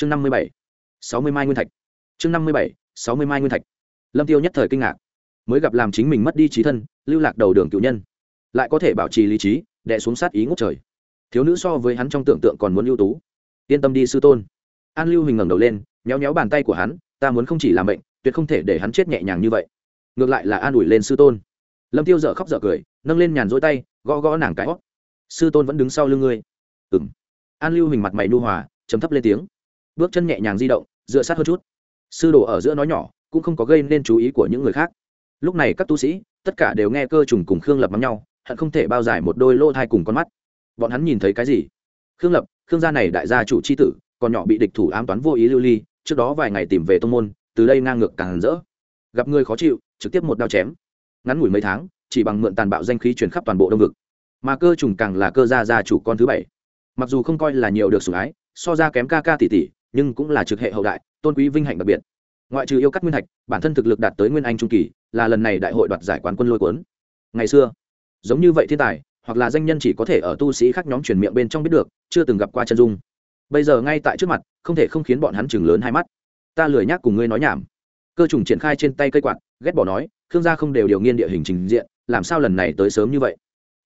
chương năm mươi bảy, sáu mươi mai nguyên thạch. Chương năm mươi bảy, sáu mươi mai nguyên thạch. Lâm tiêu nhất thời kinh ngạc. Mới gặp làm chính mình mất đi trí thân, lưu lạc đầu đường cựu nhân. Lại có thể bảo trì lý trí đẻ xuống sát ý ngốc trời. Thiếu nữ so với hắn trong tưởng tượng còn muốn ưu tú. Yên tâm đi sư tôn. An lưu hình ngẩng đầu lên nhéo nhéo bàn tay của hắn, ta muốn không chỉ làm bệnh tuyệt không thể để hắn chết nhẹ nhàng như vậy. Ngược lại là an ủi lên sư tôn. Lâm tiêu dở khóc dở cười, nâng lên nhàn rỗi tay, gõ gõ nàng cái hót. Sư tôn vẫn đứng sau lưng ngươi. Ừng an lưu hình mặt mày nu hòa chấm thấp lên tiếng bước chân nhẹ nhàng di động, dựa sát hơn chút. Sư đồ ở giữa nói nhỏ, cũng không có gây nên chú ý của những người khác. Lúc này các tu sĩ, tất cả đều nghe cơ trùng cùng khương lập mắm nhau, hận không thể bao giải một đôi lô thai cùng con mắt. Bọn hắn nhìn thấy cái gì? Khương lập, khương gia này đại gia chủ c h i tử, còn nhỏ bị địch thủ ám toán vô ý lưu ly, trước đó vài ngày tìm về tông môn, từ đây ngang ngược càng rỡ. Gặp người khó chịu, trực tiếp một đao chém. Ngắn ngủi mấy tháng, chỉ bằng mượn tàn bạo danh khí truyền khắp toàn bộ đông vực. Mà cơ trùng càng là cơ gia gia chủ con thứ bảy. Mặc dù không coi là nhiều được sủng ái, so ra kém ca ca tỷ tỷ nhưng cũng là trực hệ hậu đại, tôn quý vinh hạnh đặc biệt. Ngoại trừ yêu cắt nguyên thạch, bản thân thực lực đạt tới nguyên anh trung kỳ, là lần này đại hội đoạt giải quán quân lôi cuốn. Ngày xưa, giống như vậy thiên tài, hoặc là danh nhân chỉ có thể ở tu sĩ khác nhóm truyền miệng bên trong biết được, chưa từng gặp qua chân dung. Bây giờ ngay tại trước mặt, không thể không khiến bọn hắn chừng lớn hai mắt. Ta lười nhác cùng ngươi nói nhảm. Cơ trùng triển khai trên tay cây quạt, ghét bỏ nói, khương gia không đều điều nghiên địa hình trình diện, làm sao lần này tới sớm như vậy?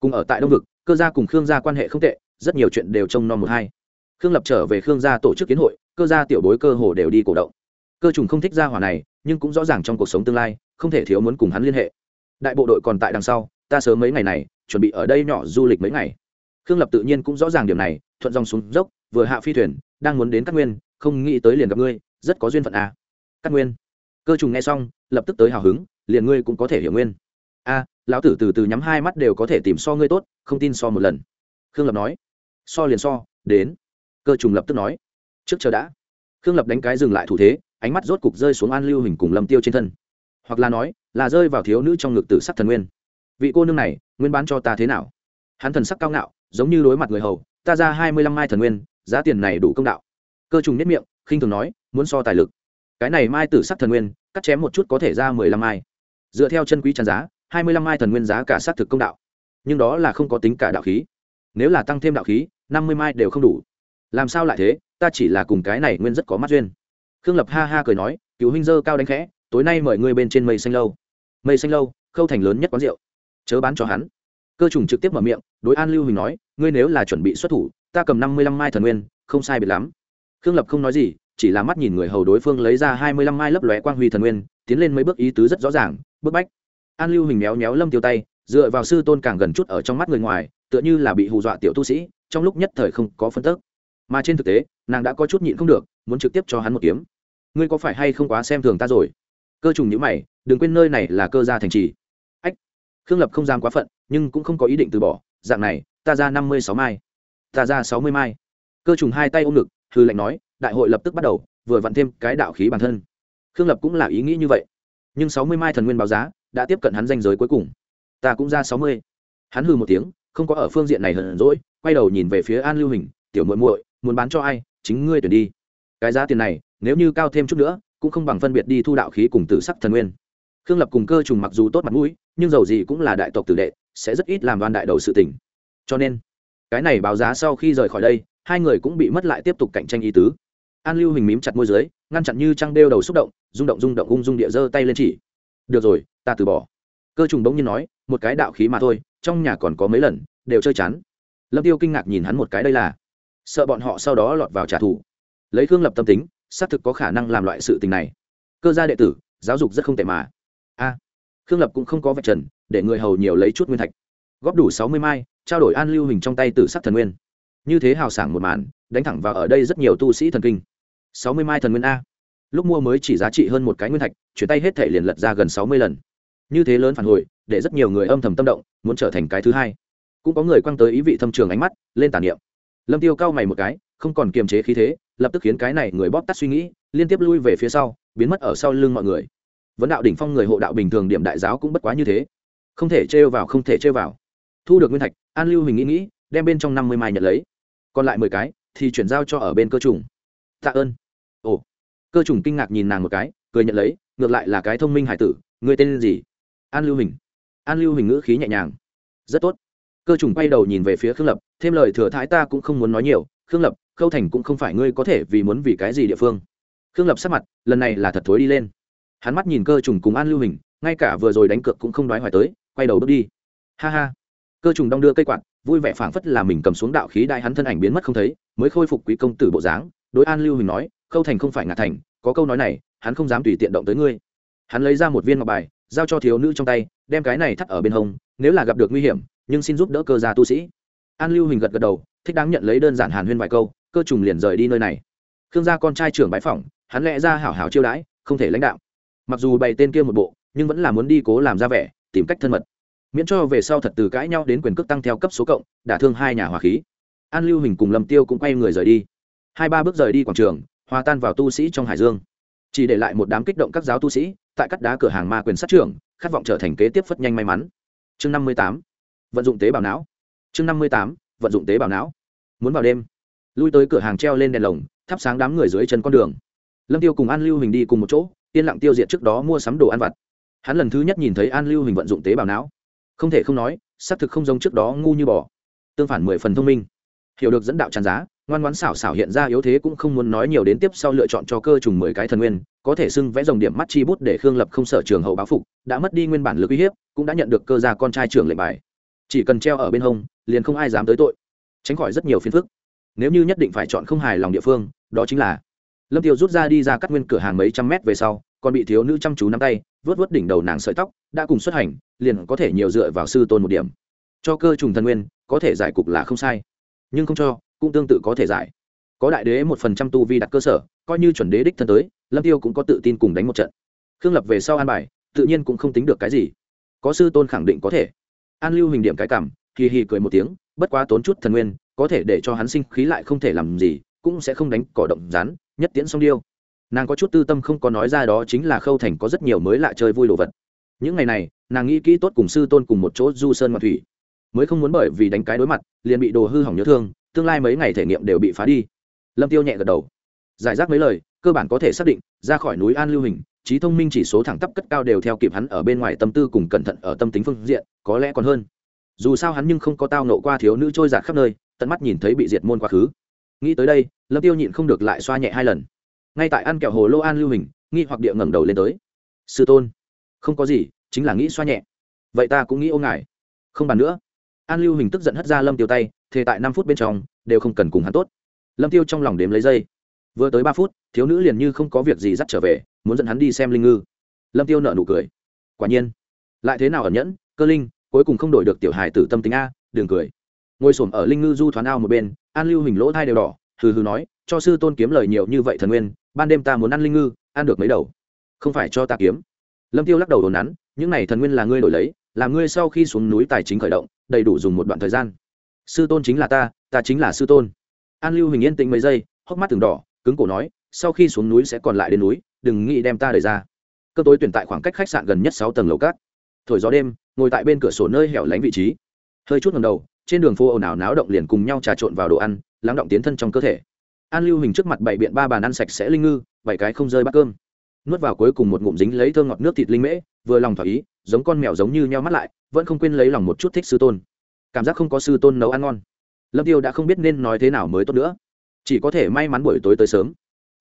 Cùng ở tại đông vực, cơ gia cùng khương gia quan hệ không tệ, rất nhiều chuyện đều trông non một hai. Khương lập trở về khương gia tổ chức kiến hội cơ gia tiểu bối cơ hồ đều đi cổ động. Cơ trùng không thích gia hỏa này, nhưng cũng rõ ràng trong cuộc sống tương lai, không thể thiếu muốn cùng hắn liên hệ. Đại bộ đội còn tại đằng sau, ta sớm mấy ngày này, chuẩn bị ở đây nhỏ du lịch mấy ngày. Khương lập tự nhiên cũng rõ ràng điểm này, thuận dòng xuống dốc, vừa hạ phi thuyền, đang muốn đến các nguyên, không nghĩ tới liền gặp ngươi, rất có duyên phận à. các nguyên. Cơ trùng nghe xong, lập tức tới hào hứng, liền ngươi cũng có thể hiểu nguyên. A, lão tử từ từ nhắm hai mắt đều có thể tìm so ngươi tốt, không tin so một lần. Khương lập nói. So liền so, đến. Cơ trùng lập tức nói trước chờ đã. Khương lập đánh cái dừng lại thủ thế, ánh mắt rốt cục rơi xuống an lưu hình cùng lâm tiêu trên thân. Hoặc là nói, là rơi vào thiếu nữ trong ngực tử sắc thần nguyên. Vị cô nương này, nguyên bán cho ta thế nào? Hắn thần sắc cao ngạo, giống như đối mặt người hầu, ta ra hai mươi lăm mai thần nguyên, giá tiền này đủ công đạo. Cơ trùng nhất miệng, khinh thường nói, muốn so tài lực. Cái này mai tử sắc thần nguyên, cắt chém một chút có thể ra mười lăm mai. Dựa theo chân quý tràn giá, hai mươi lăm mai thần nguyên giá cả sát thực công đạo. Nhưng đó là không có tính cả đạo khí. Nếu là tăng thêm đạo khí, năm mươi mai đều không đủ. Làm sao lại thế? Ta chỉ là cùng cái này nguyên rất có mắt duyên. Khương lập ha ha cười nói cứu huynh dơ cao đánh khẽ, tối nay mời ngươi bên trên mây xanh lâu. Mây xanh lâu, khâu thành lớn nhất quán rượu. Chớ bán cho hắn. Cơ trùng trực tiếp mở miệng, đối an lưu huỳnh nói, ngươi nếu là chuẩn bị xuất thủ, ta cầm năm mươi lăm mai thần nguyên, không sai biệt lắm. Khương lập không nói gì, chỉ là mắt nhìn người hầu đối phương lấy ra hai mươi lăm mai lấp lóe quang huy thần nguyên, tiến lên mấy bước ý tứ rất rõ ràng, bức bách. An lưu huỳnh méo méo lâm tiêu tay, dựa vào sư tôn càng gần chút ở trong mắt người ngoài, tựa như là bị hù dọa tiểu tu sĩ, trong lúc nhất thời không có phân tức mà trên thực tế, nàng đã có chút nhịn không được, muốn trực tiếp cho hắn một kiếm. Ngươi có phải hay không quá xem thường ta rồi? Cơ trùng nhữ mày, đừng quên nơi này là cơ gia thành trì. Ách, khương lập không dám quá phận, nhưng cũng không có ý định từ bỏ, dạng này, ta ra năm mươi sáu mai. Ta ra sáu mươi mai. Cơ trùng hai tay ôm ngực hư lệnh nói, đại hội lập tức bắt đầu, vừa vặn thêm cái đạo khí bản thân. Khương lập cũng là ý nghĩ như vậy. Nhưng sáu mươi mai thần nguyên báo giá, đã tiếp cận hắn danh giới cuối cùng. Ta cũng ra sáu mươi. Hắn hư một tiếng, không có ở phương diện này hờn rỗi quay đầu nhìn về phía an lưu hình, tiểu muội muội muốn bán cho ai, chính ngươi tuyển đi. Cái giá tiền này, nếu như cao thêm chút nữa, cũng không bằng phân biệt đi thu đạo khí cùng tử sắc thần nguyên. Khương lập cùng cơ trùng mặc dù tốt mặt mũi, nhưng dầu gì cũng là đại tộc tử đệ, sẽ rất ít làm đoan đại đầu sự tình. Cho nên, cái này báo giá sau khi rời khỏi đây, hai người cũng bị mất lại tiếp tục cạnh tranh ý tứ. An lưu hình mím chặt môi dưới, ngăn chặn như trăng đeo đầu xúc động, rung động rung động ung dung địa giơ tay lên chỉ. Được rồi, ta từ bỏ. Cơ trùng bỗng nhiên nói, một cái đạo khí mà thôi, trong nhà còn có mấy lần, đều chơi chán. Lâm tiêu kinh ngạc nhìn hắn một cái, đây là sợ bọn họ sau đó lọt vào trả thù. Lấy khương lập tâm tính, xác thực có khả năng làm loại sự tình này. Cơ gia đệ tử, giáo dục rất không tệ mà. A, khương lập cũng không có vạch trần, để người hầu nhiều lấy chút nguyên thạch. Góp đủ sáu mươi mai, trao đổi an lưu hình trong tay từ sắc thần nguyên. Như thế hào sảng một màn, đánh thẳng vào ở đây rất nhiều tu sĩ thần kinh. Sáu mươi mai thần nguyên a. Lúc mua mới chỉ giá trị hơn một cái nguyên thạch, chuyển tay hết thể liền lật ra gần sáu mươi lần. Như thế lớn phản hồi, để rất nhiều người âm thầm tâm động, muốn trở thành cái thứ hai. Cũng có người quăng tới ý vị thâm trường ánh mắt, lên tàn niệm lâm tiêu cao mày một cái, không còn kiềm chế khí thế, lập tức khiến cái này người bóp tắt suy nghĩ, liên tiếp lui về phía sau, biến mất ở sau lưng mọi người. Vấn đạo đỉnh phong người hộ đạo bình thường điểm đại giáo cũng bất quá như thế. Không thể trêu vào, không thể trêu vào. Thu được nguyên thạch, an lưu hình nghĩ nghĩ, đem bên trong năm mươi mai nhận lấy. Còn lại mười cái, thì chuyển giao cho ở bên cơ trùng. Tạ ơn. Ồ. Cơ trùng kinh ngạc nhìn nàng một cái, cười nhận lấy, ngược lại là cái thông minh hải tử, người tên gì? An lưu hình an lưu hình ngữ khí nhẹ nhàng. Rất tốt. Cơ trùng quay đầu nhìn về phía khương lập thêm lời thừa thái ta cũng không muốn nói nhiều, khương lập, khâu thành cũng không phải ngươi có thể vì muốn vì cái gì địa phương. Khương lập sắc mặt, lần này là thật thối đi lên. Hắn mắt nhìn cơ trùng cùng an lưu hình, ngay cả vừa rồi đánh cược cũng không đoái hoài tới, quay đầu bước đi. Ha ha. Cơ trùng đong đưa cây quạt, vui vẻ phảng phất là mình cầm xuống đạo khí đại hắn thân ảnh biến mất không thấy, mới khôi phục quý công tử bộ dáng, đối an lưu hình nói, khâu thành không phải ngạt thành, có câu nói này, hắn không dám tùy tiện động tới ngươi. Hắn lấy ra một viên ngọc bài, giao cho thiếu nữ trong tay, đem cái này thắt ở bên hông, nếu là gặp được nguy hiểm, nhưng xin giúp đỡ cơ gia tu sĩ an lưu hình gật gật đầu, thích đáng nhận lấy đơn giản hàn huyên vài câu, cơ trùng liền rời đi nơi này. Khương gia con trai trưởng bái phỏng, hắn lẽ ra hảo hảo chiêu đãi, không thể lãnh đạo. Mặc dù bày tên kia một bộ, nhưng vẫn là muốn đi cố làm ra vẻ, tìm cách thân mật. Miễn cho về sau thật từ cãi nhau đến quyền cước tăng theo cấp số cộng, đả thương hai nhà hòa khí. An lưu hình cùng lâm tiêu cũng quay người rời đi. Hai ba bước rời đi quảng trường, hòa tan vào tu sĩ trong hải dương. Chỉ để lại một đám kích động các giáo tu sĩ, tại cắt đá cửa hàng ma quyền sát trưởng, khát vọng trở thành kế tiếp phất nhanh may mắn. Chương năm mươi tám. Vận dụng tế bào não chương năm mươi tám, vận dụng tế bào não. Muốn vào đêm, lui tới cửa hàng treo lên đèn lồng, thắp sáng đám người dưới chân con đường. Lâm tiêu cùng an lưu hình đi cùng một chỗ, yên lặng tiêu diệt trước đó mua sắm đồ ăn vặt. Hắn lần thứ nhất nhìn thấy an lưu hình vận dụng tế bào não. Không thể không nói, xác thực không giống trước đó ngu như bò. Tương phản mười phần thông minh. Hiểu được dẫn đạo tràn giá, ngoan ngoãn xảo xảo hiện ra yếu thế cũng không muốn nói nhiều đến tiếp sau lựa chọn cho cơ trùng mười cái thần nguyên, có thể xưng vẽ dòng điểm mắt chi bút để khương lập không sở trường hậu báo phục, đã mất đi nguyên bản lực uy hiếp, cũng đã nhận được cơ gia con trai trưởng lệnh bài. Chỉ cần treo ở bên hông liền không ai dám tới tội. Tránh khỏi rất nhiều phiền phức. Nếu như nhất định phải chọn không hài lòng địa phương, đó chính là lâm tiêu rút ra đi ra cắt nguyên cửa hàng mấy trăm mét về sau, còn bị thiếu nữ chăm chú nắm tay vớt vớt đỉnh đầu nàng sợi tóc, đã cùng xuất hành, liền có thể nhiều dựa vào sư tôn một điểm. Cho cơ trùng thần nguyên, có thể giải cục là không sai. Nhưng không cho, cũng tương tự có thể giải. Có đại đế một phần trăm tu vi đặt cơ sở, coi như chuẩn đế đích thân tới, lâm tiêu cũng có tự tin cùng đánh một trận. Khương lập về sau an bài, tự nhiên cũng không tính được cái gì. Có sư tôn khẳng định có thể. An lưu hình điểm cái cảm kỳ hì cười một tiếng, bất quá tốn chút thần nguyên, có thể để cho hắn sinh khí lại không thể làm gì, cũng sẽ không đánh cỏ động rán nhất tiễn song điêu. Nàng có chút tư tâm không có nói ra đó chính là khâu thành có rất nhiều mới lạ chơi vui đồ vật. Những ngày này, nàng nghĩ kỹ tốt cùng sư tôn cùng một chỗ du sơn mặt thủy. Mới không muốn bởi vì đánh cái đối mặt, liền bị đồ hư hỏng nhớ thương, tương lai mấy ngày thể nghiệm đều bị phá đi. Lâm tiêu nhẹ gật đầu. Giải rác mấy lời, cơ bản có thể xác định, ra khỏi núi an lưu hình, trí thông minh chỉ số thẳng tắp cất cao đều theo kịp hắn ở bên ngoài tâm tư cùng cẩn thận ở tâm tính phương diện, có lẽ còn hơn dù sao hắn nhưng không có tao nộ qua thiếu nữ trôi giạt khắp nơi, tận mắt nhìn thấy bị diệt môn quá khứ. Nghĩ tới đây, lâm tiêu nhịn không được lại xoa nhẹ hai lần. Ngay tại ăn kẹo hồ lô an lưu hình, nghi hoặc địa ngẩng đầu lên tới. Sư tôn, không có gì, chính là nghĩ xoa nhẹ. Vậy ta cũng nghĩ ô ngài. Không bàn nữa. An lưu hình tức giận hất ra lâm tiêu tay, thề tại năm phút bên trong, đều không cần cùng hắn tốt. Lâm tiêu trong lòng đếm lấy dây. Vừa tới ba phút, thiếu nữ liền như không có việc gì dắt trở về, muốn dẫn hắn đi xem linh ngư. Lâm tiêu nợ nụ cười. Quả nhiên. Lại thế nào ẩn nhẫn, cơ linh cuối cùng không đổi được tiểu hài tử tâm tính a, đừng cười. Ngồi xổm ở linh ngư du thoáng ao một bên, an lưu hình lỗ thai đều đỏ, hừ hừ nói, cho sư tôn kiếm lời nhiều như vậy thần nguyên, ban đêm ta muốn ăn linh ngư, ăn được mấy đầu? Không phải cho ta kiếm. Lâm tiêu lắc đầu đồn nắn, những này thần nguyên là ngươi đổi lấy, là ngươi sau khi xuống núi tài chính khởi động, đầy đủ dùng một đoạn thời gian. Sư tôn chính là ta ta chính là sư tôn. An lưu hình yên tĩnh mấy giây, hốc mắt từng đỏ, cứng cổ nói, sau khi xuống núi sẽ còn lại đến núi, đừng nghĩ đem ta đời ra. Cơ tối tuyển tại khoảng cách khách sạn gần nhất sáu tầng lầu cát. Thổi gió đêm ngồi tại bên cửa sổ nơi hẻo lánh vị trí. Hơi chút ngầm đầu, trên đường phố ồn ào náo động liền cùng nhau trà trộn vào đồ ăn, lắng động tiến thân trong cơ thể. An lưu hình trước mặt bảy biện ba bàn ăn sạch sẽ linh ngư, bảy cái không rơi bát cơm. Nuốt vào cuối cùng một ngụm dính lấy thơm ngọt nước thịt linh mễ, vừa lòng thỏa ý, giống con mèo giống như nhau mắt lại, vẫn không quên lấy lòng một chút thích sư tôn. Cảm giác không có sư tôn nấu ăn ngon. Lâm tiêu đã không biết nên nói thế nào mới tốt nữa. Chỉ có thể may mắn buổi tối tới sớm.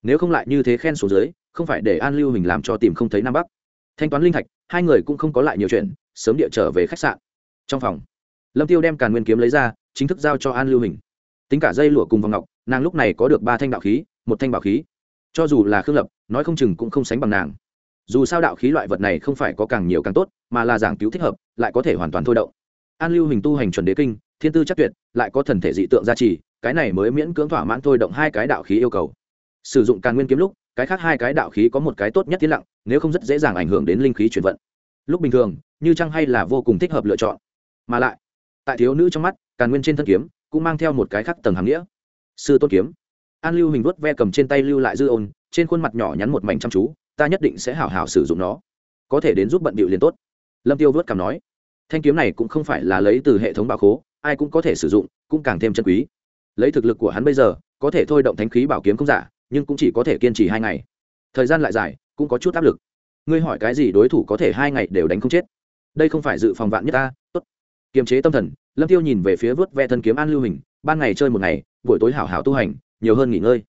Nếu không lại như thế khen xuống dưới, không phải để an lưu hình làm cho tìm không thấy nam bắc. Thanh toán linh thạch, hai người cũng không có lại nhiều chuyện sớm địa trở về khách sạn. Trong phòng, lâm tiêu đem càn nguyên kiếm lấy ra, chính thức giao cho an lưu hình. Tính cả dây lụa cùng vòng ngọc, nàng lúc này có được ba thanh đạo khí, một thanh bảo khí. Cho dù là khương lập, nói không chừng cũng không sánh bằng nàng. Dù sao đạo khí loại vật này không phải có càng nhiều càng tốt, mà là giảng cứu thích hợp, lại có thể hoàn toàn thôi động. An lưu hình tu hành chuẩn đế kinh, thiên tư chắc tuyệt, lại có thần thể dị tượng gia trì, cái này mới miễn cưỡng thỏa mãn thôi động hai cái đạo khí yêu cầu. Sử dụng càn nguyên kiếm lúc, cái khác hai cái đạo khí có một cái tốt nhất tiến lặng, nếu không rất dễ dàng ảnh hưởng đến linh khí chuyển vận. Lúc bình thường như chăng hay là vô cùng thích hợp lựa chọn. Mà lại, tại thiếu nữ trong mắt, càn nguyên trên thân kiếm cũng mang theo một cái khác tầng hàng nghĩa. Sư tôn kiếm. An lưu hình vuốt ve cầm trên tay lưu lại dư ôn, trên khuôn mặt nhỏ nhắn một mảnh chăm chú, ta nhất định sẽ hảo hảo sử dụng nó. Có thể đến giúp bận bịu liền tốt. Lâm tiêu vớt cảm nói, thanh kiếm này cũng không phải là lấy từ hệ thống bảo khố, ai cũng có thể sử dụng, cũng càng thêm chân quý. Lấy thực lực của hắn bây giờ, có thể thôi động thánh khí bảo kiếm không giả, nhưng cũng chỉ có thể kiên trì hai ngày. Thời gian lại dài, cũng có chút áp lực. Ngươi hỏi cái gì đối thủ có thể hai ngày đều đánh không chết? Đây không phải dự phòng vạn nhất ta, tốt. Kiềm chế tâm thần, lâm tiêu nhìn về phía vớt ve thân kiếm an lưu hình, ban ngày chơi một ngày, buổi tối hảo hảo tu hành, nhiều hơn nghỉ ngơi.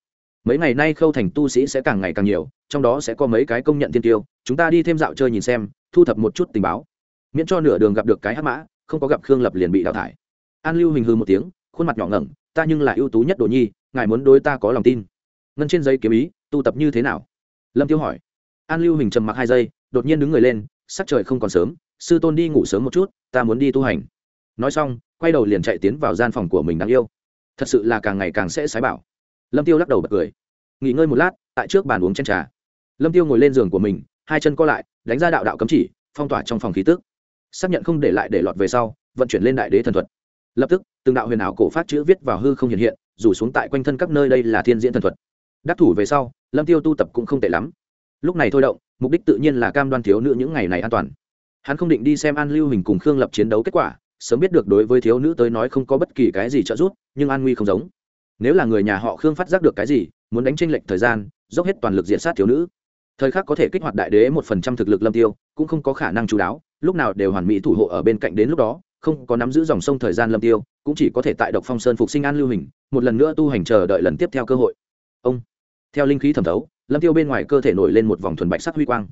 Mấy ngày nay khâu thành tu sĩ sẽ càng ngày càng nhiều, trong đó sẽ có mấy cái công nhận thiên tiêu, chúng ta đi thêm dạo chơi nhìn xem, thu thập một chút tình báo. Miễn cho nửa đường gặp được cái hắc mã, không có gặp khương lập liền bị đào thải. An lưu hình hư một tiếng, khuôn mặt nhỏ ngẩng, ta nhưng là ưu tú nhất đồ nhi, ngài muốn đối ta có lòng tin. Ngân trên giấy kiếm ý, tu tập như thế nào? Lâm tiêu hỏi. An lưu hình trầm mặc hai giây, đột nhiên đứng người lên, sắc trời không còn sớm sư tôn đi ngủ sớm một chút, ta muốn đi tu hành. Nói xong, quay đầu liền chạy tiến vào gian phòng của mình đáng yêu. Thật sự là càng ngày càng sẽ sái bảo. Lâm tiêu lắc đầu bật cười. Nghỉ ngơi một lát, tại trước bàn uống chén trà. Lâm tiêu ngồi lên giường của mình, hai chân co lại, đánh ra đạo đạo cấm chỉ, phong tỏa trong phòng khí tức. Xác nhận không để lại để lọt về sau, vận chuyển lên đại đế thần thuật. Lập tức, từng đạo huyền ảo cổ phát chữ viết vào hư không hiện hiện, rủ xuống tại quanh thân các nơi đây là thiên diễn thần thuật. Đắc thủ về sau, lâm tiêu tu tập cũng không tệ lắm. Lúc này thôi động, mục đích tự nhiên là cam đoan thiếu nữ những ngày này an toàn hắn không định đi xem an lưu hình cùng khương lập chiến đấu kết quả, sớm biết được đối với thiếu nữ tới nói không có bất kỳ cái gì trợ giúp, nhưng an nguy không giống. Nếu là người nhà họ khương phát giác được cái gì, muốn đánh tranh lệch thời gian, dốc hết toàn lực diện sát thiếu nữ. Thời khắc có thể kích hoạt đại đế một phần trăm thực lực lâm tiêu, cũng không có khả năng chú đáo, lúc nào đều hoàn mỹ thủ hộ ở bên cạnh đến lúc đó, không có nắm giữ dòng sông thời gian lâm tiêu, cũng chỉ có thể tại độc phong sơn phục sinh an lưu hình, một lần nữa tu hành chờ đợi lần tiếp theo cơ hội. Ông, theo linh khí thẩm thấu, lâm tiêu bên ngoài cơ thể nổi lên một vòng thuần bạch sắc huy quang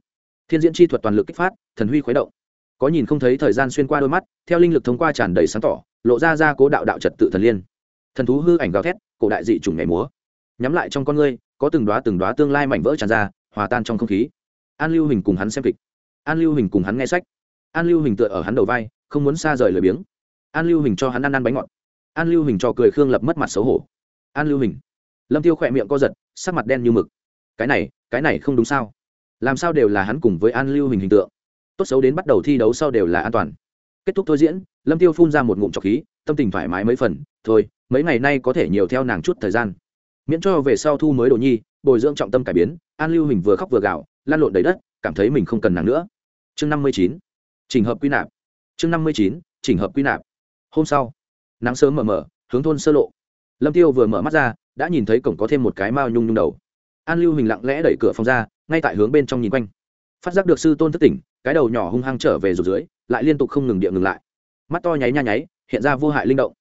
thiên diễn chi thuật toàn lực kích phát, thần huy khuấy động. Có nhìn không thấy thời gian xuyên qua đôi mắt, theo linh lực thông qua tràn đầy sáng tỏ, lộ ra ra cố đạo đạo trật tự thần liên. Thần thú hư ảnh gào thét, cổ đại dị chủng nhảy múa. Nhắm lại trong con ngươi, có từng đoá từng đoá tương lai mảnh vỡ tràn ra, hòa tan trong không khí. An lưu hình cùng hắn xem kịch. An lưu hình cùng hắn nghe sách. An lưu hình tựa ở hắn đầu vai, không muốn xa rời lười biếng. An lưu hình cho hắn ăn ăn bánh ngọt. An lưu hình cho cười khương lập mất mặt xấu hổ. An lưu hình. Lâm tiêu khỏe miệng co giật, sắc mặt đen như mực. Cái này cái này không đúng sao? Làm sao đều là hắn cùng với an lưu hình hình tượng. Tốt xấu đến bắt đầu thi đấu sau đều là an toàn. Kết thúc thôi diễn, lâm tiêu phun ra một ngụm trọc khí, tâm tình thoải mái mấy phần, thôi, mấy ngày nay có thể nhiều theo nàng chút thời gian. Miễn cho về sau thu mới đồ nhi, bồi dưỡng trọng tâm cải biến, an lưu hình vừa khóc vừa gạo lan lộn đầy đất, cảm thấy mình không cần nàng nữa. Chương năm mươi chín trình hợp quy nạp. Chương năm mươi chín, chỉnh hợp quy nạp. Hôm sau, nắng sớm mờ mờ, hướng thôn sơ lộ. Lâm tiêu vừa mở mắt ra, đã nhìn thấy cổng có thêm một cái mao nhung nhung đầu. An lưu hình lặng lẽ đẩy cửa phòng ra ngay tại hướng bên trong nhìn quanh. Phát giác được sư tôn thất tỉnh, cái đầu nhỏ hung hăng trở về rụt dưới, lại liên tục không ngừng địa ngừng lại. Mắt to nháy nha nháy, hiện ra vô hại linh động.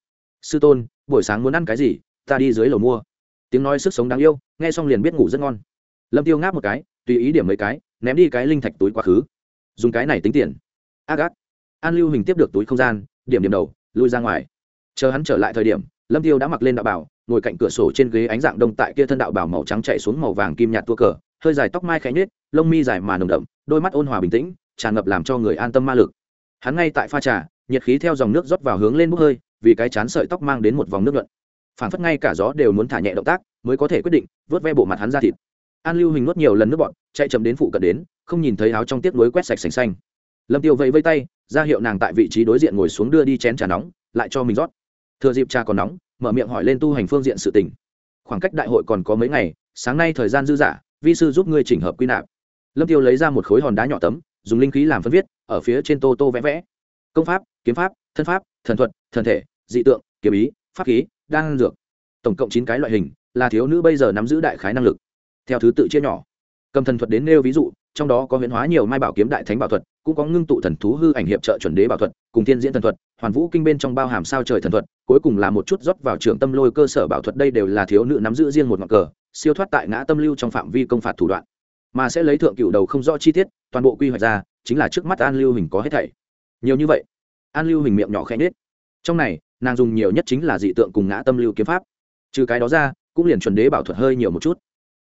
Sư tôn, buổi sáng muốn ăn cái gì, ta đi dưới lầu mua. Tiếng nói sức sống đáng yêu, nghe xong liền biết ngủ rất ngon. Lâm tiêu ngáp một cái, tùy ý điểm mấy cái, ném đi cái linh thạch túi quá khứ. Dùng cái này tính tiền. Ác ác an lưu hình tiếp được túi không gian, điểm điểm đầu, lui ra ngoài. Chờ hắn trở lại thời điểm, lâm tiêu đã mặc lên đạo bảo, ngồi cạnh cửa sổ trên ghế ánh dạng đông tại kia thân đạo bảo màu trắng chạy xuống màu vàng kim nhạt tua cờ hơi dài tóc mai khẽ nhếch, lông mi dài mà nồng đậm đôi mắt ôn hòa bình tĩnh tràn ngập làm cho người an tâm ma lực. Hắn ngay tại pha trà nhiệt khí theo dòng nước rót vào hướng lên bốc hơi vì cái chán sợi tóc mang đến một vòng nước nhuận. phản phất ngay cả gió đều muốn thả nhẹ động tác mới có thể quyết định vớt ve bộ mặt hắn ra thịt. An lưu hình nuốt nhiều lần nước bọn chạy chậm đến phụ cận đến không nhìn thấy áo trong tiếc nuối quét sạch sành xanh. Lâm tiêu vẫy vây tay ra hiệu nàng tại vị trí đối diện ngồi xuống đưa đi chén trà nóng lại cho mình rót. Thừa dịp trà còn nóng mở miệng hỏi lên tu hành phương diện sự tình. Khoảng cách đại hội còn có mấy ngày sáng nay thời gian dư dả vi sư giúp ngươi chỉnh hợp quy nạp. Lâm tiêu lấy ra một khối hòn đá nhỏ tấm, dùng linh khí làm phân viết, ở phía trên tô tô vẽ vẽ. Công pháp, kiếm pháp, thân pháp, thần thuật, thần thể, dị tượng, kiếm ý, pháp khí, đan dược. Tổng cộng chín cái loại hình, là thiếu nữ bây giờ nắm giữ đại khái năng lực. Theo thứ tự chia nhỏ, cầm thần thuật đến nêu ví dụ, trong đó có huyễn hóa nhiều mai bảo kiếm đại thánh bảo thuật, cũng có ngưng tụ thần thú hư ảnh hiệp trợ chuẩn đế bảo thuật, cùng thiên diễn thần thuật, hoàn vũ kinh bên trong bao hàm sao trời thần thuật, cuối cùng là một chút rót vào trường tâm lôi cơ sở bảo thuật, đây đều là thiếu nữ nắm giữ riêng một ngọn cờ siêu thoát tại ngã tâm lưu trong phạm vi công phạt thủ đoạn. Mà sẽ lấy thượng cựu đầu không rõ chi tiết, toàn bộ quy hoạch ra, chính là trước mắt an lưu hình có hết thảy. Nhiều như vậy, an lưu hình miệng nhỏ khẽ nết trong này, nàng dùng nhiều nhất chính là dị tượng cùng ngã tâm lưu kiếm pháp. Trừ cái đó ra, cũng liền chuẩn đế bảo thuật hơi nhiều một chút.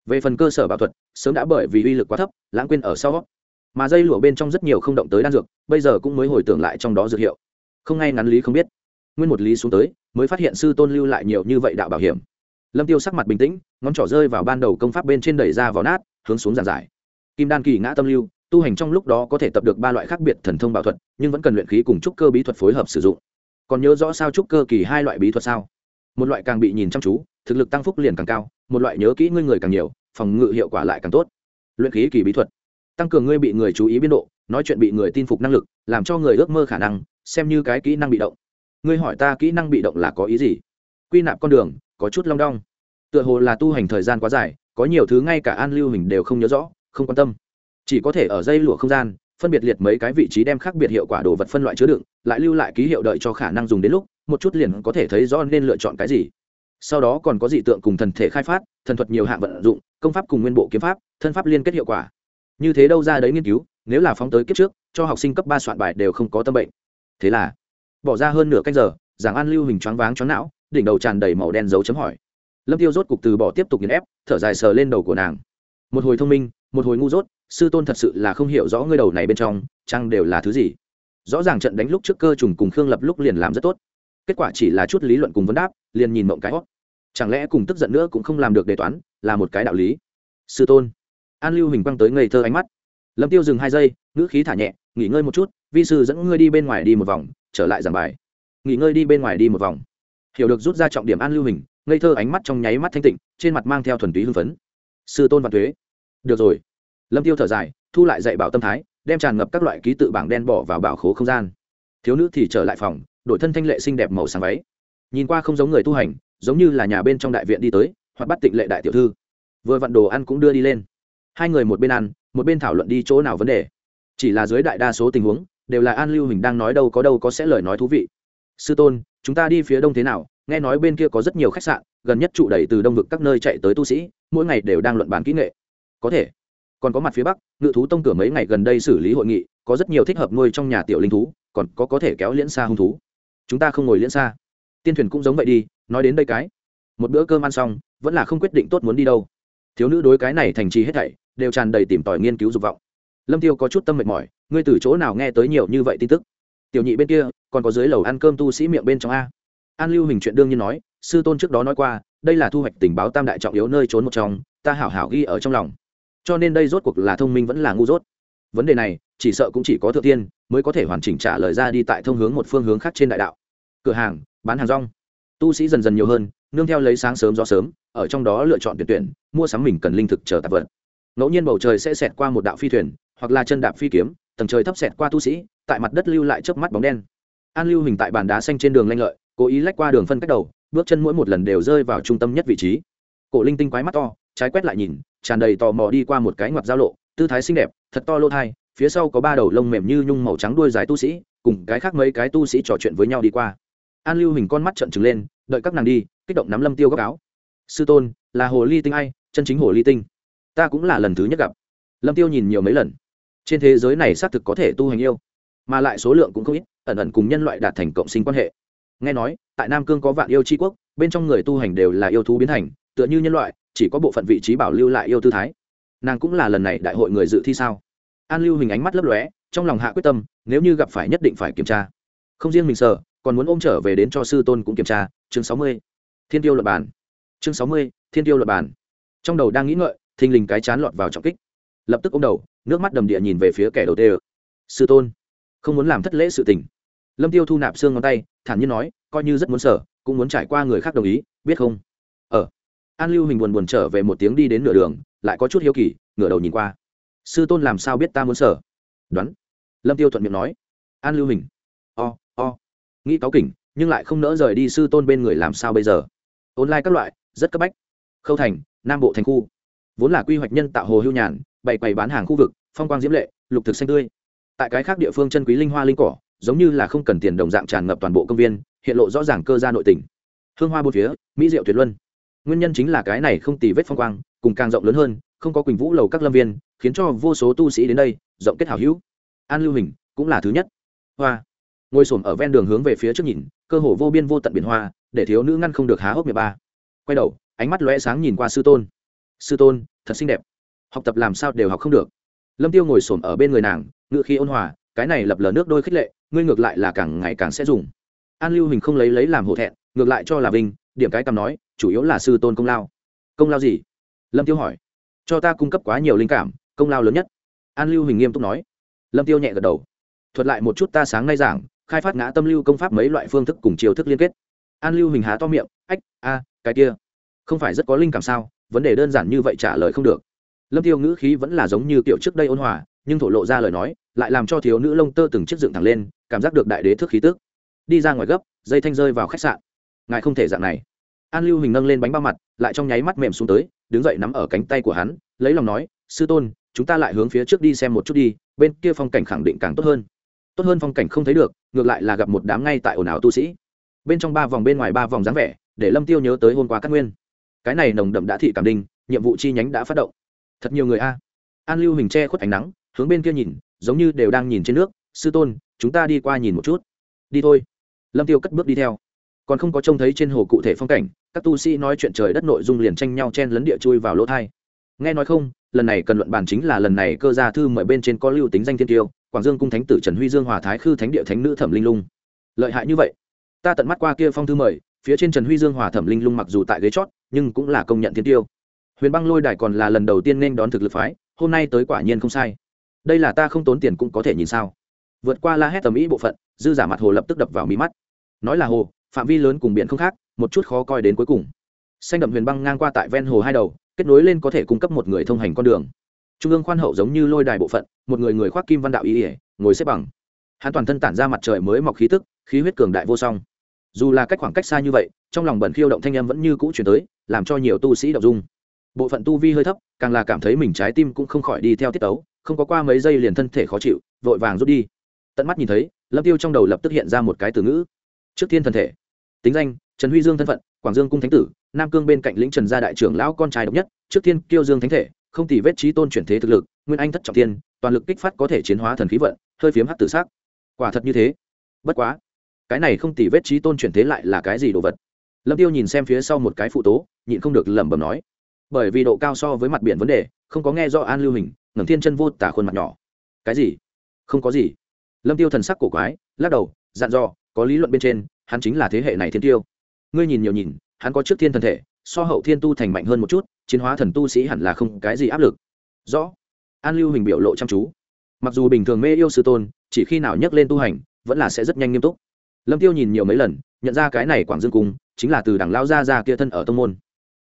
Về phần cơ sở bảo thuật, sớm đã bởi vì uy lực quá thấp, lãng quên ở sau. Mà dây lụa bên trong rất nhiều không động tới đan dược, bây giờ cũng mới hồi tưởng lại trong đó dược hiệu. Không ngay ngắn lý không biết. Nguyên một lý xuống tới, mới phát hiện sư tôn lưu lại nhiều như vậy đạo bảo hiểm lâm tiêu sắc mặt bình tĩnh, ngón trỏ rơi vào ban đầu công pháp bên trên đẩy ra vào nát, hướng xuống giàn giải. Kim đan kỳ ngã tâm lưu, tu hành trong lúc đó có thể tập được ba loại khác biệt thần thông bảo thuật, nhưng vẫn cần luyện khí cùng trúc cơ bí thuật phối hợp sử dụng. Còn nhớ rõ sao trúc cơ kỳ hai loại bí thuật sao? Một loại càng bị nhìn chăm chú, thực lực tăng phúc liền càng cao, một loại nhớ kỹ ngươi người càng nhiều, phòng ngự hiệu quả lại càng tốt. Luyện khí kỳ bí thuật. Tăng cường ngươi bị người chú ý biên độ, nói chuyện bị người tin phục năng lực, làm cho người ước mơ khả năng, xem như cái kỹ năng bị động. Ngươi hỏi ta kỹ năng bị động là có ý gì? Quy nạp con đường có chút long đong. Tựa hồ là tu hành thời gian quá dài, có nhiều thứ ngay cả an lưu hình đều không nhớ rõ, không quan tâm. Chỉ có thể ở dây lụa không gian, phân biệt liệt mấy cái vị trí đem khác biệt hiệu quả đồ vật phân loại chứa đựng, lại lưu lại ký hiệu đợi cho khả năng dùng đến lúc, một chút liền có thể thấy rõ nên lựa chọn cái gì. Sau đó còn có dị tượng cùng thần thể khai phát, thần thuật nhiều hạng vận dụng, công pháp cùng nguyên bộ kiếm pháp, thân pháp liên kết hiệu quả. Như thế đâu ra đấy nghiên cứu, nếu là phóng tới kiếp trước, cho học sinh cấp ba soạn bài đều không có tâm bệnh. Thế là, bỏ ra hơn nửa canh giờ, giảng an lưu hình choáng váng choáng não đỉnh đầu tràn đầy màu đen dấu chấm hỏi. Lâm tiêu rốt cục từ bỏ tiếp tục nghiền ép, thở dài sờ lên đầu của nàng. Một hồi thông minh, một hồi ngu dốt, sư tôn thật sự là không hiểu rõ ngươi đầu này bên trong, chăng đều là thứ gì. Rõ ràng trận đánh lúc trước cơ trùng cùng khương lập lúc liền làm rất tốt. Kết quả chỉ là chút lý luận cùng vấn đáp, liền nhìn mộng cái hót chẳng lẽ cùng tức giận nữa cũng không làm được đề toán, là một cái đạo lý? Sư tôn. An lưu hình quăng tới ngây thơ ánh mắt. Lâm tiêu dừng hai giây, ngữ khí thả nhẹ, nghỉ ngơi một chút, vi sư dẫn ngươi đi bên ngoài đi một vòng, trở lại giảng bài. Nghỉ ngơi đi bên ngoài đi một vòng hiểu được rút ra trọng điểm an lưu hình, ngây thơ ánh mắt trong nháy mắt thanh tịnh, trên mặt mang theo thuần túy hưng phấn. Sư tôn và thuế. Được rồi. Lâm tiêu thở dài, thu lại dạy bảo tâm thái, đem tràn ngập các loại ký tự bảng đen bỏ vào bảo khố không gian. Thiếu nữ thì trở lại phòng, đổi thân thanh lệ xinh đẹp màu sáng váy. Nhìn qua không giống người tu hành, giống như là nhà bên trong đại viện đi tới, hoặc bắt tịnh lệ đại tiểu thư. Vừa vặn đồ ăn cũng đưa đi lên. Hai người một bên ăn, một bên thảo luận đi chỗ nào vấn đề. Chỉ là dưới đại đa số tình huống, đều là an lưu hình đang nói đâu có đâu có sẽ lời nói thú vị. Sư tôn chúng ta đi phía đông thế nào? Nghe nói bên kia có rất nhiều khách sạn, gần nhất trụ đẩy từ đông vực các nơi chạy tới tu sĩ, mỗi ngày đều đang luận bàn kỹ nghệ. Có thể. Còn có mặt phía bắc, ngự thú tông cửa mấy ngày gần đây xử lý hội nghị, có rất nhiều thích hợp nuôi trong nhà tiểu linh thú, còn có có thể kéo liễn xa hung thú. Chúng ta không ngồi liễn xa. Tiên thuyền cũng giống vậy đi, nói đến đây cái. Một bữa cơm ăn xong, vẫn là không quyết định tốt muốn đi đâu. Thiếu nữ đối cái này thành trì hết thảy, đều tràn đầy tìm tòi nghiên cứu dục vọng. Lâm tiêu có chút tâm mệt mỏi, ngươi từ chỗ nào nghe tới nhiều như vậy tin tức? Tiểu nhị bên kia, còn có dưới lầu ăn cơm tu sĩ miệng bên trong a. An lưu hình chuyện đương nhiên nói, sư tôn trước đó nói qua, đây là thu hoạch tình báo tam đại trọng yếu nơi trốn một trong, ta hảo hảo ghi ở trong lòng. Cho nên đây rốt cuộc là thông minh vẫn là ngu dốt. Vấn đề này, chỉ sợ cũng chỉ có thượng tiên mới có thể hoàn chỉnh trả lời ra đi tại thông hướng một phương hướng khác trên đại đạo. Cửa hàng, bán hàng rong. Tu sĩ dần dần nhiều hơn, nương theo lấy sáng sớm do sớm, ở trong đó lựa chọn tuyển tuyển, mua sắm mình cần linh thực chờ tạp vật. Ngẫu nhiên bầu trời sẽ xẹt qua một đạo phi thuyền, hoặc là chân đạp phi kiếm tầng trời thấp xẹt qua tu sĩ, tại mặt đất lưu lại chớp mắt bóng đen. An lưu hình tại bàn đá xanh trên đường lanh lợi, cố ý lách qua đường phân cách đầu, bước chân mỗi một lần đều rơi vào trung tâm nhất vị trí. Cổ linh tinh quái mắt to, trái quét lại nhìn, tràn đầy tò mò đi qua một cái ngoặt giao lộ, tư thái xinh đẹp, thật to lô thai, phía sau có ba đầu lông mềm như nhung màu trắng đuôi dài tu sĩ, cùng cái khác mấy cái tu sĩ trò chuyện với nhau đi qua. An lưu hình con mắt trợn trừng lên, đợi các nàng đi, kích động nắm lâm tiêu góc áo. Sư tôn, là hồ ly tinh ai? Chân chính hồ ly tinh. Ta cũng là lần thứ nhất gặp. Lâm tiêu nhìn nhiều mấy lần trên thế giới này xác thực có thể tu hành yêu, mà lại số lượng cũng không ít, ẩn ẩn cùng nhân loại đạt thành cộng sinh quan hệ. Nghe nói, tại nam cương có vạn yêu tri quốc, bên trong người tu hành đều là yêu thú biến thành, tựa như nhân loại, chỉ có bộ phận vị trí bảo lưu lại yêu tư thái. Nàng cũng là lần này đại hội người dự thi sao? An lưu hình ánh mắt lấp lóe, trong lòng hạ quyết tâm, nếu như gặp phải nhất định phải kiểm tra. Không riêng mình sợ còn muốn ôm trở về đến cho sư tôn cũng kiểm tra. Chương sáu mươi, thiên tiêu luật bản. Chương sáu mươi, thiên tiêu luật bản. Trong đầu đang nghĩ ngợi, thình lình cái chán lọt vào trọng kích. Lập tức ôm đầu nước mắt đầm địa nhìn về phía kẻ đầu tê sư tôn, không muốn làm thất lễ sự tình. Lâm tiêu thu nạp xương ngón tay, thản nhiên nói, coi như rất muốn sở, cũng muốn trải qua người khác đồng ý, biết không? Ờ. An lưu hình buồn buồn trở về một tiếng đi đến nửa đường, lại có chút hiếu kỳ, ngửa đầu nhìn qua. Sư tôn làm sao biết ta muốn sở? Đoán. Lâm tiêu thuận miệng nói. An lưu hình. O o. Nghĩ cáo kỉnh, nhưng lại không nỡ rời đi sư tôn bên người làm sao bây giờ? Online các loại, rất cấp bách. Khâu thành, nam bộ thành khu. Vốn là quy hoạch nhân tạo hồ hưu nhàn bày quầy bán hàng khu vực, phong quang diễm lệ, lục thực xanh tươi. Tại cái khác địa phương chân quý linh hoa linh cỏ, giống như là không cần tiền đồng dạng tràn ngập toàn bộ công viên, hiện lộ rõ ràng cơ gia nội tỉnh hương hoa bốn phía, mỹ diệu tuyệt luân. Nguyên nhân chính là cái này không tì vết phong quang, cùng càng rộng lớn hơn, không có quỳnh vũ lầu các lâm viên, khiến cho vô số tu sĩ đến đây, rộng kết hảo hữu. An lưu hình, cũng là thứ nhất. Hoa. Ngồi xổm ở ven đường hướng về phía trước nhìn, cơ hồ vô biên vô tận biển hoa, để thiếu nữ ngăn không được há hốc miệng ba. Quay đầu, ánh mắt lóe sáng nhìn qua sư tôn. Sư tôn, thật xinh đẹp học tập làm sao đều học không được. Lâm tiêu ngồi xổm ở bên người nàng ngự khi ôn hòa, cái này lập lờ nước đôi khích lệ, ngươi ngược lại là càng ngày càng sẽ dùng. An lưu hình không lấy lấy làm hổ thẹn, ngược lại cho là vinh, điểm cái cầm nói, chủ yếu là sư tôn công lao. Công lao gì? Lâm tiêu hỏi. Cho ta cung cấp quá nhiều linh cảm, công lao lớn nhất. An lưu hình nghiêm túc nói. Lâm tiêu nhẹ gật đầu. Thuật lại một chút ta sáng nay giảng, khai phát ngã tâm lưu công pháp mấy loại phương thức cùng chiều thức liên kết. An lưu hình há to miệng, ách, a, cái kia. Không phải rất có linh cảm sao? Vấn đề đơn giản như vậy trả lời không được lâm tiêu ngữ khí vẫn là giống như kiểu trước đây ôn hòa, nhưng thổ lộ ra lời nói, lại làm cho thiếu nữ lông tơ từng chiếc dựng thẳng lên, cảm giác được đại đế thức khí tức. Đi ra ngoài gấp, dây thanh rơi vào khách sạn. Ngài không thể dạng này. An lưu hình nâng lên bánh bao mặt, lại trong nháy mắt mềm xuống tới, đứng dậy nắm ở cánh tay của hắn, lấy lòng nói, sư tôn, chúng ta lại hướng phía trước đi xem một chút đi, bên kia phong cảnh khẳng định càng tốt hơn. Tốt hơn phong cảnh không thấy được, ngược lại là gặp một đám ngay tại ồn ào tu sĩ. Bên trong ba vòng bên ngoài ba vòng dáng vẻ, để lâm tiêu nhớ tới hôm qua các nguyên. Cái này nồng đậm đã thị cảm đinh, nhiệm vụ chi nhánh đã phát động thật nhiều người a. An lưu hình che khuất ánh nắng, hướng bên kia nhìn, giống như đều đang nhìn trên nước. Sư tôn, chúng ta đi qua nhìn một chút. Đi thôi. Lâm tiêu cất bước đi theo. Còn không có trông thấy trên hồ cụ thể phong cảnh, các tu sĩ nói chuyện trời đất nội dung liền tranh nhau chen lấn địa chui vào lỗ thai. Nghe nói không, lần này cần luận bàn chính là lần này cơ gia thư mời bên trên có lưu tính danh thiên tiêu, quảng dương cung thánh tử trần huy dương hòa thái khư thánh địa thánh nữ thẩm linh lung. Lợi hại như vậy? Ta tận mắt qua kia phong thư mời, phía trên trần huy dương hòa thẩm linh lung mặc dù tại ghế chót, nhưng cũng là công nhận thiên tiêu huyền băng lôi đài còn là lần đầu tiên nên đón thực lực phái, hôm nay tới quả nhiên không sai. Đây là ta không tốn tiền cũng có thể nhìn sao. Vượt qua la hét tầm ý bộ phận, dư giả mặt hồ lập tức đập vào mí mắt. Nói là hồ, phạm vi lớn cùng biển không khác, một chút khó coi đến cuối cùng. Xanh đậm huyền băng ngang qua tại ven hồ hai đầu, kết nối lên có thể cung cấp một người thông hành con đường. Trung ương khoan hậu giống như lôi đài bộ phận, một người người khoác kim văn đạo ý ỉa ngồi xếp bằng. Hắn toàn thân tản ra mặt trời mới mọc khí tức, khí huyết cường đại vô song. Dù là cách khoảng cách xa như vậy, trong lòng bẩn khiêu động thanh em vẫn như cũ chuyển tới, làm cho nhiều tu sĩ đọc dung bộ phận tu vi hơi thấp, càng là cảm thấy mình trái tim cũng không khỏi đi theo tiết tấu, không có qua mấy giây liền thân thể khó chịu, vội vàng rút đi. Tận mắt nhìn thấy, lâm tiêu trong đầu lập tức hiện ra một cái từ ngữ. Trước tiên thân thể. Tính danh, trần huy dương thân phận, quảng dương cung thánh tử, nam cương bên cạnh lĩnh trần gia đại trưởng lão con trai độc nhất, trước tiên kiêu dương thánh thể, không tỷ vết trí tôn chuyển thế thực lực, nguyên anh thất trọng tiên toàn lực kích phát có thể chiến hóa thần khí vận, hơi phiếm hắc tử sắc. Quả thật như thế. Bất quá, cái này không tỷ vết trí tôn chuyển thế lại là cái gì đồ vật? Lâm tiêu nhìn xem phía sau một cái phụ tố, nhịn không được lẩm bẩm nói bởi vì độ cao so với mặt biển vấn đề, không có nghe do an lưu hình, ngẩng thiên chân vô tả khuôn mặt nhỏ. Cái gì? Không có gì. Lâm tiêu thần sắc cổ quái, lắc đầu, dặn dò, có lý luận bên trên, hắn chính là thế hệ này thiên tiêu. Ngươi nhìn nhiều nhìn, hắn có trước thiên thần thể, so hậu thiên tu thành mạnh hơn một chút, chiến hóa thần tu sĩ hẳn là không cái gì áp lực. Rõ. An lưu hình biểu lộ chăm chú. Mặc dù bình thường mê yêu sư tôn, chỉ khi nào nhắc lên tu hành, vẫn là sẽ rất nhanh nghiêm túc. Lâm tiêu nhìn nhiều mấy lần, nhận ra cái này quảng dương cung, chính là từ đảng lao ra ra kia thân ở tông môn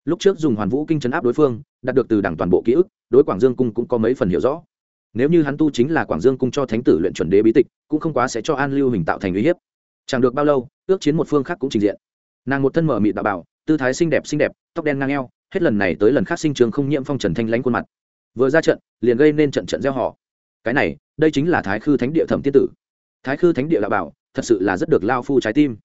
lúc trước dùng hoàn vũ kinh chấn áp đối phương, đạt được từ đảng toàn bộ ký ức, đối quảng dương cung cũng có mấy phần hiểu rõ. Nếu như hắn tu chính là quảng dương cung cho thánh tử luyện chuẩn đế bí tịch, cũng không quá sẽ cho an lưu hình tạo thành uy hiếp. Chẳng được bao lâu, ước chiến một phương khác cũng trình diện. Nàng một thân mở mịt đạo bảo, tư thái xinh đẹp xinh đẹp, tóc đen ngang eo, hết lần này tới lần khác sinh trường không nhiễm phong trần thanh lãnh khuôn mặt. Vừa ra trận, liền gây nên trận trận gieo họ. Cái này, đây chính là thái khư thánh địa thẩm tiên tử. Thái khư thánh địa đạo bảo, thật sự là rất được lao phu trái tim.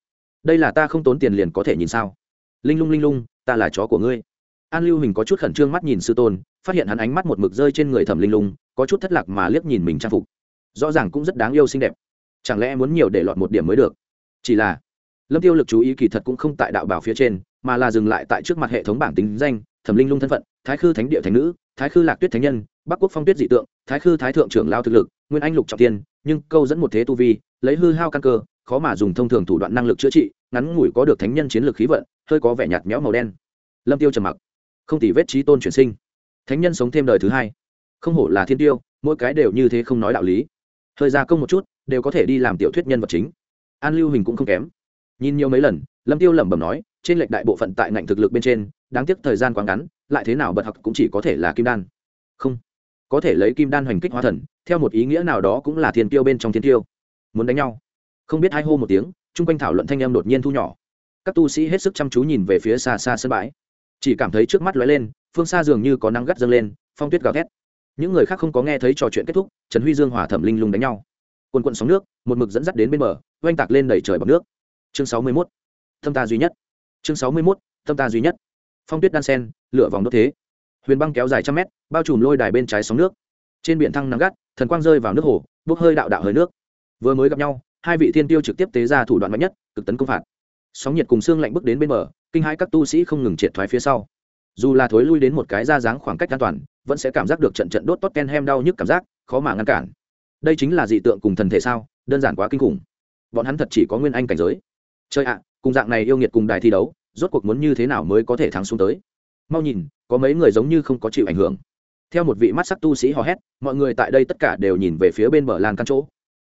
Đây là ta không tốn tiền liền có thể nhìn sao? Linh lung linh lung ta là chó của ngươi. An lưu hình có chút khẩn trương mắt nhìn sư tôn, phát hiện hắn ánh mắt một mực rơi trên người thẩm linh lung, có chút thất lạc mà liếc nhìn mình trang phục. Rõ ràng cũng rất đáng yêu xinh đẹp. Chẳng lẽ muốn nhiều để lọt một điểm mới được? Chỉ là, lâm tiêu lực chú ý kỳ thật cũng không tại đạo bảo phía trên, mà là dừng lại tại trước mặt hệ thống bảng tính danh, thẩm linh lung thân phận, thái khư thánh địa thánh nữ, thái khư lạc tuyết thánh nhân, bắc quốc phong tuyết dị tượng, thái khư thái thượng trưởng lao thực lực, nguyên anh lục trọng tiên, nhưng câu dẫn một thế tu vi, lấy hư hao căn cơ, khó mà dùng thông thường thủ đoạn năng lực chữa trị ngắn ngủi có được thánh nhân chiến lược khí vận, hơi có vẻ nhạt nhẽo màu đen. Lâm tiêu trầm mặc. Không tỉ vết trí tôn chuyển sinh. Thánh nhân sống thêm đời thứ hai. Không hổ là thiên tiêu, mỗi cái đều như thế không nói đạo lý. Hơi ra công một chút, đều có thể đi làm tiểu thuyết nhân vật chính. An lưu hình cũng không kém. Nhìn nhiều mấy lần, lâm tiêu lẩm bẩm nói, trên lệch đại bộ phận tại ngạnh thực lực bên trên, đáng tiếc thời gian quá ngắn, lại thế nào bật học cũng chỉ có thể là kim đan. Không. Có thể lấy kim đan hoành kích hóa thần, theo một ý nghĩa nào đó cũng là thiên tiêu bên trong thiên tiêu. Muốn đánh nhau. Không biết hai hô một tiếng chung quanh thảo luận thanh em đột nhiên thu nhỏ. Các tu sĩ hết sức chăm chú nhìn về phía xa xa sân bãi. Chỉ cảm thấy trước mắt lóe lên, phương xa dường như có nắng gắt dâng lên, phong tuyết gào thét. Những người khác không có nghe thấy trò chuyện kết thúc, trần huy dương hòa thẩm linh lung đánh nhau. Quần quận sóng nước, một mực dẫn dắt đến bên bờ, oanh tạc lên đẩy trời bằng nước. Chương sáu mươi mốt thâm ta duy nhất. Chương sáu mươi mốt thâm ta duy nhất. Phong tuyết đan sen, lửa vòng đốt thế. Huyền băng kéo dài trăm mét, bao trùm lôi đài bên trái sóng nước. Trên biển thăng nắng gắt, thần quang rơi vào nước hồ, bốc hơi đạo đạo hơi nước. Vừa mới gặp nhau hai vị thiên tiêu trực tiếp tế ra thủ đoạn mạnh nhất, cực tấn công phạt. Sóng nhiệt cùng xương lạnh bước đến bên bờ, kinh hãi các tu sĩ không ngừng triệt thoái phía sau. Dù là thối lui đến một cái ra dáng khoảng cách an toàn, vẫn sẽ cảm giác được trận trận đốt tốt ken hem đau nhức cảm giác, khó mà ngăn cản. Đây chính là dị tượng cùng thần thể sao, đơn giản quá kinh khủng. Bọn hắn thật chỉ có nguyên anh cảnh giới. Chơi ạ, cùng dạng này yêu nghiệt cùng đài thi đấu, rốt cuộc muốn như thế nào mới có thể thắng xuống tới? Mau nhìn, có mấy người giống như không có chịu ảnh hưởng. Theo một vị mắt sắc tu sĩ hò hét, mọi người tại đây tất cả đều nhìn về phía bên bờ lan căn chỗ.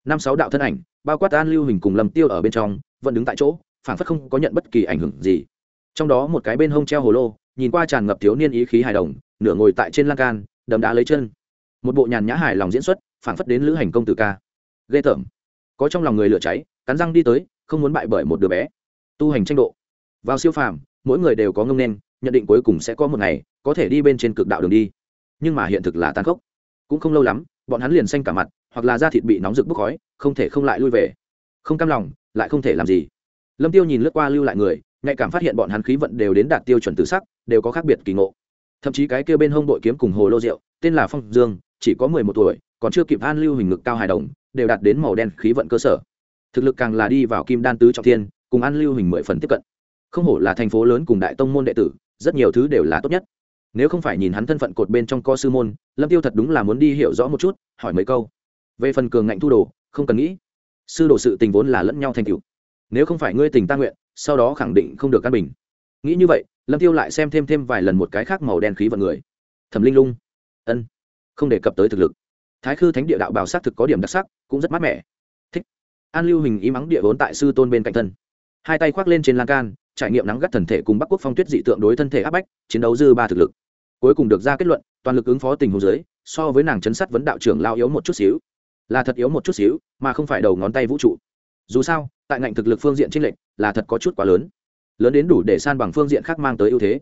Năm sáu đạo thân ảnh bao quát an lưu hình cùng lầm tiêu ở bên trong, vẫn đứng tại chỗ phản phất không có nhận bất kỳ ảnh hưởng gì. Trong đó một cái bên hông treo hồ lô, nhìn qua tràn ngập thiếu niên ý khí hài đồng, nửa ngồi tại trên lan can đầm đá lấy chân. Một bộ nhàn nhã hài lòng diễn xuất phản phất đến lữ hành công tử ca. Ghê tởm. Có trong lòng người lửa cháy, cắn răng đi tới, không muốn bại bởi một đứa bé. Tu hành tranh độ. Vào siêu phàm, mỗi người đều có ngông nên, nhận định cuối cùng sẽ có một ngày, có thể đi bên trên cực đạo đường đi. Nhưng mà hiện thực là tàn khốc. Cũng không lâu lắm bọn hắn liền xanh cả mặt, hoặc là da thịt bị nóng rực bốc khói, không thể không lại lui về. Không cam lòng, lại không thể làm gì. Lâm tiêu nhìn lướt qua lưu lại người, nhạy cảm phát hiện bọn hắn khí vận đều đến đạt tiêu chuẩn tự sắc, đều có khác biệt kỳ ngộ. Thậm chí cái kia bên hông đội kiếm cùng hồ lô rượu, tên là phong dương, chỉ có mười một tuổi, còn chưa kịp an lưu hình ngực cao hài đồng, đều đạt đến màu đen khí vận cơ sở. Thực lực càng là đi vào kim đan tứ trọng thiên, cùng an lưu hình mười phần tiếp cận. Không hổ là thành phố lớn cùng đại tông môn đệ tử, rất nhiều thứ đều là tốt nhất nếu không phải nhìn hắn thân phận cột bên trong co sư môn, lâm tiêu thật đúng là muốn đi hiểu rõ một chút, hỏi mấy câu. Về phần cường ngạnh thu đồ, không cần nghĩ. Sư đồ sự tình vốn là lẫn nhau thành cựu nếu không phải ngươi tình ta nguyện, sau đó khẳng định không được căn bình. Nghĩ như vậy, lâm tiêu lại xem thêm thêm vài lần một cái khác màu đen khí vận người. Thẩm linh lung. Ân. Không đề cập tới thực lực. Thái khư thánh địa đạo bảo sắc thực có điểm đặc sắc, cũng rất mát mẻ. Thích. An lưu hình ý mắng địa vốn tại sư tôn bên cạnh thân. Hai tay khoác lên trên lan can, trải nghiệm nắng gắt thần thể cùng bắc quốc phong tuyết dị tượng đối thân thể áp bách, chiến đấu dư ba thực lực cuối cùng được ra kết luận, toàn lực ứng phó tình huống dưới, so với nàng chấn sát vấn đạo trưởng lao yếu một chút xíu. Là thật yếu một chút xíu, mà không phải đầu ngón tay vũ trụ. Dù sao, tại ngạnh thực lực phương diện tranh lệch, là thật có chút quá lớn. Lớn đến đủ để san bằng phương diện khác mang tới ưu thế.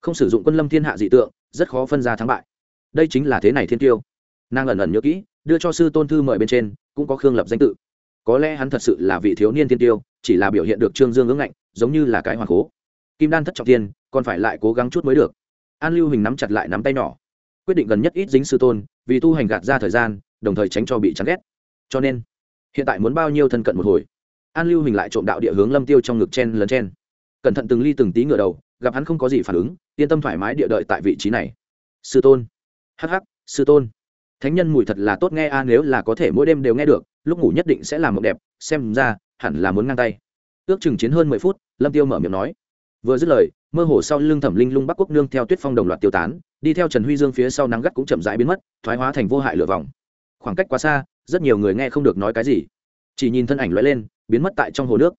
Không sử dụng quân lâm thiên hạ dị tượng, rất khó phân ra thắng bại. Đây chính là thế này thiên tiêu. Nàng ẩn ẩn nhớ kỹ, đưa cho sư tôn thư mời bên trên, cũng có khương lập danh tự. Có lẽ hắn thật sự là vị thiếu niên thiên tiêu, chỉ là biểu hiện được trương dương ngưỡng ngạnh, giống như là cái hoàng cố. Kim đan thất trọng tiên còn phải lại cố gắng chút mới được an lưu hình nắm chặt lại nắm tay nhỏ quyết định gần nhất ít dính sư tôn vì tu hành gạt ra thời gian đồng thời tránh cho bị chán ghét cho nên hiện tại muốn bao nhiêu thân cận một hồi an lưu hình lại trộm đạo địa hướng lâm tiêu trong ngực chen lấn chen cẩn thận từng ly từng tí ngửa đầu gặp hắn không có gì phản ứng yên tâm thoải mái địa đợi tại vị trí này sư tôn hắc hắc sư tôn thánh nhân mùi thật là tốt nghe a à, nếu là có thể mỗi đêm đều nghe được lúc ngủ nhất định sẽ làm mộng đẹp xem ra hẳn là muốn ngang tay ước chừng chiến hơn mười phút lâm tiêu mở miệng nói vừa dứt lời mơ hồ sau lưng thẩm linh lung bắc quốc nương theo tuyết phong đồng loạt tiêu tán, đi theo trần huy dương phía sau nắng gắt cũng chậm rãi biến mất, thoái hóa thành vô hại lửa vòng. Khoảng cách quá xa, rất nhiều người nghe không được nói cái gì. Chỉ nhìn thân ảnh lóe lên, biến mất tại trong hồ nước.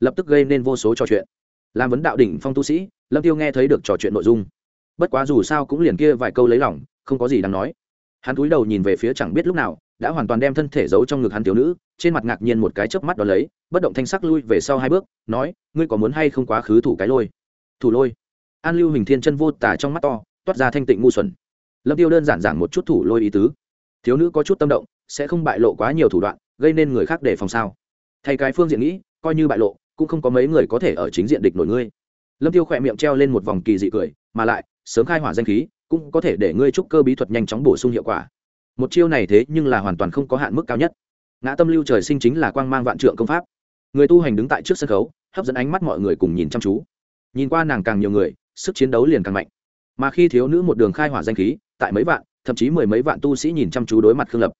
Lập tức gây nên vô số trò chuyện. Làm vấn đạo đỉnh phong tu sĩ, lâm tiêu nghe thấy được trò chuyện nội dung. Bất quá dù sao cũng liền kia vài câu lấy lòng, không có gì đáng nói. Hắn cúi đầu nhìn về phía chẳng biết lúc nào, đã hoàn toàn đem thân thể giấu trong ngực hắn thiếu nữ, trên mặt ngạc nhiên một cái chớp mắt đó lấy, bất động thanh sắc lui về sau hai bước, nói, ngươi có muốn hay không quá khứ thủ cái lôi? Thủ lôi. An lưu hình thiên chân vô tả trong mắt to, toát ra thanh tịnh ngu xuẩn. Lâm tiêu đơn giản giản một chút thủ lôi ý tứ. Thiếu nữ có chút tâm động, sẽ không bại lộ quá nhiều thủ đoạn, gây nên người khác để phòng sao? Thay cái phương diện nghĩ, coi như bại lộ, cũng không có mấy người có thể ở chính diện địch nổi ngươi. Lâm tiêu khỏe miệng treo lên một vòng kỳ dị cười, mà lại, sớm khai hỏa danh khí, cũng có thể để ngươi trúc cơ bí thuật nhanh chóng bổ sung hiệu quả. Một chiêu này thế nhưng là hoàn toàn không có hạn mức cao nhất. Ngã tâm lưu trời sinh chính là quang mang vạn trượng công pháp. Người tu hành đứng tại trước sân khấu, hấp dẫn ánh mắt mọi người cùng nhìn chăm chú nhìn qua nàng càng nhiều người, sức chiến đấu liền càng mạnh. Mà khi thiếu nữ một đường khai hỏa danh khí, tại mấy vạn, thậm chí mười mấy vạn tu sĩ nhìn chăm chú đối mặt khương lập.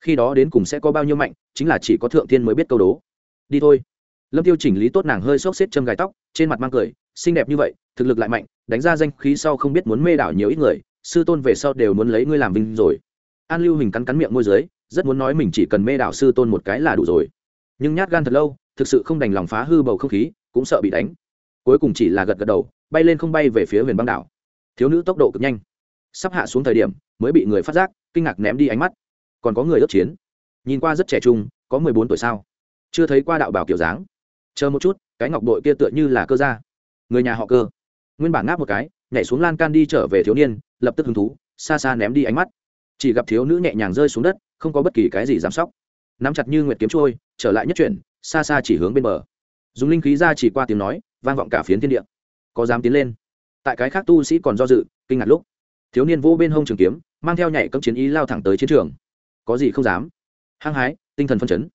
Khi đó đến cùng sẽ có bao nhiêu mạnh, chính là chỉ có thượng thiên mới biết câu đố. Đi thôi. Lâm tiêu chỉnh lý tốt nàng hơi xốc xếp châm gài tóc, trên mặt mang cười, xinh đẹp như vậy, thực lực lại mạnh, đánh ra danh khí sau không biết muốn mê đảo nhiều ít người, sư tôn về sau đều muốn lấy ngươi làm vinh rồi. An lưu hình cắn cắn miệng môi dưới, rất muốn nói mình chỉ cần mê đảo sư tôn một cái là đủ rồi. Nhưng nhát gan thật lâu, thực sự không đành lòng phá hư bầu không khí, cũng sợ bị đánh cuối cùng chỉ là gật gật đầu, bay lên không bay về phía huyền băng đảo. Thiếu nữ tốc độ cực nhanh. Sắp hạ xuống thời điểm, mới bị người phát giác, kinh ngạc ném đi ánh mắt. Còn có người ước chiến. Nhìn qua rất trẻ trung, có mười bốn tuổi sao? Chưa thấy qua đạo bảo kiểu dáng. Chờ một chút, cái ngọc đội kia tựa như là cơ gia. Người nhà họ cơ. Nguyên bản ngáp một cái, nhảy xuống lan can đi trở về thiếu niên, lập tức hứng thú, xa xa ném đi ánh mắt. Chỉ gặp thiếu nữ nhẹ nhàng rơi xuống đất, không có bất kỳ cái gì giám sóc. Nắm chặt như nguyệt kiếm trôi, trở lại nhất chuyển, xa xa chỉ hướng bên bờ. Dùng linh khí ra chỉ qua tiếng nói vang vọng cả phiến thiên địa. Có dám tiến lên? Tại cái khác tu sĩ còn do dự, kinh ngạc lúc, thiếu niên vô bên hông trường kiếm, mang theo nhảy cấm chiến ý lao thẳng tới chiến trường. Có gì không dám? Hăng hái, tinh thần phân chấn.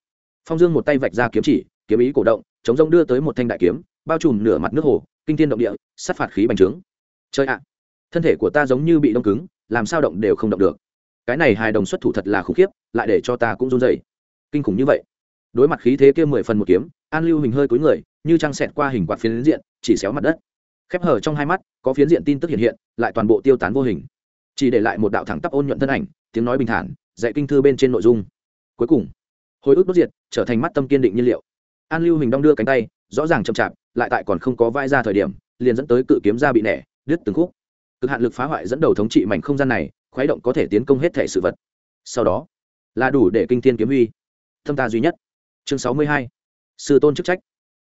Phong dương một tay vạch ra kiếm chỉ, kiếm ý cổ động, chống rông đưa tới một thanh đại kiếm, bao trùm nửa mặt nước hồ, kinh thiên động địa, sát phạt khí bành trướng. Chơi ạ! Thân thể của ta giống như bị đông cứng, làm sao động đều không động được. Cái này hài đồng xuất thủ thật là khủng khiếp, lại để cho ta cũng run dày kinh khủng như vậy. Đối mặt khí thế kia mười phần một kiếm, an lưu hình hơi cúi người như trăng xẹt qua hình quạt phiến diện, chỉ xéo mặt đất. Khép hở trong hai mắt, có phiến diện tin tức hiện hiện, lại toàn bộ tiêu tán vô hình. Chỉ để lại một đạo thẳng tắp ôn nhuận thân ảnh, tiếng nói bình thản, dạy kinh thư bên trên nội dung. Cuối cùng, hồi ức đốt diệt, trở thành mắt tâm kiên định nhiên liệu. An lưu hình đong đưa cánh tay, rõ ràng chậm chạp, lại tại còn không có vai ra thời điểm, liền dẫn tới cự kiếm ra bị nẻ, đứt từng khúc. Cực hạn lực phá hoại dẫn đầu thống trị mảnh không gian này, khuấy động có thể tiến công hết thể sự vật. Sau đó, là đủ để kinh thiên kiếm huy thâm ta duy nhất. Chương sáu mươi hai. Sư tôn chức trách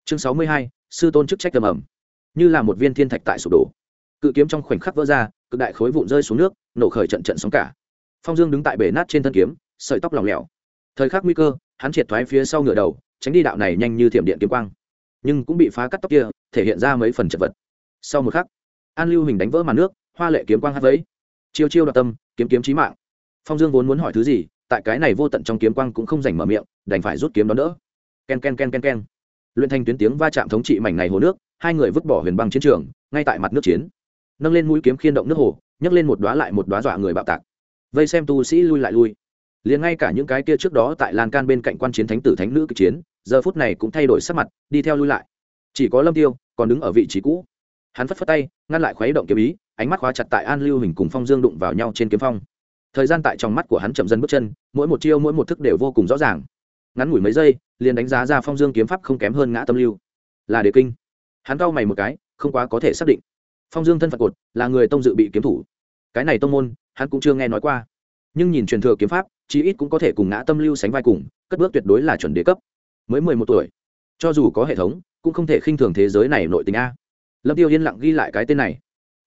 chương sáu mươi hai, sư tôn chức trách tầm ẩm như là một viên thiên thạch tại sụp đổ. Cự kiếm trong khoảnh khắc vỡ ra, cực đại khối vụn rơi xuống nước, nổ khởi trận trận sóng cả. Phong dương đứng tại bể nát trên thân kiếm, sợi tóc lỏng lẻo. Thời khắc nguy cơ, hắn triệt thoái phía sau ngựa đầu, tránh đi đạo này nhanh như thiểm điện kiếm quang. Nhưng cũng bị phá cắt tóc kia, thể hiện ra mấy phần chật vật. Sau một khắc, an lưu hình đánh vỡ màn nước, hoa lệ kiếm quang hát vẫy. Chiêu chiêu đoạt tâm, kiếm kiếm trí mạng. Phong dương vốn muốn hỏi thứ gì, tại cái này vô tận trong kiếm quang cũng không dành mở miệng, đành phải rút kiếm đón đỡ. Ken ken ken ken ken luyện thành tuyến tiếng va chạm thống trị mảnh này hồ nước, hai người vứt bỏ huyền băng chiến trường, ngay tại mặt nước chiến. Nâng lên mũi kiếm khiên động nước hồ, nhấc lên một đoá lại một đoá dọa người bạo tạc. Vây xem tu sĩ lui lại lui. Liền ngay cả những cái kia trước đó tại lan can bên cạnh quan chiến thánh tử thánh nữ kịch chiến, giờ phút này cũng thay đổi sắc mặt, đi theo lui lại. Chỉ có lâm tiêu, còn đứng ở vị trí cũ. Hắn phất phất tay, ngăn lại khuấy động kiếm ý, ánh mắt khóa chặt tại an lưu hình cùng phong dương đụng vào nhau trên kiếm phong. Thời gian tại trong mắt của hắn chậm dần bước chân, mỗi một chiêu mỗi một thức đều vô cùng rõ ràng ngắn ngủi mấy giây, liền đánh giá ra phong dương kiếm pháp không kém hơn ngã tâm lưu. Là đế kinh. Hắn cau mày một cái, không quá có thể xác định. Phong dương thân phận cột, là người tông dự bị kiếm thủ. Cái này tông môn, hắn cũng chưa nghe nói qua. Nhưng nhìn truyền thừa kiếm pháp, chí ít cũng có thể cùng ngã tâm lưu sánh vai cùng, cất bước tuyệt đối là chuẩn đế cấp. Mới mười một tuổi, cho dù có hệ thống, cũng không thể khinh thường thế giới này nội tình a. Lâm tiêu yên lặng ghi lại cái tên này.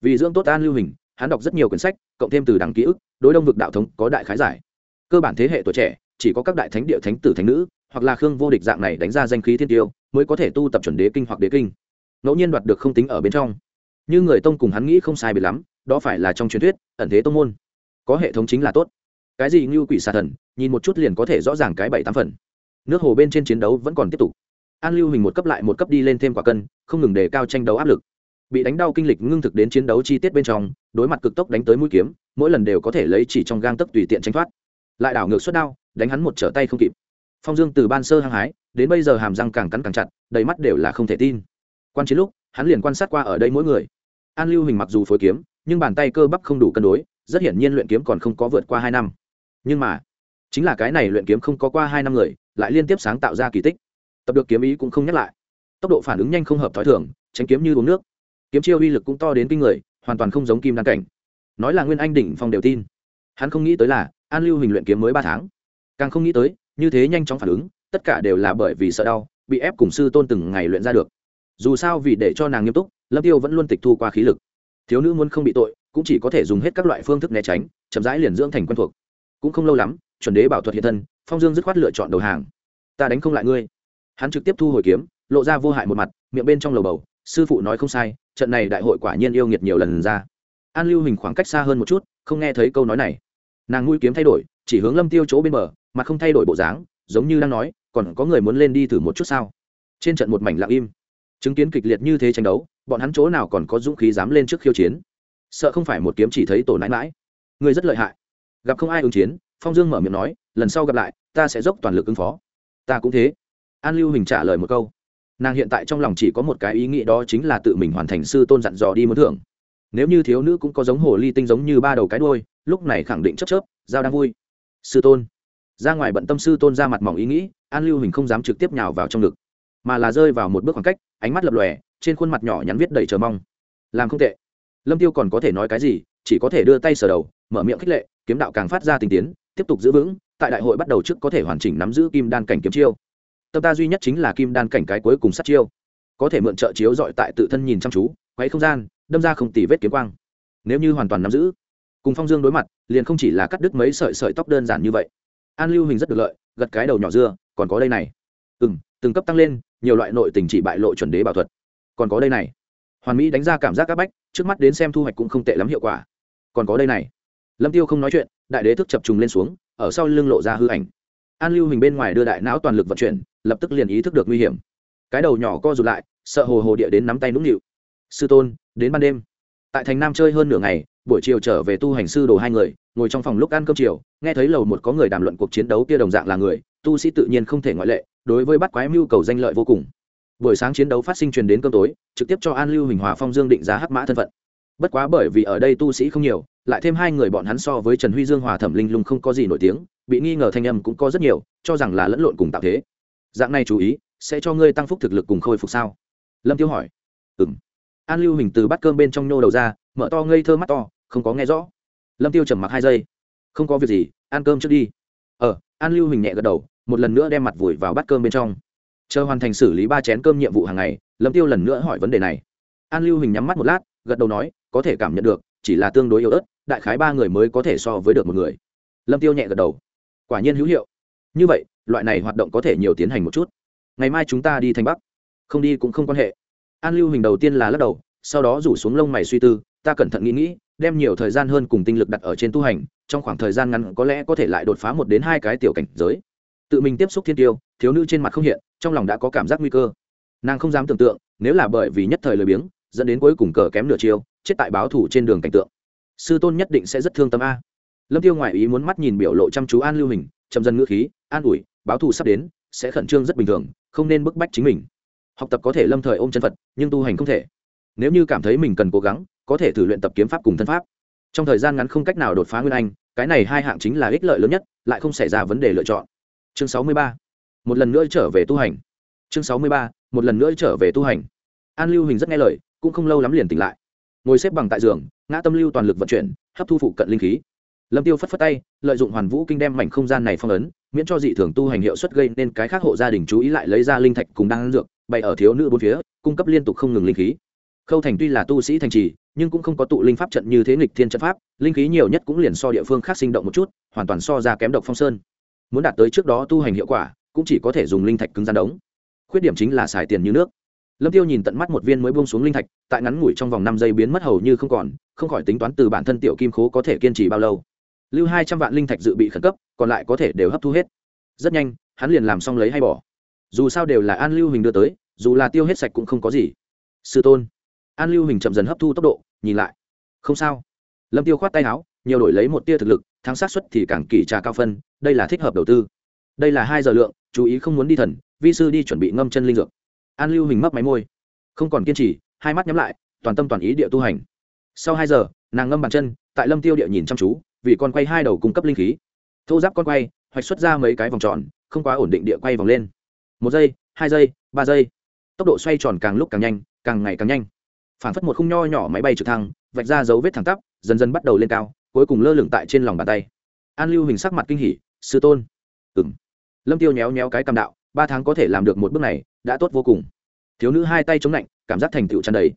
Vì dưỡng tốt an lưu hình, hắn đọc rất nhiều quyển sách, cộng thêm từ đằng ký ức, đối đông vực đạo thống có đại khái giải. Cơ bản thế hệ tuổi trẻ chỉ có các đại thánh địa thánh tử thánh nữ, hoặc là khương vô địch dạng này đánh ra danh khí thiên tiêu, mới có thể tu tập chuẩn đế kinh hoặc đế kinh. Ngẫu nhiên đoạt được không tính ở bên trong. Như người tông cùng hắn nghĩ không sai biệt lắm, đó phải là trong truyền thuyết, ẩn thế tông môn. Có hệ thống chính là tốt. Cái gì như quỷ xà thần, nhìn một chút liền có thể rõ ràng cái bảy tám phần. Nước hồ bên trên chiến đấu vẫn còn tiếp tục. An lưu hình một cấp lại một cấp đi lên thêm quả cân, không ngừng đề cao tranh đấu áp lực. Bị đánh đau kinh lịch ngưng thực đến chiến đấu chi tiết bên trong, đối mặt cực tốc đánh tới mũi kiếm, mỗi lần đều có thể lấy chỉ trong gang tấc tùy tiện tranh thoát. Lại đảo ngược suất đao đánh hắn một trở tay không kịp. Phong dương từ ban sơ hăng hái, đến bây giờ hàm răng càng cắn càng chặt, đầy mắt đều là không thể tin. Quan chiến lúc, hắn liền quan sát qua ở đây mỗi người. An lưu hình mặc dù phối kiếm, nhưng bàn tay cơ bắp không đủ cân đối, rất hiển nhiên luyện kiếm còn không có vượt qua hai năm. Nhưng mà, chính là cái này luyện kiếm không có qua hai năm người, lại liên tiếp sáng tạo ra kỳ tích. Tập được kiếm ý cũng không nhắc lại. Tốc độ phản ứng nhanh không hợp t h ó i thường tránh kiếm như uống nước. Kiếm chiêu uy lực cũng to đến kinh người, hoàn toàn không giống kim đan cảnh. Nói là nguyên anh đỉnh phong đều tin. Hắn không nghĩ tới là, an lưu hình luyện kiếm mới ba tháng càng không nghĩ tới, như thế nhanh chóng phản ứng, tất cả đều là bởi vì sợ đau, bị ép cùng sư tôn từng ngày luyện ra được. Dù sao vì để cho nàng nghiêm túc, lâm tiêu vẫn luôn tịch thu qua khí lực. Thiếu nữ muốn không bị tội, cũng chỉ có thể dùng hết các loại phương thức né tránh, chậm rãi liền dưỡng thành quen thuộc. Cũng không lâu lắm, chuẩn đế bảo thuật hiện thân, phong dương dứt khoát lựa chọn đầu hàng. Ta đánh không lại ngươi. Hắn trực tiếp thu hồi kiếm, lộ ra vô hại một mặt, miệng bên trong lầu bầu, sư phụ nói không sai, trận này đại hội quả nhiên yêu nghiệt nhiều lần ra. An lưu hình khoảng cách xa hơn một chút, không nghe thấy câu nói này. Nàng mũi kiếm thay đổi chỉ hướng lâm tiêu chỗ bên bờ, mà không thay đổi bộ dáng, giống như đang nói, còn có người muốn lên đi thử một chút sao? Trên trận một mảnh lặng im. Chứng kiến kịch liệt như thế tranh đấu, bọn hắn chỗ nào còn có dũng khí dám lên trước khiêu chiến? Sợ không phải một kiếm chỉ thấy tổ nãi mãi người rất lợi hại. Gặp không ai ứng chiến, phong dương mở miệng nói, lần sau gặp lại, ta sẽ dốc toàn lực ứng phó. Ta cũng thế. An lưu hình trả lời một câu. Nàng hiện tại trong lòng chỉ có một cái ý nghĩ đó chính là tự mình hoàn thành sư tôn dặn dò đi muốn thưởng. Nếu như thiếu nữ cũng có giống hồ ly tinh giống như ba đầu cái đôi lúc này khẳng định chấp chớp, giao đang vui sư tôn. Ra ngoài bận tâm sư tôn ra mặt mỏng ý nghĩ, an lưu hình không dám trực tiếp nhào vào trong ngực, mà là rơi vào một bước khoảng cách, ánh mắt lập lòe, trên khuôn mặt nhỏ nhắn viết đầy chờ mong. Làm không tệ. Lâm tiêu còn có thể nói cái gì, chỉ có thể đưa tay sờ đầu, mở miệng khích lệ, kiếm đạo càng phát ra tình tiến, tiếp tục giữ vững, tại đại hội bắt đầu trước có thể hoàn chỉnh nắm giữ kim đan cảnh kiếm chiêu. Tâm ta duy nhất chính là kim đan cảnh cái cuối cùng sát chiêu. Có thể mượn trợ chiếu dọi tại tự thân nhìn chăm chú, quấy không gian, đâm ra không tỉ vết kiếm quang. Nếu như hoàn toàn nắm giữ cùng phong dương đối mặt, liền không chỉ là cắt đứt mấy sợi sợi tóc đơn giản như vậy. An lưu hình rất được lợi, gật cái đầu nhỏ dưa, còn có đây này. Ừ m từng cấp tăng lên, nhiều loại nội tình chỉ bại lộ chuẩn đế bảo thuật. Còn có đây này. Hoàn mỹ đánh ra cảm giác c áp bách, trước mắt đến xem thu hoạch cũng không tệ lắm hiệu quả. Còn có đây này. Lâm tiêu không nói chuyện, đại đế thức chập trùng lên xuống, ở sau lưng lộ ra hư ảnh. An lưu hình bên ngoài đưa đại não toàn lực vận chuyển, lập tức liền ý thức được nguy hiểm. Cái đầu nhỏ co rụt lại, sợ hồ hồ địa đến nắm tay nũng nịu. Sư tôn, đến ban đêm tại thành nam chơi hơn nửa ngày, buổi chiều trở về tu hành sư đồ hai người, ngồi trong phòng lúc ăn cơm chiều, nghe thấy lầu một có người đàm luận cuộc chiến đấu kia đồng dạng là người, tu sĩ tự nhiên không thể ngoại lệ, đối với bắt quái mưu cầu danh lợi vô cùng. Buổi sáng chiến đấu phát sinh truyền đến cơm tối, trực tiếp cho an lưu huỳnh hòa phong dương định giá hắc mã thân phận. Bất quá bởi vì ở đây tu sĩ không nhiều, lại thêm hai người bọn hắn so với trần huy dương hòa thẩm linh lung không có gì nổi tiếng, bị nghi ngờ thanh âm cũng có rất nhiều, cho rằng là lẫn lộn cùng tạo thế. Dạng này chú ý, sẽ cho ngươi tăng phúc thực lực cùng khôi phục sao? Lâm tiêu hỏi. Ừng an lưu hình từ bắt cơm bên trong nhô đầu ra, mở to ngây thơ mắt to, không có nghe rõ. Lâm tiêu trầm mặc hai giây. Không có việc gì, ăn cơm trước đi. Ờ an lưu hình nhẹ gật đầu, một lần nữa đem mặt vùi vào bát cơm bên trong. Chờ hoàn thành xử lý ba chén cơm nhiệm vụ hàng ngày, lâm tiêu lần nữa hỏi vấn đề này. An lưu hình nhắm mắt một lát, gật đầu nói, có thể cảm nhận được, chỉ là tương đối yếu ớt, đại khái ba người mới có thể so với được một người. Lâm tiêu nhẹ gật đầu. Quả nhiên hữu hiệu. Như vậy, loại này hoạt động có thể nhiều tiến hành một chút. Ngày mai chúng ta đi thành bắc. Không đi cũng không quan hệ an lưu hình đầu tiên là lắc đầu, sau đó rủ xuống lông mày suy tư, ta cẩn thận nghĩ nghĩ, đem nhiều thời gian hơn cùng tinh lực đặt ở trên tu hành, trong khoảng thời gian ngắn có lẽ có thể lại đột phá một đến hai cái tiểu cảnh giới. Tự mình tiếp xúc thiên tiêu, thiếu nữ trên mặt không hiện, trong lòng đã có cảm giác nguy cơ. Nàng không dám tưởng tượng, nếu là bởi vì nhất thời lười biếng, dẫn đến cuối cùng cờ kém nửa chiêu, chết tại báo thủ trên đường cảnh tượng. Sư tôn nhất định sẽ rất thương tâm a. Lâm tiêu ngoại ý muốn mắt nhìn biểu lộ chăm chú an lưu hình chậm dần ngữ khí, an ủi, báo thù sắp đến, sẽ khẩn trương rất bình thường, không nên bức bách chính mình học tập có thể lâm thời ôm chân phật, nhưng tu hành không thể. Nếu như cảm thấy mình cần cố gắng, có thể thử luyện tập kiếm pháp cùng thân pháp. Trong thời gian ngắn không cách nào đột phá nguyên anh, cái này hai hạng chính là ích lợi lớn nhất, lại không xảy ra vấn đề lựa chọn. Chương sáu mươi ba. Một lần nữa trở về tu hành. Chương sáu mươi ba. Một lần nữa trở về tu hành. An lưu hình rất nghe lời, cũng không lâu lắm liền tỉnh lại. Ngồi xếp bằng tại giường, ngã tâm lưu toàn lực vận chuyển, hấp thu phụ cận linh khí. Lâm tiêu phất phất tay, lợi dụng hoàn vũ kinh đem mảnh không gian này phong ấn, miễn cho dị thường tu hành hiệu suất gây nên cái khác hộ gia đình chú ý lại lấy ra linh thạch cùng đan dược bày ở thiếu nữ bốn phía, cung cấp liên tục không ngừng linh khí. Khâu thành tuy là tu sĩ thành trì, nhưng cũng không có tụ linh pháp trận như thế nghịch thiên trận pháp, linh khí nhiều nhất cũng liền so địa phương khác sinh động một chút, hoàn toàn so ra kém độc phong sơn. Muốn đạt tới trước đó tu hành hiệu quả, cũng chỉ có thể dùng linh thạch cứng gian đống. Khuyết điểm chính là xài tiền như nước. Lâm tiêu nhìn tận mắt một viên mới buông xuống linh thạch, tại ngắn ngủi trong vòng năm giây biến mất hầu như không còn, không khỏi tính toán từ bản thân tiểu kim khố có thể kiên trì bao lâu. Lưu hai trăm vạn linh thạch dự bị khẩn cấp, còn lại có thể đều hấp thu hết. Rất nhanh, hắn liền làm xong lấy hay bỏ dù sao đều là an lưu hình đưa tới, dù là tiêu hết sạch cũng không có gì. Sư tôn, an lưu hình chậm dần hấp thu tốc độ, nhìn lại. Không sao. Lâm tiêu khoát tay áo, nhiều đổi lấy một tia thực lực, thắng sát xuất thì càng kỳ trà cao phân, đây là thích hợp đầu tư. Đây là hai giờ lượng, chú ý không muốn đi thần, vi sư đi chuẩn bị ngâm chân linh dược. An lưu hình mấp máy môi. Không còn kiên trì, hai mắt nhắm lại, toàn tâm toàn ý địa tu hành. Sau hai giờ, nàng ngâm bàn chân, tại lâm tiêu địa nhìn chăm chú, vì con quay hai đầu cung cấp linh khí. Thô giáp con quay, hoạch xuất ra mấy cái vòng tròn, không quá ổn định địa quay vòng lên một giây, hai giây, ba giây. Tốc độ xoay tròn càng lúc càng nhanh, càng ngày càng nhanh. Phản phất một khung nho nhỏ máy bay trực thăng, vạch ra dấu vết thẳng tắp, dần dần bắt đầu lên cao, cuối cùng lơ lửng tại trên lòng bàn tay. An lưu hình sắc mặt kinh hỉ, sư tôn. Ừ m lâm tiêu nhéo nhéo cái cầm đạo, ba tháng có thể làm được một bước này, đã tốt vô cùng. Thiếu nữ hai tay chống lạnh, cảm giác thành tựu tràn đầy.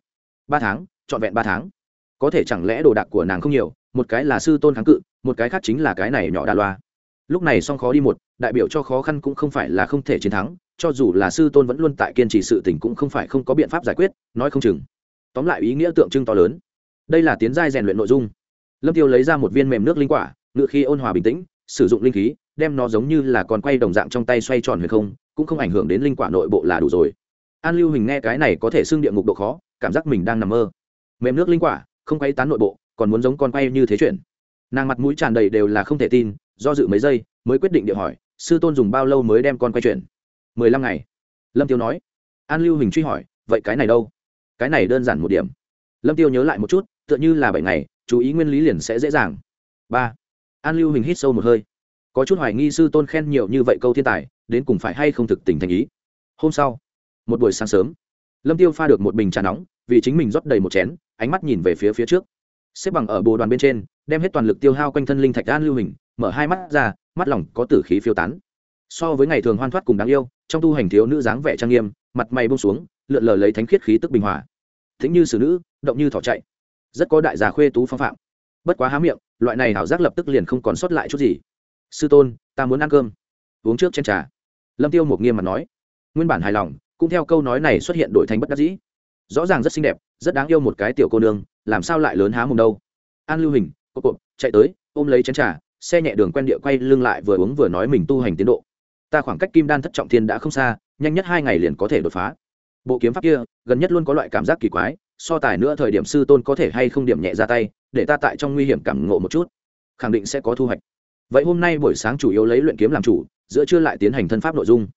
Ba tháng, trọn vẹn ba tháng. Có thể chẳng lẽ đồ đạc của nàng không nhiều, một cái là sư tôn kháng cự, một cái khác chính là cái này nhỏ đà loa. Lúc này song khó đi một, đại biểu cho khó khăn cũng không phải là không thể chiến thắng cho dù là sư tôn vẫn luôn tại kiên trì sự tình cũng không phải không có biện pháp giải quyết, nói không chừng. Tóm lại ý nghĩa tượng trưng to lớn. Đây là tiến giai rèn luyện nội dung. Lâm tiêu lấy ra một viên mềm nước linh quả, ngự khi ôn hòa bình tĩnh, sử dụng linh khí, đem nó giống như là còn quay đồng dạng trong tay xoay tròn hay không, cũng không ảnh hưởng đến linh quả nội bộ là đủ rồi. An lưu hình nghe cái này có thể xưng địa ngục độ khó, cảm giác mình đang nằm mơ. Mềm nước linh quả, không quay tán nội bộ, còn muốn giống con quay như thế chuyện nàng mặt mũi tràn đầy đều là không thể tin, do dự mấy giây, mới quyết định địa hỏi, sư tôn dùng bao lâu mới đem con quay chuyển? Mười lăm ngày. Lâm tiêu nói. An lưu hình truy hỏi, vậy cái này đâu? Cái này đơn giản một điểm. Lâm tiêu nhớ lại một chút, tựa như là bảy ngày, chú ý nguyên lý liền sẽ dễ dàng. Ba. An lưu hình hít sâu một hơi. Có chút hoài nghi sư tôn khen nhiều như vậy câu thiên tài, đến cùng phải hay không thực tình thành ý. Hôm sau, một buổi sáng sớm, lâm tiêu pha được một bình trà nóng, vì chính mình rót đầy một chén, ánh mắt nhìn về phía phía trước. Xếp bằng ở bồ đoàn bên trên, đem hết toàn lực tiêu hao quanh thân linh thạch an lưu hình, mở hai mắt ra, mắt lòng có tử khí phiêu tán so với ngày thường hoan thoát cùng đáng yêu, trong tu hành thiếu nữ dáng vẻ trang nghiêm, mặt mày bông xuống, lượn lờ lấy thánh khiết khí tức bình hòa. Thính như xử nữ, động như thỏ chạy. Rất có đại già khuê tú phong phạm. Bất quá há miệng, loại này hảo giác lập tức liền không còn sót lại chút gì. Sư tôn, ta muốn ăn cơm. Uống trước trên trà. Lâm tiêu một nghiêm mặt nói. Nguyên bản hài lòng, cũng theo câu nói này xuất hiện đổi thành bất đắc dĩ. Rõ ràng rất xinh đẹp, rất đáng yêu một cái tiểu cô nương, làm sao lại lớn há mồm đâu. An lưu hình cộp cộp chạy tới, ôm lấy chén trà, xe nhẹ đường quen địa quay lưng lại vừa uống vừa nói mình tu hành tiến độ ta khoảng cách kim đan thất trọng thiên đã không xa, nhanh nhất hai ngày liền có thể đột phá. Bộ kiếm pháp kia, gần nhất luôn có loại cảm giác kỳ quái, so tài nữa thời điểm sư tôn có thể hay không điểm nhẹ ra tay, để ta tại trong nguy hiểm cảm ngộ một chút. Khẳng định sẽ có thu hoạch. Vậy hôm nay buổi sáng chủ yếu lấy luyện kiếm làm chủ, giữa trưa lại tiến hành thân pháp nội dung.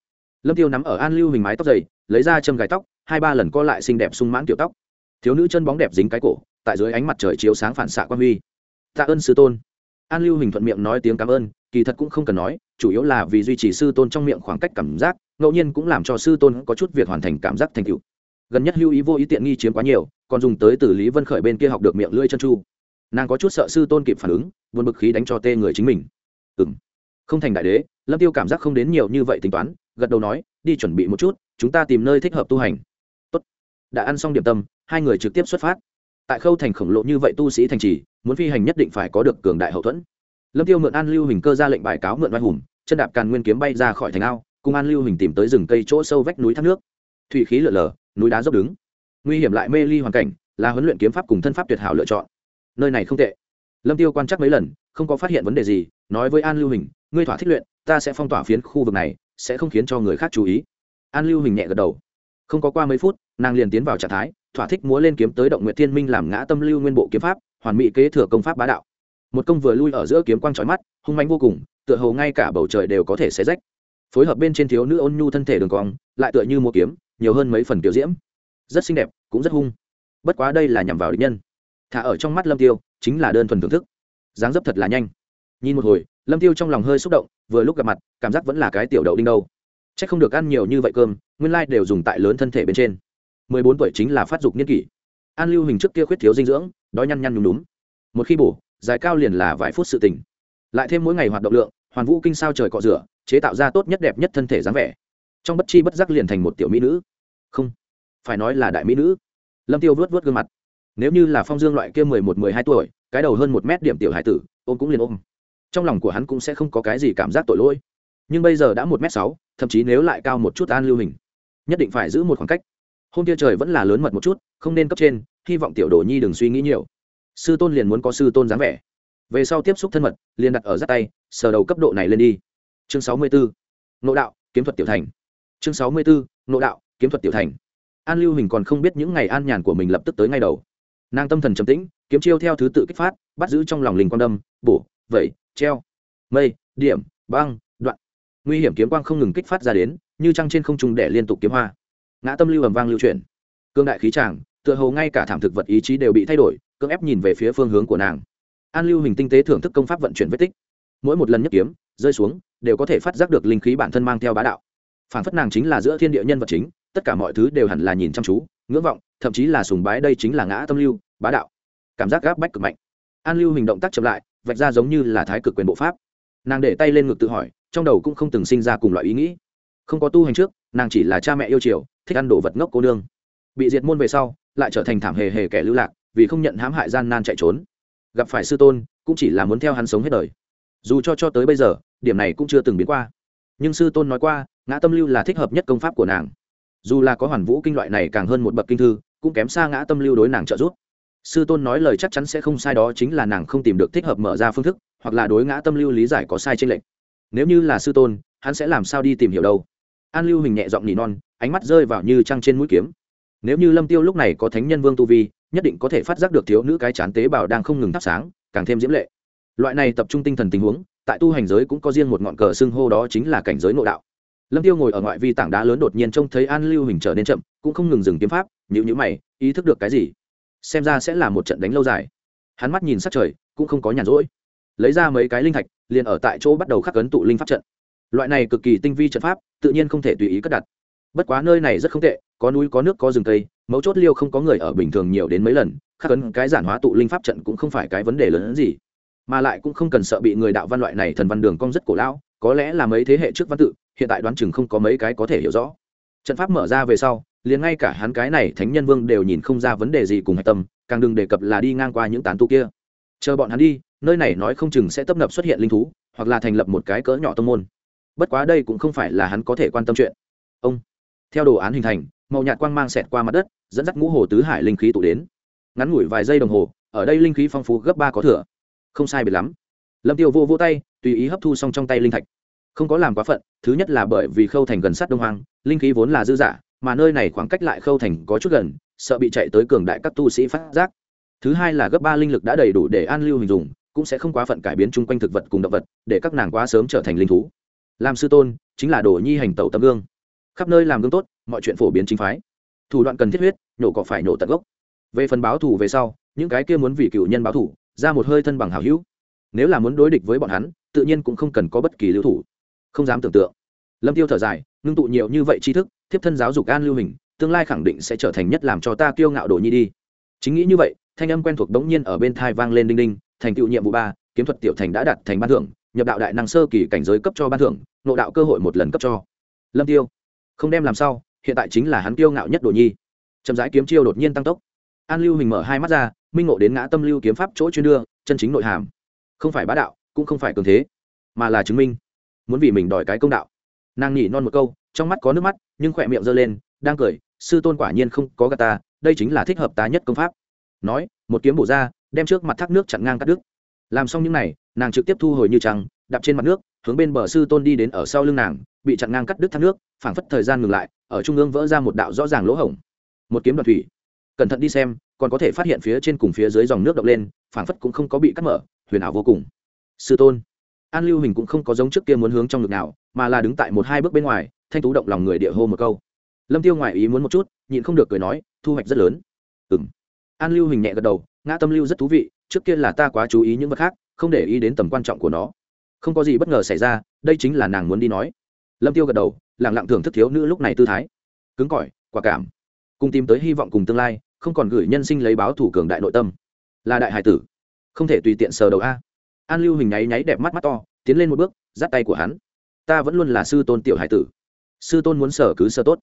Lâm tiêu nắm ở an lưu hình mái tóc dày, lấy ra châm gài tóc, hai ba lần co lại xinh đẹp sung mãn tiểu tóc. Thiếu nữ chân bóng đẹp dính cái cổ, tại dưới ánh mặt trời chiếu sáng phản xạ quan huy. Tạ ơn sư tôn. An lưu hình thuận miệng nói tiếng cảm ơn kỳ thật cũng không cần nói, chủ yếu là vì duy trì sư tôn trong miệng khoảng cách cảm giác, ngẫu nhiên cũng làm cho sư tôn có chút việc hoàn thành cảm giác thành tựu. Gần nhất hưu ý vô ý tiện nghi chiếm quá nhiều, còn dùng tới từ lý vân khởi bên kia học được miệng lưỡi chân chu. Nàng có chút sợ sư tôn kịp phản ứng, buồn bực khí đánh cho tê người chính mình. Ừ m không thành đại đế, lâm tiêu cảm giác không đến nhiều như vậy tính toán, gật đầu nói, đi chuẩn bị một chút, chúng ta tìm nơi thích hợp tu hành. Tốt. đã ăn xong điểm tâm, hai người trực tiếp xuất phát. Tại khâu thành khổng lồ như vậy tu sĩ thành trì, muốn phi hành nhất định phải có được cường đại hậu thuẫn lâm tiêu mượn an lưu hình cơ ra lệnh bài cáo mượn vai hùng, chân đạp càn nguyên kiếm bay ra khỏi thành ao, cùng an lưu hình tìm tới rừng cây chỗ sâu vách núi thác nước. Thủy khí lở lở, núi đá dốc đứng. Nguy hiểm lại mê ly hoàn cảnh, là huấn luyện kiếm pháp cùng thân pháp tuyệt hảo lựa chọn. Nơi này không tệ. Lâm tiêu quan sát mấy lần, không có phát hiện vấn đề gì, nói với an lưu hình, ngươi thỏa thích luyện, ta sẽ phong tỏa phiến khu vực này, sẽ không khiến cho người khác chú ý. An lưu hình nhẹ gật đầu. Không có qua mấy phút, nàng liền tiến vào trạng thái, thỏa thích múa lên kiếm tới động nguyện thiên minh làm ngã tâm lưu nguyên bộ kiếm pháp, hoàn mỹ kế thừa công pháp bá đạo một công vừa lui ở giữa kiếm quang trói mắt, hung manh vô cùng, tựa hồ ngay cả bầu trời đều có thể xé rách. Phối hợp bên trên thiếu nữ ôn nhu thân thể đường cong, lại tựa như mua kiếm, nhiều hơn mấy phần kiểu diễm. Rất xinh đẹp, cũng rất hung. Bất quá đây là nhằm vào địch nhân. Thả ở trong mắt lâm tiêu, chính là đơn thuần thưởng thức. Dáng dấp thật là nhanh. Nhìn một hồi, lâm tiêu trong lòng hơi xúc động, vừa lúc gặp mặt, cảm giác vẫn là cái tiểu đậu đinh đâu. Chắc không được ăn nhiều như vậy cơm, nguyên lai đều dùng tại lớn thân thể bên trên. Mười bốn tuổi chính là phát dục niên kỷ. An lưu hình trước kia khuyết thiếu dinh dưỡng, đói nhăn nhăn nhúm đúng một khi bổ dài cao liền là vài phút sự tỉnh lại thêm mỗi ngày hoạt động lượng, hoàn vũ kinh sao trời cọ rửa, chế tạo ra tốt nhất đẹp nhất thân thể dáng vẻ. Trong bất chi bất giác liền thành một tiểu mỹ nữ. Không, phải nói là đại mỹ nữ. Lâm tiêu vớt vớt gương mặt. Nếu như là phong dương loại kia mười một, mười hai tuổi, cái đầu hơn một mét điểm tiểu hải tử, ôm cũng liền ôm. Trong lòng của hắn cũng sẽ không có cái gì cảm giác tội lỗi. Nhưng bây giờ đã một m sáu, thậm chí nếu lại cao một chút an lưu hình, nhất định phải giữ một khoảng cách. Hôm kia trời vẫn là lớn mật một chút, không nên cấp trên, hy vọng tiểu đồ nhi đừng suy nghĩ nhiều sư tôn liền muốn có sư tôn dáng vẻ. Về sau tiếp xúc thân mật, liền đặt ở giắt tay, sờ đầu cấp độ này lên đi. Chương sáu mươi bốn ộ đạo, kiếm thuật tiểu thành. Chương sáu mươi bốn ộ đạo, kiếm thuật tiểu thành. An lưu hình còn không biết những ngày an nhàn của mình lập tức tới ngay đầu. Nàng tâm thần trầm tĩnh, kiếm chiêu theo thứ tự kích phát, bắt giữ trong lòng linh quan đâm, bổ, vẩy, treo. Mây, điểm, băng, đoạn. Nguy hiểm kiếm quang không ngừng kích phát ra đến, như trăng trên không trung để liên tục kiếm hoa. Ngã tâm lưu ầm vang lưu chuyển. Cương đại khí tràng, tựa hồ ngay cả thảm thực vật ý chí đều bị thay đổi cưỡng ép nhìn về phía phương hướng của nàng. An lưu hình tinh tế thưởng thức công pháp vận chuyển vết tích. Mỗi một lần nhất kiếm, rơi xuống, đều có thể phát giác được linh khí bản thân mang theo bá đạo. Phản phất nàng chính là giữa thiên địa nhân vật chính, tất cả mọi thứ đều hẳn là nhìn chăm chú, ngưỡng vọng, thậm chí là sùng bái đây chính là ngã tâm lưu, bá đạo. Cảm giác gáp bách cực mạnh. An lưu hình động tác chậm lại, vạch ra giống như là thái cực quyền bộ pháp. Nàng để tay lên ngực tự hỏi, trong đầu cũng không từng sinh ra cùng loại ý nghĩ. Không có tu hành trước, nàng chỉ là cha mẹ yêu chiều, thích ăn đồ vật ngốc cô nương. Bị diệt môn về sau, lại trở thành thảm hề hề kẻ lưu lạc vì không nhận hãm hại gian nan chạy trốn. Gặp phải sư tôn, cũng chỉ là muốn theo hắn sống hết đời. Dù cho cho tới bây giờ, điểm này cũng chưa từng biến qua. Nhưng sư tôn nói qua, ngã tâm lưu là thích hợp nhất công pháp của nàng. Dù là có hoàn vũ kinh loại này càng hơn một bậc kinh thư, cũng kém xa ngã tâm lưu đối nàng trợ giúp. Sư tôn nói lời chắc chắn sẽ không sai đó chính là nàng không tìm được thích hợp mở ra phương thức, hoặc là đối ngã tâm lưu lý giải có sai trên lệnh nếu như là sư tôn, hắn sẽ làm sao đi tìm hiểu đâu? An lưu hình nhẹ giọng nỉ non, ánh mắt rơi vào như trăng trên mũi kiếm. Nếu như lâm tiêu lúc này có thánh nhân vương tu vi nhất định có thể phát giác được thiếu nữ cái chán tế bào đang không ngừng thắp sáng, càng thêm diễm lệ. Loại này tập trung tinh thần tình huống, tại tu hành giới cũng có riêng một ngọn cờ xưng hô đó chính là cảnh giới nội đạo. Lâm tiêu ngồi ở ngoại vi tảng đá lớn đột nhiên trông thấy an lưu hình trở nên chậm, cũng không ngừng dừng kiếm pháp nhữ nhữ mày, ý thức được cái gì? Xem ra sẽ là một trận đánh lâu dài. Hắn mắt nhìn sát trời, cũng không có nhàn rỗi. Lấy ra mấy cái linh thạch, liền ở tại chỗ bắt đầu khắc ấn tụ linh pháp trận. Loại này cực kỳ tinh vi trận pháp, tự nhiên không thể tùy ý cất đặt bất quá nơi này rất không tệ, có núi, có nước, có rừng cây, mấu chốt liêu không có người ở bình thường nhiều đến mấy lần, khắc ấn cái giản hóa tụ linh pháp trận cũng không phải cái vấn đề lớn hơn gì. Mà lại cũng không cần sợ bị người đạo văn loại này thần văn đường cong rất cổ lão, có lẽ là mấy thế hệ trước văn tự, hiện tại đoán chừng không có mấy cái có thể hiểu rõ. Trận pháp mở ra về sau, liền ngay cả hắn cái này thánh nhân vương đều nhìn không ra vấn đề gì cùng hạch tâm, càng đừng đề cập là đi ngang qua những tán tu kia. Chờ bọn hắn đi, nơi này nói không chừng sẽ tấp nập xuất hiện linh thú, hoặc là thành lập một cái cỡ nhỏ tông môn. Bất quá đây cũng không phải là hắn có thể quan tâm chuyện. Ông theo đồ án hình thành, màu nhạt quang mang xẹt qua mặt đất, dẫn dắt ngũ hồ tứ hải linh khí tụ đến. Ngắn ngủi vài giây đồng hồ, ở đây linh khí phong phú gấp ba có thừa. Không sai biệt lắm. Lâm tiêu vô vô tay, tùy ý hấp thu xong trong tay linh thạch. Không có làm quá phận, thứ nhất là bởi vì khâu thành gần sát đông hoang, linh khí vốn là dư dả mà nơi này khoảng cách lại khâu thành có chút gần, sợ bị chạy tới cường đại các tu sĩ phát giác. Thứ hai là gấp ba linh lực đã đầy đủ để an lưu hình dùng cũng sẽ không quá phận cải biến chung quanh thực vật cùng động vật, để các nàng quá sớm trở thành linh thú. Làm sư tôn chính là đồ nhi hành tẩu tấm gương khắp nơi làm gương tốt, mọi chuyện phổ biến chính phái. Thủ đoạn cần thiết huyết, nhổ cỏ phải nhổ tận gốc. Về phần báo thủ về sau, những cái kia muốn vì cựu nhân báo thủ ra một hơi thân bằng hảo hữu. Nếu là muốn đối địch với bọn hắn, tự nhiên cũng không cần có bất kỳ lưu thủ. Không dám tưởng tượng. Lâm tiêu thở dài, ngưng tụ nhiều như vậy tri thức, thiếp thân giáo dục an lưu hình, tương lai khẳng định sẽ trở thành nhất làm cho ta kiêu ngạo đồ nhi đi. Chính nghĩ như vậy, thanh âm quen thuộc đống nhiên ở bên thai vang lên đinh đinh, thành tựu nhiệm vụ ba, kiếm thuật tiểu thành đã đạt thành ban thưởng, nhập đạo đại năng sơ kỳ cảnh giới cấp cho ban thưởng, nộ đạo cơ hội một lần cấp cho. Lâm tiêu không đem làm sao hiện tại chính là hắn kiêu ngạo nhất đồ nhi. Chậm rãi kiếm chiêu đột nhiên tăng tốc. An lưu hình mở hai mắt ra minh ngộ đến ngã tâm lưu kiếm pháp chỗ chuyên đưa chân chính nội hàm. Không phải bá đạo cũng không phải cường thế mà là chứng minh. Muốn vì mình đòi cái công đạo. Nàng nhỉ non một câu trong mắt có nước mắt nhưng khỏe miệng giơ lên đang cười sư tôn quả nhiên không có gà ta đây chính là thích hợp ta nhất công pháp. Nói một kiếm bổ ra đem trước mặt thác nước chặn ngang cắt đứt. Làm xong những này, nàng trực tiếp thu hồi như trăng đạp trên mặt nước hướng bên bờ sư tôn đi đến ở sau lưng nàng, bị chặn ngang cắt đứt thác nước, phảng phất thời gian ngừng lại, ở trung ương vỡ ra một đạo rõ ràng lỗ hổng. Một kiếm đoạt thủy. Cẩn thận đi xem, còn có thể phát hiện phía trên cùng phía dưới dòng nước động lên, phảng phất cũng không có bị cắt mở, huyền ảo vô cùng. Sư tôn. An lưu hình cũng không có giống trước kia muốn hướng trong ngực nào, mà là đứng tại một hai bước bên ngoài, thanh tú động lòng người địa hô một câu. Lâm tiêu ngoại ý muốn một chút, nhịn không được cười nói, thu hoạch rất lớn. Ừm. An lưu hình nhẹ gật đầu, ngã tâm lưu rất thú vị, trước kia là ta quá chú ý những vật khác, không để ý đến tầm quan trọng của nó không có gì bất ngờ xảy ra, đây chính là nàng muốn đi nói. Lâm tiêu gật đầu lẳng lặng thưởng thức thiếu nữ lúc này tư thái. Cứng cỏi, quả cảm. Cùng tìm tới hy vọng cùng tương lai, không còn gửi nhân sinh lấy báo thủ cường đại nội tâm. Là đại hải tử. Không thể tùy tiện sờ đầu a. An lưu hình nháy nháy đẹp mắt mắt to, tiến lên một bước dắt tay của hắn. Ta vẫn luôn là sư tôn tiểu hải tử. Sư tôn muốn sở cứ sơ tốt.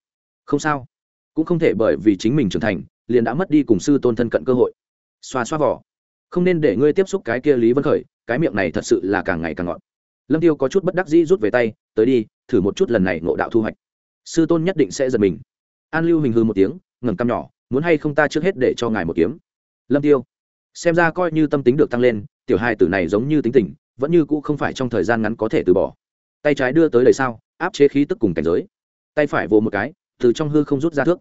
Không sao. Cũng không thể bởi vì chính mình trưởng thành, liền đã mất đi cùng sư tôn thân cận cơ hội. Xoa xoa vỏ không nên để ngươi tiếp xúc cái kia lý vân khởi, cái miệng này thật sự là càng ngày càng ngọt. Lâm tiêu có chút bất đắc dĩ rút về tay, tới đi, thử một chút lần này ngộ đạo thu hoạch. Sư tôn nhất định sẽ giật mình. An lưu hình hư một tiếng, ngẩng căm nhỏ, muốn hay không ta trước hết để cho ngài một kiếm? Lâm tiêu, xem ra coi như tâm tính được tăng lên, tiểu hai tử này giống như tính tình, vẫn như cũ không phải trong thời gian ngắn có thể từ bỏ. Tay trái đưa tới đầy sao, áp chế khí tức cùng cảnh giới. Tay phải vỗ một cái, từ trong hư không rút ra thước.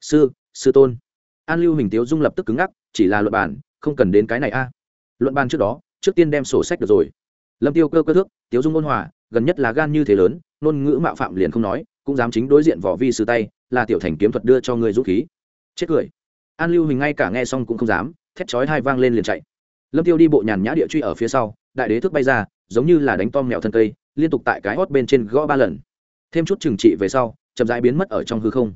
Sư sư tôn. An lưu hình tiếu dung lập tức cứng ngắc, chỉ là luật bản không cần đến cái này a. Luận ban trước đó, trước tiên đem sổ sách được rồi. Lâm tiêu cơ cơ thước, tiếu dung ôn hòa, gần nhất là gan như thế lớn, ngôn ngữ mạo phạm liền không nói, cũng dám chính đối diện võ vi sư tay, là tiểu thành kiếm thuật đưa cho người rút khí. Chết cười. An lưu hình ngay cả nghe xong cũng không dám, thét chói hai vang lên liền chạy. Lâm tiêu đi bộ nhàn nhã địa truy ở phía sau, đại đế thước bay ra, giống như là đánh tom mèo thân cây, liên tục tại cái hót bên trên gõ ba lần. Thêm chút trừng trị về sau, chậm rãi biến mất ở trong hư không.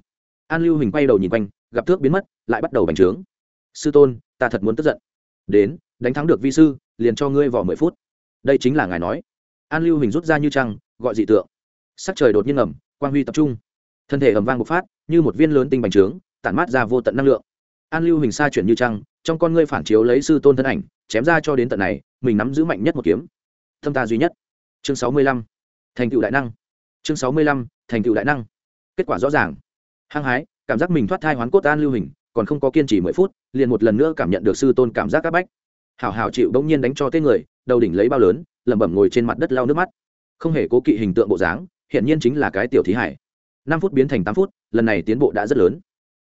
An lưu hình quay đầu nhìn quanh, gặp thước biến mất, lại bắt đầu bành trướng sư tôn, ta thật muốn tức giận. Đến, đánh thắng được vi sư, liền cho ngươi vỏ mười phút. Đây chính là ngài nói. An lưu hình rút ra như trăng, gọi dị tượng. Sắc trời đột nhiên ẩm quang huy tập trung. Thân thể ẩm vang bộc phát, như một viên lớn tinh bành trướng, tản mát ra vô tận năng lượng. An lưu hình xa chuyển như trăng, trong con ngươi phản chiếu lấy sư tôn thân ảnh, chém ra cho đến tận này, mình nắm giữ mạnh nhất một kiếm. Thâm ta duy nhất. Chương sáu mươi lăm. Thành tựu đại năng. Chương sáu mươi lăm, thành tựu đại năng. Kết quả rõ ràng. Hăng hái, cảm giác mình thoát thai hoán cốt an lưu hình còn không có kiên trì mười phút, liền một lần nữa cảm nhận được sư tôn cảm giác áp bách. Hảo hảo chịu bỗng nhiên đánh cho tên người, đầu đỉnh lấy bao lớn, lẩm bẩm ngồi trên mặt đất lau nước mắt. Không hề cố kỵ hình tượng bộ dáng hiện nhiên chính là cái tiểu thí hải. Năm phút biến thành tám phút, lần này tiến bộ đã rất lớn.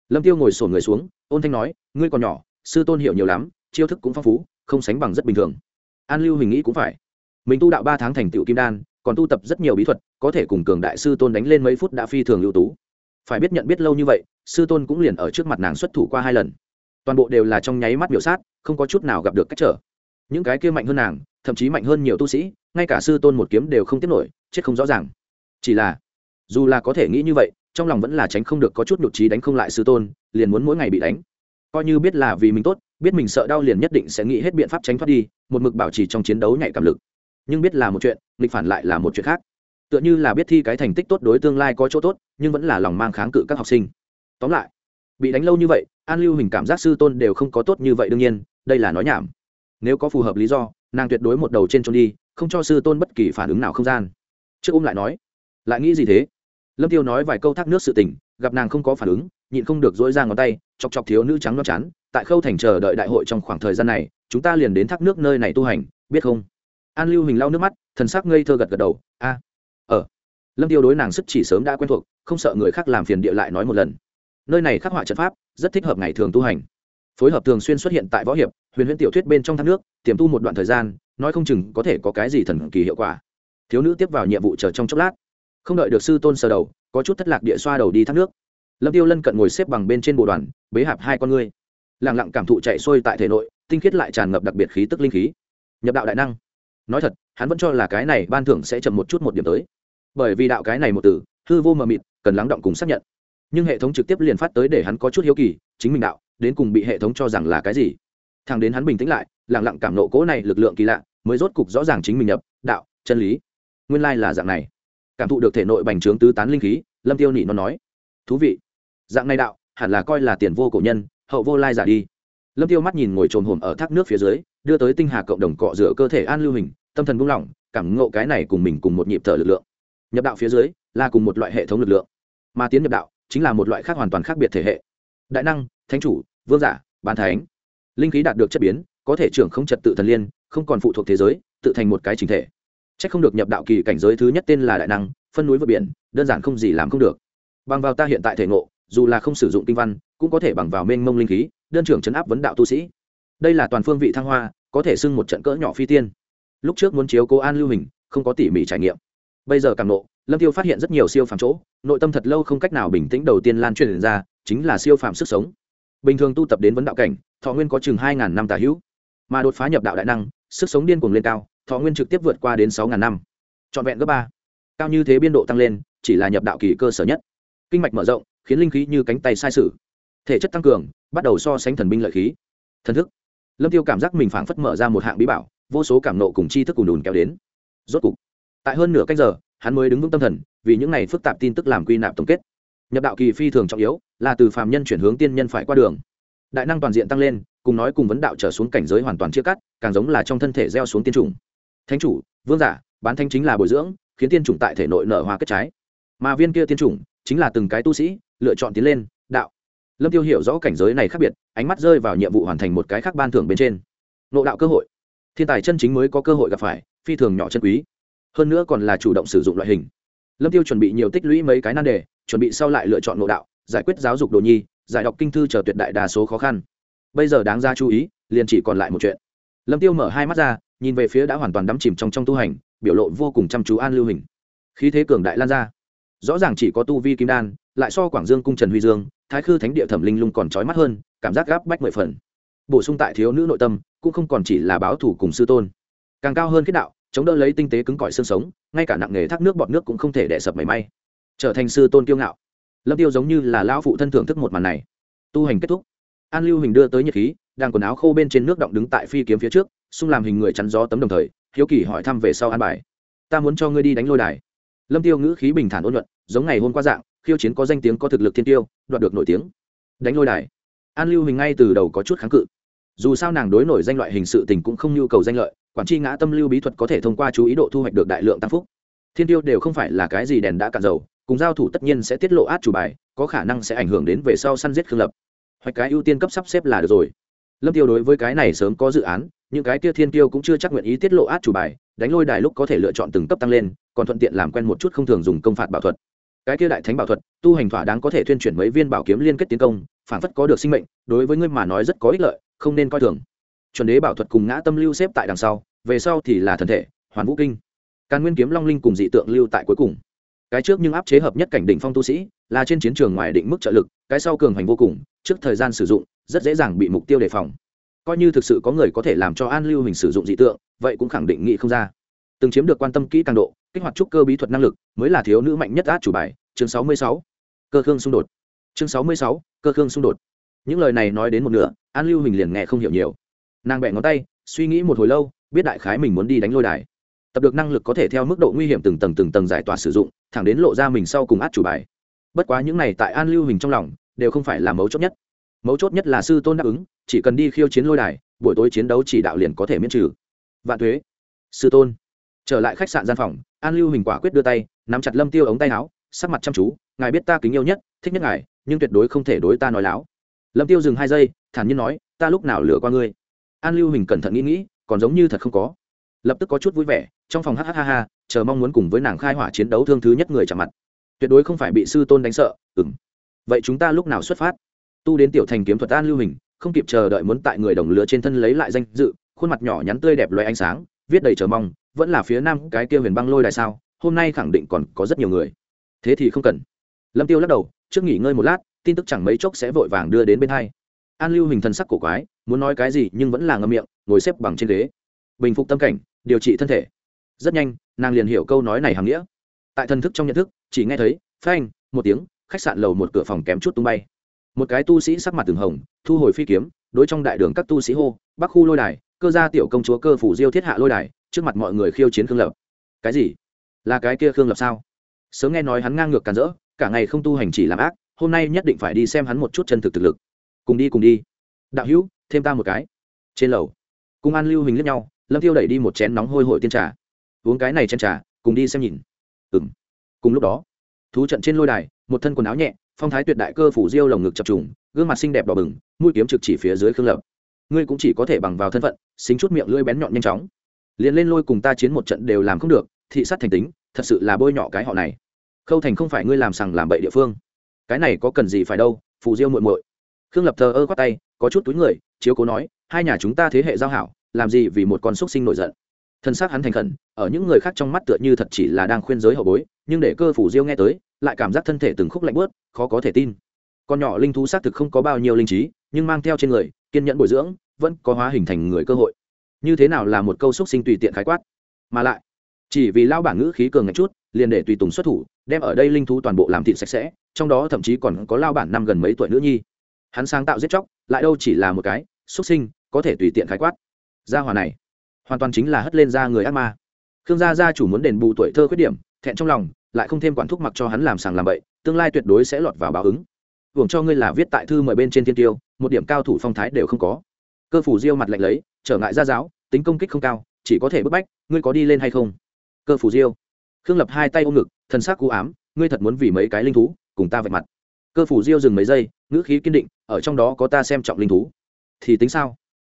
Lâm tiêu ngồi sổn người xuống, ôn thanh nói, ngươi còn nhỏ, sư tôn hiểu nhiều lắm, chiêu thức cũng phong phú, không sánh bằng rất bình thường. An lưu hình nghĩ cũng phải. Mình tu đạo ba tháng thành tựu kim đan, còn tu tập rất nhiều bí thuật, có thể cùng cường đại sư tôn đánh lên mấy phút đã phi thường ưu tú. Phải biết nhận biết lâu như vậy sư tôn cũng liền ở trước mặt nàng xuất thủ qua hai lần. Toàn bộ đều là trong nháy mắt biểu sát, không có chút nào gặp được cách trở. Những cái kia mạnh hơn nàng, thậm chí mạnh hơn nhiều tu sĩ, ngay cả sư tôn một kiếm đều không tiếp nổi, chết không rõ ràng. Chỉ là, dù là có thể nghĩ như vậy, trong lòng vẫn là tránh không được có chút nhục trí đánh không lại sư tôn, liền muốn mỗi ngày bị đánh. Coi như biết là vì mình tốt, biết mình sợ đau liền nhất định sẽ nghĩ hết biện pháp tránh thoát đi, một mực bảo trì trong chiến đấu nhạy cảm lực. Nhưng biết là một chuyện, nghịch phản lại là một chuyện khác. Tựa như là biết thi cái thành tích tốt đối tương lai có chỗ tốt, nhưng vẫn là lòng mang kháng cự các học sinh tóm lại bị đánh lâu như vậy an lưu hình cảm giác sư tôn đều không có tốt như vậy đương nhiên đây là nói nhảm. Nếu có phù hợp lý do nàng tuyệt đối một đầu trên trốn đi không cho sư tôn bất kỳ phản ứng nào không gian. Trước ôm lại nói lại nghĩ gì thế? Lâm tiêu nói vài câu thác nước sự tình gặp nàng không có phản ứng nhịn không được dỗi ra ngón tay chọc chọc thiếu nữ trắng non chán tại khâu thành chờ đợi đại hội trong khoảng thời gian này chúng ta liền đến thác nước nơi này tu hành biết không? An lưu hình lau nước mắt thần sắc ngây thơ gật gật đầu a à, ờ. Lâm tiêu đối nàng sức chỉ sớm đã quen thuộc không sợ người khác làm phiền địa lại nói một lần nơi này khắc họa trận pháp, rất thích hợp ngày thường tu hành. Phối hợp thường xuyên xuất hiện tại võ hiệp, huyền huyễn tiểu thuyết bên trong thác nước, tiềm tu một đoạn thời gian, nói không chừng có thể có cái gì thần kỳ hiệu quả. Thiếu nữ tiếp vào nhiệm vụ chờ trong chốc lát. Không đợi được sư tôn sờ đầu, có chút thất lạc địa xoa đầu đi thác nước. Lâm tiêu lân cận ngồi xếp bằng bên trên bộ đoàn, bế hạp hai con ngươi. Lẳng lặng cảm thụ chạy xuôi tại thể nội, tinh khiết lại tràn ngập đặc biệt khí tức linh khí. Nhập đạo đại năng. Nói thật, hắn vẫn cho là cái này ban thưởng sẽ chậm một chút một điểm tới. Bởi vì đạo cái này một từ, hư vô mờ mịt, cần lắng động cùng xác nhận nhưng hệ thống trực tiếp liền phát tới để hắn có chút hiếu kỳ, chính mình đạo, đến cùng bị hệ thống cho rằng là cái gì? Thằng đến hắn bình tĩnh lại lẳng lặng cảm nộ cố này lực lượng kỳ lạ, mới rốt cục rõ ràng chính mình nhập, đạo, chân lý. Nguyên lai là dạng này. Cảm thụ được thể nội bành trướng tứ tán linh khí, lâm tiêu nỉ nó nói, thú vị. Dạng này đạo, hẳn là coi là tiền vô cổ nhân, hậu vô lai giả đi. Lâm tiêu mắt nhìn ngồi trồm hồm ở thác nước phía dưới, đưa tới tinh hà cộng đồng cọ rửa cơ thể an lưu hình, tâm thần buông lỏng, cảm ngộ cái này cùng mình cùng một nhịp thở lực lượng. Nhập đạo phía dưới, là cùng một loại hệ thống lực lượng. Mà tiến nhập đạo chính là một loại khác hoàn toàn khác biệt thể hệ. Đại năng, thánh chủ, vương giả, bán thánh. Linh khí đạt được chất biến, có thể trưởng không trật tự thần liên, không còn phụ thuộc thế giới, tự thành một cái chính thể. C h ắ c không được nhập đạo kỳ cảnh giới thứ nhất tên là đại năng, phân núi vượt biển, đơn giản không gì làm không được. Bằng vào ta hiện tại thể ngộ, dù là không sử dụng kinh văn, cũng có thể bằng vào mênh mông linh khí, đơn trưởng chấn áp vấn đạo tu sĩ. Đây là toàn phương vị thăng hoa, có thể xưng một trận cỡ nhỏ phi tiên. Lúc trước muốn chiếu cố an lưu hình, không có tỉ mỉ trải nghiệm bây giờ càng nộ, lâm tiêu phát hiện rất nhiều siêu phàm chỗ, nội tâm thật lâu không cách nào bình tĩnh đầu tiên lan truyền ra, chính là siêu phàm sức sống. Bình thường tu tập đến vấn đạo cảnh, thọ nguyên có chừng hai ngàn năm tà hữu. Mà đột phá nhập đạo đại năng, sức sống điên cuồng lên cao, thọ nguyên trực tiếp vượt qua đến sáu ngàn năm. Trọn vẹn gấp ba. Cao như thế biên độ tăng lên, chỉ là nhập đạo kỳ cơ sở nhất. Kinh mạch mở rộng, khiến linh khí như cánh tay sai sự thể chất tăng cường, bắt đầu so sánh thần binh lợi khí. Thần thức. Lâm tiêu cảm giác mình phảng phất mở ra một hạng bí bảo, vô số cảm nộ cùng chi thức cùng đùn kéo đến. Rốt cục tại hơn nửa cách giờ, hắn mới đứng vững tâm thần, vì những này phức tạp tin tức làm quy nạp tổng kết. Nhập đạo kỳ phi thường trọng yếu, là từ phàm nhân chuyển hướng tiên nhân phải qua đường. Đại năng toàn diện tăng lên, cùng nói cùng vấn đạo trở xuống cảnh giới hoàn toàn chia cắt, càng giống là trong thân thể gieo xuống tiên chủng. Thánh chủ, vương giả, bán thanh chính là bồi dưỡng, khiến tiên chủng tại thể nội nở hoa kết trái. Mà viên kia tiên chủng, chính là từng cái tu sĩ, lựa chọn tiến lên, đạo. Lâm tiêu hiểu rõ cảnh giới này khác biệt, ánh mắt rơi vào nhiệm vụ hoàn thành một cái khác ban thưởng bên trên. Nộ đạo cơ hội. Thiên tài chân chính mới có cơ hội gặp phải, phi thường nhỏ chân quý hơn nữa còn là chủ động sử dụng loại hình. Lâm tiêu chuẩn bị nhiều tích lũy mấy cái nan đề, chuẩn bị sau lại lựa chọn nội đạo, giải quyết giáo dục đồ nhi, giải đọc kinh thư chờ tuyệt đại đa số khó khăn. Bây giờ đáng ra chú ý, liền chỉ còn lại một chuyện. Lâm tiêu mở hai mắt ra, nhìn về phía đã hoàn toàn đắm chìm trong trong tu hành, biểu lộ vô cùng chăm chú an lưu hình. Khí thế cường đại lan ra. Rõ ràng chỉ có tu vi kim đan, lại so quảng dương cung trần huy dương, thái khư thánh địa thẩm linh lung còn trói mắt hơn, cảm giác gáp bách mười phần. Bổ sung tại thiếu nữ nội tâm, cũng không còn chỉ là báo thủ cùng sư tôn. Càng cao hơn kết đạo chống đỡ lấy tinh tế cứng cỏi xương sống, ngay cả nặng nghề thác nước bọt nước cũng không thể đẻ sập mảy may. Trở thành sư tôn kiêu ngạo. Lâm tiêu giống như là lão phụ thân thưởng thức một màn này. Tu hành kết thúc. An lưu hình đưa tới nhiệt khí, đang quần áo khô bên trên nước động đứng tại phi kiếm phía trước, xung làm hình người chắn gió tấm đồng thời, hiếu kỳ hỏi thăm về sau an bài. Ta muốn cho ngươi đi đánh lôi đài. Lâm tiêu ngữ khí bình thản ôn luận giống ngày hôm qua dạng, khiêu chiến có danh tiếng có thực lực thiên tiêu, đoạt được nổi tiếng. Đánh lôi đài. An lưu hình ngay từ đầu có chút kháng cự dù sao nàng đối nổi danh loại hình sự tình cũng không nhu cầu danh lợi, quản tri ngã tâm lưu bí thuật có thể thông qua chú ý độ thu hoạch được đại lượng tăng phúc. Thiên tiêu đều không phải là cái gì đèn đã cạn dầu, cùng giao thủ tất nhiên sẽ tiết lộ át chủ bài, có khả năng sẽ ảnh hưởng đến về sau săn giết khương lập. Hoặc cái ưu tiên cấp sắp xếp là được rồi. Lâm tiêu đối với cái này sớm có dự án, những cái kia thiên tiêu cũng chưa chắc nguyện ý tiết lộ át chủ bài, đánh lôi đài lúc có thể lựa chọn từng cấp tăng lên, còn thuận tiện làm quen một chút không thường dùng công phạt bảo thuật. Cái kia đại thánh bảo thuật, tu hành thỏa đáng có thể thuyên chuyển mấy viên bảo kiếm liên kết tiến công, phản phất có được sinh mệnh, đối với ngươi mà nói rất có ích lợi không nên coi thường. Chuẩn đế bảo thuật cùng ngã tâm lưu xếp tại đằng sau, về sau thì là thần thể, hoàn vũ kinh. Càn nguyên kiếm long linh cùng dị tượng lưu tại cuối cùng. Cái trước nhưng áp chế hợp nhất cảnh đỉnh phong tu sĩ, là trên chiến trường ngoài định mức trợ lực, cái sau cường hành vô cùng, trước thời gian sử dụng, rất dễ dàng bị mục tiêu đề phòng. Coi như thực sự có người có thể làm cho an lưu hình sử dụng dị tượng, vậy cũng khẳng định nghị không ra. Từng chiếm được quan tâm kỹ càng độ, kích hoạt trúc cơ bí thuật năng lực, mới là thiếu nữ mạnh nhất át chủ bài, chương sáu mươi sáu. Cơ khương xung đột. Chương sáu mươi sáu, cơ khương xung đột những lời này nói đến một nửa, an lưu hình liền nghe không hiểu nhiều. Nàng bẹ ngón tay, suy nghĩ một hồi lâu, biết đại khái mình muốn đi đánh lôi đài. Tập được năng lực có thể theo mức độ nguy hiểm từng tầng từng tầng giải tỏa sử dụng, thẳng đến lộ ra mình sau cùng át chủ bài. Bất quá những này tại an lưu hình trong lòng, đều không phải là mấu chốt nhất. Mấu chốt nhất là sư tôn đáp ứng, chỉ cần đi khiêu chiến lôi đài, buổi tối chiến đấu chỉ đạo liền có thể miễn trừ. Vạn thuế sư tôn. Trở lại khách sạn gian phòng, an lưu hình quả quyết đưa tay, nắm chặt lâm tiêu ống tay áo, sắc mặt chăm chú, ngài biết ta kính yêu nhất, thích nhất ngài, nhưng tuyệt đối không thể đối ta nói láo lâm tiêu dừng hai giây, thản nhiên nói, ta lúc nào lừa qua ngươi? An lưu hình cẩn thận nghĩ nghĩ, còn giống như thật không có. Lập tức có chút vui vẻ, trong phòng hhh chờ mong muốn cùng với nàng khai hỏa chiến đấu thương thứ nhất người chạm mặt. Tuyệt đối không phải bị sư tôn đánh sợ ừng vậy chúng ta lúc nào xuất phát? Tu đến tiểu thành kiếm thuật an lưu hình, không kịp chờ đợi muốn tại người đồng lứa trên thân lấy lại danh dự, khuôn mặt nhỏ nhắn tươi đẹp loay ánh sáng, viết đầy chờ mong, vẫn là phía nam cái kia huyền băng lôi đài sao? Hôm nay khẳng định còn có rất nhiều người. Thế thì không cần. Lâm tiêu lắc đầu, trước nghỉ ngơi một lát tin tức chẳng mấy chốc sẽ vội vàng đưa đến bên hai. An lưu hình thần sắc cổ quái, muốn nói cái gì nhưng vẫn là ngâm miệng, ngồi xếp bằng trên ghế. Bình phục tâm cảnh, điều trị thân thể. Rất nhanh, nàng liền hiểu câu nói này hàm nghĩa. Tại thần thức trong nhận thức, chỉ nghe thấy, phanh, một tiếng, khách sạn lầu một cửa phòng kém chút tung bay. Một cái tu sĩ sắc mặt từng hồng, thu hồi phi kiếm, đối trong đại đường các tu sĩ hô, bắc khu lôi đài, cơ gia tiểu công chúa cơ phủ diêu thiết hạ lôi đài, trước mặt mọi người khiêu chiến khương lập. Cái gì? Là cái kia khương lập sao? Sớm nghe nói hắn ngang ngược càn rỡ, cả ngày không tu hành chỉ làm ác hôm nay nhất định phải đi xem hắn một chút chân thực thực lực. Cùng đi cùng đi. Đạo hữu, thêm ta một cái. Trên lầu, cùng an lưu hình lướt nhau, lâm tiêu đẩy đi một chén nóng hôi hổi tiên trà. Uống cái này chén trà, cùng đi xem nhìn. Ừm. cùng lúc đó, thú trận trên lôi đài, một thân quần áo nhẹ, phong thái tuyệt đại cơ phủ diêu lồng ngực chập trùng, gương mặt xinh đẹp đỏ bừng, mũi kiếm trực chỉ phía dưới khương lập. Ngươi cũng chỉ có thể bằng vào thân phận, xính chút miệng lưỡi bén nhọn nhanh chóng. Liền lên lôi cùng ta chiến một trận đều làm không được, thị sát thành tính, thật sự là bôi nhọ cái họ này. Khâu thành không phải ngươi làm sằng làm bậy địa phương cái này có cần gì phải đâu, phù diêu muội muội. Khương lập thờ ơ khoát tay, có chút túi người, chiếu cố nói, hai nhà chúng ta thế hệ giao hảo, làm gì vì một con xúc sinh nổi giận. Thân xác hắn thành khẩn, ở những người khác trong mắt tựa như thật chỉ là đang khuyên giới hậu bối, nhưng để cơ phủ diêu nghe tới, lại cảm giác thân thể từng khúc lạnh bớt khó có thể tin. Con nhỏ linh thú xác thực không có bao nhiêu linh trí, nhưng mang theo trên người, kiên nhẫn bồi dưỡng, vẫn có hóa hình thành người cơ hội. Như thế nào là một câu xúc sinh tùy tiện khái quát. Mà lại chỉ vì lao bảng ngữ khí cường ngạch chút, liền để tùy tùng xuất thủ, đem ở đây linh thú toàn bộ làm thịt sạch sẽ, trong đó thậm chí còn có lao bản năm gần mấy tuổi nữ nhi. Hắn sáng tạo giết chóc, lại đâu chỉ là một cái, xuất sinh, có thể tùy tiện khái quát. Gia hòa này, hoàn toàn chính là hất lên ra người ác ma. Khương gia gia chủ muốn đền bù tuổi thơ khuyết điểm, thẹn trong lòng, lại không thêm quản thúc mặc cho hắn làm sàng làm bậy, tương lai tuyệt đối sẽ lọt vào báo ứng. Hưởng cho ngươi là viết tại thư mời bên trên thiên tiêu, một điểm cao thủ phong thái đều không có. Cơ phủ diêu mặt lạnh lấy, trở ngại gia giáo, tính công kích không cao, chỉ có thể bức bách, ngươi có đi lên hay không? Cơ phủ diêu. Khương lập hai tay ôm ngực thân xác cú ám, ngươi thật muốn vì mấy cái linh thú cùng ta vạch mặt. Cơ phủ diêu dừng mấy giây, ngữ khí kiên định, ở trong đó có ta xem trọng linh thú. Thì tính sao?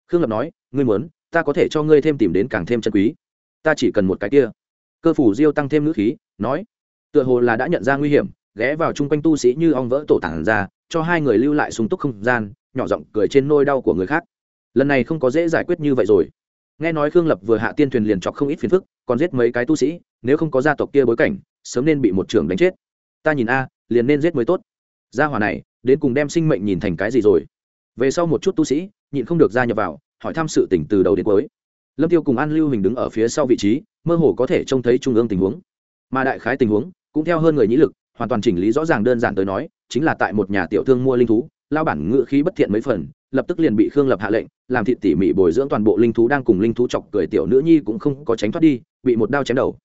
Khương lập nói, ngươi muốn, ta có thể cho ngươi thêm tìm đến càng thêm chân quý. Ta chỉ cần một cái kia. Cơ phủ diêu tăng thêm ngữ khí, nói, tựa hồ là đã nhận ra nguy hiểm, ghé vào chung quanh tu sĩ như ong vỡ tổ tản ra, cho hai người lưu lại sung túc không gian, nhỏ giọng cười trên nôi đau của người khác. Lần này không có dễ giải quyết như vậy rồi nghe nói khương lập vừa hạ tiên thuyền liền chọc không ít phiền phức, còn giết mấy cái tu sĩ, nếu không có gia tộc kia bối cảnh, sớm nên bị một trưởng đánh chết. Ta nhìn a, liền nên giết mới tốt. Gia hỏa này, đến cùng đem sinh mệnh nhìn thành cái gì rồi? Về sau một chút tu sĩ, nhịn không được gia nhập vào, hỏi thăm sự tỉnh từ đầu đến cuối. Lâm tiêu cùng an lưu hình đứng ở phía sau vị trí, mơ hồ có thể trông thấy trung ương tình huống. Mà đại khái tình huống, cũng theo hơn người nhĩ lực, hoàn toàn chỉnh lý rõ ràng đơn giản tới nói, chính là tại một nhà tiểu thương mua linh thú, lao bản ngự khí bất thiện mấy phần lập tức liền bị khương lập hạ lệnh, làm thịt tỉ mỉ bồi dưỡng toàn bộ linh thú đang cùng linh thú chọc cười tiểu nữ nhi cũng không có tránh thoát đi, bị một đao chém đầu.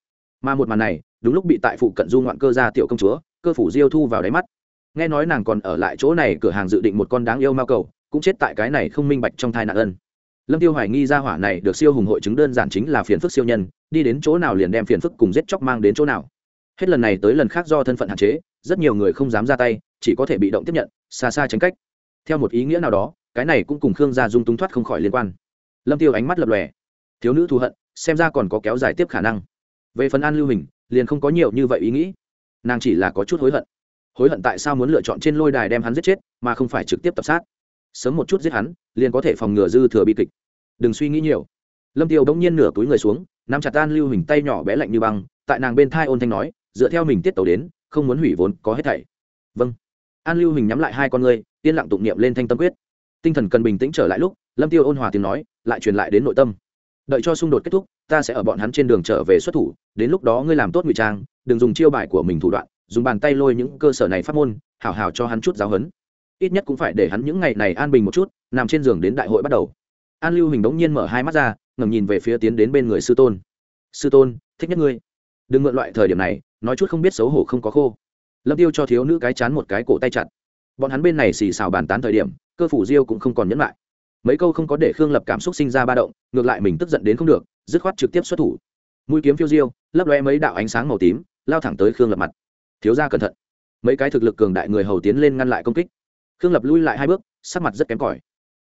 Mà một màn này, đúng lúc bị tại phụ cận du ngoạn cơ ra tiểu công chúa, cơ phủ diêu thu vào đáy mắt. Nghe nói nàng còn ở lại chỗ này, cửa hàng dự định một con đáng yêu mao cầu, cũng chết tại cái này không minh bạch trong thai nạn ân. Lâm tiêu hoài nghi ra hỏa này được siêu hùng hội chứng đơn giản chính là phiền phức siêu nhân, đi đến chỗ nào liền đem phiền phức cùng giết chóc mang đến chỗ nào. Hết lần này tới lần khác do thân phận hạn chế, rất nhiều người không dám ra tay, chỉ có thể bị động tiếp nhận, xa xa tránh cách. Theo một ý nghĩa nào đó cái này cũng cùng khương gia dung túng thoát không khỏi liên quan. Lâm tiêu ánh mắt lập lòe. Thiếu nữ thù hận, xem ra còn có kéo dài tiếp khả năng. Về phần an lưu hình, liền không có nhiều như vậy ý nghĩ. Nàng chỉ là có chút hối hận. Hối hận tại sao muốn lựa chọn trên lôi đài đem hắn giết chết, mà không phải trực tiếp tập sát. Sớm một chút giết hắn, liền có thể phòng ngừa dư thừa bi kịch. Đừng suy nghĩ nhiều. Lâm tiêu bỗng nhiên nửa túi người xuống, nắm chặt an lưu hình tay nhỏ bé lạnh như băng, tại nàng bên thai ôn thanh nói, dựa theo mình tiết tàu đến, không muốn hủy vốn, có hết thảy. Vâng. An lưu hình nhắm lại hai con ngươi, yên lặng tụng niệm lên thanh tâm quyết tinh thần cần bình tĩnh trở lại lúc, lâm tiêu ôn hòa tiếng nói, lại truyền lại đến nội tâm. Đợi cho xung đột kết thúc, ta sẽ ở bọn hắn trên đường trở về xuất thủ, đến lúc đó ngươi làm tốt ngụy trang, đừng dùng chiêu bài của mình thủ đoạn, dùng bàn tay lôi những cơ sở này phát môn, hảo hảo cho hắn chút giáo hấn ít nhất cũng phải để hắn những ngày này an bình một chút, nằm trên giường đến đại hội bắt đầu. An lưu hình đống nhiên mở hai mắt ra ngầm nhìn về phía tiến đến bên người sư tôn. Sư tôn, thích nhất ngươi. Đừng mượn loại thời điểm này, nói chút không biết xấu hổ không có khô. Lâm tiêu cho thiếu nữ cái chán một cái cổ tay chặt. Bọn hắn bên này xì xào bàn tán thời điểm cơ phủ diêu cũng không còn nhẫn lại. Mấy câu không có để khương lập cảm xúc sinh ra ba động, ngược lại mình tức giận đến không được, dứt khoát trực tiếp xuất thủ. Mũi kiếm phiêu diêu, lấp loe mấy đạo ánh sáng màu tím, lao thẳng tới khương lập mặt. Thiếu ra cẩn thận. Mấy cái thực lực cường đại người hầu tiến lên ngăn lại công kích. Khương lập lui lại hai bước, sắc mặt rất kém cỏi.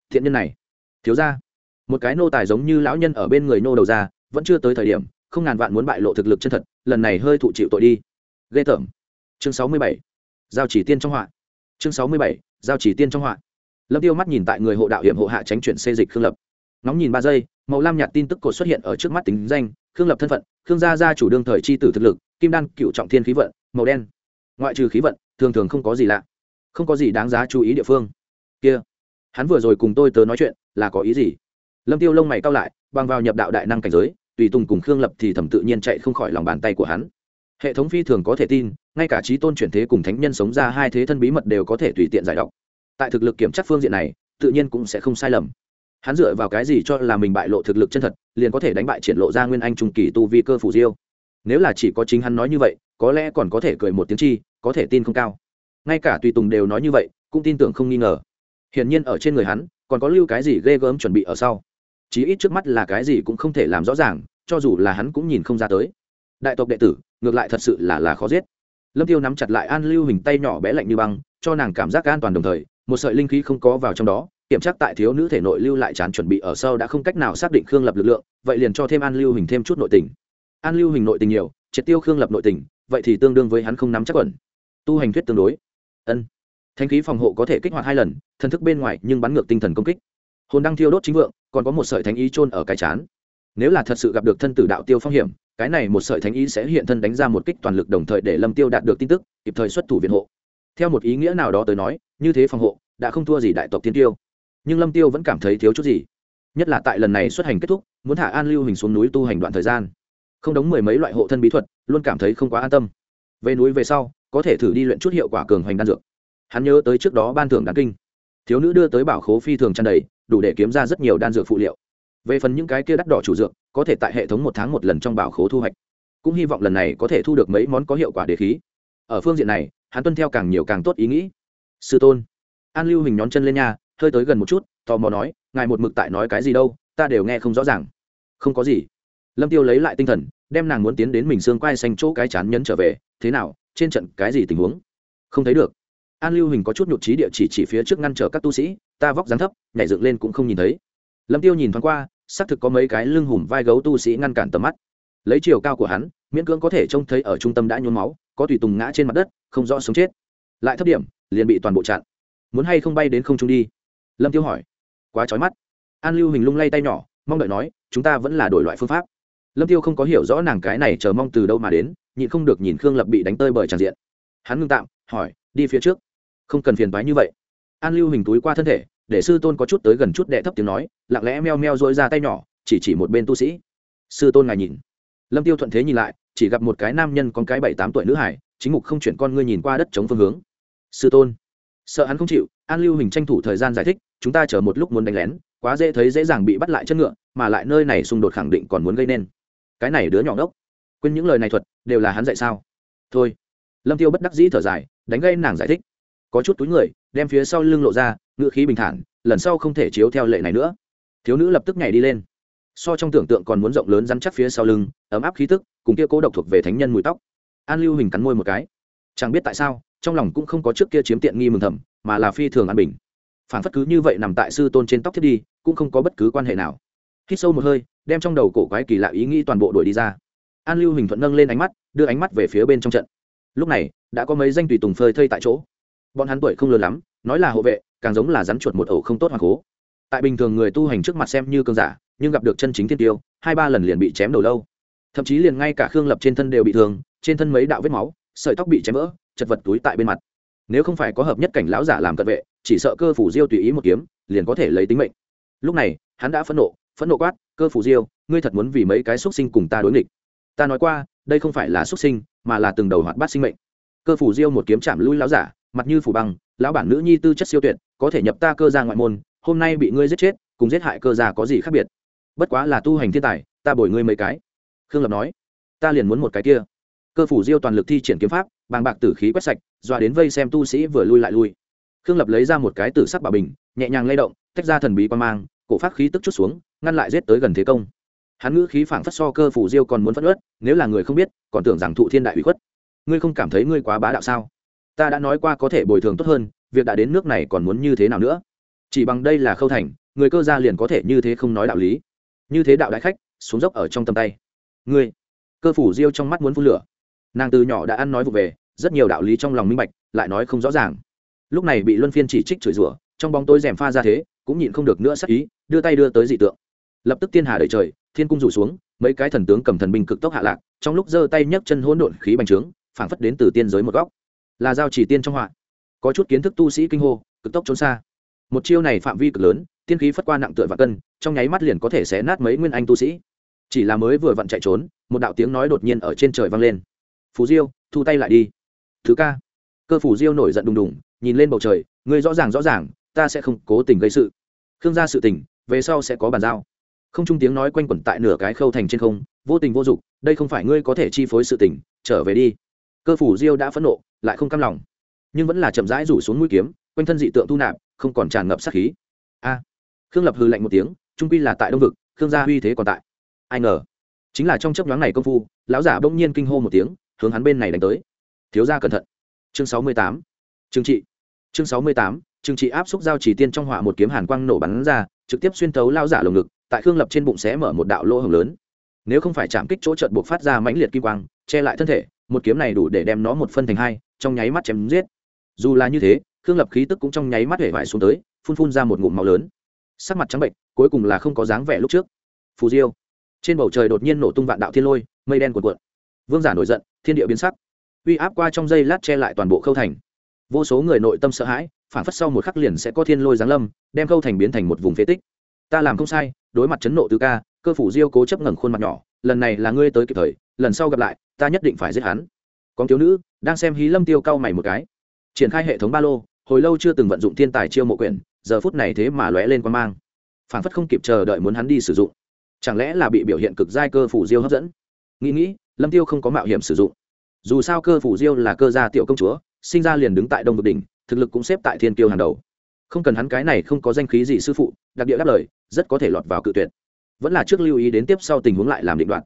Thiện nhân này, thiếu ra một cái nô tài giống như lão nhân ở bên người nô đầu ra, vẫn chưa tới thời điểm, không ngàn vạn muốn bại lộ thực lực chân thật, lần này hơi thụ chịu tội đi. Ghê tởm. Chương sáu mươi bảy. Giao chỉ tiên trong họa. Chương sáu mươi bảy. Giao chỉ tiên trong họa lâm tiêu mắt nhìn tại người hộ đạo hiểm hộ hạ tránh chuyển xê dịch khương lập. Ngóng nhìn ba giây, màu lam nhạt tin tức cột xuất hiện ở trước mắt tính danh, khương lập thân phận, khương gia gia chủ đương thời c h i tử thực lực, kim đan, cựu trọng thiên khí vận, màu đen. Ngoại trừ khí vận, thường thường không có gì lạ. Không có gì đáng giá chú ý địa phương. Kia, hắn vừa rồi cùng tôi tớ nói chuyện, là có ý gì? Lâm tiêu lông mày cao lại, bằng vào nhập đạo đại năng cảnh giới, tùy tùng cùng khương lập thì thẩm tự nhiên chạy không khỏi lòng bàn tay của hắn. Hệ thống phi thường có thể tin, ngay cả trí tôn chuyển thế cùng thánh nhân sống ra hai thế thân bí mật đều có thể tùy tiện giải đọc tại thực lực kiểm tra phương diện này, tự nhiên cũng sẽ không sai lầm. Hắn dựa vào cái gì cho là mình bại lộ thực lực chân thật, liền có thể đánh bại triển lộ ra nguyên anh trung kỳ tu vi cơ phủ diêu? Nếu là chỉ có chính hắn nói như vậy, có lẽ còn có thể cười một tiếng chi, có thể tin không cao. Ngay cả tùy tùng đều nói như vậy, cũng tin tưởng không nghi ngờ. Hiển nhiên ở trên người hắn, còn có lưu cái gì ghê gớm chuẩn bị ở sau. Chí ít trước mắt là cái gì cũng không thể làm rõ ràng, cho dù là hắn cũng nhìn không ra tới. Đại tộc đệ tử, ngược lại thật sự là là khó giết. Lâm tiêu nắm chặt lại an lưu hình tay nhỏ bé lạnh như băng, cho nàng cảm giác an toàn đồng thời một sợi linh khí không có vào trong đó, kiểm tra tại thiếu nữ thể nội lưu lại chán chuẩn bị ở sau đã không cách nào xác định khương lập lực lượng, vậy liền cho thêm an lưu hình thêm chút nội tình. An lưu hình nội tình nhiều, triệt tiêu khương lập nội tình, vậy thì tương đương với hắn không nắm chắc ẩn tu hành thuyết tương đối. Ân. Thanh khí phòng hộ có thể kích hoạt hai lần, thần thức bên ngoài nhưng bắn ngược tinh thần công kích. Hồn đang thiêu đốt chính vượng, còn có một sợi thánh ý chôn ở cái chán. Nếu là thật sự gặp được thân tử đạo tiêu phong hiểm, cái này một sợi thánh ý sẽ hiện thân đánh ra một kích toàn lực đồng thời để lâm tiêu đạt được tin tức, kịp thời xuất thủ viện hộ theo một ý nghĩa nào đó tới nói, như thế phòng hộ, đã không thua gì đại tộc tiên tiêu. Nhưng lâm tiêu vẫn cảm thấy thiếu chút gì. Nhất là tại lần này xuất hành kết thúc, muốn thả an lưu hình xuống núi tu hành đoạn thời gian. Không đóng mười mấy loại hộ thân bí thuật, luôn cảm thấy không quá an tâm. Về núi về sau, có thể thử đi luyện chút hiệu quả cường hoành đan dược. Hắn nhớ tới trước đó ban thưởng đan kinh. Thiếu nữ đưa tới bảo khố phi thường tràn đầy, đủ để kiếm ra rất nhiều đan dược phụ liệu. Về phần những cái kia đắt đỏ chủ dược, có thể tại hệ thống một tháng một lần trong bảo khố thu hoạch. Cũng hy vọng lần này có thể thu được mấy món có hiệu quả đề khí. Ở phương diện này hắn tuân theo càng nhiều càng tốt ý nghĩ. Sư tôn, an lưu hình nhón chân lên nhà hơi tới gần một chút, tò mò nói, ngài một mực tại nói cái gì đâu, ta đều nghe không rõ ràng. Không có gì. Lâm tiêu lấy lại tinh thần, đem nàng muốn tiến đến mình xương quai xanh chỗ cái chán nhấn trở về, thế nào, trên trận cái gì tình huống? Không thấy được. An lưu hình có chút nhụt trí địa chỉ chỉ phía trước ngăn trở các tu sĩ, ta vóc dáng thấp, nhảy dựng lên cũng không nhìn thấy. Lâm tiêu nhìn thoáng qua, xác thực có mấy cái lưng hùm vai gấu tu sĩ ngăn cản tầm mắt lấy chiều cao của hắn, miễn cưỡng có thể trông thấy ở trung tâm đã nhuốm máu, có tùy tùng ngã trên mặt đất, không rõ sống chết. Lại thấp điểm, liền bị toàn bộ chặn. Muốn hay không bay đến không trung đi? Lâm tiêu hỏi. Quá chói mắt. An lưu hình lung lay tay nhỏ, mong đợi nói, chúng ta vẫn là đổi loại phương pháp. Lâm tiêu không có hiểu rõ nàng cái này chờ mong từ đâu mà đến, nhịn không được nhìn khương lập bị đánh tơi bởi tràn diện. Hắn ngưng tạm, hỏi, đi phía trước. Không cần phiền toái như vậy. An lưu hình túi qua thân thể, để sư tôn có chút tới gần chút đệ thấp tiếng nói, lặng lẽ meo meo dỗi ra tay nhỏ, chỉ chỉ một bên tu sĩ. Sư tôn ngài nhìn lâm tiêu thuận thế nhìn lại, chỉ gặp một cái nam nhân con cái bảy tám tuổi nữ hải, chính mục không chuyển con ngươi nhìn qua đất chống phương hướng. Sư tôn, sợ hắn không chịu, an lưu hình tranh thủ thời gian giải thích, chúng ta chờ một lúc muốn đánh lén, quá dễ thấy dễ dàng bị bắt lại chân ngựa, mà lại nơi này xung đột khẳng định còn muốn gây nên. Cái này đứa nhỏ ngốc, quên những lời này thuật, đều là hắn dạy sao? Thôi. Lâm tiêu bất đắc dĩ thở dài, đánh gây nàng giải thích. Có chút túi người, đem phía sau lưng lộ ra, ngựa khí bình thản, lần sau không thể chiếu theo lệ này nữa. Thiếu nữ lập tức nhảy đi lên so trong tưởng tượng còn muốn rộng lớn rắn chắc phía sau lưng, ấm áp khí tức, cùng kia cố độc thuộc về thánh nhân mùi tóc. An lưu hình cắn môi một cái. Chẳng biết tại sao, trong lòng cũng không có trước kia chiếm tiện nghi mừng thầm, mà là phi thường an bình. Phản phất cứ như vậy nằm tại sư tôn trên tóc thiết đi, cũng không có bất cứ quan hệ nào. Hít sâu một hơi, đem trong đầu cổ quái kỳ lạ ý nghĩ toàn bộ đuổi đi ra. An lưu hình thuận nâng lên ánh mắt, đưa ánh mắt về phía bên trong trận. Lúc này, đã có mấy danh tùy tùng phơi thây tại chỗ. Bọn hắn tuổi không lớn lắm, nói là hộ vệ, càng giống là rắn chuột một ổ không tốt hoặc cố. Tại bình thường người tu hành trước mặt xem như cơn giả nhưng gặp được chân chính thiên tiêu, hai ba lần liền bị chém đầu lâu. Thậm chí liền ngay cả khương lập trên thân đều bị thương, trên thân mấy đạo vết máu, sợi tóc bị chém vỡ, chật vật túi tại bên mặt. Nếu không phải có hợp nhất cảnh lão giả làm cận vệ, chỉ sợ cơ phủ diêu tùy ý một kiếm, liền có thể lấy tính mệnh. Lúc này, hắn đã phẫn nộ phẫn nộ quát, cơ phủ diêu, ngươi thật muốn vì mấy cái xuất sinh cùng ta đối nghịch? Ta nói qua, đây không phải là xuất sinh, mà là từng đầu hoạt bát sinh mệnh. Cơ phủ diêu một kiếm chạm lui lão giả, mặt như phủ băng, lão bản nữ nhi tư chất siêu tuyệt, có thể nhập ta cơ ra ngoại môn, hôm nay bị ngươi giết chết, cùng giết hại cơ gia có gì khác biệt? Bất quá là tu hành thiên tài, ta bồi ngươi mấy cái. Khương lập nói. Ta liền muốn một cái kia. Cơ phủ diêu toàn lực thi triển kiếm pháp, bàng bạc tử khí quét sạch, dọa đến vây xem tu sĩ vừa lui lại lui. Khương lập lấy ra một cái tử sắc bảo bình, nhẹ nhàng lay động, tách ra thần bí quan mang, cổ phát khí tức chút xuống, ngăn lại giết tới gần thế công. Hắn ngữ khí phảng phất so cơ phủ diêu còn muốn phất ớt nếu là người không biết, còn tưởng rằng thụ thiên đại ủy khuất. Ngươi không cảm thấy ngươi quá bá đạo sao? Ta đã nói qua có thể bồi thường tốt hơn, việc đã đến nước này còn muốn như thế nào nữa? Chỉ bằng đây là khâu thành, người cơ gia liền có thể như thế không nói đạo lý như thế đạo đại khách, xuống dốc ở trong tầm tay. Ngươi, cơ phủ diêu trong mắt muốn phun lửa. Nàng từ nhỏ đã ăn nói vụ về, rất nhiều đạo lý trong lòng minh bạch, lại nói không rõ ràng. Lúc này bị luân phiên chỉ trích chửi rủa, trong bóng tối rèm pha ra thế, cũng nhịn không được nữa sắc ý, đưa tay đưa tới dị tượng. Lập tức thiên hà đợi trời, thiên cung rủ xuống, mấy cái thần tướng cầm thần binh cực tốc hạ lạc, trong lúc giơ tay nhấc chân hỗn độn khí bành trướng, phảng phất đến từ tiên giới một góc. Là giao chỉ tiên trong họa. Có chút kiến thức tu sĩ kinh hô, cực tốc trốn xa. Một chiêu này phạm vi cực lớn tiên khí phất qua nặng tựa và cân, trong nháy mắt liền có thể xé nát mấy nguyên anh tu sĩ. Chỉ là mới vừa vặn chạy trốn, một đạo tiếng nói đột nhiên ở trên trời vang lên. Phú diêu, thu tay lại đi. Thứ ca. Cơ phủ diêu nổi giận đùng đùng, nhìn lên bầu trời người rõ ràng rõ ràng, ta sẽ không cố tình gây sự. Khương gia sự tình, về sau sẽ có bàn giao. Không trung tiếng nói quanh quẩn tại nửa cái khâu thành trên không, vô tình vô dụng đây không phải ngươi có thể chi phối sự tình, trở về đi. Cơ phủ diêu đã phẫn nộ, lại không cam lòng. Nhưng vẫn là chậm rãi rủ xuống mũi kiếm, quanh thân dị tượng thu nạp, không còn tràn ngập sát khí. A khương lập hư lạnh một tiếng, trung quy là tại đông vực, khương gia uy thế còn tại. Ai ngờ, chính là trong chấp nhoáng này công phu, lão giả bỗng nhiên kinh hô một tiếng, hướng hắn bên này đánh tới. Thiếu gia cẩn thận. Chương sáu mươi tám. Trương trị. Chương sáu mươi tám. Trừng trị áp xúc giao chỉ tiên trong họa một kiếm hàn quang nổ bắn ra, trực tiếp xuyên thấu lao giả lồng ngực, tại khương lập trên bụng sẽ mở một đạo lỗ hồng lớn. Nếu không phải chạm kích chỗ trận buộc phát ra mãnh liệt kim quang, che lại thân thể, một kiếm này đủ để đem nó một phân thành hai, trong nháy mắt chém giết. Dù là như thế, khương lập khí tức cũng trong nháy mắt hể vải xuống tới, phun phun ra một ngụm máu lớn sắc mặt trắng bệnh, cuối cùng là không có dáng vẻ lúc trước. Phù diêu, trên bầu trời đột nhiên nổ tung vạn đạo thiên lôi, mây đen cuộn cuộn. Vương giả nổi giận, thiên địa biến sắc. Uy áp qua trong dây lát che lại toàn bộ khâu thành. Vô số người nội tâm sợ hãi phản phất sau một khắc liền sẽ có thiên lôi giáng lâm, đem khâu thành biến thành một vùng phế tích. Ta làm không sai, đối mặt chấn nộ tứ ca, cơ phủ diêu cố chấp ngẩng khuôn mặt nhỏ, lần này là ngươi tới kịp thời, lần sau gặp lại, ta nhất định phải giết hắn. Con thiếu nữ, đang xem hí lâm tiêu cau mày một cái. Triển khai hệ thống ba lô, hồi lâu chưa từng vận dụng thiên tài chiêu mộ quyển giờ phút này thế mà lóe lên quan mang. Phản phất không kịp chờ đợi muốn hắn đi sử dụng. Chẳng lẽ là bị biểu hiện cực giai cơ phủ diêu hấp dẫn? Nghĩ nghĩ, lâm tiêu không có mạo hiểm sử dụng. Dù sao cơ phủ diêu là cơ gia tiểu công chúa, sinh ra liền đứng tại đông vực đỉnh, thực lực cũng xếp tại thiên tiêu hàng đầu. Không cần hắn cái này không có danh khí gì sư phụ, đặc địa đáp lời, rất có thể lọt vào cự tuyệt. Vẫn là trước lưu ý đến tiếp sau tình huống lại làm định đoạn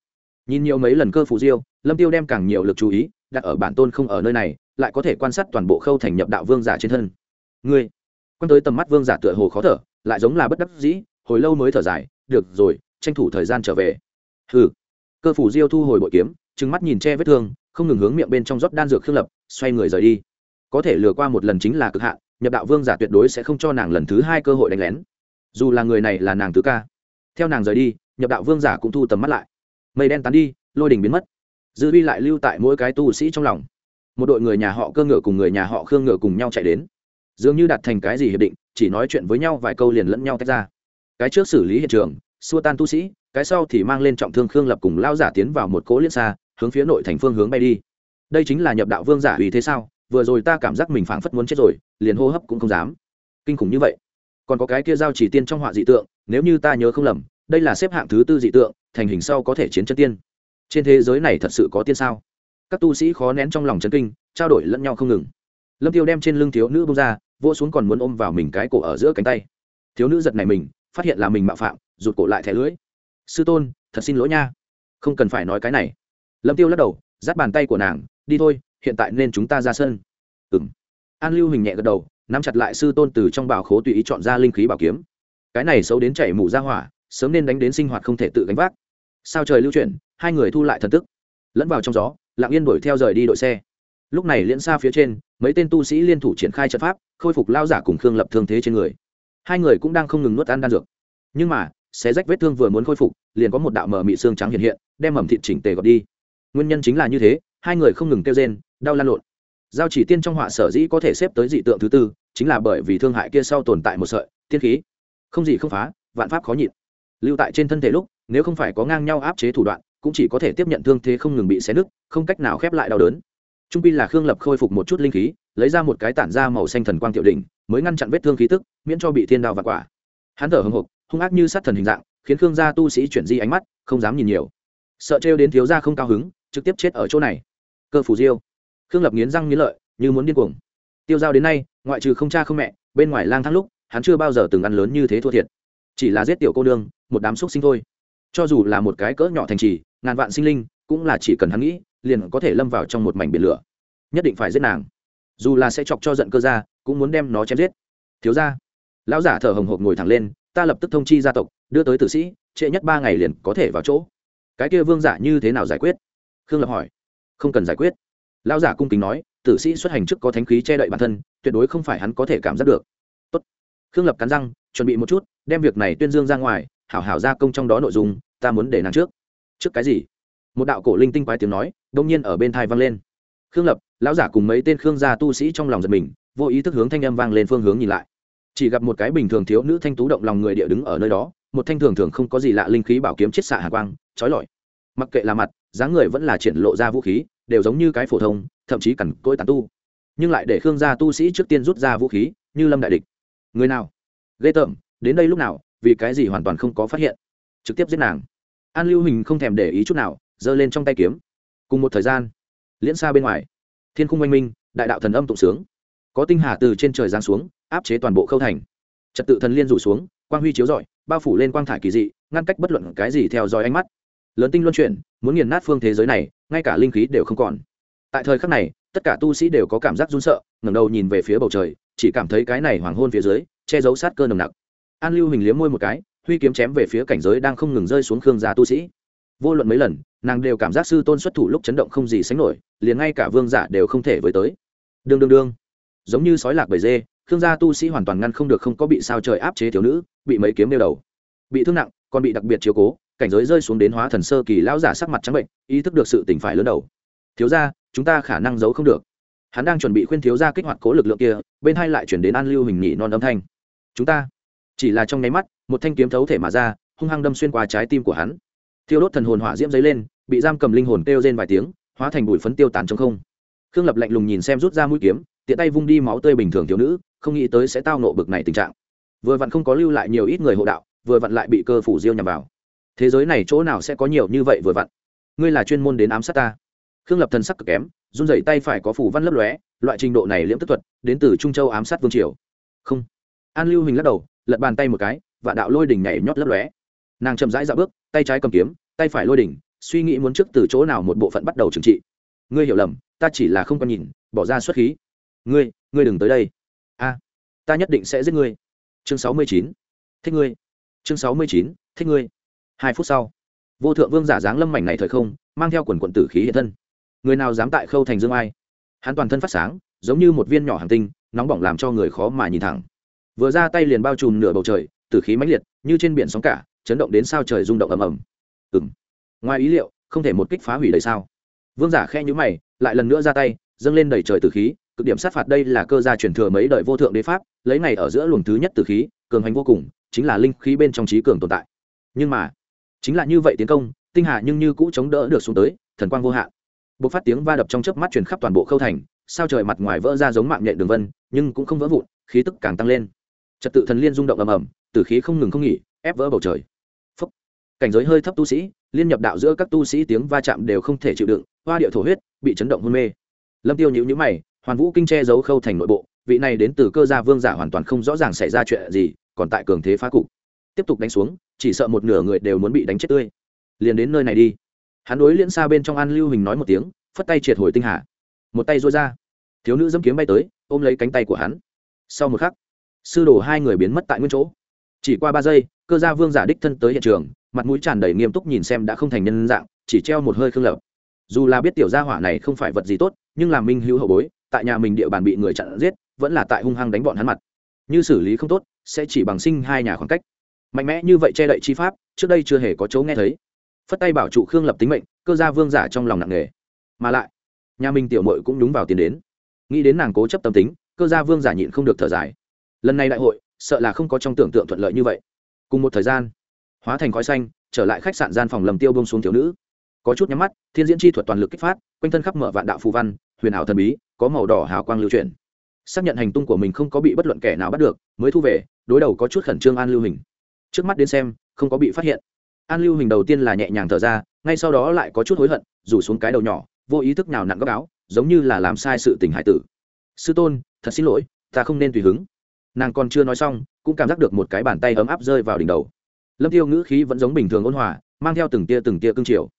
nhìn nhiều mấy lần cơ phủ diêu, lâm tiêu đem càng nhiều lực chú ý đặt ở bản tôn không ở nơi này, lại có thể quan sát toàn bộ khâu thành nhập đạo vương giả trên thân. Ngươi quan tới tầm mắt vương giả tựa hồ khó thở, lại giống là bất đắc dĩ, hồi lâu mới thở dài, được rồi, tranh thủ thời gian trở về. Hừ. Cơ phủ diêu thu hồi bội kiếm, trừng mắt nhìn che vết thương, không ngừng hướng miệng bên trong rót đan dược khương lập, xoay người rời đi. Có thể lừa qua một lần chính là cực hạn, nhập đạo vương giả tuyệt đối sẽ không cho nàng lần thứ hai cơ hội đánh lén. Dù là người này là nàng tứ ca. Theo nàng rời đi, nhập đạo vương giả cũng thu tầm mắt lại. Mây đen tán đi, lôi đình biến mất. Dư vi lại lưu tại mỗi cái tu sĩ trong lòng. Một đội người nhà họ cơ ngựa cùng người nhà họ khương ngựa cùng nhau chạy đến dường như đạt thành cái gì hiệp định, chỉ nói chuyện với nhau vài câu liền lẫn nhau tách ra. Cái trước xử lý hiện trường, xua tan tu sĩ, cái sau thì mang lên trọng thương khương lập cùng lao giả tiến vào một cỗ liên xa, hướng phía nội thành phương hướng bay đi. Đây chính là nhập đạo vương giả vì thế sao? Vừa rồi ta cảm giác mình phảng phất muốn chết rồi, liền hô hấp cũng không dám. Kinh khủng như vậy. Còn có cái kia giao chỉ tiên trong họa dị tượng, nếu như ta nhớ không lầm, đây là xếp hạng thứ tư dị tượng, thành hình sau có thể chiến chân tiên. Trên thế giới này thật sự có tiên sao? Các tu sĩ khó nén trong lòng chân kinh, trao đổi lẫn nhau không ngừng. Lâm tiêu đem trên lưng thiếu nữ bông ra vỗ xuống còn muốn ôm vào mình cái cổ ở giữa cánh tay. Thiếu nữ giật này mình, phát hiện là mình mạo phạm, rụt cổ lại thẻ lưỡi. Sư tôn, thật xin lỗi nha. Không cần phải nói cái này. Lâm tiêu lắc đầu, dắt bàn tay của nàng, đi thôi, hiện tại nên chúng ta ra sân. Ừ m an lưu hình nhẹ gật đầu, nắm chặt lại sư tôn từ trong bảo khố tùy ý chọn ra linh khí bảo kiếm. Cái này xấu đến chảy mù ra hỏa, sớm nên đánh đến sinh hoạt không thể tự gánh vác. Sao trời lưu chuyển, hai người thu lại thần tức. Lẫn vào trong gió, lặng yên đuổi theo rời đi đội xe lúc này liễn xa phía trên, mấy tên tu sĩ liên thủ triển khai trận pháp, khôi phục lao giả cùng khương lập thương thế trên người. Hai người cũng đang không ngừng nuốt ăn đan dược. Nhưng mà, xé rách vết thương vừa muốn khôi phục, liền có một đạo mờ mị xương trắng hiện hiện, đem mầm thịt chỉnh tề gọt đi. Nguyên nhân chính là như thế, hai người không ngừng kêu rên, đau lan lộn. Giao chỉ tiên trong họa sở dĩ có thể xếp tới dị tượng thứ tư, chính là bởi vì thương hại kia sau tồn tại một sợi, tiên khí. Không gì không phá, vạn pháp khó nhịn. Lưu tại trên thân thể lúc, nếu không phải có ngang nhau áp chế thủ đoạn, cũng chỉ có thể tiếp nhận thương thế không ngừng bị xé nứt, không cách nào khép lại đau đớn trung pi là khương lập khôi phục một chút linh khí, lấy ra một cái tản ra màu xanh thần quang tiểu đỉnh, mới ngăn chặn vết thương khí tức, miễn cho bị thiên đao và quả. Hắn thở hồng hộc hung ác như sát thần hình dạng, khiến khương gia tu sĩ chuyển di ánh mắt, không dám nhìn nhiều. Sợ trêu đến thiếu gia không cao hứng, trực tiếp chết ở chỗ này. Cơ phủ diêu. Khương lập nghiến răng nghiến lợi, như muốn điên cuồng. Tiêu giao đến nay, ngoại trừ không cha không mẹ, bên ngoài lang thang lúc, hắn chưa bao giờ từng ăn lớn như thế thua thiệt. Chỉ là giết tiểu cô nương, một đám xúc sinh thôi. Cho dù là một cái cỡ nhỏ thành trì, ngàn vạn sinh linh, cũng là chỉ cần hắn nghĩ liền có thể lâm vào trong một mảnh biển lửa. Nhất định phải giết nàng. Dù là sẽ chọc cho giận cơ ra cũng muốn đem nó chém giết. Thiếu ra lão giả thở hồng hộc ngồi thẳng lên, ta lập tức thông chi gia tộc, đưa tới tử sĩ, trễ nhất ba ngày liền có thể vào chỗ. Cái kia vương giả như thế nào giải quyết? Khương lập hỏi. Không cần giải quyết. Lão giả cung kính nói, tử sĩ xuất hành trước có thánh khí che đậy bản thân, tuyệt đối không phải hắn có thể cảm giác được. Tốt. khương lập cắn răng, chuẩn bị một chút, đem việc này tuyên dương ra ngoài, hảo hảo gia công trong đó nội dung, ta muốn để nàng trước. Trước cái gì? Một đạo cổ linh tinh quái tiếng nói đông nhiên ở bên thai vang lên. Khương lập, lão giả cùng mấy tên khương gia tu sĩ trong lòng giật mình, vô ý thức hướng thanh âm vang lên phương hướng nhìn lại. Chỉ gặp một cái bình thường thiếu nữ thanh tú động lòng người địa đứng ở nơi đó, một thanh thường thường không có gì lạ linh khí bảo kiếm chiết xạ hạ quang trói lọi. Mặc kệ là mặt, dáng người vẫn là triển lộ ra vũ khí, đều giống như cái phổ thông, thậm chí cằn cỗi tàn tu. Nhưng lại để khương gia tu sĩ trước tiên rút ra vũ khí, như lâm đại địch. Người nào? Ghê tởm, đến đây lúc nào, vì cái gì hoàn toàn không có phát hiện? Trực tiếp giết nàng. An lưu hình không thèm để ý chút nào, giơ lên trong tay kiếm cùng một thời gian, liễn xa bên ngoài, thiên khung oanh minh, đại đạo thần âm tụng sướng. Có tinh hà từ trên trời giáng xuống, áp chế toàn bộ khâu thành. Trật tự thần liên rủ xuống, quang huy chiếu rọi, bao phủ lên quang thải kỳ dị, ngăn cách bất luận cái gì theo dõi ánh mắt. Lớn tinh luân chuyển, muốn nghiền nát phương thế giới này, ngay cả linh khí đều không còn. Tại thời khắc này, tất cả tu sĩ đều có cảm giác run sợ, ngẩng đầu nhìn về phía bầu trời, chỉ cảm thấy cái này hoàng hôn phía dưới, che giấu sát cơ nồng nặc. An lưu hình liếm môi một cái, huy kiếm chém về phía cảnh giới đang không ngừng rơi xuống khương gia tu sĩ vô luận mấy lần, nàng đều cảm giác sư tôn xuất thủ lúc chấn động không gì sánh nổi, liền ngay cả vương giả đều không thể với tới. Đương đương đương. Giống như sói lạc bầy dê, khương gia tu sĩ hoàn toàn ngăn không được không có bị sao trời áp chế thiếu nữ, bị mấy kiếm đeo đầu. Bị thương nặng, còn bị đặc biệt chiếu cố, cảnh giới rơi xuống đến hóa thần sơ kỳ lão giả sắc mặt trắng bệnh, ý thức được sự tỉnh phải lớn đầu. Thiếu gia, chúng ta khả năng giấu không được. Hắn đang chuẩn bị khuyên thiếu gia kích hoạt cố lực lượng kia, bên hai lại chuyển đến an lưu hình nhị non âm thanh. Chúng ta. Chỉ là trong nháy mắt, một thanh kiếm thấu thể mà ra, hung hăng đâm xuyên qua trái tim của hắn thiêu đốt thần hồn hỏa diễm dấy lên, bị giam cầm linh hồn kêu rên vài tiếng, hóa thành bụi phấn tiêu tán trong không. Khương lập lạnh lùng nhìn xem rút ra mũi kiếm, tiện tay vung đi máu tươi bình thường thiếu nữ, không nghĩ tới sẽ tao nộ bực này tình trạng. Vừa vặn không có lưu lại nhiều ít người hộ đạo, vừa vặn lại bị cơ phủ diêu nhằm vào. Thế giới này chỗ nào sẽ có nhiều như vậy vừa vặn? Ngươi là chuyên môn đến ám sát ta. Khương lập thần sắc cực kém, run rẩy tay phải có phủ văn lấp lóe, loại trình độ này liễm tức thuật, đến từ trung châu ám sát vương triều. Không. An lưu hình lắc đầu, lật bàn tay một cái và đạo lôi đỉnh nhảy nhót lấp lóe nàng chậm rãi dạo bước, tay trái cầm kiếm, tay phải lôi đỉnh, suy nghĩ muốn trước từ chỗ nào một bộ phận bắt đầu trừng trị. Ngươi hiểu lầm, ta chỉ là không còn nhìn, bỏ ra xuất khí. Ngươi ngươi đừng tới đây. A, ta nhất định sẽ giết ngươi. Chương sáu mươi chín, thích ngươi. Chương sáu mươi chín, thích ngươi. Hai phút sau, vô thượng vương giả dáng lâm mảnh này thời không, mang theo quần quận tử khí hiện thân. Người nào dám tại khâu thành dương ai? Hắn toàn thân phát sáng, giống như một viên nhỏ hàng tinh, nóng bỏng làm cho người khó mà nhìn thẳng. Vừa ra tay liền bao trùm nửa bầu trời, tử khí mãnh liệt, như trên biển sóng cả chấn động đến sao trời rung động ầm ầm. Ừ m ngoài ý liệu, không thể một kích phá hủy đầy sao. Vương giả khe nhữ mày, lại lần nữa ra tay, dâng lên đầy trời tử khí, cực điểm sát phạt đây là cơ gia truyền thừa mấy đời vô thượng đế pháp, lấy ngày ở giữa luồng thứ nhất tử khí, cường hành vô cùng, chính là linh khí bên trong trí cường tồn tại. Nhưng mà, chính là như vậy tiến công, tinh hà nhưng như cũ chống đỡ được xuống tới, thần quang vô hạn. Bộc phát tiếng va đập trong chớp mắt truyền khắp toàn bộ khâu thành, sao trời mặt ngoài vỡ ra giống mạng nhện đường vân, nhưng cũng không vỡ vụn, khí tức càng tăng lên. Trật tự thần liên rung động ầm ầm, tử khí không ngừng không nghỉ, ép vỡ bầu trời cảnh giới hơi thấp tu sĩ, liên nhập đạo giữa các tu sĩ tiếng va chạm đều không thể chịu đựng, hoa địa thổ huyết bị chấn động hôn mê. Lâm tiêu nhíu nhíu mày, hoàn vũ kinh che giấu khâu thành nội bộ, vị này đến từ cơ gia vương giả hoàn toàn không rõ ràng xảy ra chuyện gì, còn tại cường thế phá cục. Tiếp tục đánh xuống, chỉ sợ một nửa người đều muốn bị đánh chết tươi. Liền đến nơi này đi. Hắn đối liễn xa bên trong an lưu hình nói một tiếng, phất tay triệt hồi tinh hà. Một tay rối ra. Thiếu nữ dẫm kiếm bay tới, ôm lấy cánh tay của hắn. Sau một khắc, sư đồ hai người biến mất tại nguyên chỗ. Chỉ qua ba giây, cơ gia vương giả đích thân tới hiện trường mặt mũi tràn đầy nghiêm túc nhìn xem đã không thành nhân dạng, chỉ treo một hơi khương lập. Dù là biết tiểu gia hỏa này không phải vật gì tốt, nhưng làm minh hữu hậu bối, tại nhà mình địa bàn bị người chặn giết, vẫn là tại hung hăng đánh bọn hắn mặt. Như xử lý không tốt, sẽ chỉ bằng sinh hai nhà khoảng cách. Mạnh mẽ như vậy che đậy chi pháp, trước đây chưa hề có chỗ nghe thấy. Phất tay bảo trụ khương lập tính mệnh, cơ gia vương giả trong lòng nặng nề. Mà lại, nhà mình tiểu mội cũng đúng vào tiền đến. Nghĩ đến nàng cố chấp tâm tính, cơ gia vương giả nhịn không được thở dài. Lần này đại hội, sợ là không có trong tưởng tượng thuận lợi như vậy. Cùng một thời gian hóa thành khói xanh, trở lại khách sạn gian phòng lầm tiêu bông xuống thiếu nữ. Có chút nhắm mắt, thiên diễn chi thuật toàn lực kích phát, quanh thân khắp mở vạn đạo phù văn, huyền ảo thần bí, có màu đỏ hào quang lưu truyền xác nhận hành tung của mình không có bị bất luận kẻ nào bắt được, mới thu về, đối đầu có chút khẩn trương an lưu hình. Trước mắt đến xem, không có bị phát hiện. An lưu hình đầu tiên là nhẹ nhàng thở ra, ngay sau đó lại có chút hối hận, rủ xuống cái đầu nhỏ, vô ý thức nào nặng góc áo, giống như là làm sai sự tình hải tử. Sư tôn, thật xin lỗi, ta không nên tùy hứng. Nàng còn chưa nói xong, cũng cảm giác được một cái bàn tay ấm áp rơi vào đỉnh đầu lâm tiêu ngữ khí vẫn giống bình thường ôn hòa, mang theo từng tia từng tia cương triều.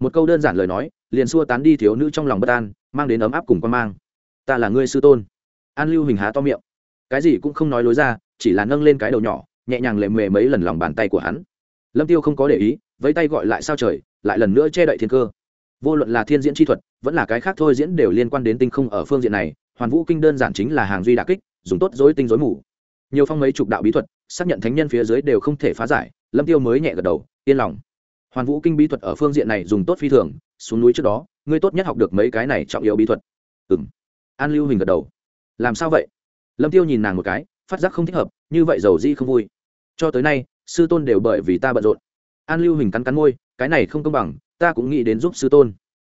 Một câu đơn giản lời nói, liền xua tán đi thiếu nữ trong lòng bất an, mang đến ấm áp cùng quan mang. Ta là ngươi sư tôn. An lưu hình há to miệng. Cái gì cũng không nói lối ra, chỉ là nâng lên cái đầu nhỏ, nhẹ nhàng lệ mề mấy lần lòng bàn tay của hắn. Lâm tiêu không có để ý, vẫy tay gọi lại sao trời, lại lần nữa che đậy thiên cơ. Vô luận là thiên diễn chi thuật, vẫn là cái khác thôi diễn đều liên quan đến tinh không ở phương diện này, hoàn vũ kinh đơn giản chính là hàng duy đà kích, dùng tốt dối tinh dối mù. Nhiều phong mấy chục đạo bí thuật, xác nhận thánh nhân phía dưới đều không thể phá giải lâm tiêu mới nhẹ gật đầu, yên lòng. Hoàn vũ kinh bí thuật ở phương diện này dùng tốt phi thường, xuống núi trước đó, ngươi tốt nhất học được mấy cái này trọng yếu bí thuật. Ừng an lưu hình gật đầu. Làm sao vậy? Lâm tiêu nhìn nàng một cái, phát giác không thích hợp, như vậy dầu di không vui. Cho tới nay, sư tôn đều bởi vì ta bận rộn. An lưu hình cắn cắn môi, cái này không công bằng, ta cũng nghĩ đến giúp sư tôn.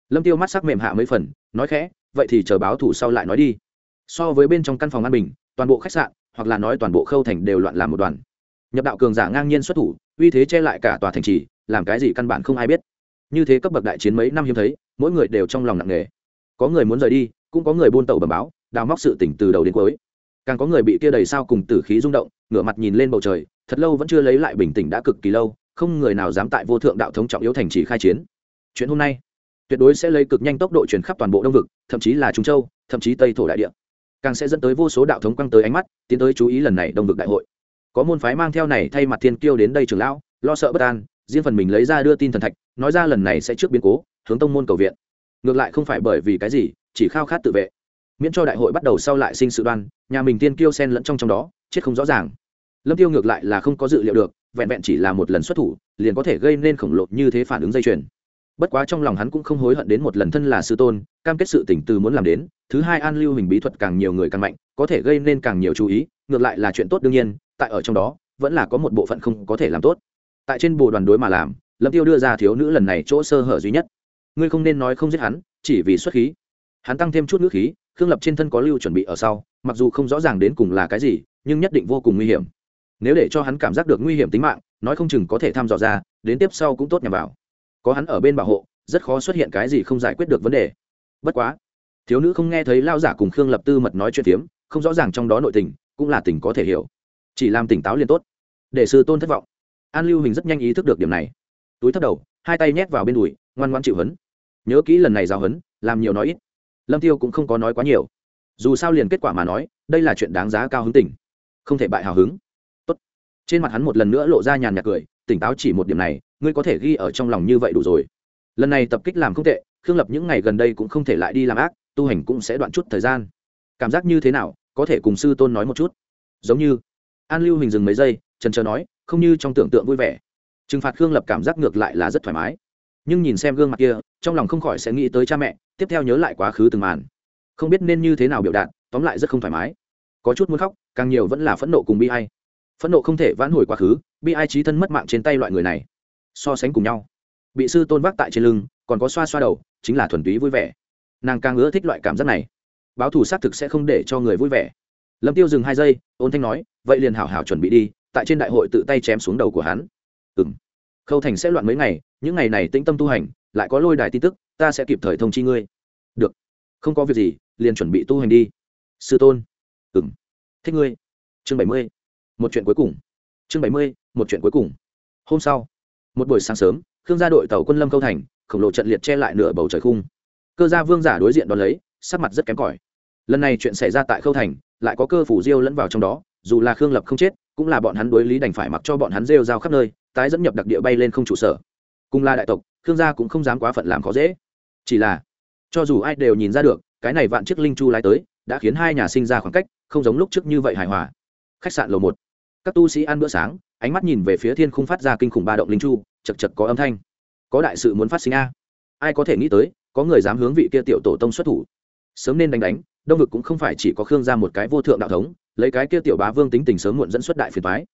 Lâm tiêu mắt sắc mềm hạ mấy phần, nói khẽ, vậy thì chờ báo thủ sau lại nói đi. So với bên trong căn phòng an bình, toàn bộ khách sạn, hoặc là nói toàn bộ khâu thành đều loạn làm một đoàn nhập đạo cường giả ngang nhiên xuất thủ, uy thế che lại cả tòa thành trì, làm cái gì căn bản không ai biết. Như thế cấp bậc đại chiến mấy năm hiếm thấy, mỗi người đều trong lòng nặng nề. Có người muốn rời đi, cũng có người buôn tàu bẩm báo, đào móc sự tỉnh từ đầu đến cuối. Càng có người bị kia đầy sao cùng tử khí rung động, ngửa mặt nhìn lên bầu trời, thật lâu vẫn chưa lấy lại bình tĩnh đã cực kỳ lâu, không người nào dám tại vô thượng đạo thống trọng yếu thành trì khai chiến. Chuyện hôm nay, tuyệt đối sẽ lấy cực nhanh tốc độ chuyển khắp toàn bộ đông vực, thậm chí là trung châu, thậm chí tây thổ đại địa. Càng sẽ dẫn tới vô số đạo thống quăng tới ánh mắt, tiến tới chú ý lần này đông vực đại hội có môn phái mang theo này thay mặt thiên kiêu đến đây trường lão, lo sợ bất an, riêng phần mình lấy ra đưa tin thần thạch, nói ra lần này sẽ trước biến cố, hướng tông môn cầu viện. Ngược lại không phải bởi vì cái gì, chỉ khao khát tự vệ. Miễn cho đại hội bắt đầu sau lại sinh sự đoan, nhà mình tiên kiêu sen lẫn trong trong đó, chết không rõ ràng. Lâm tiêu ngược lại là không có dự liệu được, vẹn vẹn chỉ là một lần xuất thủ, liền có thể gây nên khổng lồ như thế phản ứng dây chuyền. Bất quá trong lòng hắn cũng không hối hận đến một lần thân là sư tôn, cam kết sự tỉnh từ muốn làm đến, thứ hai an lưu hình bí thuật càng nhiều người càng mạnh, có thể gây nên càng nhiều chú ý ngược lại là chuyện tốt đương nhiên, tại ở trong đó, vẫn là có một bộ phận không có thể làm tốt. Tại trên bồ đoàn đối mà làm, lâm tiêu đưa ra thiếu nữ lần này chỗ sơ hở duy nhất. Ngươi không nên nói không giết hắn, chỉ vì xuất khí. Hắn tăng thêm chút nước khí, khương lập trên thân có lưu chuẩn bị ở sau, mặc dù không rõ ràng đến cùng là cái gì, nhưng nhất định vô cùng nguy hiểm. Nếu để cho hắn cảm giác được nguy hiểm tính mạng, nói không chừng có thể thăm dò ra, đến tiếp sau cũng tốt nhằm vào. Có hắn ở bên bảo hộ, rất khó xuất hiện cái gì không giải quyết được vấn đề. Bất quá, thiếu nữ không nghe thấy lao giả cùng khương lập tư mật nói chuyện phiếm, không rõ ràng trong đó nội tình cũng là tình có thể hiểu. Chỉ làm tỉnh táo liền tốt. Để sư tôn thất vọng. An lưu hình rất nhanh ý thức được điểm này. Túi thất đầu, hai tay nhét vào bên đùi, ngoan ngoan chịu hấn. Nhớ kỹ lần này giao hấn, làm nhiều nói ít. Lâm tiêu cũng không có nói quá nhiều. Dù sao liền kết quả mà nói, đây là chuyện đáng giá cao hứng tỉnh không thể bại hào hứng. Tốt. trên mặt hắn một lần nữa lộ ra nhàn nhạt cười, tỉnh táo chỉ một điểm này, ngươi có thể ghi ở trong lòng như vậy đủ rồi. Lần này tập kích làm không tệ, khương lập những ngày gần đây cũng không thể lại đi làm ác, tu hành cũng sẽ đoạn chút thời gian. Cảm giác như thế nào? Có thể cùng sư tôn nói một chút. Giống như, an lưu hình dừng mấy giây trần trờ nói, không như trong tưởng tượng vui vẻ. Trừng phạt khương lập cảm giác ngược lại là rất thoải mái. Nhưng nhìn xem gương mặt kia, trong lòng không khỏi sẽ nghĩ tới cha mẹ, tiếp theo nhớ lại quá khứ từng màn. Không biết nên như thế nào biểu đạt, tóm lại rất không thoải mái. Có chút muốn khóc, càng nhiều vẫn là phẫn nộ cùng bi ai. Phẫn nộ không thể vãn hồi quá khứ, bi ai trí thân mất mạng trên tay loại người này. So sánh cùng nhau, bị sư tôn vác tại trên lưng, còn có xoa xoa đầu, chính là thuần túy vui vẻ. Nàng càng ưa thích loại cảm giác này báo thù xác thực sẽ không để cho người vui vẻ. Lâm tiêu dừng hai giây, ôn thanh nói, vậy liền hảo hảo chuẩn bị đi, tại trên đại hội tự tay chém xuống đầu của hắn. Ừ m khâu thành sẽ loạn mấy ngày, những ngày này tĩnh tâm tu hành, lại có lôi đài tin tức, ta sẽ kịp thời thông chi ngươi. Được. Không có việc gì, liền chuẩn bị tu hành đi. Sư tôn. Ừ m thích ngươi. Chương bảy mươi. Một chuyện cuối cùng. Chương bảy mươi, một chuyện cuối cùng. Hôm sau, một buổi sáng sớm, khương gia đội tàu quân lâm khâu thành, khổng lồ trận liệt che lại nửa bầu trời khung. Cơ gia vương giả đối diện đón lấy sắc mặt rất kém cỏi. Lần này chuyện xảy ra tại khâu thành, lại có cơ phủ diêu lẫn vào trong đó, dù là khương lập không chết, cũng là bọn hắn đối lý đành phải mặc cho bọn hắn rêu rao khắp nơi, tái dẫn nhập đặc địa bay lên không trụ sở. Cùng là đại tộc, khương gia cũng không dám quá phận làm khó dễ. Chỉ là, cho dù ai đều nhìn ra được, cái này vạn chiếc linh chu lái tới, đã khiến hai nhà sinh ra khoảng cách, không giống lúc trước như vậy hài hòa. Khách sạn lầu một. Các tu sĩ ăn bữa sáng, ánh mắt nhìn về phía thiên không phát ra kinh khủng ba động linh chu chật chật có âm thanh. Có đại sự muốn phát sinh a. Ai có thể nghĩ tới, có người dám hướng vị kia tiểu tổ tông xuất thủ sớm nên đánh đánh, đông vực cũng không phải chỉ có khương gia một cái vô thượng đạo thống, lấy cái kia tiểu bá vương tính tình sớm muộn dẫn xuất đại phiền thoái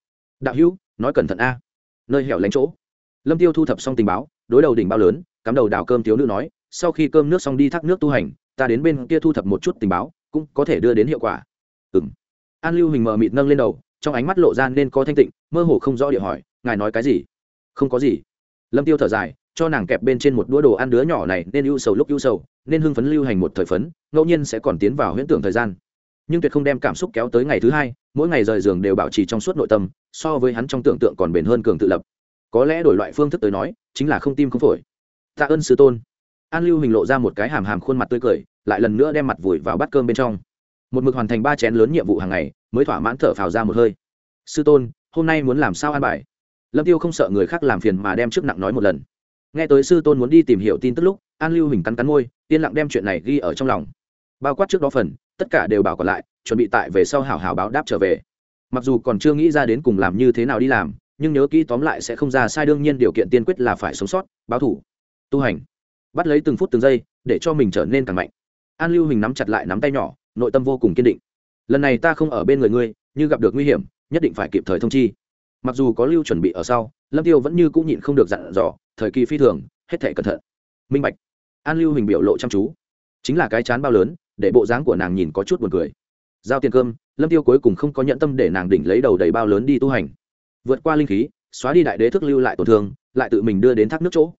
đạo hữu, nói cẩn thận a. Nơi hẻo lánh chỗ. Lâm tiêu thu thập xong tình báo, đối đầu đỉnh bao lớn, cắm đầu đào cơm thiếu nữ nói, sau khi cơm nước xong đi thác nước tu hành, ta đến bên kia thu thập một chút tình báo, cũng có thể đưa đến hiệu quả. Ừ m an lưu hình mờ mịt nâng lên đầu, trong ánh mắt lộ ra nên có thanh tịnh, mơ hồ không rõ địa hỏi, ngài nói cái gì? Không có gì. Lâm tiêu thở dài cho nàng kẹp bên trên một đũa đồ ăn đứa nhỏ này nên ưu sầu lúc ưu sầu, nên hưng phấn lưu hành một thời phấn, ngẫu nhiên sẽ còn tiến vào huyễn tưởng thời gian. Nhưng tuyệt không đem cảm xúc kéo tới ngày thứ hai, mỗi ngày rời giường đều bảo trì trong suốt nội tâm, so với hắn trong tưởng tượng còn bền hơn cường tự lập. Có lẽ đổi loại phương thức tới nói, chính là không tim không phổi. Tạ ơn sư tôn. An lưu hình lộ ra một cái hàm hàm khuôn mặt tươi cười, lại lần nữa đem mặt vùi vào bát cơm bên trong. Một mực hoàn thành ba chén lớn nhiệm vụ hàng ngày, mới thỏa mãn thở phào ra một hơi. Sư tôn, hôm nay muốn làm sao an bài? Lâm tiêu không sợ người khác làm phiền mà đem trước nặng nói một lần nghe tới sư tôn muốn đi tìm hiểu tin tức lúc, an lưu hình cắn cắn môi, yên lặng đem chuyện này ghi ở trong lòng. Bao quát trước đó phần, tất cả đều bảo còn lại, chuẩn bị tại về sau hảo hảo báo đáp trở về. Mặc dù còn chưa nghĩ ra đến cùng làm như thế nào đi làm, nhưng nhớ kỹ tóm lại sẽ không ra sai, đương nhiên điều kiện tiên quyết là phải sống sót, báo thủ. Tu hành. Bắt lấy từng phút từng giây, để cho mình trở nên càng mạnh. An lưu hình nắm chặt lại nắm tay nhỏ, nội tâm vô cùng kiên định. Lần này ta không ở bên người ngươi, như gặp được nguy hiểm, nhất định phải kịp thời thông chi. Mặc dù có lưu chuẩn bị ở sau, lâm tiêu vẫn như cũng nhịn không được dặn dò thời kỳ phi thường, hết thể cẩn thận. Minh bạch. An lưu hình biểu lộ chăm chú. Chính là cái chán bao lớn, để bộ dáng của nàng nhìn có chút buồn cười. Giao tiền cơm, lâm tiêu cuối cùng không có nhận tâm để nàng đỉnh lấy đầu đầy bao lớn đi tu hành. Vượt qua linh khí, xóa đi đại đế thức lưu lại tổn thương, lại tự mình đưa đến thác nước chỗ.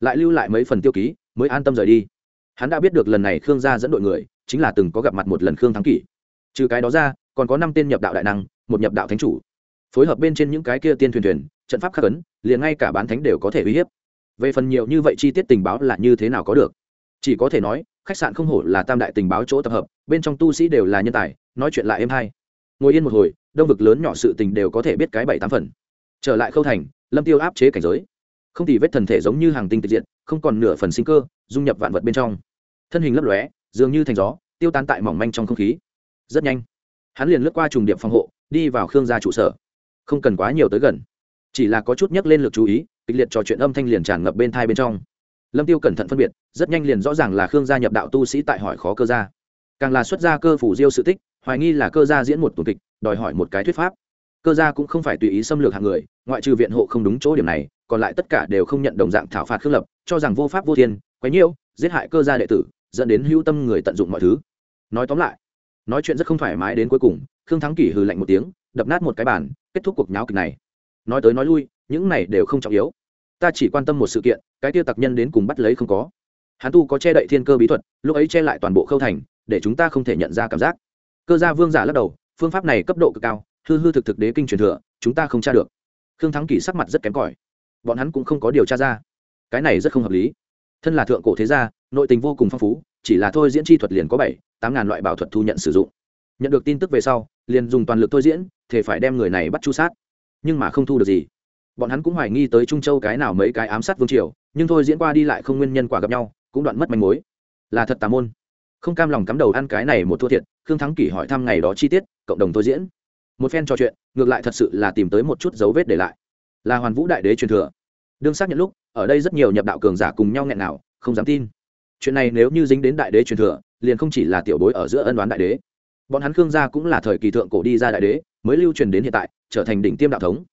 Lại lưu lại mấy phần tiêu ký, mới an tâm rời đi. Hắn đã biết được lần này khương gia dẫn đội người, chính là từng có gặp mặt một lần khương thắng kỷ. Trừ cái đó ra, còn có năm tên nhập đạo đại năng, một nhập đạo thánh chủ. Phối hợp bên trên những cái kia tiên thuyền thuyền, trận pháp khắc ấn, liền ngay cả bán thánh đều có thể uy hiếp về phần nhiều như vậy chi tiết tình báo là như thế nào có được? Chỉ có thể nói, khách sạn không hổ là tam đại tình báo chỗ tập hợp, bên trong tu sĩ đều là nhân tài, nói chuyện lại êm hay. Ngồi yên một hồi, đông vực lớn nhỏ sự tình đều có thể biết cái bảy tám phần. Trở lại khâu thành, lâm tiêu áp chế cảnh giới. Không thì vết thần thể giống như hàng tinh tịch diện không còn nửa phần sinh cơ, dung nhập vạn vật bên trong. Thân hình lấp lóe, dường như thành gió, tiêu tán tại mỏng manh trong không khí. Rất nhanh, hắn liền lướt qua trùng điểm phòng hộ, đi vào khương gia trụ sở. Không cần quá nhiều tới gần, chỉ là có chút nhắc lên lực chú ý kịch liệt trò chuyện âm thanh liền tràn ngập bên thai bên trong. Lâm tiêu cẩn thận phân biệt, rất nhanh liền rõ ràng là khương gia nhập đạo tu sĩ tại hỏi khó cơ gia. Càng là xuất gia cơ phủ diêu sự tích, hoài nghi là cơ gia diễn một tuần kịch, đòi hỏi một cái thuyết pháp. Cơ gia cũng không phải tùy ý xâm lược hạng người, ngoại trừ viện hộ không đúng chỗ điểm này, còn lại tất cả đều không nhận đồng dạng thảo phạt khương lập, cho rằng vô pháp vô thiên, quấy nhiễu, giết hại cơ gia đệ tử, dẫn đến hữu tâm người tận dụng mọi thứ. Nói tóm lại, nói chuyện rất không thoải mái đến cuối cùng, khương thắng kỷ hừ lạnh một tiếng, đập nát một cái bàn, kết thúc cuộc nháo kịch này. Nói tới nói lui những này đều không trọng yếu. Ta chỉ quan tâm một sự kiện, cái tiêu tặc nhân đến cùng bắt lấy không có. Hắn tu có che đậy thiên cơ bí thuật, lúc ấy che lại toàn bộ khâu thành, để chúng ta không thể nhận ra cảm giác. Cơ gia vương giả lắc đầu, phương pháp này cấp độ cực cao, hư hư thực thực đế kinh truyền thừa, chúng ta không tra được. Khương thắng kỳ sắc mặt rất kém cỏi. Bọn hắn cũng không có điều tra ra. Cái này rất không hợp lý. Thân là thượng cổ thế gia, nội tình vô cùng phong phú, chỉ là thôi diễn chi thuật liền có bảy, tám ngàn loại bảo thuật thu nhận sử dụng. Nhận được tin tức về sau, liền dùng toàn lực thôi diễn, thể phải đem người này bắt chu sát. Nhưng mà không thu được gì bọn hắn cũng hoài nghi tới trung châu cái nào mấy cái ám sát vương triều, nhưng thôi diễn qua đi lại không nguyên nhân quả gặp nhau, cũng đoạn mất manh mối. Là thật tà môn. Không cam lòng cắm đầu ăn cái này một thua thiệt, khương thắng kỷ hỏi thăm ngày đó chi tiết, cộng đồng thôi diễn. Một phen trò chuyện, ngược lại thật sự là tìm tới một chút dấu vết để lại. Là hoàn vũ đại đế truyền thừa. Đương xác nhận lúc, ở đây rất nhiều nhập đạo cường giả cùng nhau nghẹn nào, không dám tin. Chuyện này nếu như dính đến đại đế truyền thừa, liền không chỉ là tiểu bối ở giữa ân đoán đại đế. Bọn hắn khương gia cũng là thời kỳ thượng cổ đi ra đại đế, mới lưu truyền đến hiện tại, trở thành đỉnh tiêm đạo thống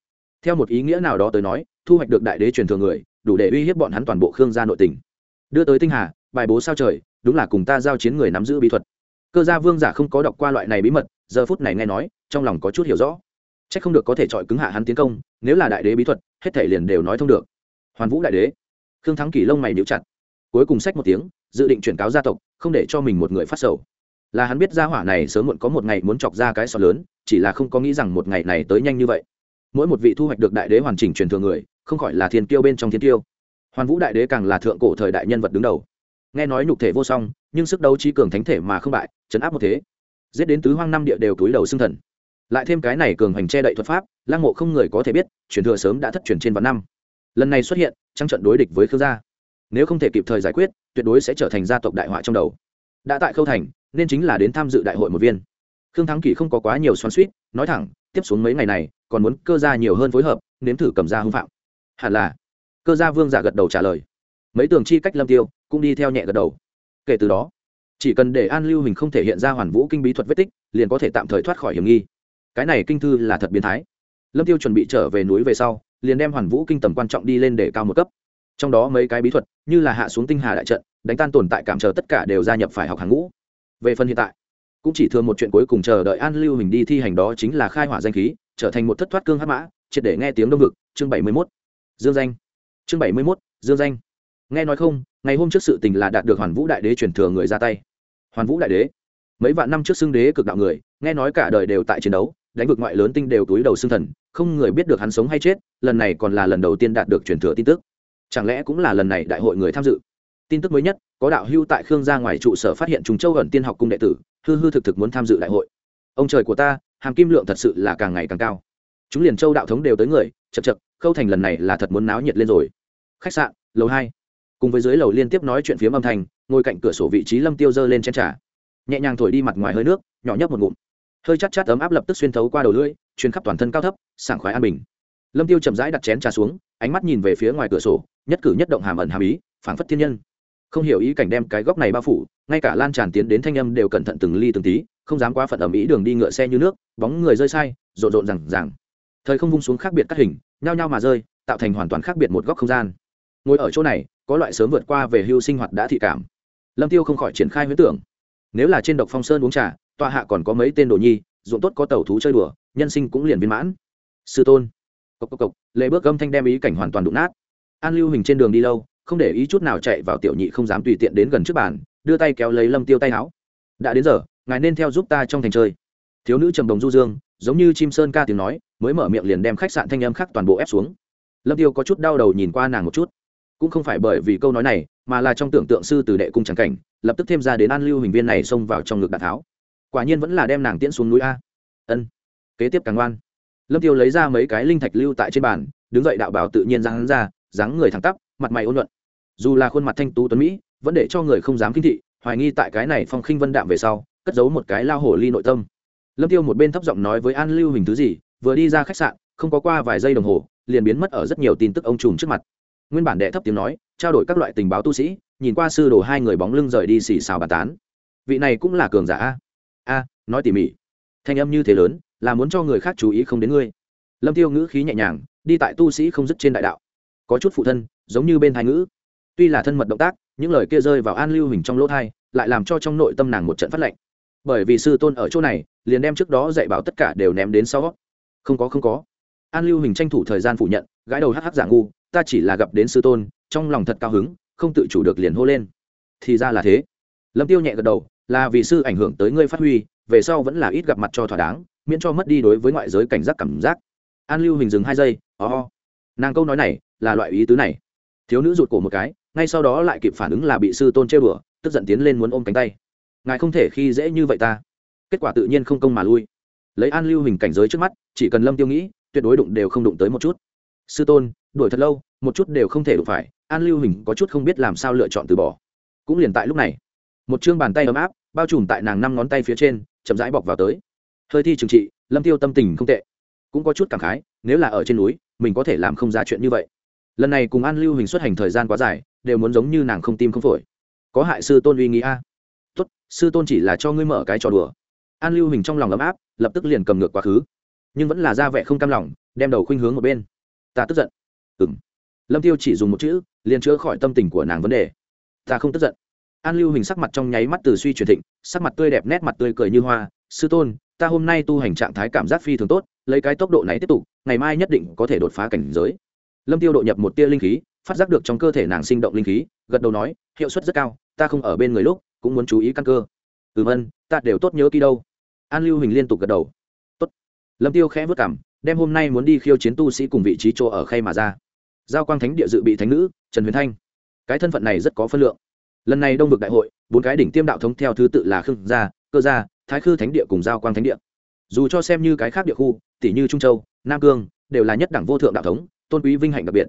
theo một ý nghĩa nào đó tới nói, thu hoạch được đại đế truyền thừa người, đủ để uy hiếp bọn hắn toàn bộ khương gia nội tình. Đưa tới tinh hà, bài bố sao trời, đúng là cùng ta giao chiến người nắm giữ bí thuật. Cơ gia vương giả không có đọc qua loại này bí mật, giờ phút này nghe nói, trong lòng có chút hiểu rõ. C h ắ c không được có thể chọi cứng hạ hắn tiến công, nếu là đại đế bí thuật, hết thể liền đều nói thông được. Hoàn vũ đại đế. Khương thắng kỳ lông mày níu chặt. Cuối cùng sách một tiếng, dự định chuyển cáo gia tộc, không để cho mình một người phát sầu. Là hắn biết gia hỏa này sớm muộn có một ngày muốn chọc ra cái sọ lớn, chỉ là không có nghĩ rằng một ngày này tới nhanh như vậy mỗi một vị thu hoạch được đại đế hoàn chỉnh truyền thừa người, không khỏi là thiên kiêu bên trong thiên kiêu. Hoàn vũ đại đế càng là thượng cổ thời đại nhân vật đứng đầu. Nghe nói nhục thể vô song, nhưng sức đấu trí cường thánh thể mà không bại chấn áp một thế. Giết đến tứ hoang năm địa đều túi đầu xưng thần. Lại thêm cái này cường hành che đậy thuật pháp lang mộ không người có thể biết, truyền thừa sớm đã thất truyền trên vạn năm. Lần này xuất hiện, trăng trận đối địch với khương gia. Nếu không thể kịp thời giải quyết, tuyệt đối sẽ trở thành gia tộc đại họa trong đầu. Đã tại khâu thành, nên chính là đến tham dự đại hội một viên. Khương thắng kỷ không có quá nhiều xoắn suýt nói thẳng, tiếp xuống mấy ngày này còn muốn cơ gia nhiều hơn phối hợp, nếm thử cầm ra hưng phạm. Hẳn là. Cơ gia vương giả gật đầu trả lời. Mấy tường chi cách lâm tiêu cũng đi theo nhẹ gật đầu. Kể từ đó, chỉ cần để an lưu hình không thể hiện ra hoàn vũ kinh bí thuật vết tích, liền có thể tạm thời thoát khỏi hiểm nghi. Cái này kinh thư là thật biến thái. Lâm tiêu chuẩn bị trở về núi về sau, liền đem hoàn vũ kinh tầm quan trọng đi lên để cao một cấp. Trong đó mấy cái bí thuật, như là hạ xuống tinh hà đại trận, đánh tan tồn tại cảm chờ tất cả đều gia nhập phải học hàng ngũ. Về phần hiện tại, cũng chỉ thường một chuyện cuối cùng chờ đợi an lưu hình đi thi hành đó chính là khai hỏa danh khí trở thành một thất thoát cương hắc mã triệt để nghe tiếng đông vực chương bảy mươi 71. dương danh. Chương bảy mươi 71, dương danh. Nghe nói không ngày hôm trước sự tình là đạt được hoàn vũ đại đế truyền thừa người ra tay. Hoàn vũ đại đế? Mấy vạn năm trước xưng đế cực đạo người nghe nói cả đời đều tại chiến đấu đánh vực ngoại lớn tinh đều túi đầu xưng thần không người biết được hắn sống hay chết lần này còn là lần đầu tiên đạt được truyền thừa tin tức. Chẳng lẽ cũng là lần này đại hội người tham dự? Tin tức mới nhất có đạo hưu tại khương gia ngoài trụ sở phát hiện trùng châu ẩn tiên học cung đệ tử hư hư thực thực muốn tham dự đại hội. Ông trời của ta hàm kim lượng thật sự là càng ngày càng cao. Chúng liền châu đạo thống đều tới người chật chật khâu thành lần này là thật muốn náo nhiệt lên rồi. Khách sạn, lầu hai. Cùng với dưới lầu liên tiếp nói chuyện phía âm thanh, ngồi cạnh cửa sổ vị trí lâm tiêu dơ lên trên trà. Nhẹ nhàng thổi đi mặt ngoài hơi nước, nhỏ nhấp một ngụm. Hơi chát chát ấm áp lập tức xuyên thấu qua đầu lưỡi chuyên khắp toàn thân cao thấp, sảng khoái an bình. Lâm tiêu chậm rãi đặt chén trà xuống, ánh mắt nhìn về phía ngoài cửa sổ, nhất cử nhất động hàm ẩn hàm ý, phảng phất thiên nhân. Không hiểu ý cảnh đem cái góc này bao phủ, ngay cả lan tràn tiến đến thanh âm đều cẩn thận từng ly từng tí không dám quá phận ẩm ý đường đi ngựa xe như nước, bóng người rơi sai, rộn rộn rằng rằng thời không vung xuống khác biệt các hình, nhao nhao mà rơi, tạo thành hoàn toàn khác biệt một góc không gian. Ngồi ở chỗ này, có loại sớm vượt qua về hưu sinh hoạt đã thị cảm. Lâm tiêu không khỏi triển khai huyễn tưởng. Nếu là trên độc phong sơn uống trà tòa hạ còn có mấy tên đồ nhi, ruộng tốt có tàu thú chơi đùa, nhân sinh cũng liền viên mãn. Sư tôn. Cộc cộc cộc, lệ bước âm thanh đem ý cảnh hoàn toàn đụng nát. An lưu hình trên đường đi lâu, không để ý chút nào chạy vào tiểu nhị không dám tùy tiện đến gần trước bàn, đưa tay kéo lấy lâm tiêu tay áo. Đã đến giờ ngài nên theo giúp ta trong thành chơi. Thiếu nữ trầm đồng du dương, giống như chim sơn ca tiếng nói, mới mở miệng liền đem khách sạn thanh âm khác toàn bộ ép xuống. Lâm tiêu có chút đau đầu nhìn qua nàng một chút. Cũng không phải bởi vì câu nói này, mà là trong tưởng tượng sư từ đệ cung tràng cảnh, lập tức thêm ra đến an lưu hình viên này xông vào trong ngực đạn tháo. Quả nhiên vẫn là đem nàng tiễn xuống núi a. Ân. Kế tiếp càng ngoan. Lâm tiêu lấy ra mấy cái linh thạch lưu tại trên bàn, đứng dậy đạo bảo tự nhiên ra hắn ra, dáng người thẳng tắp, mặt mày ôn luận. Dù là khuôn mặt thanh tú tuấn mỹ, vẫn để cho người không dám kinh thị, hoài nghi tại cái này phong khinh vân đạm về sau cất giấu một cái lao hổ ly nội tâm. Lâm tiêu một bên thấp giọng nói với an lưu hình thứ gì, vừa đi ra khách sạn, không có qua vài giây đồng hồ, liền biến mất ở rất nhiều tin tức ông trùm trước mặt. Nguyên bản đệ thấp tiếng nói, trao đổi các loại tình báo tu sĩ, nhìn qua sư đồ hai người bóng lưng rời đi xì xào bàn tán. Vị này cũng là cường giả a? A, nói tỉ mỉ. Thanh âm như thế lớn, là muốn cho người khác chú ý không đến ngươi. Lâm tiêu ngữ khí nhẹ nhàng, đi tại tu sĩ không dứt trên đại đạo. Có chút phụ thân, giống như bên thái ngữ. Tuy là thân mật động tác, những lời kia rơi vào an lưu hình trong lỗ thai lại làm cho trong nội tâm nàng một trận phát lệnh bởi vì sư tôn ở chỗ này, liền đem trước đó dạy bảo tất cả đều ném đến sau. Không có không có. An lưu hình tranh thủ thời gian phủ nhận, gãi đầu hắc hắc giả ngu, ta chỉ là gặp đến sư tôn, trong lòng thật cao hứng, không tự chủ được liền hô lên. Thì ra là thế. Lâm tiêu nhẹ gật đầu, là vì sư ảnh hưởng tới ngươi phát huy, về sau vẫn là ít gặp mặt cho thỏa đáng, miễn cho mất đi đối với ngoại giới cảnh giác cảm giác. An lưu hình dừng hai giây ó、oh. nàng câu nói này, là loại ý tứ này. Thiếu nữ rụt cổ một cái, ngay sau đó lại kịp phản ứng là bị sư tôn trêu bừa tức giận tiến lên muốn ôm cánh tay ngài không thể khi dễ như vậy ta. Kết quả tự nhiên không công mà lui. Lấy an lưu hình cảnh giới trước mắt, chỉ cần lâm tiêu nghĩ, tuyệt đối đụng đều không đụng tới một chút. Sư tôn, đuổi thật lâu, một chút đều không thể đụng phải, an lưu hình có chút không biết làm sao lựa chọn từ bỏ. Cũng liền tại lúc này, một chương bàn tay ấm áp, bao trùm tại nàng năm ngón tay phía trên, chậm rãi bọc vào tới. Hơi thi trừng trị, lâm tiêu tâm tình không tệ. Cũng có chút cảm khái, nếu là ở trên núi, mình có thể làm không ra chuyện như vậy. Lần này cùng an lưu hình xuất hành thời gian quá dài, đều muốn giống như nàng không tim không phổi. Có hại sư tôn uy nghĩ a tốt, sư tôn chỉ là cho ngươi mở cái trò đùa. An lưu hình trong lòng ấm áp, lập tức liền cầm ngược quá khứ. Nhưng vẫn là ra vẻ không cam lòng, đem đầu khuynh hướng một bên. Ta tức giận. Ừng lâm tiêu chỉ dùng một chữ, liền chữa khỏi tâm tình của nàng vấn đề. Ta không tức giận. An lưu hình sắc mặt trong nháy mắt từ suy chuyển thịnh, sắc mặt tươi đẹp nét mặt tươi cười như hoa. Sư tôn, ta hôm nay tu hành trạng thái cảm giác phi thường tốt, lấy cái tốc độ này tiếp tục, ngày mai nhất định có thể đột phá cảnh giới. Lâm tiêu độ nhập một tia linh khí, phát giác được trong cơ thể nàng sinh động linh khí, gật đầu nói, hiệu suất rất cao, ta không ở bên người lúc cũng muốn chú ý căn cơ. Ừm ân ta đều tốt nhớ kỹ đâu. An lưu hình liên tục gật đầu. Tốt. Lâm tiêu khẽ vất cảm đem hôm nay muốn đi khiêu chiến tu sĩ cùng vị trí chỗ ở khay mà ra. Giao quang thánh địa dự bị thánh nữ, trần huyền thanh. Cái thân phận này rất có phân lượng. Lần này đông vực đại hội, bốn cái đỉnh tiêm đạo thống theo thứ tự là khương gia, cơ gia, thái khư thánh địa cùng giao quang thánh địa. Dù cho xem như cái khác địa khu tỷ như trung châu, nam cương, đều là nhất đẳng vô thượng đạo thống, tôn quý vinh hạnh đặc biệt.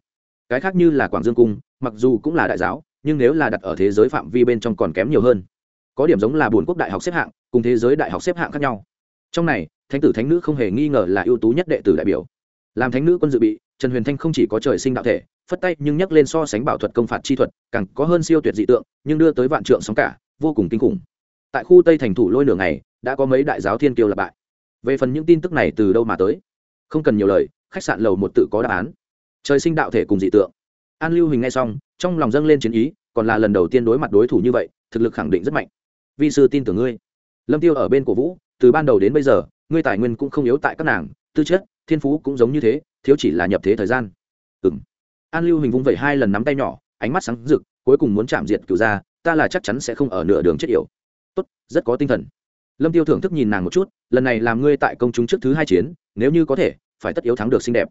Cái khác như là quảng dương cung, mặc dù cũng là đại giáo nhưng nếu là đặt ở thế giới phạm vi bên trong còn kém nhiều hơn. Có điểm giống là bồn quốc đại học xếp hạng, cùng thế giới đại học xếp hạng khác nhau. Trong này, thánh tử thánh nữ không hề nghi ngờ là ưu tú nhất đệ tử đại biểu. Làm thánh nữ quân dự bị, trần huyền thanh không chỉ có trời sinh đạo thể, phất tay nhưng nhắc lên so sánh bảo thuật công phạt chi thuật, càng có hơn siêu tuyệt dị tượng, nhưng đưa tới vạn trượng sóng cả, vô cùng kinh khủng. Tại khu tây thành thủ lôi nửa ngày, đã có mấy đại giáo thiên kiêu lập bại. Về phần những tin tức này từ đâu mà tới? Không cần nhiều lời, khách sạn lầu một tự có đáp án. Trời sinh đạo thể cùng dị tượng. An lưu hình nghe xong trong lòng dâng lên chiến ý còn là lần đầu tiên đối mặt đối thủ như vậy thực lực khẳng định rất mạnh. Vi sư tin tưởng ngươi. Lâm tiêu ở bên cổ vũ từ ban đầu đến bây giờ ngươi tài nguyên cũng không yếu tại các nàng tư chất thiên phú cũng giống như thế thiếu chỉ là nhập thế thời gian. Ừm, an lưu hình vung vẩy hai lần nắm tay nhỏ ánh mắt sáng rực cuối cùng muốn chạm diệt cửu ra ta là chắc chắn sẽ không ở nửa đường chết yểu. Tốt rất có tinh thần. Lâm tiêu thưởng thức nhìn nàng một chút lần này làm ngươi tại công chúng trước thứ hai chiến nếu như có thể phải tất yếu thắng được xinh đẹp.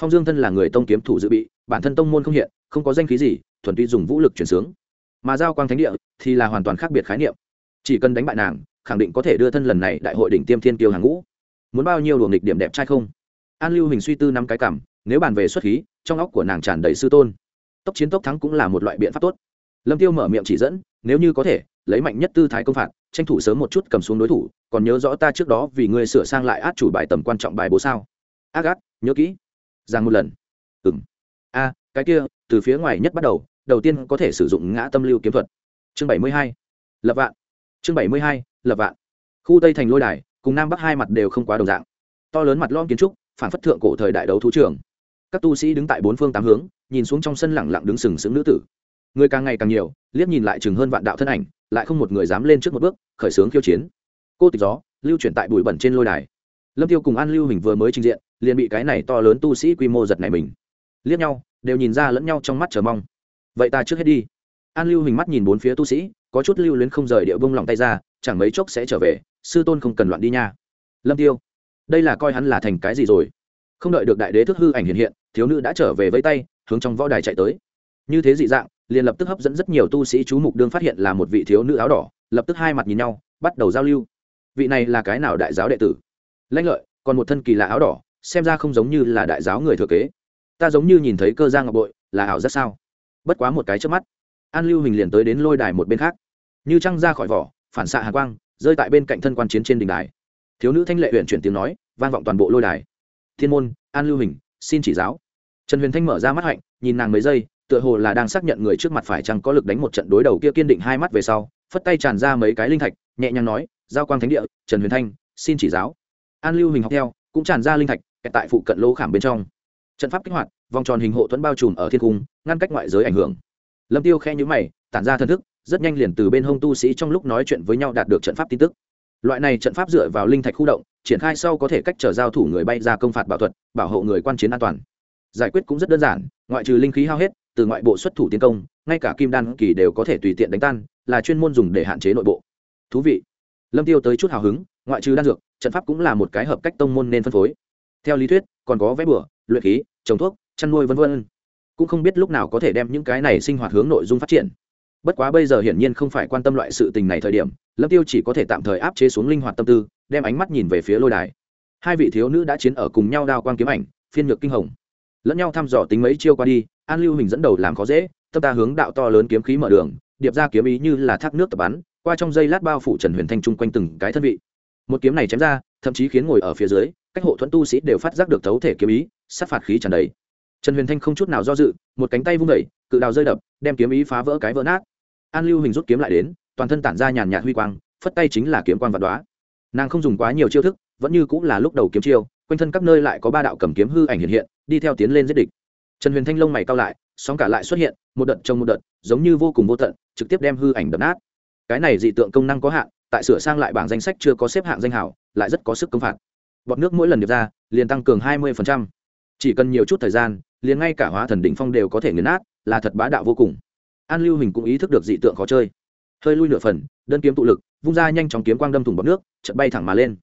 Phong dương thân là người tông kiếm thủ dự bị bản thân tông môn không hiện không có danh khí gì thuần túy dùng vũ lực chuyển sướng. Mà giao quang thánh địa thì là hoàn toàn khác biệt khái niệm. Chỉ cần đánh bại nàng, khẳng định có thể đưa thân lần này đại hội đỉnh tiêm thiên tiêu hàng ngũ. Muốn bao nhiêu luồng nghịch điểm đẹp trai không? An lưu hình suy tư năm cái cảm, nếu bàn về xuất khí, trong óc của nàng tràn đầy sư tôn. Tốc chiến tốc thắng cũng là một loại biện pháp tốt. Lâm tiêu mở miệng chỉ dẫn, nếu như có thể, lấy mạnh nhất tư thái công phạt, tranh thủ sớm một chút cầm xuống đối thủ, còn nhớ rõ ta trước đó vì ngươi sửa sang lại át chủ bài tầm quan trọng bài bố sao? Ác ác, nhớ kỹ. Giang một lần. Ừm. a, cái kia, từ phía ngoài nhất bắt đầu đầu tiên có thể sử dụng ngã tâm lưu kiếm thuật. Chương bảy mươi hai, lập vạn. Chương bảy mươi hai, lập vạn. Khu tây thành lôi đài cùng nam bắc hai mặt đều không quá đồng dạng. To lớn mặt lom kiến trúc phản phất thượng cổ thời đại đấu thú trường. Các tu sĩ đứng tại bốn phương tám hướng, nhìn xuống trong sân lẳng lặng đứng sừng sững nữ tử. Người càng ngày càng nhiều, liếc nhìn lại chừng hơn vạn đạo thân ảnh, lại không một người dám lên trước một bước, khởi xướng khiêu chiến. Cô tịch gió, lưu chuyển tại bụi bẩn trên lôi đài. Lâm tiêu cùng an lưu hình vừa mới trình diện, liền bị cái này to lớn tu sĩ quy mô giật này mình. Liếc nhau, đều nhìn ra lẫn nhau trong mắt chờ mong vậy ta trước hết đi. An lưu hình mắt nhìn bốn phía tu sĩ, có chút lưu luyến không rời điệu bông lòng tay ra, chẳng mấy chốc sẽ trở về, sư tôn không cần loạn đi nha. Lâm tiêu, đây là coi hắn là thành cái gì rồi? Không đợi được đại đế thức hư ảnh hiện hiện, thiếu nữ đã trở về với tay, hướng trong võ đài chạy tới. Như thế dị dạng, liền lập tức hấp dẫn rất nhiều tu sĩ chú mục đương phát hiện là một vị thiếu nữ áo đỏ, lập tức hai mặt nhìn nhau, bắt đầu giao lưu. Vị này là cái nào đại giáo đệ tử? Lanh lợi, còn một thân kỳ lạ áo đỏ, xem ra không giống như là đại giáo người thừa kế. Ta giống như nhìn thấy cơ giang ngọc bội, là ảo rất sao? Bất quá một cái trước mắt. An lưu hình liền tới đến lôi đài một bên khác. Như trăng ra khỏi vỏ, phản xạ hàng quang, rơi tại bên cạnh thân quan chiến trên đỉnh đài. Thiếu nữ thanh lệ huyện chuyển tiếng nói, vang vọng toàn bộ lôi đài. Thiên môn, an lưu hình, xin chỉ giáo. Trần huyền thanh mở ra mắt hạnh, nhìn nàng mấy giây, tựa hồ là đang xác nhận người trước mặt phải chăng có lực đánh một trận đối đầu kia kiên định hai mắt về sau, phất tay tràn ra mấy cái linh thạch, nhẹ nhàng nói, giao quang thánh địa, trần huyền thanh, xin chỉ giáo. An lưu hình học theo, cũng tràn ra linh thạch tại phụ cận lỗ khảm bên trong trận pháp kích hoạt, vòng tròn hình hộ thuẫn bao trùm ở thiên cung, ngăn cách ngoại giới ảnh hưởng. Lâm tiêu khe nhữ mày, tản ra thân thức, rất nhanh liền từ bên hông tu sĩ trong lúc nói chuyện với nhau đạt được trận pháp tin tức. Loại này trận pháp dựa vào linh thạch khu động, triển khai sau có thể cách trở giao thủ người bay ra công phạt bảo thuật, bảo hộ người quan chiến an toàn. Giải quyết cũng rất đơn giản, ngoại trừ linh khí hao hết, từ ngoại bộ xuất thủ tiến công, ngay cả kim đan kỳ đều có thể tùy tiện đánh tan, là chuyên môn dùng để hạn chế nội bộ. Thú vị. Lâm tiêu tới chút hào hứng, ngoại trừ đan dược, trận pháp cũng là một cái hợp cách tông môn nên phân phối. Theo lý thuyết, còn có vẽ bửa luyện khí, trồng thuốc, chăn nuôi vân vân. Cũng không biết lúc nào có thể đem những cái này sinh hoạt hướng nội dung phát triển. Bất quá bây giờ hiển nhiên không phải quan tâm loại sự tình này thời điểm, lâm tiêu chỉ có thể tạm thời áp chế xuống linh hoạt tâm tư, đem ánh mắt nhìn về phía lôi đài. Hai vị thiếu nữ đã chiến ở cùng nhau đao quang kiếm ảnh, phiên nhược kinh hồng. Lẫn nhau thăm dò tính mấy chiêu qua đi, an lưu hình dẫn đầu làm khó dễ, tâm ta hướng đạo to lớn kiếm khí mở đường, điệp ra kiếm ý như là thác nước tập bắn, qua trong dây lát bao phủ trần huyền thanh chung quanh từng cái thân vị. Một kiếm này chém ra, thậm chí khiến ngồi ở phía dưới cách hộ thuẫn tu sĩ đều phát giác được thấu thể kiếm ý, sát phạt khí tràn đầy. Trần huyền thanh không chút nào do dự, một cánh tay vung đẩy cự đào rơi đập, đem kiếm ý phá vỡ cái vỡ nát. An lưu hình rút kiếm lại đến, toàn thân tản ra nhàn nhạt huy quang, phất tay chính là kiếm quan vạn đoá nàng không dùng quá nhiều chiêu thức, vẫn như cũng là lúc đầu kiếm chiêu, quanh thân các nơi lại có ba đạo cầm kiếm hư ảnh hiện hiện, đi theo tiến lên giết địch. Trần huyền thanh lông mày cao lại, sóng cả lại xuất hiện, một đợt trong một đợt, giống như vô cùng vô tận, trực tiếp đem hư ảnh đập nát. Cái này dị tượng công năng có hạn, tại sửa sang lại bảng danh sách chưa có xếp hạng danh hảo lại rất có sức công phạt bọt nước mỗi lần điệp ra, liền tăng cường hai mươi chỉ cần nhiều chút thời gian, liền ngay cả hóa thần đỉnh phong đều có thể nghiền nát, là thật bá đạo vô cùng. An lưu hình cũng ý thức được dị tượng khó chơi. Hơi lui nửa phần, đơn kiếm tụ lực, vung ra nhanh chóng kiếm quang đâm thủng bọt nước chật bay thẳng mà lên.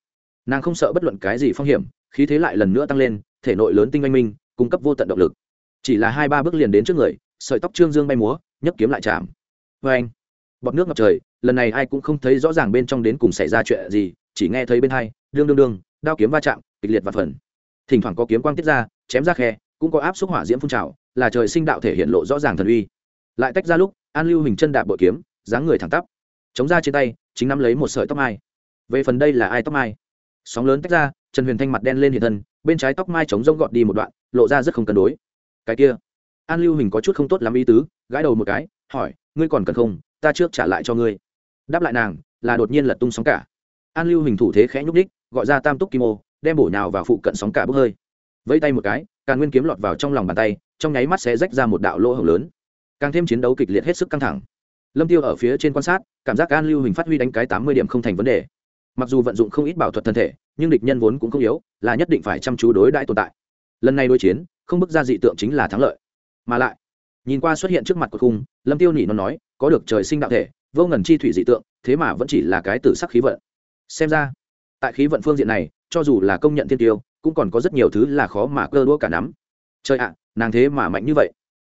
Nàng không sợ bất luận cái gì phong hiểm, khí thế lại lần nữa tăng lên, thể nội lớn tinh anh minh, cung cấp vô tận động lực. Chỉ là hai ba bước liền đến trước người, sợi tóc trương dương bay múa, nhấc kiếm lại chạm. Vê anh, bọt nước ngập trời, lần này ai cũng không thấy rõ ràng bên trong đến cùng xảy ra chuyện gì, chỉ nghe thấy bên hai, đương đương đương đao kiếm va chạm, kịch liệt và phần. Thỉnh thoảng có kiếm quang tiết ra, chém ra khe, cũng có áp xúc hỏa diễm phun trào, là trời sinh đạo thể hiện lộ rõ ràng thần uy. Lại tách ra lúc, an lưu hình chân đạp bội kiếm, dáng người thẳng tắp. Chống ra trên tay, chính nắm lấy một sợi tóc mai. Về phần đây là ai tóc mai? Sóng lớn tách ra, trần huyền thanh mặt đen lên hiện thân, bên trái tóc mai chống rông gọt đi một đoạn, lộ ra rất không cân đối. Cái kia, an lưu hình có chút không tốt lắm ý tứ, gãi đầu một cái, hỏi, ngươi còn cần không? Ta trước trả lại cho ngươi. Đáp lại nàng, là đột nhiên lật tung sóng cả. An lưu hình thủ thế khẽ nhúc đích gọi ra tam túc kim ô, đem bổ nhào vào phụ cận sóng cả bốc hơi. Vẫy tay một cái càng nguyên kiếm lọt vào trong lòng bàn tay, trong nháy mắt sẽ rách ra một đạo lỗ hổng lớn. Càng thêm chiến đấu kịch liệt hết sức căng thẳng. Lâm tiêu ở phía trên quan sát, cảm giác an lưu hình phát huy đánh cái tám mươi điểm không thành vấn đề. Mặc dù vận dụng không ít bảo thuật thân thể, nhưng địch nhân vốn cũng không yếu, là nhất định phải chăm chú đối đãi tồn tại. Lần này đối chiến, không bước ra dị tượng chính là thắng lợi. Mà lại, nhìn qua xuất hiện trước mặt của khung, lâm tiêu nỉ nó nói, có được trời sinh đạo thể, vô ngần chi thủy dị tượng, thế mà vẫn chỉ là cái tử sắc khí vận. Xem ra tại khí vận phương diện này, cho dù là công nhận thiên tiêu, cũng còn có rất nhiều thứ là khó mà cơ đua cả nắm. Chơi ạ, nàng thế mà mạnh như vậy.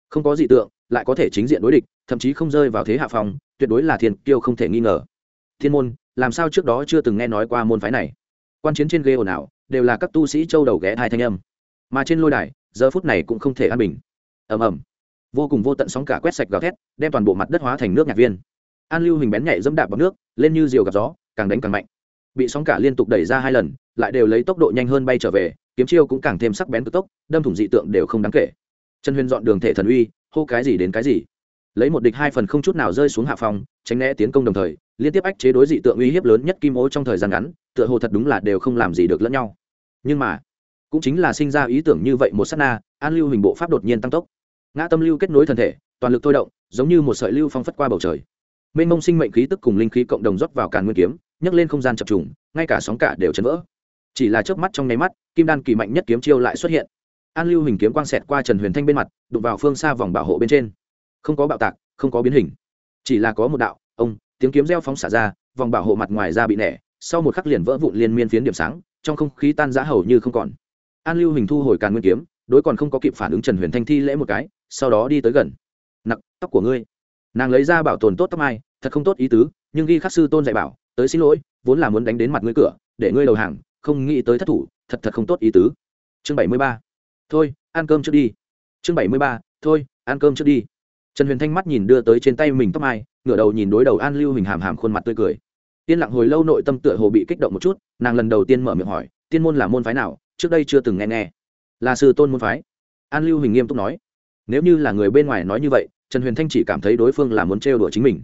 Không có dị tượng, lại có thể chính diện đối địch, thậm chí không rơi vào thế hạ phòng tuyệt đối là thiên kiêu không thể nghi ngờ. Thiên môn, làm sao trước đó chưa từng nghe nói qua môn phái này? Quan chiến trên ghế ồn ào, đều là các tu sĩ châu đầu ghé hai thanh âm. Mà trên lôi đài, giờ phút này cũng không thể an bình. Ầm ầm. Vô cùng vô tận sóng cả quét sạch gào thét, đem toàn bộ mặt đất hóa thành nước nhạc viên. An lưu hình bén nhảy dẫm đạp bằng nước, lên như diều gặp gió, càng đánh càng mạnh bị sóng cả liên tục đẩy ra hai lần, lại đều lấy tốc độ nhanh hơn bay trở về, kiếm chiêu cũng càng thêm sắc bén cực tốc, đâm thủng dị tượng đều không đáng kể. Trần huyền dọn đường thể thần uy, hô cái gì đến cái gì. Lấy một địch hai phần không chút nào rơi xuống hạ phòng, tránh né tiến công đồng thời, liên tiếp ách chế đối dị tượng uy hiếp lớn nhất kim ô trong thời gian ngắn, tựa hồ thật đúng là đều không làm gì được lẫn nhau. Nhưng mà, cũng chính là sinh ra ý tưởng như vậy một s á t na, an lưu hình bộ pháp đột nhiên tăng tốc. Ngã tâm lưu kết nối thân thể, toàn lực thôi động, giống như một sợi lưu phong phất qua bầu trời. Mênh mông sinh mệnh khí tức cùng linh khí cộng đồng rót vào càn nguyên kiếm nhấc lên không gian chập trùng, ngay cả sóng cả đều chấn vỡ. Chỉ là chớp mắt trong nháy mắt, kim đan kỳ mạnh nhất kiếm chiêu lại xuất hiện. An lưu hình kiếm quang xẹt qua trần huyền thanh bên mặt, đụng vào phương xa vòng bảo hộ bên trên. Không có bạo tạc, không có biến hình. Chỉ là có một đạo, ông, tiếng kiếm reo phóng xả ra, vòng bảo hộ mặt ngoài ra bị nẻ, sau một khắc liền vỡ vụn liên miên phiến điểm sáng, trong không khí tan giã hầu như không còn. An lưu hình thu hồi càn nguyên kiếm, đối còn không có kịp phản ứng trần huyền thanh thi lễ một cái, sau đó đi tới gần. Nặc, tóc của ngươi. Nàng lấy ra bảo tồn tốt tóc mai, thật không tốt ý tứ, nhưng ghi khắc sư tôn dạy bảo tới xin lỗi, vốn là muốn đánh đến mặt ngươi cửa, để ngươi đầu hàng, không nghĩ tới thất thủ, thật thật không tốt ý tứ. Chương bảy mươi ba. Thôi, ăn cơm trước đi. Chương bảy mươi ba, thôi, ăn cơm trước đi. Trần huyền thanh mắt nhìn đưa tới trên tay mình tóc mai, ngửa đầu nhìn đối đầu an lưu hình hàm hàm khuôn mặt tươi cười. Yên lặng hồi lâu nội tâm tựa hồ bị kích động một chút, nàng lần đầu tiên mở miệng hỏi, tiên môn là môn phái nào? Trước đây chưa từng nghe nghe. Là sư tôn môn phái. An lưu hình nghiêm túc nói. Nếu như là người bên ngoài nói như vậy, trần huyền thanh chỉ cảm thấy đối phương là muốn trêu đùa chính mình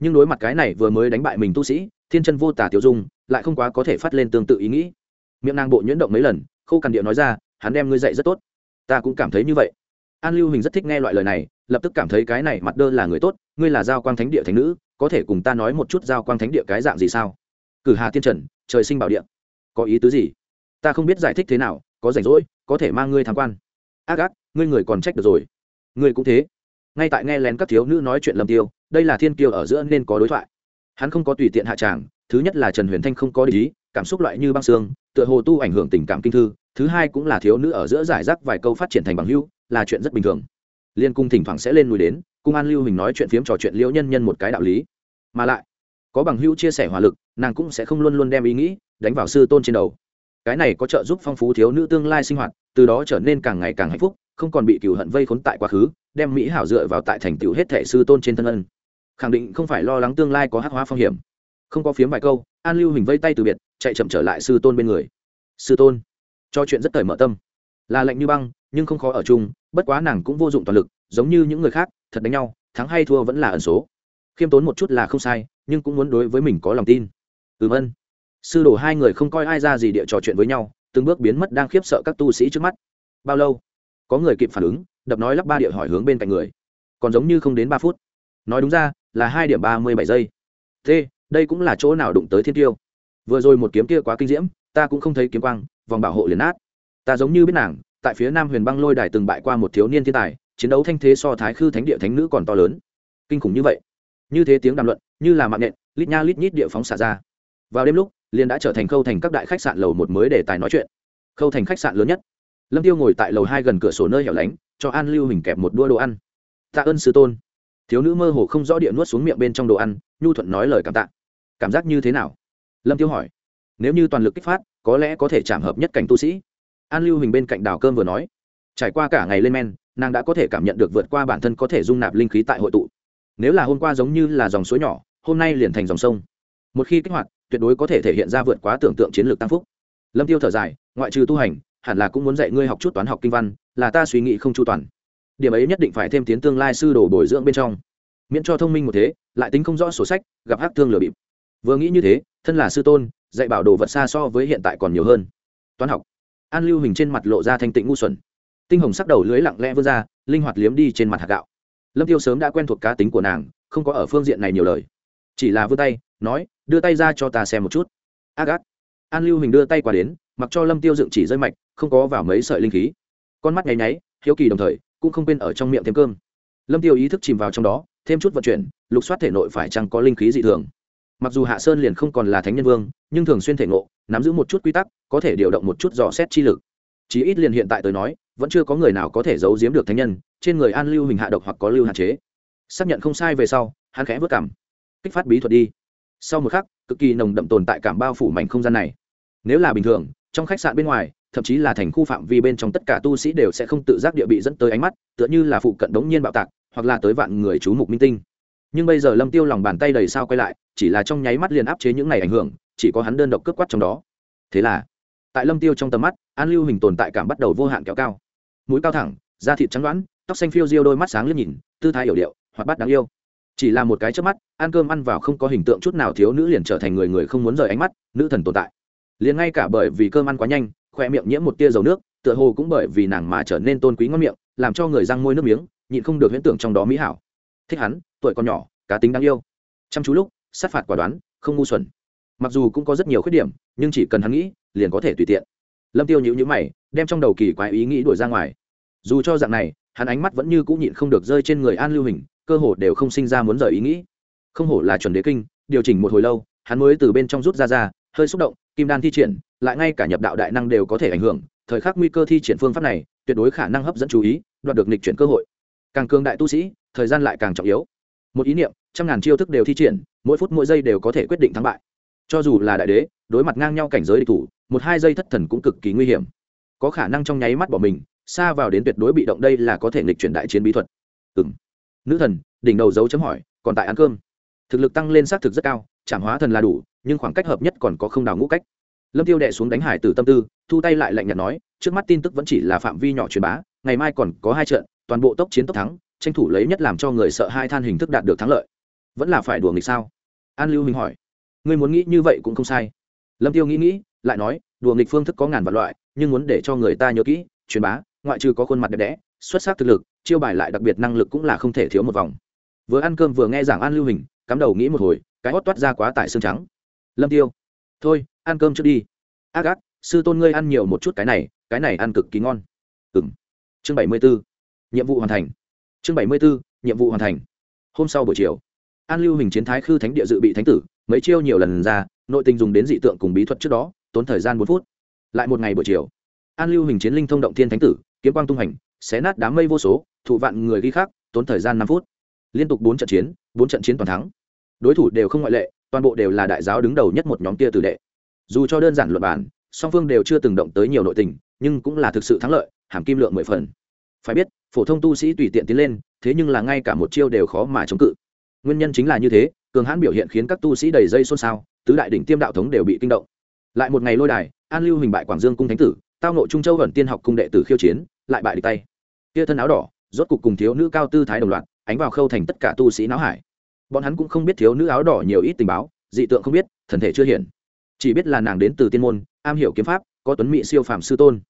nhưng đối mặt cái này vừa mới đánh bại mình tu sĩ, thiên chân vô tả tiểu dung lại không quá có thể phát lên tương tự ý nghĩ. Miệng nàng bộ nhuyễn động mấy lần, khô cằn điệu nói ra, hắn đem ngươi dạy rất tốt. Ta cũng cảm thấy như vậy. An lưu hình rất thích nghe loại lời này, lập tức cảm thấy cái này mặt đơ là người tốt, ngươi là giao quang thánh địa thánh nữ, có thể cùng ta nói một chút giao quang thánh địa cái dạng gì sao? Cử hà tiên trần, trời sinh bảo địa. Có ý tứ gì? Ta không biết giải thích thế nào, có rảnh rỗi, có thể mang ngươi tham quan. Ác ác, ngươi người còn trách được rồi. Ngươi cũng thế ngay tại nghe lén các thiếu nữ nói chuyện lâm tiêu, đây là thiên kiêu ở giữa nên có đối thoại. Hắn không có tùy tiện hạ tràng, thứ nhất là trần huyền thanh không có lý cảm xúc loại như băng xương, tựa hồ tu ảnh hưởng tình cảm kinh thư, thứ hai cũng là thiếu nữ ở giữa giải rác vài câu phát triển thành bằng hưu là chuyện rất bình thường. Liên cung thỉnh thoảng sẽ lên núi đến, cung an lưu hình nói chuyện phiếm trò chuyện liễu nhân nhân một cái đạo lý. Mà lại, có bằng hữu chia sẻ hỏa lực, nàng cũng sẽ không luôn luôn đem ý nghĩ đánh vào sư tôn trên đầu. Cái này có trợ giúp phong phú thiếu nữ tương lai sinh hoạt, từ đó trở nên càng ngày càng hạnh phúc không còn bị cửu hận vây khốn tại quá khứ, đem mỹ hảo dựa vào tại thành tựu hết thể sư tôn trên thân ân. Khẳng định không phải lo lắng tương lai có hắc hóa phong hiểm. Không có phiếm vài câu, an lưu hình vây tay từ biệt, chạy chậm trở lại sư tôn bên người. Sư tôn, cho chuyện rất cởi mở tâm. Là lạnh như băng, nhưng không khó ở chung, bất quá nàng cũng vô dụng toàn lực, giống như những người khác, thật đánh nhau, thắng hay thua vẫn là ẩn số. Khiêm tốn một chút là không sai, nhưng cũng muốn đối với mình có lòng tin. Ừm ân. Sư đồ hai người không coi ai ra gì địa trò chuyện với nhau, từng bước biến mất đang khiếp sợ các tu sĩ trước mắt. Bao lâu? Có người kịp phản ứng, đập nói lắp ba địa hỏi hướng bên cạnh người. Còn giống như không đến ba phút. Nói đúng ra, là hai điểm ba mươi bảy giây. Thế đây cũng là chỗ nào đụng tới thiên tiêu. Vừa rồi một kiếm kia quá kinh diễm, ta cũng không thấy kiếm quang, vòng bảo hộ liền át ta giống như biết nàng, tại phía nam huyền băng lôi đài từng bại qua một thiếu niên thiên tài, chiến đấu thanh thế so thái khư thánh địa thánh nữ còn to lớn. Kinh khủng như vậy. Như thế tiếng đàm luận, như là mạng nện lít nha lít nhít địa phóng xả ra. Vào đêm lúc, liền đã trở thành khâu thành các đại khách sạn lầu một mới để tài nói chuyện. Khâu thành khách sạn lớn nhất lâm tiêu ngồi tại lầu hai gần cửa sổ nơi hẻo lánh, cho an lưu hình kẹp một đua đồ ăn. Tạ ơn sư tôn. Thiếu nữ mơ hồ không rõ địa nuốt xuống miệng bên trong đồ ăn, nhu thuận nói lời cảm tạ. Cảm giác như thế nào? Lâm tiêu hỏi. Nếu như toàn lực kích phát, có lẽ có thể chạm hợp nhất cảnh tu sĩ. An lưu hình bên cạnh đào cơm vừa nói. Trải qua cả ngày lên men, nàng đã có thể cảm nhận được vượt qua bản thân có thể dung nạp linh khí tại hội tụ. Nếu là hôm qua giống như là dòng suối nhỏ, hôm nay liền thành dòng sông. Một khi kích hoạt, tuyệt đối có thể thể hiện ra vượt quá tưởng tượng chiến lược tăng phúc. Lâm tiêu thở dài, ngoại trừ tu hành hẳn là cũng muốn dạy ngươi học chút toán học kinh văn, là ta suy nghĩ không chu toàn. Điểm ấy nhất định phải thêm tiến tương lai sư đồ bồi dưỡng bên trong. Miễn cho thông minh một thế, lại tính không rõ sổ sách, gặp hắc thương lừa bịp. Vừa nghĩ như thế, thân là sư tôn, dạy bảo đồ vật xa so với hiện tại còn nhiều hơn. Toán học. An lưu hình trên mặt lộ ra thanh tịnh ngu xuẩn. Tinh hồng sắc đầu lưới lặng lẽ vươn ra, linh hoạt liếm đi trên mặt hạt gạo. Lâm tiêu sớm đã quen thuộc cá tính của nàng, không có ở phương diện này nhiều lời. Chỉ là vươn tay, nói, đưa tay ra cho ta xem một chút. Ác ác an lưu hình đưa tay qua đến, mặc cho lâm tiêu dựng chỉ rơi mạch không có vào mấy sợi linh khí. Con mắt nháy nháy, hiếu kỳ đồng thời, cũng không quên ở trong miệng thêm cơm. Lâm tiêu ý thức chìm vào trong đó, thêm chút vận chuyển, lục soát thể nội phải chăng có linh khí dị thường. Mặc dù hạ sơn liền không còn là thánh nhân vương, nhưng thường xuyên thể ngộ, nắm giữ một chút quy tắc, có thể điều động một chút dò xét chi lực. Chí ít liền hiện tại tới nói, vẫn chưa có người nào có thể giấu giếm được thánh nhân, trên người an lưu hình hạ độc hoặc có lưu hạn chế. Xác nhận không sai về sau, hắn khẽ vớt cảm. Kích phát bí thuật đi. Sau một khắc, cực kỳ nồng đậm tồn tại cảm bao phủ mảnh không gian này. Nếu là bình thường, trong khách sạn bên ngoài thậm chí là thành khu phạm vi bên trong tất cả tu sĩ đều sẽ không tự giác địa bị dẫn tới ánh mắt, tựa như là phụ cận đống nhiên bạo tạc, hoặc là tới vạn người chú mục minh tinh. Nhưng bây giờ lâm tiêu lòng bàn tay đầy sao quay lại, chỉ là trong nháy mắt liền áp chế những này ảnh hưởng, chỉ có hắn đơn độc cướp quát trong đó. Thế là, tại lâm tiêu trong tầm mắt, an lưu hình tồn tại cảm bắt đầu vô hạn kéo cao. Mũi cao thẳng, da thịt trắng đoán, tóc xanh phiêu diêu đôi mắt sáng liếc nhìn, tư thái hiểu điệu, hoạt bát đáng yêu. Chỉ là một cái trước mắt, ăn cơm ăn vào không có hình tượng chút nào thiếu nữ liền trở thành người người không muốn rời ánh mắt, nữ thần tồn tại. Liền ngay cả bởi vì cơm ăn quá nhanh khoe miệng nhiễm một tia dầu nước, tựa hồ cũng bởi vì nàng mà trở nên tôn quý ngon miệng, làm cho người răng môi nước miếng, nhịn không được huyễn tưởng trong đó mỹ hảo. Thích hắn, tuổi còn nhỏ, cá tính đáng yêu. Chăm chú lúc, sát phạt quả đoán, không ngu xuẩn. Mặc dù cũng có rất nhiều khuyết điểm, nhưng chỉ cần hắn nghĩ, liền có thể tùy tiện. Lâm tiêu nhữ nhữ mày, đem trong đầu kỳ quái ý nghĩ đuổi ra ngoài. Dù cho dạng này, hắn ánh mắt vẫn như cũng nhịn không được rơi trên người an lưu hình, cơ hồ đều không sinh ra muốn rời ý nghĩ. Không hổ là chuẩn đế kinh, điều chỉnh một hồi lâu, hắn mới từ bên trong rút ra ra, hơi xúc động kim đan thi triển, lại ngay cả nhập đạo đại năng đều có thể ảnh hưởng, thời khắc nguy cơ thi triển phương pháp này, tuyệt đối khả năng hấp dẫn chú ý, đoạt được nịch chuyển cơ hội. Càng cường đại tu sĩ, thời gian lại càng trọng yếu. Một ý niệm, trăm ngàn chiêu thức đều thi triển, mỗi phút mỗi giây đều có thể quyết định thắng bại. Cho dù là đại đế, đối mặt ngang nhau cảnh giới địch thủ, một hai giây thất thần cũng cực kỳ nguy hiểm. Có khả năng trong nháy mắt bỏ mình, xa vào đến tuyệt đối bị động đây là có thể nghịch chuyển đại chiến bí thuật. Ừ m nữ thần, đỉnh đầu dấu chấm hỏi, còn tại ăn cơm? Thực lực tăng lên xác thực rất cao chẳng hóa thần là đủ nhưng khoảng cách hợp nhất còn có không đào ngũ cách. Lâm tiêu đệ xuống đánh hải tử tâm tư, thu tay lại lạnh nhạt nói, trước mắt tin tức vẫn chỉ là phạm vi nhỏ truyền bá, ngày mai còn có hai trận, toàn bộ tốc chiến tốc thắng, tranh thủ lấy nhất làm cho người sợ hai than hình thức đạt được thắng lợi. Vẫn là phải đùa nghịch sao? An lưu minh hỏi. Ngươi muốn nghĩ như vậy cũng không sai. Lâm tiêu nghĩ nghĩ, lại nói, đùa nghịch phương thức có ngàn vạn loại, nhưng muốn để cho người ta nhớ kỹ, truyền bá, ngoại trừ có khuôn mặt đẹp đẽ, xuất sắc thực lực, chiêu bài lại đặc biệt năng lực cũng là không thể thiếu một vòng. Vừa ăn cơm vừa nghe giảng an lưu hình cắm đầu nghĩ một hồi, cái hót toát ra quá tải xương trắng lâm tiêu, thôi, ăn cơm trước đi. Ác ác, sư tôn ngươi ăn nhiều một chút cái này cái này ăn cực kỳ ngon. Ừng chương bảy mươi b ố nhiệm vụ hoàn thành. Chương bảy mươi b ố nhiệm vụ hoàn thành. Hôm sau buổi chiều, an lưu hình chiến thái khư thánh địa dự bị thánh tử, mấy chiêu nhiều lần ra, nội tình dùng đến dị tượng cùng bí thuật trước đó, tốn thời gian bốn phút. Lại một ngày buổi chiều, an lưu hình chiến linh thông động thiên thánh tử, kiếm quang tung hành, xé nát đám mây vô số, thụ vạn người ghi khác tốn thời gian năm phút. Liên tục bốn trận chiến, bốn trận chiến toàn thắng. Đối thủ đều không ngoại lệ toàn bộ đều là đại giáo đứng đầu nhất một nhóm tia tử đệ. Dù cho đơn giản luật bản song phương đều chưa từng động tới nhiều nội tình, nhưng cũng là thực sự thắng lợi, hàm kim lượng mười phần. Phải biết, phổ thông tu sĩ tùy tiện tiến lên, thế nhưng là ngay cả một chiêu đều khó mà chống cự. Nguyên nhân chính là như thế, cường hãn biểu hiện khiến các tu sĩ đầy dây xôn xao, tứ đại đỉnh tiêm đạo thống đều bị kinh động. Lại một ngày lôi đài, an lưu hình bại quảng dương cung thánh tử, tao nội trung châu vẩn tiên học cung đệ tử khiêu chiến, lại bại địch tay. Kia thân áo đỏ, rốt cục cùng thiếu nữ cao tư thái đồng loạt, ánh vào khâu thành tất cả tu sĩ não hải bọn hắn cũng không biết thiếu nữ áo đỏ nhiều ít tình báo dị tượng không biết thần thể chưa hiển chỉ biết là nàng đến từ tiên môn am hiểu kiếm pháp có tuấn mỹ siêu phàm sư tôn.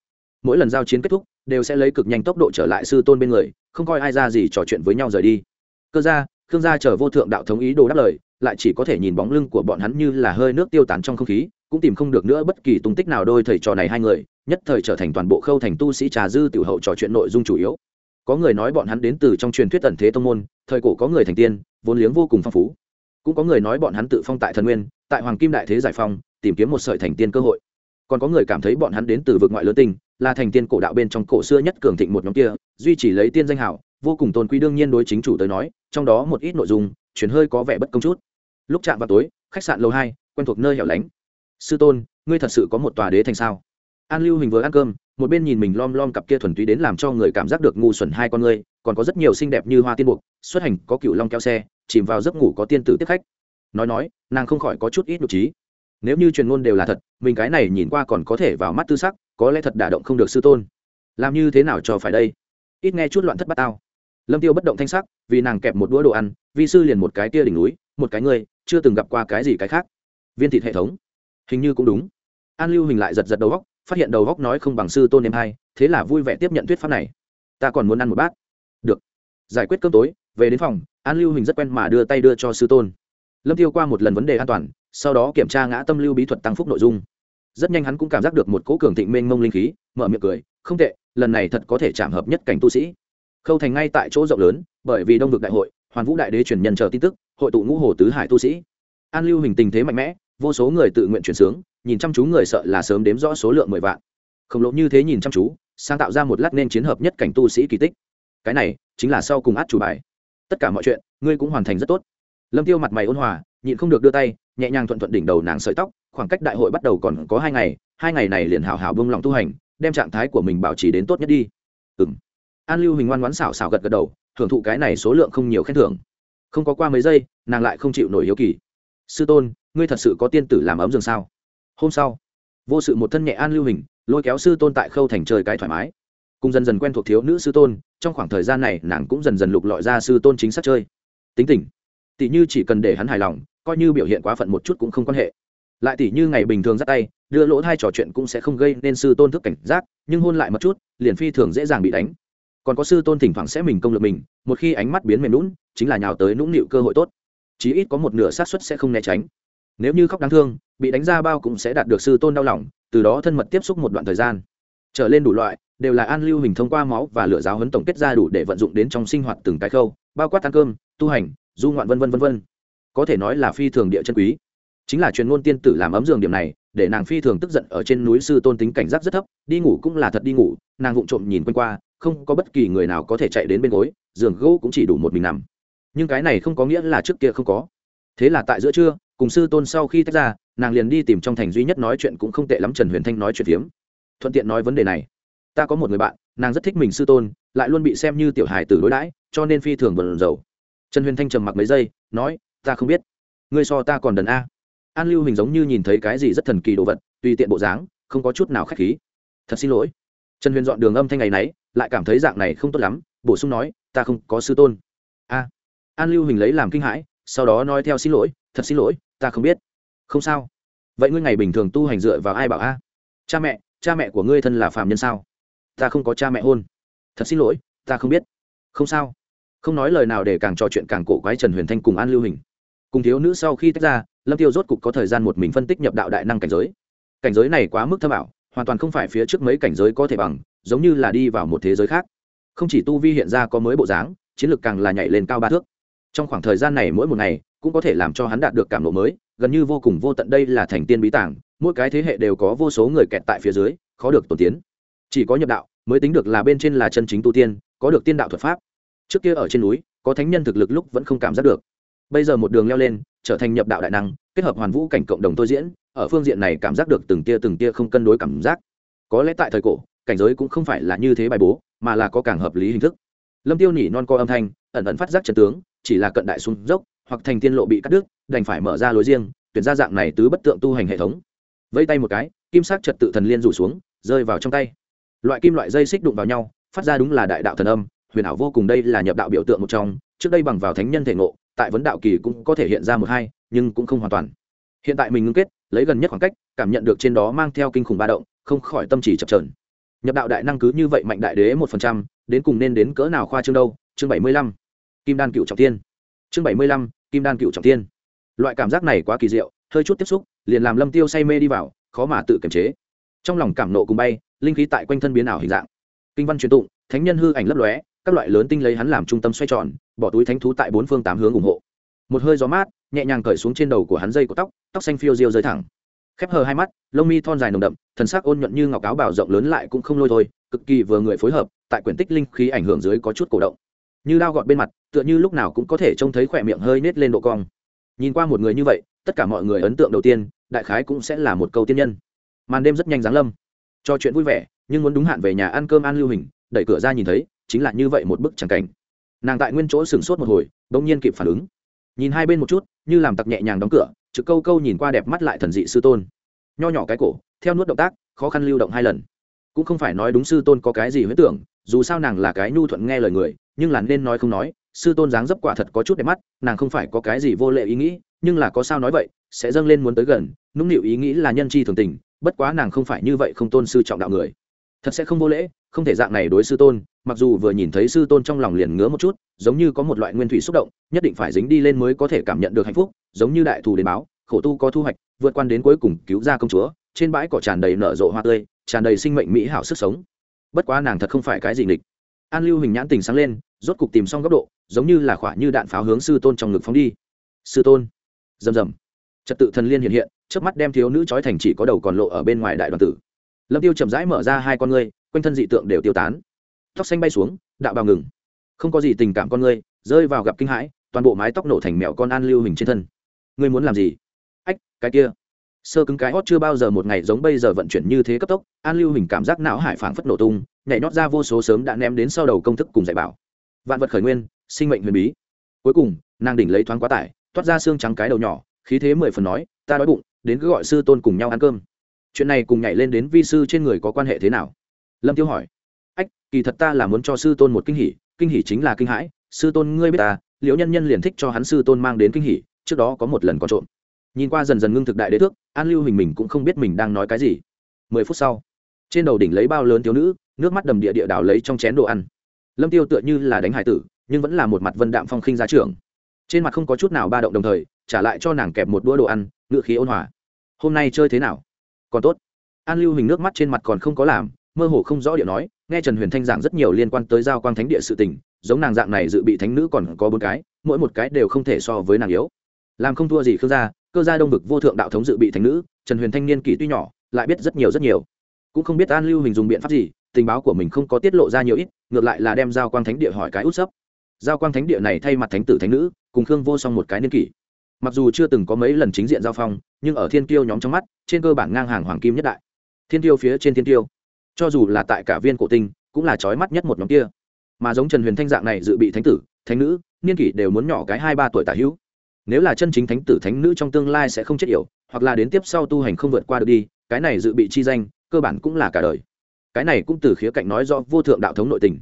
Mỗi lần giao chiến kết thúc đều sẽ lấy cực nhanh tốc độ trở lại sư tôn bên người không coi ai ra gì trò chuyện với nhau rời đi. Cơ gia, khương gia chờ vô thượng đạo thống ý đồ đáp lời lại chỉ có thể nhìn bóng lưng của bọn hắn như là hơi nước tiêu tán trong không khí cũng tìm không được nữa bất kỳ tung tích nào đôi thầy trò này hai người nhất thời trở thành toàn bộ khâu thành tu sĩ trà dư tiểu hậu trò chuyện nội dung chủ yếu. Có người nói bọn hắn đến từ trong truyền thuyết tần thế tông môn thời cổ có người thành tiên vốn liếng vô cùng phong phú. Cũng có người nói bọn hắn tự phong tại thần nguyên, tại hoàng kim đại thế giải phong tìm kiếm một sợi thành tiên cơ hội. Còn có người cảm thấy bọn hắn đến từ vực ngoại lớn tinh, là thành tiên cổ đạo bên trong cổ xưa nhất cường thịnh một nhóm kia, duy chỉ lấy tiên danh hảo, vô cùng tôn quý đương nhiên đối chính chủ tới nói, trong đó một ít nội dung, chuyển hơi có vẻ bất công chút. Lúc chạm vào tối, khách sạn lầu hai, quen thuộc nơi hẻo lánh. Sư tôn, ngươi thật sự có một tòa đế thành sao? An lưu hình vừa ăn cơm, một bên nhìn mình lom lom cặp kia thuần túy đến làm cho người cảm giác được ngu xuẩn hai con ngươi còn có rất nhiều xinh đẹp như hoa tiên buộc xuất hành có cựu long kéo xe chìm vào giấc ngủ có tiên tử tiếp khách. Nói nói nàng không khỏi có chút ít nhục trí. Nếu như truyền ngôn đều là thật mình cái này nhìn qua còn có thể vào mắt tư sắc có lẽ thật đả động không được sư tôn. Làm như thế nào cho phải đây? Ít nghe chút loạn thất bát tao. Lâm tiêu bất động thanh sắc vì nàng kẹp một đũa đồ ăn vi sư liền một cái tia đỉnh núi một cái người, chưa từng gặp qua cái gì cái khác. Viên thịt hệ thống. Hình như cũng đúng. An lưu hình lại giật giật đầu góc phát hiện đầu góc nói không bằng sư tôn em hai thế là vui vẻ tiếp nhận thuyết pháp này. Ta còn muốn ăn một bát được. Giải quyết cơm tối, về đến phòng, an lưu hình rất quen mà đưa tay đưa cho sư tôn. Lâm tiêu qua một lần vấn đề an toàn, sau đó kiểm tra ngã tâm lưu bí thuật tăng phúc nội dung. Rất nhanh hắn cũng cảm giác được một cỗ cường thịnh mênh mông linh khí, mở miệng cười, không tệ, lần này thật có thể chạm hợp nhất cảnh tu sĩ. Khâu thành ngay tại chỗ rộng lớn, bởi vì đông vực đại hội, hoàn vũ đại đế truyền nhân chờ tin tức, hội tụ ngũ hồ tứ hải tu sĩ. An lưu hình tình thế mạnh mẽ, vô số người tự nguyện chuyển sướng, nhìn chăm chú người sợ là sớm đếm rõ số lượng mười vạn. Khổng lồ như thế nhìn chăm chú, sáng tạo ra một lát nên chiến hợp nhất cảnh tu sĩ kỳ tích cái này chính là sau cùng át chủ bài. Tất cả mọi chuyện, ngươi cũng hoàn thành rất tốt. Lâm tiêu mặt mày ôn hòa, nhịn không được đưa tay, nhẹ nhàng thuận thuận đỉnh đầu nàng sợi tóc, khoảng cách đại hội bắt đầu còn có hai ngày hai ngày này liền hào hào bông lòng tu hành, đem trạng thái của mình bảo trì đến tốt nhất đi. Ừng an lưu hình ngoan ngoãn xảo xảo gật gật đầu thưởng thụ cái này số lượng không nhiều khen thưởng. Không có qua mấy giây, nàng lại không chịu nổi hiếu kỳ. Sư tôn, ngươi thật sự có tiên tử làm ấm giường sao? Hôm sau, vô sự một thân nhẹ an lưu hình lôi kéo sư tôn tại khâu thành trời cái thoải mái cùng dần dần quen thuộc thiếu nữ sư tôn, trong khoảng thời gian này nàng cũng dần dần lục lọi ra sư tôn chính xác chơi. Tính tình, tỷ như chỉ cần để hắn hài lòng, coi như biểu hiện quá phận một chút cũng không quan hệ. Lại tỷ như ngày bình thường dắt tay, đưa lỗ thai trò chuyện cũng sẽ không gây nên sư tôn thức cảnh giác, nhưng hôn lại một chút, liền phi thường dễ dàng bị đánh. Còn có sư tôn thỉnh thoảng sẽ mình công lực mình, một khi ánh mắt biến mềm lún chính là nhào tới nũng nịu cơ hội tốt. Chí ít có một nửa xác suất sẽ không né tránh. Nếu như khóc đáng thương, bị đánh ra bao cũng sẽ đạt được sư tôn đau lòng, từ đó thân mật tiếp xúc một đoạn thời gian. Trở lên đủ loại đều là an lưu hình thông qua máu và lửa giáo huấn tổng kết ra đủ để vận dụng đến trong sinh hoạt từng cái khâu, bao quát ăn cơm, tu hành, du ngoạn vân vân vân vân. Có thể nói là phi thường địa chân quý. Chính là truyền ngôn tiên tử làm ấm giường điểm này, để nàng phi thường tức giận ở trên núi sư tôn tính cảnh giác rất thấp, đi ngủ cũng là thật đi ngủ, nàng vụng trộm nhìn quanh qua, không có bất kỳ người nào có thể chạy đến bên gối, giường gỗ cũng chỉ đủ một mình nằm. Nhưng cái này không có nghĩa là trước kia không có. Thế là tại giữa trưa, cùng sư tôn sau khi tách ra, nàng liền đi tìm trong thành duy nhất nói chuyện cũng không tệ lắm trần huyền thanh nói chuyện phiếm. Thuận tiện nói vấn đề này ta có một người bạn, nàng rất thích mình sư tôn, lại luôn bị xem như tiểu hài tử đối đãi, cho nên phi thường bần dầu trần huyền thanh trầm mặc mấy giây, nói, ta không biết. Ngươi so ta còn đần a. An lưu hình giống như nhìn thấy cái gì rất thần kỳ đồ vật, tùy tiện bộ dáng, không có chút nào k h á c h khí. Thật xin lỗi. Trần huyền dọn đường âm thanh ngày nấy, lại cảm thấy dạng này không tốt lắm, bổ sung nói, ta không có sư tôn. A. An lưu hình lấy làm kinh hãi, sau đó nói theo, xin lỗi, thật xin lỗi, ta không biết. Không sao. Vậy ngươi ngày bình thường tu hành dựa vào ai bảo a? Cha mẹ cha mẹ của ngươi thân là phạm nhân sao? Ta không có cha mẹ hôn. Thật xin lỗi, ta không biết. Không sao. Không nói lời nào để càng trò chuyện càng cổ quái trần huyền thanh cùng an lưu hình. Cùng thiếu nữ sau khi tách ra, lâm tiêu rốt cục có thời gian một mình phân tích nhập đạo đại năng cảnh giới. Cảnh giới này quá mức thâm ảo, hoàn toàn không phải phía trước mấy cảnh giới có thể bằng, giống như là đi vào một thế giới khác. Không chỉ tu vi hiện ra có mới bộ dáng, chiến lược càng là nhảy lên cao ba thước. Trong khoảng thời gian này mỗi một ngày, cũng có thể làm cho hắn đạt được cảm lộ mới, gần như vô cùng vô tận đây là thành tiên bí tàng, mỗi cái thế hệ đều có vô số người kẹt tại phía dưới, khó được tổn tiến. Chỉ có nhập đạo mới tính được là bên trên là chân chính tu tiên, có được tiên đạo thuật pháp. Trước kia ở trên núi, có thánh nhân thực lực lúc vẫn không cảm giác được. Bây giờ một đường leo lên, trở thành nhập đạo đại năng, kết hợp hoàn vũ cảnh cộng đồng tôi diễn, ở phương diện này cảm giác được từng tia từng tia không cân đối cảm giác. Có lẽ tại thời cổ, cảnh giới cũng không phải là như thế bài bố, mà là có càng hợp lý hình thức. Lâm tiêu nhỉ non co âm thanh, ẩn ẩn phát giác trần tướng, chỉ là cận đại xuống dốc, hoặc thành tiên lộ bị cắt đứt, đành phải mở ra lối riêng, tuyển ra dạng này tứ bất tượng tu hành hệ thống. Vẫy tay một cái, kim sắc trật tự thần liên rủ xuống, rơi vào trong tay loại kim loại dây xích đụng vào nhau, phát ra đúng là đại đạo thần âm, huyền ảo vô cùng đây là nhập đạo biểu tượng một trong, trước đây bằng vào thánh nhân thể ngộ, tại vấn đạo kỳ cũng có thể hiện ra một hai, nhưng cũng không hoàn toàn. Hiện tại mình ngưng kết, lấy gần nhất khoảng cách, cảm nhận được trên đó mang theo kinh khủng ba động, không khỏi tâm trí chập trờn nhập đạo đại năng cứ như vậy mạnh đại đế một phần trăm, đến cùng nên đến cỡ nào khoa trương đâu? Chương bảy mươi lăm, kim đan cựu trọng tiên chương bảy mươi lăm, kim đan cựu trọng tiên loại cảm giác này quá kỳ diệu, hơi chút tiếp xúc, liền làm lâm tiêu say mê đi vào, khó mà tự kiềm chế. Trong lòng cảm nộ cùng bay linh khí tại quanh thân biến ảo hình dạng. Kinh văn truyền tụng, thánh nhân hư ảnh lấp lóe, các loại lớn tinh lấy hắn làm trung tâm xoay tròn, bỏ túi thánh thú tại bốn phương tám hướng ủng hộ. Một hơi gió mát, nhẹ nhàng cởi xuống trên đầu của hắn dây của tóc tóc xanh phiêu diêu rơi thẳng. Khép hờ hai mắt, lông mi thon dài nồng đậm, thần sắc ôn nhuận như ngọc áo bảo rộng lớn lại cũng không lôi thôi, cực kỳ vừa người phối hợp, tại quyển tích linh khí ảnh hưởng dưới có chút cổ động. Như đao gọt bên mặt, tựa như lúc nào cũng có thể trông thấy khỏe miệng hơi nết lên độ cong. Nhìn qua một người như vậy, tất cả mọi người ấn tượng đầu tiên, đại khái cũng sẽ là một câu tiên nhân. Màn đêm rất nhanh giáng lâm cho chuyện vui vẻ, nhưng muốn đúng hạn về nhà ăn cơm ăn lưu hình, đẩy cửa ra nhìn thấy, chính là như vậy một bức chẳng cảnh. Nàng tại nguyên chỗ sửng sốt một hồi, bỗng nhiên kịp phản ứng. Nhìn hai bên một chút, như làm tặc nhẹ nhàng đóng cửa, trực câu câu nhìn qua đẹp mắt lại thần dị sư tôn. Nho nhỏ cái cổ, theo nuốt động tác, khó khăn lưu động hai lần. Cũng không phải nói đúng sư tôn có cái gì huyết tưởng, dù sao nàng là cái nhu thuận nghe lời người, nhưng là nên nói không nói, sư tôn dáng dấp quả thật có chút đẹp mắt, nàng không phải có cái gì vô lệ ý nghĩ, nhưng là có sao nói vậy, sẽ dâng lên muốn tới gần, nũng nịu ý nghĩ là nhân chi thường tình bất quá nàng không phải như vậy không tôn sư trọng đạo người. Thật sẽ không vô lễ, không thể dạng này đối sư tôn, mặc dù vừa nhìn thấy sư tôn trong lòng liền ngứa một chút, giống như có một loại nguyên thủy xúc động, nhất định phải dính đi lên mới có thể cảm nhận được hạnh phúc, giống như đại thù đến báo, khổ tu có thu hoạch, vượt quan đến cuối cùng cứu ra công chúa, trên bãi cỏ tràn đầy nở rộ hoa tươi, tràn đầy sinh mệnh mỹ hảo sức sống. Bất quá nàng thật không phải cái gì nghịch. An lưu hình nhãn tình sáng lên, rốt cục tìm xong góc độ, giống như là khỏa như đạn pháo hướng sư tôn trong ngực phóng đi. Sư tôn. Rầm rầm. Trật tự thần liên hiện hiện trước mắt đem thiếu nữ trói thành chỉ có đầu còn lộ ở bên ngoài đại đoàn tử. Lâm tiêu chậm rãi mở ra hai con ngươi, quanh thân dị tượng đều tiêu tán. Tóc xanh bay xuống, đạo bào ngừng. Không có gì tình cảm con ngươi, rơi vào gặp kinh hãi, toàn bộ mái tóc nổ thành mẹo con an lưu hình trên thân. Ngươi muốn làm gì? Ách, cái kia. Sơ cứng cái hót chưa bao giờ một ngày giống bây giờ vận chuyển như thế cấp tốc, an lưu hình cảm giác não hải phảng phất nổ tung, nhảy nhót ra vô số sớm đã ném đến sau đầu công thức cùng dạy bảo. Vạn vật khởi nguyên, sinh mệnh huyền bí. Cuối cùng, nàng đỉnh lấy thoáng quá tải, toát ra xương trắng cái đầu nhỏ, khí thế mười phần nói, ta đói bụng đến cứ gọi sư tôn cùng nhau ăn cơm. Chuyện này cùng nhảy lên đến vi sư trên người có quan hệ thế nào? Lâm tiêu hỏi. Ách, kỳ thật ta là muốn cho sư tôn một kinh hỉ kinh hỉ chính là kinh hãi. Sư tôn ngươi biết ta, liễu nhân nhân liền thích cho hắn sư tôn mang đến kinh hỉ, trước đó có một lần có trộm. Nhìn qua dần dần ngưng thực đại đế thước, an lưu hình mình cũng không biết mình đang nói cái gì. Mười phút sau, trên đầu đỉnh lấy bao lớn thiếu nữ, nước mắt đầm địa địa đảo lấy trong chén đồ ăn. Lâm tiêu tựa như là đánh hải tử, nhưng vẫn là một mặt vân đạm phong khinh giá trưởng. Trên mặt không có chút nào ba động đồng thời, trả lại cho nàng kẹp một đũa đồ ăn ngựa khí ôn hòa. Hôm nay chơi thế nào? Còn tốt. An lưu hình nước mắt trên mặt còn không có làm, mơ hồ không rõ điệu nói, nghe trần huyền thanh giảng rất nhiều liên quan tới giao quang thánh địa sự tình, giống nàng dạng này dự bị thánh nữ còn có bốn cái, mỗi một cái đều không thể so với nàng yếu. Làm không thua gì khương gia, cơ gia đông vực vô thượng đạo thống dự bị thánh nữ, trần huyền thanh niên kỷ tuy nhỏ, lại biết rất nhiều rất nhiều. Cũng không biết an lưu hình dùng biện pháp gì, tình báo của mình không có tiết lộ ra nhiều ít, ngược lại là đem giao quang thánh địa hỏi cái út sấp. Giao quang thánh địa này thay mặt thánh tử thánh nữ, cùng khương vô song một cái niên kỷ mặc dù chưa từng có mấy lần chính diện giao phong, nhưng ở thiên tiêu nhóm trong mắt, trên cơ bản ngang hàng hoàng kim nhất đại. Thiên tiêu phía trên thiên tiêu cho dù là tại cả viên cổ tinh, cũng là trói mắt nhất một nhóm kia. Mà giống trần huyền thanh dạng này dự bị thánh tử, thánh nữ, niên kỷ đều muốn nhỏ cái hai ba tuổi tả hữu. Nếu là chân chính thánh tử thánh nữ trong tương lai sẽ không chết yểu, hoặc là đến tiếp sau tu hành không vượt qua được đi, cái này dự bị chi danh, cơ bản cũng là cả đời. Cái này cũng từ khía cạnh nói do vô thượng đạo thống nội tình.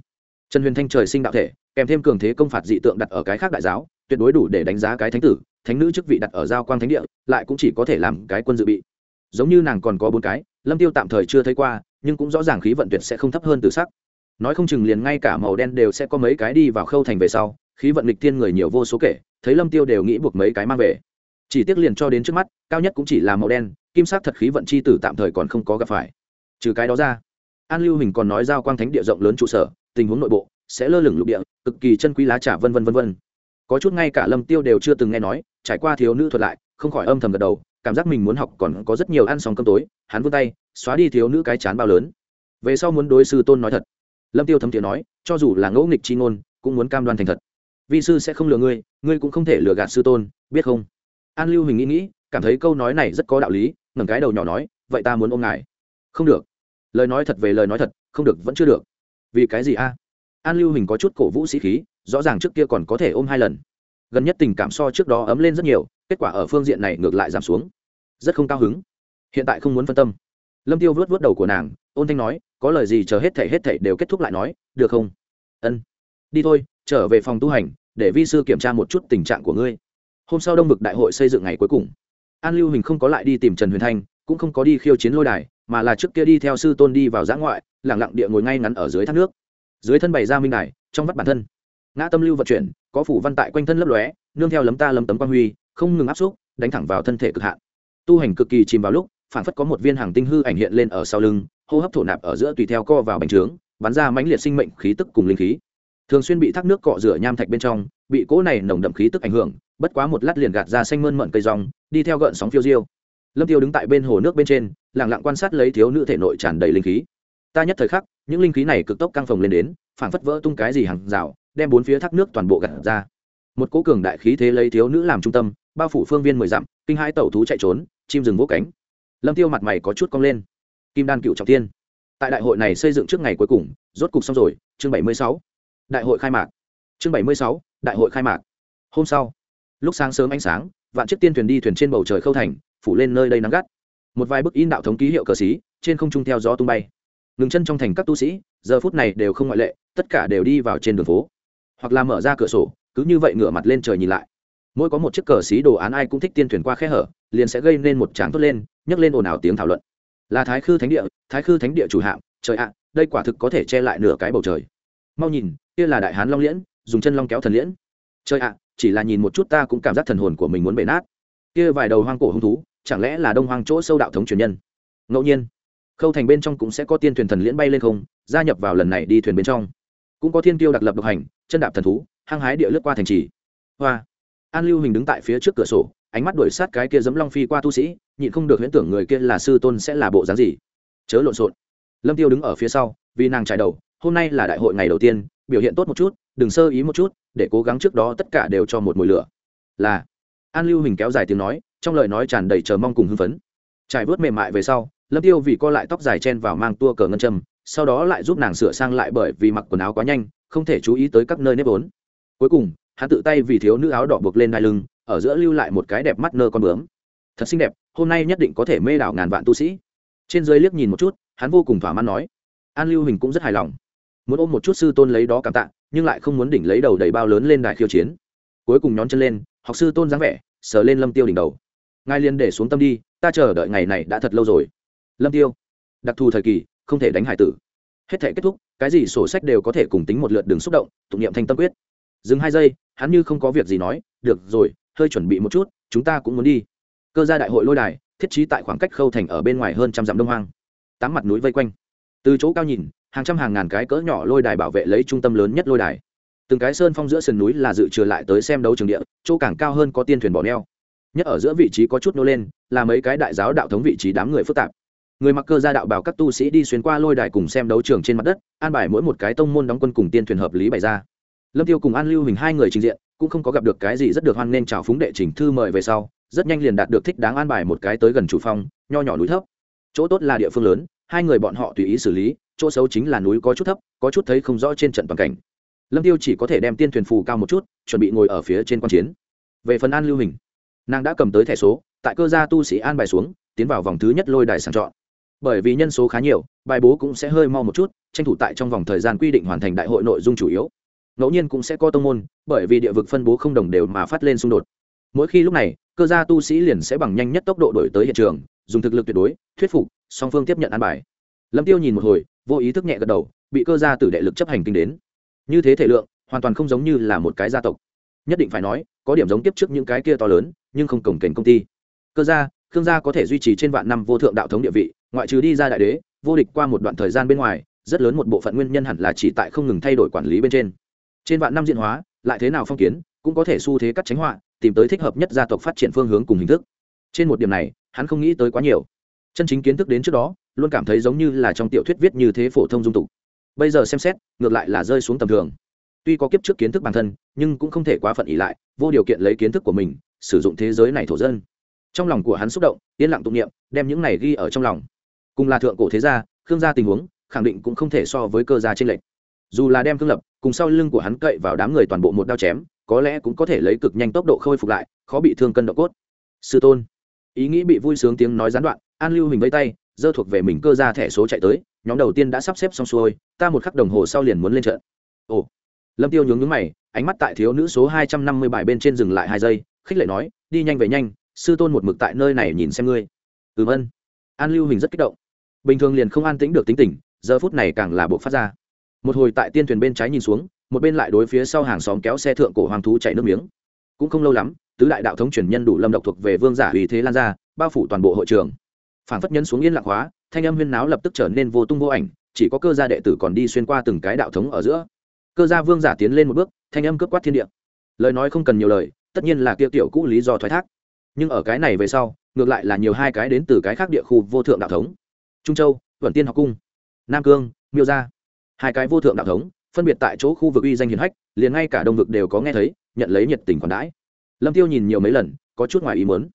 Trần huyền thanh trời sinh đạo thể, kèm thêm cường thế công phạt dị tượng đặt ở cái khác đại giáo tuyệt đối đủ để đánh giá cái thánh tử, thánh nữ chức vị đặt ở giao quang thánh địa, lại cũng chỉ có thể làm cái quân dự bị. Giống như nàng còn có bốn cái, lâm tiêu tạm thời chưa thấy qua, nhưng cũng rõ ràng khí vận tuyệt sẽ không thấp hơn từ sắc. Nói không chừng liền ngay cả màu đen đều sẽ có mấy cái đi vào khâu thành về sau, khí vận lịch thiên người nhiều vô số kể, thấy lâm tiêu đều nghĩ buộc mấy cái mang về. Chỉ tiếc liền cho đến trước mắt, cao nhất cũng chỉ là màu đen, kim sắc thật khí vận chi tử tạm thời còn không có gặp phải. Trừ cái đó ra, an lưu hình còn nói giao quang thánh địa rộng lớn trụ sở, tình huống nội bộ sẽ lơ lửng lục địa, cực kỳ chân quý lá trà vân vân vân vân có chút ngay cả lâm tiêu đều chưa từng nghe nói, trải qua thiếu nữ thuật lại, không khỏi âm thầm gật đầu, cảm giác mình muốn học còn có rất nhiều ăn xong cơm tối, hắn vươn tay, xóa đi thiếu nữ cái chán bao lớn. Về sau muốn đối sư tôn nói thật. Lâm tiêu thấm thiện nói, cho dù là ngẫu nghịch chi ngôn, cũng muốn cam đoan thành thật. Vi sư sẽ không lừa ngươi ngươi cũng không thể lừa gạt sư tôn, biết không? An lưu hình nghĩ nghĩ, cảm thấy câu nói này rất có đạo lý, ngẩng cái đầu nhỏ nói, vậy ta muốn ôm ngài. Không được. Lời nói thật về lời nói thật, không được vẫn chưa được. Vì cái gì a? An lưu hình có chút cổ vũ sĩ khí rõ ràng trước kia còn có thể ôm hai lần. Gần nhất tình cảm so trước đó ấm lên rất nhiều, kết quả ở phương diện này ngược lại giảm xuống. Rất không cao hứng. Hiện tại không muốn phân tâm. Lâm tiêu vớt vớt đầu của nàng, ôn thanh nói, có lời gì chờ hết thảy hết thảy đều kết thúc lại nói, được không? Ân. Đi thôi, trở về phòng tu hành, để vi sư kiểm tra một chút tình trạng của ngươi. Hôm sau đông vực đại hội xây dựng ngày cuối cùng. An lưu hình không có lại đi tìm trần huyền thanh, cũng không có đi khiêu chiến lôi đài, mà là trước kia đi theo sư tôn đi vào giã ngoại lẳng lặng địa ngồi ngay ngắn ở dưới thác nước. Dưới thân bày ra minh đài, trong vắt bản thân ngã tâm lưu vận chuyển, có phủ văn tại quanh thân lấp lóe, nương theo lấm ta lấm tấm quan huy, không ngừng áp xúc, đánh thẳng vào thân thể cực hạn. Tu hành cực kỳ chìm vào lúc phản phất có một viên hàng tinh hư ảnh hiện lên ở sau lưng, hô hấp thổ nạp ở giữa tùy theo co vào bành trướng, bắn ra mãnh liệt sinh mệnh khí tức cùng linh khí. Thường xuyên bị thác nước cọ rửa nham thạch bên trong, bị cỗ này nồng đậm khí tức ảnh hưởng, bất quá một lát liền gạt ra xanh mơn mận cây rong, đi theo gợn sóng phiêu diêu. Lâm tiêu đứng tại bên hồ nước bên trên, lặng lặng quan sát lấy thiếu nữ thể nội tràn đầy linh khí. Ta nhất thời khắc, những linh khí này cực tốc căng phồng lên đến phảng phất vỡ tung cái gì hàng rào, đem bốn phía thác nước toàn bộ gạt ra. Một cỗ cường đại khí thế lấy thiếu nữ làm trung tâm, bao phủ phương viên mười dặm, kinh hai tẩu thú chạy trốn, chim rừng vỗ cánh. Lâm tiêu mặt mày có chút cong lên. Kim đan cựu trọng tiên tại đại hội này xây dựng trước ngày cuối cùng, rốt cục xong rồi, chương bảy mươi sáu. Đại hội khai mạc. Chương bảy mươi sáu, đại hội khai mạc. Hôm sau, lúc sáng sớm ánh sáng, vạn chiếc tiên thuyền đi thuyền trên bầu trời khâu thành, phủ lên nơi đây nắng gắt. Một vài bức in đạo thống ký hiệu cờ xí, trên không trung theo gió tung bay ngừng chân trong thành các tu sĩ, giờ phút này đều không ngoại lệ, tất cả đều đi vào trên đường phố. Hoặc là mở ra cửa sổ, cứ như vậy ngửa mặt lên trời nhìn lại. Mỗi có một chiếc cờ xí đồ án ai cũng thích tiên thuyền qua khe hở, liền sẽ gây nên một tràng tốt lên, nhấc lên ồn ào tiếng thảo luận. Là thái khư thánh địa, thái khư thánh địa chủ hạm, trời ạ, đây quả thực có thể che lại nửa cái bầu trời. Mau nhìn, kia là đại hán long liễn, dùng chân long kéo thần liễn. Trời ạ, chỉ là nhìn một chút ta cũng cảm giác thần hồn của mình muốn bể nát. Kia vài đầu hoang cổ hung thú, chẳng lẽ là đông hoang chỗ sâu đạo thống truyền nhân? Ngẫu nhiên khâu thành bên trong cũng sẽ có tiên thuyền thần liễn bay lên không, gia nhập vào lần này đi thuyền bên trong. Cũng có thiên tiêu đặc lập độc hành, chân đạp thần thú, hăng hái địa lướt qua thành trì. Hoa. An lưu hình đứng tại phía trước cửa sổ, ánh mắt đuổi sát cái kia giấm long phi qua tu sĩ, nhịn không được huyễn tưởng người kia là sư tôn sẽ là bộ dáng gì. Chớ lộn xộn. Lâm tiêu đứng ở phía sau, vì nàng trải đầu, hôm nay là đại hội ngày đầu tiên, biểu hiện tốt một chút, đừng sơ ý một chút, để cố gắng trước đó tất cả đều cho một mùi lửa. Là. An lưu hình kéo dài tiếng nói, trong lời nói tràn đầy chờ mong cùng hưng phấn. Trải vớt mềm mại về sau lâm tiêu vì co lại tóc dài chen vào mang tua cờ ngân châm, sau đó lại giúp nàng sửa sang lại bởi vì mặc quần áo quá nhanh, không thể chú ý tới các nơi nếp vốn. Cuối cùng, hắn tự tay vì thiếu nữ áo đỏ buộc lên đai lưng, ở giữa lưu lại một cái đẹp mắt nơ con bướm. Thật xinh đẹp, hôm nay nhất định có thể mê đảo ngàn vạn tu sĩ. Trên dưới liếc nhìn một chút, hắn vô cùng thỏa mãn nói. An lưu hình cũng rất hài lòng. Muốn ôm một chút sư tôn lấy đó cảm tạ, nhưng lại không muốn đỉnh lấy đầu đầy bao lớn lên đài khiêu chiến. Cuối cùng nhón chân lên, học sư tôn dáng vẻ, sờ lên lâm tiêu đỉnh đầu. Ngài liền để xuống tâm đi, ta chờ đợi ngày này đã thật lâu rồi lâm tiêu, đặc thù thời kỳ, không thể đánh hải tử. Hết thể kết thúc, cái gì sổ sách đều có thể cùng tính một lượt đường xúc động, tụng niệm thanh tâm quyết. Dừng hai giây, hắn như không có việc gì nói, được rồi, hơi chuẩn bị một chút, chúng ta cũng muốn đi. Cơ gia đại hội lôi đài, thiết trí tại khoảng cách khâu thành ở bên ngoài hơn trăm dặm đông hoang. Tám mặt núi vây quanh. Từ chỗ cao nhìn, hàng trăm hàng ngàn cái cỡ nhỏ lôi đài bảo vệ lấy trung tâm lớn nhất lôi đài. Từng cái sơn phong giữa sườn núi là dự trừ lại tới xem đấu trường địa, chỗ càng cao hơn có tiên thuyền bỏ neo. Nhất ở giữa vị trí có chút nô lên, là mấy cái đại giáo đạo thống vị trí đám người phức tạp người mặc cơ gia đạo bảo các tu sĩ đi xuyên qua lôi đài cùng xem đấu trường trên mặt đất, an bài mỗi một cái tông môn đóng quân cùng tiên thuyền hợp lý bày ra. Lâm tiêu cùng an lưu hình hai người trình diện, cũng không có gặp được cái gì rất được hoan nên chào phúng đệ trình thư mời về sau, rất nhanh liền đạt được thích đáng an bài một cái tới gần chủ phong, nho nhỏ núi thấp. Chỗ tốt là địa phương lớn, hai người bọn họ tùy ý xử lý, chỗ xấu chính là núi có chút thấp, có chút thấy không rõ trên trận toàn cảnh. Lâm tiêu chỉ có thể đem tiên thuyền phù cao một chút, chuẩn bị ngồi ở phía trên quan chiến. Về phần an lưu hình, nàng đã cầm tới thẻ số, tại cơ gia tu sĩ an bài xuống, tiến vào vòng thứ nhất lôi đài sàng chọn bởi vì nhân số khá nhiều, bài bố cũng sẽ hơi mau một chút, tranh thủ tại trong vòng thời gian quy định hoàn thành đại hội nội dung chủ yếu. Ngẫu nhiên cũng sẽ có tông môn, bởi vì địa vực phân bố không đồng đều mà phát lên xung đột. Mỗi khi lúc này, cơ gia tu sĩ liền sẽ bằng nhanh nhất tốc độ đổi tới hiện trường, dùng thực lực tuyệt đối, thuyết phục, song phương tiếp nhận an bài. Lâm tiêu nhìn một hồi, vô ý thức nhẹ gật đầu, bị cơ gia tử đệ lực chấp hành kinh đến. Như thế thể lượng, hoàn toàn không giống như là một cái gia tộc. Nhất định phải nói, có điểm giống tiếp trước những cái kia to lớn, nhưng không cổng kềnh công ty. Cơ gia, khương gia có thể duy trì trên vạn năm vô thượng đạo thống địa vị ngoại trừ đi ra đại đế, vô địch qua một đoạn thời gian bên ngoài, rất lớn một bộ phận nguyên nhân hẳn là chỉ tại không ngừng thay đổi quản lý bên trên. Trên vạn năm diện hóa, lại thế nào phong kiến, cũng có thể xu thế cắt tránh họa, tìm tới thích hợp nhất gia tộc phát triển phương hướng cùng hình thức. Trên một điểm này, hắn không nghĩ tới quá nhiều. Chân chính kiến thức đến trước đó, luôn cảm thấy giống như là trong tiểu thuyết viết như thế phổ thông dung tục. Bây giờ xem xét, ngược lại là rơi xuống tầm thường. Tuy có kiếp trước kiến thức bản thân, nhưng cũng không thể quá phận ỉ lại, vô điều kiện lấy kiến thức của mình, sử dụng thế giới này thổ dân. Trong lòng của hắn xúc động, yên lặng tụng niệm, đem những này ghi ở trong lòng cùng là thượng cổ thế gia, khương gia tình huống, khẳng định cũng không thể so với cơ gia trên lệnh dù là đem khương lập, cùng sau lưng của hắn cậy vào đám người toàn bộ một đao chém, có lẽ cũng có thể lấy cực nhanh tốc độ khôi phục lại, khó bị thương cân độ cốt. Sư tôn, ý nghĩ bị vui sướng tiếng nói gián đoạn, an lưu hình vây tay dơ thuộc về mình cơ ra thẻ số chạy tới, nhóm đầu tiên đã sắp xếp xong xuôi, ta một khắc đồng hồ sau liền muốn lên trận. Ồ, lâm tiêu nhướng nhướng mày, ánh mắt tại thiếu nữ số hai trăm năm mươi bài bên trên dừng lại hai giây, khích lệ nói, đi nhanh về nhanh, sư tôn một mực tại nơi này nhìn xem ngươi. Ừm ân an lưu hình rất kích động bình thường liền không an tĩnh được tính tình, giờ phút này càng là buộc phát ra. Một hồi tại tiên thuyền bên trái nhìn xuống, một bên lại đối phía sau hàng xóm kéo xe thượng cổ hoàng thú chạy nước miếng. Cũng không lâu lắm, tứ đại đạo thống truyền nhân đủ lâm độc thuộc về vương giả uy thế lan ra, bao phủ toàn bộ hội trường. Phản phất nhân xuống yên lạc hóa, thanh âm huyên náo lập tức trở nên vô tung vô ảnh, chỉ có cơ gia đệ tử còn đi xuyên qua từng cái đạo thống ở giữa. Cơ gia vương giả tiến lên một bước, thanh âm cướp quát thiên địa. Lời nói không cần nhiều lời, tất nhiên là kia tiểu cũ lý do thoái thác. Nhưng ở cái này về sau, ngược lại là nhiều hai cái đến từ cái khác địa khu vô thượng đạo thống trung châu vận tiên học cung, nam cương, miêu gia. Hai cái vô thượng đạo thống, phân biệt tại chỗ khu vực uy danh hiền hách, liền ngay cả đông vực đều có nghe thấy, nhận lấy nhiệt tình khoản đãi. Lâm tiêu nhìn nhiều mấy lần, có chút ngoài ý muốn.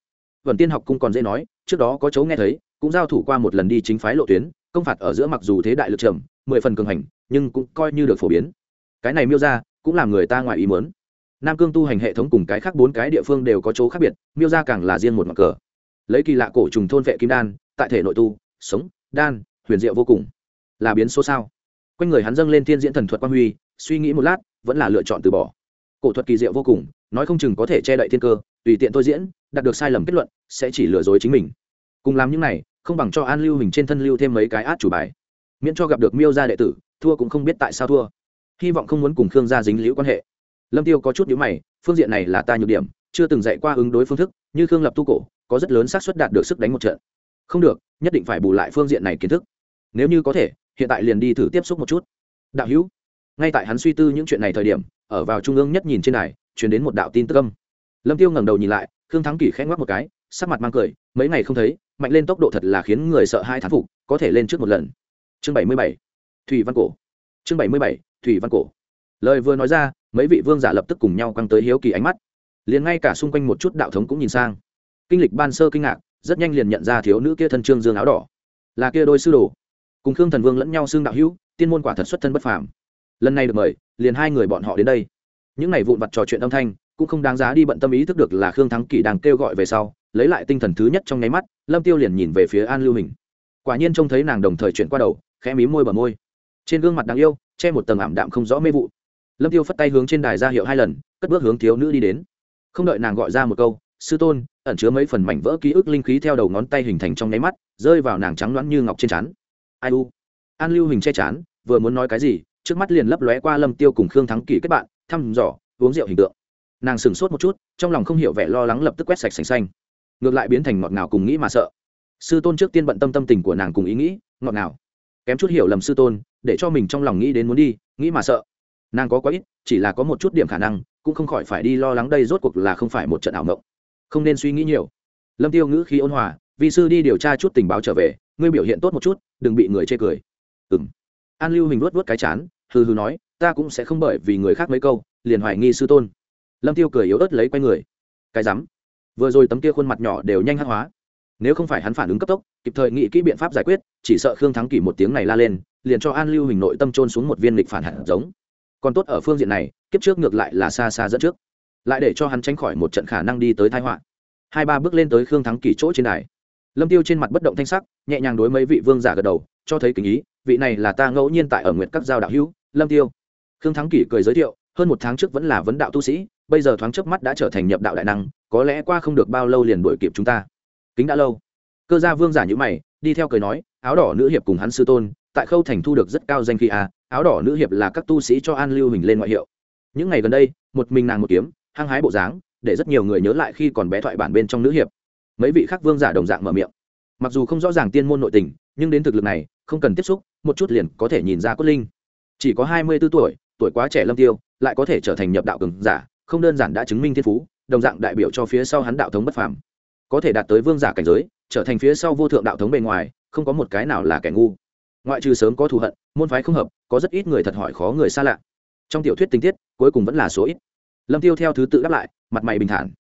Vận tiên học cung còn dễ nói, trước đó có chỗ nghe thấy, cũng giao thủ qua một lần đi chính phái lộ tuyến, công phạt ở giữa mặc dù thế đại lực trầm, mười phần cường hành, nhưng cũng coi như được phổ biến. Cái này miêu ra cũng làm người ta ngoài ý muốn. Nam cương tu hành hệ thống cùng cái khác bốn cái địa phương đều có chỗ khác biệt, miêu ra càng là riêng một mặt cờ. Lấy kỳ lạ cổ trùng thôn vệ kim đan, tại thể nội tu, sống đan, huyền diệu vô cùng. Là biến số sao? Quanh người hắn dâng lên thiên diễn thần thuật quang huy, suy nghĩ một lát, vẫn là lựa chọn từ bỏ. Cổ thuật kỳ diệu vô cùng, nói không chừng có thể che đậy thiên cơ, tùy tiện tôi diễn, đạt được sai lầm kết luận, sẽ chỉ lừa dối chính mình. Cùng làm những này, không bằng cho an lưu hình trên thân lưu thêm mấy cái át chủ bài. Miễn cho gặp được miêu gia đệ tử, thua cũng không biết tại sao thua. Hy vọng không muốn cùng khương gia dính liễu quan hệ. Lâm tiêu có chút nhữ mày, phương diện này là ta nhược điểm, chưa từng dạy qua ứng đối phương thức, như khương lập tu cổ, có rất lớn xác suất đạt được sức đánh một trận không được, nhất định phải bù lại phương diện này kiến thức. Nếu như có thể, hiện tại liền đi thử tiếp xúc một chút. Đạo hữu, ngay tại hắn suy tư những chuyện này thời điểm, ở vào trung ương nhất nhìn trên này truyền đến một đạo tin tức âm. Lâm tiêu ngẩng đầu nhìn lại, khương thắng kỳ khẽ ngoắc một cái, sắc mặt mang cười, mấy ngày không thấy, mạnh lên tốc độ thật là khiến người sợ hai thán phục, có thể lên trước một lần. Chương bảy mươi bảy, thủy văn cổ. Chương bảy mươi bảy, thủy văn cổ. Lời vừa nói ra, mấy vị vương giả lập tức cùng nhau căng tới hiếu kỳ ánh mắt. Liền ngay cả xung quanh một chút đạo thống cũng nhìn sang. Kinh lịch ban sơ kinh ngạc rất nhanh liền nhận ra thiếu nữ kia thân trương dương áo đỏ. Là kia đôi sư đồ. Cùng khương thần vương lẫn nhau xương đạo hữu, tiên môn quả thật xuất thân bất phàm. Lần này được mời, liền hai người bọn họ đến đây. Những ngày vụn vặt trò chuyện âm thanh, cũng không đáng giá đi bận tâm ý thức được là khương thắng kỳ đang kêu gọi về sau, lấy lại tinh thần thứ nhất trong nháy mắt, lâm tiêu liền nhìn về phía an lưu hình. Quả nhiên trông thấy nàng đồng thời chuyển qua đầu, khẽ mí môi bờ môi. Trên gương mặt đáng yêu, che một tầng ảm đạm không rõ mê vụ. Lâm tiêu phất tay hướng trên đài ra hiệu hai lần, cất bước hướng thiếu nữ đi đến. Không đợi nàng gọi ra một câu sư tôn, ẩn chứa mấy phần mảnh vỡ ký ức linh khí theo đầu ngón tay hình thành trong nháy mắt, rơi vào nàng trắng loãng như ngọc trên trán. Ai u? An lưu hình che chán, vừa muốn nói cái gì, trước mắt liền lấp lóe qua lâm tiêu cùng khương thắng kỳ kết bạn, thăm dò, uống rượu hình tượng. Nàng sửng sốt một chút, trong lòng không hiểu vẻ lo lắng lập tức quét sạch sành xanh. Ngược lại biến thành ngọt ngào cùng nghĩ mà sợ. Sư tôn trước tiên bận tâm tâm tình của nàng cùng ý nghĩ, ngọt ngào. Kém chút hiểu lầm sư tôn, để cho mình trong lòng nghĩ đến muốn đi, nghĩ mà sợ. Nàng có quá ít, chỉ là có một chút điểm khả năng, cũng không khỏi phải đi lo lắng đây rốt cuộc là không phải một trận ảo mộng không nên suy nghĩ nhiều. Lâm tiêu ngữ khí ôn hòa vì sư đi điều tra chút tình báo trở về, ngươi biểu hiện tốt một chút, đừng bị người chê cười. Ừng an lưu hình luốt vớt cái chán, hừ hừ nói, ta cũng sẽ không bởi vì người khác mấy câu, liền hoài nghi sư tôn. Lâm tiêu cười yếu ớt lấy quay người. Cái rắm. Vừa rồi tấm kia khuôn mặt nhỏ đều nhanh hắc hóa. Nếu không phải hắn phản ứng cấp tốc, kịp thời nghĩ kỹ biện pháp giải quyết, chỉ sợ khương thắng kỷ một tiếng này la lên, liền cho an lưu hình nội tâm trôn xuống một viên lịch phản hạt giống. Còn tốt ở phương diện này, kiếp trước ngược lại là xa xa dẫn trước lại để cho hắn tránh khỏi một trận khả năng đi tới thái họa. Hai ba bước lên tới khương thắng kỳ chỗ trên đài. Lâm tiêu trên mặt bất động thanh sắc, nhẹ nhàng đối mấy vị vương giả gật đầu, cho thấy kính ý, vị này là ta ngẫu nhiên tại ở nguyệt các giao đạo hữu, lâm tiêu. Khương thắng kỳ cười giới thiệu, hơn một tháng trước vẫn là vấn đạo tu sĩ, bây giờ thoáng chớp mắt đã trở thành nhập đạo đại năng, có lẽ qua không được bao lâu liền đuổi kịp chúng ta. Kính đã lâu. Cơ gia vương giả như mày, đi theo cười nói, áo đỏ nữ hiệp cùng hắn sư tôn, tại khâu thành thu được rất cao danh khí à áo đỏ nữ hiệp là các tu sĩ cho an lưu hình lên ngoại hiệu. Những ngày gần đây, một mình nàng một kiếm hăng hái bộ dáng, để rất nhiều người nhớ lại khi còn bé thoại bản bên trong nữ hiệp. Mấy vị khác vương giả đồng dạng mở miệng. Mặc dù không rõ ràng tiên môn nội tình, nhưng đến thực lực này, không cần tiếp xúc, một chút liền có thể nhìn ra cốt linh. Chỉ có hai mươi b ố tuổi tuổi quá trẻ lâm tiêu, lại có thể trở thành nhập đạo cường giả, không đơn giản đã chứng minh thiên phú, đồng dạng đại biểu cho phía sau hắn đạo thống bất phàm. Có thể đạt tới vương giả cảnh giới, trở thành phía sau vô thượng đạo thống bề ngoài, không có một cái nào là kẻ ngu. Ngoại trừ sớm có thù hận, môn phái không hợp, có rất ít người thật hỏi khó người xa lạ. Trong tiểu thuyết tình tiết, cuối cùng vẫn là số ít lâm tiêu theo thứ tự đáp lại, mặt mày bình thản.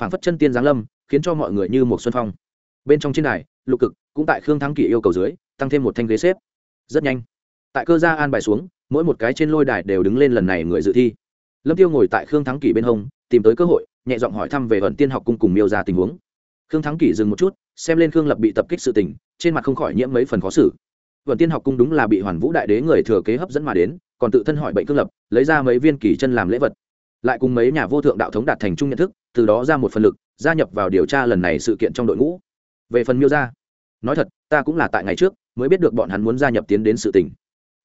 Phảng phất chân tiên giáng lâm, khiến cho mọi người như một xuân phong. Bên trong trên đài, lục cực cũng tại khương thắng kỷ yêu cầu dưới, tăng thêm một thanh ghế xếp. Rất nhanh, tại cơ gia an bài xuống, mỗi một cái trên lôi đài đều đứng lên lần này người dự thi. Lâm tiêu ngồi tại khương thắng kỷ bên hông, tìm tới cơ hội, nhẹ giọng hỏi thăm về vận tiên học cung cùng miêu ra tình huống. Khương thắng kỷ dừng một chút, xem lên khương lập bị tập kích sự tình, trên mặt không khỏi nhiễm mấy phần khó xử. Vận tiên học cung đúng là bị hoàn vũ đại đế người thừa kế hấp dẫn mà đến, còn tự thân hỏi bệnh khương lập, lấy ra mấy viên kỳ chân làm lễ vật lại cùng mấy nhà vô thượng đạo thống đạt thành chung nhận thức, từ đó ra một phần lực, gia nhập vào điều tra lần này sự kiện trong đội ngũ. Về phần miêu ra nói thật, ta cũng là tại ngày trước mới biết được bọn hắn muốn gia nhập tiến đến sự tình.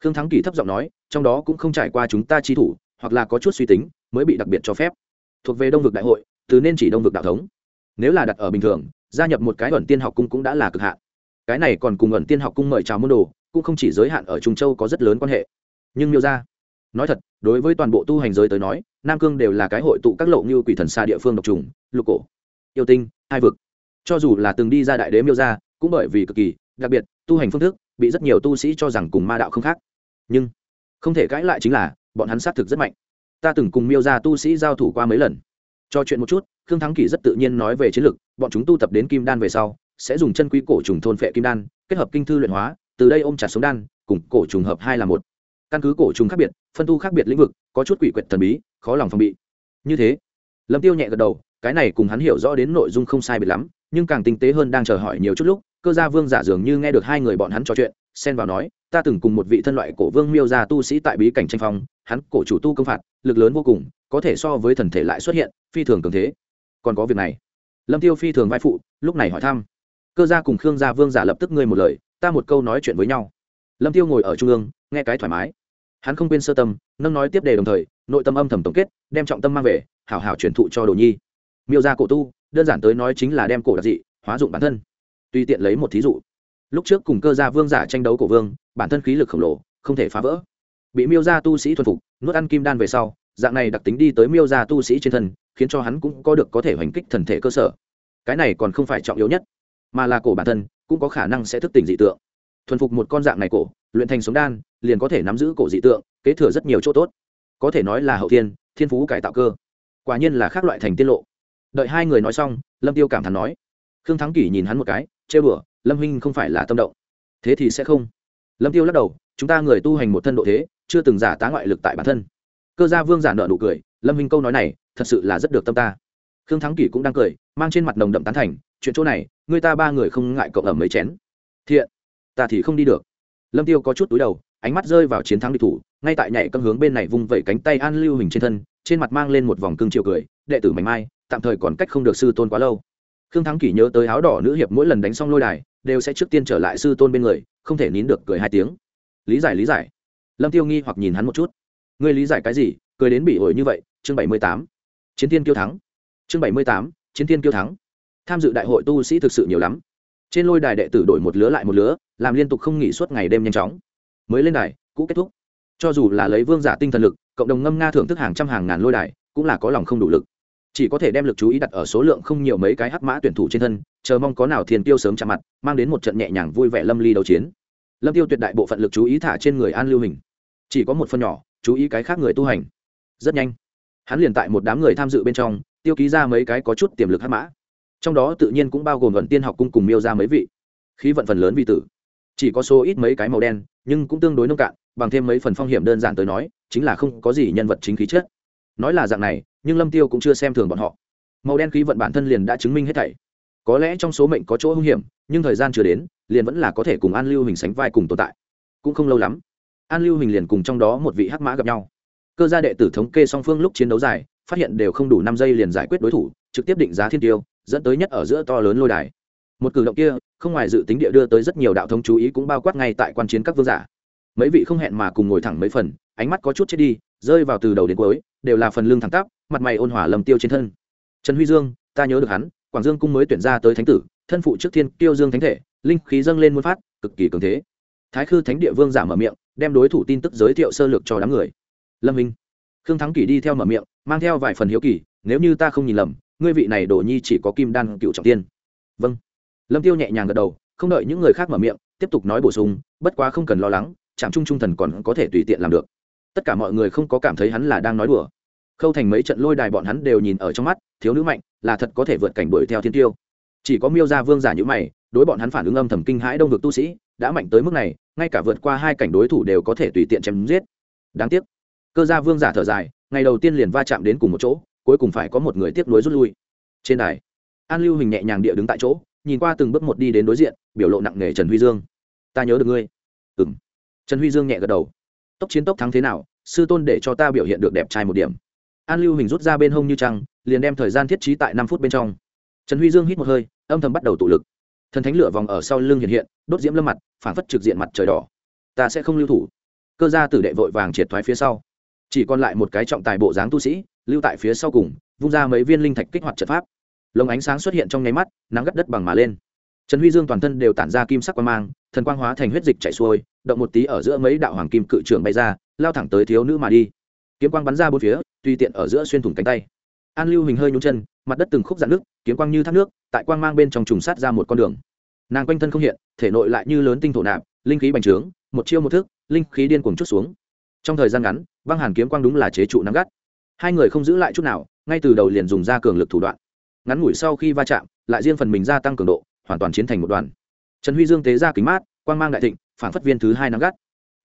Khương thắng kỳ thấp giọng nói, trong đó cũng không trải qua chúng ta chi thủ, hoặc là có chút suy tính, mới bị đặc biệt cho phép. Thuộc về đông vực đại hội, từ nên chỉ đông vực đạo thống. Nếu là đặt ở bình thường, gia nhập một cái ẩn tiên học cung cũng đã là cực hạn. Cái này còn cùng ẩn tiên học cung mời chào môn đồ, cũng không chỉ giới hạn ở trung châu có rất lớn quan hệ. Nhưng miêu ra nói thật, đối với toàn bộ tu hành giới tới nói, nam cương đều là cái hội tụ các lộ như quỷ thần xa địa phương độc trùng, lục cổ, yêu tinh, hai vực. Cho dù là từng đi ra đại đế miêu ra, cũng bởi vì cực kỳ đặc biệt, tu hành phương thức, bị rất nhiều tu sĩ cho rằng cùng ma đạo không khác. Nhưng, không thể cãi lại chính là, bọn hắn xác thực rất mạnh. Ta từng cùng miêu ra tu sĩ giao thủ qua mấy lần. Cho chuyện một chút, khương thắng kỷ rất tự nhiên nói về chiến lược, bọn chúng tu tập đến kim đan về sau, sẽ dùng chân quý cổ trùng thôn phệ kim đan, kết hợp kinh thư luyện hóa, từ đây ôm chặt sống đan, cùng cổ trùng hợp hai là một. Căn cứ cổ trùng khác biệt phân tu khác biệt lĩnh vực, có chút quỷ quyệt thần bí, khó lòng phòng bị. Như thế, lâm tiêu nhẹ gật đầu, cái này cùng hắn hiểu rõ đến nội dung không sai biệt lắm, nhưng càng tinh tế hơn đang chờ hỏi nhiều chút lúc, cơ gia vương giả dường như nghe được hai người bọn hắn trò chuyện, xen vào nói, ta từng cùng một vị thân loại cổ vương miêu gia tu sĩ tại bí cảnh tranh phong, hắn cổ chủ tu công phạt, lực lớn vô cùng, có thể so với thần thể lại xuất hiện, phi thường cường thế. Còn có việc này. Lâm tiêu phi thường vai phụ, lúc này hỏi thăm. Cơ gia cùng khương gia vương giả lập tức ngươi một lời, ta một câu nói chuyện với nhau. Lâm tiêu ngồi ở trung ương, nghe cái thoải mái hắn không quên sơ tâm, nâng nói tiếp đề đồng thời, nội tâm âm thầm tổng kết, đem trọng tâm mang về, hảo hảo truyền thụ cho đồ nhi. Miêu gia cổ tu, đơn giản tới nói chính là đem cổ đặc dị, hóa dụng bản thân. Tùy tiện lấy một thí dụ. Lúc trước cùng cơ gia vương giả tranh đấu cổ vương, bản thân khí lực khổng lồ, không thể phá vỡ. Bị miêu gia tu sĩ thuần phục, nuốt ăn kim đan về sau, dạng này đặc tính đi tới miêu gia tu sĩ trên thân, khiến cho hắn cũng có được có thể hoành kích thần thể cơ sở. Cái này còn không phải trọng yếu nhất, mà là cổ bản thân, cũng có khả năng sẽ thức tỉnh dị tượng. Thuần phục một con dạng này cổ luyện thành sống đan, liền có thể nắm giữ cổ dị tượng, kế thừa rất nhiều chỗ tốt. Có thể nói là hậu thiên thiên phú cải tạo cơ. Quả nhiên là khác loại thành tiết lộ. Đợi hai người nói xong, lâm tiêu cảm thán nói. Khương thắng kỷ nhìn hắn một cái chê bửa lâm huynh không phải là tâm động. Thế thì sẽ không. Lâm tiêu lắc đầu, chúng ta người tu hành một thân độ thế, chưa từng giả tá ngoại lực tại bản thân. Cơ gia vương giả nợ nụ cười, lâm huynh câu nói này, thật sự là rất được tâm ta. Khương thắng kỷ cũng đang cười, mang trên mặt nồng đậm tán thành, chuyện chỗ này, người ta ba người không ngại cộng ẩm mấy chén. Thiện, ta thì không đi được lâm tiêu có chút túi đầu, ánh mắt rơi vào chiến thắng địch thủ, ngay tại nhảy cân hướng bên này vung vẩy cánh tay an lưu hình trên thân, trên mặt mang lên một vòng cương chiều cười, đệ tử mảnh mai, tạm thời còn cách không được sư tôn quá lâu. Khương thắng kỷ nhớ tới áo đỏ nữ hiệp mỗi lần đánh xong lôi đài, đều sẽ trước tiên trở lại sư tôn bên người, không thể nín được cười hai tiếng. Lý giải lý giải. Lâm tiêu nghi hoặc nhìn hắn một chút. Ngươi lý giải cái gì? Cười đến bị ổi như vậy, chương bảy mươi tám. Chiến thiên kiêu thắng. Chương bảy mươi tám, chiến thiên kiêu thắng. Tham dự đại hội tu sĩ thực sự nhiều lắm trên lôi đài đệ tử đổi một lứa lại một lứa, làm liên tục không nghỉ suốt ngày đêm nhanh chóng. Mới lên đài, cũ kết thúc. Cho dù là lấy vương giả tinh thần lực, cộng đồng ngâm nga thưởng thức hàng trăm hàng ngàn lôi đài, cũng là có lòng không đủ lực. Chỉ có thể đem lực chú ý đặt ở số lượng không nhiều mấy cái hắc mã tuyển thủ trên thân, chờ mong có nào thiền tiêu sớm chạm mặt, mang đến một trận nhẹ nhàng vui vẻ lâm ly đấu chiến. Lâm tiêu tuyệt đại bộ phận lực chú ý thả trên người an lưu hình. Chỉ có một phần nhỏ, chú ý cái khác người tu hành. Rất nhanh, hắn liền tại một đám người tham dự bên trong, tiêu ký ra mấy cái có chút tiềm lực hắc mã trong đó tự nhiên cũng bao gồm vận tiên học cung cùng miêu ra mấy vị. Khí vận phần lớn vi tử. Chỉ có số ít mấy cái màu đen, nhưng cũng tương đối nông cạn, bằng thêm mấy phần phong hiểm đơn giản tới nói, chính là không có gì nhân vật chính khí chất. Nói là dạng này, nhưng lâm tiêu cũng chưa xem thường bọn họ. Màu đen khí vận bản thân liền đã chứng minh hết thảy. Có lẽ trong số mệnh có chỗ hung hiểm, nhưng thời gian chưa đến, liền vẫn là có thể cùng an lưu hình sánh vai cùng tồn tại. Cũng không lâu lắm, an lưu hình liền cùng trong đó một vị hắc mã gặp nhau. Cơ gia đệ tử thống kê song phương lúc chiến đấu dài, phát hiện đều không đủ năm giây liền giải quyết đối thủ, trực tiếp định giá thiên tiêu dẫn tới nhất ở giữa to lớn lôi đài. Một cử động kia, không ngoài dự tính địa đưa tới rất nhiều đạo thống chú ý cũng bao quát ngay tại quan chiến các vương giả. Mấy vị không hẹn mà cùng ngồi thẳng mấy phần, ánh mắt có chút chết đi, rơi vào từ đầu đến cuối, đều là phần lương thẳng tắp, mặt mày ôn hòa lầm tiêu trên thân. Trần huy dương, ta nhớ được hắn, quảng dương cung mới tuyển ra tới thánh tử, thân phụ trước thiên tiêu dương thánh thể, linh khí dâng lên muôn phát, cực kỳ cường thế. Thái khư thánh địa vương giả mở miệng, đem đối thủ tin tức giới thiệu sơ lược cho đám người. Lâm minh. Khương thắng kỷ đi theo mở miệng, mang theo vài phần hiếu kỳ, nếu như ta không nhìn lầm ngươi vị này đồ nhi chỉ có kim đan cựu trọng tiên. Vâng. Lâm tiêu nhẹ nhàng gật đầu, không đợi những người khác mở miệng, tiếp tục nói bổ sung, bất quá không cần lo lắng chạm trung trung thần còn có thể tùy tiện làm được. Tất cả mọi người không có cảm thấy hắn là đang nói đùa. Khâu thành mấy trận lôi đài bọn hắn đều nhìn ở trong mắt, thiếu nữ mạnh, là thật có thể vượt cảnh đuổi theo thiên tiêu. Chỉ có miêu gia vương giả như mày, đối bọn hắn phản ứng âm thầm kinh hãi đông vực tu sĩ, đã mạnh tới mức này, ngay cả vượt qua hai cảnh đối thủ đều có thể tùy tiện chém giết. Đáng tiếc. Cơ gia vương giả thở dài, ngày đầu tiên liền va chạm đến cùng một chỗ cuối cùng phải có một người tiếp nối rút lui. Trên đài, an lưu hình nhẹ nhàng địa đứng tại chỗ, nhìn qua từng bước một đi đến đối diện, biểu lộ nặng nề trần huy dương. Ta nhớ được ngươi. Ừ m trần huy dương nhẹ gật đầu. Tốc chiến tốc thắng thế nào? Sư tôn để cho ta biểu hiện được đẹp trai một điểm. An lưu hình rút ra bên hông như trăng, liền đem thời gian thiết trí tại năm phút bên trong. Trần huy dương hít một hơi, âm thầm bắt đầu tụ lực. Thần thánh lửa vòng ở sau lưng hiện hiện, đốt diễm lâm mặt phản phất trực diện mặt trời đỏ. Ta sẽ không lưu thủ. Cơ gia tử đệ vội vàng triệt thoái phía sau chỉ còn lại một cái trọng tài bộ dáng tu sĩ, lưu tại phía sau cùng, vung ra mấy viên linh thạch kích hoạt trận pháp. Lồng ánh sáng xuất hiện trong nháy mắt, nắng gắt đất bằng mà lên. Trần huy dương toàn thân đều tản ra kim sắc quang mang, thần quang hóa thành huyết dịch chảy xuôi, động một tí ở giữa mấy đạo hoàng kim cự trưởng bay ra, lao thẳng tới thiếu nữ mà đi. Kiếm quang bắn ra bốn phía, tùy tiện ở giữa xuyên thủng cánh tay. An lưu hình hơi nhún chân, mặt đất từng khúc dạn nước, kiếm quang như thác nước, tại quang mang bên trong trùng sát ra một con đường. Nàng quanh thân không hiện, thể nội lại như lớn tinh thổ nạp, linh khí bành trướng, một chiêu một thức, linh khí điên cuồng chút xuống trong thời gian ngắn, băng hàn kiếm quang đúng là chế trụ nắm gắt. Hai người không giữ lại chút nào, ngay từ đầu liền dùng ra cường lực thủ đoạn. Ngắn ngủi sau khi va chạm, lại riêng phần mình gia tăng cường độ, hoàn toàn chiến thành một đoàn. Trần huy dương tế ra kính mát, quang mang đại thịnh, phản phất viên thứ hai nắm gắt.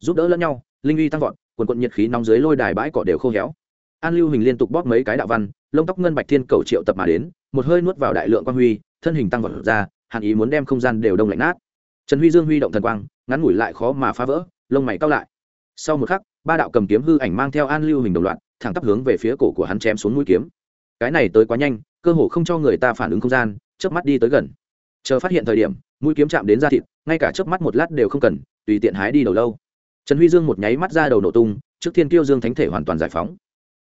Giúp đỡ lẫn nhau, linh uy tăng vọt, quần quận nhiệt khí nóng dưới lôi đài bãi cỏ đều khô héo. An lưu hình liên tục bóp mấy cái đạo văn, lông tóc ngân bạch thiên cầu triệu tập mà đến, một hơi nuốt vào đại lượng quang huy, thân hình tăng vọt ra, hàn ý muốn đem không gian đều đông lạnh nát. Trần huy dương huy động thần quang, ngắn ngủi lại khó mà phá vỡ, lông mày cao lại. Sau một khắc ba đạo cầm kiếm hư ảnh mang theo an lưu hình đồng loạt, thẳng tắp hướng về phía cổ của hắn chém xuống mũi kiếm. Cái này tới quá nhanh, cơ hồ không cho người ta phản ứng không gian, chớp mắt đi tới gần. Chờ phát hiện thời điểm, mũi kiếm chạm đến da thịt, ngay cả chớp mắt một lát đều không cần, tùy tiện hái đi đầu lâu. Trần huy dương một nháy mắt ra đầu nổ tung, trước thiên kiêu dương thánh thể hoàn toàn giải phóng.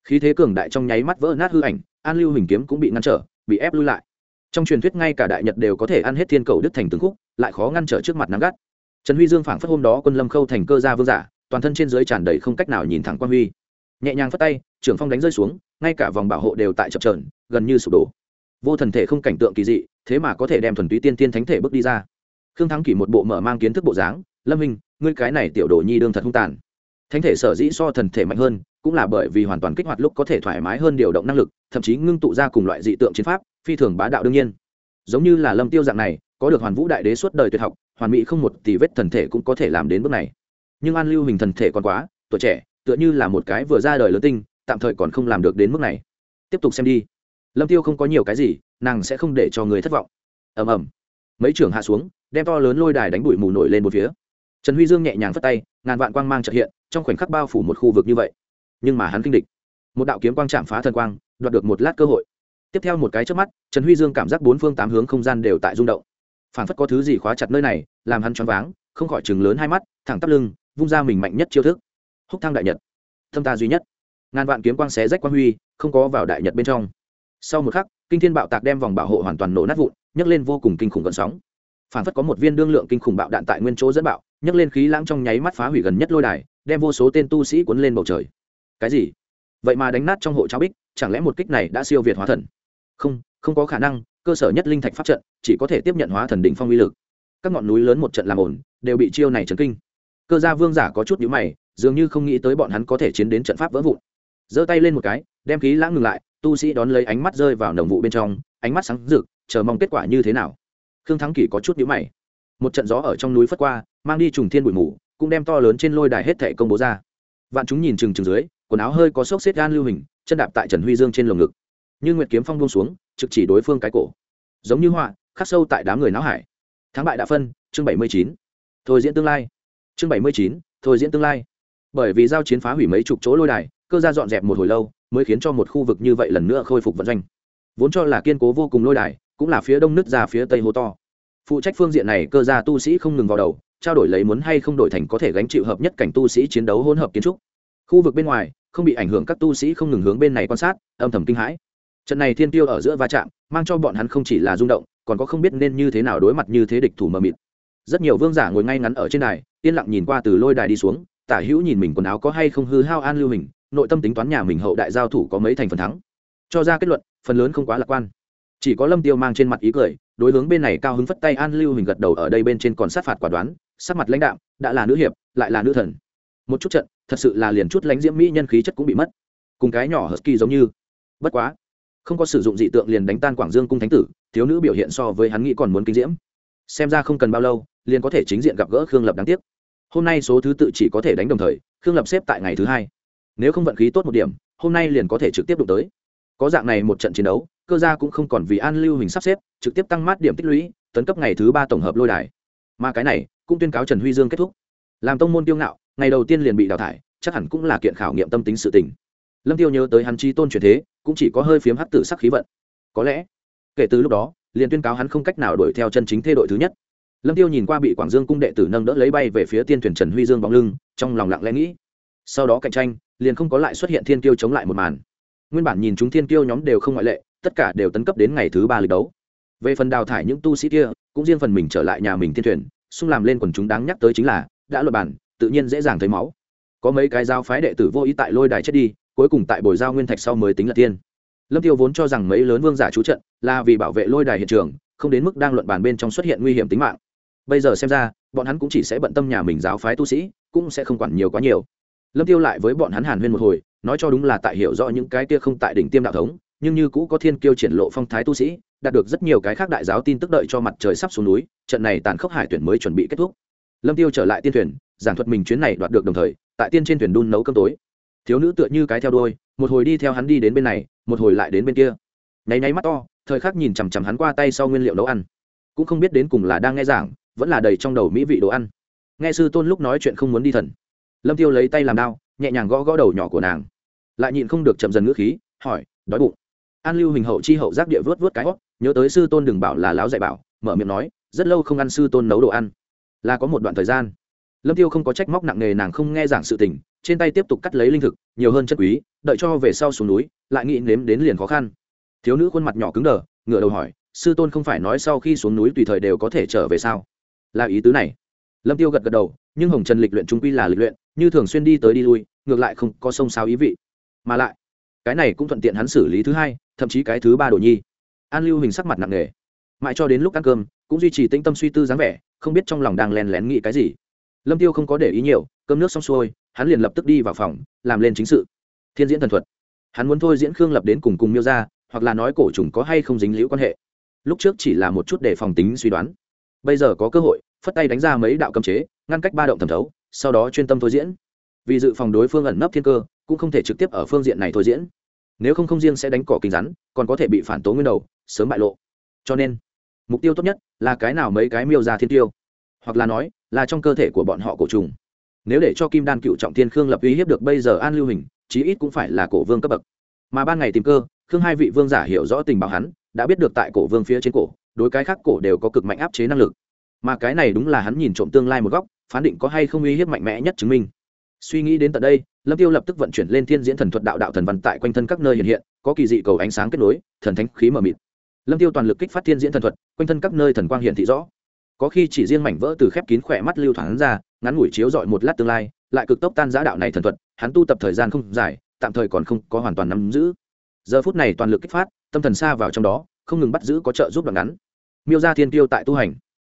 Khí thế cường đại trong nháy mắt vỡ nát hư ảnh, an lưu hình kiếm cũng bị ngăn trở, bị ép lui lại. Trong truyền thuyết ngay cả đại nhật đều có thể ăn hết thiên cầu đức thành tướng khúc, lại khó ngăn trở trước mặt nắng gắt. Trần huy dương phảng phất hôm đó quân lâm khâu thành cơ gia vương giả toàn thân trên dưới tràn đầy không cách nào nhìn thẳng quan huy. Nhẹ nhàng phất tay, trưởng phong đánh rơi xuống, ngay cả vòng bảo hộ đều tại chập trờn gần như sụp đổ. Vô thần thể không cảnh tượng kỳ dị, thế mà có thể đem thuần túy tiên tiên thánh thể bước đi ra. Khương thắng kỷ một bộ mở mang kiến thức bộ dáng, lâm minh ngươi cái này tiểu đồ nhi đương thật hung tàn. Thánh thể sở dĩ so thần thể mạnh hơn, cũng là bởi vì hoàn toàn kích hoạt lúc có thể thoải mái hơn điều động năng lực, thậm chí ngưng tụ ra cùng loại dị tượng chiến pháp, phi thường bá đạo đương nhiên. Giống như là lâm tiêu dạng này, có được hoàn vũ đại đế suốt đời tuyệt học, hoàn mỹ không một tỷ vết thần thể cũng có thể làm đến bước này nhưng an lưu hình thần thể còn quá, tuổi trẻ, tựa như là một cái vừa ra đời lớn tinh, tạm thời còn không làm được đến mức này. Tiếp tục xem đi. Lâm tiêu không có nhiều cái gì, nàng sẽ không để cho người thất vọng. Ầm ầm. Mấy trưởng hạ xuống, đem to lớn lôi đài đánh bụi mù nổi lên một phía. Trần huy dương nhẹ nhàng phất tay, ngàn vạn quang mang trợ hiện, trong khoảnh khắc bao phủ một khu vực như vậy. Nhưng mà hắn kinh địch. Một đạo kiếm quang chạm phá thần quang, đoạt được một lát cơ hội. Tiếp theo một cái trước mắt, trần huy dương cảm giác bốn phương tám hướng không gian đều tại rung động. Phản phất có thứ gì khóa chặt nơi này, làm hắn choáng váng, không khỏi chừng lớn hai mắt, thẳng tắp lưng vung ra mình mạnh nhất chiêu thức. Húc thang đại nhật. Thâm ta duy nhất. Ngàn vạn kiếm quang xé rách quang huy, không có vào đại nhật bên trong. Sau một khắc, kinh thiên bạo tạc đem vòng bảo hộ hoàn toàn nổ nát vụn, nhấc lên vô cùng kinh khủng gợn sóng. Phản phất có một viên đương lượng kinh khủng bạo đạn tại nguyên chỗ dẫn bạo, nhấc lên khí lãng trong nháy mắt phá hủy gần nhất lôi đài, đem vô số tên tu sĩ cuốn lên bầu trời. Cái gì? Vậy mà đánh nát trong hộ cháo bích, chẳng lẽ một kích này đã siêu việt hóa thần? Không không có khả năng, cơ sở nhất linh thạch pháp trận chỉ có thể tiếp nhận hóa thần đỉnh phong uy lực. Các ngọn núi lớn một trận làm ổn đều bị chiêu này chấn kinh cơ gia vương giả có chút nhíu mày, dường như không nghĩ tới bọn hắn có thể chiến đến trận pháp vỡ vụn. Giơ tay lên một cái, đem khí lãng ngừng lại, tu sĩ đón lấy ánh mắt rơi vào nồng vụ bên trong, ánh mắt sáng rực, chờ mong kết quả như thế nào. Khương thắng kỷ có chút nhíu mày. Một trận gió ở trong núi phất qua, mang đi trùng thiên bụi mù, cũng đem to lớn trên lôi đài hết thảy công bố ra. Vạn chúng nhìn chừng chừng dưới, quần áo hơi có xốc xếp gan lưu hình, chân đạp tại trần huy dương trên lồng ngực. Như nguyệt kiếm phong buông xuống, trực chỉ đối phương cái cổ. Giống như họa, khắc sâu tại đám người náo hải. Thắng bại đã phân, chương bảy mươi chín. Thôi diễn tương lai chương bảy mươi chín, thôi diễn tương lai. Bởi vì giao chiến phá hủy mấy chục chỗ lôi đài, cơ gia dọn dẹp một hồi lâu, mới khiến cho một khu vực như vậy lần nữa khôi phục vận doanh. Vốn cho là kiên cố vô cùng lôi đài, cũng là phía đông nứt ra phía tây hố to. Phụ trách phương diện này, cơ gia tu sĩ không ngừng vào đầu, trao đổi lấy muốn hay không đổi thành có thể gánh chịu hợp nhất cảnh tu sĩ chiến đấu hỗn hợp kiến trúc. Khu vực bên ngoài, không bị ảnh hưởng các tu sĩ không ngừng hướng bên này quan sát, âm thầm kinh hãi. Trận này thiên tiêu ở giữa va chạm, mang cho bọn hắn không chỉ là rung động, còn có không biết nên như thế nào đối mặt như thế địch thủ mờ mịt. Rất nhiều vương giả ngồi ngay ngắn ở trên đài yên lặng nhìn qua từ lôi đài đi xuống, tả hữu nhìn mình quần áo có hay không hư hao an lưu mình nội tâm tính toán nhà mình hậu đại giao thủ có mấy thành phần thắng. Cho ra kết luận, phần lớn không quá lạc quan. Chỉ có lâm tiêu mang trên mặt ý cười, đối hướng bên này cao hứng phất tay an lưu hình gật đầu ở đây bên trên còn sát phạt quả đoán sát mặt lãnh đạo đã là nữ hiệp, lại là nữ thần. Một chút trận, thật sự là liền chút lãnh diễm mỹ nhân khí chất cũng bị mất. Cùng cái nhỏ husky giống như. Bất quá, không có sử dụng dị tượng liền đánh tan quảng dương cung thánh tử, thiếu nữ biểu hiện so với hắn nghĩ còn muốn kinh diễm. Xem ra không cần bao lâu liền có thể chính diện gặp gỡ khương lập đáng tiếc. Hôm nay số thứ tự chỉ có thể đánh đồng thời, khương lập xếp tại ngày thứ hai. Nếu không vận khí tốt một điểm, hôm nay liền có thể trực tiếp đụng tới. Có dạng này một trận chiến đấu, cơ gia cũng không còn vì an lưu hình sắp xếp, trực tiếp tăng mát điểm tích lũy, tấn cấp ngày thứ ba tổng hợp lôi đài. Mà cái này, cũng tuyên cáo trần huy dương kết thúc. Làm tông môn tiêu ngạo, ngày đầu tiên liền bị đào thải, chắc hẳn cũng là kiện khảo nghiệm tâm tính sự tình. Lâm tiêu nhớ tới hắn chi tôn truyền thế, cũng chỉ có hơi phiếm hắt tử sắc khí vận. Có lẽ, kể từ lúc đó, liền tuyên cáo hắn không cách nào đuổi theo chân chính thê đội thứ nhất lâm tiêu nhìn qua bị quảng dương cung đệ tử nâng đỡ lấy bay về phía tiên thuyền trần huy dương bóng lưng, trong lòng lặng lẽ nghĩ. Sau đó cạnh tranh, liền không có lại xuất hiện thiên Tiêu chống lại một màn. Nguyên bản nhìn chúng thiên Tiêu nhóm đều không ngoại lệ, tất cả đều tấn cấp đến ngày thứ ba lịch đấu. Về phần đào thải những tu sĩ kia, cũng riêng phần mình trở lại nhà mình Thiên thuyền, xung làm lên quần chúng đáng nhắc tới chính là, đã luật bản tự nhiên dễ dàng thấy máu. Có mấy cái giao phái đệ tử vô ý tại lôi đài chết đi, cuối cùng tại bồi giao nguyên thạch sau mới tính là tiên. Lâm tiêu vốn cho rằng mấy lớn vương giả chú trận là vì bảo vệ lôi đài hiện trường, không đến mức đang luận bàn bên trong xuất hiện nguy hiểm tính mạng bây giờ xem ra, bọn hắn cũng chỉ sẽ bận tâm nhà mình giáo phái tu sĩ, cũng sẽ không quản nhiều quá nhiều. Lâm tiêu lại với bọn hắn hàn huyên một hồi, nói cho đúng là tại hiểu rõ những cái kia không tại đỉnh tiêm đạo thống, nhưng như cũ có thiên kiêu triển lộ phong thái tu sĩ, đạt được rất nhiều cái khác đại giáo tin tức đợi cho mặt trời sắp xuống núi, trận này tàn khốc hải tuyển mới chuẩn bị kết thúc. Lâm tiêu trở lại tiên thuyền, giảng thuật mình chuyến này đoạt được đồng thời, tại tiên trên thuyền đun nấu cơm tối. Thiếu nữ tựa như cái theo đôi một hồi đi theo hắn đi đến bên này, một hồi lại đến bên kia. Nháy nháy mắt to, thời khắc nhìn chằm chằm hắn qua tay sau nguyên liệu nấu ăn. Cũng không biết đến cùng là đang nghe giảng vẫn là đầy trong đầu mỹ vị đồ ăn. Nghe sư tôn lúc nói chuyện không muốn đi thần. Lâm tiêu lấy tay làm đao, nhẹ nhàng gõ gõ đầu nhỏ của nàng. Lại nhịn không được chậm dần ngữ khí, hỏi, đói bụng. An lưu hình hậu chi hậu giác địa vớt vớt cái hót nhớ tới sư tôn đừng bảo là láo dạy bảo, mở miệng nói, rất lâu không ăn sư tôn nấu đồ ăn. Là có một đoạn thời gian. Lâm tiêu không có trách móc nặng nề nàng không nghe giảng sự tình, trên tay tiếp tục cắt lấy linh thực, nhiều hơn chất quý, đợi cho về sau xuống núi, lại nghĩ nếm đến liền khó khăn. Thiếu nữ khuôn mặt nhỏ cứng đờ, ngửa đầu hỏi, sư tôn không phải nói sau khi xuống núi tùy thời đều có thể trở về sao? Là ý tứ này. Lâm tiêu gật gật đầu, nhưng hồng trần lịch luyện trung quy là lịch luyện, như thường xuyên đi tới đi lui, ngược lại không có sông sao ý vị. Mà lại, cái này cũng thuận tiện hắn xử lý thứ hai, thậm chí cái thứ ba đồ nhi. An lưu hình sắc mặt nặng nề. Mãi cho đến lúc ăn cơm, cũng duy trì tĩnh tâm suy tư dáng vẻ, không biết trong lòng đang len lén nghĩ cái gì. Lâm tiêu không có để ý nhiều, cơm nước xong xuôi, hắn liền lập tức đi vào phòng, làm lên chính sự. Thiên diễn thần thuật. Hắn muốn thôi diễn khương lập đến cùng cùng miêu ra, hoặc là nói cổ trùng có hay không dính liễu quan hệ. Lúc trước chỉ là một chút để phòng tính suy đoán bây giờ có cơ hội, phất tay đánh ra mấy đạo cấm chế, ngăn cách ba động thẩm thấu, sau đó chuyên tâm thôi diễn. Vì dự phòng đối phương ẩn nấp thiên cơ, cũng không thể trực tiếp ở phương diện này thôi diễn. Nếu không không riêng sẽ đánh cỏ kính rắn, còn có thể bị phản tố nguyên đầu, sớm bại lộ. Cho nên, mục tiêu tốt nhất là cái nào mấy cái miêu ra thiên tiêu. Hoặc là nói, là trong cơ thể của bọn họ cổ trùng. Nếu để cho kim đan cựu trọng thiên khương lập uy hiếp được bây giờ an lưu hình, chí ít cũng phải là cổ vương cấp bậc. Mà ban ngày tìm cơ, khương hai vị vương giả hiểu rõ tình báo hắn, đã biết được tại cổ vương phía trên cổ đối cái khác cổ đều có cực mạnh áp chế năng lực. Mà cái này đúng là hắn nhìn trộm tương lai một góc, phán định có hay không uy hiếp mạnh mẽ nhất chứng minh. Suy nghĩ đến tận đây, lâm tiêu lập tức vận chuyển lên thiên diễn thần thuật đạo đạo thần văn tại quanh thân các nơi hiện hiện, có kỳ dị cầu ánh sáng kết nối, thần thánh khí mờ mịt. Lâm tiêu toàn lực kích phát thiên diễn thần thuật, quanh thân các nơi thần quang hiện thị rõ. Có khi chỉ riêng mảnh vỡ từ khép kín khỏe mắt lưu thoáng ra, ngắn ngủi chiếu dọi một lát tương lai, lại cực tốc tan giã đạo này thần thuật, hắn tu tập thời gian không dài, tạm thời còn không có hoàn toàn nắm giữ. Giờ phút này toàn lực kích phát, tâm thần xa vào trong đó không ngừng bắt giữ có trợ giúp đoạn ngắn. Miêu gia thiên tiêu tại tu hành.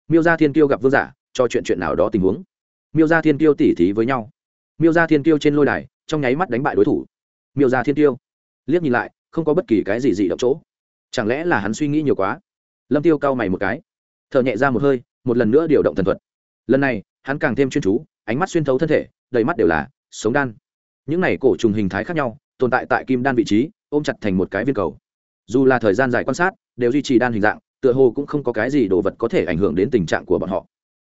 Miêu gia thiên tiêu gặp vương giả, cho chuyện chuyện nào đó tình huống. Miêu gia thiên tiêu tỉ thí với nhau. Miêu gia thiên tiêu trên lôi đài, trong nháy mắt đánh bại đối thủ. Miêu gia thiên tiêu liếc nhìn lại, không có bất kỳ cái gì dị động chỗ. Chẳng lẽ là hắn suy nghĩ nhiều quá? Lâm tiêu cau mày một cái, thở nhẹ ra một hơi, một lần nữa điều động thần thuật. Lần này, hắn càng thêm chuyên chú, ánh mắt xuyên thấu thân thể, đầy mắt đều là sống đan. Những này cổ trùng hình thái khác nhau, tồn tại tại kim đan vị trí, ôm chặt thành một cái viên cầu dù là thời gian dài quan sát, đều duy trì đan hình dạng, tựa hồ cũng không có cái gì đồ vật có thể ảnh hưởng đến tình trạng của bọn họ.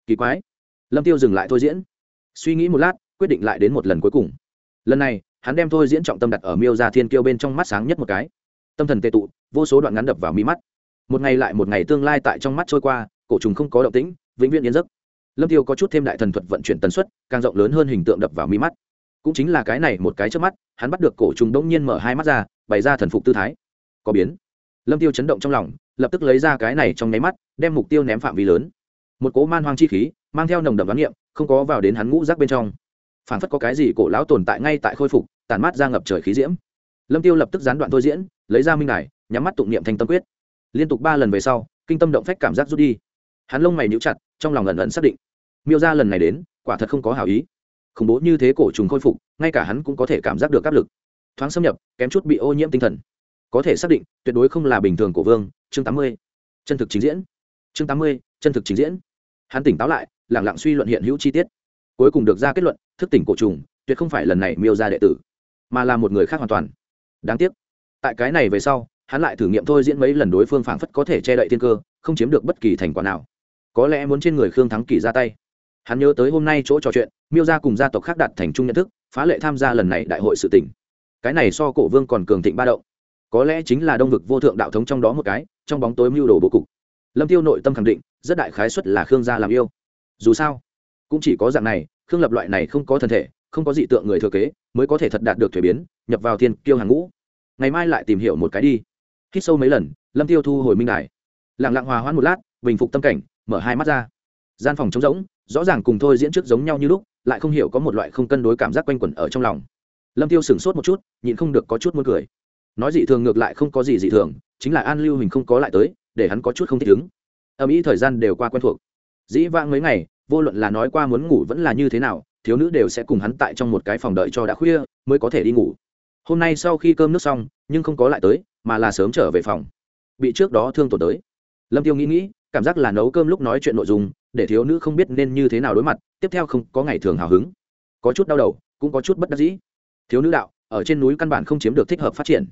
Kỳ quái. Lâm tiêu dừng lại thôi diễn. Suy nghĩ một lát, quyết định lại đến một lần cuối cùng. Lần này, hắn đem thôi diễn trọng tâm đặt ở miêu ra thiên kiêu bên trong mắt sáng nhất một cái. Tâm thần tệ tụ, vô số đoạn ngắn đập vào mi mắt. Một ngày lại một ngày tương lai tại trong mắt trôi qua, cổ trùng không có động tĩnh, vĩnh viễn yên giấc. Lâm tiêu có chút thêm đại thần thuật vận chuyển tần suất, càng rộng lớn hơn hình tượng đập vào mi mắt. Cũng chính là cái này một cái trước mắt, hắn bắt được cổ trùng đông nhiên mở hai mắt ra, bày ra thần phục tư thái có biến. Lâm tiêu chấn động trong lòng, lập tức lấy ra cái này trong nháy mắt, đem mục tiêu ném phạm vi lớn. Một cỗ man hoang chi khí, mang theo nồng đậm đoán niệm, không có vào đến hắn ngũ rác bên trong. Phản phất có cái gì cổ lão tồn tại ngay tại khôi phục tàn mát ra ngập trời khí diễm. Lâm tiêu lập tức gián đoạn thôi diễn, lấy ra minh đài, nhắm mắt tụng niệm thanh tâm quyết. Liên tục ba lần về sau, kinh tâm động phách cảm giác rút đi. Hắn lông mày níu chặt, trong lòng lần lần xác định. Miêu ra lần này đến, quả thật không có hảo ý. Khủng bố như thế cổ trùng khôi phục, ngay cả hắn cũng có thể cảm giác được áp lực. Thoáng xâm nhập, kém chút bị ô nhiễm tinh thần có thể xác định tuyệt đối không là bình thường của vương, chương tám mươi, chân thực trình diễn. Chương tám mươi, chân thực trình diễn. Hắn tỉnh táo lại lẳng lặng suy luận hiện hữu chi tiết. Cuối cùng được ra kết luận, thức tỉnh cổ trùng, tuyệt không phải lần này miêu ra đệ tử, mà là một người khác hoàn toàn. Đáng tiếc. Tại cái này về sau, hắn lại thử nghiệm thôi diễn mấy lần đối phương phảng phất có thể che đậy thiên cơ, không chiếm được bất kỳ thành quả nào. Có lẽ muốn trên người khương thắng kỳ ra tay. Hắn nhớ tới hôm nay chỗ trò chuyện, miêu ra cùng gia tộc khác đạt thành chung nhận thức, phá lệ tham gia lần này đại hội sự tỉnh. Cái này so cổ vương còn cường thịnh ba động có lẽ chính là đông vực vô thượng đạo thống trong đó một cái, trong bóng tối mưu đồ bố cục. Lâm tiêu nội tâm khẳng định, rất đại khái suất là khương gia làm yêu. Dù sao, cũng chỉ có dạng này, khương lập loại này không có thân thể, không có dị tượng người thừa kế, mới có thể thật đạt được thuế biến, nhập vào thiên kiêu hàng ngũ. Ngày mai lại tìm hiểu một cái đi. Hít sâu mấy lần, lâm tiêu thu hồi minh đài. Lặng lặng hòa hoãn một lát, bình phục tâm cảnh, mở hai mắt ra. Gian phòng trống rỗng, rõ ràng cùng thôi diễn trước giống nhau như lúc, lại không hiểu có một loại không cân đối cảm giác quanh quẩn ở trong lòng. Lâm tiêu sửng sốt một chút, nhịn không được có chút muốn cười nói dị thường ngược lại không có gì dị thường, chính là an lưu hình không có lại tới, để hắn có chút không thích ứng. Âm ý thời gian đều qua quen thuộc. Dĩ vãng mấy ngày, vô luận là nói qua muốn ngủ vẫn là như thế nào, thiếu nữ đều sẽ cùng hắn tại trong một cái phòng đợi cho đã khuya, mới có thể đi ngủ. Hôm nay sau khi cơm nước xong, nhưng không có lại tới, mà là sớm trở về phòng. Bị trước đó thương tổn tới. Lâm tiêu nghĩ nghĩ, cảm giác là nấu cơm lúc nói chuyện nội dung, để thiếu nữ không biết nên như thế nào đối mặt, tiếp theo không có ngày thường hào hứng. Có chút đau đầu, cũng có chút bất đắc dĩ. Thiếu nữ đạo, ở trên núi căn bản không chiếm được thích hợp phát triển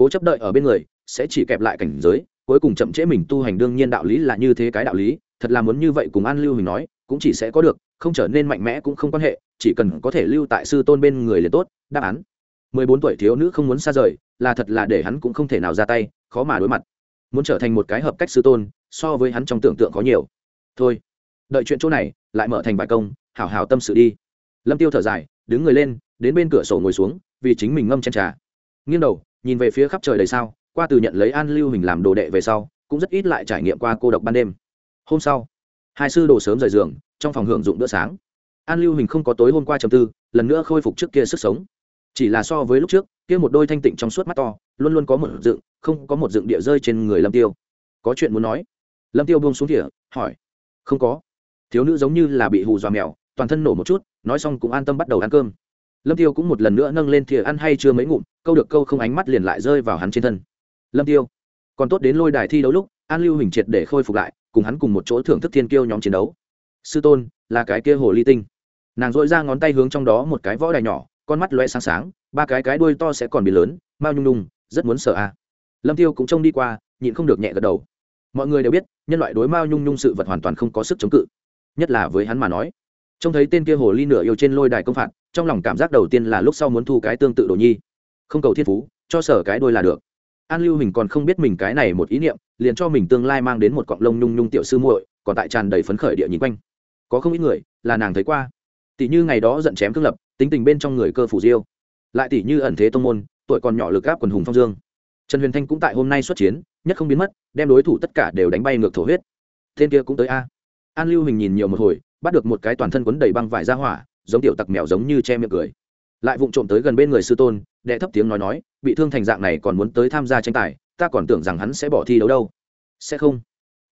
cố chấp đợi ở bên người, sẽ chỉ kẹp lại cảnh giới, cuối cùng chậm trễ mình tu hành đương nhiên đạo lý là như thế cái đạo lý, thật là muốn như vậy cùng an lưu hình nói, cũng chỉ sẽ có được, không trở nên mạnh mẽ cũng không quan hệ, chỉ cần có thể lưu tại sư tôn bên người liền tốt, đáp án. Mười bốn tuổi thiếu nữ không muốn xa rời, là thật là để hắn cũng không thể nào ra tay, khó mà đối mặt. Muốn trở thành một cái hợp cách sư tôn, so với hắn trong tưởng tượng có nhiều. Thôi, đợi chuyện chỗ này, lại mở thành bài công, hảo hảo tâm sự đi. Lâm tiêu thở dài, đứng người lên, đến bên cửa sổ ngồi xuống, vì chính mình ngâm chen trà. Nghiêng đầu nhìn về phía khắp trời đầy sao, qua từ nhận lấy an lưu hình làm đồ đệ về sau, cũng rất ít lại trải nghiệm qua cô độc ban đêm. Hôm sau, hai sư đồ sớm rời giường, trong phòng hưởng dụng bữa sáng. An lưu hình không có tối hôm qua chầm tư, lần nữa khôi phục trước kia sức sống. Chỉ là so với lúc trước, kia một đôi thanh tịnh trong suốt mắt to, luôn luôn có một dựng, không có một dựng địa rơi trên người lâm tiêu. Có chuyện muốn nói. Lâm tiêu buông xuống thỉa hỏi. Không có. Thiếu nữ giống như là bị hù dọa mèo, toàn thân nổ một chút, nói xong cũng an tâm bắt đầu ăn cơm lâm tiêu cũng một lần nữa nâng lên thìa ăn hay chưa mấy ngụm, câu được câu không ánh mắt liền lại rơi vào hắn trên thân. Lâm tiêu, còn tốt đến lôi đài thi đấu lúc, an lưu hình triệt để khôi phục lại, cùng hắn cùng một chỗ thưởng thức thiên kiêu nhóm chiến đấu. Sư tôn, là cái kia hồ ly tinh. Nàng dội ra ngón tay hướng trong đó một cái võ đài nhỏ, con mắt loe sáng sáng, ba cái cái đuôi to sẽ còn bị lớn mao nhung nhung, rất muốn sợ a à. lâm tiêu cũng trông đi qua, nhịn không được nhẹ gật đầu. Mọi người đều biết, nhân loại đối mao nhung nhung sự vật hoàn toàn không có sức chống cự. Nhất là với hắn mà nói. Trông thấy tên kia hồ ly nửa yêu trên lôi đài công phạt trong lòng cảm giác đầu tiên là lúc sau muốn thu cái tương tự đồ nhi. Không cầu thiên phú, cho sở cái đôi là được. An lưu mình còn không biết mình cái này một ý niệm, liền cho mình tương lai mang đến một cọng lông nhung nhung tiểu sư muội, còn tại tràn đầy phấn khởi địa nhìn quanh. Có không ít người, là nàng thấy qua. Tỷ như ngày đó giận chém thương lập, tính tình bên trong người cơ phủ diêu. Lại tỷ như ẩn thế tông môn, tuổi còn nhỏ lực áp quần hùng phong dương. Trần huyền thanh cũng tại hôm nay xuất chiến, nhất không biến mất, đem đối thủ tất cả đều đánh bay ngược thổ huyết. Tên kia cũng tới a. An lưu hình nhìn nhiều một hồi, bắt được một cái toàn thân quấn đầy băng vải ra hỏa giống tiểu tặc mèo giống như che miệng cười. Lại vụng trộm tới gần bên người sư tôn, đệ thấp tiếng nói nói, bị thương thành dạng này còn muốn tới tham gia tranh tài, ta còn tưởng rằng hắn sẽ bỏ thi đấu đâu. Sẽ không.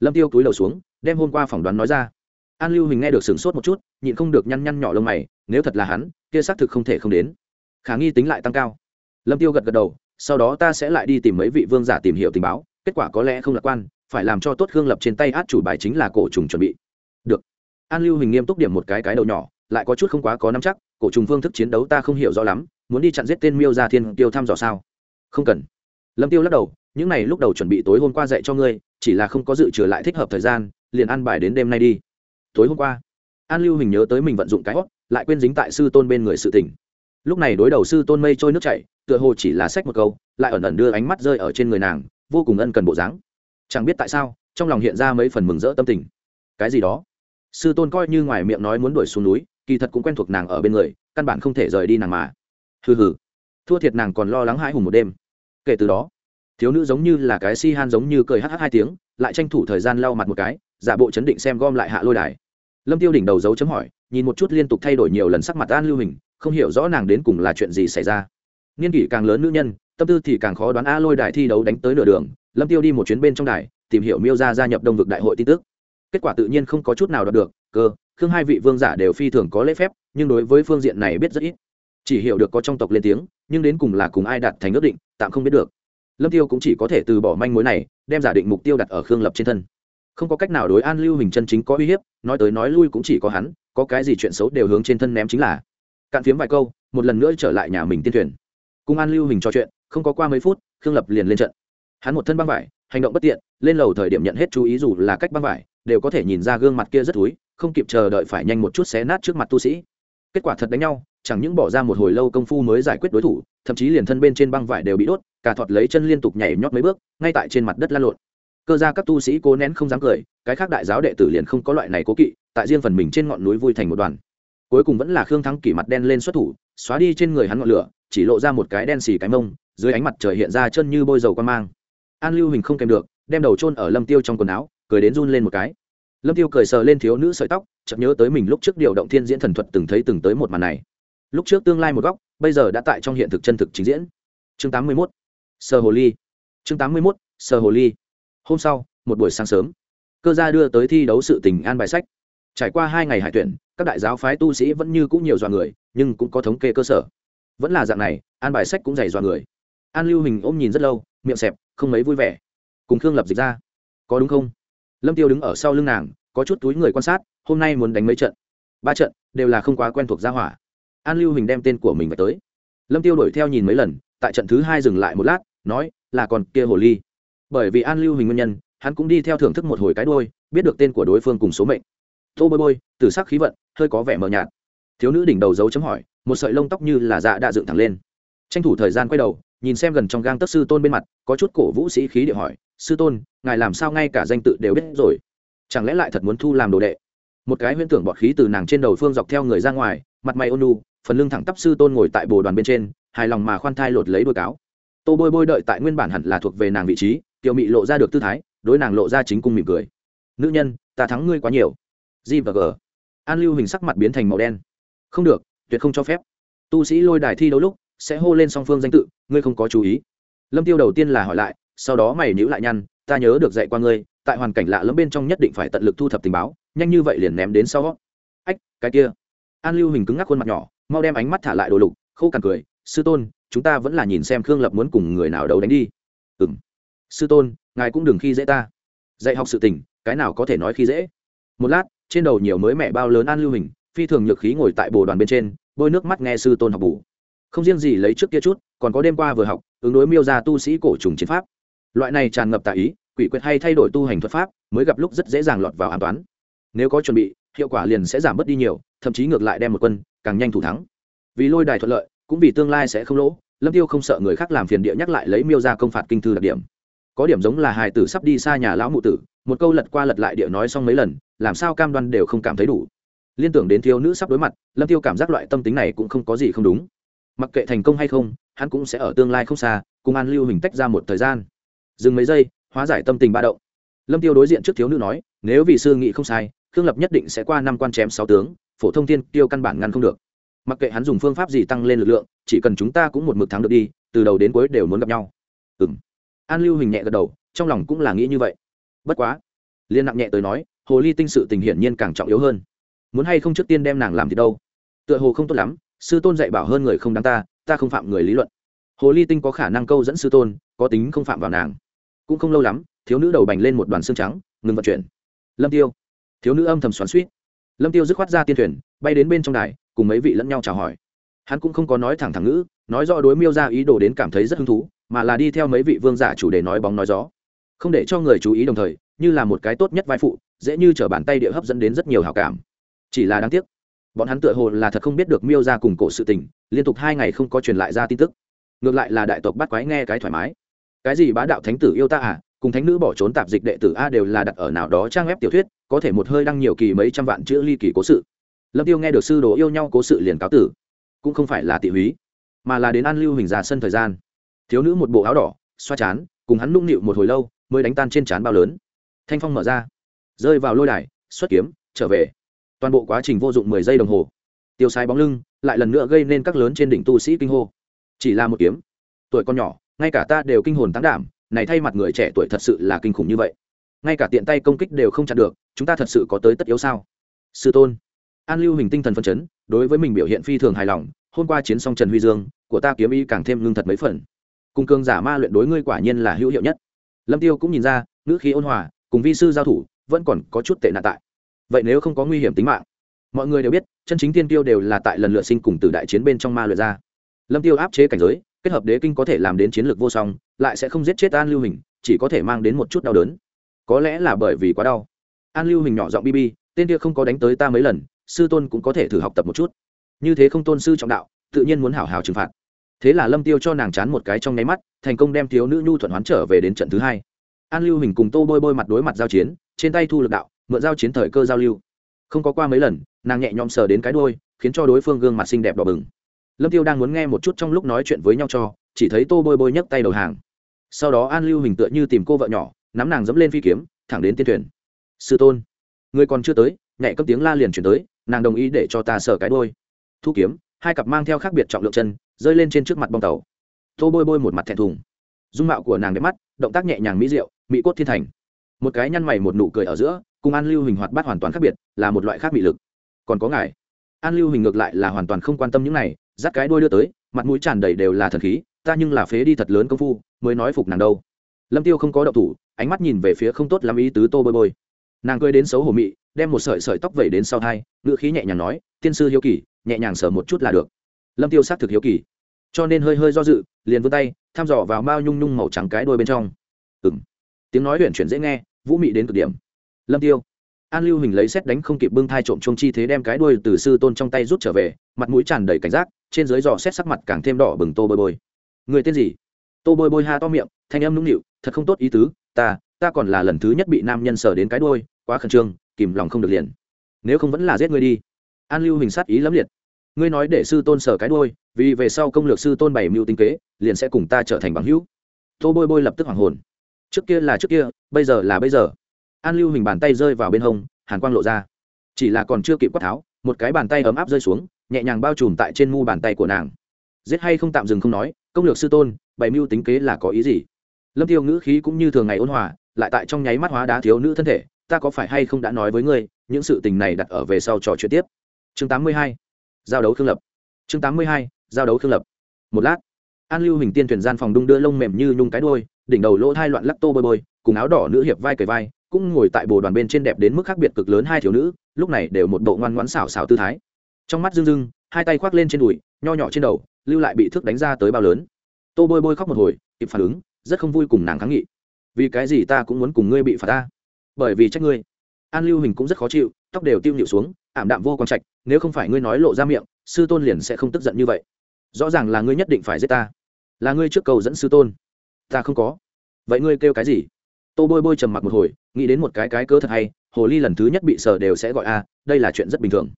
Lâm tiêu cúi đầu xuống, đem hôm qua phỏng đoán nói ra. An lưu hình nghe được sửng sốt một chút, nhịn không được nhăn nhăn nhỏ lông mày, nếu thật là hắn, kia xác thực không thể không đến. Khả nghi tính lại tăng cao. Lâm tiêu gật gật đầu, sau đó ta sẽ lại đi tìm mấy vị vương giả tìm hiểu tình báo, kết quả có lẽ không lạc quan, phải làm cho tốt hương lập trên tay át chủ bài chính là cổ trùng chuẩn bị. Được. An lưu hình nghiêm túc điểm một cái cái đầu nhỏ lại có chút không quá có nắm chắc, cổ trùng phương thức chiến đấu ta không hiểu rõ lắm, muốn đi chặn giết tên miêu gia thiên tiêu thăm dò sao? Không cần. Lâm tiêu lắc đầu, những này lúc đầu chuẩn bị tối hôm qua dạy cho ngươi, chỉ là không có dự trừ lại thích hợp thời gian, liền ăn bài đến đêm nay đi. Tối hôm qua, an lưu hình nhớ tới mình vận dụng cái hót lại quên dính tại sư tôn bên người sự tỉnh lúc này đối đầu sư tôn mây trôi nước chảy, tựa hồ chỉ là sách một câu, lại ẩn ẩn đưa ánh mắt rơi ở trên người nàng, vô cùng ân cần bộ dáng. Chẳng biết tại sao, trong lòng hiện ra mấy phần mừng rỡ tâm tình. Cái gì đó? Sư tôn coi như ngoài miệng nói muốn đuổi xuống núi kỳ thật cũng quen thuộc nàng ở bên người, căn bản không thể rời đi nàng mà. Hừ hừ. Thua thiệt nàng còn lo lắng hãi hùng một đêm. Kể từ đó, thiếu nữ giống như là cái si han giống như cười hh hai tiếng, lại tranh thủ thời gian lau mặt một cái, giả bộ chấn định xem gom lại hạ lôi đài. Lâm tiêu đỉnh đầu dấu chấm hỏi, nhìn một chút liên tục thay đổi nhiều lần sắc mặt an lưu hình, không hiểu rõ nàng đến cùng là chuyện gì xảy ra. Niên kỷ càng lớn nữ nhân, tâm tư thì càng khó đoán a lôi đài thi đấu đánh tới nửa đường, lâm tiêu đi một chuyến bên trong đài, tìm hiểu miêu ra gia nhập đông vực đại hội tin tức. Kết quả tự nhiên không có chút nào đạt được, cơ khương hai vị vương giả đều phi thường có lễ phép, nhưng đối với phương diện này biết rất ít. Chỉ hiểu được có trong tộc lên tiếng, nhưng đến cùng là cùng ai đặt thành ước định, tạm không biết được. Lâm tiêu cũng chỉ có thể từ bỏ manh mối này, đem giả định mục tiêu đặt ở khương lập trên thân. Không có cách nào đối an lưu hình chân chính có uy hiếp, nói tới nói lui cũng chỉ có hắn, có cái gì chuyện xấu đều hướng trên thân ném chính là. Cạn phiếm vài câu, một lần nữa trở lại nhà mình tiên thuyền. Cùng an lưu hình trò chuyện, không có qua mấy phút, khương lập liền lên trận. Hắn một thân băng vải, hành động bất tiện, lên lầu thời điểm nhận hết chú ý dù là cách băng vải đều có thể nhìn ra gương mặt kia rất thúi, không kịp chờ đợi phải nhanh một chút xé nát trước mặt tu sĩ. Kết quả thật đánh nhau, chẳng những bỏ ra một hồi lâu công phu mới giải quyết đối thủ, thậm chí liền thân bên trên băng vải đều bị đốt, cả thọt lấy chân liên tục nhảy nhót mấy bước, ngay tại trên mặt đất lăn lộn. Cơ ra các tu sĩ cố nén không dám cười, cái khác đại giáo đệ tử liền không có loại này cố kỵ, tại riêng phần mình trên ngọn núi vui thành một đoàn. Cuối cùng vẫn là khương thắng kỷ mặt đen lên xuất thủ, xóa đi trên người hắn ngọn lửa, chỉ lộ ra một cái đen xì cái mông, dưới ánh mặt trời hiện ra chân như bôi dầu quan mang. An lưu hình không kèm được, đem đầu chôn ở lâm tiêu trong quần áo cười đến run lên một cái. Lâm tiêu cười sờ lên thiếu nữ sợi tóc, chợt nhớ tới mình lúc trước điều động thiên diễn thần thuật từng thấy từng tới một màn này. Lúc trước tương lai một góc, bây giờ đã tại trong hiện thực chân thực trình diễn. Chương 81. sơ hồ ly. Chương 81. sơ hồ ly. Hôm sau, một buổi sáng sớm, cơ gia đưa tới thi đấu sự tình an bài sách. Trải qua hai ngày hải tuyển, các đại giáo phái tu sĩ vẫn như cũng nhiều dọa người, nhưng cũng có thống kê cơ sở. Vẫn là dạng này, an bài sách cũng dày dọa người. An lưu hình ôm nhìn rất lâu, miệng xẹp, không mấy vui vẻ. Cùng khương lập dịch ra. Có đúng không? Lâm tiêu đứng ở sau lưng nàng, có chút túi người quan sát, hôm nay muốn đánh mấy trận. Ba trận, đều là không quá quen thuộc gia hỏa. An lưu hình đem tên của mình vào tới. Lâm tiêu đuổi theo nhìn mấy lần, tại trận thứ hai dừng lại một lát, nói, là còn kia hồ ly. Bởi vì an lưu hình nguyên nhân, hắn cũng đi theo thưởng thức một hồi cái đôi biết được tên của đối phương cùng số mệnh. Tô bôi bôi từ sắc khí vận, hơi có vẻ mờ nhạt. Thiếu nữ đỉnh đầu dấu chấm hỏi, một sợi lông tóc như là dạ đã dựng thẳng lên. Tranh thủ thời gian quay đầu nhìn xem gần trong gang tấc sư tôn bên mặt, có chút cổ vũ sĩ khí địa hỏi, sư tôn, ngài làm sao ngay cả danh tự đều biết rồi? Chẳng lẽ lại thật muốn thu làm đồ đệ? Một cái huyễn tưởng bọt khí từ nàng trên đầu phương dọc theo người ra ngoài, mặt mày ôn nu phần lưng thẳng tắp sư tôn ngồi tại bồ đoàn bên trên, hài lòng mà khoan thai lột lấy đôi cáo. Tô bôi bôi đợi tại nguyên bản hẳn là thuộc về nàng vị trí, tiểu mị lộ ra được tư thái, đối nàng lộ ra chính cung mỉm cười. Nữ nhân, ta thắng ngươi quá nhiều. G và g. An lưu hình sắc mặt biến thành màu đen. Không được, tuyệt không cho phép. Tu sĩ lôi đài thi đấu lúc sẽ hô lên song phương danh tự, ngươi không có chú ý. Lâm tiêu đầu tiên là hỏi lại, sau đó mày nhữ lại nhăn, ta nhớ được dạy qua ngươi, tại hoàn cảnh lạ lẫm bên trong nhất định phải tận lực thu thập tình báo, nhanh như vậy liền ném đến sau ách, cái kia. An lưu hình cứng ngắc khuôn mặt nhỏ, mau đem ánh mắt thả lại đồ lục, khô cằn cười, sư tôn, chúng ta vẫn là nhìn xem khương lập muốn cùng người nào đấu đánh đi. Ừm. Sư tôn, ngài cũng đừng khi dễ ta. Dạy học sự tình, cái nào có thể nói khi dễ? Một lát, trên đầu nhiều mới mẹ bao lớn an lưu hình, phi thường nhược khí ngồi tại bồ đoàn bên trên, bôi nước mắt nghe sư tôn học bù không riêng gì lấy trước kia chút, còn có đêm qua vừa học, ứng đối miêu ra tu sĩ cổ trùng chiến pháp. Loại này tràn ngập tạ ý, quỷ quyệt hay thay đổi tu hành thuật pháp, mới gặp lúc rất dễ dàng lọt vào an toán nếu có chuẩn bị, hiệu quả liền sẽ giảm bớt đi nhiều, thậm chí ngược lại đem một quân, càng nhanh thủ thắng. Vì lôi đài thuận lợi, cũng vì tương lai sẽ không lỗ, lâm tiêu không sợ người khác làm phiền địa nhắc lại lấy miêu ra công phạt kinh thư đặc điểm. Có điểm giống là hài tử sắp đi xa nhà lão mụ tử, một câu lật qua lật lại địa nói xong mấy lần, làm sao cam đoan đều không cảm thấy đủ. Liên tưởng đến thiếu nữ sắp đối mặt, lâm tiêu cảm giác loại tâm tính này cũng không có gì không đúng mặc kệ thành công hay không, hắn cũng sẽ ở tương lai không xa, cùng an lưu hình tách ra một thời gian. Dừng mấy giây, hóa giải tâm tình ba động. Lâm tiêu đối diện trước thiếu nữ nói, nếu vì sư nghị không sai, khương lập nhất định sẽ qua năm quan chém sáu tướng, phổ thông thiên tiêu căn bản ngăn không được. Mặc kệ hắn dùng phương pháp gì tăng lên lực lượng, chỉ cần chúng ta cũng một mực thắng được đi, từ đầu đến cuối đều muốn gặp nhau. Ừm. an lưu hình nhẹ gật đầu, trong lòng cũng là nghĩ như vậy. Bất quá, liên nặng nhẹ tới nói, hồ ly tinh sự tình hiển nhiên càng trọng yếu hơn. Muốn hay không trước tiên đem nàng làm thì đâu? Tựa hồ không tốt lắm sư tôn dạy bảo hơn người không đáng ta ta không phạm người lý luận. Hồ ly tinh có khả năng câu dẫn sư tôn, có tính không phạm vào nàng. Cũng không lâu lắm, thiếu nữ đầu bành lên một đoàn xương trắng, ngừng vận chuyển. Lâm tiêu. Thiếu nữ âm thầm xoắn suýt lâm tiêu dứt khoát ra tiên thuyền, bay đến bên trong đài, cùng mấy vị lẫn nhau chào hỏi. Hắn cũng không có nói thẳng thẳng ngữ, nói rõ đối miêu ra ý đồ đến cảm thấy rất hứng thú, mà là đi theo mấy vị vương giả chủ đề nói bóng nói gió. Không để cho người chú ý đồng thời, như là một cái tốt nhất vai phụ, dễ như t bàn tay địa hấp dẫn đến rất nhiều hào cảm. Chỉ là đáng tiếc bọn hắn tựa hồ là thật không biết được miêu ra cùng cổ sự tình, liên tục hai ngày không có truyền lại ra tin tức. Ngược lại là đại tộc bắt quái nghe cái thoải mái. Cái gì bá đạo thánh tử yêu ta à cùng thánh nữ bỏ trốn tạp dịch đệ tử a đều là đặt ở nào đó trang web tiểu thuyết, có thể một hơi đăng nhiều kỳ mấy trăm vạn chữ ly kỳ cố sự. Lâm tiêu nghe được sư đồ yêu nhau cố sự liền cáo tử. Cũng không phải là tị húy, mà là đến an lưu hình ra sân thời gian. Thiếu nữ một bộ áo đỏ, xoa chán, cùng hắn nũng nịu một hồi lâu, mới đánh tan trên chán bao lớn. Thanh phong mở ra. Rơi vào lôi đài, xuất kiếm, trở về toàn bộ quá trình vô dụng mười giây đồng hồ. Tiêu sai bóng lưng, lại lần nữa gây nên các lớn trên đỉnh tu sĩ kinh hô. Chỉ là một kiếm. Tuổi con nhỏ, ngay cả ta đều kinh hồn tán đảm, này thay mặt người trẻ tuổi thật sự là kinh khủng như vậy. Ngay cả tiện tay công kích đều không chặn được, chúng ta thật sự có tới tất yếu sao? Sư tôn. An lưu hình tinh thần phân chấn, đối với mình biểu hiện phi thường hài lòng, hôm qua chiến xong trần huy dương, của ta kiếm y càng thêm lương thật mấy phần. Cùng cương giả ma luyện đối ngươi quả nhiên là hữu hiệu nhất. Lâm tiêu cũng nhìn ra, ngữ khí ôn hòa, cùng vi sư giao thủ, vẫn còn có chút tệ nạn tại vậy nếu không có nguy hiểm tính mạng, mọi người đều biết, chân chính tiên tiêu đều là tại lần lựa sinh cùng từ đại chiến bên trong ma luyện ra. Lâm tiêu áp chế cảnh giới, kết hợp đế kinh có thể làm đến chiến lược vô song, lại sẽ không giết chết an lưu hình, chỉ có thể mang đến một chút đau đớn. Có lẽ là bởi vì quá đau. An lưu hình nhỏ giọng bb tên kia không có đánh tới ta mấy lần, sư tôn cũng có thể thử học tập một chút. Như thế không tôn sư trọng đạo, tự nhiên muốn hảo hảo trừng phạt. Thế là lâm tiêu cho nàng chán một cái trong nháy mắt, thành công đem thiếu nữ nhu thuận hoán trở về đến trận thứ hai. An lưu hình cùng tô bôi bôi mặt đối mặt giao chiến, trên tay thu lực đạo mượn giao chiến thời cơ giao lưu. Không có qua mấy lần, nàng nhẹ nhõm sờ đến cái đôi khiến cho đối phương gương mặt xinh đẹp đỏ bừng. Lâm tiêu đang muốn nghe một chút trong lúc nói chuyện với nhau cho, chỉ thấy tô bôi bôi nhấc tay đầu hàng. Sau đó an lưu hình tựa như tìm cô vợ nhỏ, nắm nàng dẫm lên phi kiếm, thẳng đến tiên thuyền. Sư tôn, người còn chưa tới nhẹ cấp tiếng la liền chuyển tới, nàng đồng ý để cho ta sờ cái đôi thu kiếm, hai cặp mang theo khác biệt trọng lượng chân, rơi lên trên trước mặt bong tàu. Tô bôi bôi một mặt thẹn thùng. Dung mạo của nàng đẹp mắt, động tác nhẹ nhàng mỹ diệu, mỹ cốt thiên thành một cái nhăn mày một nụ cười ở giữa, cùng an lưu hình hoạt bát hoàn toàn khác biệt, là một loại khác bị lực. Còn có ngài? An lưu hình ngược lại là hoàn toàn không quan tâm những này, dắt cái đuôi đưa tới, mặt mũi tràn đầy đều là thần khí, ta nhưng là phế đi thật lớn công phu, mới nói phục nàng đâu. Lâm tiêu không có động thủ, ánh mắt nhìn về phía không tốt lắm ý tứ tô bôi bôi. Nàng cười đến xấu hổ mị, đem một sợi sợi tóc vẩy đến sau thai ngựa khí nhẹ nhàng nói, tiên sư hiếu kỳ, nhẹ nhàng sờ một chút là được. Lâm tiêu xác thực hiếu kỳ. Cho nên hơi hơi do dự, liền vươn tay, thăm dò vào mao nhung nhung màu trắng cái đôi bên trong. Ừm. Tiếng nói huyền chuyển dễ nghe vũ mị đến cực điểm. Lâm tiêu. An lưu hình lấy xét đánh không kịp bưng thai trộm chung chi thế đem cái đuôi từ sư tôn trong tay rút trở về, mặt mũi tràn đầy cảnh giác, trên dưới dò xét sắc mặt càng thêm đỏ bừng tô bôi bôi. Người tên gì? Tô bôi bôi ha to miệng, thanh âm nũng nịu, thật không tốt ý tứ, ta ta còn là lần thứ nhất bị nam nhân sờ đến cái đuôi, quá khẩn trương, kìm lòng không được liền. Nếu không vẫn là giết ngươi đi. An lưu hình sát ý lắm liệt. Ngươi nói để sư tôn sờ cái đuôi, vì về sau công lược sư tôn bày mưu tinh kế, liền sẽ cùng ta trở thành bằng hữu. Tô bôi bôi lập tức hoảng hồn trước kia là trước kia, bây giờ là bây giờ. An lưu hình bàn tay rơi vào bên hông, hàn quang lộ ra. Chỉ là còn chưa kịp quát tháo, một cái bàn tay ấm áp rơi xuống, nhẹ nhàng bao trùm tại trên mu bàn tay của nàng. Giết hay không tạm dừng không nói, công lược sư tôn, bày mưu tính kế là có ý gì? Lâm tiêu ngữ khí cũng như thường ngày ôn hòa, lại tại trong nháy mắt hóa đá thiếu nữ thân thể, ta có phải hay không đã nói với ngươi, những sự tình này đặt ở về sau trò chuyện tiếp. Chương 82. giao đấu thương lập. Chương 82. giao đấu thương lập. Một lát, an lưu hình tiên thuyền gian phòng đung đưa lông mềm như nhung cái đôi đỉnh đầu lỗ thai loạn lắc tô bơi bơi cùng áo đỏ nữ hiệp vai cởi vai, cũng ngồi tại bồ đoàn bên trên đẹp đến mức khác biệt cực lớn hai thiếu nữ, lúc này đều một bộ ngoan ngoãn xảo xảo tư thái. Trong mắt rưng rưng hai tay khoác lên trên đùi, nho nhỏ trên đầu, lưu lại bị thước đánh ra tới bao lớn. Tô bôi bôi khóc một hồi, kịp phản ứng, rất không vui cùng nàng kháng nghị. Vì cái gì ta cũng muốn cùng ngươi bị phạt ta? Bởi vì trách ngươi. An lưu hình cũng rất khó chịu, tóc đều tiêu nhịu xuống, ảm đạm vô quan trạch, nếu không phải ngươi nói lộ ra miệng, sư tôn liền sẽ không tức giận như vậy. Rõ ràng là ngươi nhất định phải giết ta. Là ngươi trước cầu dẫn sư tôn ta không có. Vậy ngươi kêu cái gì? Tô bôi bôi trầm mặc một hồi, nghĩ đến một cái cái cớ thật hay, hồ ly lần thứ nhất bị sờ đều sẽ gọi a, đây là chuyện rất bình thường.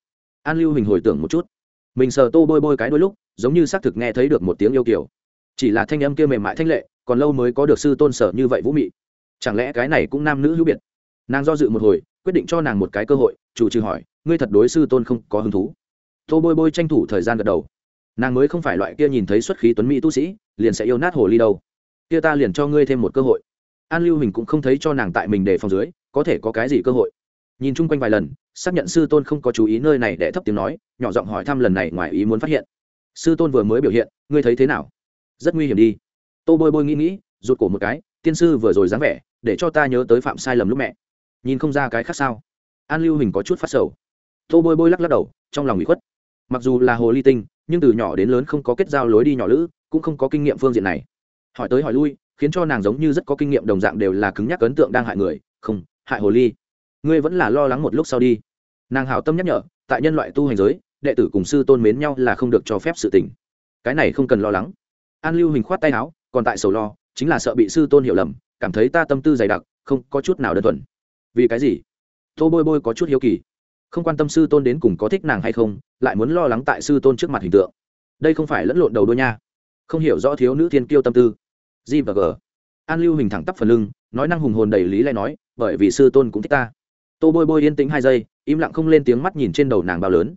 An lưu hình hồi tưởng một chút. Mình sờ tô bôi bôi cái đôi lúc, giống như xác thực nghe thấy được một tiếng yêu kiểu. Chỉ là thanh âm kia mềm mại thanh lệ, còn lâu mới có được sư tôn sở như vậy vũ mị. Chẳng lẽ cái này cũng nam nữ hữu biệt? Nàng do dự một hồi, quyết định cho nàng một cái cơ hội, chủ trừ hỏi, ngươi thật đối sư tôn không có hứng thú? Tô bôi bôi tranh thủ thời gian gật đầu. Nàng mới không phải loại kia nhìn thấy xuất khí tuấn mỹ tu sĩ, liền sẽ yêu nát hồ ly đâu kia ta liền cho ngươi thêm một cơ hội. An lưu hình cũng không thấy cho nàng tại mình để phòng dưới, có thể có cái gì cơ hội. Nhìn chung quanh vài lần, xác nhận sư tôn không có chú ý nơi này để thấp tiếng nói, nhỏ giọng hỏi thăm lần này ngoài ý muốn phát hiện. Sư tôn vừa mới biểu hiện, ngươi thấy thế nào? Rất nguy hiểm đi. Tô bôi bôi nghĩ nghĩ, rụt cổ một cái, tiên sư vừa rồi dáng vẻ, để cho ta nhớ tới phạm sai lầm lúc mẹ. Nhìn không ra cái khác sao? An lưu hình có chút phát sầu. Tô bôi bôi lắc lắc đầu, trong lòng bị khuất. Mặc dù là hồ ly tinh, nhưng từ nhỏ đến lớn không có kết giao lối đi nhỏ lữ, cũng không có kinh nghiệm phương diện này hỏi tới hỏi lui, khiến cho nàng giống như rất có kinh nghiệm đồng dạng đều là cứng nhắc ấn tượng đang hại người. Không, hại hồ ly. Ngươi vẫn là lo lắng một lúc sau đi. Nàng hảo tâm nhắc nhở, tại nhân loại tu hành giới, đệ tử cùng sư tôn mến nhau là không được cho phép sự tình. Cái này không cần lo lắng. An lưu hình khoát tay áo, còn tại sầu lo, chính là sợ bị sư tôn hiểu lầm, cảm thấy ta tâm tư dày đặc, không có chút nào đơn thuần. Vì cái gì? Tô bôi bôi có chút hiếu kỳ. Không quan tâm sư tôn đến cùng có thích nàng hay không, lại muốn lo lắng tại sư tôn trước mặt hình tượng. Đây không phải lẫn lộn đầu đôi nha không hiểu rõ thiếu nữ thiên kiêu tâm tư. G và g. An lưu hình thẳng tắp phần lưng, nói năng hùng hồn đầy lý lẽ nói, bởi vì sư tôn cũng thích ta. Tô bôi bôi yên tĩnh hai giây, im lặng không lên tiếng mắt nhìn trên đầu nàng bao lớn.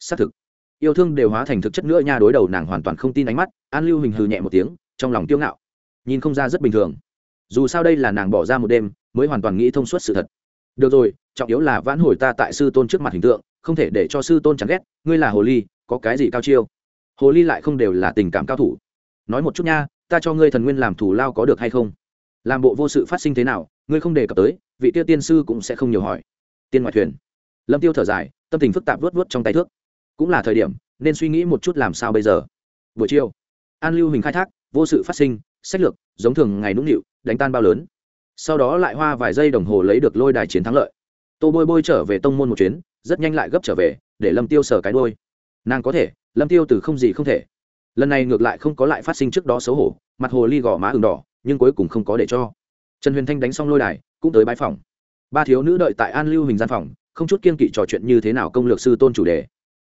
Xác thực, yêu thương đều hóa thành thực chất nữa nha, đối đầu nàng hoàn toàn không tin ánh mắt, an lưu hình hừ nhẹ một tiếng, trong lòng kiêu ngạo. Nhìn không ra rất bình thường. Dù sao đây là nàng bỏ ra một đêm, mới hoàn toàn nghĩ thông suốt sự thật. Được rồi, trọng yếu là vãn hồi ta tại sư tôn trước mặt hình tượng, không thể để cho sư tôn chẳng ghét, ngươi là hồ ly, có cái gì cao chiêu? Hồ ly lại không đều là tình cảm cao thủ nói một chút nha, ta cho ngươi thần nguyên làm thủ lao có được hay không? Làm bộ vô sự phát sinh thế nào, ngươi không đề cập tới, vị tiêu tiên sư cũng sẽ không nhiều hỏi. Tiên ngoại thuyền. Lâm tiêu thở dài, tâm tình phức tạp vớt vớt trong tay thước. Cũng là thời điểm, nên suy nghĩ một chút làm sao bây giờ. Buổi chiều, an lưu hình khai thác, vô sự phát sinh, sách lược, giống thường ngày nũng nịu, đánh tan bao lớn. Sau đó lại hoa vài giây đồng hồ lấy được lôi đài chiến thắng lợi. Tô bôi bôi trở về tông môn một chuyến, rất nhanh lại gấp trở về, để lâm tiêu sờ cái đôi nàng có thể, lâm tiêu từ không gì không thể lần này ngược lại không có lại phát sinh trước đó xấu hổ, mặt hồ ly gò má ừng đỏ, nhưng cuối cùng không có để cho. Trần huyền thanh đánh xong lôi đài, cũng tới bãi phòng. Ba thiếu nữ đợi tại an lưu hình gian phòng, không chút kiên kỵ trò chuyện như thế nào công lược sư tôn chủ đề.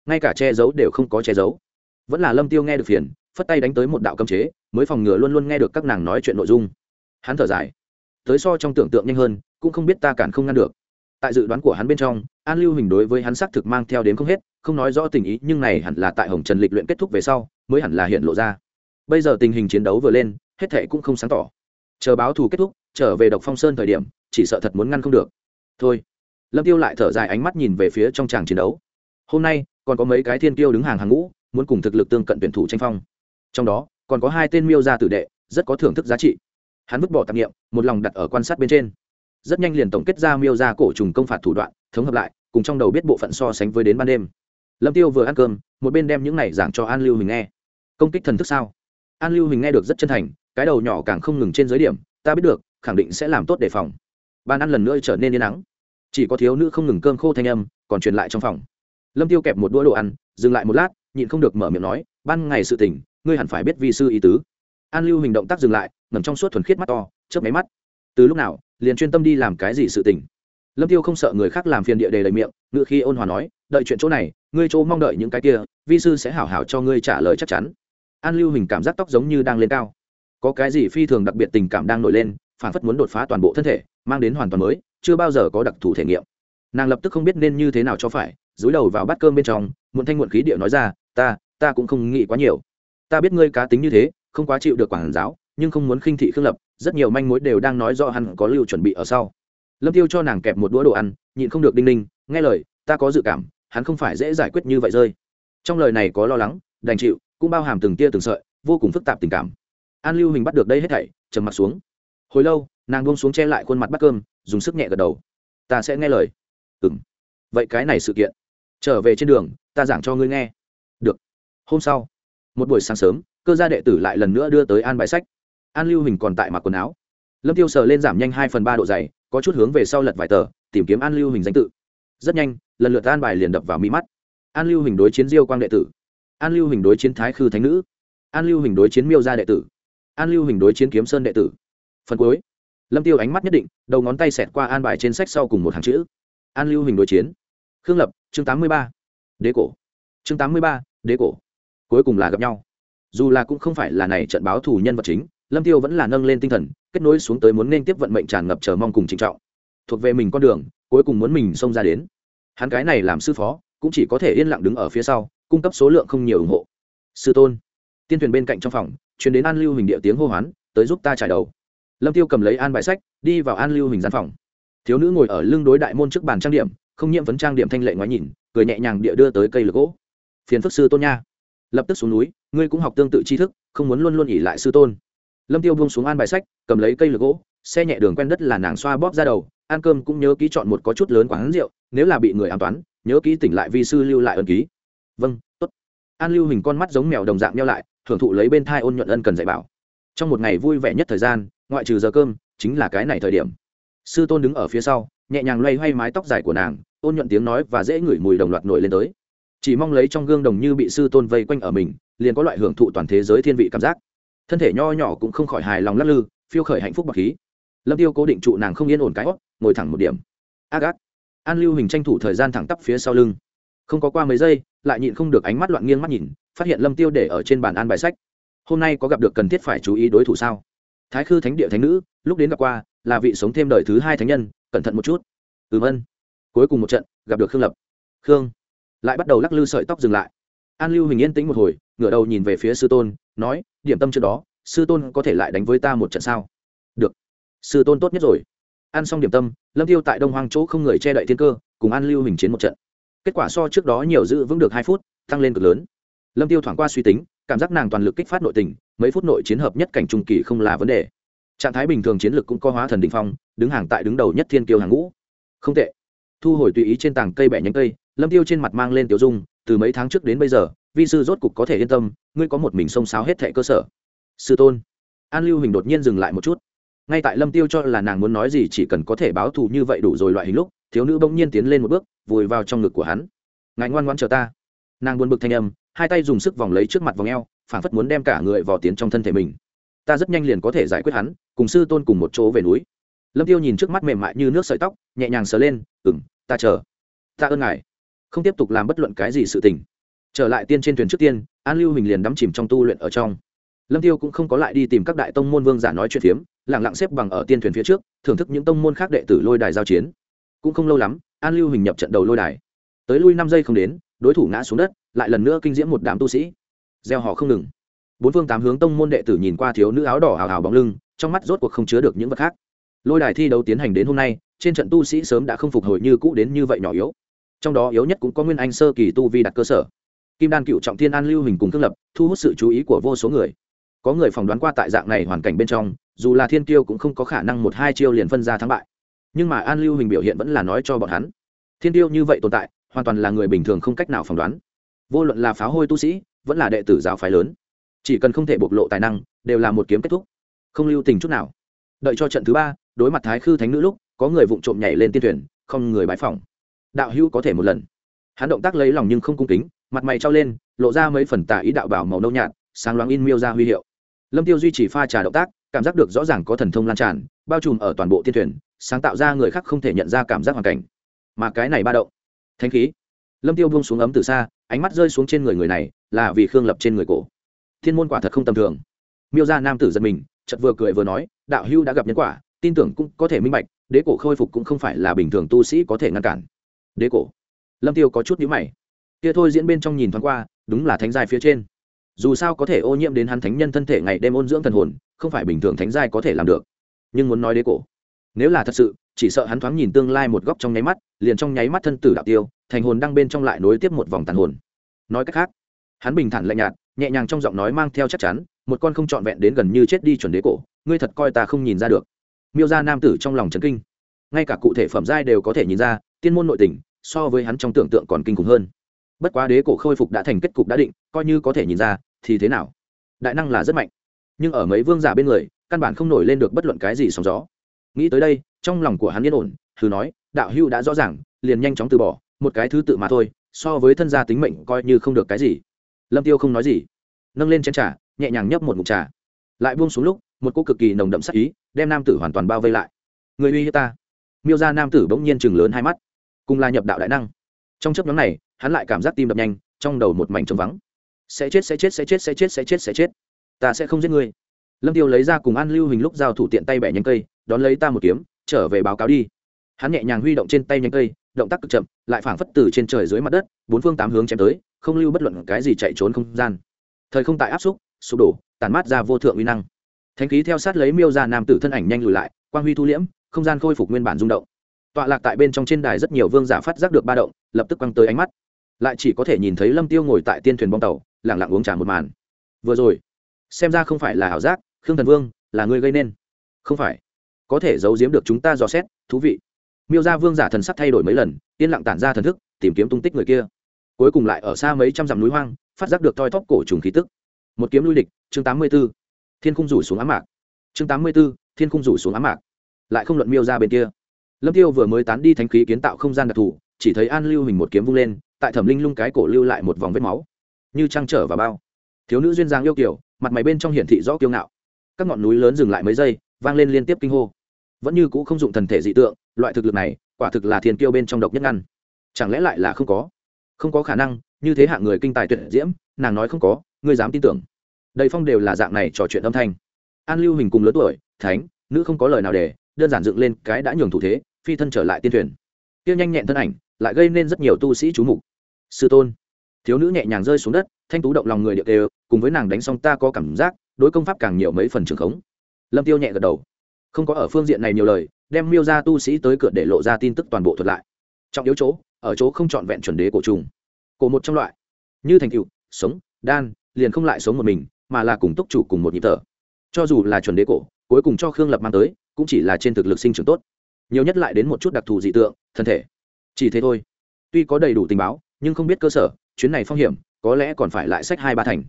Ngay cả che giấu đều không có che giấu. Vẫn là lâm tiêu nghe được phiền, phất tay đánh tới một đạo cấm chế, mới phòng ngừa luôn luôn nghe được các nàng nói chuyện nội dung. Hắn thở dài. Tới so trong tưởng tượng nhanh hơn, cũng không biết ta cản không ngăn được tại dự đoán của hắn bên trong, an lưu hình đối với hắn xác thực mang theo đến không hết, không nói rõ tình ý, nhưng này hẳn là tại hồng trần lịch luyện kết thúc về sau, mới hẳn là hiện lộ ra. Bây giờ tình hình chiến đấu vừa lên, hết thệ cũng không sáng tỏ. Chờ báo thù kết thúc, trở về độc phong sơn thời điểm, chỉ sợ thật muốn ngăn không được. Thôi. Lâm tiêu lại thở dài ánh mắt nhìn về phía trong tràng chiến đấu. Hôm nay, còn có mấy cái thiên tiêu đứng hàng hàng ngũ, muốn cùng thực lực tương cận tuyển thủ tranh phong. Trong đó, còn có hai tên miêu gia tử đệ, rất có thưởng thức giá trị. Hắn vứt bỏ tạp nghiệm một lòng đặt ở quan sát bên trên rất nhanh liền tổng kết ra miêu ra cổ trùng công phạt thủ đoạn, thống hợp lại, cùng trong đầu biết bộ phận so sánh với đến ban đêm. Lâm tiêu vừa ăn cơm, một bên đem những này giảng cho an lưu hình nghe. Công kích thần thức sao? An lưu hình nghe được rất chân thành, cái đầu nhỏ càng không ngừng trên giới điểm, ta biết được, khẳng định sẽ làm tốt đề phòng. Ban ăn lần nữa trở nên yên nắng chỉ có thiếu nữ không ngừng cơm khô thanh âm, còn truyền lại trong phòng. Lâm tiêu kẹp một đũa đồ ăn, dừng lại một lát, nhịn không được mở miệng nói, ban ngày sự tỉnh ngươi hẳn phải biết vi sư ý tứ. An lưu hình động tác dừng lại ngầm trong suốt thuần khiết mắt to, chớp máy mắt. Từ lúc nào liền chuyên tâm đi làm cái gì sự tình. Lâm tiêu không sợ người khác làm phiền địa đề đầy miệng ngự khi ôn hòa nói, đợi chuyện chỗ này, ngươi chỗ mong đợi những cái kia, vi sư sẽ hảo hảo cho ngươi trả lời chắc chắn. An lưu hình cảm giác tóc giống như đang lên cao. Có cái gì phi thường đặc biệt tình cảm đang nổi lên phản phất muốn đột phá toàn bộ thân thể, mang đến hoàn toàn mới, chưa bao giờ có đặc thù thể nghiệm. Nàng lập tức không biết nên như thế nào cho phải dối đầu vào bát cơm bên trong, muộn thanh muộn khí điệu nói ra, ta ta cũng không nghĩ quá nhiều. Ta biết ngươi cá tính như thế, không quá chịu được quản giáo nhưng không muốn khinh thị khương lập, rất nhiều manh mối đều đang nói do hắn có lưu chuẩn bị ở sau. Lâm tiêu cho nàng kẹp một đũa đồ ăn, nhịn không được đinh ninh, nghe lời, ta có dự cảm, hắn không phải dễ giải quyết như vậy rơi. Trong lời này có lo lắng, đành chịu, cũng bao hàm từng tia từng sợi, vô cùng phức tạp tình cảm. An lưu hình bắt được đây hết thảy, trầm mặt xuống. Hồi lâu, nàng buông xuống che lại khuôn mặt bắt cơm, dùng sức nhẹ gật đầu. Ta sẽ nghe lời. Ừm. Vậy cái này sự kiện, trở về trên đường, ta giảng cho ngươi nghe. Được. Hôm sau, một buổi sáng sớm, cơ gia đệ tử lại lần nữa đưa tới an bài sách an lưu hình còn tại mặc quần áo. Lâm tiêu sờ lên giảm nhanh hai phần ba độ dày, có chút hướng về sau lật vài tờ, tìm kiếm an lưu hình danh tự. Rất nhanh, lần lượt an bài liền đập vào mi mắt. An lưu hình đối chiến diêu quang đệ tử. An lưu hình đối chiến thái khư thánh nữ. An lưu hình đối chiến miêu gia đệ tử. An lưu hình đối chiến kiếm sơn đệ tử. Phần cuối. Lâm tiêu ánh mắt nhất định, đầu ngón tay xẹt qua an bài trên sách sau cùng một hàng chữ. An lưu hình đối chiến. Khương lập, chương tám mươi ba. Đế cổ. Chương tám mươi ba, đế cổ. Cuối cùng là gặp nhau. Dù là cũng không phải là này trận báo thủ nhân vật chính lâm tiêu vẫn là nâng lên tinh thần, kết nối xuống tới muốn nên tiếp vận mệnh tràn ngập chờ mong cùng trịnh trọng. Thuộc về mình con đường, cuối cùng muốn mình xông ra đến. Hắn cái này làm sư phó, cũng chỉ có thể yên lặng đứng ở phía sau, cung cấp số lượng không nhiều ủng hộ. Sư tôn, tiên thuyền bên cạnh trong phòng chuyển đến an lưu hình địa tiếng hô hoán, tới giúp ta trải đầu. Lâm tiêu cầm lấy an bài sách, đi vào an lưu hình gian phòng. Thiếu nữ ngồi ở lưng đối đại môn trước bàn trang điểm, không nhiễm vấn trang điểm thanh lệ ngoái nhìn, cười nhẹ nhàng địa đưa tới cây lược gỗ. Phiền phức sư tôn nha. Lập tức xuống núi, ngươi cũng học tương tự tri thức, không muốn luôn luôn ỉ lại sư tôn lâm tiêu buông xuống an bài sách, cầm lấy cây lược gỗ, xe nhẹ đường quen đất là nàng xoa bóp ra đầu, ăn cơm cũng nhớ ký chọn một có chút lớn quán rượu, nếu là bị người an toán, nhớ ký tỉnh lại vi sư lưu lại ân ký. Vâng tốt. An lưu hình con mắt giống mèo đồng dạng nhau lại, thưởng thụ lấy bên thai ôn nhuận ân cần dạy bảo. Trong một ngày vui vẻ nhất thời gian, ngoại trừ giờ cơm, chính là cái này thời điểm. Sư tôn đứng ở phía sau, nhẹ nhàng loay hoay mái tóc dài của nàng, ôn nhuận tiếng nói và dễ ngửi mùi đồng loạt nổi lên tới. Chỉ mong lấy trong gương đồng như bị sư tôn vây quanh ở mình, liền có loại hưởng thụ toàn thế giới thiên vị cảm giác thân thể nho nhỏ cũng không khỏi hài lòng lắc lư, phiêu khởi hạnh phúc bậc khí. Lâm tiêu cố định trụ nàng không yên ổn cái hót, ngồi thẳng một điểm. Ác ác an lưu hình tranh thủ thời gian thẳng tắp phía sau lưng. Không có qua mấy giây, lại nhịn không được ánh mắt loạn nghiêng mắt nhìn, phát hiện lâm tiêu để ở trên bàn an bài sách. Hôm nay có gặp được cần thiết phải chú ý đối thủ sao? Thái khư thánh địa thánh nữ, lúc đến gặp qua, là vị sống thêm đời thứ hai thánh nhân, cẩn thận một chút. Ừm ân. Cuối cùng một trận, gặp được khương lập. Khương. Lại bắt đầu lắc lư sợi tóc dừng lại. An lưu hình yên tĩnh một hồi, ngửa đầu nhìn về phía sư tôn nói, điểm tâm trước đó, sư tôn có thể lại đánh với ta một trận sao? Được. Sư tôn tốt nhất rồi. Ăn xong điểm tâm, lâm tiêu tại đông hoang chỗ không người che đậy thiên cơ, cùng an lưu hình chiến một trận. Kết quả so trước đó nhiều giữ vững được hai phút, tăng lên cực lớn. Lâm tiêu thoảng qua suy tính, cảm giác nàng toàn lực kích phát nội tình, mấy phút nội chiến hợp nhất cảnh trung kỳ không là vấn đề. Trạng thái bình thường chiến lược cũng có hóa thần đ phong, đứng hàng tại đứng đầu nhất thiên kiêu hàng ngũ. Không tệ. Thu hồi tùy ý trên tảng cây bẻ nhánh cây, lâm tiêu trên mặt mang lên tiểu dung, từ mấy tháng trước đến bây giờ vi sư rốt cục có thể yên tâm, ngươi có một mình xông xáo hết thệ cơ sở. Sư tôn. An lưu hình đột nhiên dừng lại một chút. Ngay tại lâm tiêu cho là nàng muốn nói gì chỉ cần có thể báo thù như vậy đủ rồi loại hình lúc, thiếu nữ bỗng nhiên tiến lên một bước, vùi vào trong ngực của hắn. Ngài ngoan ngoan chờ ta. Nàng buồn bực thanh âm, hai tay dùng sức vòng lấy trước mặt vòng eo, phảng phất muốn đem cả người vào tiến trong thân thể mình. Ta rất nhanh liền có thể giải quyết hắn, cùng sư tôn cùng một chỗ về núi. Lâm tiêu nhìn trước mắt mềm mại như nước sợi tóc, nhẹ nhàng sờ lên ừng ta chờ. Ta ơn ngài. Không tiếp tục làm bất luận cái gì sự tình trở lại tiên trên thuyền trước tiên, an lưu hình liền đắm chìm trong tu luyện ở trong. Lâm tiêu cũng không có lại đi tìm các đại tông môn vương giả nói chuyện phiếm lẳng lặng xếp bằng ở tiên thuyền phía trước, thưởng thức những tông môn khác đệ tử lôi đài giao chiến. Cũng không lâu lắm, an lưu hình nhập trận đầu lôi đài. Tới lui năm giây không đến, đối thủ ngã xuống đất, lại lần nữa kinh diễm một đám tu sĩ. Gieo họ không ngừng. Bốn phương tám hướng tông môn đệ tử nhìn qua thiếu nữ áo đỏ hào hào bóng lưng, trong mắt rốt cuộc không chứa được những vật khác. Lôi đài thi đấu tiến hành đến hôm nay, trên trận tu sĩ sớm đã không phục hồi như cũ đến như vậy nhỏ yếu. Trong đó yếu nhất cũng có nguyên anh sơ kỳ tu vi đặt cơ sở kim đan cựu trọng thiên an lưu hình cùng thương lập thu hút sự chú ý của vô số người. Có người phỏng đoán qua tại dạng này hoàn cảnh bên trong, dù là thiên tiêu cũng không có khả năng một hai chiêu liền phân ra thắng bại. Nhưng mà an lưu hình biểu hiện vẫn là nói cho bọn hắn, thiên tiêu như vậy tồn tại, hoàn toàn là người bình thường không cách nào phỏng đoán. Vô luận là pháo hôi tu sĩ, vẫn là đệ tử giáo phái lớn, chỉ cần không thể bộc lộ tài năng, đều là một kiếm kết thúc. Không lưu tình chút nào. Đợi cho trận thứ ba, đối mặt thái khư thánh nữ lúc, có người vụng trộm nhảy lên tiên thuyền, không người bãi phòng đạo hữu có thể một lần. Hắn động tác lấy lòng nhưng không cung kính mặt mày trao lên, lộ ra mấy phần tả ý đạo bảo màu nâu nhạt, sáng loáng in miêu ra huy hiệu. Lâm tiêu duy trì pha trà động tác, cảm giác được rõ ràng có thần thông lan tràn, bao trùm ở toàn bộ thiên thuyền, sáng tạo ra người khác không thể nhận ra cảm giác hoàn cảnh. Mà cái này ba động thanh khí. Lâm tiêu buông xuống ấm từ xa, ánh mắt rơi xuống trên người người này, là vì khương lập trên người cổ. Thiên môn quả thật không tầm thường. Miêu ra nam tử giật mình, chợt vừa cười vừa nói, đạo hưu đã gặp nhân quả, tin tưởng cũng có thể minh bạch, đế cổ khôi phục cũng không phải là bình thường tu sĩ có thể ngăn cản. Đế cổ? Lâm tiêu có chút nhíu mày kia thôi diễn bên trong nhìn thoáng qua, đúng là thánh giai phía trên. Dù sao có thể ô nhiễm đến hắn thánh nhân thân thể ngày đêm ôn dưỡng thần hồn, không phải bình thường thánh giai có thể làm được. Nhưng muốn nói đế cổ, nếu là thật sự, chỉ sợ hắn thoáng nhìn tương lai một góc trong nháy mắt, liền trong nháy mắt thân tử đạo tiêu, thành hồn đang bên trong lại nối tiếp một vòng tàn hồn. Nói cách khác, hắn bình thản lạnh nhạt, nhẹ nhàng trong giọng nói mang theo chắc chắn, một con không trọn vẹn đến gần như chết đi chuẩn đế cổ, ngươi thật coi ta không nhìn ra được. Miêu ra nam tử trong lòng trấn kinh. Ngay cả cụ thể phẩm giai đều có thể nhìn ra, tiên môn nội tình, so với hắn trong tưởng tượng còn kinh khủng hơn bất quá đế cổ khôi phục đã thành kết cục đã định, coi như có thể nhìn ra, thì thế nào? Đại năng là rất mạnh, nhưng ở mấy vương giả bên người, căn bản không nổi lên được bất luận cái gì sóng gió. Nghĩ tới đây, trong lòng của hắn yên ổn, thử nói, đạo hưu đã rõ ràng, liền nhanh chóng từ bỏ, một cái thứ tự mà thôi, so với thân gia tính mệnh coi như không được cái gì. Lâm tiêu không nói gì, nâng lên chén trà, nhẹ nhàng nhấp một mục trà. Lại buông xuống lúc, một cô cực kỳ nồng đậm sắc ý, đem nam tử hoàn toàn bao vây lại. Người uy hiếp ta. Miêu ra nam tử bỗng nhiên chừng lớn hai mắt, cùng là nhập đạo đại năng trong chấp nhóm này, hắn lại cảm giác tim đập nhanh, trong đầu một mảnh trống vắng. Sẽ chết sẽ chết sẽ chết sẽ chết sẽ chết sẽ chết. Ta sẽ không giết ngươi. Lâm tiêu lấy ra cùng an lưu hình lúc giao thủ tiện tay bẻ nhánh cây, đón lấy ta một kiếm, trở về báo cáo đi. Hắn nhẹ nhàng huy động trên tay nhánh cây, động tác cực chậm, lại phảng phất từ trên trời dưới mặt đất, bốn phương tám hướng chém tới, không lưu bất luận cái gì chạy trốn không gian. Thời không tại áp xúc, sụp đổ tàn mát ra vô thượng uy năng. Thánh khí theo sát lấy miêu ra nam tử thân ảnh nhanh lùi lại, quang huy thu liễm, không gian khôi phục nguyên bản rung động tọa lạc tại bên trong trên đài rất nhiều vương giả phát giác được ba động, lập tức quăng tới ánh mắt. Lại chỉ có thể nhìn thấy lâm tiêu ngồi tại tiên thuyền bong tàu lẳng lặng uống trà một màn. Vừa rồi, xem ra không phải là ảo giác, khương thần vương, là người gây nên. Không phải. Có thể giấu giếm được chúng ta dò xét, thú vị. Miêu ra vương giả thần sắc thay đổi mấy lần, yên lặng tản ra thần thức, tìm kiếm tung tích người kia. Cuối cùng lại ở xa mấy trăm dặm núi hoang, phát giác được toi thóp cổ trùng khí tức. Một kiếm lui địch, chương tám mươi b ố thiên khung rủ xuống ám mạc. Chương tám mươi b ố thiên khung rủ xuống ám mạc. Lại không luận miêu ra bên kia lâm tiêu vừa mới tán đi thánh khí kiến tạo không gian đặc thù, chỉ thấy an lưu hình một kiếm vung lên, tại thẩm linh lung cái cổ lưu lại một vòng vết máu. Như trăng trở vào bao. Thiếu nữ duyên dáng yêu kiểu mặt mày bên trong hiển thị rõ kiêu ngạo. Các ngọn núi lớn dừng lại mấy giây, vang lên liên tiếp kinh hô. Vẫn như cũ không dụng thần thể dị tượng, loại thực lực này, quả thực là thiên kiêu bên trong độc nhất ngăn. Chẳng lẽ lại là không có? Không có khả năng, như thế hạng người kinh tài tuyệt diễm, nàng nói không có, ngươi dám tin tưởng. Đầy phong đều là dạng này trò chuyện âm thanh. An lưu hình cùng lớn tuổi, thánh, nữ không có lời nào để, đơn giản dựng lên cái đã nhường thủ thế phi thân trở lại tiên thuyền. Tiêu nhanh nhẹn thân ảnh lại gây nên rất nhiều tu sĩ chú mục. Sư tôn, thiếu nữ nhẹ nhàng rơi xuống đất, thanh tú động lòng người điệu đều, cùng với nàng đánh xong ta có cảm giác, đối công pháp càng nhiều mấy phần trường khống. Lâm tiêu nhẹ gật đầu. Không có ở phương diện này nhiều lời, đem miêu ra tu sĩ tới cửa để lộ ra tin tức toàn bộ thuật lại. Trọng yếu chỗ, ở chỗ không trọn vẹn chuẩn đế cổ trùng. Cổ một trong loại. Như thành cựu sống, đan, liền không lại sống một mình, mà là cùng túc chủ cùng một nhịp thở. Cho dù là chuẩn đế cổ, cuối cùng cho khương lập mang tới, cũng chỉ là trên thực lực sinh trưởng tốt nhiều nhất lại đến một chút đặc thù dị tượng, thân thể. Chỉ thế thôi. Tuy có đầy đủ tình báo, nhưng không biết cơ sở, chuyến này phong hiểm, có lẽ còn phải lại sách hai ba thành.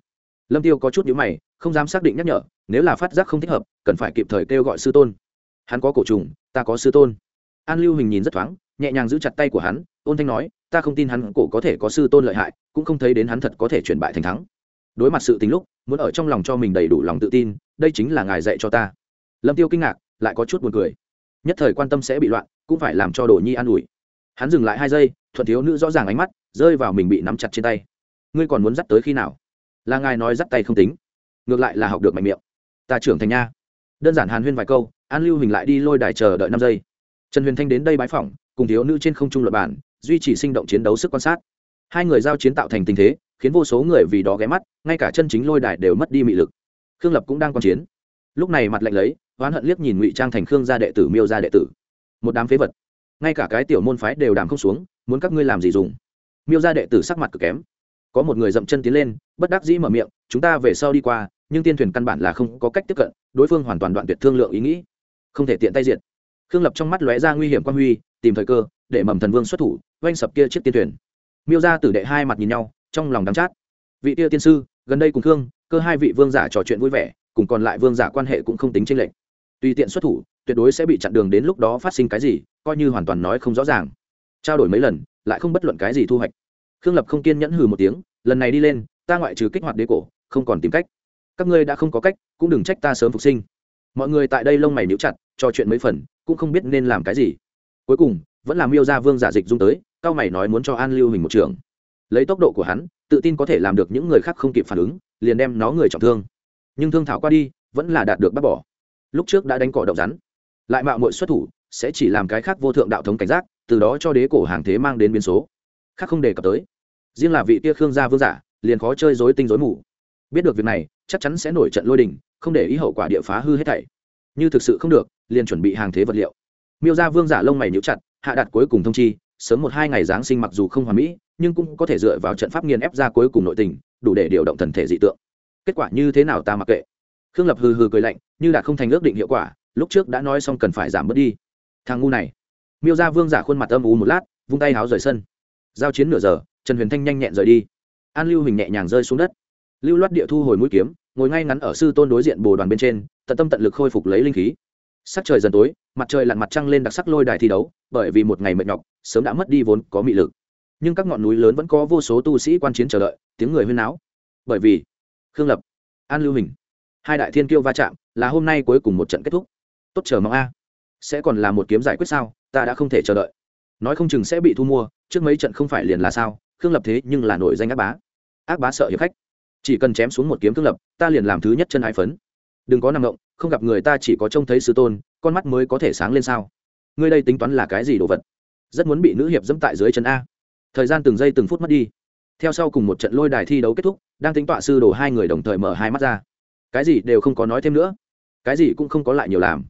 Lâm tiêu có chút nhữ mày, không dám xác định nhắc nhở, nếu là phát giác không thích hợp, cần phải kịp thời kêu gọi sư tôn. Hắn có cổ trùng, ta có sư tôn. An lưu hình nhìn rất thoáng, nhẹ nhàng giữ chặt tay của hắn, ôn thanh nói, ta không tin hắn cổ có thể có sư tôn lợi hại, cũng không thấy đến hắn thật có thể chuyển bại thành thắng. Đối mặt sự tình lúc, muốn ở trong lòng cho mình đầy đủ lòng tự tin, đây chính là ngài dạy cho ta. Lâm tiêu kinh ngạc, lại có chút buồn cười nhất thời quan tâm sẽ bị loạn, cũng phải làm cho đồ nhi an ủi. Hắn dừng lại hai giây, thuận thiếu nữ rõ ràng ánh mắt, rơi vào mình bị nắm chặt trên tay. Ngươi còn muốn dắt tới khi nào? Là ngài nói dắt tay không tính. Ngược lại là học được mạnh miệng. Ta trưởng thành nha. Đơn giản hàn huyên vài câu, an lưu hình lại đi lôi đài chờ đợi năm giây. Trần huyền thanh đến đây bái phỏng, cùng thiếu nữ trên không trung luật bản duy trì sinh động chiến đấu sức quan sát. Hai người giao chiến tạo thành tình thế, khiến vô số người vì đó ghé mắt, ngay cả chân chính lôi đài đều mất đi mị lực. Khương lập cũng đang quan chiến. Lúc này mặt lạnh lấy oán hận liếc nhìn ngụy trang thành khương gia đệ tử miêu gia đệ tử một đám phế vật ngay cả cái tiểu môn phái đều đàm không xuống muốn các ngươi làm gì dùng miêu gia đệ tử sắc mặt cực kém có một người dậm chân tiến lên bất đắc dĩ mở miệng chúng ta về sau đi qua nhưng tiên thuyền căn bản là không có cách tiếp cận đối phương hoàn toàn đoạn tuyệt thương lượng ý nghĩ không thể tiện tay diện khương lập trong mắt lóe ra nguy hiểm quan huy tìm thời cơ để mầm thần vương xuất thủ oanh sập kia chiếc tiên thuyền miêu ra tử đệ hai mặt nhìn nhau trong lòng đắm chát vị tia tiên sư gần đây cùng khương cơ hai vị vương giả trò chuyện vui vẻ cùng còn lại vương giả quan hệ cũng không tính tranh lệch tùy tiện xuất thủ, tuyệt đối sẽ bị chặn đường đến lúc đó phát sinh cái gì, coi như hoàn toàn nói không rõ ràng. Trao đổi mấy lần, lại không bất luận cái gì thu hoạch. Khương lập không kiên nhẫn hừ một tiếng, lần này đi lên, ta ngoại trừ kích hoạt đế cổ, không còn tìm cách. Các ngươi đã không có cách, cũng đừng trách ta sớm phục sinh. Mọi người tại đây lông mày níu chặt, trò chuyện mấy phần, cũng không biết nên làm cái gì. Cuối cùng, vẫn làm miêu ra vương giả dịch dung tới, cao mày nói muốn cho an lưu hình một trường lấy tốc độ của hắn, tự tin có thể làm được những người khác không kịp phản ứng, liền đem nó người trọng thương. Nhưng thương thảo qua đi, vẫn là đạt được bác bỏ lúc trước đã đánh cỏ động rắn. Lại mạo mội xuất thủ, sẽ chỉ làm cái khác vô thượng đạo thống cảnh giác, từ đó cho đế cổ hàng thế mang đến biến số. Khác không đề cập tới. Riêng là vị tia khương gia vương giả, liền khó chơi dối tinh dối mù. Biết được việc này, chắc chắn sẽ nổi trận lôi đình, không để ý hậu quả địa phá hư hết thảy. Như thực sự không được, liền chuẩn bị hàng thế vật liệu. Miêu gia vương giả lông mày nhũ chặt, hạ đặt cuối cùng thông chi, sớm một hai ngày giáng sinh mặc dù không hoàn mỹ, nhưng cũng có thể dựa vào trận pháp nghiền ép ra cuối cùng nội tình, đủ để điều động thần thể dị tượng. Kết quả như thế nào ta mặc kệ khương lập hừ hừ cười lạnh, như đã không thành ước định hiệu quả, lúc trước đã nói xong cần phải giảm bớt đi. Thằng ngu này. Miêu ra vương giả khuôn mặt âm u một lát, vung tay háo rời sân. Giao chiến nửa giờ, trần huyền thanh nhanh nhẹn rời đi. An lưu hình nhẹ nhàng rơi xuống đất. Lưu loát địa thu hồi mũi kiếm, ngồi ngay ngắn ở sư tôn đối diện bồ đoàn bên trên, tận tâm tận lực khôi phục lấy linh khí. Sắc trời dần tối, mặt trời lặn mặt trăng lên đặc sắc lôi đài thi đấu, bởi vì một ngày mệt nhọc, sớm đã mất đi vốn có mị lực. Nhưng các ngọn núi lớn vẫn có vô số tu sĩ quan chiến chờ đợi, tiếng người huyên náo. Bởi vì, khương lập, an lưu hình hai đại thiên kiêu va chạm, là hôm nay cuối cùng một trận kết thúc. Tốt chờ mong a. Sẽ còn là một kiếm giải quyết sao, ta đã không thể chờ đợi. Nói không chừng sẽ bị thu mua, trước mấy trận không phải liền là sao, khương lập thế nhưng là nổi danh ác bá. Ác bá sợ hiệp khách. Chỉ cần chém xuống một kiếm khương lập, ta liền làm thứ nhất chân ái phấn. Đừng có nằm ngộng không gặp người ta chỉ có trông thấy sư tôn, con mắt mới có thể sáng lên sao. Ngươi đây tính toán là cái gì đồ vật? Rất muốn bị nữ hiệp dẫm tại dưới chân a. Thời gian từng giây từng phút mất đi. Theo sau cùng một trận lôi đài thi đấu kết thúc, đang tính tọa sư đồ hai người đồng thời mở hai mắt ra cái gì đều không có nói thêm nữa. Cái gì cũng không có lại nhiều làm.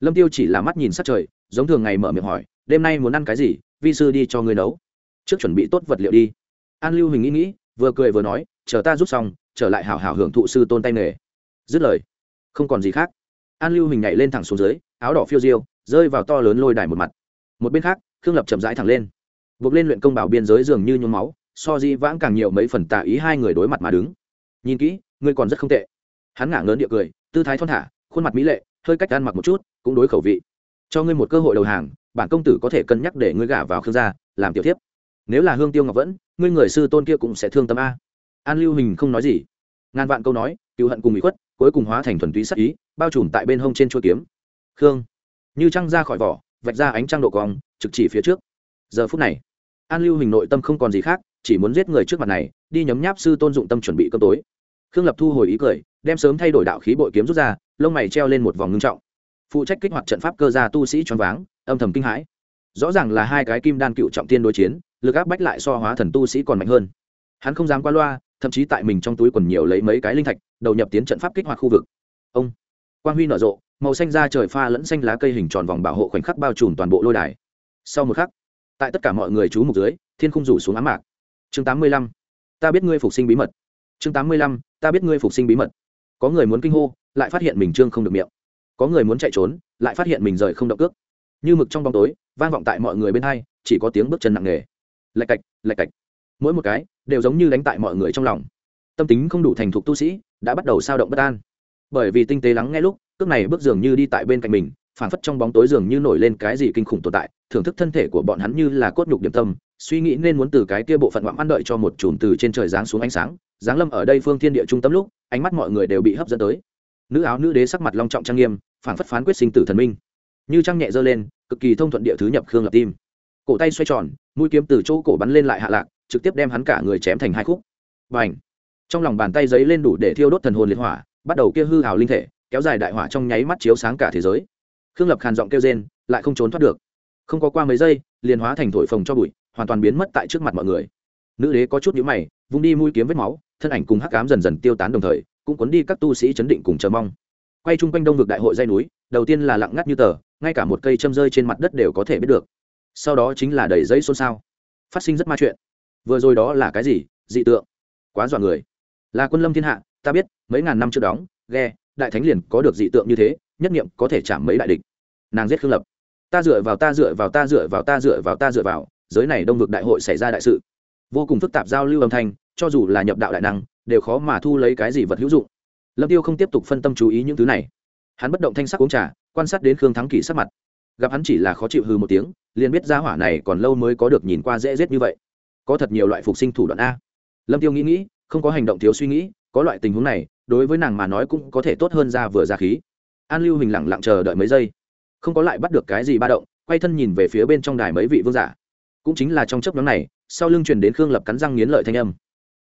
Lâm tiêu chỉ là mắt nhìn sát trời, giống thường ngày mở miệng hỏi, đêm nay muốn ăn cái gì? Vi sư đi cho người nấu. Trước chuẩn bị tốt vật liệu đi. An lưu hình nghĩ nghĩ, vừa cười vừa nói, chờ ta rút xong, trở lại hảo hảo hưởng thụ sư tôn tay nghề. Dứt lời, không còn gì khác. An lưu hình nhảy lên thẳng xuống dưới, áo đỏ phiêu diêu, rơi vào to lớn lôi đài một mặt. Một bên khác, khương lập chậm rãi thẳng lên. Buộc lên luyện công bảo biên giới dường như nhuốm máu, so di vãng càng nhiều mấy phần tà ý hai người đối mặt mà đứng. Nhìn kỹ, ngươi còn rất không tệ hắn ngả ngớn địa cười, tư thái thon thả, khuôn mặt mỹ lệ, hơi cách ăn mặc một chút, cũng đối khẩu vị. Cho ngươi một cơ hội đầu hàng, bản công tử có thể cân nhắc để ngươi gả vào khương gia, làm tiểu thiếp. Nếu là hương tiêu ngọc vẫn, ngươi người sư tôn kia cũng sẽ thương tâm a. An lưu hình không nói gì. Ngàn vạn câu nói cựu hận cùng bị khuất, cuối cùng hóa thành thuần túy sắc ý, bao trùm tại bên hông trên chuôi kiếm. Khương, như trăng ra khỏi vỏ, vạch ra ánh trăng độ cong, trực chỉ phía trước. Giờ phút này, an lưu hình nội tâm không còn gì khác, chỉ muốn giết người trước mặt này, đi nhấm nháp sư tôn dụng tâm chuẩn bị cơm tối khương lập thu hồi ý cười, đem sớm thay đổi đạo khí bội kiếm rút ra, lông mày treo lên một vòng ngưng trọng. Phụ trách kích hoạt trận pháp cơ gia tu sĩ choáng váng, âm thầm kinh hãi. Rõ ràng là hai cái kim đan cựu trọng tiên đối chiến, lực áp bách lại so hóa thần tu sĩ còn mạnh hơn. Hắn không dám qua loa, thậm chí tại mình trong túi quần nhiều lấy mấy cái linh thạch, đầu nhập tiến trận pháp kích hoạt khu vực. Ông, quang huy nở rộ, màu xanh da trời pha lẫn xanh lá cây hình tròn vòng bảo hộ khoảnh khắc bao trùm toàn bộ lôi đài. Sau một khắc, tại tất cả mọi người chú mục dưới, thiên không rủ xuống ám mạc. Chương tám mươi lăm, ta biết ngươi phục sinh bí mật. Chương tám mươi lăm ta biết ngươi phục sinh bí mật. Có người muốn kinh hô, lại phát hiện mình trương không được miệng. Có người muốn chạy trốn, lại phát hiện mình rời không động cước. như mực trong bóng tối, vang vọng tại mọi người bên hai, chỉ có tiếng bước chân nặng nề. Lạch cạch lạch cạch. Mỗi một cái, đều giống như đánh tại mọi người trong lòng. Tâm tính không đủ thành thục tu sĩ, đã bắt đầu sao động bất an. Bởi vì tinh tế lắng nghe lúc, cước này bước dường như đi tại bên cạnh mình phản phất trong bóng tối dường như nổi lên cái gì kinh khủng tồn tại thưởng thức thân thể của bọn hắn như là cốt nhục điểm tâm, suy nghĩ nên muốn từ cái kia bộ phận ngoạm ăn đợi cho một chùm từ trên trời giáng xuống ánh sáng, giáng lâm ở đây phương thiên địa trung tâm lúc, ánh mắt mọi người đều bị hấp dẫn tới. Nữ áo nữ đế sắc mặt long trọng trang nghiêm phản phất phán quyết sinh tử thần minh. Như trăng nhẹ dơ lên, cực kỳ thông thuận địa thứ nhập khương lập tim. Cổ tay xoay tròn, mũi kiếm từ chỗ cổ bắn lên lại hạ lạc, trực tiếp đem hắn cả người chém thành hai khúc. Và ảnh trong lòng bàn tay giấy lên đủ để thiêu đốt thần hồn liệt hỏa, bắt đầu kia hư hào linh thể, kéo dài đại hỏa trong nháy mắt chiếu sáng cả thế giới. Khương lập khàn giọng kêu rên, lại không trốn thoát được không có qua mấy giây, liền hóa thành thổi phồng cho bụi, hoàn toàn biến mất tại trước mặt mọi người. Nữ đế có chút nhũ mày, vung đi mũi kiếm vết máu, thân ảnh cùng hắc cám dần dần tiêu tán đồng thời, cũng cuốn đi các tu sĩ chấn định cùng chờ mong. Quay chung quanh đông vực đại hội dây núi, đầu tiên là lặng ngắt như tờ, ngay cả một cây châm rơi trên mặt đất đều có thể biết được. Sau đó chính là đầy giấy xôn xao. Phát sinh rất ma chuyện. Vừa rồi đó là cái gì? Dị tượng. Quá dọa người. Là quân lâm thiên hạ, ta biết, mấy ngàn năm trước đóng, ghe, đại thánh liền có được dị tượng như thế, nhất nghiệm có thể chạm mấy đại địch. Nàng giết khương lập ta dựa vào ta dựa vào ta dựa vào ta dựa vào ta dựa vào, giới này đông vực đại hội xảy ra đại sự. Vô cùng phức tạp giao lưu âm thanh, cho dù là nhập đạo đại năng, đều khó mà thu lấy cái gì vật hữu dụng. Lâm tiêu không tiếp tục phân tâm chú ý những thứ này. Hắn bất động thanh sắc uống trà, quan sát đến khương thắng kỳ sắc mặt. Gặp hắn chỉ là khó chịu hư một tiếng, liền biết ra hỏa này còn lâu mới có được nhìn qua dễ dết như vậy. Có thật nhiều loại phục sinh thủ đoạn a. Lâm tiêu nghĩ nghĩ, không có hành động thiếu suy nghĩ, có loại tình huống này, đối với nàng mà nói cũng có thể tốt hơn ra vừa ra khí. An lưu hình lặng lặng chờ đợi mấy giây không có lại bắt được cái gì ba động, quay thân nhìn về phía bên trong đài mấy vị vương giả. Cũng chính là trong chấp nhóm này, sau lưng truyền đến khương lập cắn răng nghiến lợi thanh âm.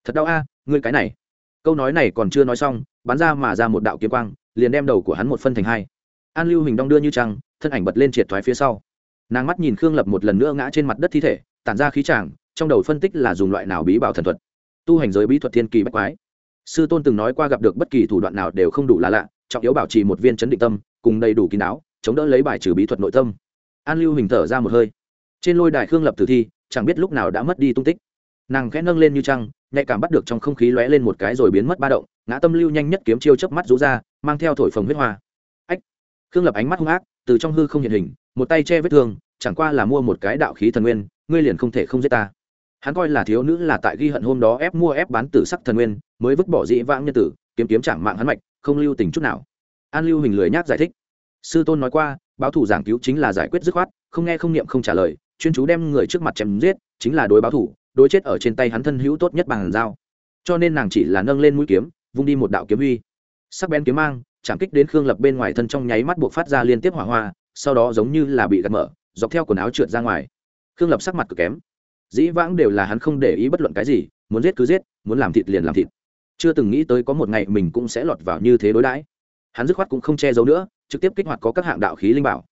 Thật đau a à, ngươi cái này. Câu nói này còn chưa nói xong, bắn ra mà ra một đạo kiếm quang, liền đem đầu của hắn một phân thành hai. An lưu hình đong đưa như trăng, thân ảnh bật lên triệt thoái phía sau. Nàng mắt nhìn khương lập một lần nữa ngã trên mặt đất thi thể, tản ra khí tràng, trong đầu phân tích là dùng loại nào bí bảo thần thuật. Tu hành giới bí thuật thiên kỳ bách quái. Sư tôn từng nói qua gặp được bất kỳ thủ đoạn nào đều không đủ là lạ, trọng yếu bảo trì một viên chấn định tâm, cùng đầy đủ kín đáo chống đỡ lấy bài trừ bí thuật nội tâm. An lưu hình thở ra một hơi. Trên lôi đài khương lập tử thi, chẳng biết lúc nào đã mất đi tung tích. Nàng khẽ nâng lên như trăng, nhạy cảm bắt được trong không khí lóe lên một cái rồi biến mất ba động, ngã tâm lưu nhanh nhất kiếm chiêu chớp mắt rú ra, mang theo thổi phồng huyết hoa. Ách! Khương lập ánh mắt hung ác, từ trong hư không hiện hình, một tay che vết thương, chẳng qua là mua một cái đạo khí thần nguyên, ngươi liền không thể không giết ta. Hắn coi là thiếu nữ là tại ghi hận hôm đó ép mua ép bán tử sắc thần nguyên, mới vứt bỏ dĩ vãng nhân tử, kiếm kiếm chẳng mạng hắn mạch, không lưu tình chút nào. An lưu hình lười nhác giải thích sư tôn nói qua, báo thủ giảng cứu chính là giải quyết dứt khoát, không nghe không niệm không trả lời, chuyên chú đem người trước mặt chém giết, chính là đối báo thủ, đối chết ở trên tay hắn thân hữu tốt nhất bằng dao. Cho nên nàng chỉ là nâng lên mũi kiếm, vung đi một đạo kiếm uy. Sắc bén kiếm mang, chạm kích đến khương lập bên ngoài thân trong nháy mắt buộc phát ra liên tiếp hỏa hoa, sau đó giống như là bị gạt mở, dọc theo quần áo trượt ra ngoài. Khương lập sắc mặt cực kém. Dĩ vãng đều là hắn không để ý bất luận cái gì, muốn giết cứ giết, muốn làm thịt liền làm thịt. Chưa từng nghĩ tới có một ngày mình cũng sẽ lọt vào như thế đối đãi. Hắn dứt khoát cũng không che giấu nữa trực tiếp kích hoạt có các hạng đạo khí linh bảo.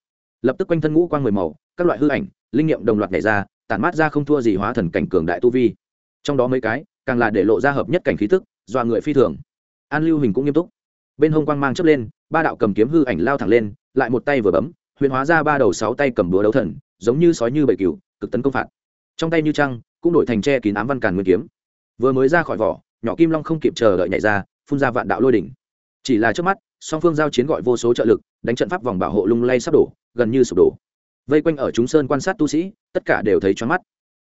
Lập tức quanh thân ngũ quang mười màu, các loại hư ảnh, linh nghiệm đồng loạt nhảy ra, tản mát ra không thua gì hóa thần cảnh cường đại tu vi. Trong đó mấy cái, càng là để lộ ra hợp nhất cảnh khí tức, dọa người phi thường. An lưu hình cũng nghiêm túc. Bên hông quang mang chấp lên, ba đạo cầm kiếm hư ảnh lao thẳng lên, lại một tay vừa bấm, huyền hóa ra ba đầu sáu tay cầm búa đấu thần, giống như sói như bầy cừu, cực tấn công phạt. Trong tay như trăng, cũng đổi thành tre kín ám văn càn nguyên kiếm. Vừa mới ra khỏi vỏ, nhỏ kim long không kịp chờ đợi nhảy ra, phun ra vạn đạo lôi đỉnh. Chỉ là trước mắt song phương giao chiến gọi vô số trợ lực, đánh trận pháp vòng bảo hộ lung lay sắp đổ, gần như sụp đổ. Vây quanh ở chúng sơn quan sát tu sĩ, tất cả đều thấy choáng mắt.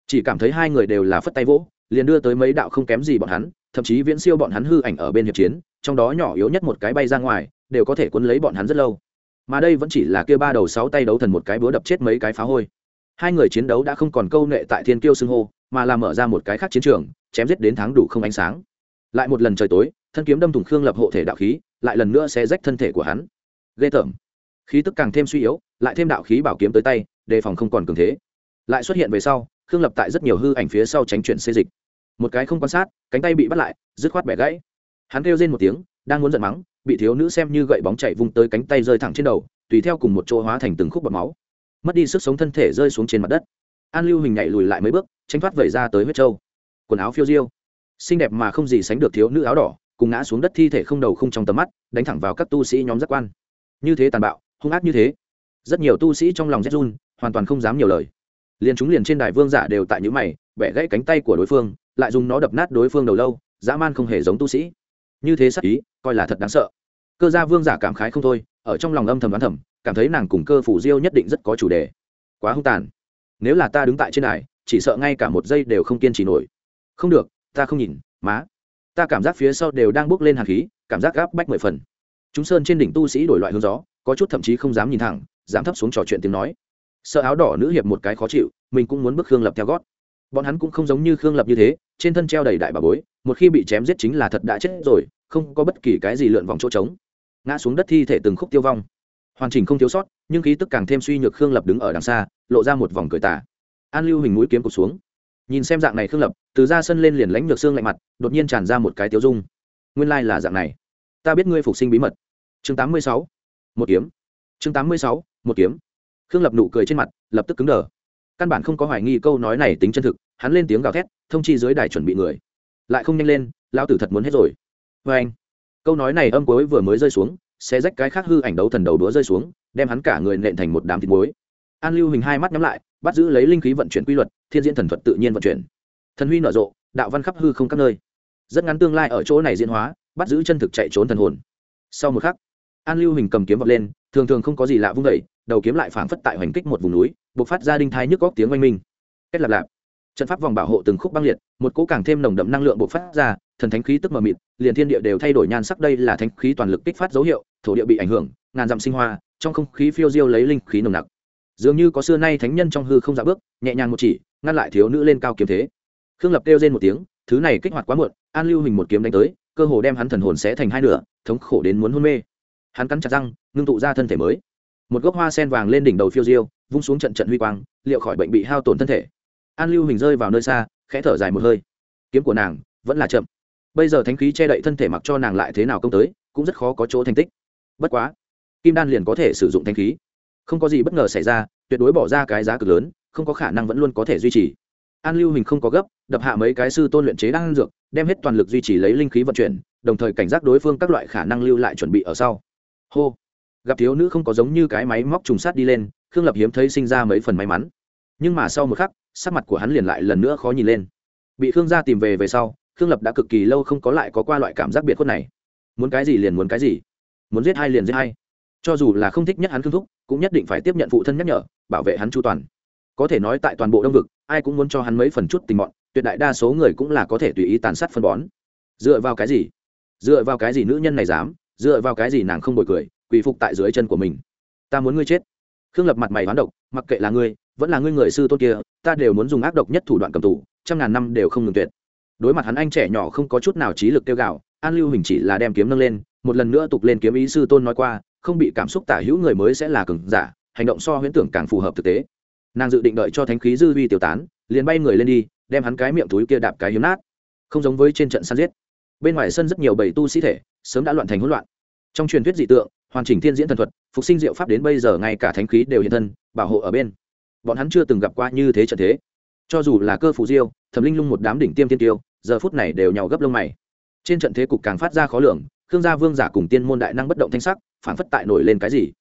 Chỉ cảm thấy hai người đều là phất tay vỗ, liền đưa tới mấy đạo không kém gì bọn hắn, thậm chí viễn siêu bọn hắn hư ảnh ở bên hiệp chiến, trong đó nhỏ yếu nhất một cái bay ra ngoài, đều có thể quấn lấy bọn hắn rất lâu. Mà đây vẫn chỉ là kia ba đầu sáu tay đấu thần một cái búa đập chết mấy cái phá hôi. Hai người chiến đấu đã không còn câu nệ tại thiên kiêu xưng hô, mà là mở ra một cái khác chiến trường, chém giết đến tháng đủ không ánh sáng. Lại một lần trời tối, thân kiếm đâm thủng khương lập hộ thể đạo khí lại lần nữa sẽ rách thân thể của hắn. Ghê tởm. Khí tức càng thêm suy yếu, lại thêm đạo khí bảo kiếm tới tay, đề phòng không còn cường thế. Lại xuất hiện về sau, khương lập tại rất nhiều hư ảnh phía sau tránh chuyện xê dịch. Một cái không quan sát, cánh tay bị bắt lại, dứt khoát bẻ gãy. Hắn kêu lên một tiếng, đang muốn giận mắng, bị thiếu nữ xem như gậy bóng chạy vung tới cánh tay rơi thẳng trên đầu, tùy theo cùng một chỗ hóa thành từng khúc bọt máu. Mất đi sức sống thân thể rơi xuống trên mặt đất. An lưu hình nhảy lùi lại mấy bước, tránh thoát vẩy ra tới huyết trâu quần áo phiêu diêu. Xinh đẹp mà không gì sánh được thiếu nữ áo đỏ cùng ngã xuống đất thi thể không đầu không trong tầm mắt, đánh thẳng vào các tu sĩ nhóm giác quan. Như thế tàn bạo, hung ác như thế. Rất nhiều tu sĩ trong lòng rét run, hoàn toàn không dám nhiều lời. Liền chúng liền trên đài vương giả đều tại những mày, bẻ gãy cánh tay của đối phương, lại dùng nó đập nát đối phương đầu lâu, dã man không hề giống tu sĩ. Như thế sắc ý, coi là thật đáng sợ. Cơ gia vương giả cảm khái không thôi, ở trong lòng âm thầm đoán thầm, cảm thấy nàng cùng cơ phủ diêu nhất định rất có chủ đề. Quá hung tàn. Nếu là ta đứng tại trên đài, chỉ sợ ngay cả một giây đều không kiên trì nổi. Không được, ta không nhìn, má ta cảm giác phía sau đều đang bước lên hạt khí, cảm giác gáp bách mười phần. Chúng sơn trên đỉnh tu sĩ đổi loại hướng gió, có chút thậm chí không dám nhìn thẳng, dám thấp xuống trò chuyện tiếng nói. Sợ áo đỏ nữ hiệp một cái khó chịu, mình cũng muốn bước khương lập theo gót. Bọn hắn cũng không giống như khương lập như thế, trên thân treo đầy đại bà bối, một khi bị chém giết chính là thật đã chết rồi, không có bất kỳ cái gì lượn vòng chỗ trống. Ngã xuống đất thi thể từng khúc tiêu vong. Hoàn chỉnh không thiếu sót, nhưng khí tức càng thêm suy nhược khương lập đứng ở đằng xa, lộ ra một vòng cười tả an lưu hình mũi kiếm cụt xuống nhìn xem dạng này khương lập, từ ra sân lên liền lãnh nhược xương lạnh mặt, đột nhiên tràn ra một cái tiêu dung. Nguyên lai là dạng này. Ta biết ngươi phục sinh bí mật. Chương tám mươi sáu, một kiếm. Chương tám mươi sáu, một kiếm. Khương lập nụ cười trên mặt, lập tức cứng đờ. Căn bản không có hoài nghi câu nói này tính chân thực, hắn lên tiếng gào thét, thông chi dưới đài chuẩn bị người. Lại không nhanh lên, lão tử thật muốn hết rồi. Vê anh, câu nói này âm cuối vừa mới rơi xuống, sẽ rách cái khác hư ảnh đấu thần đầu đúa rơi xuống, đem hắn cả người nện thành một đám thịt muối. An lưu hình hai mắt nhắm lại bắt giữ lấy linh khí vận chuyển quy luật, thiên diễn thần thuật tự nhiên vận chuyển. Thần huy nở rộ, đạo văn khắp hư không các nơi. Rất ngắn tương lai ở chỗ này diễn hóa, bắt giữ chân thực chạy trốn thần hồn. Sau một khắc, an lưu hình cầm kiếm vọt lên, thường thường không có gì lạ vung đẩy đầu kiếm lại phảng phất tại hoành kích một vùng núi, bộc phát ra đinh thai nhức góc tiếng oanh minh. Kết lạp lạp. Trận pháp vòng bảo hộ từng khúc băng liệt, một cỗ càng thêm nồng đậm năng lượng bộc phát ra, thần thánh khí tức mờ mịt, liền thiên địa đều thay đổi nhan sắc đây là thánh khí toàn lực kích phát dấu hiệu, thổ địa bị ảnh hưởng, ngàn dặm sinh hoa, trong không khí phiêu diêu lấy linh khí nồng nặc dường như có xưa nay thánh nhân trong hư không dạ bước, nhẹ nhàng một chỉ, ngăn lại thiếu nữ lên cao kiếm thế. Khương lập kêu lên một tiếng, thứ này kích hoạt quá muộn, an lưu hình một kiếm đánh tới, cơ hồ đem hắn thần hồn sẽ thành hai nửa, thống khổ đến muốn hôn mê. Hắn cắn chặt răng, ngưng tụ ra thân thể mới. Một gốc hoa sen vàng lên đỉnh đầu phiêu diêu, vung xuống trận trận huy quang, liệu khỏi bệnh bị hao tổn thân thể. An lưu hình rơi vào nơi xa, khẽ thở dài một hơi. Kiếm của nàng vẫn là chậm. Bây giờ thánh khí che đậy thân thể mặc cho nàng lại thế nào công tới, cũng rất khó có chỗ thành tích. Bất quá, kim đan liền có thể sử dụng thánh khí không có gì bất ngờ xảy ra, tuyệt đối bỏ ra cái giá cực lớn, không có khả năng vẫn luôn có thể duy trì. An lưu hình không có gấp, đập hạ mấy cái sư tôn luyện chế đang dược, đem hết toàn lực duy trì lấy linh khí vận chuyển, đồng thời cảnh giác đối phương các loại khả năng lưu lại chuẩn bị ở sau. Hô. Gặp thiếu nữ không có giống như cái máy móc trùng sát đi lên, khương lập hiếm thấy sinh ra mấy phần may mắn. Nhưng mà sau một khắc, sắc mặt của hắn liền lại lần nữa khó nhìn lên. Bị khương gia tìm về về sau, khương lập đã cực kỳ lâu không có lại có qua loại cảm giác biệt khuất này. Muốn cái gì liền muốn cái gì. Muốn giết hai liền giết hai cho dù là không thích nhất hắn khương thúc, cũng nhất định phải tiếp nhận phụ thân nhắc nhở, bảo vệ hắn chu toàn. Có thể nói tại toàn bộ đông vực, ai cũng muốn cho hắn mấy phần chút tình mọn, tuyệt đại đa số người cũng là có thể tùy ý tàn sát phân bón. Dựa vào cái gì? Dựa vào cái gì nữ nhân này dám? Dựa vào cái gì nàng không bồi cười, quỳ phục tại dưới chân của mình? Ta muốn ngươi chết. Khương lập mặt mày hoán độc, mặc kệ là ngươi, vẫn là ngươi người sư tôn kia, ta đều muốn dùng ác độc nhất thủ đoạn cầm tù, trăm ngàn năm đều không ngừng tuyệt. Đối mặt hắn anh trẻ nhỏ không có chút nào trí lực tiêu gạo an lưu hình chỉ là đem kiếm nâng lên, một lần nữa tục lên kiếm ý sư tôn nói qua không bị cảm xúc tả hữu người mới sẽ là cường giả, hành động so huyễn tưởng càng phù hợp thực tế. Nàng dự định đợi cho thánh khí dư vi tiêu tán, liền bay người lên đi, đem hắn cái miệng túi kia đạp cái hiếm nát. Không giống với trên trận săn giết. Bên ngoài sân rất nhiều bầy tu sĩ thể, sớm đã loạn thành hỗn loạn. Trong truyền thuyết dị tượng, hoàn chỉnh thiên diễn thần thuật, phục sinh diệu pháp đến bây giờ ngay cả thánh khí đều hiện thân, bảo hộ ở bên. Bọn hắn chưa từng gặp qua như thế trận thế. Cho dù là cơ phủ diêu, thẩm linh lung một đám đỉnh tiêm tiên tiêu, giờ phút này đều nhào gấp lông mày. Trên trận thế cục càng phát ra khó lường, khương gia vương giả cùng tiên môn đại năng bất động thanh sắc phản phất tại nổi lên cái gì.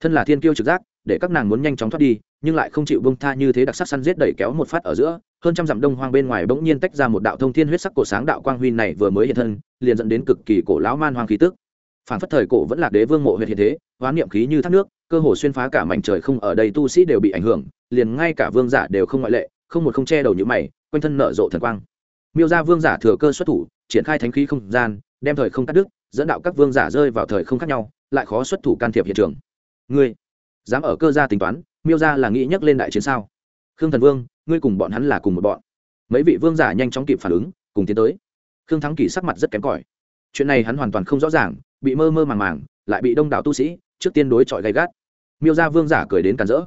Thân là thiên kiêu trực giác, để các nàng muốn nhanh chóng thoát đi, nhưng lại không chịu bông tha như thế đặc sắc săn giết đẩy kéo một phát ở giữa, hơn trăm dặm đông hoang bên ngoài bỗng nhiên tách ra một đạo thông thiên huyết sắc cổ sáng đạo quang huy này vừa mới hiện thân, liền dẫn đến cực kỳ cổ lão man hoang khí tức. Phản phất thời cổ vẫn là đế vương mộ huyện hiện thế, hoán niệm khí như thác nước, cơ hồ xuyên phá cả mảnh trời không ở đây tu sĩ đều bị ảnh hưởng, liền ngay cả vương giả đều không ngoại lệ, không một không che đầu như mày, quanh thân nở rộ thần quang. Miêu ra vương giả thừa cơ xuất thủ, triển khai thánh khí không gian, đem thời không cắt đứt, dẫn đạo các vương giả rơi vào thời không khác nhau lại khó xuất thủ can thiệp hiện trường. Ngươi, dám ở cơ gia tính toán, miêu gia là nghĩ nhắc lên đại chiến sao? Khương thần vương, ngươi cùng bọn hắn là cùng một bọn. Mấy vị vương giả nhanh chóng kịp phản ứng, cùng tiến tới. Khương thắng kỳ sắc mặt rất kém cỏi. Chuyện này hắn hoàn toàn không rõ ràng, bị mơ mơ màng màng, lại bị đông đảo tu sĩ, trước tiên đối chọi gay gắt. Miêu gia vương giả cười đến càn rỡ.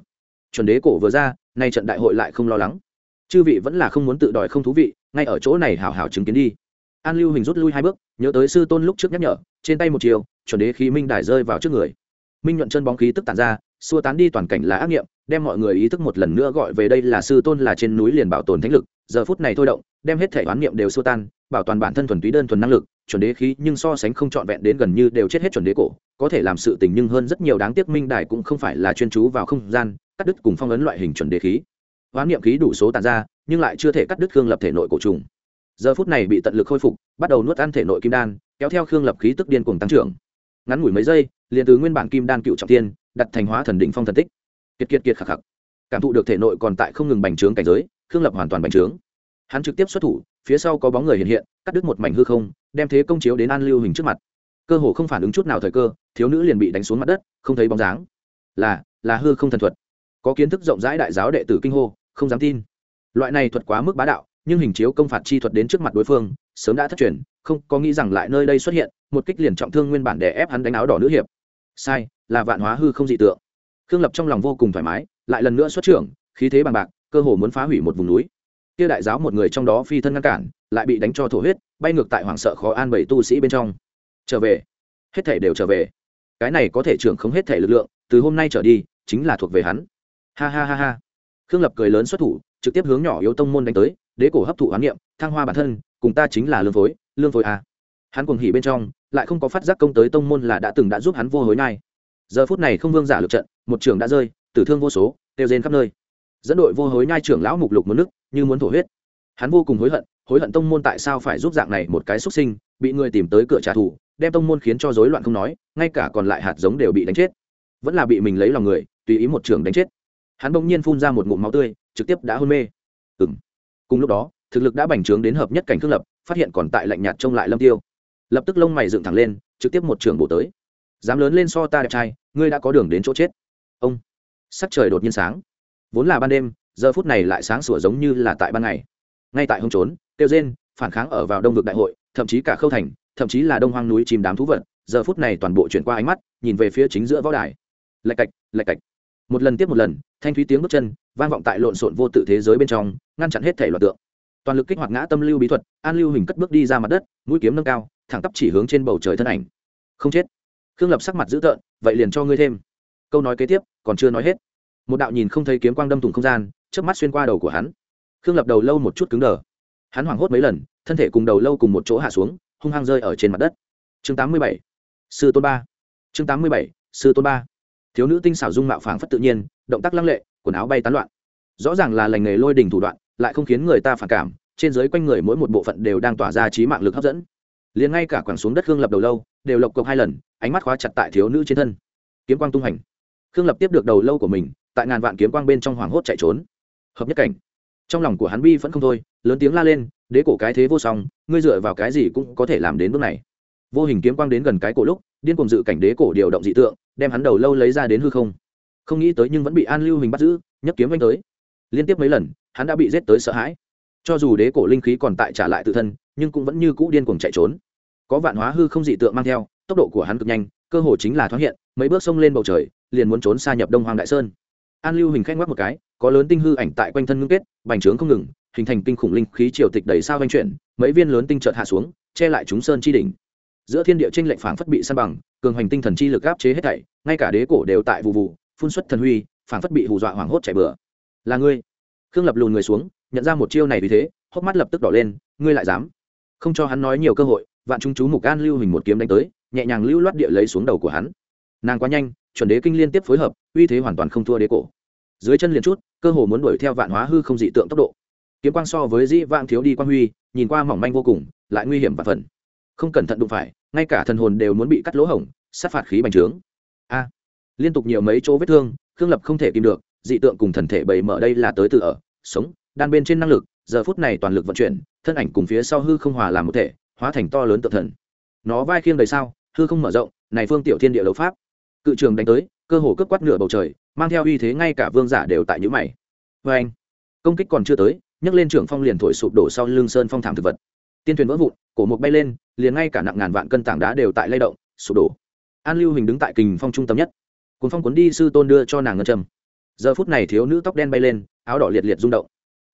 Chuẩn đế cổ vừa ra, nay trận đại hội lại không lo lắng. Chư vị vẫn là không muốn tự đòi không thú vị, ngay ở chỗ này hào hào chứng kiến đi. An lưu hình rút lui hai bước nhớ tới sư tôn lúc trước nhắc nhở, trên tay một chiều, chuẩn đế khí minh đài rơi vào trước người. Minh nhuận chân bóng khí tức tàn ra, xua tán đi toàn cảnh là ác nghiệm, đem mọi người ý thức một lần nữa gọi về đây là sư tôn là trên núi liền bảo tồn thánh lực, giờ phút này thôi động, đem hết thể oán niệm đều xua tan, bảo toàn bản thân thuần túy đơn thuần năng lực, chuẩn đế khí nhưng so sánh không trọn vẹn đến gần như đều chết hết chuẩn đế cổ, có thể làm sự tình nhưng hơn rất nhiều đáng tiếc minh đài cũng không phải là chuyên chú vào không gian, cắt đứt cùng phong ấn loại hình chuẩn đế khí. Oán niệm khí đủ số tàn ra, nhưng lại chưa thể cắt đứt gương lập thể nội cổ trùng giờ phút này bị tận lực khôi phục, bắt đầu nuốt ăn thể nội kim đan, kéo theo khương lập khí tức điên cuồng tăng trưởng. Ngắn ngủi mấy giây, liền từ nguyên bản kim đan cựu trọng tiên, đặt thành hóa thần đỉnh phong thần tích. Kiệt kiệt kiệt khạc khạc cảm thụ được thể nội còn tại không ngừng bành trướng cảnh giới, khương lập hoàn toàn bành trướng. Hắn trực tiếp xuất thủ, phía sau có bóng người hiện hiện, cắt đứt một mảnh hư không, đem thế công chiếu đến an lưu hình trước mặt. Cơ hồ không phản ứng chút nào thời cơ, thiếu nữ liền bị đánh xuống mặt đất, không thấy bóng dáng. Là là hư không thần thuật. Có kiến thức rộng rãi đại giáo đệ tử kinh hô, không dám tin. Loại này thuật quá mức bá đạo nhưng hình chiếu công phạt chi thuật đến trước mặt đối phương, sớm đã thất truyền, không có nghĩ rằng lại nơi đây xuất hiện, một kích liền trọng thương nguyên bản để ép hắn đánh áo đỏ nữ hiệp. Sai, là vạn hóa hư không dị tượng. Khương lập trong lòng vô cùng thoải mái, lại lần nữa xuất trưởng, khí thế bằng bạc, cơ hồ muốn phá hủy một vùng núi. Kia đại giáo một người trong đó phi thân ngăn cản, lại bị đánh cho thổ huyết, bay ngược tại hoảng sợ khó an bảy tu sĩ bên trong. Trở về. Hết thể đều trở về. Cái này có thể trưởng không hết thể lực lượng, từ hôm nay trở đi, chính là thuộc về hắn. Ha ha ha ha. Khương lập cười lớn xuất thủ, trực tiếp hướng nhỏ yếu tông môn đánh tới đế cổ hấp thụ hoán niệm, thăng hoa bản thân, cùng ta chính là lương phối lương phối à. hắn cuồng hỉ bên trong, lại không có phát giác công tới tông môn là đã từng đã giúp hắn vô hối nai giờ phút này không vương giả lực trận, một trường đã rơi, tử thương vô số, tiêu rên khắp nơi. Dẫn đội vô hối nhai trưởng lão mục lục một nước, như muốn thổ huyết. Hắn vô cùng hối hận hối hận tông môn tại sao phải giúp dạng này một cái xuất sinh, bị người tìm tới cửa trả thù, đem tông môn khiến cho rối loạn không nói, ngay cả còn lại hạt giống đều bị đánh chết. Vẫn là bị mình lấy lòng người, tùy ý một trường đánh chết. Hắn bỗng nhiên phun ra một ngụm máu tươi, trực tiếp đã hôn mê. Ừng cùng lúc đó, thực lực đã bành trướng đến hợp nhất cảnh thương lập, phát hiện còn tại lạnh nhạt trông lại lâm tiêu. Lập tức lông mày dựng thẳng lên, trực tiếp một trường bổ tới. Dám lớn lên so ta đẹp trai, ngươi đã có đường đến chỗ chết. Ông. Sắc trời đột nhiên sáng. Vốn là ban đêm, giờ phút này lại sáng sủa giống như là tại ban ngày. Ngay tại hông trốn, tiêu rên phản kháng ở vào đông vực đại hội, thậm chí cả khâu thành, thậm chí là đông hoang núi chìm đám thú vật, giờ phút này toàn bộ chuyển qua ánh mắt, nhìn về phía chính giữa võ đài. Lạch cạch lạch cạch một lần tiếp một lần, thanh thúy tiếng bước chân, vang vọng tại lộn xộn vô tự thế giới bên trong, ngăn chặn hết thể loạt tượng. Toàn lực kích hoạt ngã tâm lưu bí thuật, an lưu hình cất bước đi ra mặt đất, mũi kiếm nâng cao, thẳng tắp chỉ hướng trên bầu trời thân ảnh. Không chết. Khương lập sắc mặt dữ tợn, vậy liền cho ngươi thêm. Câu nói kế tiếp, còn chưa nói hết. Một đạo nhìn không thấy kiếm quang đâm thủng không gian trước mắt xuyên qua đầu của hắn. Khương lập đầu lâu một chút cứng đờ. Hắn hoảng hốt mấy lần, thân thể cùng đầu lâu cùng một chỗ hạ xuống, hung hăng rơi ở trên mặt đất. Chương tám mươi bảy. Sư tôn ba. Chương tám mươi bảy. Sư tôn ba thiếu nữ tinh xảo dung mạo phảng phất tự nhiên, động tác lăng lệ, quần áo bay tán loạn. Rõ ràng là lành nghề lôi đình thủ đoạn, lại không khiến người ta phản cảm, trên dưới quanh người mỗi một bộ phận đều đang tỏa ra trí mạng lực hấp dẫn. Liền ngay cả quẳng xuống đất khương lập đầu lâu, đều lộc cộc hai lần, ánh mắt khóa chặt tại thiếu nữ trên thân. Kiếm quang tung hành khương lập tiếp được đầu lâu của mình, tại ngàn vạn kiếm quang bên trong hoảng hốt chạy trốn. Hợp nhất cảnh. Trong lòng của hắn bi vẫn không thôi, lớn tiếng la lên, đế cổ cái thế vô song, ngươi dựa vào cái gì cũng có thể làm đến bước này. Vô hình kiếm quang đến gần cái cổ lúc, điên cùng dự cảnh đế cổ điều động dị tượng đem hắn đầu lâu lấy ra đến hư không. Không nghĩ tới nhưng vẫn bị an lưu hình bắt giữ nhấp kiếm vanh tới. Liên tiếp mấy lần, hắn đã bị giết tới sợ hãi. Cho dù đế cổ linh khí còn tại trả lại tự thân, nhưng cũng vẫn như cũ điên cuồng chạy trốn. Có vạn hóa hư không dị tượng mang theo, tốc độ của hắn cực nhanh, cơ hồ chính là thoáng hiện, mấy bước xông lên bầu trời, liền muốn trốn xa nhập đông hoàng đại sơn. An lưu hình khách ngoắc một cái, có lớn tinh hư ảnh tại quanh thân ngưng kết, bành trướng không ngừng, hình thành kinh khủng linh khí triều tịch đầy sao vanh chuyển, mấy viên lớn tinh trợt hạ xuống, che lại chúng sơn chi đỉnh giữa thiên địa tranh lệnh phảng phất bị săn bằng, cường hành tinh thần chi lực áp chế hết thảy, ngay cả đế cổ đều tại vụ vụ, phun xuất thần huy, phảng phất bị hù dọa hoảng hốt chạy bừa. Là ngươi. Khương lập lùn người xuống, nhận ra một chiêu này vì thế, hốc mắt lập tức đỏ lên, ngươi lại dám. Không cho hắn nói nhiều cơ hội, vạn chúng chú mục an lưu hình một kiếm đánh tới, nhẹ nhàng lưu loát địa lấy xuống đầu của hắn. Nàng quá nhanh, chuẩn đế kinh liên tiếp phối hợp, uy thế hoàn toàn không thua đế cổ. Dưới chân liền chút, cơ hồ muốn đuổi theo vạn hóa hư không dị tượng tốc độ. Kiếm quang so với dĩ vang thiếu đi quan huy, nhìn qua mỏng manh vô cùng, lại nguy hiểm và phần. Không cẩn thận đụng phải ngay cả thần hồn đều muốn bị cắt lỗ hổng, sát phạt khí bành trướng. A, liên tục nhiều mấy chỗ vết thương, khương lập không thể kìm được, dị tượng cùng thần thể bày mở đây là tới từ ở, sống, đan bên trên năng lực, giờ phút này toàn lực vận chuyển, thân ảnh cùng phía sau hư không hòa làm một thể, hóa thành to lớn tự thần. Nó vai khiêng đầy sao, hư không mở rộng, này phương tiểu thiên địa đấu pháp. Cự trường đánh tới, cơ hồ cướp quát nửa bầu trời, mang theo uy thế ngay cả vương giả đều tại nhữ mày. Vê anh công kích còn chưa tới, nhấc lên trưởng phong liền thổi sụp đổ sau lưng sơn phong thảm thực vật. Tiên thuyền vỡ vụn cổ mục bay lên, liền ngay cả nặng ngàn vạn cân tảng đá đều tại lay động, sụp đổ. An lưu hình đứng tại kình phong trung tâm nhất. Cuốn phong cuốn đi sư tôn đưa cho nàng ngân trầm giờ phút này thiếu nữ tóc đen bay lên, áo đỏ liệt liệt rung động.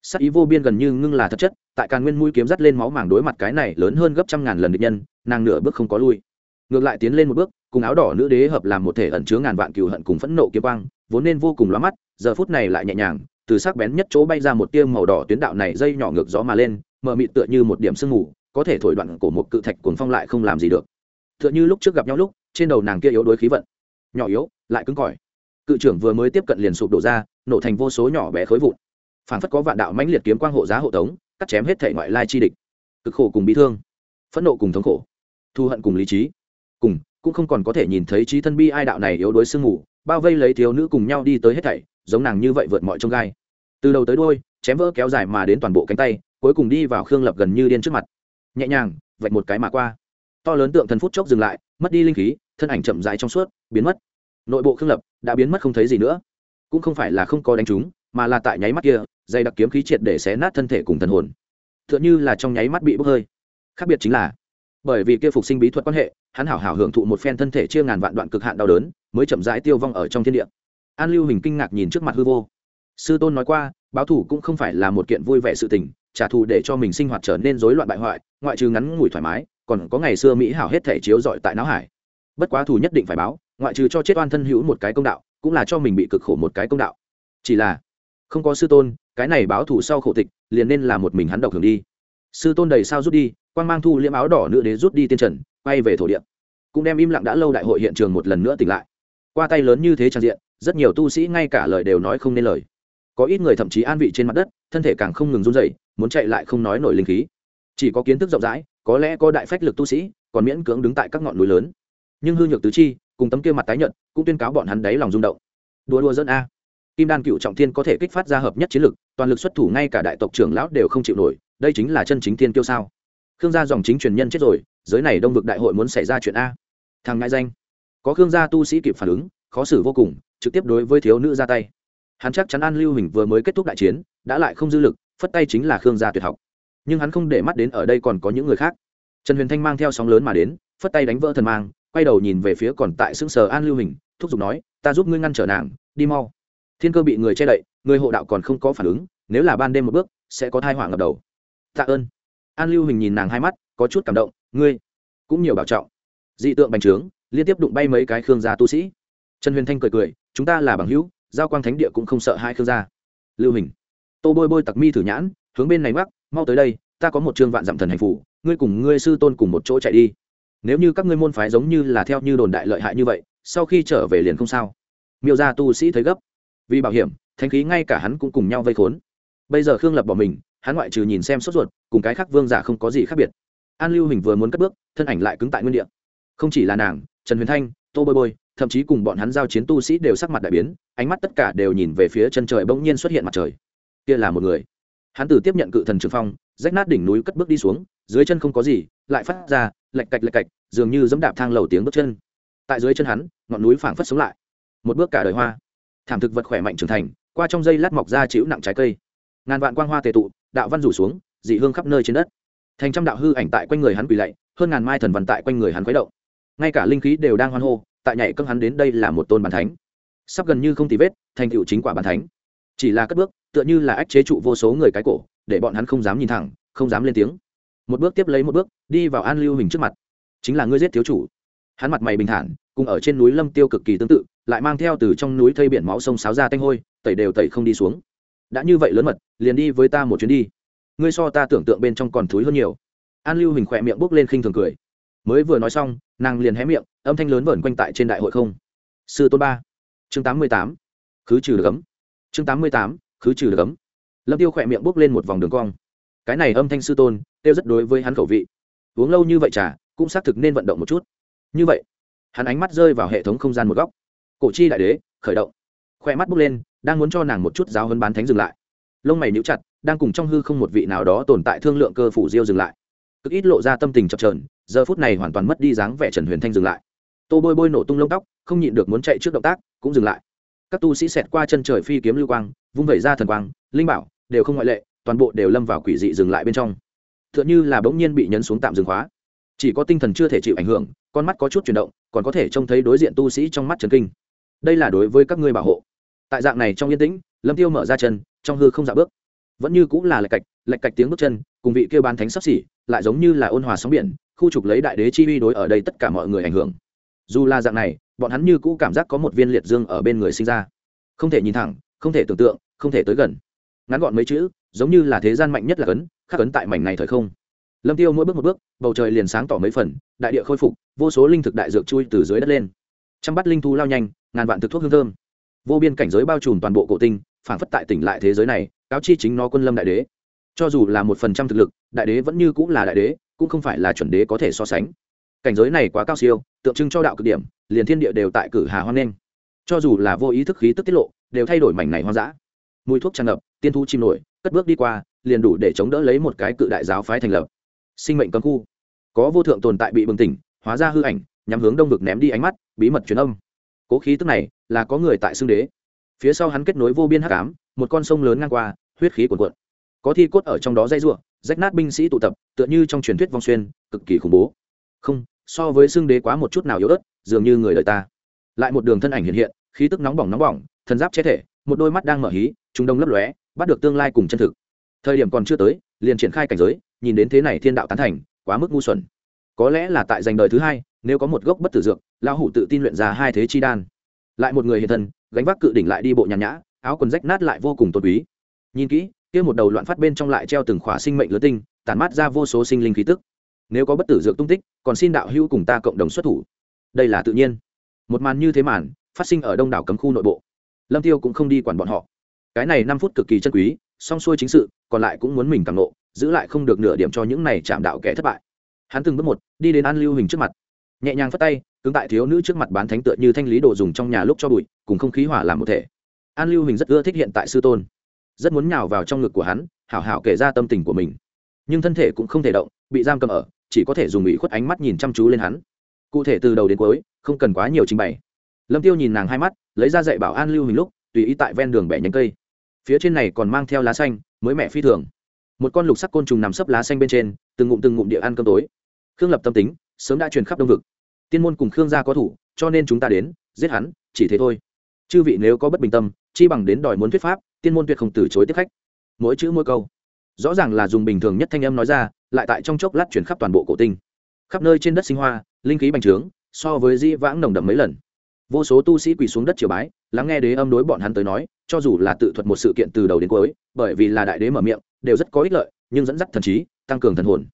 Sắc ý vô biên gần như ngưng là thật chất, tại càn nguyên mũi kiếm dắt lên máu màng đối mặt cái này lớn hơn gấp trăm ngàn lần địch nhân, nàng nửa bước không có lui. Ngược lại tiến lên một bước, cùng áo đỏ nữ đế hợp làm một thể ẩn chứa ngàn vạn cừu hận cùng phẫn nộ kiếm quang, vốn nên vô cùng lóa mắt, giờ phút này lại nhẹ nhàng, từ sắc bén nhất chỗ bay ra một tia màu đỏ tuyến đạo này dây nhỏ ngược gió mà lên, mờ mịt tựa như một điểm sương mù có thể thổi đoạn của một cự thạch cuồng phong lại không làm gì được. Tựa như lúc trước gặp nhau lúc, trên đầu nàng kia yếu đuối khí vận, nhỏ yếu, lại cứng cỏi. Cự trưởng vừa mới tiếp cận liền sụp đổ ra, nổ thành vô số nhỏ bé khối vụn. Phảng phất có vạn đạo mãnh liệt kiếm quang hộ giá hộ tống, cắt chém hết thể ngoại lai chi địch. Cực khổ cùng bị thương, phẫn nộ cùng thống khổ thu hận cùng lý trí. Cùng, cũng không còn có thể nhìn thấy trí thân bi ai đạo này yếu đuối sương mù, bao vây lấy thiếu nữ cùng nhau đi tới hết thảy, giống nàng như vậy vượt mọi trông gai. Từ đầu tới đôi chém vỡ kéo dài mà đến toàn bộ cánh tay, cuối cùng đi vào khương lập gần như điên trước mặt nhẹ nhàng, vạch một cái mà qua. To lớn tượng thần phút chốc dừng lại, mất đi linh khí, thân ảnh chậm dài trong suốt, biến mất. Nội bộ khương lập, đã biến mất không thấy gì nữa. Cũng không phải là không có đánh trúng mà là tại nháy mắt kia, dây đặc kiếm khí triệt để xé nát thân thể cùng thần hồn. T h ư ợ n như là trong nháy mắt bị bốc hơi. Khác biệt chính là, bởi vì kia phục sinh bí thuật quan hệ, hắn hảo hảo hưởng thụ một phen thân thể chia ngàn vạn đoạn cực hạn đau đớn, mới chậm rãi tiêu vong ở trong thiên địa. An lưu hình kinh ngạc nhìn trước mặt hư vô. Sư tôn nói qua báo thủ cũng không phải là một kiện vui vẻ sự tình, trả thù để cho mình sinh hoạt trở nên rối loạn bại hoại, ngoại trừ ngắn ngủi thoải mái, còn có ngày xưa mỹ hảo hết thể chiếu dọi tại não hải. Bất quá thù nhất định phải báo, ngoại trừ cho chết oan thân hữu một cái công đạo, cũng là cho mình bị cực khổ một cái công đạo. Chỉ là, không có sư tôn, cái này báo thù sau khổ tịch, liền nên là một mình hắn độc hưởng đi. Sư tôn đầy sao rút đi quan mang thu liễm áo đỏ nữ đế rút đi tiên trần, quay về thổ địa. Cũng đem im lặng đã lâu đại hội hiện trường một lần nữa tỉnh lại. Qua tay lớn như thế trang diện, rất nhiều tu sĩ ngay cả lời đều nói không nên lời có ít người thậm chí an vị trên mặt đất, thân thể càng không ngừng run dậy muốn chạy lại không nói nổi linh khí. Chỉ có kiến thức rộng rãi, có lẽ có đại phách lực tu sĩ, còn miễn cưỡng đứng tại các ngọn núi lớn. Nhưng hư nhược tứ chi, cùng tấm kia mặt tái nhợt, cũng tuyên cáo bọn hắn đáy lòng rung động. Đua đua dẫn a. Kim đan cựu trọng thiên có thể kích phát ra hợp nhất chiến lực, toàn lực xuất thủ ngay cả đại tộc trưởng lão đều không chịu nổi, đây chính là chân chính thiên kiêu sao? Khương gia dòng chính truyền nhân chết rồi, giới này đông vực đại hội muốn xảy ra chuyện a. Thằng ngại danh. Có khương gia tu sĩ kịp phản ứng, khó xử vô cùng, trực tiếp đối với thiếu nữ ra tay hắn chắc chắn an lưu hình vừa mới kết thúc đại chiến, đã lại không dư lực, phất tay chính là khương gia tuyệt học. Nhưng hắn không để mắt đến ở đây còn có những người khác. Trần huyền thanh mang theo sóng lớn mà đến, phất tay đánh vỡ thần mang, quay đầu nhìn về phía còn tại xương sờ an lưu hình thúc giục nói, ta giúp ngươi ngăn trở nàng, đi mau. Thiên cơ bị người che đậy, người hộ đạo còn không có phản ứng, nếu là ban đêm một bước, sẽ có thai họa ngập đầu. Tạ ơn. An lưu hình nhìn nàng hai mắt, có chút cảm động, ngươi cũng nhiều bảo trọng. Dị tượng bành trướng, liên tiếp đụng bay mấy cái khương gia tu sĩ. Trần huyền thanh cười cười, chúng ta là bằng hữu giao quang thánh địa cũng không sợ hai khương gia. Lưu hình, tô bôi bôi tặc mi thử nhãn, hướng bên này mắc mau tới đây, ta có một chương vạn dặm thần hành phủ, ngươi cùng ngươi sư tôn cùng một chỗ chạy đi. Nếu như các ngươi môn phái giống như là theo như đồn đại lợi hại như vậy, sau khi trở về liền không sao. Miêu gia tu sĩ thấy gấp. Vì bảo hiểm thanh khí ngay cả hắn cũng cùng nhau vây khốn. Bây giờ khương lập bỏ mình, hắn ngoại trừ nhìn xem sốt ruột, cùng cái khác vương giả không có gì khác biệt. An lưu hình vừa muốn cất bước, thân ảnh lại cứng tại nguyên địa. Không chỉ là nàng, trần huyền thanh, tô bôi bôi thậm chí cùng bọn hắn giao chiến tu sĩ đều sắc mặt đại biến, ánh mắt tất cả đều nhìn về phía chân trời bỗng nhiên xuất hiện mặt trời. Kia là một người. Hắn từ tiếp nhận cự thần trường phong, rách nát đỉnh núi cất bước đi xuống, dưới chân không có gì, lại phát ra lạch cạch lạch cạch, dường như dẫm đạp thang lầu tiếng bước chân. Tại dưới chân hắn, ngọn núi phảng phất sống lại. Một bước cả đời hoa. Thảm thực vật khỏe mạnh trưởng thành, qua trong dây lát mọc ra chịu nặng trái cây. Ngàn vạn quang hoa tề tụ, đạo văn rủ xuống, dị hương khắp nơi trên đất. Thành trăm đạo hư ảnh tại quanh người hắn quỳ lạy, hơn ngàn mai thần văn tại quanh người hắn khuấy động. Ngay cả linh khí đều đang hoan hô tại nhảy cấm hắn đến đây là một tôn bàn thánh. Sắp gần như không tì vết, thành tựu chính quả bàn thánh. Chỉ là cất bước, tựa như là ách chế trụ vô số người cái cổ, để bọn hắn không dám nhìn thẳng, không dám lên tiếng. Một bước tiếp lấy một bước, đi vào an lưu hình trước mặt. Chính là ngươi giết thiếu chủ. Hắn mặt mày bình thản, cùng ở trên núi lâm tiêu cực kỳ tương tự, lại mang theo từ trong núi thây biển máu sông sáo ra tanh hôi, tẩy đều tẩy không đi xuống. Đã như vậy lớn mật, liền đi với ta một chuyến đi. Ngươi so ta tưởng tượng bên trong còn thúi hơn nhiều. An lưu hình khỏe miệng bốc lên khinh thường cười mới vừa nói xong, nàng liền hé miệng, âm thanh lớn vẩn quanh tại trên đại hội không. Sư tôn ba, chương tám mươi tám, khứ trừ được ấm. Chương tám mươi tám, khứ trừ được ấm. Lâm tiêu khỏe miệng bốc lên một vòng đường cong. Cái này âm thanh sư tôn, tiêu rất đối với hắn khẩu vị. Uống lâu như vậy trà, cũng xác thực nên vận động một chút. Như vậy, hắn ánh mắt rơi vào hệ thống không gian một góc. Cổ chi đại đế, khởi động. Khoe mắt bốc lên, đang muốn cho nàng một chút giáo hơn bán thánh dừng lại. Lông mày níu chặt, đang cùng trong hư không một vị nào đó tồn tại thương lượng cơ phủ diêu dừng lại. Cực ít lộ ra tâm tình chập trờn giờ phút này hoàn toàn mất đi dáng vẻ trần huyền thanh dừng lại. Tô bôi bôi nổ tung lông tóc, không nhịn được muốn chạy trước động tác, cũng dừng lại. Các tu sĩ xẹt qua chân trời phi kiếm lưu quang, vung vẩy ra thần quang, linh bảo, đều không ngoại lệ, toàn bộ đều lâm vào quỷ dị dừng lại bên trong. T h ư ợ n h ư là bỗng nhiên bị nhấn xuống tạm dừng khóa. Chỉ có tinh thần chưa thể chịu ảnh hưởng, con mắt có chút chuyển động, còn có thể trông thấy đối diện tu sĩ trong mắt trần kinh. Đây là đối với các ngươi bảo hộ. Tại dạng này trong yên tĩnh, lâm tiêu mở ra chân, trong hư không dạ bước. Vẫn như cũng là lạch cạch lạch cạch tiếng bước chân, cùng vị kêu bán thánh sắp xỉ, lại giống như là ôn hòa sóng biển khu trục lấy đại đế chi uy đối ở đây tất cả mọi người ảnh hưởng. Dù là dạng này, bọn hắn như cũ cảm giác có một viên liệt dương ở bên người sinh ra. Không thể nhìn thẳng, không thể tưởng tượng, không thể tới gần. Ngắn gọn mấy chữ, giống như là thế gian mạnh nhất là cấn, khắc cấn tại mảnh này thời không. Lâm tiêu mỗi bước một bước, bầu trời liền sáng tỏ mấy phần, đại địa khôi phục, vô số linh thực đại dược chui từ dưới đất lên. Trăm bắt linh thu lao nhanh, ngàn vạn thực thuốc hương thơm. Vô biên cảnh giới bao trùm toàn bộ cổ tinh phản phất tại tỉnh lại thế giới này, cáo chi chính nó quân lâm đại đế. Cho dù là một phần trăm thực lực, đại đế vẫn như cũng là đại đế cũng không phải là chuẩn đế có thể so sánh. Cảnh giới này quá cao siêu, tượng trưng cho đạo cực điểm, liền thiên địa đều tại cử hà hoan nghênh. Cho dù là vô ý thức khí tức tiết lộ, đều thay đổi mảnh này hoang dã. Mùi thuốc tràn ngập, tiên thu chim nổi, cất bước đi qua, liền đủ để chống đỡ lấy một cái cự đại giáo phái thành lập. Sinh mệnh cấm khu. Có vô thượng tồn tại bị bừng tỉnh, hóa ra hư ảnh nhằm hướng đông vực ném đi ánh mắt, bí mật truyền âm. Cố khí tức này, là có người tại xương đế. Phía sau hắn kết nối vô biên hắc ám, một con sông lớn ngang qua, huyết khí cuồn cuộn. Có thi cốt ở trong đó dây ruộng rách nát binh sĩ tụ tập, tựa như trong truyền thuyết vong xuyên, cực kỳ khủng bố. Không, so với xương đế quá một chút nào yếu ớt, dường như người đời ta. Lại một đường thân ảnh hiện hiện, khí tức nóng bỏng nóng bỏng, thần giáp che thể, một đôi mắt đang mở hí trung đông lấp lóe, bắt được tương lai cùng chân thực. Thời điểm còn chưa tới, liền triển khai cảnh giới, nhìn đến thế này thiên đạo tán thành, quá mức ngu xuẩn. Có lẽ là tại giành đời thứ hai, nếu có một gốc bất tử dược, lão hủ tự tin luyện ra hai thế chi đan. Lại một người hiện thân, gánh vác cự đỉnh lại đi bộ nhàn nhã, áo quần rách nát lại vô cùng tôn quý. Nhìn kỹ kia một đầu loạn phát bên trong lại treo từng khỏa sinh mệnh lứa tinh, tản mát ra vô số sinh linh khí tức. Nếu có bất tử dược tung tích, còn xin đạo hữu cùng ta cộng đồng xuất thủ. Đây là tự nhiên. Một màn như thế màn, phát sinh ở đông đảo cấm khu nội bộ. Lâm tiêu cũng không đi quản bọn họ. Cái này năm phút cực kỳ chân quý song xuôi chính sự, còn lại cũng muốn mình càng nộ giữ lại không được nửa điểm cho những này chạm đạo kẻ thất bại. Hắn từng bước một, đi đến an lưu hình trước mặt. Nhẹ nhàng phất tay, cứng tại thiếu nữ trước mặt bán thánh tựa như thanh lý đồ dùng trong nhà lúc cho bụi, cùng không khí hỏa làm một thể. An lưu hình rất ưa thích hiện tại sư tôn rất muốn nhào vào trong ngực của hắn, hảo hảo kể ra tâm tình của mình. Nhưng thân thể cũng không thể động, bị giam cầm ở, chỉ có thể dùng ủy khuất ánh mắt nhìn chăm chú lên hắn. Cụ thể từ đầu đến cuối, không cần quá nhiều trình bày. Lâm tiêu nhìn nàng hai mắt, lấy ra dạy bảo an lưu hình lúc, tùy ý tại ven đường bẻ nhánh cây. Phía trên này còn mang theo lá xanh, mới mẹ phi thường. Một con lục sắc côn trùng nằm sấp lá xanh bên trên, từng ngụm từng ngụm địa ăn cơm tối. Khương lập tâm tính, sớm đã truyền khắp đông vực. Tiên môn cùng khương gia có thủ, cho nên chúng ta đến, giết hắn, chỉ thế thôi. Chư vị nếu có bất bình tâm, chi bằng đến đòi muốn thuyết pháp tiên môn tuyệt không từ chối tiếp khách. Mỗi chữ mỗi câu rõ ràng là dùng bình thường nhất thanh âm nói ra lại tại trong chốc lát chuyển khắp toàn bộ cổ tinh. Khắp nơi trên đất sinh hoa linh khí bành trướng so với di vãng nồng đậm mấy lần. Vô số tu sĩ quỳ xuống đất triều bái lắng nghe đế âm đối bọn hắn tới nói cho dù là tự thuật một sự kiện từ đầu đến cuối bởi vì là đại đế mở miệng đều rất có ích lợi nhưng dẫn dắt thần trí tăng cường thần hồn.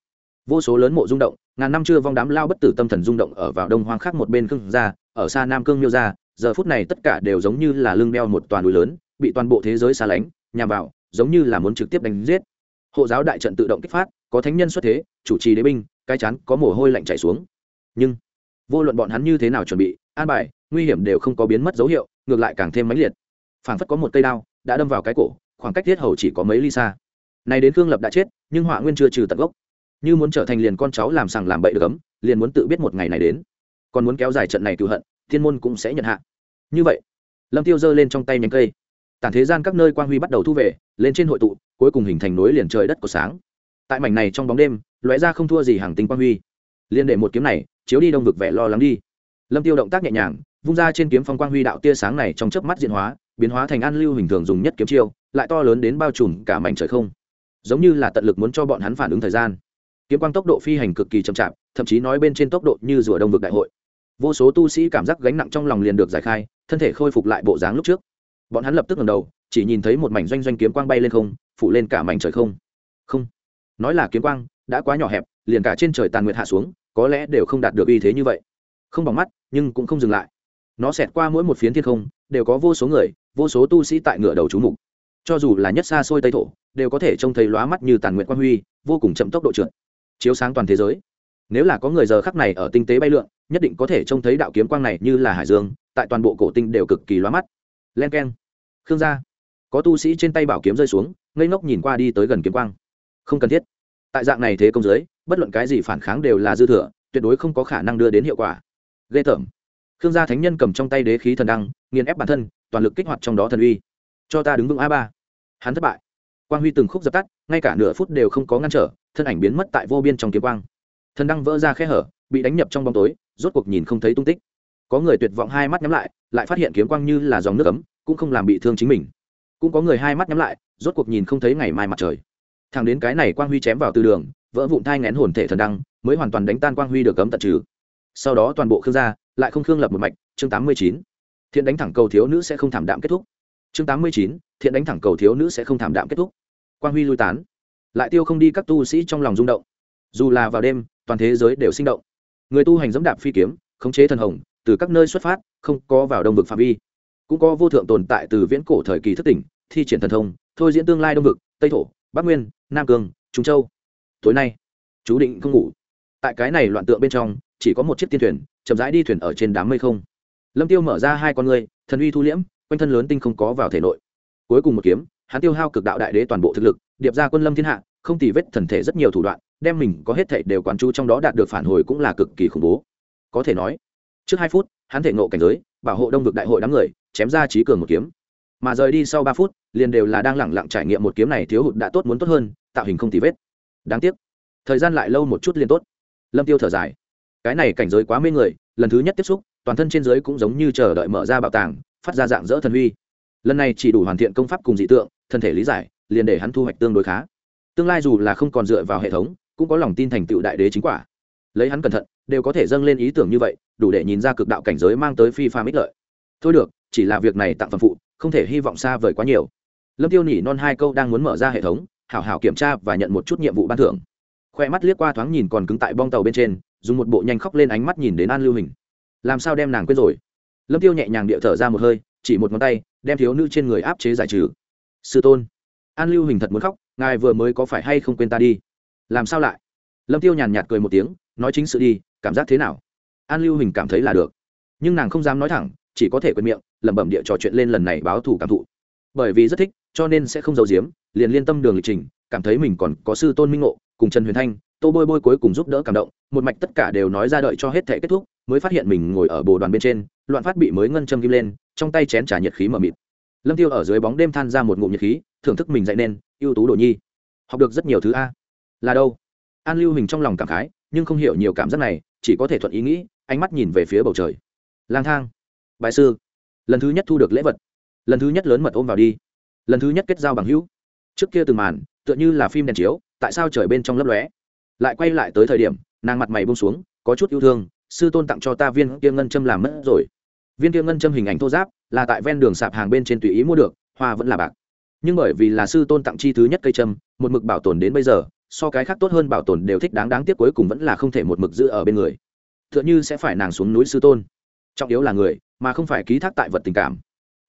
Vô số lớn mộ rung động ngàn năm chưa vong đám lao bất tử tâm thần rung động ở vào đông hoang khác một bên cương gia, ở xa nam cương miêu gia, giờ phút này tất cả đều giống như là lưng đeo một toàn núi lớn bị toàn bộ thế giới xa lánh, nhằm vào, giống như là muốn trực tiếp đánh giết. Hộ giáo đại trận tự động kích phát, có thánh nhân xuất thế, chủ trì đế binh, cái chắn có mồ hôi lạnh chảy xuống. Nhưng, vô luận bọn hắn như thế nào chuẩn bị, an bài, nguy hiểm đều không có biến mất dấu hiệu, ngược lại càng thêm mãnh liệt. Phảng phất có một cây đao, đã đâm vào cái cổ, khoảng cách thiết hầu chỉ có mấy ly xa. Này đến khương lập đã chết, nhưng họa nguyên chưa trừ tận gốc. Như muốn trở thành liền con cháu làm sằng làm bậy được ấm, liền muốn tự biết một ngày này đến. Còn muốn kéo dài trận này cựu hận, thiên môn cũng sẽ nhận hạ. Như vậy, lâm tiêu giơ lên trong tay nhánh cây tản thế gian các nơi quang huy bắt đầu thu về, lên trên hội tụ, cuối cùng hình thành nối liền trời đất của sáng. Tại mảnh này trong bóng đêm, lóe ra không thua gì hàng tinh quang huy. Liên đệ một kiếm này, chiếu đi đông vực vẻ lo lắng đi. Lâm tiêu động tác nhẹ nhàng, vung ra trên kiếm phong quang huy đạo tia sáng này trong chớp mắt diện hóa, biến hóa thành an lưu hình thường dùng nhất kiếm chiêu, lại to lớn đến bao trùm cả mảnh trời không. Giống như là tận lực muốn cho bọn hắn phản ứng thời gian. Kiếm quang tốc độ phi hành cực kỳ chậm chạp, thậm chí nói bên trên tốc độ như rùa đông vực đại hội. Vô số tu sĩ cảm giác gánh nặng trong lòng liền được giải khai, thân thể khôi phục lại bộ dáng lúc trước bọn hắn lập tức ngầm đầu, chỉ nhìn thấy một mảnh doanh doanh kiếm quang bay lên không, phủ lên cả mảnh trời không. Không. Nói là kiếm quang, đã quá nhỏ hẹp, liền cả trên trời tàn nguyệt hạ xuống, có lẽ đều không đạt được uy thế như vậy. Không bằng mắt, nhưng cũng không dừng lại. Nó xẹt qua mỗi một phiến thiên không, đều có vô số người, vô số tu sĩ tại ngựa đầu chú mục. Cho dù là nhất xa xôi tây thổ, đều có thể trông thấy lóa mắt như tàn nguyện quang huy, vô cùng chậm tốc độ trượt. Chiếu sáng toàn thế giới. Nếu là có người giờ khắc này ở tinh tế bay lượn, nhất định có thể trông thấy đạo kiếm quang này như là hải dương, tại toàn bộ cổ tinh đều cực kỳ lóa mắt len k e n khương gia. Có tu sĩ trên tay bảo kiếm rơi xuống, ngây ngốc nhìn qua đi tới gần kiếm quang. Không cần thiết. Tại dạng này thế công giới bất luận cái gì phản kháng đều là dư thừa, tuyệt đối không có khả năng đưa đến hiệu quả. Ghê tởm. Khương gia thánh nhân cầm trong tay đế khí thần đăng, nghiền ép bản thân, toàn lực kích hoạt trong đó thần uy. Cho ta đứng vững a ba. Hắn thất bại. Quang huy từng khúc dập tắt, ngay cả nửa phút đều không có ngăn trở, thân ảnh biến mất tại vô biên trong kiếm quang. Thần đăng vỡ ra khe hở, bị đánh nhập trong bóng tối, rốt cuộc nhìn không thấy tung tích có người tuyệt vọng hai mắt nhắm lại lại phát hiện kiếm quang như là dòng nước ấm, cũng không làm bị thương chính mình. Cũng có người hai mắt nhắm lại, rốt cuộc nhìn không thấy ngày mai mặt trời. Thằng đến cái này quang huy chém vào từ đường, vỡ vụn thai ngén hồn thể thần đăng, mới hoàn toàn đánh tan quang huy được cấm tận trừ. Sau đó toàn bộ khương gia, lại không khương lập một mạch, chương tám mươi chín. Thiện đánh thẳng cầu thiếu nữ sẽ không thảm đạm kết thúc. Chương tám mươi chín, thiện đánh thẳng cầu thiếu nữ sẽ không thảm đạm kết thúc. Quang huy lui tán. Lại tiêu không đi các tu sĩ trong lòng rung động. Dù là vào đêm, toàn thế giới đều sinh động. Người tu hành dẫm đạp phi kiếm, khống chế thần hồng từ các nơi xuất phát, không có vào đông vực phạm vi. Cũng có vô thượng tồn tại từ viễn cổ thời kỳ thất tỉnh, thi triển thần thông, thôi diễn tương lai đông vực, tây thổ, bắc nguyên, nam cương trung châu. Tối nay, chú định không ngủ. Tại cái này loạn tượng bên trong, chỉ có một chiếc tiên thuyền, chậm rãi đi thuyền ở trên đám mây không. Lâm tiêu mở ra hai con ngươi, thần uy thu liễm, quanh thân lớn tinh không có vào thể nội. Cuối cùng một kiếm, hắn tiêu hao cực đạo đại đế toàn bộ thực lực, điệp ra quân lâm thiên hạ, không tì vết thần thể rất nhiều thủ đoạn, đem mình có hết thảy đều quán chú trong đó đạt được phản hồi cũng là cực kỳ khủng bố. Có thể nói trước hai phút, hắn thể ngộ cảnh giới, bảo hộ đông vực đại hội đám người, chém ra trí cường một kiếm. Mà rời đi sau ba phút, liền đều là đang lẳng lặng trải nghiệm một kiếm này thiếu hụt đã tốt muốn tốt hơn, tạo hình không tì vết. Đáng tiếc, thời gian lại lâu một chút liền tốt. Lâm tiêu thở dài. Cái này cảnh giới quá mê người, lần thứ nhất tiếp xúc, toàn thân trên giới cũng giống như chờ đợi mở ra bảo tàng, phát ra dạng dỡ thần huy. Lần này chỉ đủ hoàn thiện công pháp cùng dị tượng, thân thể lý giải, liền để hắn thu hoạch tương đối khá. Tương lai dù là không còn dựa vào hệ thống, cũng có lòng tin thành tựu đại đế chính quả. Lấy hắn cẩn thận đều có thể dâng lên ý tưởng như vậy, đủ để nhìn ra cực đạo cảnh giới mang tới phi pha ích lợi. Thôi được, chỉ là việc này tặng phẩm phụ, không thể hy vọng xa vời quá nhiều. Lâm tiêu nỉ non hai câu đang muốn mở ra hệ thống, hảo hảo kiểm tra và nhận một chút nhiệm vụ ban thưởng. Khoe mắt liếc qua thoáng nhìn còn cứng tại bong tàu bên trên, dùng một bộ nhanh khóc lên ánh mắt nhìn đến an lưu hình. Làm sao đem nàng quên rồi? Lâm tiêu nhẹ nhàng địa thở ra một hơi, chỉ một ngón tay, đem thiếu nữ trên người áp chế giải trừ. Sư tôn. An lưu hình thật muốn khóc, ngài vừa mới có phải hay không quên ta đi? Làm sao lại? Lâm tiêu nhàn nhạt cười một tiếng, nói chính sự đi cảm giác thế nào? An lưu hình cảm thấy là được. Nhưng nàng không dám nói thẳng, chỉ có thể quên miệng, lẩm bẩm địa trò chuyện lên lần này báo thù cảm thụ. Bởi vì rất thích, cho nên sẽ không giấu giếm, liền liên tâm đường lịch trình, cảm thấy mình còn có sư tôn minh ngộ, cùng trần huyền thanh, tô bôi bôi cuối cùng giúp đỡ cảm động, một mạch tất cả đều nói ra đợi cho hết thể kết thúc, mới phát hiện mình ngồi ở bồ đoàn bên trên, loạn phát bị mới ngân châm kim lên, trong tay chén trả nhiệt khí mờ mịt. Lâm tiêu ở dưới bóng đêm than ra một ngụm nhiệt khí, thưởng thức mình dạy nên, ưu tú đồ nhi. Học được rất nhiều thứ a. Là đâu? An lưu hình trong lòng cảm khái, nhưng không hiểu nhiều cảm giác này chỉ có thể thuận ý nghĩ, ánh mắt nhìn về phía bầu trời. Lang thang. Bài sư. Lần thứ nhất thu được lễ vật. Lần thứ nhất lớn mật ôm vào đi. Lần thứ nhất kết giao bằng hữu. Trước kia từng màn, tựa như là phim đèn chiếu, tại sao trời bên trong lấp lóe? Lại quay lại tới thời điểm, nàng mặt mày bông xuống, có chút yêu thương, sư tôn tặng cho ta viên kia ngân châm làm mất rồi. Viên kia ngân châm hình ảnh thô giáp, là tại ven đường sạp hàng bên trên tùy ý mua được, hoa vẫn là bạc. Nhưng bởi vì là sư tôn tặng chi thứ nhất cây châm, một mực bảo tồn đến bây giờ so cái khác tốt hơn bảo tồn đều thích đáng đáng tiếc cuối cùng vẫn là không thể một mực giữ ở bên người. T h ư ợ n h ư sẽ phải nàng xuống núi sư tôn. Trọng yếu là người, mà không phải ký thác tại vật tình cảm.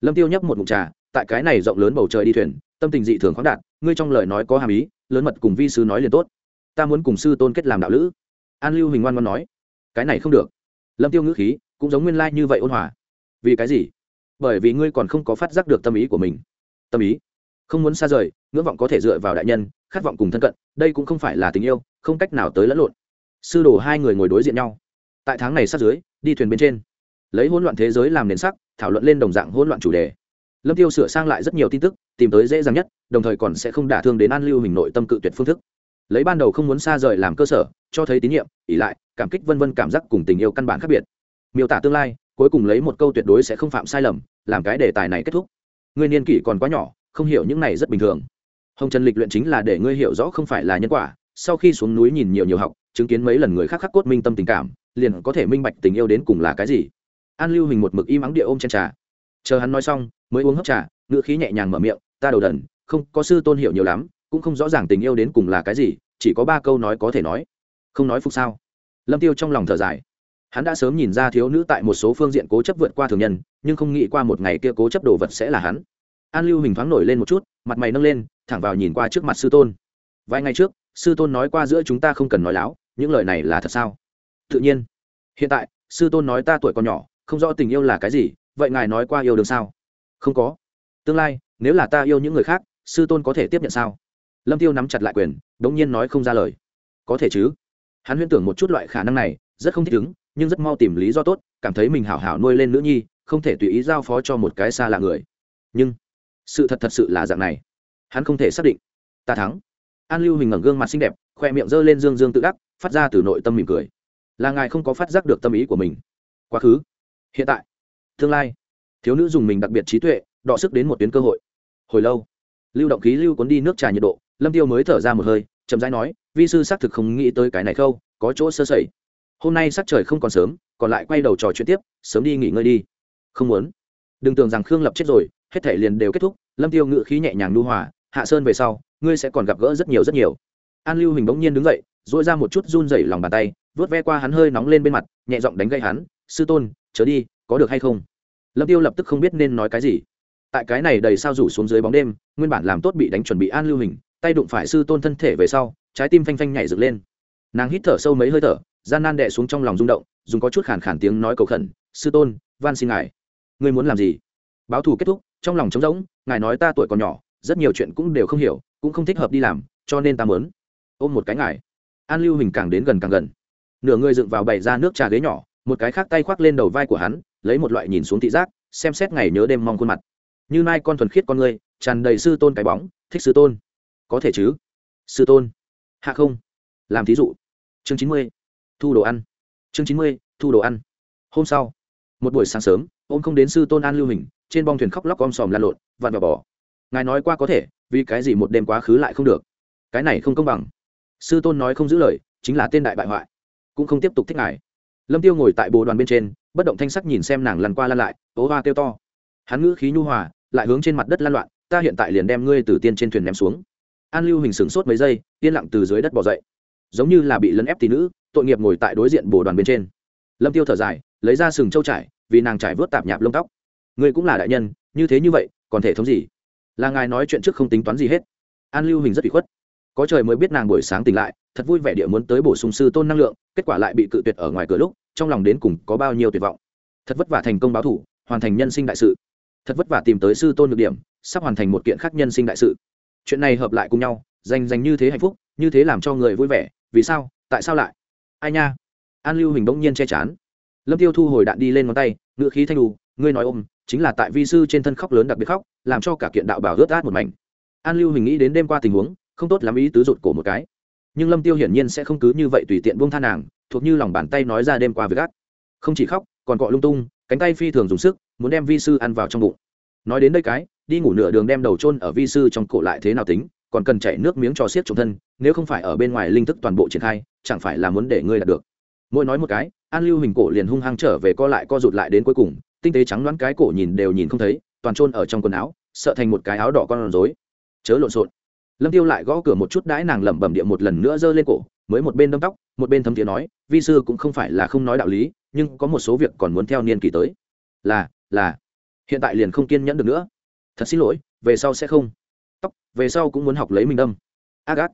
Lâm tiêu nhấp một mục trà, tại cái này rộng lớn bầu trời đi thuyền, tâm tình dị thường khoáng đạt, ngươi trong lời nói có hàm ý, lớn mật cùng vi sư nói liền tốt. Ta muốn cùng sư tôn kết làm đạo lữ. An lưu hình ngoan ngoan nói, cái này không được. Lâm tiêu ngữ khí cũng giống nguyên lai như vậy ôn hòa. Vì cái gì? Bởi vì ngươi còn không có phát giác được tâm ý của mình. Tâm ý? Không muốn xa rời, ngưỡng vọng có thể dựa vào đại nhân, khát vọng cùng thân cận, đây cũng không phải là tình yêu, không cách nào tới lẫn lộn. Sư đồ hai người ngồi đối diện nhau. Tại tháng này sát dưới, đi thuyền bên trên, lấy hỗn loạn thế giới làm nền sắc, thảo luận lên đồng dạng hỗn loạn chủ đề. Lâm tiêu sửa sang lại rất nhiều tin tức, tìm tới dễ dàng nhất, đồng thời còn sẽ không đả thương đến an lưu hình nội tâm cự tuyệt phương thức. Lấy ban đầu không muốn xa rời làm cơ sở, cho thấy tín nhiệm, ỷ lại, cảm kích vân vân cảm giác cùng tình yêu căn bản khác biệt. Miêu tả tương lai, cuối cùng lấy một câu tuyệt đối sẽ không phạm sai lầm, làm cái đề tài này kết thúc. Người niên kỷ còn quá nhỏ không hiểu những này rất bình thường. Hồng trần lịch luyện chính là để ngươi hiểu rõ không phải là nhân quả, sau khi xuống núi nhìn nhiều nhiều học, chứng kiến mấy lần người khác khắc cốt minh tâm tình cảm, liền có thể minh bạch tình yêu đến cùng là cái gì. An lưu hình một mực im ắng địa ôm chen trà. Chờ hắn nói xong, mới uống hấp trà ngựa khí nhẹ nhàng mở miệng, ta đầu đần, không, có sư tôn hiểu nhiều lắm, cũng không rõ ràng tình yêu đến cùng là cái gì, chỉ có ba câu nói có thể nói. Không nói phục sao? Lâm tiêu trong lòng thở dài. Hắn đã sớm nhìn ra thiếu nữ tại một số phương diện cố chấp vượt qua thường nhân, nhưng không nghĩ qua một ngày kia cố chấp đồ vật sẽ là hắn an lưu hình thoáng nổi lên một chút, mặt mày nâng lên, thẳng vào nhìn qua trước mặt sư tôn. Vài ngày trước, sư tôn nói qua giữa chúng ta không cần nói láo, những lời này là thật sao? Tự nhiên. Hiện tại, sư tôn nói ta tuổi còn nhỏ, không rõ tình yêu là cái gì, vậy ngài nói qua yêu đương sao? Không có. Tương lai, nếu là ta yêu những người khác, sư tôn có thể tiếp nhận sao? Lâm tiêu nắm chặt lại quyền, đống nhiên nói không ra lời. Có thể chứ. Hắn huyễn tưởng một chút loại khả năng này, rất không thích ứng, nhưng rất mau tìm lý do tốt, cảm thấy mình hảo hảo nuôi lên nữ nhi, không thể tùy ý giao phó cho một cái xa lạ người. Nhưng sự thật thật sự là dạng này. Hắn không thể xác định. Ta thắng. An lưu hình ngẩng gương mặt xinh đẹp, khoe miệng giơ lên dương dương tự đắc, phát ra từ nội tâm mỉm cười. Là ngài không có phát giác được tâm ý của mình. Quá khứ. Hiện tại. Tương lai. Thiếu nữ dùng mình đặc biệt trí tuệ, đọ sức đến một tuyến cơ hội. Hồi lâu. Lưu động khí lưu cuốn đi nước trà nhiệt độ, lâm tiêu mới thở ra một hơi, chậm rãi nói, vi sư xác thực không nghĩ tới cái này khâu, có chỗ sơ sẩy. Hôm nay sắc trời không còn sớm, còn lại quay đầu trò chuyện tiếp, sớm đi nghỉ ngơi đi. Không muốn. Đừng tưởng rằng khương lập chết rồi hết thể liền đều kết thúc, lâm tiêu ngự khí nhẹ nhàng nu hòa, hạ sơn về sau, ngươi sẽ còn gặp gỡ rất nhiều rất nhiều. An lưu hình bỗng nhiên đứng dậy dội ra một chút run rẩy lòng bàn tay vớt ve qua hắn hơi nóng lên bên mặt, nhẹ giọng đánh gây hắn, sư tôn, chớ đi, có được hay không? Lâm tiêu lập tức không biết nên nói cái gì. Tại cái này đầy sao rủ xuống dưới bóng đêm, nguyên bản làm tốt bị đánh chuẩn bị an lưu hình tay đụng phải sư tôn thân thể về sau, trái tim phanh phanh nhảy dựng lên. Nàng hít thở sâu mấy hơi thở, gian nan đệ xuống trong lòng rung động, dùng có chút khàn khàn tiếng nói cầu khẩn, sư tôn, van xin ngài. Ngươi muốn làm gì? Báo thù kết thúc trong lòng trống rỗng, ngài nói ta tuổi còn nhỏ, rất nhiều chuyện cũng đều không hiểu, cũng không thích hợp đi làm, cho nên ta mớn ôm một cái ngài. An lưu hình càng đến gần càng gần. Nửa người dựng vào bày ra nước trà ghế nhỏ, một cái khác tay khoác lên đầu vai của hắn, lấy một loại nhìn xuống thị giác, xem xét ngày nhớ đêm mong khuôn mặt. Như mai con thuần khiết con người tràn đầy sư tôn cái bóng, thích sư tôn. Có thể chứ. Sư tôn. Hạ không? Làm thí dụ. Chương chín mươi, thu đồ ăn. Chương chín mươi, thu đồ ăn. Hôm sau một buổi sáng sớm ông không đến sư tôn an lưu hình, trên bong thuyền khóc lóc om sòm lan lộn, vặn vào bỏ ngài nói qua có thể, vì cái gì một đêm quá khứ lại không được? Cái này không công bằng. Sư tôn nói không giữ lời, chính là tên đại bại hoại. Cũng không tiếp tục thích ngài. Lâm tiêu ngồi tại bồ đoàn bên trên, bất động thanh sắc nhìn xem nàng lăn qua lăn lại, ố hoa kêu to. Hắn ngữ khí nhu hòa, lại hướng trên mặt đất lan loạn, ta hiện tại liền đem ngươi từ tiên trên thuyền ném xuống. An lưu hình sửng sốt mấy giây, yên lặng từ dưới đất bỏ dậy. Giống như là bị lấn ép tỷ nữ, tội nghiệp ngồi tại đối diện bồ đoàn bên trên. Lâm tiêu thở dài lấy ra sừng trâu trải, vì nàng trải vớt tạp nhạp lông tóc. Ngươi cũng là đại nhân, như thế như vậy, còn thể thống gì? Là ngài nói chuyện trước không tính toán gì hết. An lưu hình rất bị khuất. Có trời mới biết nàng buổi sáng tỉnh lại, thật vui vẻ địa muốn tới bổ sung sư tôn năng lượng, kết quả lại bị cự tuyệt ở ngoài cửa lúc, trong lòng đến cùng có bao nhiêu tuyệt vọng. Thật vất vả thành công báo thủ, hoàn thành nhân sinh đại sự. Thật vất vả tìm tới sư tôn được điểm, sắp hoàn thành một kiện khác nhân sinh đại sự. Chuyện này hợp lại cùng nhau, dành dành như thế hạnh phúc, như thế làm cho người vui vẻ, vì sao, tại sao lại? Ai nha? An lưu hình bỗng nhiên che chán lâm tiêu thu hồi đạn đi lên ngón tay ngựa khí thanh đủ ngươi nói ôm, chính là tại vi sư trên thân khóc lớn đặc biệt khóc, làm cho cả kiện đạo bảo rớt át một mảnh. An lưu hình nghĩ đến đêm qua tình huống, không tốt lắm ý tứ rụt cổ một cái. Nhưng lâm tiêu hiển nhiên sẽ không cứ như vậy tùy tiện buông tha nàng, thuộc như lòng bàn tay nói ra đêm qua với gác không chỉ khóc, còn cọ lung tung, cánh tay phi thường dùng sức, muốn đem vi sư ăn vào trong bụng. Nói đến đây cái, đi ngủ nửa đường đem đầu chôn ở vi sư trong cổ lại thế nào tính, còn cần chảy nước miếng cho xiết trong thân, nếu không phải ở bên ngoài linh thức toàn bộ triển khai, chẳng phải là muốn để ngươi đạt được. Mỗi nói một cái an lưu hình cổ liền hung hăng trở về co lại co rụt lại đến cuối cùng, tinh tế trắng đoán cái cổ nhìn đều nhìn không thấy, toàn trôn ở trong quần áo, sợ thành một cái áo đỏ con rối. Chớ lộn xộn. Lâm tiêu lại gõ cửa một chút đãi nàng lẩm bẩm địa một lần nữa giơ lên cổ, mới một bên đâm tóc, một bên thấm tiếng nói, vi sư cũng không phải là không nói đạo lý, nhưng có một số việc còn muốn theo niên kỳ tới. Là là. Hiện tại liền không kiên nhẫn được nữa. Thật xin lỗi, về sau sẽ không. Tóc, về sau cũng muốn học lấy mình đâm. Ác.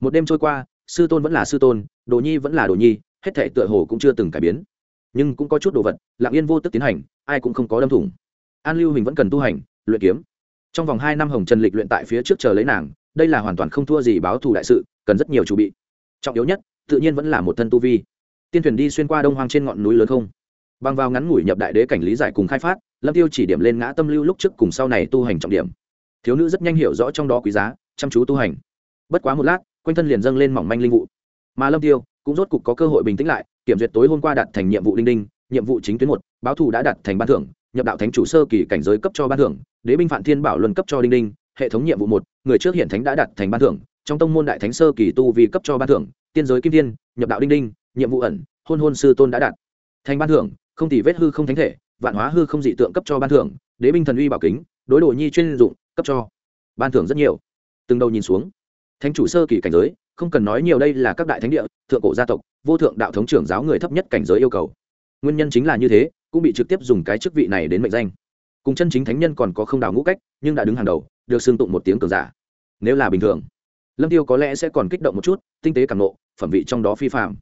Một đêm trôi qua, sư tôn vẫn là sư tôn, đồ nhi vẫn là đồ nhi hết thể tựa hồ cũng chưa từng cải biến. Nhưng cũng có chút đồ vật, lặng yên vô tức tiến hành, ai cũng không có đâm thủng. An lưu mình vẫn cần tu hành, luyện kiếm. Trong vòng hai năm hồng trần lịch luyện tại phía trước chờ lấy nàng, đây là hoàn toàn không thua gì báo thù đại sự, cần rất nhiều chuẩn bị. Trọng yếu nhất, tự nhiên vẫn là một thân tu vi. Tiên thuyền đi xuyên qua đông hoang trên ngọn núi lớn không? Băng vào ngắn ngủi nhập đại đế cảnh lý giải cùng khai phát, lâm tiêu chỉ điểm lên ngã tâm lưu lúc trước cùng sau này tu hành trọng điểm. Thiếu nữ rất nhanh hiểu rõ trong đó quý giá, chăm chú tu hành. Bất quá một lát, quanh thân liền dâng lên mỏng manh linh vụ. Mà lâm tiêu cũng rốt cục có cơ hội bình tĩnh lại, kiểm duyệt tối hôm qua đạt thành nhiệm vụ linh đinh, nhiệm vụ chính tuyến một, báo thù đã đạt thành ban thưởng, nhập đạo thánh chủ sơ kỳ cảnh giới cấp cho ban thưởng, đế binh phản thiên bảo luân cấp cho đinh đinh, hệ thống nhiệm vụ một, người trước hiện thánh đã đạt thành ban thưởng, trong tông môn đại thánh sơ kỳ tu vì cấp cho ban thưởng, tiên giới kim thiên nhập đạo đinh đinh, nhiệm vụ ẩn, hôn hôn sư tôn đã đạt thành ban thưởng, không tỷ vết hư không thánh thể, vạn hóa hư không dị tượng cấp cho ban thưởng, đế binh thần uy bảo kính, đối đồ nhi chuyên dụng, cấp cho ban thưởng rất nhiều. Từng đầu nhìn xuống, thánh chủ sơ kỳ cảnh giới không cần nói nhiều đây là các đại thánh địa, thượng cổ gia tộc, vô thượng đạo thống trưởng giáo người thấp nhất cảnh giới yêu cầu. Nguyên nhân chính là như thế, cũng bị trực tiếp dùng cái chức vị này đến mệnh danh. Cùng chân chính thánh nhân còn có không đào ngũ cách, nhưng đã đứng hàng đầu, được xưng tụng một tiếng cường giả. Nếu là bình thường, lâm tiêu có lẽ sẽ còn kích động một chút, tinh tế cảm nộ, phẩm vị trong đó phi phạm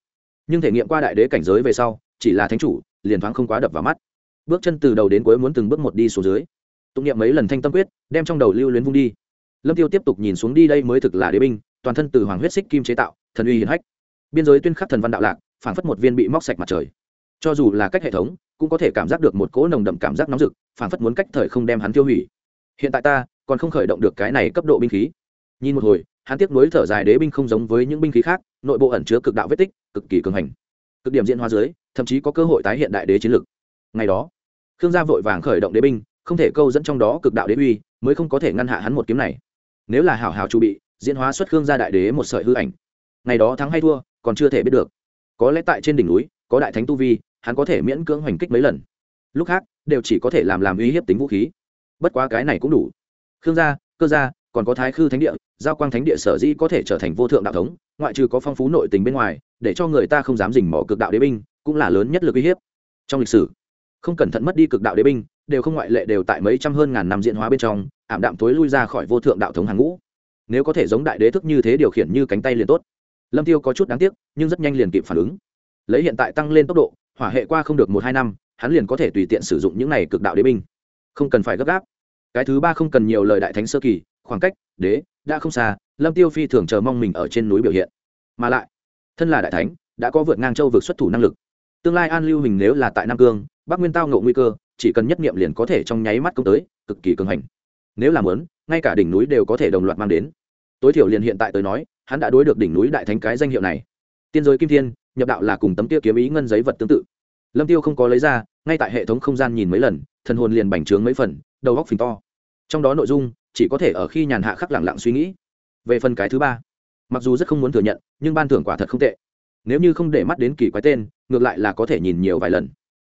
nhưng thể nghiệm qua đại đế cảnh giới về sau, chỉ là thánh chủ, liền thoáng không quá đập vào mắt. Bước chân từ đầu đến cuối muốn từng bước một đi xuống dưới. Tụng niệm mấy lần thanh tâm quyết, đem trong đầu lưu luyến vung đi. Lâm tiêu tiếp tục nhìn xuống đi, đây mới thực là đế binh toàn thân từ hoàng huyết xích kim chế tạo, thần uy hiển hách. Biên giới tuyên khắc thần văn đạo lạc, phảng phất một viên bị móc sạch mặt trời. Cho dù là cách hệ thống, cũng có thể cảm giác được một cỗ nồng đậm cảm giác nóng rực, phảng phất muốn cách thời không đem hắn tiêu hủy. Hiện tại ta, còn không khởi động được cái này cấp độ binh khí. Nhìn một hồi, hắn tiếc nối thở dài đế binh không giống với những binh khí khác, nội bộ ẩn chứa cực đạo vết tích, cực kỳ cường hành. Cực điểm diễn hóa dưới, thậm chí có cơ hội tái hiện đại đế chiến lực ngày đó, khương gia vội vàng khởi động đế binh, không thể câu dẫn trong đó cực đạo đế uy, mới không có thể ngăn hạ hắn một kiếm này. Nếu là hảo hảo chu bị diễn hóa xuất khương gia đại đế một sợi hư ảnh. Ngày đó thắng hay thua, còn chưa thể biết được. Có lẽ tại trên đỉnh núi, có đại thánh tu vi, hắn có thể miễn cưỡng hoành kích mấy lần. Lúc khác, đều chỉ có thể làm làm uy hiếp tính vũ khí. Bất quá cái này cũng đủ. Khương gia, cơ gia, còn có thái khư thánh địa, giao quang thánh địa sở dĩ có thể trở thành vô thượng đạo thống, ngoại trừ có phong phú nội tình bên ngoài, để cho người ta không dám dình mỏ cực đạo đế binh, cũng là lớn nhất lực uy hiếp. Trong lịch sử, không cẩn thận mất đi cực đạo đế binh, đều không ngoại lệ đều tại mấy trăm hơn ngàn năm diễn hóa bên trong, ảm đạm tối lui ra khỏi vô thượng đạo thống hàng ngũ nếu có thể giống đại đế thức như thế điều khiển như cánh tay liền tốt. Lâm tiêu có chút đáng tiếc, nhưng rất nhanh liền kịp phản ứng. Lấy hiện tại tăng lên tốc độ, hỏa hệ qua không được một hai năm, hắn liền có thể tùy tiện sử dụng những này cực đạo đế binh. Không cần phải gấp gáp. Cái thứ ba không cần nhiều lời đại thánh sơ kỳ, khoảng cách, đế, đã không xa, lâm tiêu phi thường chờ mong mình ở trên núi biểu hiện. Mà lại, thân là đại thánh, đã có vượt ngang châu vượt xuất thủ năng lực. Tương lai an lưu mình nếu là tại nam cương, bắc nguyên tao ngộ nguy cơ, chỉ cần nhất niệm liền có thể trong nháy mắt công tới, cực kỳ cường hành nếu làm lớn, ngay cả đỉnh núi đều có thể đồng loạt mang đến. Tối thiểu liền hiện tại tới nói, hắn đã đối được đỉnh núi đại thánh cái danh hiệu này. Tiên giới kim thiên, nhập đạo là cùng tấm tiêu kiếm ý ngân giấy vật tương tự. Lâm tiêu không có lấy ra, ngay tại hệ thống không gian nhìn mấy lần, thần hồn liền bành trướng mấy phần, đầu góc phình to. Trong đó nội dung, chỉ có thể ở khi nhàn hạ khắc lẳng lặng suy nghĩ. Về phần cái thứ ba, mặc dù rất không muốn thừa nhận, nhưng ban thưởng quả thật không tệ. Nếu như không để mắt đến kỳ quái tên, ngược lại là có thể nhìn nhiều vài lần.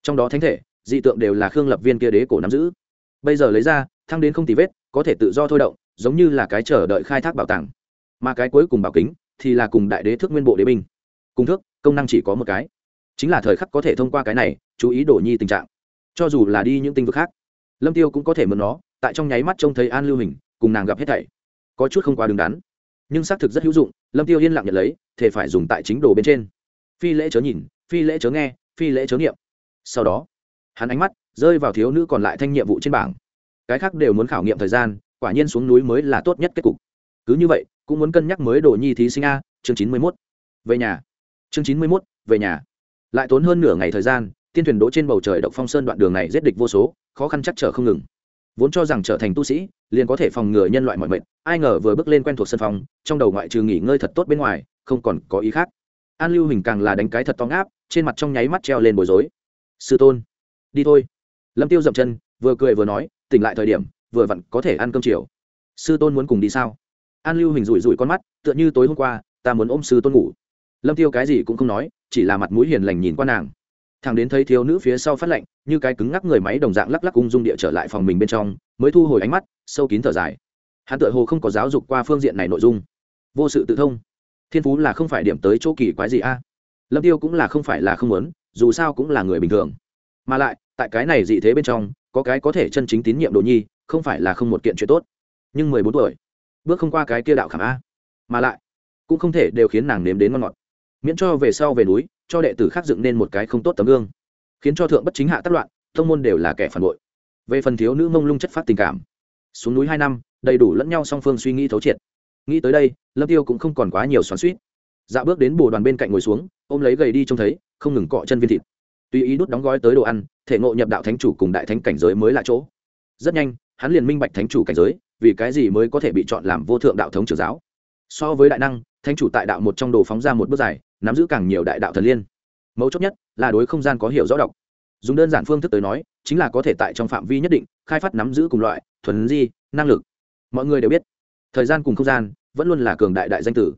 Trong đó thánh thể, dị tượng đều là khương lập viên kia đế cổ nắm giữ. Bây giờ lấy ra thăng đến không tì vết, có thể tự do thôi động, giống như là cái chờ đợi khai thác bảo tàng. Mà cái cuối cùng bảo kính thì là cùng đại đế thước nguyên bộ đế binh. Cùng thước, công năng chỉ có một cái. Chính là thời khắc có thể thông qua cái này, chú ý đổ nhi tình trạng. Cho dù là đi những tinh vực khác, lâm tiêu cũng có thể mượn nó, tại trong nháy mắt trông thấy an lưu hình, cùng nàng gặp hết thảy. Có chút không quá đứng đắn, nhưng xác thực rất hữu dụng, lâm tiêu yên lặng nhận lấy, thể phải dùng tại chính đồ bên trên. Phi lễ chớ nhìn, phi lễ chớ nghe, phi lễ chớ nghiệm sau đó, hắn ánh mắt rơi vào thiếu nữ còn lại thanh nhiệm vụ trên bảng cái khác đều muốn khảo nghiệm thời gian, quả nhiên xuống núi mới là tốt nhất kết cục. Cứ như vậy, cũng muốn cân nhắc mới đồ nhi thí sinh a, chương chín mươi mốt. Về nhà. Chương chín mươi mốt, về nhà. Lại tốn hơn nửa ngày thời gian, tiên thuyền đỗ trên bầu trời độc phong sơn đoạn đường này giết địch vô số, khó khăn chắc trở không ngừng. Vốn cho rằng trở thành tu sĩ, liền có thể phòng ngừa nhân loại mọi mệnh, ai ngờ vừa bước lên quen thuộc sân phòng, trong đầu ngoại trừ nghỉ ngơi thật tốt bên ngoài, không còn có ý khác. An lưu hình càng là đánh cái thật to ngáp, trên mặt trong nháy mắt treo lên bối rối. Sư tôn, đi thôi. Lâm tiêu dậm chân, vừa cười vừa nói tỉnh lại thời điểm, vừa vặn có thể ăn cơm chiều. Sư tôn muốn cùng đi sao? An lưu hình rủi rủi con mắt, tựa như tối hôm qua, ta muốn ôm sư tôn ngủ. Lâm tiêu cái gì cũng không nói, chỉ là mặt mũi hiền lành nhìn qua nàng. Thằng đến thấy thiếu nữ phía sau phát lệnh, như cái cứng ngắc người máy đồng dạng lắc lắc ung dung địa trở lại phòng mình bên trong, mới thu hồi ánh mắt, sâu kín thở dài. Hắn tự hồ không có giáo dục qua phương diện này nội dung. Vô sự tự thông. Thiên phú là không phải điểm tới chỗ kỳ quái gì a? Lâm tiêu cũng là không phải là không muốn, dù sao cũng là người bình thường. Mà lại, tại cái này dị thế bên trong có cái có thể chân chính tín nhiệm đồ nhi, không phải là không một kiện chuyện tốt. Nhưng mười bốn tuổi, bước không qua cái kia đạo khảm a. Mà lại, cũng không thể đều khiến nàng nếm đến ngon ngọt. Miễn cho về sau về núi, cho đệ tử khác dựng nên một cái không tốt tấm gương. Khiến cho thượng bất chính hạ tác loạn thông môn đều là kẻ phản bội. Về phần thiếu nữ mông lung chất phát tình cảm, xuống núi hai năm, đầy đủ lẫn nhau song phương suy nghĩ thấu triệt. Nghĩ tới đây, lâm tiêu cũng không còn quá nhiều xoắn suýt dạ bước đến bồ đoàn bên cạnh ngồi xuống, ôm lấy gầy đi trông thấy, không ngừng cọ chân viên thịt tùy ý đút đóng gói tới đồ ăn, thể ngộ nhập đạo thánh chủ cùng đại thánh cảnh giới mới là chỗ. Rất nhanh, hắn liền minh bạch thánh chủ cảnh giới, vì cái gì mới có thể bị chọn làm vô thượng đạo thống trưởng giáo. So với đại năng, thánh chủ tại đạo một trong đồ phóng ra một bước dài, nắm giữ càng nhiều đại đạo thần liên. Mấu chốt nhất là đối không gian có hiểu rõ đọc. Dùng đơn giản phương thức tới nói, chính là có thể tại trong phạm vi nhất định, khai phát nắm giữ cùng loại, thuần di, năng lực. Mọi người đều biết, thời gian cùng không gian vẫn luôn là cường đại đại danh tử.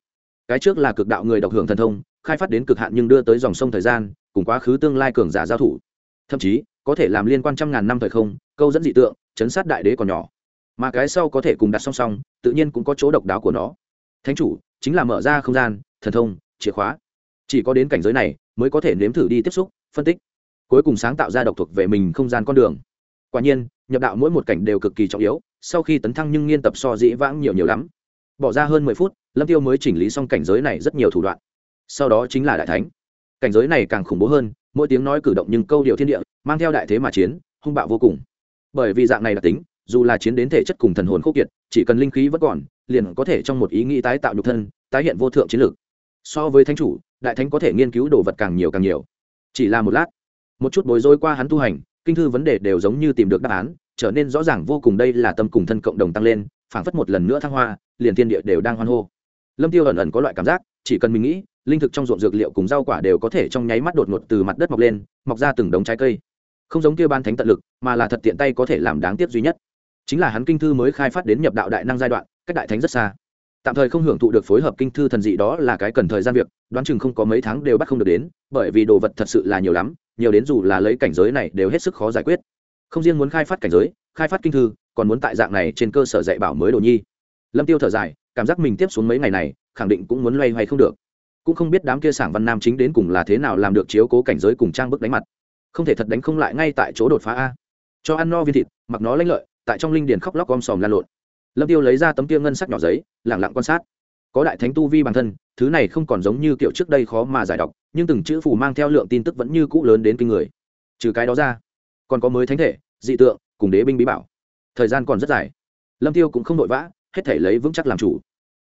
Cái trước là cực đạo người độc hưởng thần thông khai phát đến cực hạn nhưng đưa tới dòng sông thời gian, cùng quá khứ tương lai cường giả giao thủ. Thậm chí, có thể làm liên quan trăm ngàn năm thời không, câu dẫn dị tượng, chấn sát đại đế còn nhỏ. Mà cái sau có thể cùng đặt song song, tự nhiên cũng có chỗ độc đáo của nó. Thánh chủ, chính là mở ra không gian, thần thông, chìa khóa. Chỉ có đến cảnh giới này, mới có thể nếm thử đi tiếp xúc, phân tích. Cuối cùng sáng tạo ra độc thuộc về mình không gian con đường. Quả nhiên, nhập đạo mỗi một cảnh đều cực kỳ trọng yếu, sau khi tấn thăng nhưng nghiên tập so dĩ vãng nhiều nhiều lắm. Bỏ ra hơn mười phút, lâm tiêu mới chỉnh lý xong cảnh giới này rất nhiều thủ đoạn sau đó chính là đại thánh. Cảnh giới này càng khủng bố hơn, mỗi tiếng nói cử động nhưng câu điệu thiên địa, mang theo đại thế mà chiến, hung bạo vô cùng. Bởi vì dạng này đặc tính, dù là chiến đến thể chất cùng thần hồn khốc kiệt, chỉ cần linh khí vẫn còn, liền có thể trong một ý nghĩ tái tạo nhục thân, tái hiện vô thượng chiến lược. So với thánh chủ, đại thánh có thể nghiên cứu đồ vật càng nhiều càng nhiều. Chỉ là một lát, một chút bối rối qua hắn tu hành, kinh thư vấn đề đều giống như tìm được đáp án, trở nên rõ ràng vô cùng đây là tâm cùng thân cộng đồng tăng lên, phảng phất một lần nữa thăng hoa, liền thiên địa đều đang hoan hô. Lâm tiêu ẩn ẩn có loại cảm giác, chỉ cần mình nghĩ linh thực trong ruộng dược liệu cùng rau quả đều có thể trong nháy mắt đột ngột từ mặt đất mọc lên, mọc ra từng đống trái cây. Không giống kia ban thánh tận lực, mà là thật tiện tay có thể làm đáng tiếc duy nhất. Chính là hắn kinh thư mới khai phát đến nhập đạo đại năng giai đoạn, cách đại thánh rất xa. Tạm thời không hưởng thụ được phối hợp kinh thư thần dị đó là cái cần thời gian việc, đoán chừng không có mấy tháng đều bắt không được đến, bởi vì đồ vật thật sự là nhiều lắm, nhiều đến dù là lấy cảnh giới này đều hết sức khó giải quyết. Không riêng muốn khai phát cảnh giới, khai phát kinh thư, còn muốn tại dạng này trên cơ sở dạy bảo mới đồ nhi. Lâm tiêu thở dài, cảm giác mình tiếp xuống mấy ngày này, khẳng định cũng muốn loay hoay không được cũng không biết đám kia sảng văn nam chính đến cùng là thế nào làm được chiếu cố cảnh giới cùng trang bức đánh mặt. Không thể thật đánh không lại ngay tại chỗ đột phá a. Cho ăn no viên thịt, mặc nó lãnh lợi, tại trong linh điền khóc lóc om sòm lan lộn. Lâm tiêu lấy ra tấm kia ngân sắc nhỏ giấy, lẳng lặng quan sát. Có đại thánh tu vi bản thân, thứ này không còn giống như kiểu trước đây khó mà giải đọc, nhưng từng chữ phù mang theo lượng tin tức vẫn như cũ lớn đến kinh người. Trừ cái đó ra, còn có mới thánh thể, dị tượng, cùng đế binh bí bảo. Thời gian còn rất dài. Lâm tiêu cũng không vội vã, hết thể lấy vững chắc làm chủ.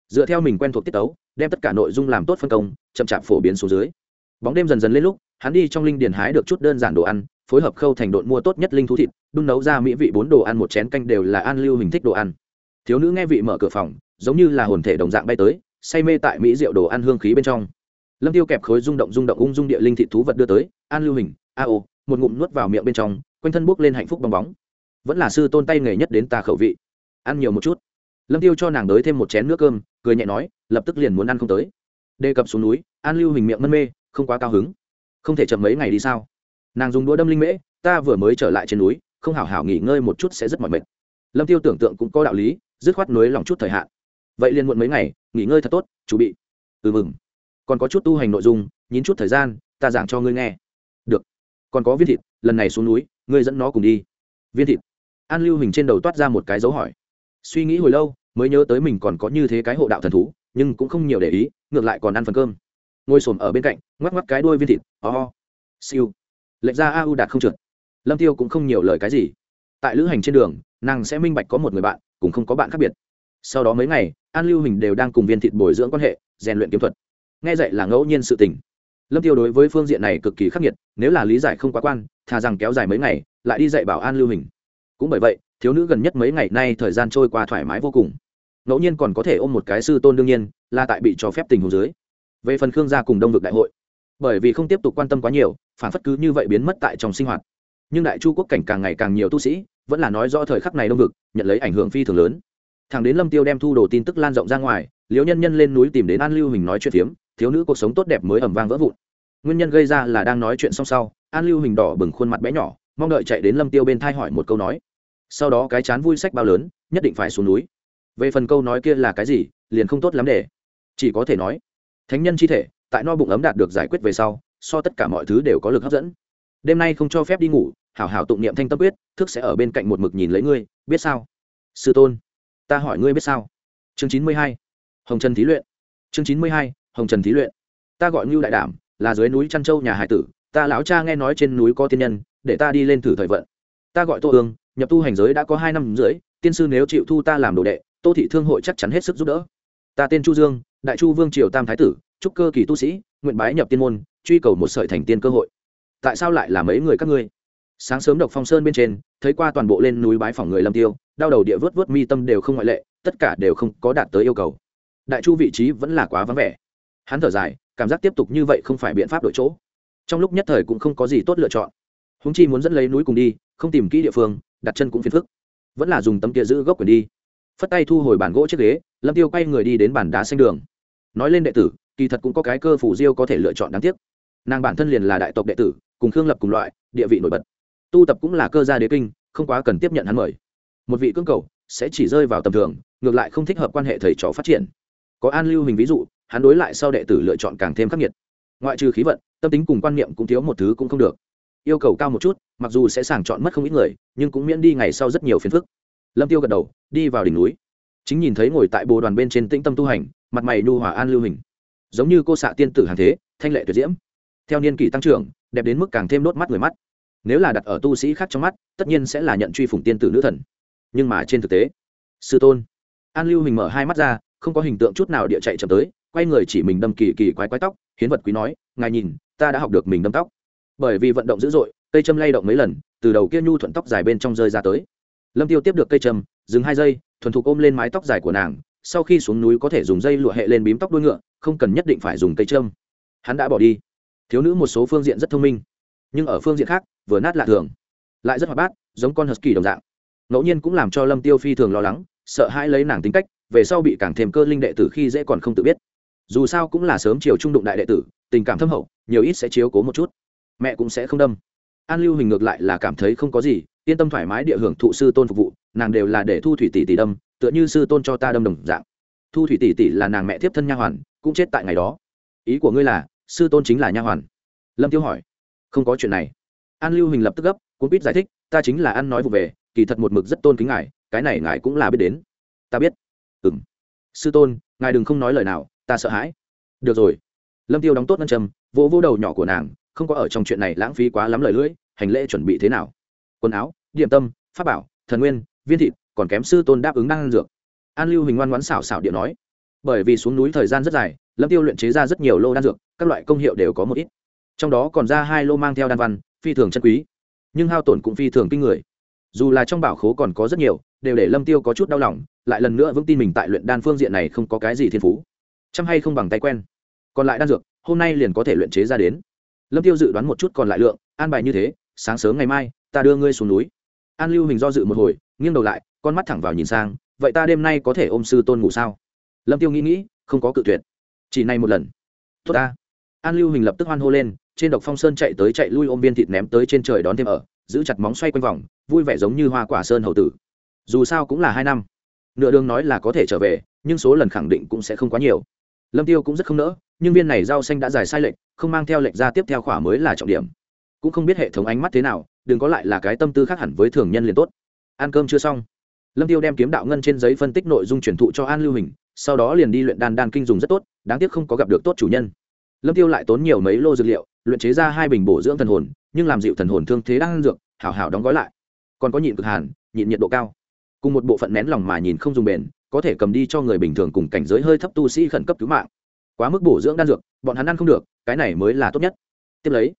Dựa theo mình quen thuộc tiết tấu đem tất cả nội dung làm tốt phân công, chậm chạp phổ biến xuống dưới. Bóng đêm dần dần lên lúc, hắn đi trong linh điền hái được chút đơn giản đồ ăn, phối hợp khâu thành độn mua tốt nhất linh thú thịt, đun nấu ra mỹ vị bốn đồ ăn một chén canh đều là an lưu hình thích đồ ăn. Thiếu nữ nghe vị mở cửa phòng, giống như là hồn thể đồng dạng bay tới, say mê tại mỹ rượu đồ ăn hương khí bên trong. Lâm tiêu kẹp khối rung động rung động ung dung địa linh thị thú vật đưa tới, an lưu hình, a ô, một ngụm nuốt vào miệng bên trong, quanh thân bước lên hạnh phúc bong bóng. Vẫn là sư tôn tay nghề nhất đến ta khẩu vị. Ăn nhiều một chút. Lâm tiêu cho nàng đới thêm một chén nước cơm cười nhẹ nói, lập tức liền muốn ăn không tới. Đề cập xuống núi, an lưu hình miệng mân mê, không quá cao hứng. Không thể chậm mấy ngày đi sao? Nàng dùng đũa đâm linh mễ, ta vừa mới trở lại trên núi, không hảo hảo nghỉ ngơi một chút sẽ rất mỏi mệt. Lâm tiêu tưởng tượng cũng có đạo lý, dứt khoát núi lòng chút thời hạn. Vậy liền muộn mấy ngày, nghỉ ngơi thật tốt, chuẩn bị. Ừ mừng. Còn có chút tu hành nội dung, nhín chút thời gian, ta giảng cho ngươi nghe. Được. Còn có viên thịt, lần này xuống núi, ngươi dẫn nó cùng đi. Viên thịt. An lưu hình trên đầu toát ra một cái dấu hỏi. Suy nghĩ hồi lâu mới nhớ tới mình còn có như thế cái hộ đạo thần thú, nhưng cũng không nhiều để ý, ngược lại còn ăn phần cơm. Ngồi s ở bên cạnh, ngoắc ngoắc cái đuôi viên thịt, ho、oh. siêu. Lệnh ra a u đạt không trượt. Lâm tiêu cũng không nhiều lời cái gì. Tại lữ hành trên đường, nàng sẽ minh bạch có một người bạn cũng không có bạn khác biệt. Sau đó mấy ngày, an lưu hình đều đang cùng viên thịt bồi dưỡng quan hệ, rèn luyện kiếm thuật. Nghe dạy là ngẫu nhiên sự tình. Lâm tiêu đối với phương diện này cực kỳ khắc nghiệt, nếu là lý giải không quá quan, thà rằng kéo dài mấy ngày, lại đi dạy bảo an lưu hình. Cũng bởi vậy thiếu nữ gần nhất mấy ngày nay thời gian trôi qua thoải mái vô cùng. Ngẫu nhiên còn có thể ôm một cái sư tôn đương nhiên, là tại bị cho phép tình hồ dưới. Về phần khương gia cùng đông vực đại hội, bởi vì không tiếp tục quan tâm quá nhiều, phản phất cứ như vậy biến mất tại trong sinh hoạt. Nhưng đại chu quốc cảnh càng ngày càng nhiều tu sĩ, vẫn là nói rõ thời khắc này đông vực, nhận lấy ảnh hưởng phi thường lớn. Thằng đến lâm tiêu đem thu đồ tin tức lan rộng ra ngoài, liễu nhân nhân lên núi tìm đến an lưu hình nói chuyện phiếm, thiếu nữ cuộc sống tốt đẹp mới ẩm vang vỡ vụn. Nguyên nhân gây ra là đang nói chuyện xong sau, an lưu hình đỏ bừng khuôn mặt bé nhỏ, mong đợi chạy đến lâm tiêu bên thai hỏi một câu nói sau đó cái chán vui sách bao lớn, nhất định phải xuống núi. Về phần câu nói kia là cái gì, liền không tốt lắm để. Chỉ có thể nói, thánh nhân chi thể, tại no bụng ấm đạt được giải quyết về sau, so tất cả mọi thứ đều có lực hấp dẫn. Đêm nay không cho phép đi ngủ, hảo hảo tụng niệm thanh tâm quyết, thức sẽ ở bên cạnh một mực nhìn lấy ngươi, biết sao? Sư tôn, ta hỏi ngươi biết sao? Chương chín mươi hai, hồng trần thí luyện. Chương chín mươi hai, hồng trần thí luyện. Ta gọi ngưu đại đảm, là dưới núi trăn châu nhà hải tử, ta lão cha nghe nói trên núi có tiên nhân, để ta đi lên thử thời vận. Ta gọi tô ương nhập tu hành giới đã có hai năm rưỡi, tiên sư nếu chịu thu ta làm đồ đệ, tô thị thương hội chắc chắn hết sức giúp đỡ. Ta tên chu dương, đại chu vương triều tam thái tử trúc cơ kỳ tu sĩ, nguyện bái nhập tiên môn, truy cầu một sợi thành tiên cơ hội. Tại sao lại là mấy người các ngươi? Sáng sớm độc phong sơn bên trên, thấy qua toàn bộ lên núi bái phòng người lâm tiêu, đau đầu địa vớt vớt mi tâm đều không ngoại lệ, tất cả đều không có đạt tới yêu cầu. Đại chu vị trí vẫn là quá vắng vẻ. Hắn thở dài, cảm giác tiếp tục như vậy không phải biện pháp đổi chỗ. Trong lúc nhất thời cũng không có gì tốt lựa chọn. Húng chi muốn dẫn lấy núi cùng đi, không tìm kỹ địa phương đặt chân cũng phiền phức. Vẫn là dùng tấm kia giữ gốc quyền đi. Phất tay thu hồi bàn gỗ chiếc ghế, lâm tiêu quay người đi đến bàn đá xanh đường. Nói lên đệ tử, kỳ thật cũng có cái cơ phủ diêu có thể lựa chọn đáng tiếc. Nàng bản thân liền là đại tộc đệ tử, cùng khương lập cùng loại, địa vị nổi bật. Tu tập cũng là cơ gia đế kinh, không quá cần tiếp nhận hắn mời. Một vị cương cầu, sẽ chỉ rơi vào tầm thường, ngược lại không thích hợp quan hệ thầy trò phát triển. Có an lưu hình ví dụ, hắn đối lại sau đệ tử lựa chọn càng thêm khắc nghiệt. Ngoại trừ khí vận, tâm tính cùng quan niệm cũng thiếu một thứ cũng không được yêu cầu cao một chút, mặc dù sẽ sàng chọn mất không ít người, nhưng cũng miễn đi ngày sau rất nhiều phiền phức. Lâm tiêu gật đầu, đi vào đỉnh núi. Chính nhìn thấy ngồi tại bồ đoàn bên trên tĩnh tâm tu hành, mặt mày nhu hòa an lưu hình. Giống như cô xạ tiên tử hàng thế, thanh lệ tuyệt diễm. Theo niên kỷ tăng trưởng, đẹp đến mức càng thêm đốt mắt người mắt. Nếu là đặt ở tu sĩ khác trong mắt, tất nhiên sẽ là nhận truy phủng tiên tử nữ thần. Nhưng mà trên thực tế, sư tôn, an lưu hình mở hai mắt ra, không có hình tượng chút nào địa chạy chậm tới, quay người chỉ mình đâm kỳ kỳ quái quái tóc, hiến vật quý nói, ngài nhìn, ta đã học được mình đâm tóc bởi vì vận động dữ dội, cây châm lay động mấy lần, từ đầu kia nhu thuận tóc dài bên trong rơi ra tới. Lâm tiêu tiếp được cây châm, dừng hai giây, thuần thục ôm lên mái tóc dài của nàng, sau khi xuống núi có thể dùng dây lụa hệ lên bím tóc đuôi ngựa, không cần nhất định phải dùng cây châm. Hắn đã bỏ đi. Thiếu nữ một số phương diện rất thông minh, nhưng ở phương diện khác, vừa nát lạ thường. Lại rất hoạt bát, giống con husky đồng dạng. Ngẫu nhiên cũng làm cho lâm tiêu phi thường lo lắng, sợ hãi lấy nàng tính cách, về sau bị càng thêm cơ linh đệ tử khi dễ còn không tự biết. Dù sao cũng là sớm chiều trung đụng đại đệ tử, tình cảm thâm hậu, nhiều ít sẽ chiếu cố một chút mẹ cũng sẽ không đâm. An lưu hình ngược lại là cảm thấy không có gì yên tâm thoải mái địa hưởng thụ sư tôn phục vụ nàng đều là để thu thủy tỷ tỷ đâm tựa như sư tôn cho ta đâm đồng dạng. Thu thủy tỷ tỷ là nàng mẹ tiếp thân nha hoàn cũng chết tại ngày đó. Ý của ngươi là sư tôn chính là nha hoàn? Lâm tiêu hỏi. Không có chuyện này. An lưu hình lập tức gấp cũng biết giải thích ta chính là ăn nói vụ về kỳ thật một mực rất tôn kính ngài cái này ngài cũng là biết đến. Ta biết. Ừm. Sư tôn ngài đừng không nói lời nào ta sợ hãi. Được rồi. Lâm tiêu đóng tốt ngân trầm, vỗ vỗ đầu nhỏ của nàng không có ở trong chuyện này lãng phí quá lắm lời lưỡi, hành lễ chuẩn bị thế nào? Quần áo, điểm tâm, pháp bảo, thần nguyên, viên thịt, còn kém sư tôn đáp ứng đang ăn dược. An lưu hình ngoan ngoãn xảo xảo điện nói. Bởi vì xuống núi thời gian rất dài, lâm tiêu luyện chế ra rất nhiều lô đan dược, các loại công hiệu đều có một ít. Trong đó còn ra hai lô mang theo đan văn, phi thường chân quý. Nhưng hao tổn cũng phi thường kinh người. Dù là trong bảo khố còn có rất nhiều, đều để lâm tiêu có chút đau lòng, lại lần nữa vững tin mình tại luyện đan phương diện này không có cái gì thiên phú. Chăm hay không bằng tay quen. Còn lại đan dược, hôm nay liền có thể luyện chế ra đến lâm tiêu dự đoán một chút còn lại lượng, an bài như thế, sáng sớm ngày mai, ta đưa ngươi xuống núi. An lưu hình do dự một hồi, nghiêng đầu lại, con mắt thẳng vào nhìn sang, vậy ta đêm nay có thể ôm sư tôn ngủ sao? Lâm tiêu nghĩ nghĩ, không có cự tuyệt. Chỉ này một lần. Tốt ta. An lưu hình lập tức hoan hô lên, trên độc phong sơn chạy tới chạy lui ôm viên thịt ném tới trên trời đón thêm ở, giữ chặt móng xoay quanh vòng, vui vẻ giống như hoa quả sơn hậu tử. Dù sao cũng là hai năm. Nửa đường nói là có thể trở về, nhưng số lần khẳng định cũng sẽ không quá nhiều. Lâm tiêu cũng rất không nỡ nhưng viên này rau xanh đã dài sai lệch, không mang theo lệch ra tiếp theo khỏa mới là trọng điểm. Cũng không biết hệ thống ánh mắt thế nào, đừng có lại là cái tâm tư khác hẳn với thường nhân liền tốt. Ăn cơm chưa xong. Lâm tiêu đem kiếm đạo ngân trên giấy phân tích nội dung truyền thụ cho an lưu hình, sau đó liền đi luyện đan đan kinh dùng rất tốt, đáng tiếc không có gặp được tốt chủ nhân. Lâm tiêu lại tốn nhiều mấy lô dược liệu, luyện chế ra hai bình bổ dưỡng thần hồn, nhưng làm dịu thần hồn thương thế đang dược, hảo hảo đóng gói lại. Còn có nhịn cực hàn, nhịn nhiệt độ cao. Cùng một bộ phận nén lòng mà nhìn không dùng bền, có thể cầm đi cho người bình thường cùng cảnh giới hơi thấp tu sĩ khẩn cấp cứu mạng quá mức bổ dưỡng đan dược, bọn hắn ăn không được, cái này mới là tốt nhất. Tiếp lấy,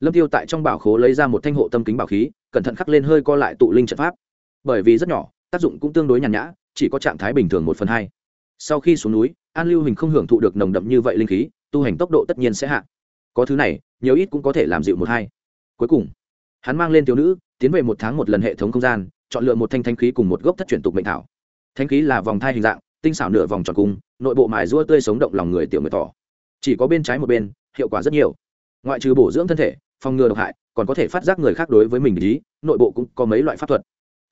lâm tiêu tại trong bảo khố lấy ra một thanh hộ tâm kính bảo khí, cẩn thận khắc lên hơi co lại tụ linh trận pháp. Bởi vì rất nhỏ, tác dụng cũng tương đối nhàn nhã, chỉ có trạng thái bình thường một phần hai. Sau khi xuống núi, an lưu hình không hưởng thụ được nồng đậm như vậy linh khí, tu hành tốc độ tất nhiên sẽ hạ. Có thứ này, nhiều ít cũng có thể làm dịu một hai. Cuối cùng, hắn mang lên thiếu nữ, tiến về một tháng một lần hệ thống không gian, chọn lựa một thanh thanh khí cùng một gốc thất chuyển tục mệnh thảo. Thanh khí là vòng thai hình dạng tinh xảo nửa vòng tròn cung nội bộ mài rua tươi sống động lòng người tiểu người tỏ chỉ có bên trái một bên, hiệu quả rất nhiều. Ngoại trừ bổ dưỡng thân thể, phòng ngừa độc hại, còn có thể phát giác người khác đối với mình lý nội bộ cũng có mấy loại pháp thuật.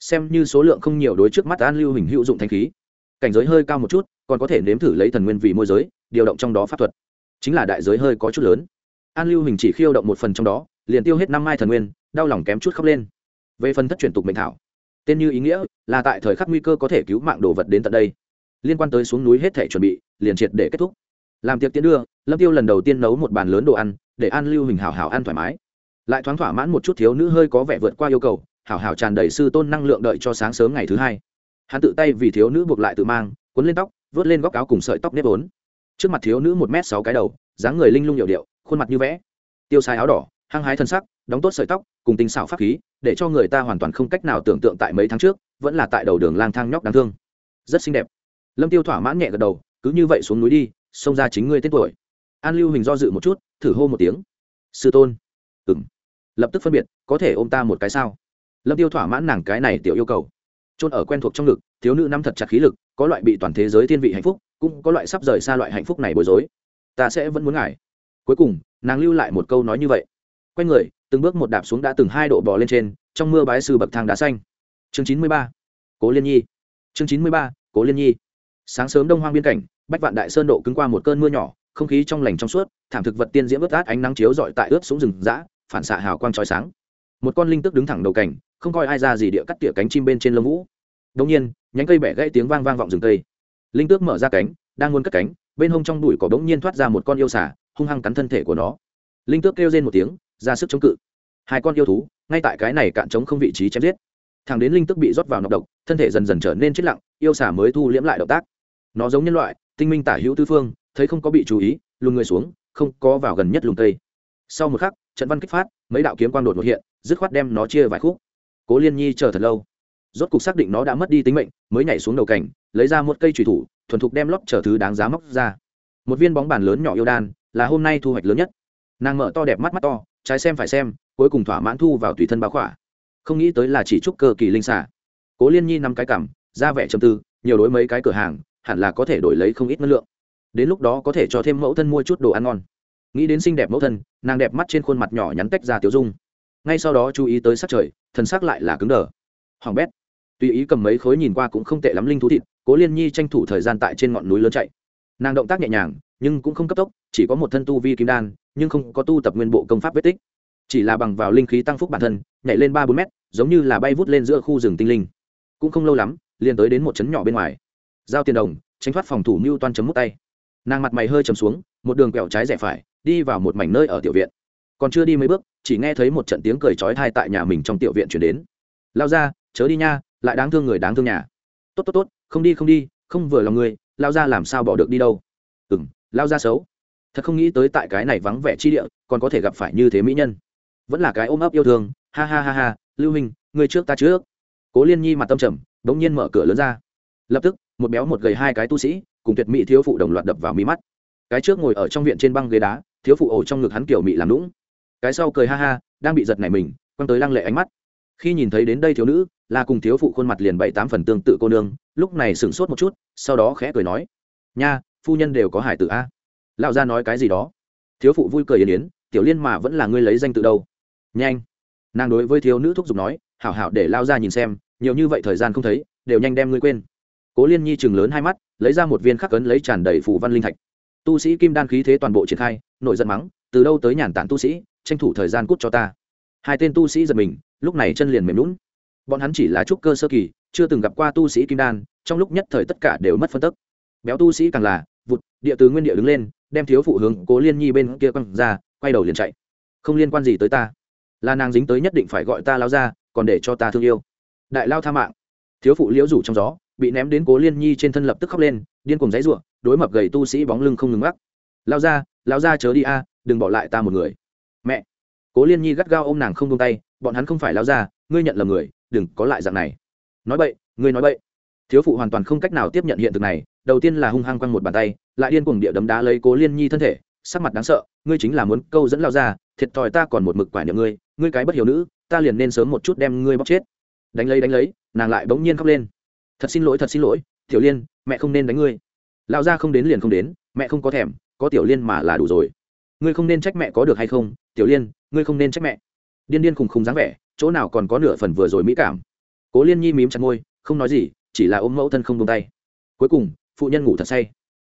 Xem như số lượng không nhiều đối trước mắt an lưu hình hữu dụng thanh khí. Cảnh giới hơi cao một chút, còn có thể nếm thử lấy thần nguyên vì môi giới, điều động trong đó pháp thuật. Chính là đại giới hơi có chút lớn. An lưu hình chỉ khiêu động một phần trong đó, liền tiêu hết năm mai thần nguyên, đau lòng kém chút khóc lên. Về phần thất truyền tục mệnh thảo, tên như ý nghĩa, là tại thời khắc nguy cơ có thể cứu mạng đồ vật đến tận đây liên quan tới xuống núi hết thể chuẩn bị, liền triệt để kết thúc. Làm tiệc tiến đưa, lâm tiêu lần đầu tiên nấu một bàn lớn đồ ăn, để an lưu hình hảo hảo ăn thoải mái. Lại thoáng thỏa mãn một chút thiếu nữ hơi có vẻ vượt qua yêu cầu, hảo hảo tràn đầy sư tôn năng lượng đợi cho sáng sớm ngày thứ hai. Hắn tự tay vì thiếu nữ buộc lại tự mang, cuốn lên tóc, vớt lên góc áo cùng sợi tóc nếp vốn. Trước mặt thiếu nữ một m sáu cái đầu, dáng người linh lung hiệu điệu, khuôn mặt như vẽ. Tiêu sai áo đỏ, hăng hái thân sắc, đóng tốt sợi tóc, cùng tinh xảo pháp khí, để cho người ta hoàn toàn không cách nào tưởng tượng tại mấy tháng trước, vẫn là tại đầu đường lang thang nhóc đáng thương. Rất xinh đẹp lâm tiêu thỏa mãn nhẹ gật đầu, cứ như vậy xuống núi đi, xông ra chính ngươi tên tuổi. An lưu hình do dự một chút, thử hô một tiếng. Sư tôn. Ừng lập tức phân biệt, có thể ôm ta một cái sao? Lâm tiêu thỏa mãn nàng cái này tiểu yêu cầu. Trôn ở quen thuộc trong ngực, thiếu nữ năm thật chặt khí lực, có loại bị toàn thế giới thiên vị hạnh phúc, cũng có loại sắp rời xa loại hạnh phúc này bối rối. Ta sẽ vẫn muốn ngài. Cuối cùng, nàng lưu lại một câu nói như vậy. Quay người, từng bước một đạp xuống đã từng hai độ bò lên trên, trong mưa bái sư bậc thang đá xanh. Chương chín mươi ba, cố liên nhi. Chương chín mươi ba, cố liên nhi sáng sớm đông hoang biên cảnh bách vạn đại sơn độ cứng qua một cơn mưa nhỏ không khí trong lành trong suốt thảm thực vật tiên diễm ướt át ánh nắng chiếu dọi tại ướt xuống rừng rã, phản xạ hào quang trói sáng. Một con linh tức đứng thẳng đầu cảnh không coi ai ra gì địa cắt tỉa cánh chim bên trên lông vũ. Đông nhiên nhánh cây bẻ gãy tiếng vang vang vọng rừng cây. Linh tước mở ra cánh đang muốn cất cánh bên hông trong đùi cỏ bỗng nhiên thoát ra một con yêu xả hung hăng cắn thân thể của nó. Linh tước kêu lên một tiếng ra sức chống cự. Hai con yêu thú ngay tại cái này cạn trống không vị trí chém giết. Thằng đến linh tức bị rót vào nọc độc thân thể dần dần trở nên chết lặng yêu xả mới thu liễm lại động tác nó giống nhân loại, tinh minh tả hữu tư phương, thấy không có bị chú ý, lùn người xuống, không có vào gần nhất lùn cây. Sau một khắc, trận văn kích phát, mấy đạo kiếm quang đột một hiện, dứt khoát đem nó chia vài khúc. Cố liên nhi chờ thật lâu. Rốt cục xác định nó đã mất đi tính mệnh, mới nhảy xuống đầu cảnh, lấy ra một cây trùy thủ, thuần thục đem lót chở thứ đáng giá móc ra. Một viên bóng bàn lớn nhỏ yêu đan, là hôm nay thu hoạch lớn nhất. Nàng mở to đẹp mắt mắt to, trái xem phải xem, cuối cùng thỏa mãn thu vào tùy thân báo khỏa. Không nghĩ tới là chỉ trúc cơ kỳ linh xả cố liên nhi năm cái cảm, ra vẻ chầm tư, nhiều đối mấy cái cửa hàng hẳn là có thể đổi lấy không ít năng lượng. Đến lúc đó có thể cho thêm mẫu thân mua chút đồ ăn ngon. Nghĩ đến xinh đẹp mẫu thân, nàng đẹp mắt trên khuôn mặt nhỏ nhắn tách ra tiểu dung. Ngay sau đó chú ý tới sắc trời, thần sắc lại là cứng đờ. Hoàng bét. Tùy ý cầm mấy khối nhìn qua cũng không tệ lắm linh thú thịt, cố liên nhi tranh thủ thời gian tại trên ngọn núi lớn chạy. Nàng động tác nhẹ nhàng, nhưng cũng không cấp tốc, chỉ có một thân tu vi kim đan, nhưng không có tu tập nguyên bộ công pháp vết tích. Chỉ là bằng vào linh khí tăng phúc bản thân, nhảy lên ba bốn mét, giống như là bay vút lên giữa khu rừng tinh linh. Cũng không lâu lắm, liền tới đến một trấn nhỏ bên ngoài giao tiền đồng, tránh thoát phòng thủ mưu toan chấm mút tay. Nàng mặt mày hơi chấm xuống, một đường quẹo trái rẻ phải, đi vào một mảnh nơi ở tiểu viện. Còn chưa đi mấy bước, chỉ nghe thấy một trận tiếng cười trói thai tại nhà mình trong tiểu viện chuyển đến. Lao ra, chớ đi nha, lại đáng thương người đáng thương nhà. Tốt tốt tốt, không đi không đi, không vừa lòng người, lao ra làm sao bỏ được đi đâu? Ừ m lao ra xấu. Thật không nghĩ tới tại cái này vắng vẻ chi địa, còn có thể gặp phải như thế mỹ nhân. Vẫn là cái ôm ấp yêu thương. Ha ha ha ha, lưu hình người trước ta trước. Cố liên nhi mặt tâm trầm đ ỗ n g nhiên mở cửa lớn ra. Lập tức một béo một gầy hai cái tu sĩ, cùng tuyệt mỹ thiếu phụ đồng loạt đập vào mi mắt. Cái trước ngồi ở trong viện trên băng ghế đá, thiếu phụ ổ trong ngực hắn kiểu mị làm lũng cái sau cười ha ha, đang bị giật nảy mình, quăng tới lăng lệ ánh mắt. Khi nhìn thấy đến đây thiếu nữ, là cùng thiếu phụ khuôn mặt liền bảy tám phần tương tự cô nương, lúc này sửng sốt một chút, sau đó khẽ cười nói, nha, phu nhân đều có hải tử a. Lão gia nói cái gì đó. Thiếu phụ vui cười yên yến, tiểu liên mà vẫn là ngươi lấy danh tự đâu. Nhanh. Nàng đối với thiếu nữ thúc giục nói, hảo hảo để lao ra nhìn xem, nhiều như vậy thời gian không thấy, đều nhanh đem ngươi quên cố liên nhi chừng lớn hai mắt, lấy ra một viên khắc cấn lấy tràn đầy phủ văn linh thạch. Tu sĩ kim đan khí thế toàn bộ triển khai nội giận mắng, từ đâu tới nhàn tản tu sĩ, tranh thủ thời gian cút cho ta. Hai tên tu sĩ giật mình, lúc này chân liền mềm lún bọn hắn chỉ là trúc cơ sơ kỳ, chưa từng gặp qua tu sĩ kim đan, trong lúc nhất thời tất cả đều mất phân tức. Béo tu sĩ càng là, vụt, địa từ nguyên địa đứng lên, đem thiếu phụ hướng cố liên nhi bên kia quăng ra, quay đầu liền chạy. Không liên quan gì tới ta. Là nàng dính tới nhất định phải gọi ta lao ra còn để cho ta thương yêu. Đại lao tha mạng. Thiếu phụ liễu rủ trong gió bị ném đến cố liên nhi trên thân lập tức khóc lên, điên cùng dãy ruộng đối mập gầy tu sĩ bóng lưng không ngừng mắc lao ra lao ra chớ đi a, đừng bỏ lại ta một người. Mẹ. Cố liên nhi gắt gao ô m nàng không tung tay, bọn hắn không phải lao ra ngươi nhận lầm người, đừng có lại dạng này. Nói bậy, ngươi nói bậy. Thiếu phụ hoàn toàn không cách nào tiếp nhận hiện thực này, đầu tiên là hung hăng quăng một bàn tay, lại điên cuồng địa đấm đá lấy cố liên nhi thân thể, sắc mặt đáng sợ, ngươi chính là muốn câu dẫn lao ra thiệt thòi ta còn một mực quả niệm ngươi ngươi cái bất hiểu nữ, ta liền nên sớm một chút đem ngươi bóc chết. Đánh lấy đánh lấy, nàng lại bỗng nhiên khóc lên thật xin lỗi, thật xin lỗi, tiểu liên, mẹ không nên đánh ngươi. Lão gia không đến liền không đến, mẹ không có thèm, có tiểu liên mà là đủ rồi. Ngươi không nên trách mẹ có được hay không, tiểu liên, ngươi không nên trách mẹ. Điên điên khùng khùng dáng vẻ, chỗ nào còn có nửa phần vừa rồi mỹ cảm. Cố liên nhi mím chặt môi, không nói gì, chỉ là ôm mẫu thân không buông tay. Cuối cùng, phụ nhân ngủ thật say.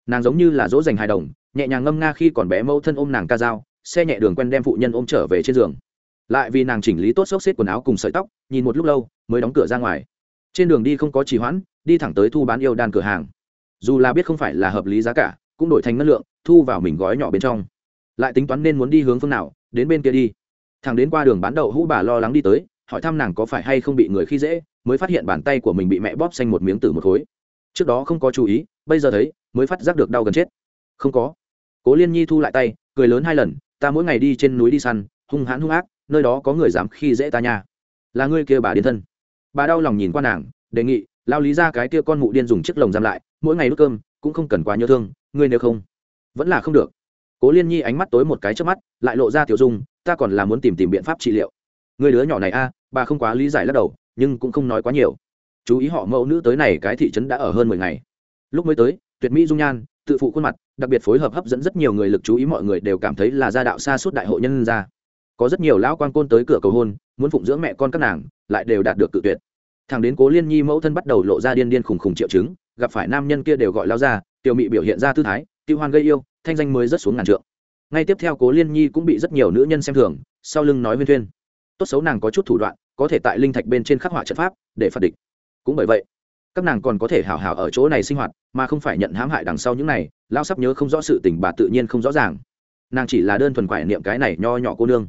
Nàng giống như là dỗ dành hài đồng, nhẹ nhàng ngâm nga khi còn bé mẫu thân ôm nàng ca dao, xe nhẹ đường quen đem phụ nhân ôm trở về trên giường. Lại vì nàng chỉnh lý tốt xốc xếp quần áo cùng sợi tóc, nhìn một lúc lâu, mới đóng cửa ra ngoài trên đường đi không có trì hoãn, đi thẳng tới thu bán yêu đan cửa hàng. Dù là biết không phải là hợp lý giá cả, cũng đổi thành ngân lượng, thu vào mình gói nhỏ bên trong. Lại tính toán nên muốn đi hướng phương nào, đến bên kia đi. Thằng đến qua đường bán đậu hũ bà lo lắng đi tới, hỏi thăm nàng có phải hay không bị người khi dễ, mới phát hiện bàn tay của mình bị mẹ bóp xanh một miếng tử một khối. Trước đó không có chú ý, bây giờ thấy, mới phát giác được đau gần chết. Không có. Cố liên nhi thu lại tay, cười lớn hai lần, ta mỗi ngày đi trên núi đi săn, hung hãn hung ác, nơi đó có người dám khi dễ ta nha. Là ngươi kia bà điên thân bà đau lòng nhìn qua nàng, đề nghị, lao lý ra cái kia con mụ điên dùng chiếc lồng giam lại, mỗi ngày đốt cơm, cũng không cần quá nhớ thương, ngươi nếu không, vẫn là không được. Cố liên nhi ánh mắt tối một cái trước mắt, lại lộ ra tiểu dung, ta còn là muốn tìm tìm biện pháp trị liệu. Người đứa nhỏ này a, bà không quá lý giải lắc đầu, nhưng cũng không nói quá nhiều. Chú ý họ mẫu nữ tới này cái thị trấn đã ở hơn mười ngày. Lúc mới tới, tuyệt mỹ dung nhan, tự phụ khuôn mặt, đặc biệt phối hợp hấp dẫn rất nhiều người lực chú ý mọi người đều cảm thấy là gia đạo xa suốt đại hội nhân ra có rất nhiều lão quan côn tới cửa cầu hôn, muốn phụng dưỡng mẹ con các nàng, lại đều đạt được cự tuyệt. Thằng đến cố liên nhi mẫu thân bắt đầu lộ ra điên điên khùng khùng triệu chứng, gặp phải nam nhân kia đều gọi lao ra tiểu mị biểu hiện ra tư thái, tiêu hoan gây yêu, thanh danh mới rất xuống ngàn trượng. Ngay tiếp theo cố liên nhi cũng bị rất nhiều nữ nhân xem thường, sau lưng nói huyên thuyên. Tốt xấu nàng có chút thủ đoạn, có thể tại linh thạch bên trên khắc họa trận pháp, để phạt địch. Cũng bởi vậy, các nàng còn có thể hào hào ở chỗ này sinh hoạt, mà không phải nhận hãm hại đằng sau những này lao sắp nhớ không rõ sự tình bà tự nhiên không rõ ràng. Nàng chỉ là đơn thuần quải niệm cái này nho nhỏ cô nương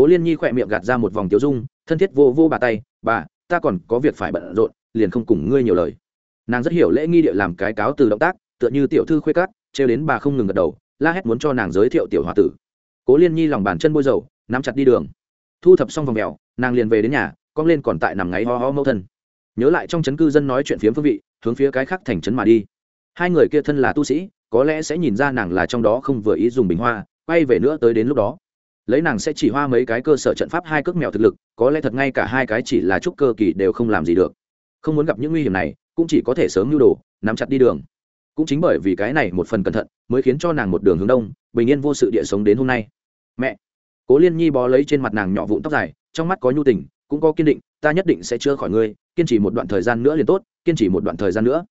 cố liên nhi khỏe miệng gạt ra một vòng tiếu dung, thân thiết vô vô bà tay, bà, ta còn có việc phải bận rộn, liền không cùng ngươi nhiều lời. Nàng rất hiểu lễ nghi địa làm cái cáo từ động tác, tựa như tiểu thư khuê cát trêu đến bà không ngừng gật đầu, la hét muốn cho nàng giới thiệu tiểu h o a tử. Cố liên nhi lòng bàn chân bôi dầu, nắm chặt đi đường. Thu thập xong vòng mèo, nàng liền về đến nhà cong lên còn tại nằm ngáy ho ho mẫu thân. Nhớ lại trong chấn cư dân nói chuyện phiếm phương vị, hướng phía cái khác thành trấn mà đi. Hai người kia thân là tu sĩ, có lẽ sẽ nhìn ra nàng là trong đó không vừa ý dùng bình hoa, quay về nữa tới đến lúc đó lấy nàng sẽ chỉ hoa mấy cái cơ sở trận pháp hai cước mèo thực lực, có lẽ thật ngay cả hai cái chỉ là chút cơ kỳ đều không làm gì được. Không muốn gặp những nguy hiểm này, cũng chỉ có thể sớm nhu đồ, nắm chặt đi đường. Cũng chính bởi vì cái này một phần cẩn thận, mới khiến cho nàng một đường hướng đông, bình yên vô sự địa sống đến hôm nay. Mẹ! Cố liên nhi bó lấy trên mặt nàng nhỏ vụn tóc dài, trong mắt có nhu tình, cũng có kiên định, ta nhất định sẽ chữa khỏi ngươi, kiên trì một đoạn thời gian nữa liền tốt, kiên trì một đoạn thời gian nữa.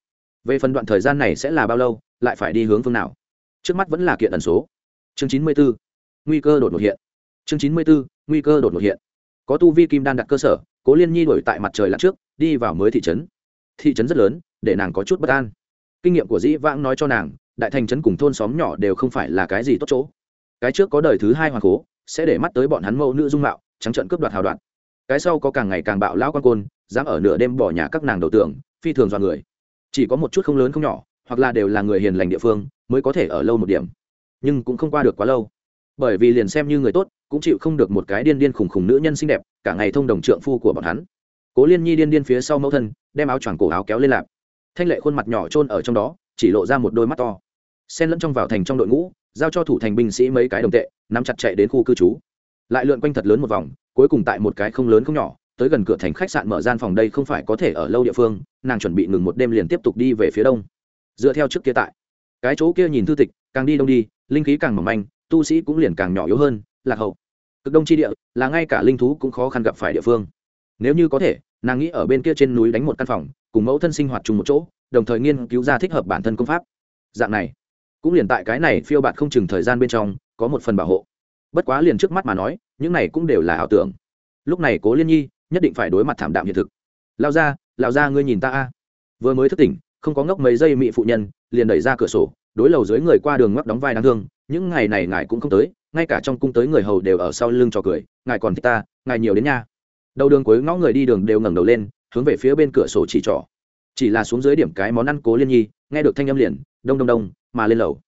Về phần đoạn thời gian này sẽ là bao lâu, lại phải đi hướng phương nào? Trước mắt vẫn là kiện ẩn số. Chương chín mươi bốn nguy cơ đột ngột hiện. Chương chín mươi bốn nguy cơ đột ngột hiện. Có tu vi kim đan đặt cơ sở cố liên nhi đổi tại mặt trời lặn trước đi vào mới thị trấn. Thị trấn rất lớn để nàng có chút bất an. Kinh nghiệm của dĩ vãng nói cho nàng đại thành trấn cùng thôn xóm nhỏ đều không phải là cái gì tốt chỗ. Cái trước có đời thứ hai hoàng cố sẽ để mắt tới bọn hắn mẫu nữ dung mạo trắng trận cướp đoạt hào đoạt. Cái sau có càng ngày càng bạo lão quan côn dám ở nửa đêm bỏ nhà các nàng đầu tượng, phi thường dọa người. Chỉ có một chút không lớn không nhỏ hoặc là đều là người hiền lành địa phương mới có thể ở lâu một điểm. Nhưng cũng không qua được quá lâu bởi vì liền xem như người tốt, cũng chịu không được một cái điên điên khùng khùng nữ nhân xinh đẹp, cả ngày thông đồng trượng phu của bọn hắn. Cố liên nhi điên điên phía sau mẫu thân, đem áo choàng cổ áo kéo lên lạp. Thanh lệ khuôn mặt nhỏ trôn ở trong đó, chỉ lộ ra một đôi mắt to. Xen lẫn trong vào thành trong đội ngũ, giao cho thủ thành binh sĩ mấy cái đồng tệ, nắm chặt chạy đến khu cư trú. Lại lượn quanh thật lớn một vòng, cuối cùng tại một cái không lớn không nhỏ, tới gần cửa thành khách sạn mở gian phòng đây không phải có thể ở lâu địa phương, nàng chuẩn bị ngừng một đêm liền tiếp tục đi về phía đông. Dựa theo trước kia tại, cái chỗ kia nhìn thư tịch, càng đi đông đi, linh khí càng mỏng manh tu sĩ cũng liền càng nhỏ yếu hơn, lạc hậu. Cực đông chi địa là ngay cả linh thú cũng khó khăn gặp phải địa phương. Nếu như có thể, nàng nghĩ ở bên kia trên núi đánh một căn phòng, cùng mẫu thân sinh hoạt chung một chỗ, đồng thời nghiên cứu ra thích hợp bản thân công pháp. Dạng này, cũng liền tại cái này phiêu bạt không chừng thời gian bên trong, có một phần bảo hộ. Bất quá liền trước mắt mà nói, những này cũng đều là ảo tưởng. Lúc này cố liên nhi nhất định phải đối mặt thảm đạm hiện thực. Lao ra lao ra ngươi nhìn ta a. Vừa mới thức tỉnh, không có ngốc mấy giây mị phụ nhân, liền đẩy ra cửa sổ, đối lầu dưới người qua đường ngoắc đóng vai đáng thương những ngày này ngài cũng không tới, ngay cả trong cung tới người hầu đều ở sau lưng trò cười, ngài còn thích ta, ngài nhiều đến nha đầu đường cuối ngõ người đi đường đều ngẩng đầu lên, hướng về phía bên cửa sổ chỉ trỏ chỉ là xuống dưới điểm cái món ăn cố liên nhi, nghe được thanh âm liền, đông đông đông, mà lên lầu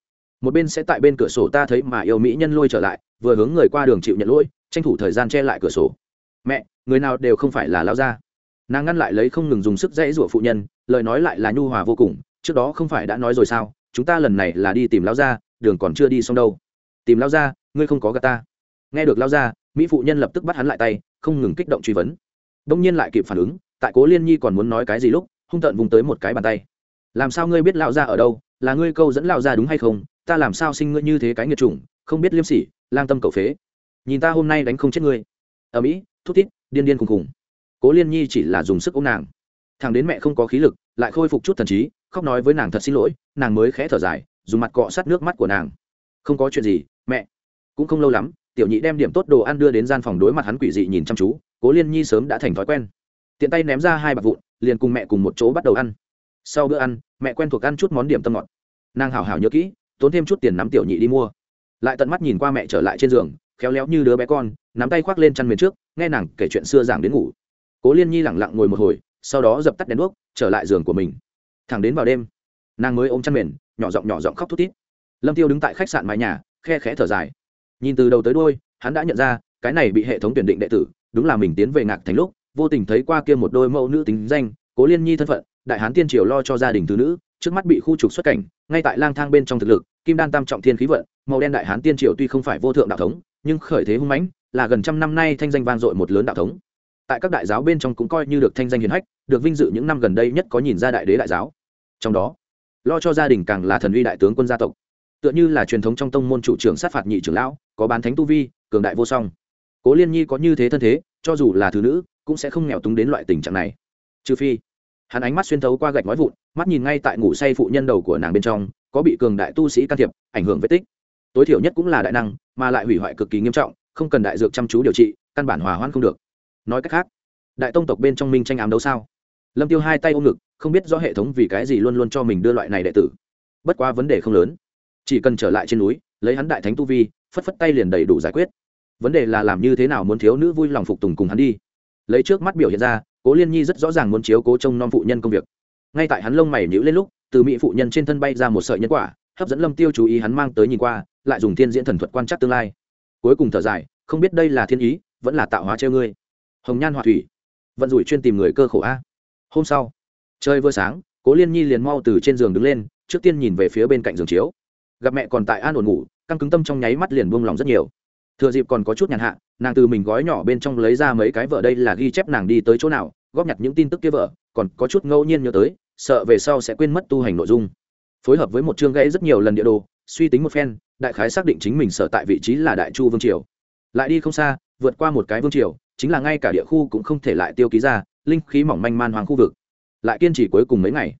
một bên sẽ tại bên cửa sổ ta thấy mà yêu mỹ nhân lôi trở lại, vừa hướng người qua đường chịu nhận lỗi, tranh thủ thời gian che lại cửa sổ mẹ, người nào đều không phải là lao gia. nàng ngăn lại lấy không ngừng dùng sức dãy rủa phụ nhân, lời nói lại là nhu hòa vô cùng, trước đó không phải đã nói rồi sao, chúng ta lần này là đi tìm lao gia đường còn chưa đi xong đâu. Tìm lao ra ngươi không có gà ta. Nghe được lao ra mỹ phụ nhân lập tức bắt hắn lại tay, không ngừng kích động truy vấn. Đông nhiên lại kịp phản ứng, tại cố liên nhi còn muốn nói cái gì lúc, hung tợn vùng tới một cái bàn tay. Làm sao ngươi biết lao ra ở đâu? Là ngươi câu dẫn lao ra đúng hay không? Ta làm sao sinh ngươi như thế cái nghiệt chủng, không biết liêm sỉ, lang tâm cầu phế. Nhìn ta hôm nay đánh không chết ngươi. Ở mỹ thút thít, điên điên khùng khùng. Cố liên nhi chỉ là dùng sức ôm nàng. Thằng đến mẹ không có khí lực, lại khôi phục chút thần trí, khóc nói với nàng thật xin lỗi, nàng mới khẽ thở dài dùng mặt cọ sát nước mắt của nàng. Không có chuyện gì, mẹ. Cũng không lâu lắm, tiểu nhị đem điểm tốt đồ ăn đưa đến gian phòng đối mặt hắn quỷ dị nhìn chăm chú, cố liên nhi sớm đã thành thói quen. Tiện tay ném ra hai bạc vụn, liền cùng mẹ cùng một chỗ bắt đầu ăn. Sau bữa ăn, mẹ quen thuộc ăn chút món điểm tâm ngọt. Nàng hảo hảo nhớ kỹ, tốn thêm chút tiền nắm tiểu nhị đi mua. Lại tận mắt nhìn qua mẹ trở lại trên giường, khéo léo như đứa bé con, nắm tay khoác lên chăn miền trước, nghe nàng kể chuyện xưa giảng đến ngủ. Cố liên nhi lẳng lặng ngồi một hồi, sau đó dập tắt đèn đuốc, trở lại giường của mình. Thẳng đến vào đêm, nàng mới ôm chăn mền nhỏ giọng nhỏ giọng khóc thút thít. Lâm tiêu đứng tại khách sạn mái nhà, khe khẽ thở dài. Nhìn từ đầu tới đôi hắn đã nhận ra, cái này bị hệ thống tuyển định đệ tử, đúng là mình tiến về ngạc thành lúc, vô tình thấy qua kia một đôi mẫu nữ tính danh, cố liên nhi thân phận, đại hán tiên triều lo cho gia đình thứ nữ, trước mắt bị khu trục xuất cảnh, ngay tại lang thang bên trong thực lực, kim đan tam trọng thiên khí vận, màu đen đại hán tiên triều tuy không phải vô thượng đạo thống, nhưng khởi thế hung mãnh, là gần trăm năm nay thanh danh vang dội một lớn đạo thống. Tại các đại giáo bên trong cũng coi như được thanh danh hiền hách, được vinh dự những năm gần đây nhất có nhìn ra đại đế đại giáo. Trong đó lo cho gia đình càng là thần uy đại tướng quân gia tộc. Tựa như là truyền thống trong tông môn chủ trưởng sát phạt nhị trưởng lão, có bán thánh tu vi, cường đại vô song. Cố liên nhi có như thế thân thế, cho dù là thứ nữ, cũng sẽ không nghèo túng đến loại tình trạng này. Trừ phi, hắn ánh mắt xuyên thấu qua gạch nói vụn, mắt nhìn ngay tại ngủ say phụ nhân đầu của nàng bên trong, có bị cường đại tu sĩ can thiệp, ảnh hưởng vết tích. Tối thiểu nhất cũng là đại năng, mà lại hủy hoại cực kỳ nghiêm trọng, không cần đại dược chăm chú điều trị, căn bản hòa hoãn không được. Nói cách khác, đại tông tộc bên trong minh tranh ám đấu sao? Lâm tiêu hai tay ôm ngực, không biết do hệ thống vì cái gì luôn luôn cho mình đưa loại này đệ tử. Bất quá vấn đề không lớn. Chỉ cần trở lại trên núi, lấy hắn đại thánh tu vi, phất phất tay liền đầy đủ giải quyết. Vấn đề là làm như thế nào muốn thiếu nữ vui lòng phục tùng cùng hắn đi. Lấy trước mắt biểu hiện ra, cố liên nhi rất rõ ràng muốn chiếu cố trông non phụ nhân công việc. Ngay tại hắn lông mày nhữ lên lúc, từ mỹ phụ nhân trên thân bay ra một sợi nhân quả, hấp dẫn lâm tiêu chú ý hắn mang tới nhìn qua, lại dùng thiên diễn thần thuật quan trắc tương lai. Cuối cùng thở dài, không biết đây là thiên ý, vẫn là tạo hóa treo ngươi. Hồng nhan họa thủy. Vận rủi chuyên tìm người cơ khổ a hôm sau, trời vừa sáng, cố liên nhi liền mau từ trên giường đứng lên, trước tiên nhìn về phía bên cạnh giường chiếu. Gặp mẹ còn tại an ổn ngủ, căng cứng tâm trong nháy mắt liền buông lòng rất nhiều. Thừa dịp còn có chút nhàn hạ, nàng từ mình gói nhỏ bên trong lấy ra mấy cái vợ đây là ghi chép nàng đi tới chỗ nào, góp nhặt những tin tức kia vợ còn có chút ngẫu nhiên nhớ tới, sợ về sau sẽ quên mất tu hành nội dung. Phối hợp với một chương gãy rất nhiều lần địa đồ, suy tính một phen, đại khái xác định chính mình sở tại vị trí là đại chu vương triều. Lại đi không xa, vượt qua một cái vương triều, chính là ngay cả địa khu cũng không thể lại tiêu ký ra linh khí mỏng manh man hoàng khu vực, lại kiên trì cuối cùng mấy ngày.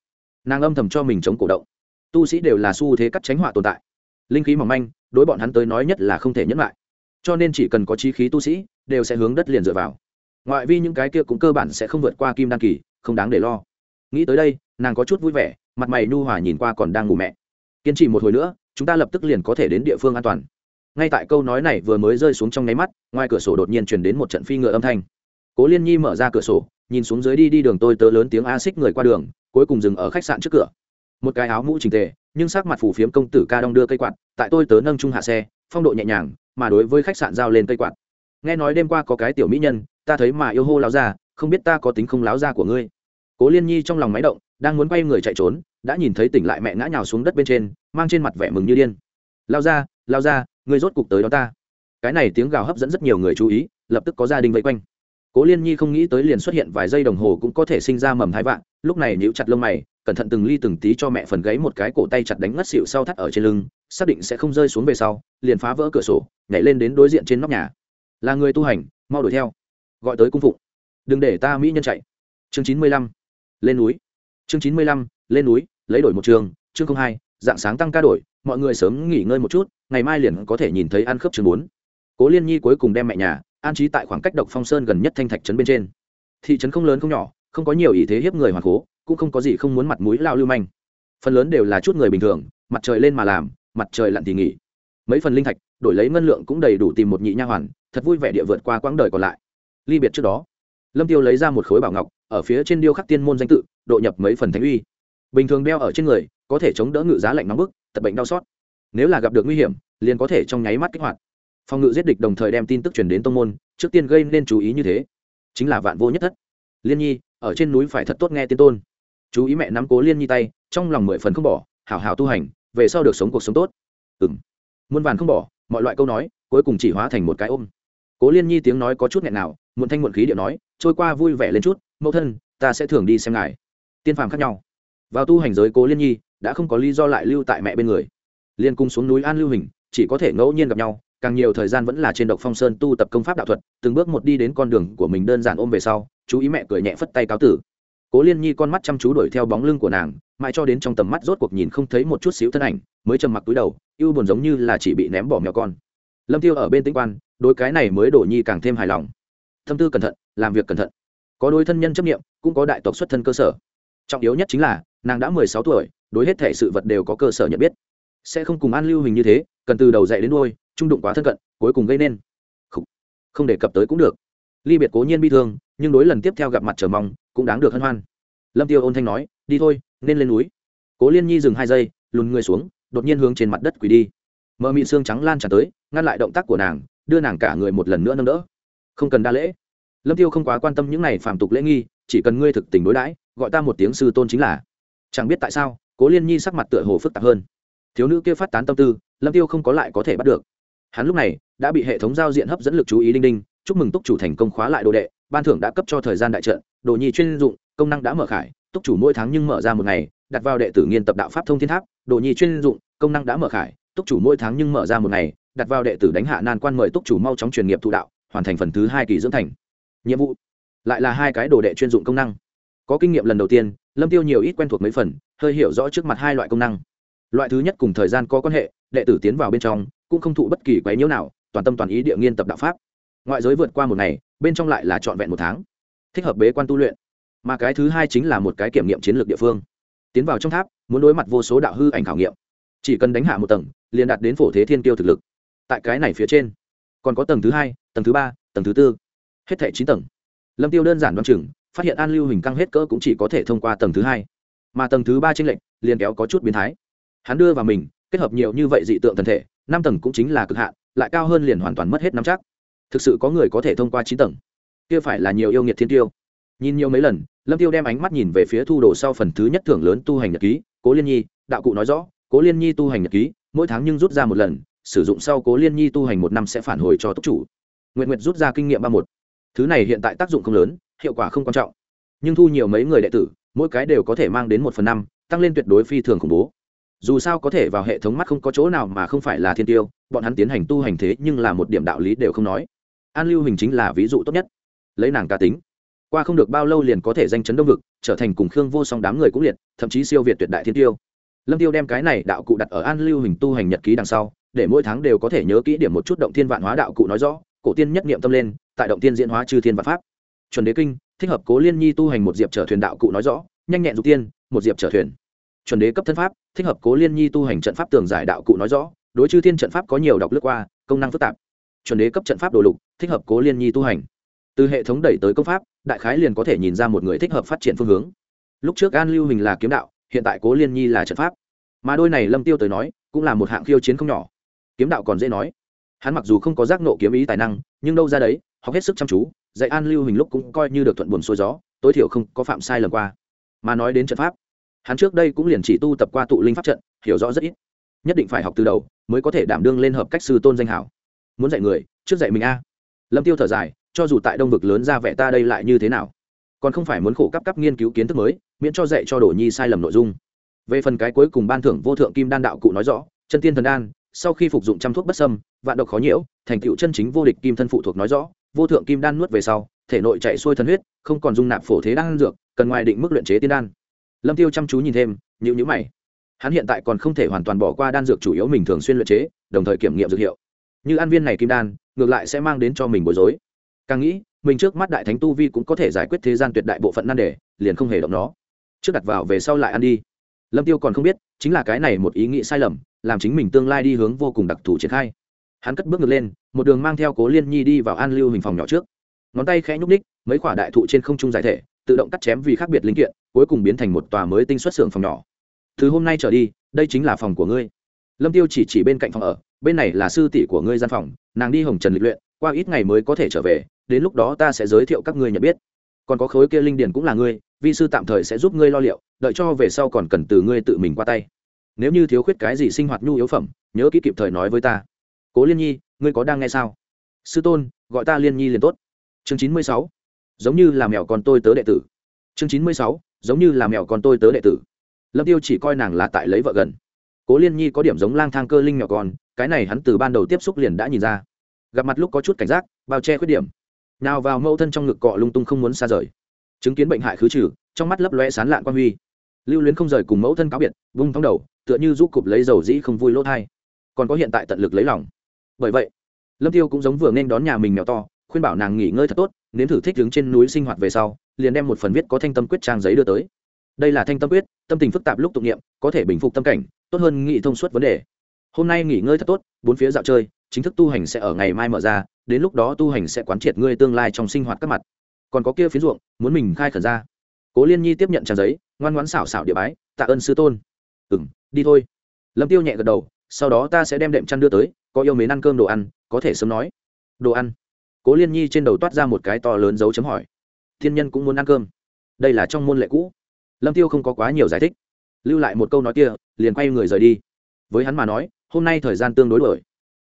Nàng âm thầm cho mình chống cổ động. Tu sĩ đều là xu thế cắt tránh họa tồn tại. Linh khí mỏng manh, đối bọn hắn tới nói nhất là không thể nhẫn lại. Cho nên chỉ cần có chi khí tu sĩ, đều sẽ hướng đất liền dựa vào. Ngoại vi những cái kia cũng cơ bản sẽ không vượt qua kim đan kỳ, không đáng để lo. Nghĩ tới đây, nàng có chút vui vẻ, mặt mày nu hòa nhìn qua còn đang ngủ mẹ. Kiên trì một hồi nữa, chúng ta lập tức liền có thể đến địa phương an toàn. Ngay tại câu nói này vừa mới rơi xuống trong nháy mắt, ngoài cửa sổ đột nhiên chuyển đến một trận phi ngựa âm thanh. Cố liên nhi mở ra cửa sổ nhìn xuống dưới đi đi đường tôi tớ lớn tiếng a xích người qua đường, cuối cùng dừng ở khách sạn trước cửa. Một cái áo mũ trình tề, nhưng sắc mặt phủ phiếm công tử ca đong đưa cây quạt, tại tôi tớ nâng trung hạ xe, phong độ nhẹ nhàng, mà đối với khách sạn giao lên cây quạt. Nghe nói đêm qua có cái tiểu mỹ nhân, ta thấy mà yêu hô láo ra, không biết ta có tính không láo ra của ngươi. Cố liên nhi trong lòng máy động, đang muốn quay người chạy trốn, đã nhìn thấy tỉnh lại mẹ ngã nhào xuống đất bên trên, mang trên mặt vẻ mừng như điên. Lao ra lao ra, ngươi rốt cục tới đó ta. Cái này tiếng gào hấp dẫn rất nhiều người chú ý, lập tức có gia đình vây quanh cố liên nhi không nghĩ tới liền xuất hiện vài giây đồng hồ cũng có thể sinh ra mầm hai vạn, lúc này níu chặt lông mày, cẩn thận từng ly từng tí cho mẹ phần gáy một cái cổ tay chặt đánh ngất xịu sau thắt ở trên lưng, xác định sẽ không rơi xuống về sau, liền phá vỡ cửa sổ, nhảy lên đến đối diện trên nóc nhà. Là người tu hành, mau đuổi theo. Gọi tới cung phụng. Đừng để ta mỹ nhân chạy. Chương chín mươi lăm, lên núi. Chương chín mươi lăm, lên núi, lấy đổi một trường. Chương không hai, dạng sáng tăng ca đổi, mọi người sớm nghỉ ngơi một chút, ngày mai liền có thể nhìn thấy ăn khớp chương bốn. Cố liên nhi cuối cùng đem mẹ nhà an trí tại khoảng cách độc phong sơn gần nhất thanh thạch trấn bên trên. Thị trấn không lớn không nhỏ, không có nhiều ý thế hiếp người hoàng cố, cũng không có gì không muốn mặt mũi lao lưu manh. Phần lớn đều là chút người bình thường, mặt trời lên mà làm, mặt trời lặn thì nghỉ. Mấy phần linh thạch, đổi lấy ngân lượng cũng đầy đủ tìm một nhị nha hoàn, thật vui vẻ địa vượt qua quãng đời còn lại. Ly biệt trước đó, lâm tiêu lấy ra một khối bảo ngọc, ở phía trên điêu khắc tiên môn danh tự, độ nhập mấy phần thánh uy. Bình thường đeo ở trên người, có thể chống đỡ ngự giá lạnh nóng bức, tật bệnh đau xót. Nếu là gặp được nguy hiểm, liền có thể trong nháy mắt kích hoạt phòng ngự giết địch đồng thời đem tin tức truyền đến tông môn, trước tiên gây nên chú ý như thế. Chính là vạn vô nhất thất. Liên nhi, ở trên núi phải thật tốt nghe tiên tôn. Chú ý mẹ nắm cố liên nhi tay, trong lòng mười phần không bỏ, hảo hảo tu hành, về sau được sống cuộc sống tốt. Ừng muôn vàn không bỏ, mọi loại câu nói, cuối cùng chỉ hóa thành một cái ôm. Cố liên nhi tiếng nói có chút nghẹn nào, muộn thanh muộn khí điệu nói, trôi qua vui vẻ lên chút, mẫu thân, ta sẽ thường đi xem ngài. Tiên phàm khác nhau. Vào tu hành giới, cố liên nhi đã không có lý do lại lưu tại mẹ bên người. Liên cung xuống núi an lưu hình, chỉ có thể ngẫu nhiên gặp nhau càng nhiều thời gian vẫn là trên độc phong sơn tu tập công pháp đạo thuật, từng bước một đi đến con đường của mình đơn giản ôm về sau, chú ý mẹ cười nhẹ phất tay cáo tử. Cố liên nhi con mắt chăm chú đuổi theo bóng lưng của nàng, mãi cho đến trong tầm mắt rốt cuộc nhìn không thấy một chút xíu thân ảnh, mới trầm mặc túi đầu, ưu buồn giống như là chỉ bị ném bỏ mèo con. Lâm tiêu ở bên tĩnh quan, đối cái này mới đổ nhi càng thêm hài lòng. Thâm tư cẩn thận, làm việc cẩn thận. Có đôi thân nhân chấp nghiệm cũng có đại tộc xuất thân cơ sở. Trọng yếu nhất chính là, nàng đã mười sáu tuổi, đối hết thể sự vật đều có cơ sở nhận biết. Sẽ không cùng an lưu hình như thế, cần từ đầu dạy đến đôi trung đụng quá thân cận cuối cùng gây nên. Không, không đề cập tới cũng được. Ly biệt cố nhiên bi thương nhưng đối lần tiếp theo gặp mặt trở mong cũng đáng được hân hoan. Lâm tiêu ôn thanh nói đi thôi nên lên núi. Cố liên nhi dừng hai giây lùn người xuống đột nhiên hướng trên mặt đất quỳ đi. Mờ mị xương trắng lan tràn tới ngăn lại động tác của nàng đưa nàng cả người một lần nữa nâng đỡ. Không cần đa lễ. Lâm tiêu không quá quan tâm những này phàm tục lễ nghi chỉ cần ngươi thực tình đối đãi gọi ta một tiếng sư tôn chính là. Chẳng biết tại sao cố liên nhi sắc mặt tựa hồ phức tạp hơn. Thiếu nữ kia phát tán tâm tư lâm tiêu không có lại có thể bắt được hắn lúc này đã bị hệ thống giao diện hấp dẫn lực chú ý đinh đinh, chúc mừng túc chủ thành công khóa lại đồ đệ, ban thưởng đã cấp cho thời gian đại trận, đồ nhi chuyên dụng, công năng đã mở khải, túc chủ mỗi tháng nhưng mở ra một ngày, đặt vào đệ tử nghiên tập đạo pháp thông thiên tháp, đồ nhi chuyên dụng, công năng đã mở khải, túc chủ mỗi tháng nhưng mở ra một ngày, đặt vào đệ tử đánh hạ nan quan mời túc chủ mau chóng truyền nghiệp thụ đạo, hoàn thành phần thứ hai kỳ dưỡng thành. Nhiệm vụ. Lại là hai cái đồ đệ chuyên dụng công năng. Có kinh nghiệm lần đầu tiên, lâm tiêu nhiều ít quen thuộc mấy phần, hơi hiểu rõ trước mặt hai loại công năng. Loại thứ nhất cùng thời gian có quan hệ, đệ tử tiến vào bên trong cũng không thụ bất kỳ quấy nhiễu nào, toàn tâm toàn ý địa nghiên tập đạo pháp. Ngoại giới vượt qua một ngày, bên trong lại là trọn vẹn một tháng. Thích hợp bế quan tu luyện. Mà cái thứ hai chính là một cái kiểm nghiệm chiến lược địa phương. Tiến vào trong tháp, muốn đối mặt vô số đạo hư ảnh khảo nghiệm. Chỉ cần đánh hạ một tầng, liền đạt đến phổ thế thiên tiêu thực lực. Tại cái này phía trên, còn có tầng thứ hai, tầng thứ ba, tầng thứ tư, hết thẻ chín tầng. Lâm tiêu đơn giản đoán chừng, phát hiện an lưu hình căng hết cỡ cũng chỉ có thể thông qua tầng thứ hai. Mà tầng thứ ba trên lệnh liền kéo có chút biến thái. Hắn đưa vào mình, kết hợp nhiều như vậy dị tượng thần thể năm tầng cũng chính là cực hạn, lại cao hơn liền hoàn toàn mất hết năm chắc. Thực sự có người có thể thông qua chín tầng. Kia phải là nhiều yêu nghiệt thiên tiêu. Nhìn nhiều mấy lần, lâm tiêu đem ánh mắt nhìn về phía thu đồ sau phần thứ nhất thưởng lớn tu hành nhật ký, cố liên nhi, đạo cụ nói rõ, cố liên nhi tu hành nhật ký, mỗi tháng nhưng rút ra một lần, sử dụng sau cố liên nhi tu hành một năm sẽ phản hồi cho túc chủ. Nguyện nguyện rút ra kinh nghiệm ba một. Thứ này hiện tại tác dụng không lớn, hiệu quả không quan trọng. Nhưng thu nhiều mấy người đệ tử, mỗi cái đều có thể mang đến một phần năm, tăng lên tuyệt đối phi thường khủng bố dù sao có thể vào hệ thống mắt không có chỗ nào mà không phải là thiên tiêu, bọn hắn tiến hành tu hành thế nhưng là một điểm đạo lý đều không nói. An lưu hình chính là ví dụ tốt nhất. Lấy nàng cá tính, qua không được bao lâu liền có thể danh chấn đông vực, trở thành cùng khương vô song đám người cũng liệt, thậm chí siêu việt tuyệt đại thiên tiêu. Lâm tiêu đem cái này đạo cụ đặt ở an lưu hình tu hành nhật ký đằng sau, để mỗi tháng đều có thể nhớ kỹ điểm một chút động thiên vạn hóa đạo cụ nói rõ, cổ tiên nhất niệm tâm lên, tại động tiên diễn hóa chư thiên vạn pháp. Chuẩn đế kinh, thích hợp cố liên nhi tu hành một diệp trở thuyền đạo cụ nói rõ, nhanh nhẹn dục tiên, một diệp trở thuyền chuẩn đế cấp thân pháp, thích hợp cố liên nhi tu hành trận pháp tường giải đạo cụ nói rõ, đối chư thiên trận pháp có nhiều đọc lướt qua, công năng phức tạp. Chuẩn đế cấp trận pháp đồ lục, thích hợp cố liên nhi tu hành. Từ hệ thống đẩy tới công pháp, đại khái liền có thể nhìn ra một người thích hợp phát triển phương hướng. Lúc trước an lưu hình là kiếm đạo, hiện tại cố liên nhi là trận pháp. Mà đôi này lâm tiêu tới nói, cũng là một hạng khiêu chiến không nhỏ. Kiếm đạo còn dễ nói. Hắn mặc dù không có giác nộ kiếm ý tài năng, nhưng đâu ra đấy, học hết sức chăm chú, dạy an lưu hình lúc cũng coi như được thuận buồn xuôi gió, tối thiểu không có phạm sai lầm qua. Mà nói đến trận pháp hắn trước đây cũng liền chỉ tu tập qua tụ linh pháp trận, hiểu rõ rất ít. Nhất định phải học từ đầu mới có thể đảm đương lên hợp cách sư tôn danh hảo. Muốn dạy người, trước dạy mình a. Lâm tiêu thở dài, cho dù tại đông vực lớn ra vẻ ta đây lại như thế nào? Còn không phải muốn khổ cấp cấp nghiên cứu kiến thức mới, miễn cho dạy cho đồ nhi sai lầm nội dung. Về phần cái cuối cùng ban thưởng vô thượng kim đan đạo cụ nói rõ, chân tiên thần đan, sau khi phục dụng trăm thuốc bất sâm vạn độc khó nhiễu, thành tựu chân chính vô địch kim thân phụ thuộc nói rõ, vô thượng kim đan nuốt về sau, thể nội chạy xuôi thần huyết, không còn dung nạp phổ thế đan dược, cần ngoài định mức luyện chế tiên đan lâm tiêu chăm chú nhìn thêm nhữ nhữ mày. Hắn hiện tại còn không thể hoàn toàn bỏ qua đan dược chủ yếu mình thường xuyên luyện chế, đồng thời kiểm nghiệm dược hiệu. Như an viên này kim đan, ngược lại sẽ mang đến cho mình bối rối. Càng nghĩ, mình trước mắt đại thánh tu vi cũng có thể giải quyết thế gian tuyệt đại bộ phận nan đề, liền không hề động nó. Trước đặt vào về sau lại ăn đi. Lâm tiêu còn không biết, chính là cái này một ý nghĩ sai lầm, làm chính mình tương lai đi hướng vô cùng đặc thù triển khai. Hắn cất bước ngược lên, một đường mang theo cố liên nhi đi vào an lưu hình phòng nhỏ trước. Ngón tay khẽ nhúc ních mấy quả đại thụ trên không trung giải thể tự động cắt chém vì khác biệt linh kiện, cuối cùng biến thành một tòa mới tinh xuất xưởng phòng nhỏ. Từ hôm nay trở đi, đây chính là phòng của ngươi. Lâm tiêu chỉ chỉ bên cạnh phòng ở, bên này là sư tỷ của ngươi gian phòng, nàng đi hồng trần lịch luyện, qua ít ngày mới có thể trở về, đến lúc đó ta sẽ giới thiệu các ngươi nhận biết. Còn có khối kia linh điển cũng là ngươi, vi sư tạm thời sẽ giúp ngươi lo liệu, đợi cho về sau còn cần từ ngươi tự mình qua tay. Nếu như thiếu khuyết cái gì sinh hoạt nhu yếu phẩm, nhớ kỹ kịp thời nói với ta. Cố liên nhi, ngươi có đang nghe sao? Sư tôn, gọi ta liên nhi liền tốt. Chương chín mươi sáu giống như là mèo con tôi tớ đệ tử. Chương chín mươi sáu, giống như là mèo con tôi tớ đệ tử. Lâm tiêu chỉ coi nàng là tại lấy vợ gần. Cố liên nhi có điểm giống lang thang cơ linh mèo con, cái này hắn từ ban đầu tiếp xúc liền đã nhìn ra. Gặp mặt lúc có chút cảnh giác, bao che khuyết điểm. Nào vào mẫu thân trong ngực cọ lung tung không muốn xa rời. Chứng kiến bệnh hại khứ trừ, trong mắt lấp loe sán lạn quan huy. Lưu luyến không rời cùng mẫu thân cáo biệt, vung thóng đầu, tựa như giúp cụp lấy dầu dĩ không vui lỗ thai. Còn có hiện tại tận lực lấy lòng. Bởi vậy, lâm tiêu cũng giống vừa nên đón nhà mình mèo to, khuyên bảo nàng nghỉ ngơi thật tốt nếm thử thích đứng trên núi sinh hoạt về sau, liền đem một phần viết có thanh tâm quyết trang giấy đưa tới. Đây là thanh tâm quyết, tâm tình phức tạp lúc tụng niệm, có thể bình phục tâm cảnh, tốt hơn nghị thông suốt vấn đề. Hôm nay nghỉ ngơi thật tốt, bốn phía dạo chơi, chính thức tu hành sẽ ở ngày mai mở ra, đến lúc đó tu hành sẽ quán triệt ngươi tương lai trong sinh hoạt các mặt. Còn có kia phiến ruộng, muốn mình khai khẩn ra. Cố liên nhi tiếp nhận trang giấy, ngoan ngoãn xảo xảo địa bái, tạ ơn sư tôn. Ừ m đi thôi. Lâm tiêu nhẹ gật đầu, sau đó ta sẽ đem đệm chăn đưa tới, có yêu mến ăn cơm đồ ăn, có thể sớm nói. Đồ ăn? Cố liên nhi trên đầu toát ra một cái to lớn dấu chấm hỏi. Thiên nhân cũng muốn ăn cơm. Đây là trong môn lệ cũ. Lâm tiêu không có quá nhiều giải thích. Lưu lại một câu nói kia, liền quay người rời đi. Với hắn mà nói, hôm nay thời gian tương đối đổi.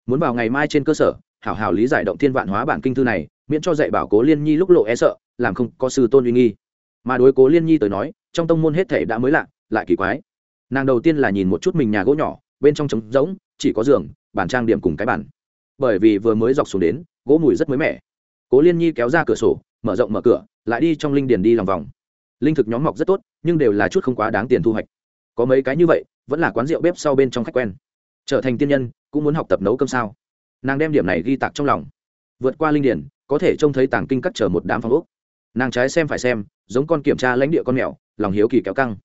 Muốn vào ngày mai trên cơ sở, hảo hảo lý giải động thiên vạn hóa bản kinh thư này, miễn cho dạy bảo cố liên nhi lúc lộ e sợ, làm không có sư tôn uy nghi. Mà đối cố liên nhi tới nói, trong tông môn hết thể đã mới lạ, lại kỳ quái. Nàng đầu tiên là nhìn một chút mình nhà gỗ nhỏ, bên trong trống rỗng, chỉ có giường, bàn trang điểm cùng cái bàn bởi vì vừa mới dọc xuống đến, gỗ mùi rất mới mẻ. Cố liên nhi kéo ra cửa sổ, mở rộng mở cửa, lại đi trong linh điền đi lòng vòng. Linh thực nhóm mọc rất tốt, nhưng đều là chút không quá đáng tiền thu hoạch. Có mấy cái như vậy, vẫn là quán rượu bếp sau bên trong khách quen. Trở thành tiên nhân, cũng muốn học tập nấu cơm sao? Nàng đem điểm này ghi tạc trong lòng. Vượt qua linh điển có thể trông thấy tàng kinh cắt chở một đám phong ốc. Nàng trái xem phải xem, giống con kiểm tra lãnh địa con mèo, lòng hiếu kỳ kéo căng.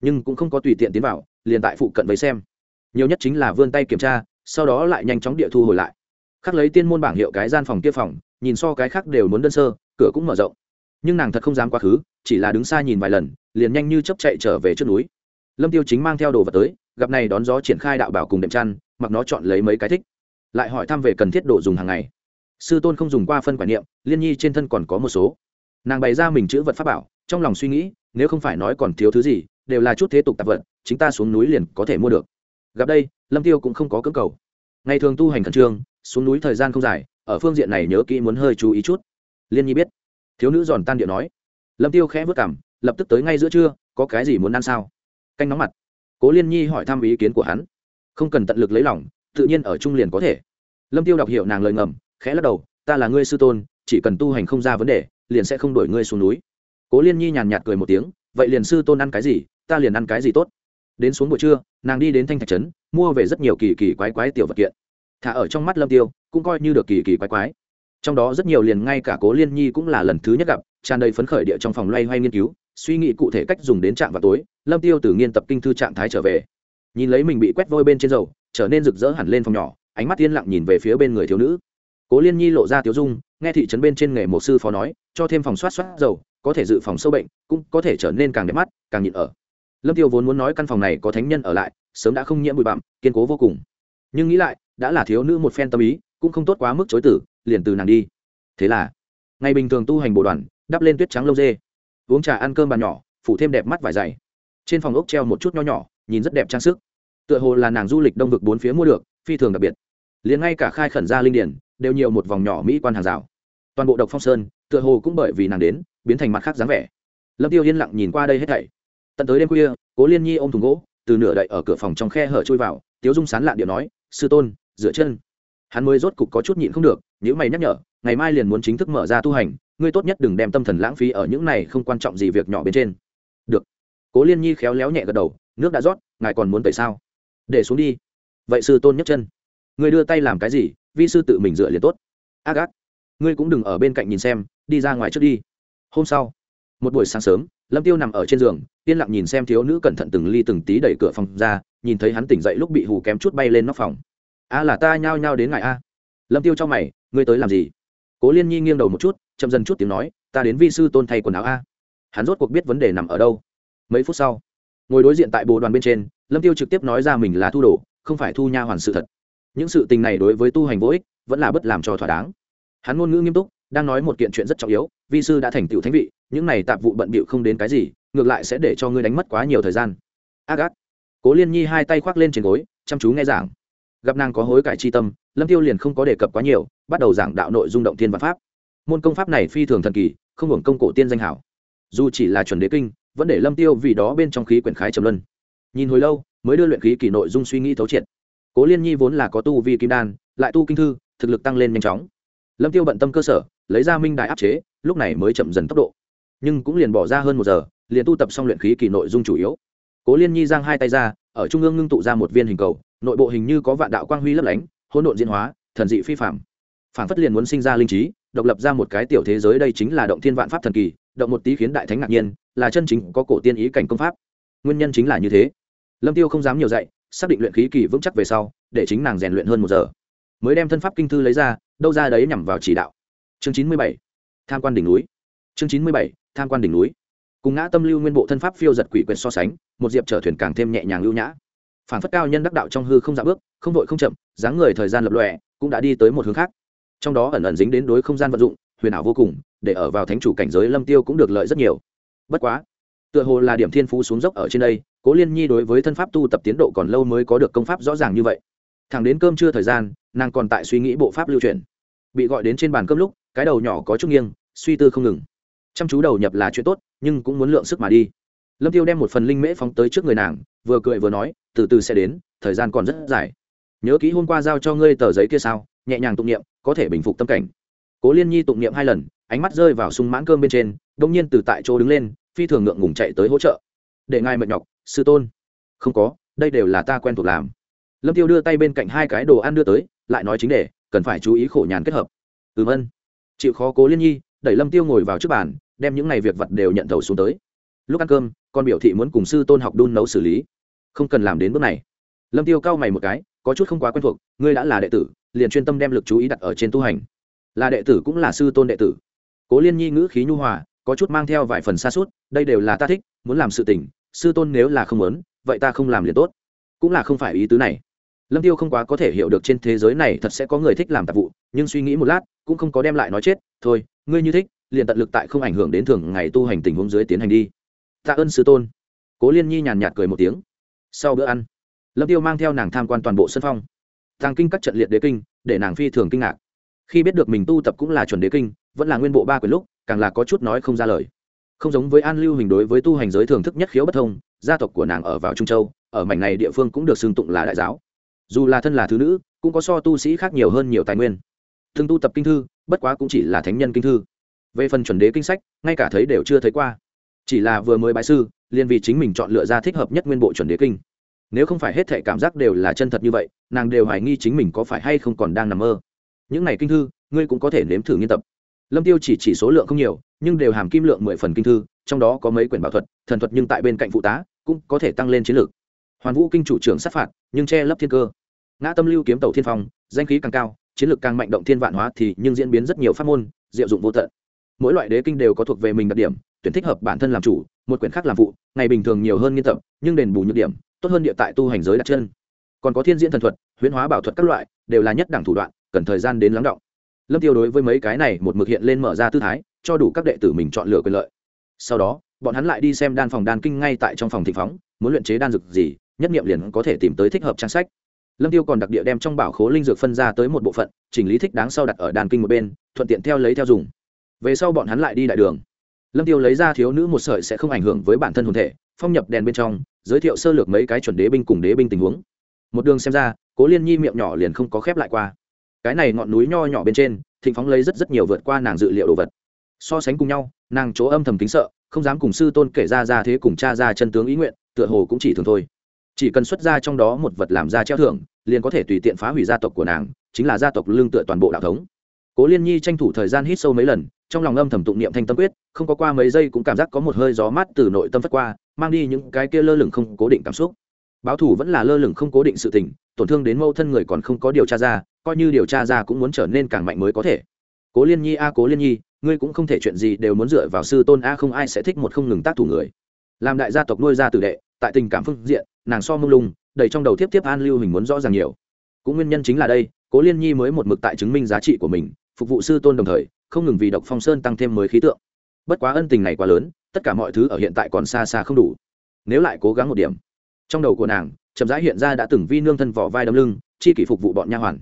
Nhưng cũng không có tùy tiện tiến vào, liền tại phụ cận với xem. Nhiều nhất chính là vươn tay kiểm tra, sau đó lại nhanh chóng địa thu hồi lại khắc lấy tiên môn bảng hiệu cái gian phòng kia phòng, nhìn so cái khác đều muốn đơn sơ, cửa cũng mở rộng. Nhưng nàng thật không dám quá khứ, chỉ là đứng xa nhìn vài lần, liền nhanh như chấp chạy trở về trước núi. Lâm tiêu chính mang theo đồ vật tới, gặp này đón gió triển khai đạo bảo cùng đệm chăn, mặc nó chọn lấy mấy cái thích. Lại hỏi thăm về cần thiết đồ dùng hàng ngày. Sư tôn không dùng qua phân quả niệm, liên nhi trên thân còn có một số. Nàng bày ra mình chữ vật pháp bảo, trong lòng suy nghĩ, nếu không phải nói còn thiếu thứ gì, đều là chút thế tục tạp vật chúng ta xuống núi liền có thể mua được. Gặp đây, lâm tiêu cũng không có cưỡng cầu. Ngày thường tu hành khẩn trương xuống núi thời gian không dài, ở phương diện này nhớ kỹ muốn hơi chú ý chút. Liên nhi biết. Thiếu nữ giòn tan điện nói. Lâm tiêu khẽ vất cảm, lập tức tới ngay giữa trưa, có cái gì muốn ăn sao? Canh nóng mặt. Cố liên nhi hỏi thăm ý kiến của hắn. Không cần tận lực lấy lòng, tự nhiên ở trung liền có thể. Lâm tiêu đọc hiểu nàng lời ngầm, khẽ lắc đầu, ta là ngươi sư tôn, chỉ cần tu hành không ra vấn đề, liền sẽ không đổi ngươi xuống núi. Cố liên nhi nhàn nhạt cười một tiếng, vậy liền sư tôn ăn cái gì, ta liền ăn cái gì tốt. Đến xuống buổi trưa, nàng đi đến thanh thạch trấn, mua về rất nhiều kỳ kỳ quái quái tiểu vật kiện thả ở trong mắt lâm tiêu, cũng coi như được kỳ kỳ quái quái. Trong đó rất nhiều liền ngay cả cố liên nhi cũng là lần thứ nhất gặp, tràn đầy phấn khởi địa trong phòng loay hoay nghiên cứu, suy nghĩ cụ thể cách dùng đến trạm vào tối, lâm tiêu từ nghiên tập kinh thư trạng thái trở về. Nhìn lấy mình bị quét vôi bên trên dầu, trở nên rực rỡ hẳn lên phòng nhỏ, ánh mắt yên lặng nhìn về phía bên người thiếu nữ. Cố liên nhi lộ ra tiếu dung, nghe thị trấn bên trên nghề một sư phó nói, cho thêm phòng soát soát dầu, có thể dự phòng sâu bệnh, cũng có thể trở nên càng đẹp mắt, càng nhịn ở. Lâm tiêu vốn muốn nói căn phòng này có thánh nhân ở lại, sớm đã không nhiễm bụi bặm, kiên cố vô cùng. Nhưng nghĩ lại đã là thiếu nữ một phen tâm ý, cũng không tốt quá mức chối tử, liền từ nàng đi. Thế là, ngày bình thường tu hành bộ đoàn, đắp lên tuyết trắng lâu dê. Uống trà ăn cơm bàn nhỏ, phủ thêm đẹp mắt vải dày. Trên phòng ốc treo một chút nho nhỏ, nhìn rất đẹp trang sức. Tựa hồ là nàng du lịch đông vực bốn phía mua được, phi thường đặc biệt. Liền ngay cả khai khẩn ra linh điển, đều nhiều một vòng nhỏ mỹ quan hàng rào. Toàn bộ độc phong sơn, tựa hồ cũng bởi vì nàng đến, biến thành mặt khác dáng vẻ. Lâm tiêu yên lặng nhìn qua đây hết thảy. Tận tới đêm khuya, cố liên nhi ôm thùng gỗ, từ nửa đậy ở cửa phòng trong khe hở chui vào, tiếu dung sán lạ điệu nói, sư tôn dựa chân. Hắn mới rốt cục có chút nhịn không được nếu mày nhắc nhở, ngày mai liền muốn chính thức mở ra tu hành, ngươi tốt nhất đừng đem tâm thần lãng phí ở những này không quan trọng gì việc nhỏ bên trên. Được. Cố liên nhi khéo léo nhẹ gật đầu, nước đã rót, ngài còn muốn tẩy sao? Để xuống đi. Vậy sư tôn nhấc chân. Ngươi đưa tay làm cái gì, vi sư tự mình dựa liền tốt. Ác ác. Ngươi cũng đừng ở bên cạnh nhìn xem, đi ra ngoài trước đi. Hôm sau. Một buổi sáng sớm, lâm tiêu nằm ở trên giường, yên lặng nhìn xem thiếu nữ cẩn thận từng ly từng tí đẩy cửa phòng ra, nhìn thấy hắn tỉnh dậy lúc bị hù kém chút bay lên nóc phòng a là ta nhao nhao đến ngài a. Lâm tiêu cho mày, ngươi tới làm gì? Cố liên nhi nghiêng đầu một chút, chậm dần chút tiếng nói, ta đến vi sư tôn thay quần áo a. Hắn rốt cuộc biết vấn đề nằm ở đâu. Mấy phút sau, ngồi đối diện tại bồ đoàn bên trên, lâm tiêu trực tiếp nói ra mình là thu đồ, không phải thu nha hoàn sự thật. Những sự tình này đối với tu hành vô ích, vẫn là bất làm cho thỏa đáng. Hắn ngôn ngữ nghiêm túc, đang nói một kiện chuyện rất trọng yếu, vi sư đã thành tựu thánh vị, những này tạp vụ bận bịu không đến cái gì, ngược lại sẽ để cho ngươi đánh mất quá nhiều thời gian. Ác ác. Cố liên nhi hai tay khoác lên trên gối, chăm chú nghe giảng gặp nàng có hối cải chi tâm, lâm tiêu liền không có đề cập quá nhiều, bắt đầu giảng đạo nội dung động thiên văn pháp. Môn công pháp này phi thường thần kỳ, không hưởng công cổ tiên danh hảo. Dù chỉ là chuẩn đế kinh, vẫn để lâm tiêu vì đó bên trong khí quyển khái trầm luân. Nhìn hồi lâu, mới đưa luyện khí kỳ nội dung suy nghĩ thấu triệt. Cố liên nhi vốn là có tu vi kim đan, lại tu kinh thư, thực lực tăng lên nhanh chóng. Lâm tiêu bận tâm cơ sở, lấy ra minh đại áp chế, lúc này mới chậm dần tốc độ. Nhưng cũng liền bỏ ra hơn một giờ, liền tu tập xong luyện khí kỳ nội dung chủ yếu. Cố liên nhi giang hai tay ra, ở trung ương ngưng tụ ra một viên hình cầu nội bộ hình như có vạn đạo quang huy lấp lánh, hỗn độn diễn hóa, thần dị phi phạm phản phất liền muốn sinh ra linh trí, độc lập ra một cái tiểu thế giới đây chính là động thiên vạn pháp thần kỳ, động một tí khiến đại thánh ngạc nhiên, là chân chính có cổ tiên ý cảnh công pháp. Nguyên nhân chính là như thế. Lâm tiêu không dám nhiều dạy, xác định luyện khí kỳ vững chắc về sau, để chính nàng rèn luyện hơn một giờ. Mới đem thân pháp kinh thư lấy ra, đâu ra đấy nhằm vào chỉ đạo. Chương chín mươi bảy, tham quan đỉnh núi. Chương chín mươi bảy, tham quan đỉnh núi. Cùng ngã tâm lưu nguyên bộ thân pháp phiêu giật quỷ quyệt so sánh, một diệp trở thuyền càng thêm nhẹ nhàng lưu nhã phản phất cao nhân đắc đạo trong hư không dạ bước, không vội không chậm, dáng người thời gian lập lòe, cũng đã đi tới một hướng khác. Trong đó ẩn ẩn dính đến đối không gian vận dụng, huyền ảo vô cùng, để ở vào thánh chủ cảnh giới lâm tiêu cũng được lợi rất nhiều. Bất quá, tựa hồ là điểm thiên phú xuống dốc ở trên đây, cố liên nhi đối với thân pháp tu tập tiến độ còn lâu mới có được công pháp rõ ràng như vậy. Thẳng đến cơm trưa thời gian, nàng còn tại suy nghĩ bộ pháp lưu truyền. Bị gọi đến trên bàn cơm lúc, cái đầu nhỏ có chút nghiêng, suy tư không ngừng. Chăm chú đầu nhập là chuyện tốt, nhưng cũng muốn lượng sức mà đi lâm tiêu đem một phần linh mễ phóng tới trước người nàng, vừa cười vừa nói, từ từ sẽ đến, thời gian còn rất dài. Nhớ kỹ hôm qua giao cho ngươi tờ giấy kia sao, nhẹ nhàng tụng niệm, có thể bình phục tâm cảnh. Cố liên nhi tụng niệm hai lần, ánh mắt rơi vào sung mãn cơm bên trên đông nhiên từ tại chỗ đứng lên, phi thường ngượng ngùng chạy tới hỗ trợ. Để ngài mệt nhọc, sư tôn. Không có, đây đều là ta quen thuộc làm. Lâm tiêu đưa tay bên cạnh hai cái đồ ăn đưa tới, lại nói chính để cần phải chú ý khổ nhàn kết hợp. Ừm ân chịu khó cố liên nhi, đẩy lâm tiêu ngồi vào trước bàn, đem những ngày việc vật đều nhận thầu xuống tới. Lúc ăn cơm con biểu thị muốn cùng sư tôn học đun nấu xử lý. Không cần làm đến bước này. Lâm tiêu cao mày một cái, có chút không quá quen thuộc, ngươi đã là đệ tử, liền chuyên tâm đem lực chú ý đặt ở trên tu hành. Là đệ tử cũng là sư tôn đệ tử. Cố liên nhi ngữ khí nhu hòa, có chút mang theo vài phần xa suốt đây đều là ta thích, muốn làm sự tình, sư tôn nếu là không muốn, vậy ta không làm liền tốt. Cũng là không phải ý tứ này. Lâm tiêu không quá có thể hiểu được trên thế giới này thật sẽ có người thích làm tạp vụ, nhưng suy nghĩ một lát, cũng không có đem lại nói chết, thôi, ngươi như thích, liền tận lực tại không ảnh hưởng đến thường ngày tu hành tình huống dưới tiến hành đi tạ ơn sư tôn. Cố liên nhi nhàn nhạt cười một tiếng. Sau bữa ăn, lâm tiêu mang theo nàng tham quan toàn bộ sân phong. Tàng kinh các trận liệt đế kinh, để nàng phi thường kinh ngạc. Khi biết được mình tu tập cũng là chuẩn đế kinh, vẫn là nguyên bộ ba quyền lúc, càng là có chút nói không ra lời. Không giống với an lưu hình đối với tu hành giới thường thức nhất khiếu bất thông, gia tộc của nàng ở vào trung châu, ở mảnh này địa phương cũng được xưng tụng là đại giáo. Dù là thân là thứ nữ, cũng có so tu sĩ khác nhiều hơn nhiều tài nguyên. Thường tu tập kinh thư, bất quá cũng chỉ là thánh nhân kinh thư. Về phần chuẩn đế kinh sách, ngay cả thấy đều chưa thấy qua chỉ là vừa mới bái sư, liền vì chính mình chọn lựa ra thích hợp nhất nguyên bộ chuẩn đế kinh. Nếu không phải hết thể cảm giác đều là chân thật như vậy, nàng đều hoài nghi chính mình có phải hay không còn đang nằm mơ. Những này kinh thư, ngươi cũng có thể nếm thử nghiên tập. Lâm tiêu chỉ chỉ số lượng không nhiều, nhưng đều hàm kim lượng mười phần kinh thư, trong đó có mấy quyển bảo thuật, thần thuật nhưng tại bên cạnh phụ tá, cũng có thể tăng lên chiến lược. Hoàn vũ kinh chủ trưởng sát phạt, nhưng che lấp thiên cơ. Ngã tâm lưu kiếm tàu thiên phong, danh khí càng cao, chiến lược càng mạnh động thiên vạn hóa thì nhưng diễn biến rất nhiều pháp môn, diệu dụng vô tận. Mỗi loại đế kinh đều có thuộc về mình đặc điểm tuyển thích hợp bản thân làm chủ, một quyển khác làm phụ, ngày bình thường nhiều hơn nghiên tập, nhưng đền bù nhược điểm, tốt hơn địa tại tu hành giới đặt chân. Còn có thiên diễn thần thuật, huyễn hóa bảo thuật các loại, đều là nhất đẳng thủ đoạn, cần thời gian đến lắng động. Lâm tiêu đối với mấy cái này một mực hiện lên mở ra tư thái, cho đủ các đệ tử mình chọn lựa quyền lợi. Sau đó, bọn hắn lại đi xem đan phòng đan kinh ngay tại trong phòng thị phóng, muốn luyện chế đan dược gì, nhất nghiệm liền có thể tìm tới thích hợp trang sách. Lâm tiêu còn đặc địa đem trong bảo khố linh dược phân ra tới một bộ phận, chỉnh lý thích đáng sau đặt ở đan kinh một bên, thuận tiện theo lấy theo dùng. Về sau bọn hắn lại đi đại đường lâm tiêu lấy ra thiếu nữ một sợi sẽ không ảnh hưởng với bản thân hồn thể, phong nhập đèn bên trong, giới thiệu sơ lược mấy cái chuẩn đế binh cùng đế binh tình huống. Một đường xem ra, cố liên nhi miệng nhỏ liền không có khép lại qua. Cái này ngọn núi nho nhỏ bên trên, thịnh phóng lấy rất rất nhiều vượt qua nàng dự liệu đồ vật. So sánh cùng nhau, nàng chỗ âm thầm kính sợ, không dám cùng sư tôn kể ra ra thế cùng cha ra chân tướng ý nguyện, tựa hồ cũng chỉ thường thôi. Chỉ cần xuất ra trong đó một vật làm ra treo thưởng, liền có thể tùy tiện phá hủy gia tộc của nàng, chính là gia tộc lương tựa toàn bộ đạo thống. Cố liên nhi tranh thủ thời gian hít sâu mấy lần trong lòng âm thầm tụng niệm thanh tâm quyết, không có qua mấy giây cũng cảm giác có một hơi gió mát từ nội tâm phất qua, mang đi những cái kia lơ lửng không cố định cảm xúc. Báo thủ vẫn là lơ lửng không cố định sự tình, tổn thương đến mâu thân người còn không có điều tra ra, coi như điều tra ra cũng muốn trở nên càng mạnh mới có thể. Cố liên nhi a, cố liên nhi, ngươi cũng không thể chuyện gì đều muốn dựa vào sư tôn a, không ai sẽ thích một không ngừng tác thủ người. Làm đại gia tộc nuôi ra tử đệ, tại tình cảm phương diện, nàng so mông lung, đầy trong đầu tiếp tiếp an lưu hình muốn rõ ràng nhiều. Cũng nguyên nhân chính là đây, cố liên nhi mới một mực tại chứng minh giá trị của mình, phục vụ sư tôn đồng thời không ngừng vì độc phong sơn tăng thêm mới khí tượng. Bất quá ân tình này quá lớn, tất cả mọi thứ ở hiện tại còn xa xa không đủ. Nếu lại cố gắng một điểm, trong đầu của nàng, chậm rãi hiện ra đã từng vi nương thân vỏ vai đấm lưng, chi kỷ phục vụ bọn nha hoàn.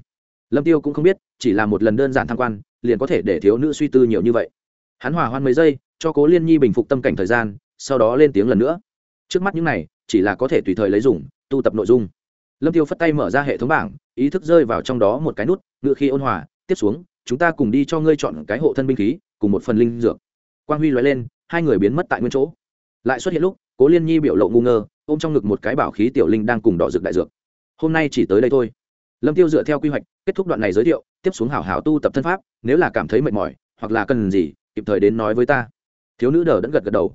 Lâm tiêu cũng không biết, chỉ là một lần đơn giản tham quan, liền có thể để thiếu nữ suy tư nhiều như vậy. Hắn hòa hoan mấy giây, cho cố liên nhi bình phục tâm cảnh thời gian, sau đó lên tiếng lần nữa. Trước mắt những này, chỉ là có thể tùy thời lấy dùng, tu tập nội dung. Lâm tiêu phất tay mở ra hệ thống bảng, ý thức rơi vào trong đó một cái nút ngựa khi ôn hòa, tiếp xuống chúng ta cùng đi cho ngươi chọn cái hộ thân binh khí, cùng một phần linh dược. Quang huy loại lên, hai người biến mất tại nguyên chỗ. Lại xuất hiện lúc, cố liên nhi biểu lộ ngu ngơ, ôm trong ngực một cái bảo khí tiểu linh đang cùng đỏ dược đại dược. Hôm nay chỉ tới đây thôi. Lâm tiêu dựa theo quy hoạch, kết thúc đoạn này giới thiệu, tiếp xuống hảo hảo tu tập thân pháp, nếu là cảm thấy mệt mỏi, hoặc là cần gì, kịp thời đến nói với ta. Thiếu nữ đờ đẫn gật gật đầu.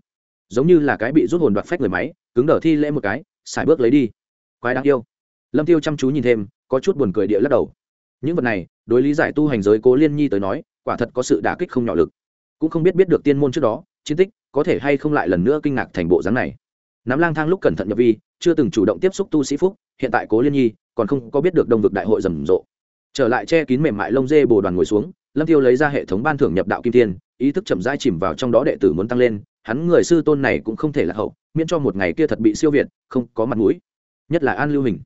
Giống như là cái bị rút hồn đoạt phách người máy, cứng đờ thi lễ một cái, xài bước lấy đi. Quái đáng yêu. Lâm tiêu chăm chú nhìn thêm, có chút buồn cười địa lắc đầu những vật này, đối lý giải tu hành giới cố liên nhi tới nói, quả thật có sự đả kích không nhỏ lực. Cũng không biết biết được tiên môn trước đó, chiến tích có thể hay không lại lần nữa kinh ngạc thành bộ dáng này. Nắm lang thang lúc cẩn thận nhập vi, chưa từng chủ động tiếp xúc tu sĩ phúc, hiện tại cố liên nhi còn không có biết được đông vực đại hội rầm rộ. Trở lại che kín mềm mại lông dê bồ đoàn ngồi xuống, lâm tiêu lấy ra hệ thống ban thưởng nhập đạo kim tiên ý thức chậm rãi chìm vào trong đó đệ tử muốn tăng lên, hắn người sư tôn này cũng không thể là hậu, miễn cho một ngày kia thật bị siêu việt, không có mặt mũi. Nhất là an lưu hình.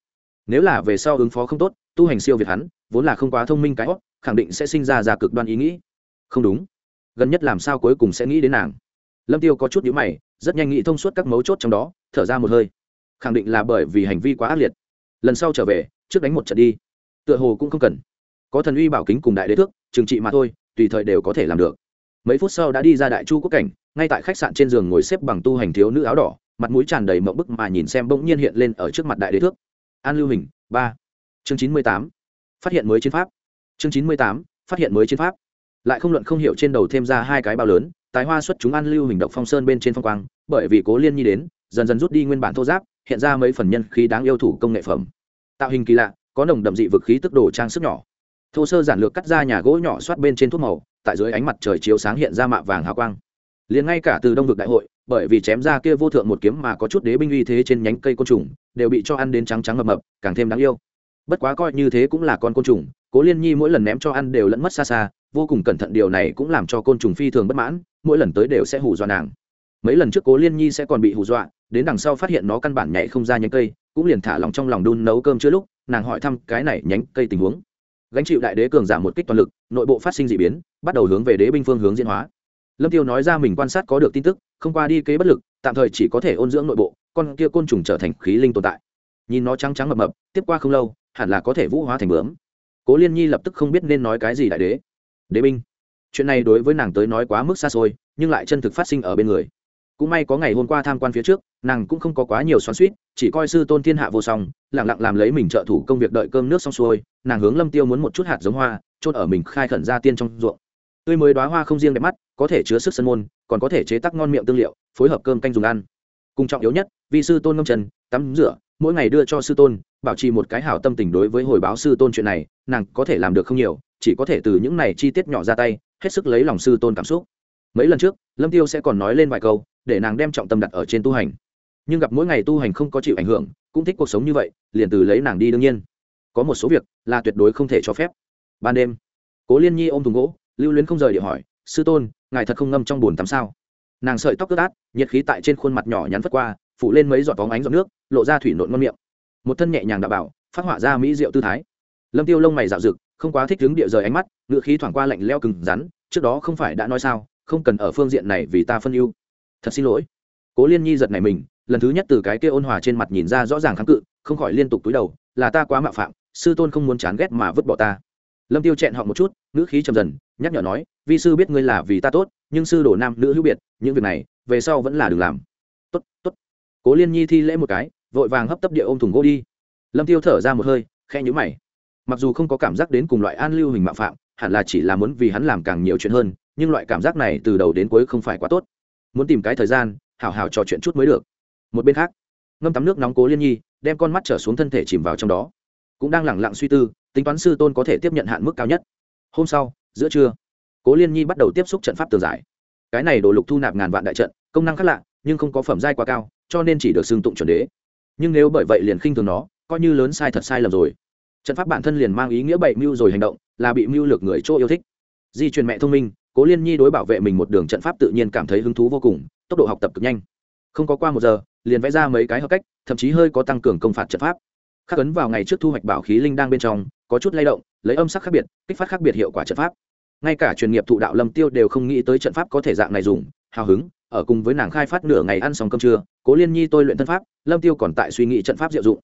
Nếu là về sau ứng phó không tốt tu hành siêu việt hắn, vốn là không quá thông minh cái hót khẳng định sẽ sinh ra ra cực đoan ý nghĩ. Không đúng. Gần nhất làm sao cuối cùng sẽ nghĩ đến nàng? Lâm tiêu có chút nhíu mày, rất nhanh nghĩ thông suốt các mấu chốt trong đó, thở ra một hơi. Khẳng định là bởi vì hành vi quá ác liệt. Lần sau trở về, trước đánh một trận đi. Tựa hồ cũng không cần. Có thần uy bảo kính cùng đại đế thước, trừng trị mà thôi, tùy thời đều có thể làm được. Mấy phút sau đã đi ra đại chu quốc cảnh, ngay tại khách sạn trên giường ngồi xếp bằng tu hành thiếu nữ áo đỏ, mặt mũi tràn đầy mộng bức mà nhìn xem bỗng nhiên hiện lên ở trước mặt đại đế thước. An lưu hình, ba chương chín mươi tám, phát hiện mới chiến pháp. Chương chín mươi tám, phát hiện mới chiến pháp. Lại không luận không hiểu trên đầu thêm ra hai cái bao lớn tái hoa xuất chúng ăn lưu hình động phong sơn bên trên phong quang, bởi vì cố liên nhi đến, dần dần rút đi nguyên bản thô giáp, hiện ra mấy phần nhân khí đáng yêu thủ công nghệ phẩm. Tạo hình kỳ lạ, có nồng đậm dị vực khí tức đồ trang sức nhỏ. Thô sơ giản lược cắt ra nhà gỗ nhỏ soát bên trên thuốc màu, tại dưới ánh mặt trời chiếu sáng hiện ra mạ vàng hào quang. Liền ngay cả từ đông vực đại hội, bởi vì chém ra kia vô thượng một kiếm mà có chút đế binh uy thế trên nhánh cây côn trùng, đều bị cho ăn đến trắng trắng mập mập, càng thêm đáng yêu bất quá coi như thế cũng là con côn trùng, cố liên nhi mỗi lần ném cho ăn đều lẫn mất xa xa, vô cùng cẩn thận điều này cũng làm cho côn trùng phi thường bất mãn, mỗi lần tới đều sẽ hù dọa nàng. Mấy lần trước cố liên nhi sẽ còn bị hù dọa, đến đằng sau phát hiện nó căn bản nhảy không ra nhánh cây, cũng liền thả lòng trong lòng đun nấu cơm chưa lúc, nàng hỏi thăm cái này nhánh cây tình huống. Gánh chịu đại đế cường giảm một kích toàn lực, nội bộ phát sinh d ị biến, bắt đầu hướng về đế binh phương hướng diễn hóa. Lâm tiêu nói ra mình quan sát có được tin tức, không qua đi kế bất lực, tạm thời chỉ có thể ôn dưỡng nội bộ, con kia côn trùng trở thành khí linh tồn tại. Nhìn nó trắng trắng mập mập, tiếp qua không lâu hẳn là có thể vũ hóa thành bướm. Cố liên nhi lập tức không biết nên nói cái gì đại đế. Đế binh, chuyện này đối với nàng tới nói quá mức xa xôi, nhưng lại chân thực phát sinh ở bên người. Cũng may có ngày hôm qua tham quan phía trước, nàng cũng không có quá nhiều xoắn suýt chỉ coi sư tôn thiên hạ vô song lẳng lặng làm lấy mình trợ thủ công việc đợi cơm nước xong xuôi, nàng hướng lâm tiêu muốn một chút hạt giống hoa trôn ở mình khai khẩn ra tiên trong ruộng. Tươi mới đoá hoa không riêng đẹp mắt, có thể chứa sức sân môn, còn có thể chế tác ngon miệng tương liệu, phối hợp cơm canh dùng ăn. Cùng trọng yếu nhất, vì sư tôn ngâm trần, tắm rửa mỗi ngày đưa cho sư tôn, bảo trì một cái hảo tâm tình đối với hồi báo sư tôn chuyện này, nàng có thể làm được không nhiều, chỉ có thể từ những này chi tiết nhỏ ra tay, hết sức lấy lòng sư tôn cảm xúc. Mấy lần trước, lâm tiêu sẽ còn nói lên vài câu, để nàng đem trọng tâm đặt ở trên tu hành. Nhưng gặp mỗi ngày tu hành không có chịu ảnh hưởng, cũng thích cuộc sống như vậy, liền từ lấy nàng đi đương nhiên. Có một số việc là tuyệt đối không thể cho phép. Ban đêm, cố liên nhi ôm thùng gỗ, lưu luyến không rời để hỏi, sư tôn, ngài thật không ngâm trong bồn tắm sao? Nàng sợi tóc ướt át, nhiệt khí tại trên khuôn mặt nhỏ nhắn phất qua, phủ lên mấy giọt vóng ánh giọt nước lộ ra thủy nộn ngon miệng. Một thân nhẹ nhàng đạo bảo, phát họa ra mỹ diệu tư thái. Lâm tiêu lông mày dạo rực không quá thích đứng địa rời ánh mắt, ngựa khí thoảng qua lạnh leo cừng rắn, trước đó không phải đã nói sao, không cần ở phương diện này vì ta phân ưu. Thật xin lỗi. Cố liên nhi giật này mình, lần thứ nhất từ cái kia ôn hòa trên mặt nhìn ra rõ ràng kháng cự, không khỏi liên tục túi đầu, là ta quá mạo phạm, sư tôn không muốn chán ghét mà vứt bỏ ta. Lâm tiêu chẹn họ một chút, ngữ khí trầm dần, nhắc nhở nói, vi sư biết ngươi là vì ta tốt, nhưng sư đổ nam nữ hữu biệt, những việc này, về sau vẫn là đừng làm. Tốt tốt cố liên nhi thi lễ một cái, vội vàng hấp tấp địa ôm thùng gỗ đi. Lâm tiêu thở ra một hơi khe nhũ mày. Mặc dù không có cảm giác đến cùng loại an lưu hình mạo phạm, hẳn là chỉ là muốn vì hắn làm càng nhiều chuyện hơn, nhưng loại cảm giác này từ đầu đến cuối không phải quá tốt. Muốn tìm cái thời gian, hảo hảo trò chuyện chút mới được. Một bên khác, ngâm tắm nước nóng cố liên nhi, đem con mắt trở xuống thân thể chìm vào trong đó. Cũng đang lẳng lặng suy tư, tính toán sư tôn có thể tiếp nhận hạn mức cao nhất. Hôm sau, giữa trưa, cố liên nhi bắt đầu tiếp xúc trận pháp tường giải. Cái này đồ lục thu nạp ngàn vạn đại trận, công năng khác lạ, nhưng không có phẩm giai quá cao cho nên chỉ được xưng tụng chuẩn đế. Nhưng nếu bởi vậy liền khinh thường nó, coi như lớn sai thật sai lầm rồi. Trận pháp bản thân liền mang ý nghĩa bậy mưu rồi hành động, là bị mưu lược người chỗ yêu thích. Di truyền mẹ thông minh, cố liên nhi đối bảo vệ mình một đường trận pháp tự nhiên cảm thấy hứng thú vô cùng, tốc độ học tập cực nhanh. Không có qua một giờ, liền vẽ ra mấy cái hợp cách, thậm chí hơi có tăng cường công phạt trận pháp. Khắc ấn vào ngày trước thu hoạch bảo khí linh đang bên trong, có chút lay động, lấy âm sắc khác biệt, kích phát khác biệt hiệu quả trận pháp. Ngay cả truyền nghiệp thụ đạo lâm tiêu đều không nghĩ tới trận pháp có thể dạng này dùng, hào hứng ở cùng với nàng khai phát nửa ngày ăn xong cơm trưa, cố liên nhi tôi luyện thân pháp, lâm tiêu còn tại suy nghĩ trận pháp diệu dụng.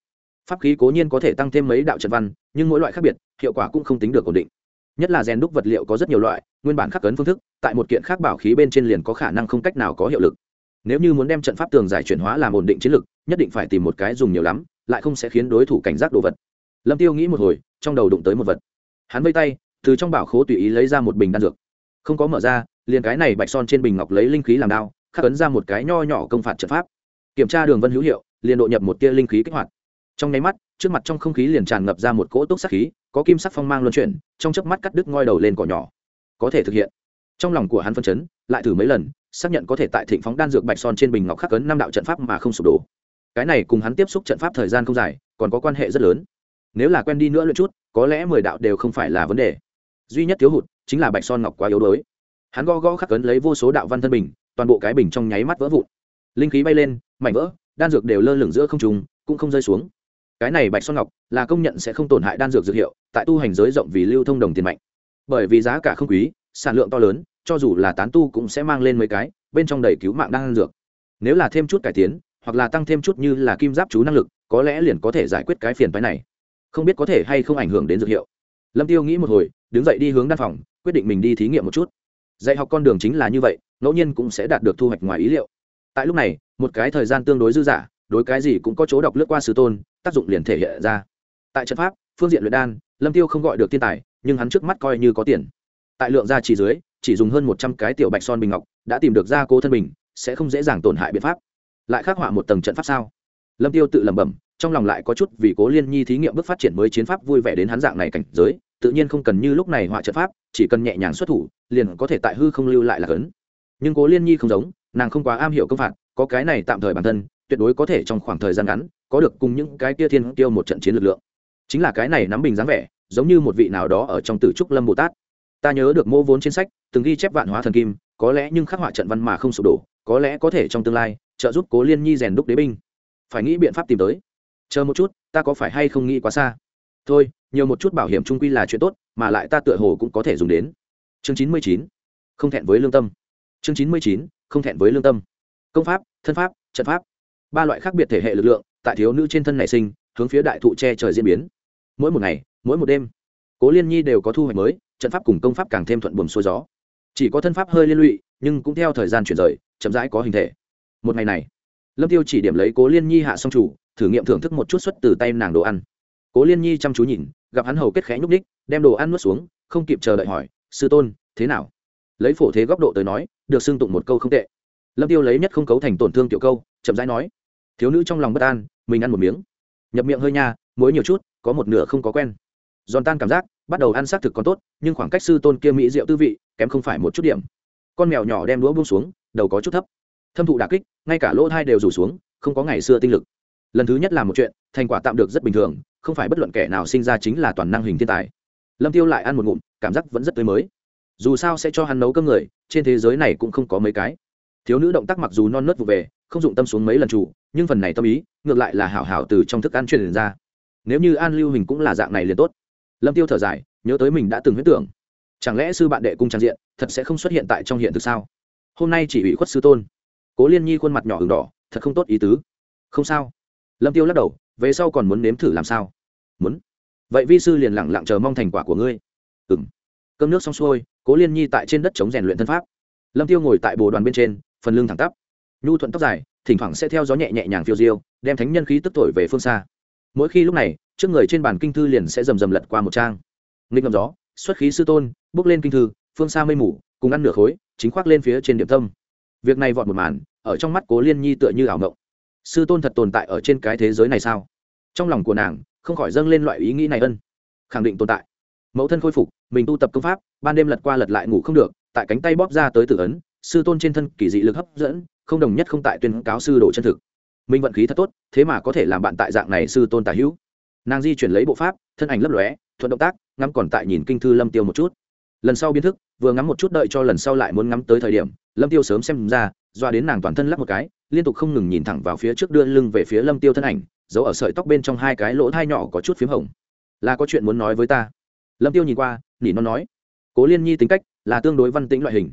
Pháp khí cố nhiên có thể tăng thêm mấy đạo trận văn, nhưng mỗi loại khác biệt, hiệu quả cũng không tính được ổn định. Nhất là rèn đúc vật liệu có rất nhiều loại, nguyên bản khắc cấn phương thức, tại một kiện khác bảo khí bên trên liền có khả năng không cách nào có hiệu lực. Nếu như muốn đem trận pháp tường giải chuyển hóa làm ổn định chiến lực, nhất định phải tìm một cái dùng nhiều lắm, lại không sẽ khiến đối thủ cảnh giác đồ vật. Lâm tiêu nghĩ một hồi, trong đầu đụng tới một vật. Hắn vây tay, từ trong bảo khố tùy ý lấy ra một bình đan dược. Không có mở ra, liền cái này bạch son trên bình ngọc lấy linh khí làm đao khắc ấn ra một cái nho nhỏ công phạt trận pháp. Kiểm tra đường vân hữu hiệu, liền độ nhập một tia linh khí kích hoạt. Trong nháy mắt, trước mặt trong không khí liền tràn ngập ra một cỗ tốc sắc khí, có kim sắc phong mang luân chuyển, trong chớp mắt cắt đứt ngoi đầu lên cỏ nhỏ. Có thể thực hiện. Trong lòng của hắn phân chấn, lại thử mấy lần, xác nhận có thể tại thịnh phóng đan dược bạch son trên bình ngọc khắc ấn năm đạo trận pháp mà không sụp đổ. Cái này cùng hắn tiếp xúc trận pháp thời gian không dài, còn có quan hệ rất lớn. Nếu là quen đi nữa lượt chút, có lẽ mười đạo đều không phải là vấn đề. Duy nhất thiếu hụt, chính là bạch son ngọc quá yếu đuối. Hắn gõ gõ khắc ấn lấy vô số đạo văn thân bình toàn bộ cái bình trong nháy mắt vỡ vụn. Linh khí bay lên, mảnh vỡ, đan dược đều lơ lửng giữa không trùng cũng không rơi xuống. Cái này bạch son ngọc là công nhận sẽ không tổn hại đan dược dược hiệu, tại tu hành giới rộng vì lưu thông đồng tiền mạnh. Bởi vì giá cả không quý, sản lượng to lớn, cho dù là tán tu cũng sẽ mang lên mấy cái, bên trong đầy cứu mạng đan dược. Nếu là thêm chút cải tiến, hoặc là tăng thêm chút như là kim giáp chú năng lực, có lẽ liền có thể giải quyết cái phiền phái này. Không biết có thể hay không ảnh hưởng đến dược hiệu. Lâm tiêu nghĩ một hồi, đứng dậy đi hướng đan phòng, quyết định mình đi thí nghiệm một chút dạy học con đường chính là như vậy ngẫu nhiên cũng sẽ đạt được thu hoạch ngoài ý liệu. Tại lúc này một cái thời gian tương đối dư dả đối cái gì cũng có chỗ đọc lướt qua sứ tôn tác dụng liền thể hiện ra. Tại trận pháp phương diện luyện đan lâm tiêu không gọi được thiên tài nhưng hắn trước mắt coi như có tiền. Tại lượng gia chỉ dưới chỉ dùng hơn một trăm cái tiểu bạch son bình ngọc đã tìm được gia cố thân mình, sẽ không dễ dàng tổn hại biện pháp. Lại khắc họa một tầng trận pháp sao? Lâm tiêu tự lẩm bẩm trong lòng lại có chút vì cố liên nhi thí nghiệm bước phát triển mới chiến pháp vui vẻ đến hắn dạng này cảnh giới tự nhiên không cần như lúc này họa trận pháp chỉ cần nhẹ nhàng xuất thủ, liền có thể tại hư không lưu lại là cấn. Nhưng cố liên nhi không giống, nàng không quá am hiểu công phạt, có cái này tạm thời bản thân, tuyệt đối có thể trong khoảng thời gian ngắn, có được cùng những cái kia thiên tiêu một trận chiến lực lượng. Chính là cái này nắm bình dáng vẻ, giống như một vị nào đó ở trong tử trúc lâm bồ tát. Ta nhớ được mô vốn trên sách, từng ghi chép vạn hóa thần kim, có lẽ nhưng khắc họa trận văn mà không sụp đổ, có lẽ có thể trong tương lai, trợ giúp cố liên nhi rèn đúc đế binh. Phải nghĩ biện pháp tìm tới. Chờ một chút, ta có phải hay không nghĩ quá xa? Thôi nhiều một chút bảo hiểm trung quy là chuyện tốt, mà lại ta tựa hồ cũng có thể dùng đến. Chương chín mươi chín, không thẹn với lương tâm. Chương chín mươi chín, không thẹn với lương tâm. Công pháp, thân pháp, trận pháp. Ba loại khác biệt thể hệ lực lượng, tại thiếu nữ trên thân nảy sinh, hướng phía đại thụ che trời diễn biến. Mỗi một ngày, mỗi một đêm, cố liên nhi đều có thu hoạch mới, trận pháp cùng công pháp càng thêm thuận buồm xuôi gió. Chỉ có thân pháp hơi liên lụy, nhưng cũng theo thời gian chuyển rời, chậm rãi có hình thể. Một ngày này, lâm tiêu chỉ điểm lấy cố liên nhi hạ song chủ, thử nghiệm thưởng thức một chút xuất từ tay nàng đồ ăn. Cố liên nhi chăm chú nhìn gặp hắn hầu kết khẽ nhúc ních đem đồ ăn nuốt xuống, không kịp chờ đợi hỏi, sư tôn, thế nào? Lấy phổ thế góc độ tới nói, được xưng tụng một câu không tệ. Lâm tiêu lấy nhất không cấu thành tổn thương tiểu câu, chậm rãi nói, thiếu nữ trong lòng bất an, mình ăn một miếng. Nhập miệng hơi nha, muối nhiều chút, có một nửa không có quen. Giòn tan cảm giác, bắt đầu ăn xác thực còn tốt, nhưng khoảng cách sư tôn kia mỹ rượu tư vị, kém không phải một chút điểm. Con mèo nhỏ đem đũa buông xuống, đầu có chút thấp. Thâm thụ đà kích, ngay cả lỗ thai đều rủ xuống, không có ngày xưa tinh lực. Lần thứ nhất làm một chuyện, thành quả tạm được rất bình thường không phải bất luận kẻ nào sinh ra chính là toàn năng hình thiên tài. Lâm tiêu lại ăn một ngụm, cảm giác vẫn rất tươi mới. Dù sao sẽ cho hắn nấu cơm người, trên thế giới này cũng không có mấy cái. Thiếu nữ động tác mặc dù non nớt vụ về, không dụng tâm xuống mấy lần chủ, nhưng phần này tâm ý, ngược lại là hảo hảo từ trong thức ăn truyền ra. Nếu như an lưu hình cũng là dạng này liền tốt. Lâm tiêu thở dài, nhớ tới mình đã từng huyết tưởng. Chẳng lẽ sư bạn đệ cung trang diện, thật sẽ không xuất hiện tại trong hiện thực sao? Hôm nay chỉ ủy khuất sư tôn. Cố liên nhi khuôn mặt nhỏ hừng đỏ, thật không tốt ý tứ. Không sao. Lâm tiêu lắc đầu về sau còn muốn nếm thử làm sao? Muốn. Vậy vi sư liền lặng lặng chờ mong thành quả của ngươi. Ừng cơm nước xong xuôi, cố liên nhi tại trên đất chống rèn luyện thân pháp. Lâm tiêu ngồi tại bồ đoàn bên trên, phần lưng thẳng tắp. Nhu thuận tóc dài, thỉnh thoảng sẽ theo gió nhẹ nhẹ nhàng phiêu diêu, đem thánh nhân khí tức thổi về phương xa. Mỗi khi lúc này, trước người trên bàn kinh thư liền sẽ rầm rầm lật qua một trang. Nghịch ngầm gió, xuất khí sư tôn, bước lên kinh thư, phương xa mây mù, cùng ăn nửa khối, chính khoác lên phía trên điểm tâm. Việc này vọt một màn, ở trong mắt cố liên nhi tựa như ảo ngộng sư tôn thật tồn tại ở trên cái thế giới này sao? Trong lòng của nàng, không khỏi dâng lên loại ý nghĩ này ân. Khẳng định tồn tại. Mẫu thân khôi phục, mình tu tập công pháp, ban đêm lật qua lật lại ngủ không được, tại cánh tay bóp ra tới tử ấn, sư tôn trên thân kỳ dị lực hấp dẫn, không đồng nhất không tại tuyên cáo sư đồ chân thực. Minh vận khí thật tốt, thế mà có thể làm bạn tại dạng này sư tôn tả hữu. Nàng di chuyển lấy bộ pháp, thân ảnh lấp lóe, thuận động tác, ngắm còn tại nhìn kinh thư lâm tiêu một chút. Lần sau biến thức, vừa ngắm một chút đợi cho lần sau lại muốn ngắm tới thời điểm, lâm tiêu sớm xem ra, doa đến nàng toàn thân lắc một cái, liên tục không ngừng nhìn thẳng vào phía trước đưa lưng về phía lâm tiêu thân ảnh giấu ở sợi tóc bên trong hai cái lỗ thai nhỏ có chút p h í m hồng. Là có chuyện muốn nói với ta. Lâm tiêu nhìn qua, nỉ nó nói. Cố liên nhi tính cách là tương đối văn tĩnh loại hình.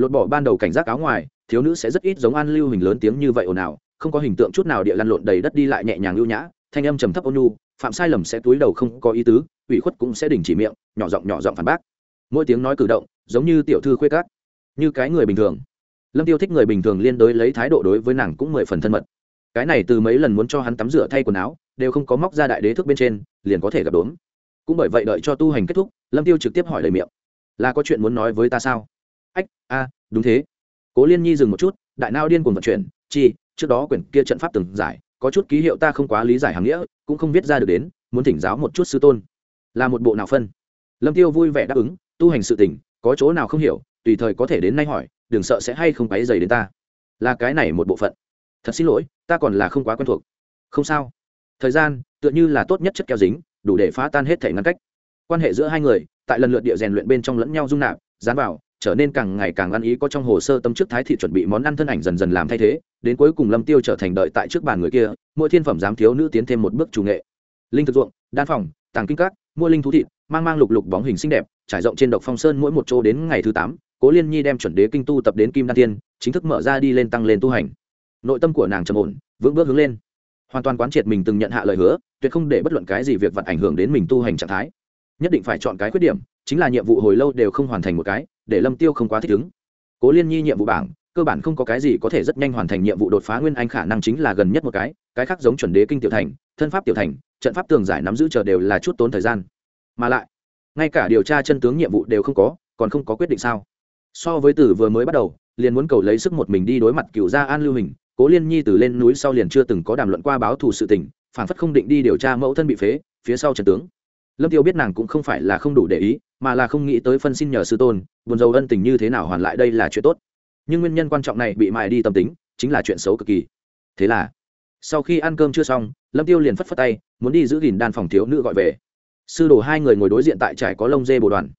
Lột bỏ ban đầu cảnh giác áo ngoài, thiếu nữ sẽ rất ít giống an lưu hình lớn tiếng như vậy ồn ào, không có hình tượng chút nào địa lăn lộn đầy đất đi lại nhẹ nhàng lưu nhã, thanh âm trầm thấp ôn nhu, phạm sai lầm sẽ túi đầu không có ý tứ, ủy khuất cũng sẽ đình chỉ miệng, nhỏ giọng nhỏ giọng phản bác. Mỗi tiếng nói cử động, giống như tiểu thư khuê cát như cái người bình thường. Lâm tiêu thích người bình thường liên đối lấy thái độ đối với nàng cũng mười phần thân mật cái này từ mấy lần muốn cho hắn tắm rửa thay quần áo, đều không có móc ra đại đế thức bên trên, liền có thể gặp đốm. Cũng bởi vậy đợi cho tu hành kết thúc, lâm tiêu trực tiếp hỏi lời miệng. Là có chuyện muốn nói với ta sao? Ách, a, đúng thế. Cố liên nhi dừng một chút, đại nao điên cuồng vận chuyển, chi, trước đó quyển kia trận pháp từng giải, có chút ký hiệu ta không quá lý giải hàng nghĩa, cũng không viết ra được đến, muốn thỉnh giáo một chút sư tôn. Là một bộ nào phân? Lâm tiêu vui vẻ đáp ứng, tu hành sự tình, có chỗ nào không hiểu, tùy thời có thể đến nay hỏi, đừng sợ sẽ hay không quấy dày đến ta. Là cái này một bộ phận. Thật xin lỗi ta còn là không quá quen thuộc. Không sao. Thời gian, tựa như là tốt nhất chất keo dính, đủ để phá tan hết thể ngăn cách. Quan hệ giữa hai người, tại lần lượt địa rèn luyện bên trong lẫn nhau dung nạp, dán vào, trở nên càng ngày càng ăn ý có trong hồ sơ tâm trước thái thị chuẩn bị món ăn thân ảnh dần dần làm thay thế, đến cuối cùng lâm tiêu trở thành đợi tại trước bàn người kia, mỗi thiên phẩm dám thiếu nữ tiến thêm một bước chủ nghệ. Linh thực ruộng, đan phòng, tàng kinh các, mua linh thú thịt, mang mang lục lục bóng hình xinh đẹp, trải rộng trên độc phong sơn mỗi một chỗ đến ngày thứ tám, cố liên nhi đem chuẩn đế kinh tu tập đến kim đan tiên chính thức mở ra đi lên tăng lên tu hành nội tâm của nàng trầm ổn, vững bước hướng lên. Hoàn toàn quán triệt mình từng nhận hạ lời hứa, tuyệt không để bất luận cái gì việc vật ảnh hưởng đến mình tu hành trạng thái. Nhất định phải chọn cái khuyết điểm, chính là nhiệm vụ hồi lâu đều không hoàn thành một cái, để lâm tiêu không quá thích ứng. Cố liên nhi nhiệm vụ bảng, cơ bản không có cái gì có thể rất nhanh hoàn thành nhiệm vụ đột phá nguyên anh khả năng chính là gần nhất một cái cái khác giống chuẩn đế kinh tiểu thành, thân pháp tiểu thành, trận pháp tường giải nắm giữ chờ đều là chút tốn thời gian. Mà lại, ngay cả điều tra chân tướng nhiệm vụ đều không có, còn không có quyết định sao? So với từ vừa mới bắt đầu, liền muốn cầu lấy sức một mình đi đối mặt cựu gia an lưu hình cố liên nhi từ lên núi sau liền chưa từng có đàm luận qua báo thù sự tình, phản phất không định đi điều tra mẫu thân bị phế, phía sau trận tướng. Lâm tiêu biết nàng cũng không phải là không đủ để ý, mà là không nghĩ tới phân xin nhờ sư tôn, buồn dầu ân tình như thế nào hoàn lại đây là chuyện tốt. Nhưng nguyên nhân quan trọng này bị mài đi tâm tính, chính là chuyện xấu cực kỳ. Thế là, sau khi ăn cơm chưa xong, lâm tiêu liền phất phất tay, muốn đi giữ gìn đan phòng thiếu nữ gọi về. Sư đồ hai người ngồi đối diện tại trải có lông dê bồ đoàn.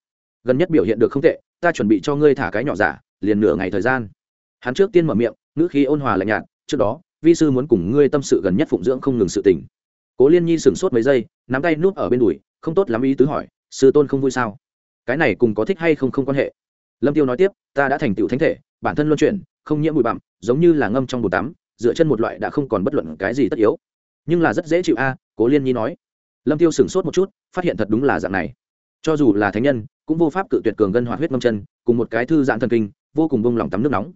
Gần nhất biểu hiện được không tệ, ta chuẩn bị cho ngươi thả cái nhỏ giả, liền nửa ngày thời gian. Hắn trước tiên mở miệng ngữ khí ôn hòa lạnh nhạt, trước đó, vi sư muốn cùng ngươi tâm sự gần nhất phụng dưỡng không ngừng sự tình. Cố liên nhi sửng sốt mấy giây, nắm tay núp ở bên đùi, không tốt lắm ý tứ hỏi, sư tôn không vui sao? Cái này cùng có thích hay không không quan hệ. Lâm tiêu nói tiếp, ta đã thành tựu thánh thể, bản thân luân chuyển, không nhiễm bụi bặm, giống như là ngâm trong bồn tắm, dựa chân một loại đã không còn bất luận cái gì tất yếu. Nhưng là rất dễ chịu a, cố liên nhi nói. Lâm tiêu sửng sốt một chút, phát hiện thật đúng là dạng này. Cho dù là thánh nhân, cũng vô pháp cự tuyệt cường gân hoạt huyết ngâm chân, cùng một cái thư giãn thần kinh, vô cùng bông lòng tắm nước nóng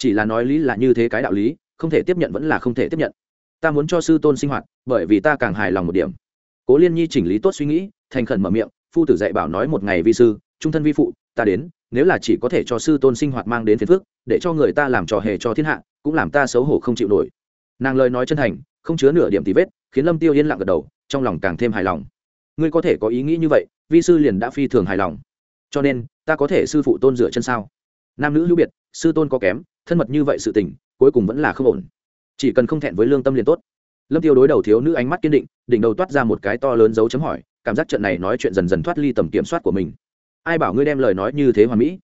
chỉ là nói lý là như thế cái đạo lý, không thể tiếp nhận vẫn là không thể tiếp nhận. Ta muốn cho sư tôn sinh hoạt, bởi vì ta càng hài lòng một điểm. Cố liên nhi chỉnh lý tốt suy nghĩ, thành khẩn mở miệng, phu tử dạy bảo nói một ngày vi sư, trung thân vi phụ, ta đến, nếu là chỉ có thể cho sư tôn sinh hoạt mang đến phiền phước để cho người ta làm trò hề cho thiên hạ, cũng làm ta xấu hổ không chịu nổi. Nàng lời nói chân thành, không chứa nửa điểm tí vết, khiến lâm tiêu yên lặng gật đầu, trong lòng càng thêm hài lòng. Ngươi có thể có ý nghĩ như vậy, vi sư liền đã phi thường hài lòng. Cho nên, ta có thể sư phụ tôn dựa chân sao? Nam nữ hữu biệt, sư tôn có kém thân mật như vậy sự tình, cuối cùng vẫn là không ổn. Chỉ cần không thẹn với lương tâm liền tốt. Lâm tiêu đối đầu thiếu nữ ánh mắt kiên định, đỉnh đầu toát ra một cái to lớn dấu chấm hỏi, cảm giác trận này nói chuyện dần dần thoát ly tầm kiểm soát của mình. Ai bảo ngươi đem lời nói như thế hoàn mỹ?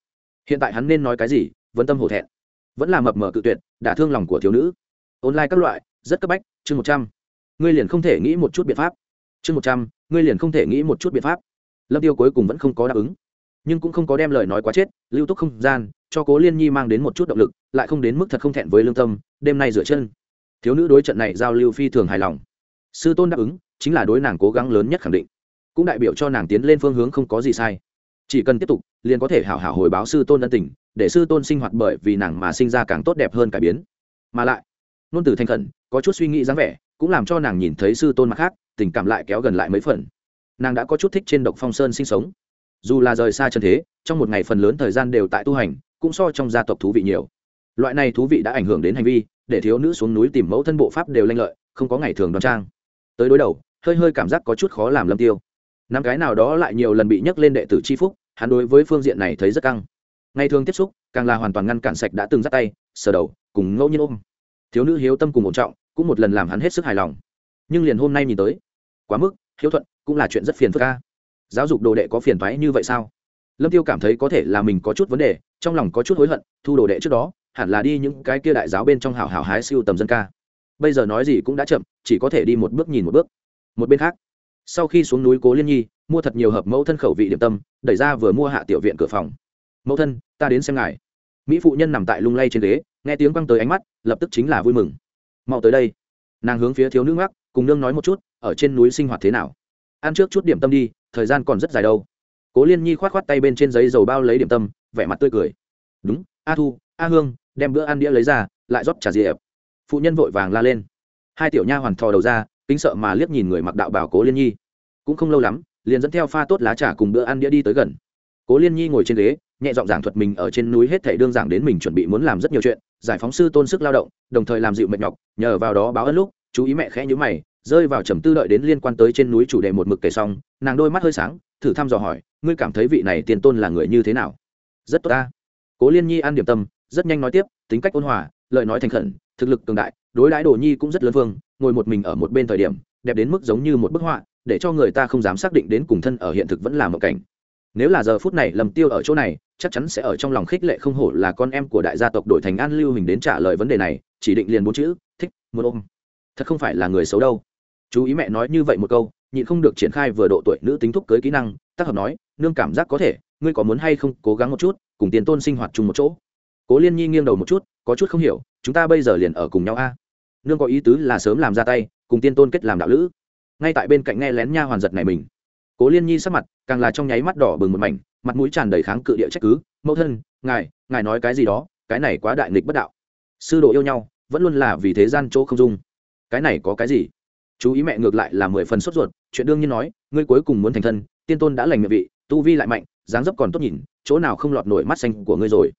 Hiện tại hắn nên nói cái gì, vẫn tâm hổ thẹn. Vẫn là mập mờ cự tuyệt, đả thương lòng của thiếu nữ. Online các loại, rất cấp bách, chương một trăm. Ngươi liền không thể nghĩ một chút biện pháp. Chương một trăm, ngươi liền không thể nghĩ một chút biện pháp. Lâm tiêu cuối cùng vẫn không có đáp ứng. Nhưng cũng không có đem lời nói quá chết, lưu túc không gian cho cố liên nhi mang đến một chút động lực, lại không đến mức thật không thẹn với lương tâm, đêm nay rửa chân. Thiếu nữ đối trận này giao lưu phi thường hài lòng. Sư tôn đáp ứng, chính là đối nàng cố gắng lớn nhất khẳng định. Cũng đại biểu cho nàng tiến lên phương hướng không có gì sai. Chỉ cần tiếp tục, liền có thể hảo hảo hồi báo sư tôn ân tình, để sư tôn sinh hoạt bởi vì nàng mà sinh ra càng tốt đẹp hơn cải biến. Mà lại, nôn từ thanh khẩn, có chút suy nghĩ dáng vẻ, cũng làm cho nàng nhìn thấy sư tôn mặt khác, tình cảm lại kéo gần lại mấy phần. Nàng đã có chút thích trên độc phong sơn sinh sống. Dù là rời xa chân thế, trong một ngày phần lớn thời gian đều tại tu hành cũng so trong gia tộc thú vị nhiều. Loại này thú vị đã ảnh hưởng đến hành vi, để thiếu nữ xuống núi tìm mẫu thân bộ pháp đều lanh lợi, không có ngày thường đoan trang. Tới đối đầu, hơi hơi cảm giác có chút khó làm lâm tiêu. Năm cái nào đó lại nhiều lần bị nhắc lên đệ tử c h i phúc, hắn đối với phương diện này thấy rất căng. Ngày thường tiếp xúc, càng là hoàn toàn ngăn cản sạch đã từng dắt tay, sờ đầu, cùng ngẫu nhiên ôm. Thiếu nữ hiếu tâm cùng một trọng, cũng một lần làm hắn hết sức hài lòng. Nhưng liền hôm nay nhìn tới, quá mức hiếu thuận, cũng là chuyện rất phiền phức ca giáo dục đồ đệ có phiền thoái như vậy sao? Lâm tiêu cảm thấy có thể là mình có chút vấn đề, trong lòng có chút hối hận, thu đồ đệ trước đó, hẳn là đi những cái kia đại giáo bên trong hảo hảo hái siêu tầm dân ca. Bây giờ nói gì cũng đã chậm, chỉ có thể đi một bước nhìn một bước. Một bên khác, sau khi xuống núi cố liên nhi, mua thật nhiều hợp mẫu thân khẩu vị điểm tâm, đẩy ra vừa mua hạ tiểu viện cửa phòng. Mẫu thân, ta đến xem ngài. Mỹ phụ nhân nằm tại lung lay trên ghế, nghe tiếng quăng tới ánh mắt, lập tức chính là vui mừng. Mau tới đây. Nàng hướng phía thiếu nữ ngoắc, cùng nương nói một chút, ở trên núi sinh hoạt thế nào? Ăn trước chút điểm tâm đi, thời gian còn rất dài đâu cố liên nhi k h o á t k h o á t tay bên trên giấy dầu bao lấy điểm tâm, vẻ mặt tươi cười. Đúng, a thu, a hương, đem bữa ăn đĩa lấy ra, lại rót trà diệp. Phụ nhân vội vàng la lên. Hai tiểu nha hoàn thò đầu ra, kính sợ mà liếc nhìn người mặc đạo bảo cố liên nhi. Cũng không lâu lắm, liền dẫn theo pha tốt lá trà cùng bữa ăn đĩa đi tới gần. Cố liên nhi ngồi trên ghế, nhẹ dọn giảng thuật mình ở trên núi hết thảy đương giảng đến mình chuẩn bị muốn làm rất nhiều chuyện, giải phóng sư tôn sức lao động, đồng thời làm dịu mệt nhọc, nhờ vào đó báo ân lúc, chú ý mẹ khẽ nhữ mày, rơi vào trầm tư đợi đến liên quan tới trên núi chủ đề một mực kể xong, nàng đôi mắt hơi sáng thử thăm dò hỏi, ngươi cảm thấy vị này tiền tôn là người như thế nào? Rất tốt ta. Cố liên nhi ăn điểm tâm, rất nhanh nói tiếp, tính cách ôn hòa, lời nói thành khẩn, thực lực cường đại, đối đãi đồ nhi cũng rất lớn phương ngồi một mình ở một bên thời điểm, đẹp đến mức giống như một bức họa, để cho người ta không dám xác định đến cùng thân ở hiện thực vẫn là một cảnh. Nếu là giờ phút này lầm tiêu ở chỗ này, chắc chắn sẽ ở trong lòng khích lệ không hổ là con em của đại gia tộc đổi thành an lưu hình đến trả lời vấn đề này, chỉ định liền bốn chữ, thích, muốn ôm. Thật không phải là người xấu đâu. Chú ý mẹ nói như vậy một câu nhịn không được triển khai vừa độ tuổi nữ tính thúc cưới kỹ năng, tác hợp nói, nương cảm giác có thể, ngươi có muốn hay không cố gắng một chút, cùng tiền tôn sinh hoạt chung một chỗ? Cố liên nhi nghiêng đầu một chút, có chút không hiểu, chúng ta bây giờ liền ở cùng nhau a. Nương có ý tứ là sớm làm ra tay, cùng tiên tôn kết làm đạo lữ. Ngay tại bên cạnh nghe lén nha hoàn giật này mình. Cố liên nhi sắc mặt càng là trong nháy mắt đỏ bừng một mảnh, mặt mũi tràn đầy kháng cự địa trách cứ, mẫu thân, ngài ngài nói cái gì đó, cái này quá đại nghịch bất đạo. Sư đồ yêu nhau, vẫn luôn là vì thế gian chỗ không dung. Cái này có cái gì? Chú ý mẹ ngược lại là mười phần sốt ruột, chuyện đương nhiên nói, ngươi cuối cùng muốn thành thân, tiên tôn đã lành miệng vị, tu vi lại mạnh, dáng dấp còn tốt nhìn, chỗ nào không lọt nổi mắt xanh của ngươi rồi.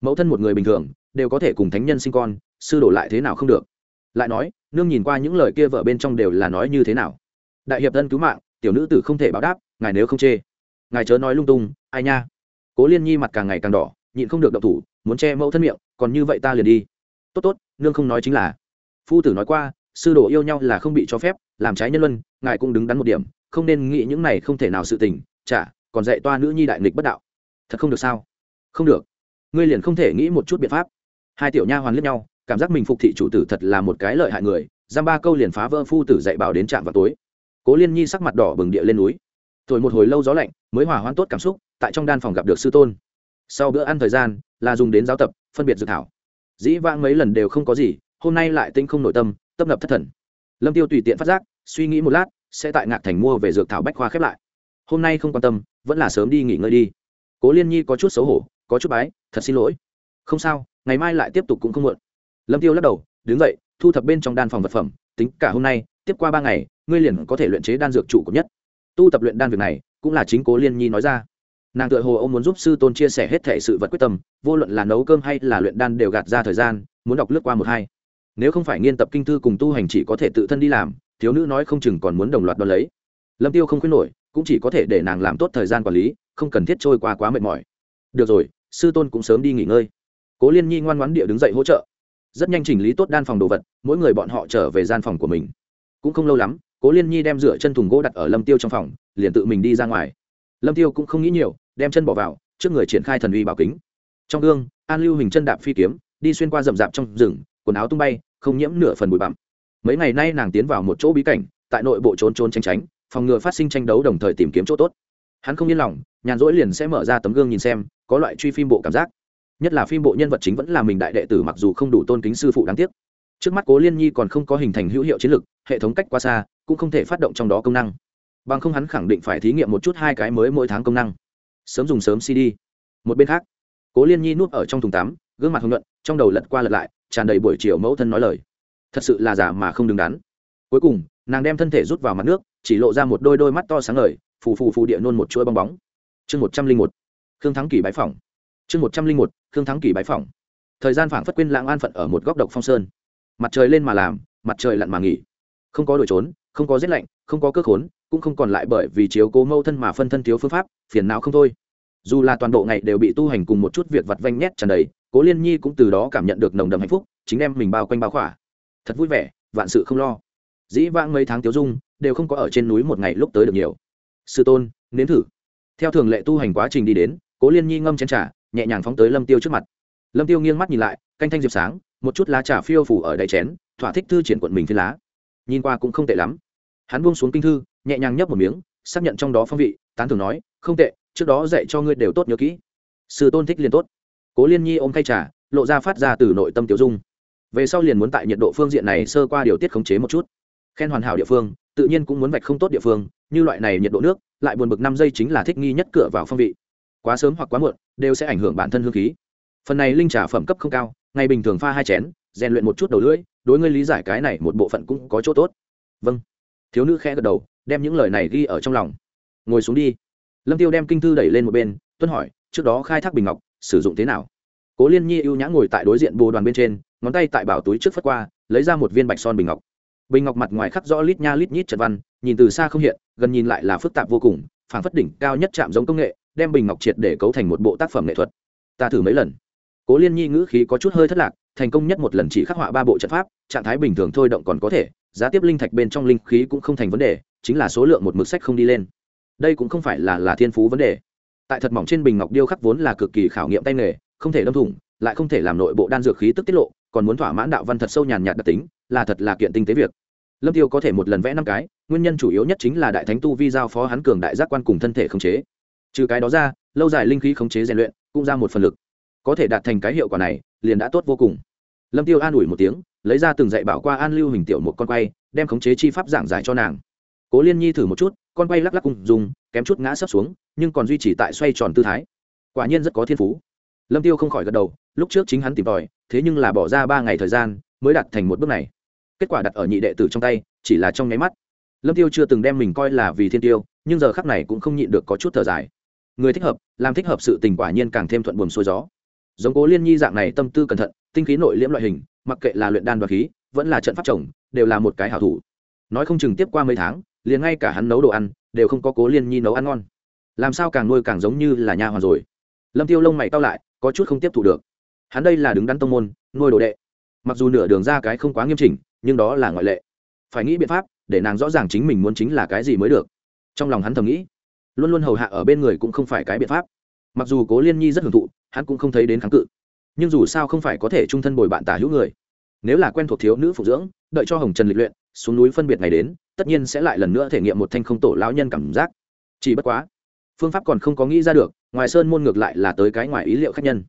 Mẫu thân một người bình thường, đều có thể cùng thánh nhân sinh con, sư đổ lại thế nào không được. Lại nói, nương nhìn qua những lời kia vợ bên trong đều là nói như thế nào. Đại hiệp thân cứu mạng, tiểu nữ tử không thể báo đáp, ngài nếu không chê. Ngài chớ nói lung tung, ai nha. Cố liên nhi mặt càng ngày càng đỏ, nhịn không được động thủ, muốn che mẫu thân miệng, còn như vậy ta liền đi. Tốt tốt, nương không nói chính là. Phu tử nói qua sư đồ yêu nhau là không bị cho phép, làm trái nhân luân, ngài cũng đứng đắn một điểm, không nên nghĩ những này không thể nào sự tình, chả, còn dạy toa nữ nhi đại nghịch bất đạo. Thật không được sao? Không được. Ngươi liền không thể nghĩ một chút biện pháp. Hai tiểu nha hoàn liếc nhau, cảm giác mình phục thị chủ tử thật là một cái lợi hại người, giam ba câu liền phá vỡ phu tử dạy bảo đến trạm vào tối. Cố liên nhi sắc mặt đỏ bừng địa lên núi. Thổi một hồi lâu gió lạnh, mới hòa hoãn tốt cảm xúc, tại trong đan phòng gặp được sư tôn. Sau bữa ăn thời gian, là dùng đến giáo tập, phân biệt dự thảo. Dĩ vãng mấy lần đều không có gì, hôm nay lại tinh không nội tâm tấp nập thất thần. Lâm tiêu tùy tiện phát giác, suy nghĩ một lát, sẽ tại ngạc thành mua về dược thảo bách khoa khép lại. Hôm nay không quan tâm, vẫn là sớm đi nghỉ ngơi đi. Cố liên nhi có chút xấu hổ, có chút bái, thật xin lỗi. Không sao, ngày mai lại tiếp tục cũng không muộn. Lâm tiêu lắc đầu, đứng dậy, thu thập bên trong đan phòng vật phẩm, tính cả hôm nay, tiếp qua ba ngày, ngươi liền có thể luyện chế đan dược chủ của nhất. Tu tập luyện đan việc này, cũng là chính cố liên nhi nói ra. Nàng tự hồ ông muốn giúp sư tôn chia sẻ hết thể sự vật quyết tâm, vô luận là nấu cơm hay là luyện đan đều gạt ra thời gian, muốn đọc lướt qua một hai nếu không phải nghiên tập kinh thư cùng tu hành chỉ có thể tự thân đi làm, thiếu nữ nói không chừng còn muốn đồng loạt đo lấy. Lâm tiêu không khuyến nổi, cũng chỉ có thể để nàng làm tốt thời gian quản lý, không cần thiết trôi qua quá mệt mỏi. Được rồi, sư tôn cũng sớm đi nghỉ ngơi. Cố liên nhi ngoan ngoãn địa đứng dậy hỗ trợ. Rất nhanh chỉnh lý tốt đan phòng đồ vật, mỗi người bọn họ trở về gian phòng của mình. Cũng không lâu lắm, cố liên nhi đem rửa chân thùng gỗ đặt ở lâm tiêu trong phòng, liền tự mình đi ra ngoài. Lâm tiêu cũng không nghĩ nhiều, đem chân bỏ vào, trước người triển khai thần uy bảo kính. Trong gương, an lưu hình chân đạp phi kiếm, đi xuyên qua rậm rạp trong rừng, quần áo tung bay không nhiễm nửa phần bụi bặm. Mấy ngày nay nàng tiến vào một chỗ bí cảnh, tại nội bộ trốn trốn tranh tránh, phòng ngừa phát sinh tranh đấu đồng thời tìm kiếm chỗ tốt. Hắn không yên lòng, nhàn rỗi liền sẽ mở ra tấm gương nhìn xem, có loại truy phim bộ cảm giác. Nhất là phim bộ nhân vật chính vẫn là mình đại đệ tử mặc dù không đủ tôn kính sư phụ đáng tiếc. Trước mắt cố liên nhi còn không có hình thành hữu hiệu chiến lược hệ thống cách qua xa, cũng không thể phát động trong đó công năng. Bằng không hắn khẳng định phải thí nghiệm một chút hai cái mới mỗi tháng công năng. Sớm dùng sớm cd một bên khác, cố liên nhi nuốt ở trong thùng tắm, gương mặt hưng luận trong đầu lật qua lật lại, tràn đầy buổi chiều mẫu thân nói lời. Thật sự là giả mà không đứng đắn. Cuối cùng, nàng đem thân thể rút vào mặt nước, chỉ lộ ra một đôi đôi mắt to sáng ngời, phù phù phù địa nôn một chuỗi bong bóng. Chương một trăm linh một, khương thắng kỷ bái phỏng. Chương một trăm linh một, khương thắng kỷ bái phỏng. Thời gian phảng phất quên lãng an phận ở một góc độc phong sơn. Mặt trời lên mà làm, mặt trời lặn mà nghỉ. Không có đổi trốn, không có rét lạnh, không có cơ khốn, cũng không còn lại bởi vì chiếu cố mâu thân mà phân thân thiếu phương pháp, phiền não không thôi. Dù là toàn bộ ngày đều bị tu hành cùng một chút việc vặt vanh nhét tràn đầy cố liên nhi cũng từ đó cảm nhận được nồng đầm hạnh phúc, chính đem mình bao quanh bao khỏa. Thật vui vẻ, vạn sự không lo. Dĩ vãng mấy tháng tiếu dung, đều không có ở trên núi một ngày lúc tới được nhiều. Sư tôn, nếm thử. Theo thường lệ tu hành quá trình đi đến, cố liên nhi ngâm chén trà, nhẹ nhàng phóng tới lâm tiêu trước mặt. Lâm tiêu nghiêng mắt nhìn lại, canh thanh diệp sáng, một chút lá trà phiêu phủ ở đáy chén, thỏa thích thư triển quận mình phiên lá. Nhìn qua cũng không tệ lắm. Hắn buông xuống kinh thư, nhẹ nhàng nhấp một miếng, xác nhận trong đó phong vị, tán thường nói, không tệ, trước đó dạy cho ngươi đều tốt nhớ kỹ. Sư tôn thích liền tốt cố liên nhi ôm khay trà, lộ ra phát ra từ nội tâm tiểu dung. Về sau liền muốn tại nhiệt độ phương diện này sơ qua điều tiết khống chế một chút. Khen hoàn hảo địa phương, tự nhiên cũng muốn vạch không tốt địa phương, như loại này nhiệt độ nước, lại buồn bực năm giây chính là thích nghi nhất cửa vào phong vị. Quá sớm hoặc quá muộn, đều sẽ ảnh hưởng bản thân hương khí. Phần này linh trà phẩm cấp không cao, ngày bình thường pha hai chén, rèn luyện một chút đầu lưỡi, đối ngươi lý giải cái này một bộ phận cũng có chỗ tốt. Vâng. Thiếu nữ khẽ gật đầu, đem những lời này ghi ở trong lòng. Ngồi xuống đi. Lâm tiêu đem kinh thư đẩy lên một bên, tuân hỏi, trước đó khai thác bình ngọc sử dụng thế nào. Cố liên nhi ưu nhã ngồi tại đối diện bồ đoàn bên trên, ngón tay tại bảo túi trước phất qua, lấy ra một viên bạch son bình ngọc. Bình ngọc mặt ngoài khắc rõ lít nha lít nhít trật văn, nhìn từ xa không hiện, gần nhìn lại là phức tạp vô cùng, phảng phất đỉnh cao nhất chạm giống công nghệ, đem bình ngọc triệt để cấu thành một bộ tác phẩm nghệ thuật. Ta thử mấy lần. Cố liên nhi ngữ khí có chút hơi thất lạc, thành công nhất một lần chỉ khắc họa ba bộ trận pháp, trạng thái bình thường thôi động còn có thể, giá tiếp linh thạch bên trong linh khí cũng không thành vấn đề, chính là số lượng một mực sách không đi lên. Đây cũng không phải là là thiên phú vấn đề tại thật mỏng trên bình ngọc điêu khắc vốn là cực kỳ khảo nghiệm tay nghề, không thể đâm thủng, lại không thể làm nội bộ đan dược khí tức tiết lộ, còn muốn thỏa mãn đạo văn thật sâu nhàn nhạt đặc tính, là thật là kiện tinh tế việc. Lâm tiêu có thể một lần vẽ năm cái, nguyên nhân chủ yếu nhất chính là đại thánh tu vi giao phó hắn cường đại giác quan cùng thân thể khống chế. Trừ cái đó ra, lâu dài linh khí khống chế rèn luyện cũng ra một phần lực. Có thể đạt thành cái hiệu quả này, liền đã tốt vô cùng. Lâm tiêu an ủi một tiếng, lấy ra từng dạy bảo qua an lưu hình tiểu một con quay, đem khống chế chi pháp giảng giải cho nàng cố liên nhi thử một chút con quay lắc lắc cùng dùng kém chút ngã sấp xuống nhưng còn duy trì tại xoay tròn tư thái quả nhiên rất có thiên phú lâm tiêu không khỏi gật đầu lúc trước chính hắn tìm tòi thế nhưng là bỏ ra ba ngày thời gian mới đạt thành một bước này kết quả đặt ở nhị đệ tử trong tay chỉ là trong nháy mắt lâm tiêu chưa từng đem mình coi là vì thiên tiêu nhưng giờ khắc này cũng không nhịn được có chút thở dài người thích hợp làm thích hợp sự tình quả nhiên càng thêm thuận buồm xuôi gió giống cố liên nhi dạng này tâm tư cẩn thận tinh khí nội liễm loại hình mặc kệ là luyện đan đoạt khí vẫn là trận pháp chồng, đều là một cái hảo thủ nói không chừng tiếp qua mấy tháng liền ngay cả hắn nấu đồ ăn, đều không có cố liên nhi nấu ăn ngon. Làm sao càng nuôi càng giống như là nha hoàn rồi? Lâm tiêu lông mày cao lại, có chút không tiếp thu được. Hắn đây là đứng đắn tông môn, nuôi đồ đệ. Mặc dù nửa đường ra cái không quá nghiêm chỉnh, nhưng đó là ngoại lệ. Phải nghĩ biện pháp, để nàng rõ ràng chính mình muốn chính là cái gì mới được. Trong lòng hắn thầm nghĩ, luôn luôn hầu hạ ở bên người cũng không phải cái biện pháp. Mặc dù cố liên nhi rất hưởng thụ, hắn cũng không thấy đến kháng cự. Nhưng dù sao không phải có thể trung thân bồi bạn tả hữu người. Nếu là quen thuộc thiếu nữ phụ dưỡng, đợi cho hồng trần lịch luyện xuống núi phân biệt ngày đến, tất nhiên sẽ lại lần nữa thể nghiệm một thanh không tổ lão nhân cảm giác. Chỉ bất quá, phương pháp còn không có nghĩ ra được, ngoài sơn môn ngược lại là tới cái ngoài ý liệu khác nhân.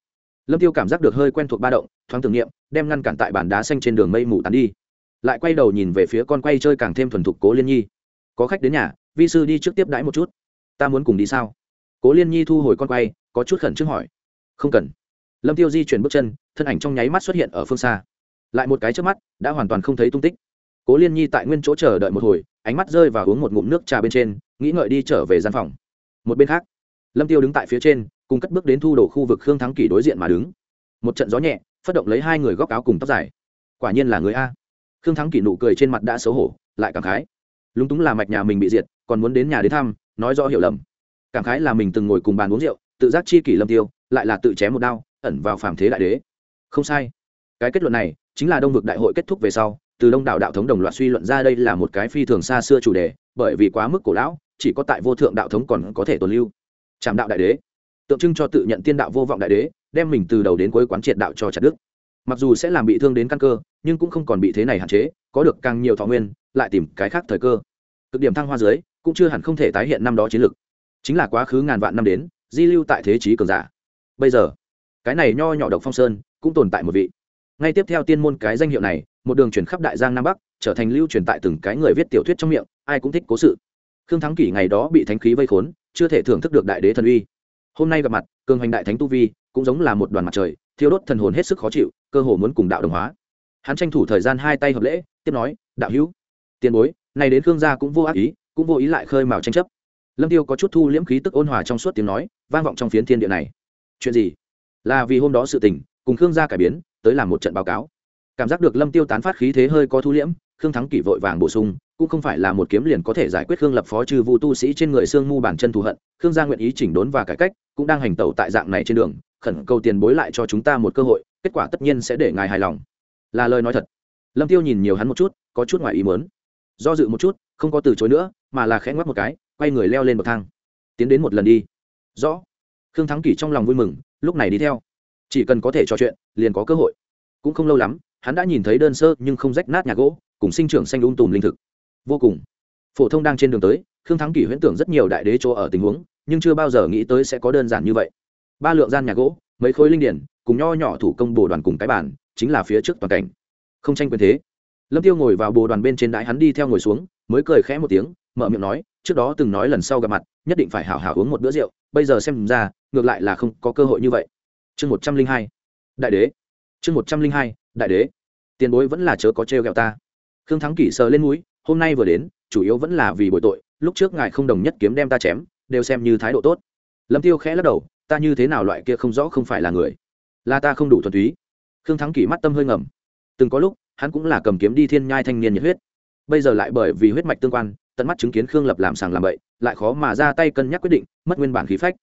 Lâm tiêu cảm giác được hơi quen thuộc ba động, thoáng tưởng niệm, đem ngăn cản tại bàn đá xanh trên đường mây mù tán đi. Lại quay đầu nhìn về phía con quay chơi càng thêm thuần thục cố liên nhi. Có khách đến nhà, vi sư đi trước tiếp đãi một chút. Ta muốn cùng đi sao? Cố liên nhi thu hồi con quay, có chút khẩn trương hỏi. Không cần. Lâm tiêu di chuyển bước chân, thân ảnh trong nháy mắt xuất hiện ở phương xa. Lại một cái trước mắt, đã hoàn toàn không thấy tung tích cố liên nhi tại nguyên chỗ chờ đợi một hồi, ánh mắt rơi và uống một ngụm nước trà bên trên, nghĩ ngợi đi trở về gian phòng. Một bên khác, lâm tiêu đứng tại phía trên, cùng cất bước đến thu đổ khu vực khương thắng kỷ đối diện mà đứng. Một trận gió nhẹ, phất động lấy hai người góc áo cùng tóc dài. Quả nhiên là người a. Khương thắng kỷ nụ cười trên mặt đã xấu hổ, lại cảm khái. Lúng túng là mạch nhà mình bị diệt, còn muốn đến nhà đến thăm, nói rõ hiểu lầm. Cảm khái là mình từng ngồi cùng bàn uống rượu, tự giác chi kỷ lâm tiêu, lại là tự chém một đao, ẩn vào phàm thế đại đế. Không sai. Cái kết luận này, chính là đông vực đại hội kết thúc về sau từ đông đạo đạo thống đồng loạt suy luận ra đây là một cái phi thường xa xưa chủ đề, bởi vì quá mức cổ lão, chỉ có tại vô thượng đạo thống còn có thể tồn lưu. Trạm đạo đại đế. Tượng trưng cho tự nhận tiên đạo vô vọng đại đế, đem mình từ đầu đến cuối quán triệt đạo cho chặt đức mặc dù sẽ làm bị thương đến căn cơ, nhưng cũng không còn bị thế này hạn chế, có được càng nhiều thọ nguyên, lại tìm cái khác thời cơ. Cực điểm thăng hoa dưới, cũng chưa hẳn không thể tái hiện năm đó chiến lược chính là quá khứ ngàn vạn năm đến, di lưu tại thế trí cường giả. Bây giờ, cái này nho nhỏ độc phong sơn, cũng tồn tại một vị. Ngay tiếp theo tiên môn cái danh hiệu này một đường chuyển khắp đại giang nam bắc, trở thành lưu truyền tại từng cái người viết tiểu thuyết trong miệng, ai cũng thích cố sự. Khương thắng kỷ ngày đó bị thánh khí vây khốn, chưa thể thưởng thức được đại đế thần uy. Hôm nay gặp mặt, cường hành đại thánh tu vi, cũng giống là một đoàn mặt trời, thiêu đốt thần hồn hết sức khó chịu, cơ hồ muốn cùng đạo đồng hóa. Hắn tranh thủ thời gian hai tay hợp lễ, tiếp nói, đạo hữu, tiền bối này đến khương gia cũng vô ác ý, cũng vô ý lại khơi mào tranh chấp. Lâm tiêu có chút thu liễm khí tức ôn hòa trong suốt tiếng nói, vang vọng trong phiến thiên địa này. Chuyện gì? Là vì hôm đó sự tình, cùng khương gia cải biến, tới làm một trận báo cáo cảm giác được lâm tiêu tán phát khí thế hơi có thu liễm, khương thắng kỷ vội vàng bổ sung, cũng không phải là một kiếm liền có thể giải quyết khương lập phó trừ vu tu sĩ trên người xương mu bản chân thù hận, khương gia nguyện ý chỉnh đốn và cải cách, cũng đang hành tẩu tại dạng này trên đường, khẩn cầu tiền bối lại cho chúng ta một cơ hội, kết quả tất nhiên sẽ để ngài hài lòng. Là lời nói thật. Lâm tiêu nhìn nhiều hắn một chút, có chút ngoài ý muốn. Do dự một chút, không có từ chối nữa, mà là khẽ ngoắc một cái, quay người leo lên bậc thang. Tiến đến một lần đi. Rõ. Khương thắng kỷ trong lòng vui mừng, lúc này đi theo. Chỉ cần có thể trò chuyện, liền có cơ hội. Cũng không lâu lắm hắn đã nhìn thấy đơn sơ nhưng không rách nát nhà gỗ, cùng sinh trưởng xanh um tùm linh thực. Vô cùng. Phổ thông đang trên đường tới, khương thắng kỷ huyễn tưởng rất nhiều đại đế chỗ ở tình huống, nhưng chưa bao giờ nghĩ tới sẽ có đơn giản như vậy. Ba lượng gian nhà gỗ, mấy khối linh điển, cùng nho nhỏ thủ công bồ đoàn cùng cái bàn, chính là phía trước toàn cảnh. Không tranh quyền thế. Lâm tiêu ngồi vào bồ đoàn bên trên đái hắn đi theo ngồi xuống, mới cười khẽ một tiếng, mở miệng nói, trước đó từng nói lần sau gặp mặt, nhất định phải hảo hảo uống một bữa rượu, bây giờ xem ra, ngược lại là không có cơ hội như vậy. Chương một trăm linh hai. Đại đế. Chương một trăm linh hai đại đế, tiền bối vẫn là chớ có trêu ghẹo ta. Khương thắng kỷ sờ lên núi hôm nay vừa đến, chủ yếu vẫn là vì bồi tội, lúc trước ngài không đồng nhất kiếm đem ta chém, đều xem như thái độ tốt. Lâm tiêu khẽ lắc đầu, ta như thế nào loại kia không rõ không phải là người? Là ta không đủ thuần túy. Khương thắng kỷ mắt tâm hơi ngầm. Từng có lúc, hắn cũng là cầm kiếm đi thiên nhai thanh niên nhiệt huyết. Bây giờ lại bởi vì huyết mạch tương quan, tận mắt chứng kiến khương lập làm sàng làm bậy, lại khó mà ra tay cân nhắc quyết định, mất nguyên bản khí phách.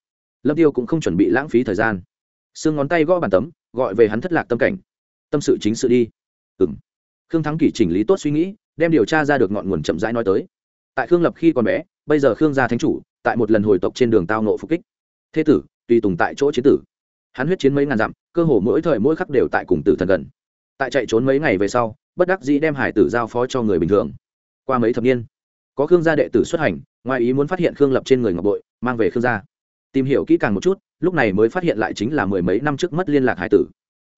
Lâm tiêu cũng không chuẩn bị lãng phí thời gian. Xương ngón tay gõ bàn tấm, gọi về hắn thất lạc tâm cảnh tâm sự chính sự đi. Ừ m khương thắng kỷ chỉnh lý tốt suy nghĩ, đem điều tra ra được ngọn nguồn chậm rãi nói tới. Tại khương lập khi còn bé, bây giờ khương gia thánh chủ, tại một lần hồi tộc trên đường tao nộ phục kích. Thế tử, tùy tùng tại chỗ chiến tử. Hắn huyết chiến mấy ngàn dặm, cơ hồ mỗi thời mỗi khắc đều tại cùng tử thần gần. Tại chạy trốn mấy ngày về sau, bất đắc dĩ đem hải tử giao phó cho người bình thường. Qua mấy thập niên, có khương gia đệ tử xuất hành, ngoài ý muốn phát hiện khương lập trên người ngọc bội, mang về khương gia. Tìm hiểu kỹ càng một chút, lúc này mới phát hiện lại chính là mười mấy năm trước mất liên lạc hải tử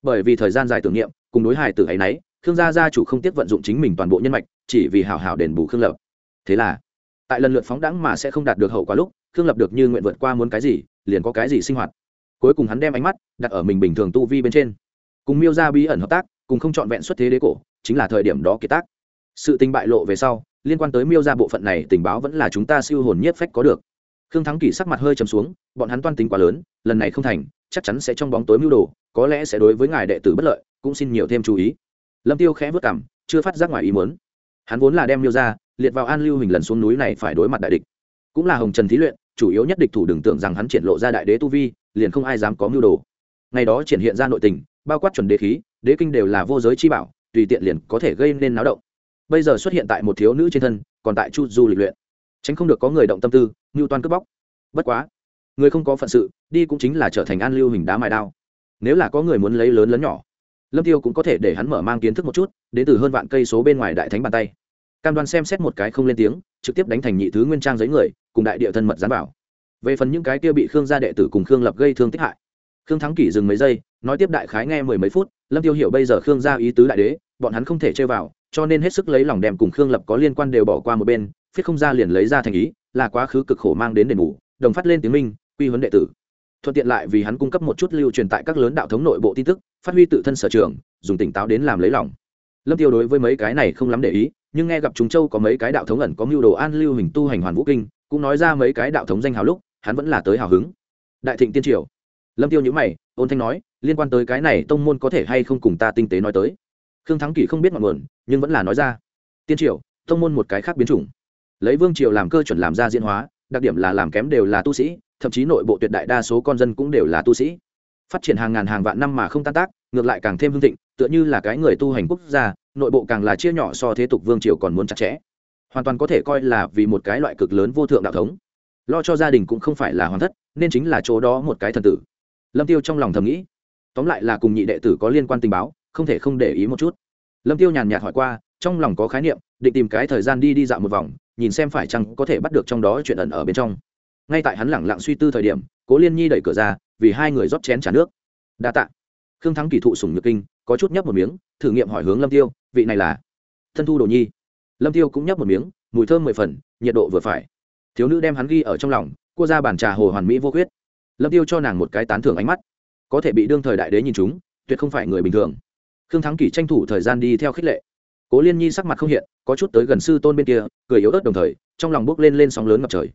bởi vì thời gian dài tưởng niệm, cùng đối hải tử ấy nấy, khương gia gia chủ không tiếc vận dụng chính mình toàn bộ nhân mạch, chỉ vì hảo hảo đền bù khương lập. Thế là, tại lần lượt phóng đẳng mà sẽ không đạt được hậu quả lúc, khương lập được như nguyện vượt qua muốn cái gì, liền có cái gì sinh hoạt. Cuối cùng hắn đem ánh mắt đặt ở mình bình thường tu vi bên trên. Cùng miêu ra bí ẩn hợp tác, cùng không trọn vẹn xuất thế đế cổ, chính là thời điểm đó kiệt tác. Sự tình bại lộ về sau, liên quan tới miêu ra bộ phận này tình báo vẫn là chúng ta siêu hồn nhất phách có được khương thắng kỷ sắc mặt hơi trầm xuống, bọn hắn toan tính quá lớn, lần này không thành, chắc chắn sẽ trong bóng tối mưu đồ, có lẽ sẽ đối với ngài đệ tử bất lợi, cũng xin nhiều thêm chú ý. Lâm tiêu khẽ vất cảm chưa phát giác ngoài ý muốn. Hắn vốn là đem miêu ra, liệt vào an lưu hình lần xuống núi này phải đối mặt đại địch. Cũng là hồng trần thí luyện, chủ yếu nhất địch thủ đừng tưởng rằng hắn triển lộ ra đại đế tu vi, liền không ai dám có mưu đồ. Ngày đó triển hiện ra nội tình, bao quát chuẩn đế khí, đế kinh đều là vô giới chi bảo, tùy tiện liền có thể gây nên náo động. Bây giờ xuất hiện tại một thiếu nữ trên thân, còn tại chu du lịch luyện tránh không được có người động tâm tư, ngưu toan cướp bóc. Bất quá, người không có phận sự, đi cũng chính là trở thành an lưu hình đá mài đao. Nếu là có người muốn lấy lớn lớn nhỏ, lâm tiêu cũng có thể để hắn mở mang kiến thức một chút, đến từ hơn vạn cây số bên ngoài đại thánh bàn tay. Cam đoan xem xét một cái không lên tiếng, trực tiếp đánh thành nhị thứ nguyên trang giấy người, cùng đại địa thân mật gián bảo về phần những cái kia bị khương gia đệ tử cùng khương lập gây thương tích hại, khương thắng kỷ dừng mấy giây, nói tiếp đại khái nghe mười mấy phút, lâm tiêu hiểu bây giờ khương gia ý tứ đại đế, bọn hắn không thể chơi vào, cho nên hết sức lấy lòng đem cùng khương lập có liên quan đều bỏ qua một bên phiết không ra liền lấy ra thành ý, là quá khứ cực khổ mang đến đền bù, đồng phát lên tiếng minh, quy huấn đệ tử. Thuận tiện lại vì hắn cung cấp một chút lưu truyền tại các lớn đạo thống nội bộ tin tức, phát huy tự thân sở trường, dùng tỉnh táo đến làm lấy lòng. Lâm tiêu đối với mấy cái này không lắm để ý, nhưng nghe gặp chúng châu có mấy cái đạo thống ẩn có mưu đồ an lưu hình tu hành hoàn vũ kinh, cũng nói ra mấy cái đạo thống danh hào lúc, hắn vẫn là tới hào hứng. Đại thịnh tiên triều. Lâm tiêu nhữ mày, ôn thanh nói, liên quan tới cái này tông môn có thể hay không cùng ta tinh tế nói tới. Khương thắng kỷ không biết ngọn nguồn, nhưng vẫn là nói ra. Tiên triều, tông môn một cái khác biến chủng lấy vương triều làm cơ chuẩn làm ra diễn hóa, đặc điểm là làm kém đều là tu sĩ, thậm chí nội bộ tuyệt đại đa số con dân cũng đều là tu sĩ. Phát triển hàng ngàn hàng vạn năm mà không tan tác, ngược lại càng thêm hưng thịnh, tựa như là cái người tu hành quốc gia, nội bộ càng là chia nhỏ so thế tục vương triều còn muốn chặt chẽ. Hoàn toàn có thể coi là vì một cái loại cực lớn vô thượng đạo thống. Lo cho gia đình cũng không phải là hoàn thất, nên chính là chỗ đó một cái thần tử. Lâm tiêu trong lòng thầm nghĩ. Tóm lại là cùng nhị đệ tử có liên quan tình báo, không thể không để ý một chút. Lâm tiêu nhàn nhạt hỏi qua, trong lòng có khái niệm, định tìm cái thời gian đi đi dạo một vòng nhìn xem phải chăng có thể bắt được trong đó chuyện ẩn ở bên trong. Ngay tại hắn lẳng lặng suy tư thời điểm, cố liên nhi đẩy cửa ra, vì hai người rót chén t nước. Đa tạ. Khương thắng kỳ thụ sùng nhược kinh, có chút nhấp một miếng, thử nghiệm hỏi hướng lâm tiêu, vị này là? Thân thu đồ nhi. Lâm tiêu cũng nhấp một miếng, mùi thơm mười phần, nhiệt độ vừa phải. Thiếu nữ đem hắn ghi ở trong lòng, cua ra bàn trà hồ hoàn mỹ vô khuyết. Lâm tiêu cho nàng một cái tán thưởng ánh mắt. Có thể bị đương thời đại đế nhìn chúng, tuyệt không phải người bình thường. Khương thắng kỷ tranh thủ thời gian đi theo khích lệ cố liên nhi sắc mặt không hiện, có chút tới gần sư tôn bên kia, cười yếu ớt đồng thời, trong lòng bước lên lên sóng lớn ngập trời.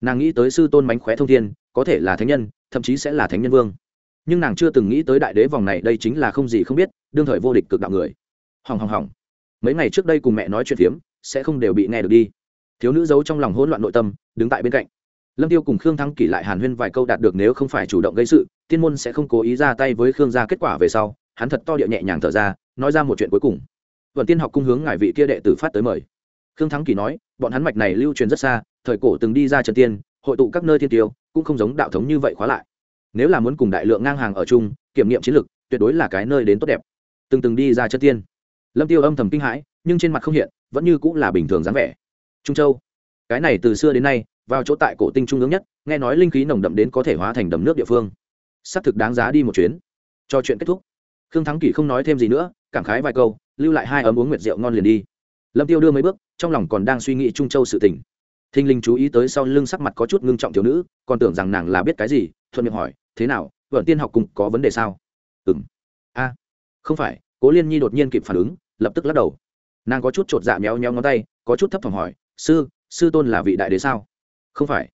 Nàng nghĩ tới sư tôn mánh khóe thông thiên, có thể là thánh nhân, thậm chí sẽ là thánh nhân vương. Nhưng nàng chưa từng nghĩ tới đại đế vòng này đây chính là không gì không biết, đương thời vô địch cực đạo người. Hỏng hỏng hỏng. Mấy ngày trước đây cùng mẹ nói chuyện phiếm, sẽ không đều bị nghe được đi. Thiếu nữ giấu trong lòng hỗn loạn nội tâm, đứng tại bên cạnh. Lâm tiêu cùng khương thắng kỷ lại hàn huyên vài câu đạt được nếu không phải chủ động gây sự, tiên môn sẽ không cố ý ra tay với khương gia kết quả về sau, hắn thật to địa nhẹ nhàng thở ra, nói ra một chuyện cuối cùng vận tiên học cung hướng ngài vị kia đệ tử phát tới mời. Khương thắng kỳ nói, bọn hắn mạch này lưu truyền rất xa, thời cổ từng đi ra trần tiên, hội tụ các nơi thiên tiêu, cũng không giống đạo thống như vậy khóa lại. Nếu là muốn cùng đại lượng ngang hàng ở chung, kiểm nghiệm chiến lược tuyệt đối là cái nơi đến tốt đẹp. Từng từng đi ra chân tiên. Lâm tiêu âm thầm kinh hãi, nhưng trên mặt không hiện, vẫn như cũng là bình thường dáng vẻ. Trung châu. Cái này từ xưa đến nay, vào chỗ tại cổ tinh trung ương nhất, nghe nói linh khí nồng đậm đến có thể hóa thành đầm nước địa phương. Xác thực đáng giá đi một chuyến. Cho chuyện kết thúc. Khương thắng kỷ không nói thêm gì nữa cảm khái vài câu, lưu lại hai ấm uống nguyệt rượu ngon liền đi. Lâm tiêu đưa mấy bước, trong lòng còn đang suy nghĩ trung châu sự tình. Thinh linh chú ý tới sau lưng sắc mặt có chút ngưng trọng thiếu nữ, còn tưởng rằng nàng là biết cái gì, thuận miệng hỏi, thế nào vợn tiên học cùng có vấn đề sao? Ừng a, không phải. Cố liên nhi đột nhiên kịp phản ứng, lập tức lắc đầu. Nàng có chút chột dạ méo méo ngón tay, có chút thấp thỏm hỏi, sư sư tôn là vị đại đế sao? Không phải.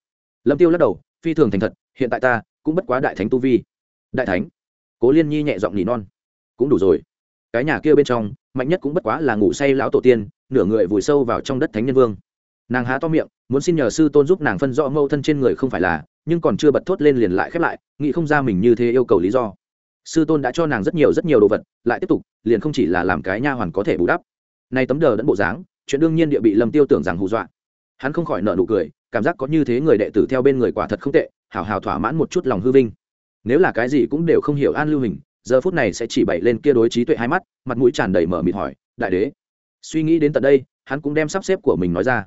Lâm tiêu lắc đầu, phi thường thành thật, hiện tại ta cũng bất quá đại thánh tu vi. Đại thánh? Cố liên nhi nhẹ giọng nỉ non. Cũng đủ rồi cái nhà kia bên trong, mạnh nhất cũng bất quá là ngủ say lão tổ tiên, nửa người vùi sâu vào trong đất thánh nhân vương. Nàng há to miệng, muốn xin nhờ sư tôn giúp nàng phân rõ mâu thân trên người không phải là, nhưng còn chưa bật thốt lên liền lại khép lại, nghĩ không ra mình như thế yêu cầu lý do. Sư tôn đã cho nàng rất nhiều rất nhiều đồ vật, lại tiếp tục, liền không chỉ là làm cái nha hoàn có thể bù đắp. Nay tấm đờ đẫn bộ dáng, chuyện đương nhiên địa bị lâm tiêu tưởng rằng hù dọa. Hắn không khỏi nợ nụ cười, cảm giác có như thế người đệ tử theo bên người quả thật không tệ, hào hào thỏa mãn một chút lòng hư vinh. Nếu là cái gì cũng đều không hiểu an lưu hình giờ phút này sẽ chỉ bày lên kia đối trí tuệ hai mắt, mặt mũi tràn đầy mở mịt hỏi, đại đế, suy nghĩ đến tận đây, hắn cũng đem sắp xếp của mình nói ra.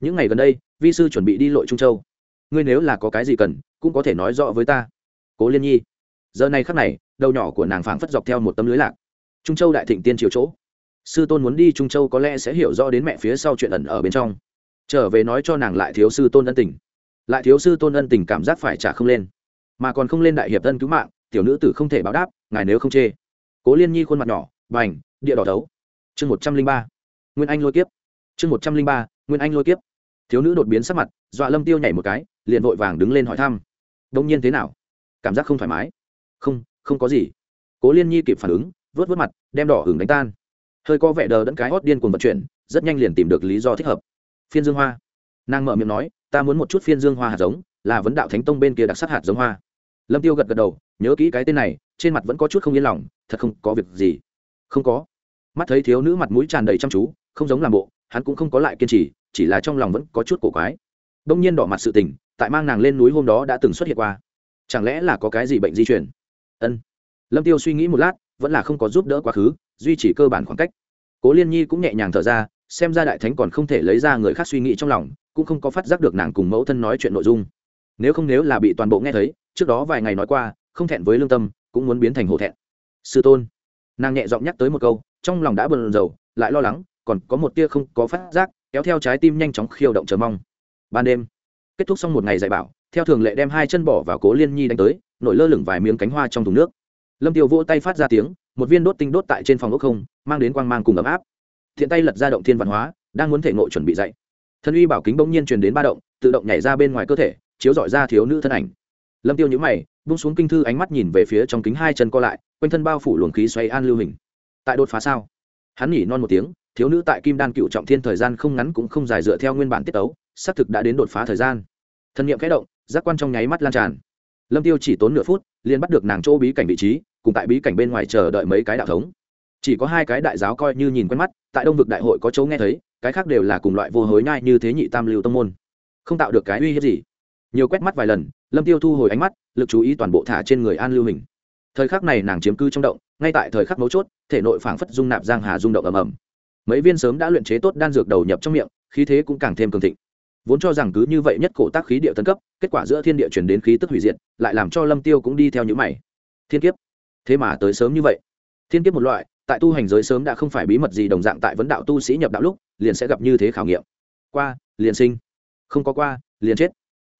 Những ngày gần đây, vi sư chuẩn bị đi lội trung châu. Ngươi nếu là có cái gì cần, cũng có thể nói rõ với ta. Cố liên nhi. Giờ này khắc này, đầu nhỏ của nàng phảng phất dọc theo một tấm lưới lạc. Trung châu đại thịnh tiên triều chỗ. Sư tôn muốn đi trung châu có lẽ sẽ hiểu rõ đến mẹ phía sau chuyện ẩn ở bên trong. Trở về nói cho nàng lại thiếu sư tôn ân tình. Lại thiếu sư tôn ân tình cảm giác phải trả không lên, mà còn không lên đại hiệp thân cứu mạng tiểu nữ tử không thể báo đáp, ngài nếu không chê. Cố liên nhi khuôn mặt nhỏ, bành, địa đỏ đấu chương một trăm linh ba. Nguyên anh lôi kiếp. Chương một trăm linh ba, nguyên anh lôi kiếp. Thiếu nữ đột biến sắc mặt, dọa lâm tiêu nhảy một cái, liền vội vàng đứng lên hỏi thăm. Đông nhiên thế nào? Cảm giác không thoải mái. Không không có gì. Cố liên nhi kịp phản ứng, vớt vớt mặt, đem đỏ hửng đánh tan. Hơi có vẻ đờ đẫn cái hót điên cuồng vận chuyển, rất nhanh liền tìm được lý do thích hợp. Phiên dương hoa. Nàng mở miệng nói, ta muốn một chút phiên dương hoa hạt giống, là vấn đạo thánh tông bên kia đặc sắc hạt giống hoa lâm tiêu gật gật đầu, nhớ kỹ cái tên này, trên mặt vẫn có chút không yên lòng, thật không có việc gì. Không có. Mắt thấy thiếu nữ mặt mũi tràn đầy chăm chú, không giống làm bộ, hắn cũng không có lại kiên trì, chỉ là trong lòng vẫn có chút cổ quái. Đông nhiên đỏ mặt sự tình, tại mang nàng lên núi hôm đó đã từng xuất hiện qua. Chẳng lẽ là có cái gì bệnh di chuyển ân. Lâm tiêu suy nghĩ một lát, vẫn là không có giúp đỡ quá khứ, duy trì cơ bản khoảng cách. Cố liên nhi cũng nhẹ nhàng thở ra, xem ra đại thánh còn không thể lấy ra người khác suy nghĩ trong lòng, cũng không có phát giác được nàng cùng mẫu thân nói chuyện nội dung. Nếu không nếu là bị toàn bộ nghe thấy trước đó vài ngày nói qua, không thẹn với lương tâm, cũng muốn biến thành hổ thẹn. Sư tôn. Nàng nhẹ giọng nhắc tới một câu, trong lòng đã bần dầu lại lo lắng, còn có một tia không có phát giác, kéo theo trái tim nhanh chóng khiêu động chờ mong. Ban đêm, kết thúc xong một ngày dạy bảo, theo thường lệ đem hai chân bỏ vào cố liên nhi đánh tới, nổi lơ lửng vài miếng cánh hoa trong thùng nước. Lâm tiêu vỗ tay phát ra tiếng, một viên đốt tinh đốt tại trên phòng ốc không, mang đến quang mang cùng ấm áp. Thiện tay lật ra động thiên văn hóa, đang muốn thể ngộ chuẩn bị dậy thân uy bảo kính bỗng nhiên truyền đến ba động, tự động nhảy ra bên ngoài cơ thể, chiếu dọi ra thiếu nữ thân ảnh lâm tiêu nhíu mày bung xuống kinh thư ánh mắt nhìn về phía trong kính hai chân co lại, quanh thân bao phủ luồng khí xoay an lưu hình. Tại đột phá sao? Hắn nhỉ non một tiếng, thiếu nữ tại kim đan cựu trọng thiên thời gian không ngắn cũng không dài dựa theo nguyên bản tiết ấu xác thực đã đến đột phá thời gian. Thân nhiệm khẽ động, giác quan trong nháy mắt lan tràn. Lâm tiêu chỉ tốn nửa phút, liền bắt được nàng chỗ bí cảnh vị trí, cùng tại bí cảnh bên ngoài chờ đợi mấy cái đạo thống. Chỉ có hai cái đại giáo coi như nhìn quen mắt, tại đông vực đại hội có chỗ nghe thấy, cái khác đều là cùng loại vô hối nhai như thế nhị tam lưu tông môn. Không tạo được cái uy hiếp gì. Nhiều quét mắt vài lần lâm tiêu thu hồi ánh mắt, lực chú ý toàn bộ thả trên người an lưu hình. Thời khắc này nàng chiếm cư trong động, ngay tại thời khắc mấu chốt, thể nội phảng phất dung nạp giang hà rung động ầm ầm. Mấy viên sớm đã luyện chế tốt đan dược đầu nhập trong miệng, khí thế cũng càng thêm cường thịnh. Vốn cho rằng cứ như vậy nhất cổ tác khí địa tân cấp, kết quả giữa thiên địa chuyển đến khí tức hủy diệt, lại làm cho lâm tiêu cũng đi theo những mày. Thiên kiếp? Thế mà tới sớm như vậy. Thiên kiếp một loại, tại tu hành giới sớm đã không phải bí mật gì đồng dạng tại vấn đạo tu sĩ nhập đạo lúc, liền sẽ gặp như thế khảo nghiệm. Qua, liền sinh. Không có qua, liền chết.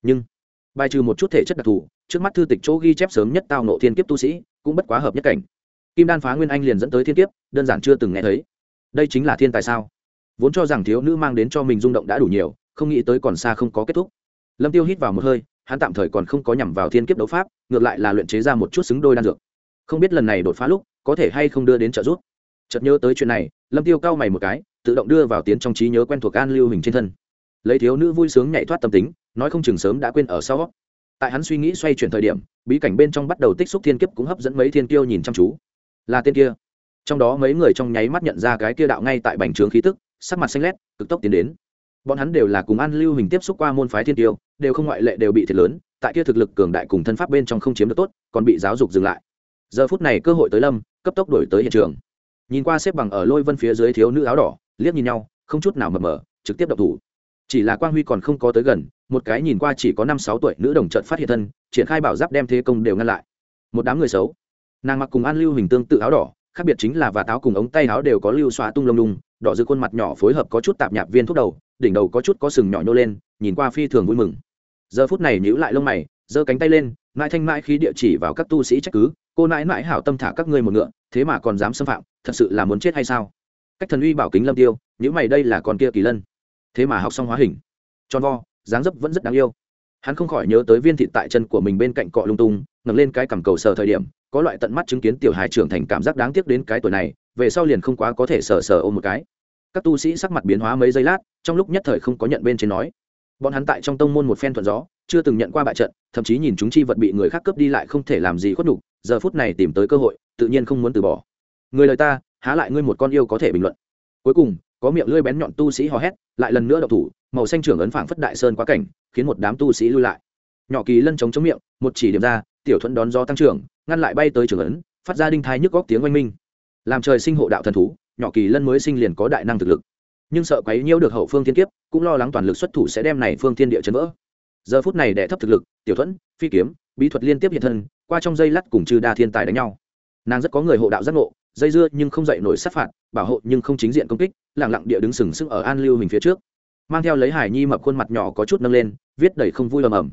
Nhưng bài trừ một chút thể chất đặc thù, trước mắt thư tịch chỗ ghi chép sớm nhất tao nộ thiên kiếp tu sĩ, cũng bất quá hợp nhất cảnh. Kim đan phá nguyên anh liền dẫn tới thiên kiếp, đơn giản chưa từng nghe thấy. Đây chính là thiên tài sao? Vốn cho rằng thiếu nữ mang đến cho mình rung động đã đủ nhiều, không nghĩ tới còn xa không có kết thúc. Lâm tiêu hít vào một hơi, hắn tạm thời còn không có nhằm vào thiên kiếp đấu pháp, ngược lại là luyện chế ra một chút xứng đôi đan dược. Không biết lần này đột phá lúc, có thể hay không đưa đến trợ giúp. Chợt nhớ tới chuyện này, lâm tiêu cau mày một cái, tự động đưa vào tiến trong trí nhớ quen thuộc an lưu hình trên thân lấy thiếu nữ vui sướng nhảy thoát tâm tính, nói không chừng sớm đã quên ở sau. Tại hắn suy nghĩ xoay chuyển thời điểm, bí cảnh bên trong bắt đầu tích xúc thiên kiếp cũng hấp dẫn mấy thiên kiêu nhìn chăm chú. Là tên kia. Trong đó mấy người trong nháy mắt nhận ra cái kia đạo ngay tại bành trướng khí tức, sắc mặt xanh lét, cực tốc tiến đến. Bọn hắn đều là cùng an lưu hình tiếp xúc qua môn phái thiên tiêu đều không ngoại lệ đều bị thiệt lớn, tại kia thực lực cường đại cùng thân pháp bên trong không chiếm được tốt, còn bị giáo dục dừng lại. Giờ phút này cơ hội tới lâm, cấp tốc đổi tới hiện trường. Nhìn qua xếp bằng ở lôi vân phía dưới thiếu nữ áo đỏ, liếc nhìn nhau, không chút nào mập mờ, trực tiếp đập thủ chỉ là quang huy còn không có tới gần, một cái nhìn qua chỉ có năm sáu tuổi nữ đồng trận phát hiện thân, triển khai bảo giáp đem thế công đều ngăn lại. Một đám người xấu. Nàng mặc cùng an lưu hình tương tự áo đỏ, khác biệt chính là và táo cùng ống tay áo đều có lưu xóa tung lông lung đỏ giữ khuôn mặt nhỏ phối hợp có chút tạp nhạp viên thuốc đầu, đỉnh đầu có chút có sừng nhỏ nhô lên, nhìn qua phi thường vui mừng. Giờ phút này nhíu lại lông mày, giơ cánh tay lên, mãi thanh mãi khí địa chỉ vào các tu sĩ trách cứ, cô nãi mãi hảo tâm thả các ngươi một ngựa, thế mà còn dám xâm phạm, thật sự là muốn chết hay sao? Cách thần uy bảo kính lâm tiêu những mày, đây là con kia kỳ lân thế mà học xong hóa hình. Tròn vo, dáng dấp vẫn rất đáng yêu. Hắn không khỏi nhớ tới viên thịt tại chân của mình bên cạnh cọ lung tung, ngẩng lên cái cầm cầu sờ thời điểm, có loại tận mắt chứng kiến tiểu hài trưởng thành cảm giác đáng tiếc đến cái tuổi này, về sau liền không quá có thể sờ sờ ôm một cái. Các tu sĩ sắc mặt biến hóa mấy giây lát, trong lúc nhất thời không có nhận bên trên nói. Bọn hắn tại trong tông môn một phen thuận gió, chưa từng nhận qua bại trận, thậm chí nhìn chúng chi vật bị người khác cướp đi lại không thể làm gì khuất nhục, giờ phút này tìm tới cơ hội, tự nhiên không muốn từ bỏ. Người lời ta, há lại ngươi một con yêu có thể bình luận. Cuối cùng có miệng lưỡi bén nhọn tu sĩ hò hét, lại lần nữa đậu thủ, màu xanh trưởng ấn phảng phất đại sơn quá cảnh, khiến một đám tu sĩ lui lại. Nhỏ kỳ lân chống chống miệng, một chỉ điểm ra, tiểu thuẫn đón gió tăng trưởng, ngăn lại bay tới trưởng ấn, phát ra đinh thai nhức góc tiếng oanh minh. Làm trời sinh hộ đạo thần thú, nhỏ kỳ lân mới sinh liền có đại năng thực lực. Nhưng sợ quấy nhiễu được hậu phương thiên kiếp, cũng lo lắng toàn lực xuất thủ sẽ đem này phương thiên địa chấn vỡ. Giờ phút này đệ thấp thực lực, tiểu thuẫn, phi kiếm, bí thuật liên tiếp hiện thân, qua trong dây lắt cùng chư đa thiên tài đánh nhau. Nàng rất có người hộ đạo giác ngộ dây dưa nhưng không dậy nổi sát phạt, bảo hộ nhưng không chính diện công kích lẳng lặng địa đứng sừng sững ở an lưu hình phía trước. Mang theo lấy hải nhi mập khuôn mặt nhỏ có chút nâng lên, viết đầy không vui ầm ầm.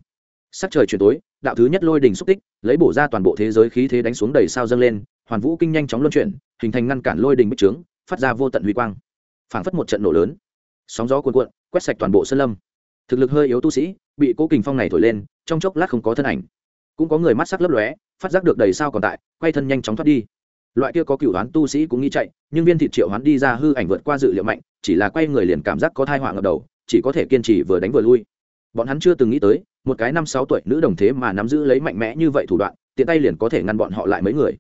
Sắc trời chuyển tối, đạo thứ nhất lôi đình xúc tích, lấy bổ ra toàn bộ thế giới khí thế đánh xuống đầy sao dâng lên, hoàn vũ kinh nhanh chóng luân chuyển, hình thành ngăn cản lôi đình bích trướng, phát ra vô tận huy quang. Phảng phất một trận nổ lớn. Sóng gió cuồn cuộn, quét sạch toàn bộ sơn lâm. Thực lực hơi yếu tu sĩ, bị cố kình phong này thổi lên, trong chốc lát không có thân ảnh. Cũng có người mắt sắc lấp lóe, phát giác được đầy sao còn tại, quay thân nhanh chóng thoát đi loại kia có cựu hoán tu sĩ cũng nghĩ chạy, nhưng viên thịt triệu hoán đi ra hư ảnh vượt qua dự liệu mạnh, chỉ là quay người liền cảm giác có thai họa ngập đầu, chỉ có thể kiên trì vừa đánh vừa lui. Bọn hắn chưa từng nghĩ tới, một cái năm sáu tuổi nữ đồng thế mà nắm giữ lấy mạnh mẽ như vậy thủ đoạn, tiện tay liền có thể ngăn bọn họ lại mấy người.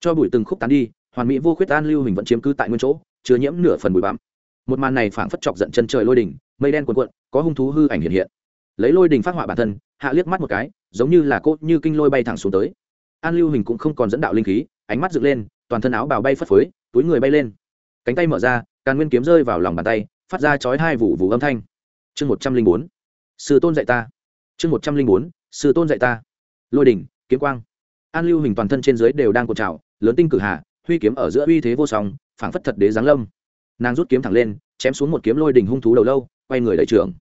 Cho bụi từng khúc tán đi, hoàn mỹ vô khuyết an lưu hình vẫn chiếm cứ tại nguyên chỗ, chứa nhiễm nửa phần bụi bặm. Một màn này phảng phất chọc giận chân trời lôi đỉnh, mây đen cuộn cuộn, có hung thú hư ảnh hiện hiện. Lấy lôi đỉnh phát họa bản thân, hạ liếc mắt một cái, giống như là cốt như kinh lôi bay thẳng xuống tới. An lưu hình cũng không còn dẫn đạo linh khí, ánh mắt dựng lên toàn thân áo bào bay phất phới, túi người bay lên. Cánh tay mở ra, càn nguyên kiếm rơi vào lòng bàn tay, phát ra chói hai vụ vụ âm thanh. Chương một trăm linh bốn, sư tôn dạy ta. Chương một trăm linh bốn, sư tôn dạy ta. Lôi đỉnh, kiếm quang. An lưu hình toàn thân trên dưới đều đang cột trào, lớn tinh cử hạ, huy kiếm ở giữa uy thế vô song, phảng phất thật đế giáng lâm. Nàng rút kiếm thẳng lên, chém xuống một kiếm lôi đỉnh hung thú đầu lâu, quay người đẩy trưởng.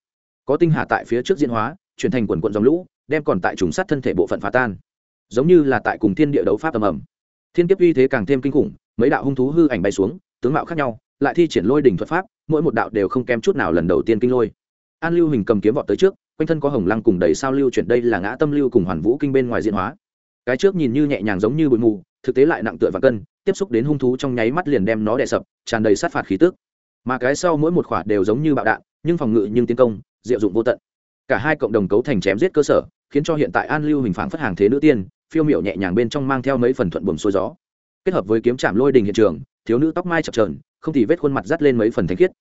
Có tinh hà tại phía trước diễn hóa, chuyển thành quần quận dòng lũ, đem còn tại trùng sát thân thể bộ phận phá tan. Giống như là tại cùng thiên địa đấu pháp tầm ẩm thiên kiếp uy thế càng thêm kinh khủng, mấy đạo hung thú hư ảnh bay xuống, tướng mạo khác nhau, lại thi triển lôi đỉnh thuật pháp, mỗi một đạo đều không kém chút nào lần đầu tiên kinh lôi. An lưu hình cầm kiếm vọt tới trước, quanh thân có hồng lăng cùng đầy sao lưu chuyển, đây là ngã tâm lưu cùng hoàn vũ kinh bên ngoài diễn hóa. Cái trước nhìn như nhẹ nhàng giống như bụi mù, thực tế lại nặng tựa và cân, tiếp xúc đến hung thú trong nháy mắt liền đem nó đè sập, tràn đầy sát phạt khí tức. Mà cái sau mỗi một khỏa đều giống như bạo đạn, nhưng phòng ngự nhưng tiến công, diệu dụng vô tận. Cả hai cộng đồng cấu thành chém giết cơ sở, khiến cho hiện tại an lưu hình phản phất hàng thế nữ tiên phiêu miểu nhẹ nhàng bên trong mang theo mấy phần thuận buồm xuôi gió. Kết hợp với kiếm chạm lôi đình hiện trường, thiếu nữ tóc mai chập trờn không thì vết khuôn mặt dắt lên mấy phần thanh khiết.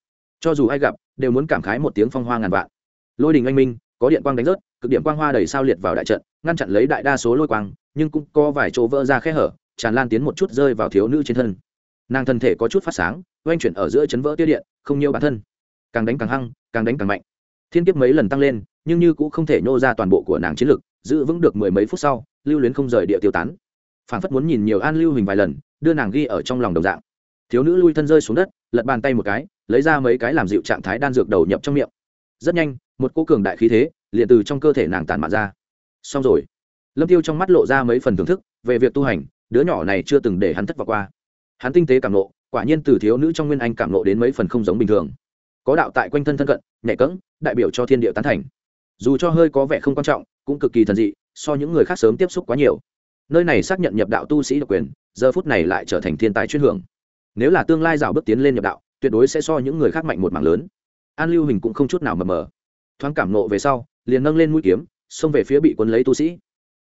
Cho dù ai gặp, đều muốn cảm khái một tiếng phong hoa ngàn vạn. Lôi đình anh minh, có điện quang đánh rớt, cực điểm quang hoa đầy sao liệt vào đại trận, ngăn chặn lấy đại đa số lôi quang, nhưng cũng có vài chỗ vỡ ra khe hở, tràn lan tiến một chút rơi vào thiếu nữ trên thân. Nàng thân thể có chút phát sáng, oanh chuyển ở giữa chấn vỡ tiêu điện, không nhiều bản thân. Càng đánh càng hăng, càng đánh càng mạnh. Thiên kiếp mấy lần tăng lên, nhưng như cũng không thể nhô ra toàn bộ của nàng chiến lực, giữ vững được mười mấy phút sau lưu luyến không rời địa tiêu tán. Phản phất muốn nhìn nhiều an lưu hình vài lần, đưa nàng ghi ở trong lòng đồng dạng. Thiếu nữ lui thân rơi xuống đất, lật bàn tay một cái, lấy ra mấy cái làm dịu trạng thái đan dược đầu nhập trong miệng. Rất nhanh, một cô cường đại khí thế, liền từ trong cơ thể nàng tàn mạn ra. Xong rồi. Lâm tiêu trong mắt lộ ra mấy phần thưởng thức, về việc tu hành, đứa nhỏ này chưa từng để hắn thất vọng qua. Hắn tinh tế cảm nộ, quả nhiên từ thiếu nữ trong nguyên anh cảm nộ đến mấy phần không giống bình thường. Có đạo tại quanh thân thân cận, nhẹ cẫng, đại biểu cho thiên địa tán thành. Dù cho hơi có vẻ không quan trọng, cũng cực kỳ thần dị so những người khác sớm tiếp xúc quá nhiều. Nơi này xác nhận nhập đạo tu sĩ độc quyền, giờ phút này lại trở thành thiên tài chuyên hưởng. Nếu là tương lai rào bước tiến lên nhập đạo, tuyệt đối sẽ so những người khác mạnh một mảng lớn. An lưu hình cũng không chút nào mờ mờ. Thoáng cảm nộ về sau, liền nâng lên mũi kiếm, xông về phía bị quân lấy tu sĩ.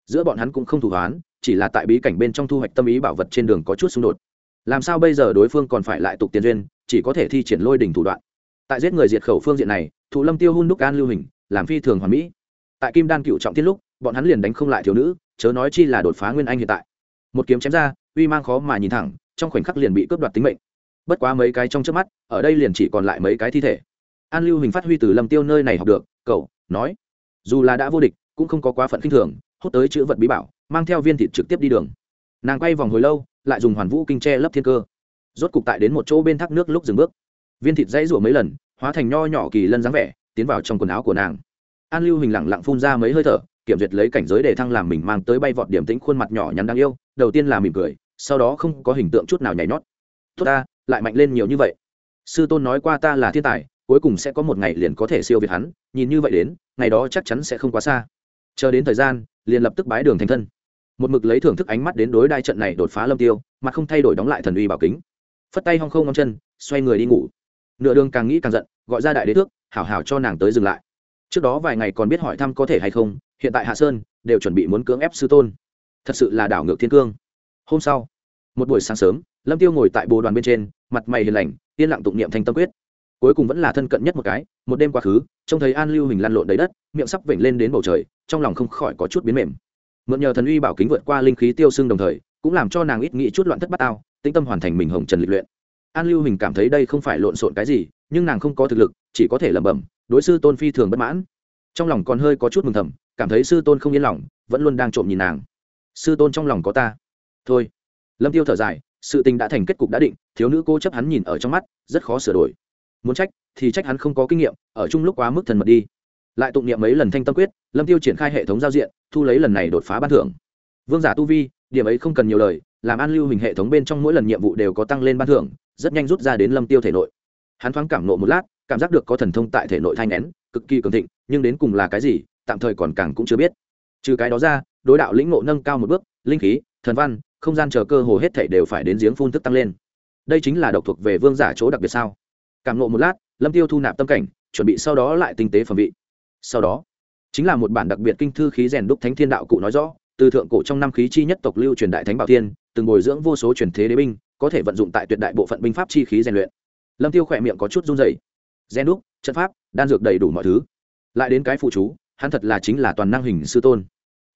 Giữa bọn hắn cũng không thủ hoán, chỉ là tại bí cảnh bên trong thu hoạch tâm ý bảo vật trên đường có chút xung đột. Làm sao bây giờ đối phương còn phải lại tục tiền duyên, chỉ có thể thi triển lôi đỉnh thủ đoạn. Tại giết người diệt khẩu phương diện này, thụ lâm tiêu hun đúc an lưu hình, làm phi thường hoàn mỹ. Tại kim đan cựu trọng tiết lúc bọn hắn liền đánh không lại thiếu nữ, chớ nói chi là đột phá nguyên anh hiện tại. Một kiếm chém ra, uy mang khó mà nhìn thẳng, trong khoảnh khắc liền bị cướp đoạt tính mệnh. Bất quá mấy cái trong trước mắt, ở đây liền chỉ còn lại mấy cái thi thể. An lưu hình phát huy từ lâm tiêu nơi này học được, cậu, nói, dù là đã vô địch, cũng không có quá phận khinh thường hốt tới chữ vật bí bảo, mang theo viên thịt trực tiếp đi đường. Nàng quay vòng hồi lâu, lại dùng hoàn vũ kinh tre lấp thiên cơ. Rốt cục tại đến một chỗ bên thác nước lúc dừng bước. Viên thịt dãy rủa mấy lần, hóa thành nho nhỏ kỳ lân dáng vẻ, tiến vào trong quần áo của nàng. An lưu hình lẳng lặng phun ra mấy hơi thở kiểm duyệt lấy cảnh giới để thăng làm mình mang tới bay vọt điểm tĩnh khuôn mặt nhỏ nhắn đáng yêu, đầu tiên là mỉm cười, sau đó không có hình tượng chút nào nhảy nhót. Tốt ta, lại mạnh lên nhiều như vậy. Sư tôn nói qua ta là thiên tài, cuối cùng sẽ có một ngày liền có thể siêu việt hắn, nhìn như vậy đến, ngày đó chắc chắn sẽ không quá xa. Chờ đến thời gian, liền lập tức bái đường thành thân. Một mực lấy thưởng thức ánh mắt đến đối đai trận này đột phá lâm tiêu, mà không thay đổi đóng lại thần uy bảo kính. Phất tay hong không ngong chân, xoay người đi ngủ. Nửa đường càng nghĩ càng giận, gọi ra đại đế thước, hảo hảo cho nàng tới dừng lại. Trước đó vài ngày còn biết hỏi thăm có thể hay không hiện tại hạ sơn đều chuẩn bị muốn cưỡng ép sư tôn. Thật sự là đảo ngược thiên cương. Hôm sau, một buổi sáng sớm, lâm tiêu ngồi tại bồ đoàn bên trên, mặt mày hiền lành, yên lặng tụng niệm thanh tâm quyết. Cuối cùng vẫn là thân cận nhất một cái, một đêm quá khứ, trông thấy an lưu hình lăn lộn đầy đất, miệng sắp vểnh lên đến bầu trời, trong lòng không khỏi có chút biến mềm. Mượn nhờ thần uy bảo kính vượt qua linh khí tiêu xương đồng thời, cũng làm cho nàng ít nghĩ chút loạn thất bát ao, tĩnh tâm hoàn thành mình hồng trần lịch luyện. An lưu hình cảm thấy đây không phải lộn xộn cái gì, nhưng nàng không có thực lực, chỉ có thể lẩm bẩm, đối sư tôn phi thường bất mãn trong lòng còn hơi có chút mừng thầm, cảm thấy sư tôn không yên lòng, vẫn luôn đang trộm nhìn nàng. Sư tôn trong lòng có ta. Thôi. Lâm tiêu thở dài, sự tình đã thành kết cục đã định, thiếu nữ cô chấp hắn nhìn ở trong mắt, rất khó sửa đổi. Muốn trách, thì trách hắn không có kinh nghiệm, ở chung lúc quá mức thần mật đi. Lại tụng niệm mấy lần thanh tâm quyết, lâm tiêu triển khai hệ thống giao diện, thu lấy lần này đột phá ban thưởng. Vương giả tu vi, điểm ấy không cần nhiều lời, làm an lưu hình hệ thống bên trong mỗi lần nhiệm vụ đều có tăng lên ban thưởng, rất nhanh rút ra đến lâm tiêu thể nội. Hắn thoáng cảm nộ một lát, cảm giác được có thần thông tại thể nội thanh nén, cực kỳ cường thịnh nhưng đến cùng là cái gì, tạm thời còn càng cũng chưa biết. Trừ cái đó ra, đối đạo lĩnh ngộ nâng cao một bước, linh khí, thần văn, không gian chờ cơ hồ hết thảy đều phải đến giếng phun tức tăng lên. Đây chính là độc thuộc về vương giả chỗ đặc biệt sao? Cảm ngộ một lát, lâm tiêu thu nạp tâm cảnh, chuẩn bị sau đó lại tinh tế phẩm vị. Sau đó, chính là một bản đặc biệt kinh thư khí rèn đúc thánh thiên đạo cụ nói rõ, từ thượng cổ trong năm khí chi nhất tộc lưu truyền đại thánh bảo thiên, từng bồi dưỡng vô số truyền thế đế binh, có thể vận dụng tại tuyệt đại bộ phận binh pháp chi khí rèn luyện. Lâm tiêu khỏe miệng có chút run rẩy. Rèn đúc, trận pháp, đan dược đầy đủ mọi thứ lại đến cái phụ chú, hắn thật là chính là toàn năng hình sư tôn.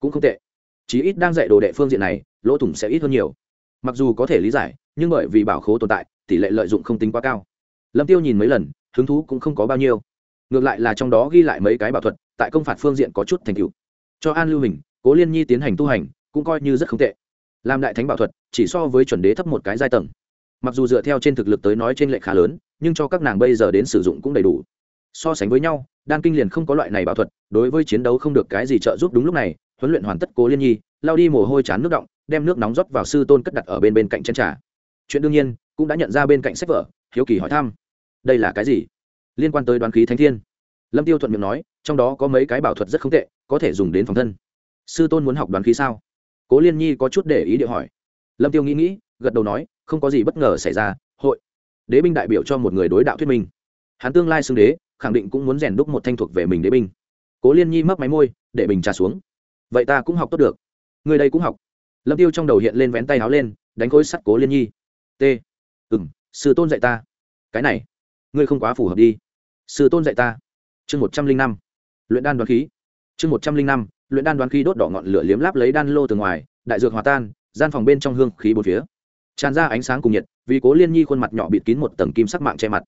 Cũng không tệ. Chí ít đang dạy đồ đệ phương diện này, lỗ thủng sẽ ít hơn nhiều. Mặc dù có thể lý giải, nhưng bởi vì bảo khố tồn tại, tỷ lệ lợi dụng không tính quá cao. Lâm tiêu nhìn mấy lần, hứng thú cũng không có bao nhiêu. Ngược lại là trong đó ghi lại mấy cái bảo thuật, tại công phạt phương diện có chút thành tựu. Cho an lưu hình, cố liên nhi tiến hành tu hành, cũng coi như rất không tệ. Làm đại thánh bảo thuật, chỉ so với chuẩn đế thấp một cái giai tầng. Mặc dù dựa theo trên thực lực tới nói trên lệ khá lớn, nhưng cho các nàng bây giờ đến sử dụng cũng đầy đủ. So sánh với nhau đan kinh liền không có loại này bảo thuật, đối với chiến đấu không được cái gì trợ giúp đúng lúc này, huấn luyện hoàn tất cố liên nhi, lao đi mồ hôi chán nước động, đem nước nóng rót vào sư tôn cất đặt ở bên bên cạnh chân trà. Chuyện đương nhiên, cũng đã nhận ra bên cạnh sách vở, hiếu kỳ hỏi thăm. Đây là cái gì? Liên quan tới đoán khí thánh thiên. Lâm tiêu thuận miệng nói, trong đó có mấy cái bảo thuật rất không tệ, có thể dùng đến phòng thân. Sư tôn muốn học đoán khí sao? Cố liên nhi có chút để ý địa hỏi. Lâm tiêu nghĩ nghĩ, gật đầu nói, không có gì bất ngờ xảy ra, hội. Đế binh đại biểu cho một người đối đạo thuyết minh. Hắn tương lai xưng đế khẳng định cũng muốn rèn đúc một thanh thuộc về mình đế binh. Cố liên nhi mấp máy môi, để bình trà xuống. Vậy ta cũng học tốt được. Người đây cũng học. Lâm tiêu trong đầu hiện lên vén tay áo lên, đánh khối sắt cố liên nhi. T. Ừ m sư tôn dạy ta. Cái này, ngươi không quá phù hợp đi. Sư tôn dạy ta. Chương một trăm linh năm. Luyện đan đoán khí. Chương một trăm linh năm, luyện đan đoán khí đốt đỏ ngọn lửa liếm láp lấy đan lô từ ngoài, đại dược hòa tan, gian phòng bên trong hương khí bốn phía. Tràn ra ánh sáng cùng nhiệt, vì cố liên nhi khuôn mặt nhỏ bịt kín một tầng kim sắc mạng che mặt.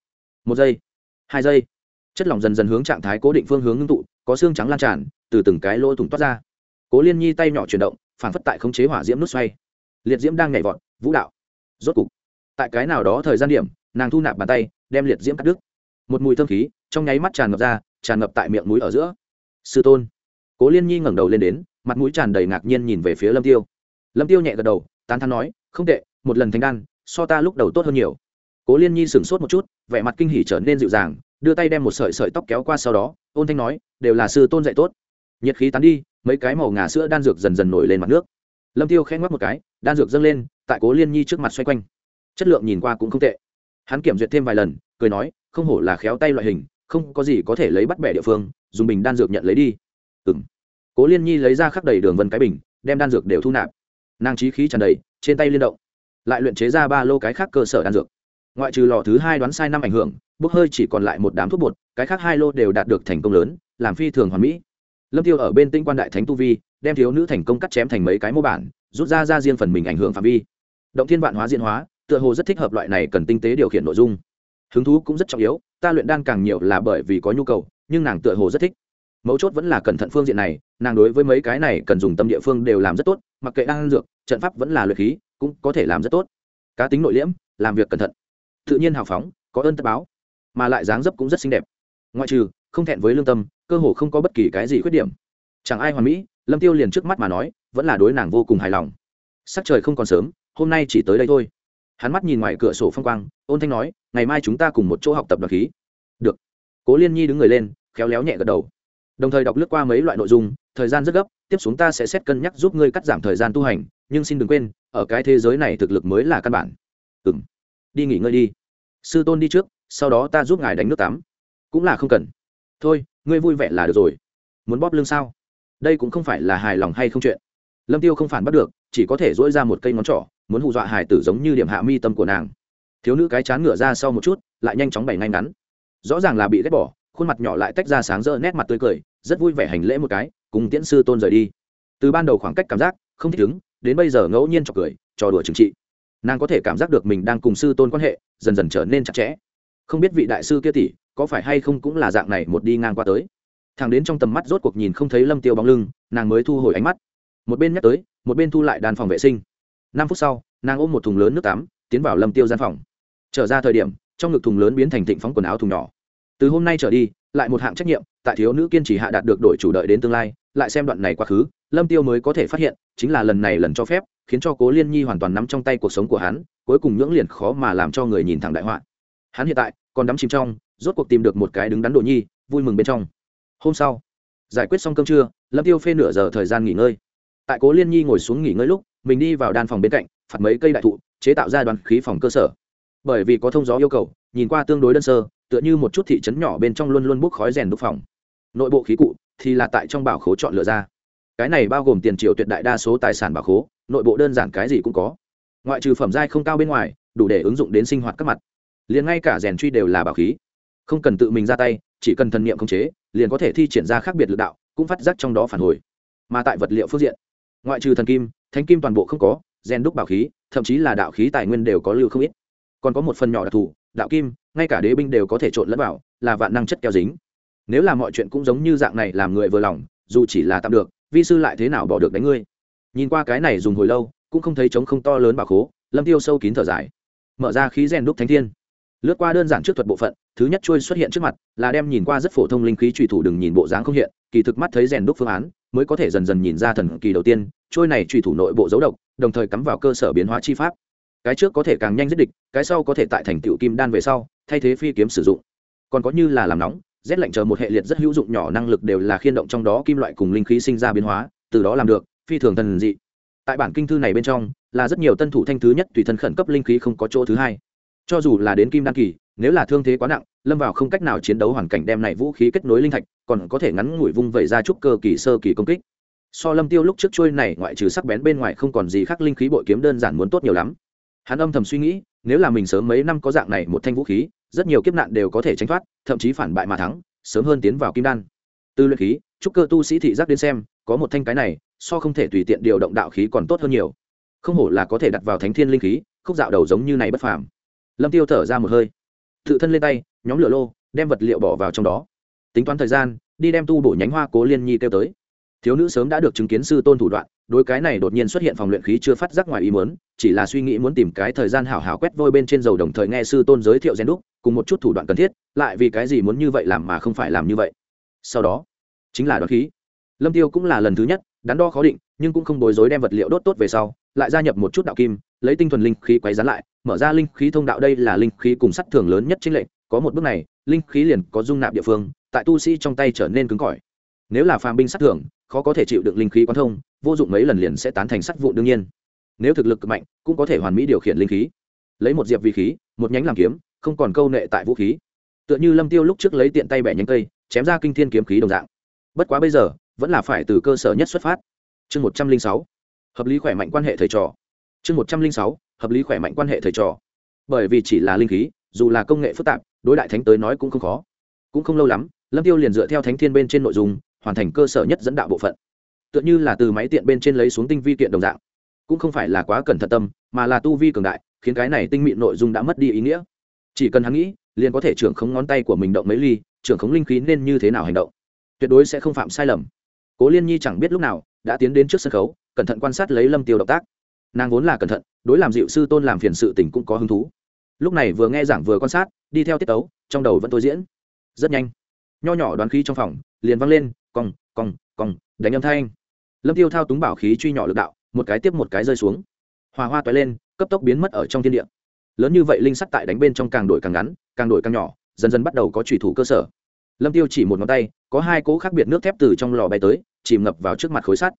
Một giây, hai giây chất lỏng dần dần hướng trạng thái cố định phương hướng ngưng tụ, có xương trắng lan tràn, từ từng cái lỗ thủng toát ra. Cố liên nhi tay nhỏ chuyển động, phản phất tại khống chế hỏa diễm nút xoay. Liệt diễm đang nhảy vọt, vũ đạo. Rốt cục, tại cái nào đó thời gian điểm, nàng thu nạp bàn tay, đem liệt diễm cắt đứt. Một mùi thơm khí trong nháy mắt tràn ngập ra, tràn ngập tại miệng mũi ở giữa. Sư tôn. Cố liên nhi ngẩng đầu lên đến, mặt mũi tràn đầy ngạc nhiên nhìn về phía lâm tiêu. Lâm tiêu nhẹ gật đầu, tán thắn nói, không tệ, một lần thành đan, so ta lúc đầu tốt hơn nhiều. Cố liên nhi sửng sốt một chút, vẻ mặt kinh hỉ trở nên dịu dàng đưa tay đem một sợi sợi tóc kéo qua sau đó, ôn thanh nói, đều là sư tôn dạy tốt. Nhiệt khí tán đi, mấy cái màu ngà sữa đan dược dần dần nổi lên mặt nước. Lâm tiêu khẽ ngoắc một cái, đan dược dâng lên, tại cố liên nhi trước mặt xoay quanh. Chất lượng nhìn qua cũng không tệ. Hắn kiểm duyệt thêm vài lần, cười nói, không hổ là khéo tay loại hình, không có gì có thể lấy bắt bẻ địa phương, dùng bình đan dược nhận lấy đi. Ừng cố liên nhi lấy ra khắc đầy đường vân cái bình, đem đan dược đều thu nạp. Nàng trí khí tràn đầy, trên tay liên động. Lại luyện chế ra ba lô cái khác cơ sở đan dược ngoại trừ lò thứ hai đoán sai năm ảnh hưởng, bốc hơi chỉ còn lại một đám thuốc bột, cái khác hai lô đều đạt được thành công lớn, làm phi thường hoàn mỹ. Lâm tiêu ở bên tinh quan đại thánh tu vi, đem thiếu nữ thành công cắt chém thành mấy cái mô bản, rút ra ra riêng phần mình ảnh hưởng phạm vi. Động thiên vạn hóa diễn hóa, tựa hồ rất thích hợp loại này cần tinh tế điều khiển nội dung. Hứng thú cũng rất trọng yếu, ta luyện đan càng nhiều là bởi vì có nhu cầu, nhưng nàng tựa hồ rất thích. Mấu chốt vẫn là cẩn thận phương diện này, nàng đối với mấy cái này cần dùng tâm địa phương đều làm rất tốt, mặc kệ đan dược, trận pháp vẫn là luyện khí, cũng có thể làm rất tốt. Cá tính nội liễm, làm việc cẩn thận tự nhiên hào phóng, có ơn tất báo, mà lại dáng dấp cũng rất xinh đẹp. Ngoại trừ, không thẹn với lương tâm, cơ hồ không có bất kỳ cái gì khuyết điểm. Chẳng ai hoàn mỹ, lâm tiêu liền trước mắt mà nói, vẫn là đối nàng vô cùng hài lòng. Sắc trời không còn sớm, hôm nay chỉ tới đây thôi. Hắn mắt nhìn ngoài cửa sổ phong quang, ôn thanh nói, ngày mai chúng ta cùng một chỗ học tập đoạt khí. Được. Cố liên nhi đứng người lên, khéo léo nhẹ gật đầu. Đồng thời đọc lướt qua mấy loại nội dung, thời gian rất gấp, tiếp xuống ta sẽ xét cân nhắc giúp ngươi cắt giảm thời gian tu hành, nhưng xin đừng quên, ở cái thế giới này thực lực mới là căn bản. Ừ m đi nghỉ ngơi đi sư tôn đi trước, sau đó ta giúp ngài đánh nước tắm. Cũng là không cần. Thôi, ngươi vui vẻ là được rồi. Muốn bóp lưng sao? Đây cũng không phải là hài lòng hay không chuyện. Lâm tiêu không phản bắt được, chỉ có thể dỗi ra một cây ngón trỏ, muốn hù dọa hài tử giống như điểm hạ mi tâm của nàng. Thiếu nữ cái chán ngửa ra sau một chút, lại nhanh chóng bày ngay ngắn. Rõ ràng là bị ghét bỏ, khuôn mặt nhỏ lại tách ra sáng rỡ nét mặt tươi cười, rất vui vẻ hành lễ một cái, cùng tiễn sư tôn rời đi. Từ ban đầu khoảng cách cảm giác, không thích ứng, đến bây giờ ngẫu nhiên trọc cười, trò đùa trừng trị nàng có thể cảm giác được mình đang cùng sư tôn quan hệ, dần dần trở nên chặt chẽ. Không biết vị đại sư kia tỷ, có phải hay không cũng là dạng này một đi ngang qua tới. Thằng đến trong tầm mắt rốt cuộc nhìn không thấy lâm tiêu bóng lưng, nàng mới thu hồi ánh mắt. Một bên nhắc tới, một bên thu lại đàn phòng vệ sinh. Năm phút sau, nàng ôm một thùng lớn nước tắm, tiến vào lâm tiêu gian phòng. Trở ra thời điểm, trong ngực thùng lớn biến thành thịnh phóng quần áo thùng nhỏ. Từ hôm nay trở đi lại một hạng trách nhiệm, tại thiếu nữ kiên trì hạ đạt được đổi chủ đợi đến tương lai, lại xem đoạn này quá khứ, lâm tiêu mới có thể phát hiện, chính là lần này lần cho phép, khiến cho cố liên nhi hoàn toàn nắm trong tay cuộc sống của hắn, cuối cùng nhưỡng liền khó mà làm cho người nhìn thẳng đại họa. Hắn hiện tại, còn đắm chìm trong, rốt cuộc tìm được một cái đứng đắn đồ nhi, vui mừng bên trong. Hôm sau, giải quyết xong cơm trưa, lâm tiêu phê nửa giờ thời gian nghỉ ngơi. Tại cố liên nhi ngồi xuống nghỉ ngơi lúc, mình đi vào đan phòng bên cạnh, phạt mấy cây đại thụ, chế tạo ra đoàn khí phòng cơ sở. Bởi vì có thông gió yêu cầu, nhìn qua tương đối đơn sơ tựa như một chút thị trấn nhỏ bên trong luôn luôn bốc khói rèn đúc phòng. Nội bộ khí cụ thì là tại trong bảo khố chọn lựa ra. Cái này bao gồm tiền triệu tuyệt đại đa số tài sản bảo khố, nội bộ đơn giản cái gì cũng có. Ngoại trừ phẩm giai không cao bên ngoài, đủ để ứng dụng đến sinh hoạt các mặt. Liền ngay cả rèn truy đều là bảo khí. Không cần tự mình ra tay, chỉ cần thần niệm khống chế, liền có thể thi triển ra khác biệt lực đạo, cũng phát giác trong đó phản hồi. Mà tại vật liệu phương diện, ngoại trừ thần kim thanh kim toàn bộ không có, rèn đúc bảo khí, thậm chí là đạo khí tài nguyên đều có lưu không ít. Còn có một phần nhỏ đặc thù, đạo kim ngay cả đế binh đều có thể trộn lẫn vào, là vạn năng chất keo dính. Nếu là mọi chuyện cũng giống như dạng này làm người vừa lòng, dù chỉ là tạm được, vi sư lại thế nào bỏ được đánh ngươi? Nhìn qua cái này dùng hồi lâu, cũng không thấy trống không to lớn bảo khố, lâm tiêu sâu kín thở dài. Mở ra khí rèn đúc thánh thiên. Lướt qua đơn giản trước thuật bộ phận, thứ nhất trôi xuất hiện trước mặt, là đem nhìn qua rất phổ thông linh khí trùy thủ đừng nhìn bộ dáng không hiện, kỳ thực mắt thấy rèn đúc phương án, mới có thể dần dần nhìn ra thần kỳ đầu tiên trôi này trùy thủ nội bộ dấu độc, đồng thời cắm vào cơ sở biến hóa chi pháp. Cái trước có thể càng nhanh giết địch, cái sau có thể tại thành tựu kim đan về sau thay thế phi kiếm sử dụng. Còn có như là làm nóng, rét lạnh chờ một hệ liệt rất hữu dụng nhỏ năng lực đều là khiên động trong đó kim loại cùng linh khí sinh ra biến hóa, từ đó làm được, phi thường thần dị. Tại bản kinh thư này bên trong, là rất nhiều tân thủ thanh thứ nhất tùy thân khẩn cấp linh khí không có chỗ thứ hai. Cho dù là đến kim đan kỳ, nếu là thương thế quá nặng, lâm vào không cách nào chiến đấu hoàn cảnh đem này vũ khí kết nối linh thạch, còn có thể ngắn ngủi vung vẩy ra chút cơ kỳ sơ kỳ công kích. So lâm tiêu lúc trước trôi này ngoại trừ sắc bén bên ngoài không còn gì khác linh khí bội kiếm đơn giản muốn tốt nhiều lắm. Hắn âm thầm suy nghĩ, nếu là mình sớm mấy năm có dạng này một thanh vũ khí rất nhiều kiếp nạn đều có thể tránh thoát, thậm chí phản bại mà thắng, sớm hơn tiến vào kim đan. Từ luyện khí, trúc cơ tu sĩ thị giác đến xem, có một thanh cái này, so không thể tùy tiện điều động đạo khí còn tốt hơn nhiều. Không hổ là có thể đặt vào thánh thiên linh khí, khúc dạo đầu giống như này bất phàm. Lâm tiêu thở ra một hơi. Tự thân lên tay, nhóm lửa lô, đem vật liệu bỏ vào trong đó. Tính toán thời gian, đi đem tu bổ nhánh hoa cố liên nhi kêu tới. Thiếu nữ sớm đã được chứng kiến sư tôn thủ đoạn, đối cái này đột nhiên xuất hiện phòng luyện khí chưa phát giác ngoài ý muốn, chỉ là suy nghĩ muốn tìm cái thời gian hảo hảo quét vôi bên trên dầu đồng thời nghe sư tôn giới thiệu gen đúc cùng một chút thủ đoạn cần thiết, lại vì cái gì muốn như vậy làm mà không phải làm như vậy. Sau đó, chính là đoán khí. Lâm tiêu cũng là lần thứ nhất, đắn đo khó định, nhưng cũng không bối rối đem vật liệu đốt tốt về sau, lại gia nhập một chút đạo kim, lấy tinh thuần linh khí quấy rán lại, mở ra linh khí thông đạo đây là linh khí cùng sắt thường lớn nhất trên lệnh có một bước này, linh khí liền có dung nạp địa phương, tại tu sĩ trong tay trở nên cứng cỏi. Nếu là phàm binh sắt thường, khó có thể chịu được linh khí quán thông, vô dụng mấy lần liền sẽ tán thành sắt vụn đương nhiên. Nếu thực lực mạnh, cũng có thể hoàn mỹ điều khiển linh khí. Lấy một diệp vị khí, một nhánh làm kiếm không còn câu nệ tại vũ khí. Tựa như lâm tiêu lúc trước lấy tiện tay bẻ nhánh cây, chém ra kinh thiên kiếm khí đồng dạng. Bất quá bây giờ, vẫn là phải từ cơ sở nhất xuất phát. Chương một trăm linh sáu, hợp lý khỏe mạnh quan hệ thầy trò. Chương một trăm linh sáu, hợp lý khỏe mạnh quan hệ thầy trò. Bởi vì chỉ là linh khí, dù là công nghệ phức tạp, đối đại thánh tới nói cũng không khó. Cũng không lâu lắm, lâm tiêu liền dựa theo thánh thiên bên trên nội dung, hoàn thành cơ sở nhất dẫn đạo bộ phận. Tựa như là từ máy tiện bên trên lấy xuống tinh vi kiện đồng dạng. Cũng không phải là quá cẩn thận tâm, mà là tu vi cường đại, khiến cái này tinh mịn nội dung đã mất đi ý nghĩa chỉ cần hắn nghĩ, liền có thể trưởng khống ngón tay của mình động mấy ly, trưởng khống linh khí nên như thế nào hành động? Tuyệt đối sẽ không phạm sai lầm. Cố liên nhi chẳng biết lúc nào, đã tiến đến trước sân khấu, cẩn thận quan sát lấy lâm tiêu động tác. Nàng vốn là cẩn thận, đối làm dịu sư tôn làm phiền sự tình cũng có hứng thú. Lúc này vừa nghe giảng vừa quan sát, đi theo tiết tấu, trong đầu vẫn tôi diễn. Rất nhanh, nho nhỏ đoán khí trong phòng, liền văng lên cong cong cong đánh âm thanh. Lâm tiêu thao túng bảo khí truy nhỏ lực đạo, một cái tiếp một cái rơi xuống. Hòa hoa toái lên, cấp tốc biến mất ở trong thiên địa lớn như vậy linh sắt tại đánh bên trong càng đổi càng ngắn, càng đổi càng nhỏ, dần dần bắt đầu có thủy thủ cơ sở. Lâm tiêu chỉ một ngón tay, có hai cỗ khác biệt nước thép từ trong lò bay tới, chìm ngập vào trước mặt khối sắt.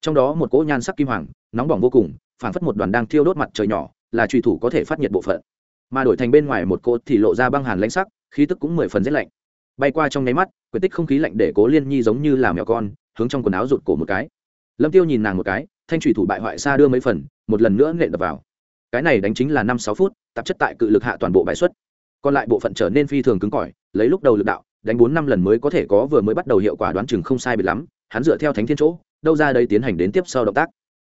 Trong đó một cỗ nhan sắc kim hoàng, nóng bỏng vô cùng phản phất một đoàn đang thiêu đốt mặt trời nhỏ, là truy thủ có thể phát nhiệt bộ phận. Mà đổi thành bên ngoài một cỗ thì lộ ra băng hàn lãnh sắc, khí tức cũng mười phần rét lạnh. Bay qua trong nháy mắt, quyển tích không khí lạnh để cố liên nhi giống như là mèo con, hướng trong quần áo rụt cổ một cái. Lâm tiêu nhìn nàng một cái, thanh trùy thủ bại hoại xa đưa mấy phần, một lần nữa nện đập vào. Cái này đánh chính là năm sáu phút tạp chất tại cự lực hạ toàn bộ bài xuất. Còn lại bộ phận trở nên phi thường cứng cỏi, lấy lúc đầu lực đạo, đánh bốn năm lần mới có thể có vừa mới bắt đầu hiệu quả đoán chừng không sai biệt lắm, hắn dựa theo thánh thiên chỗ, đâu ra đây tiến hành đến tiếp sau động tác.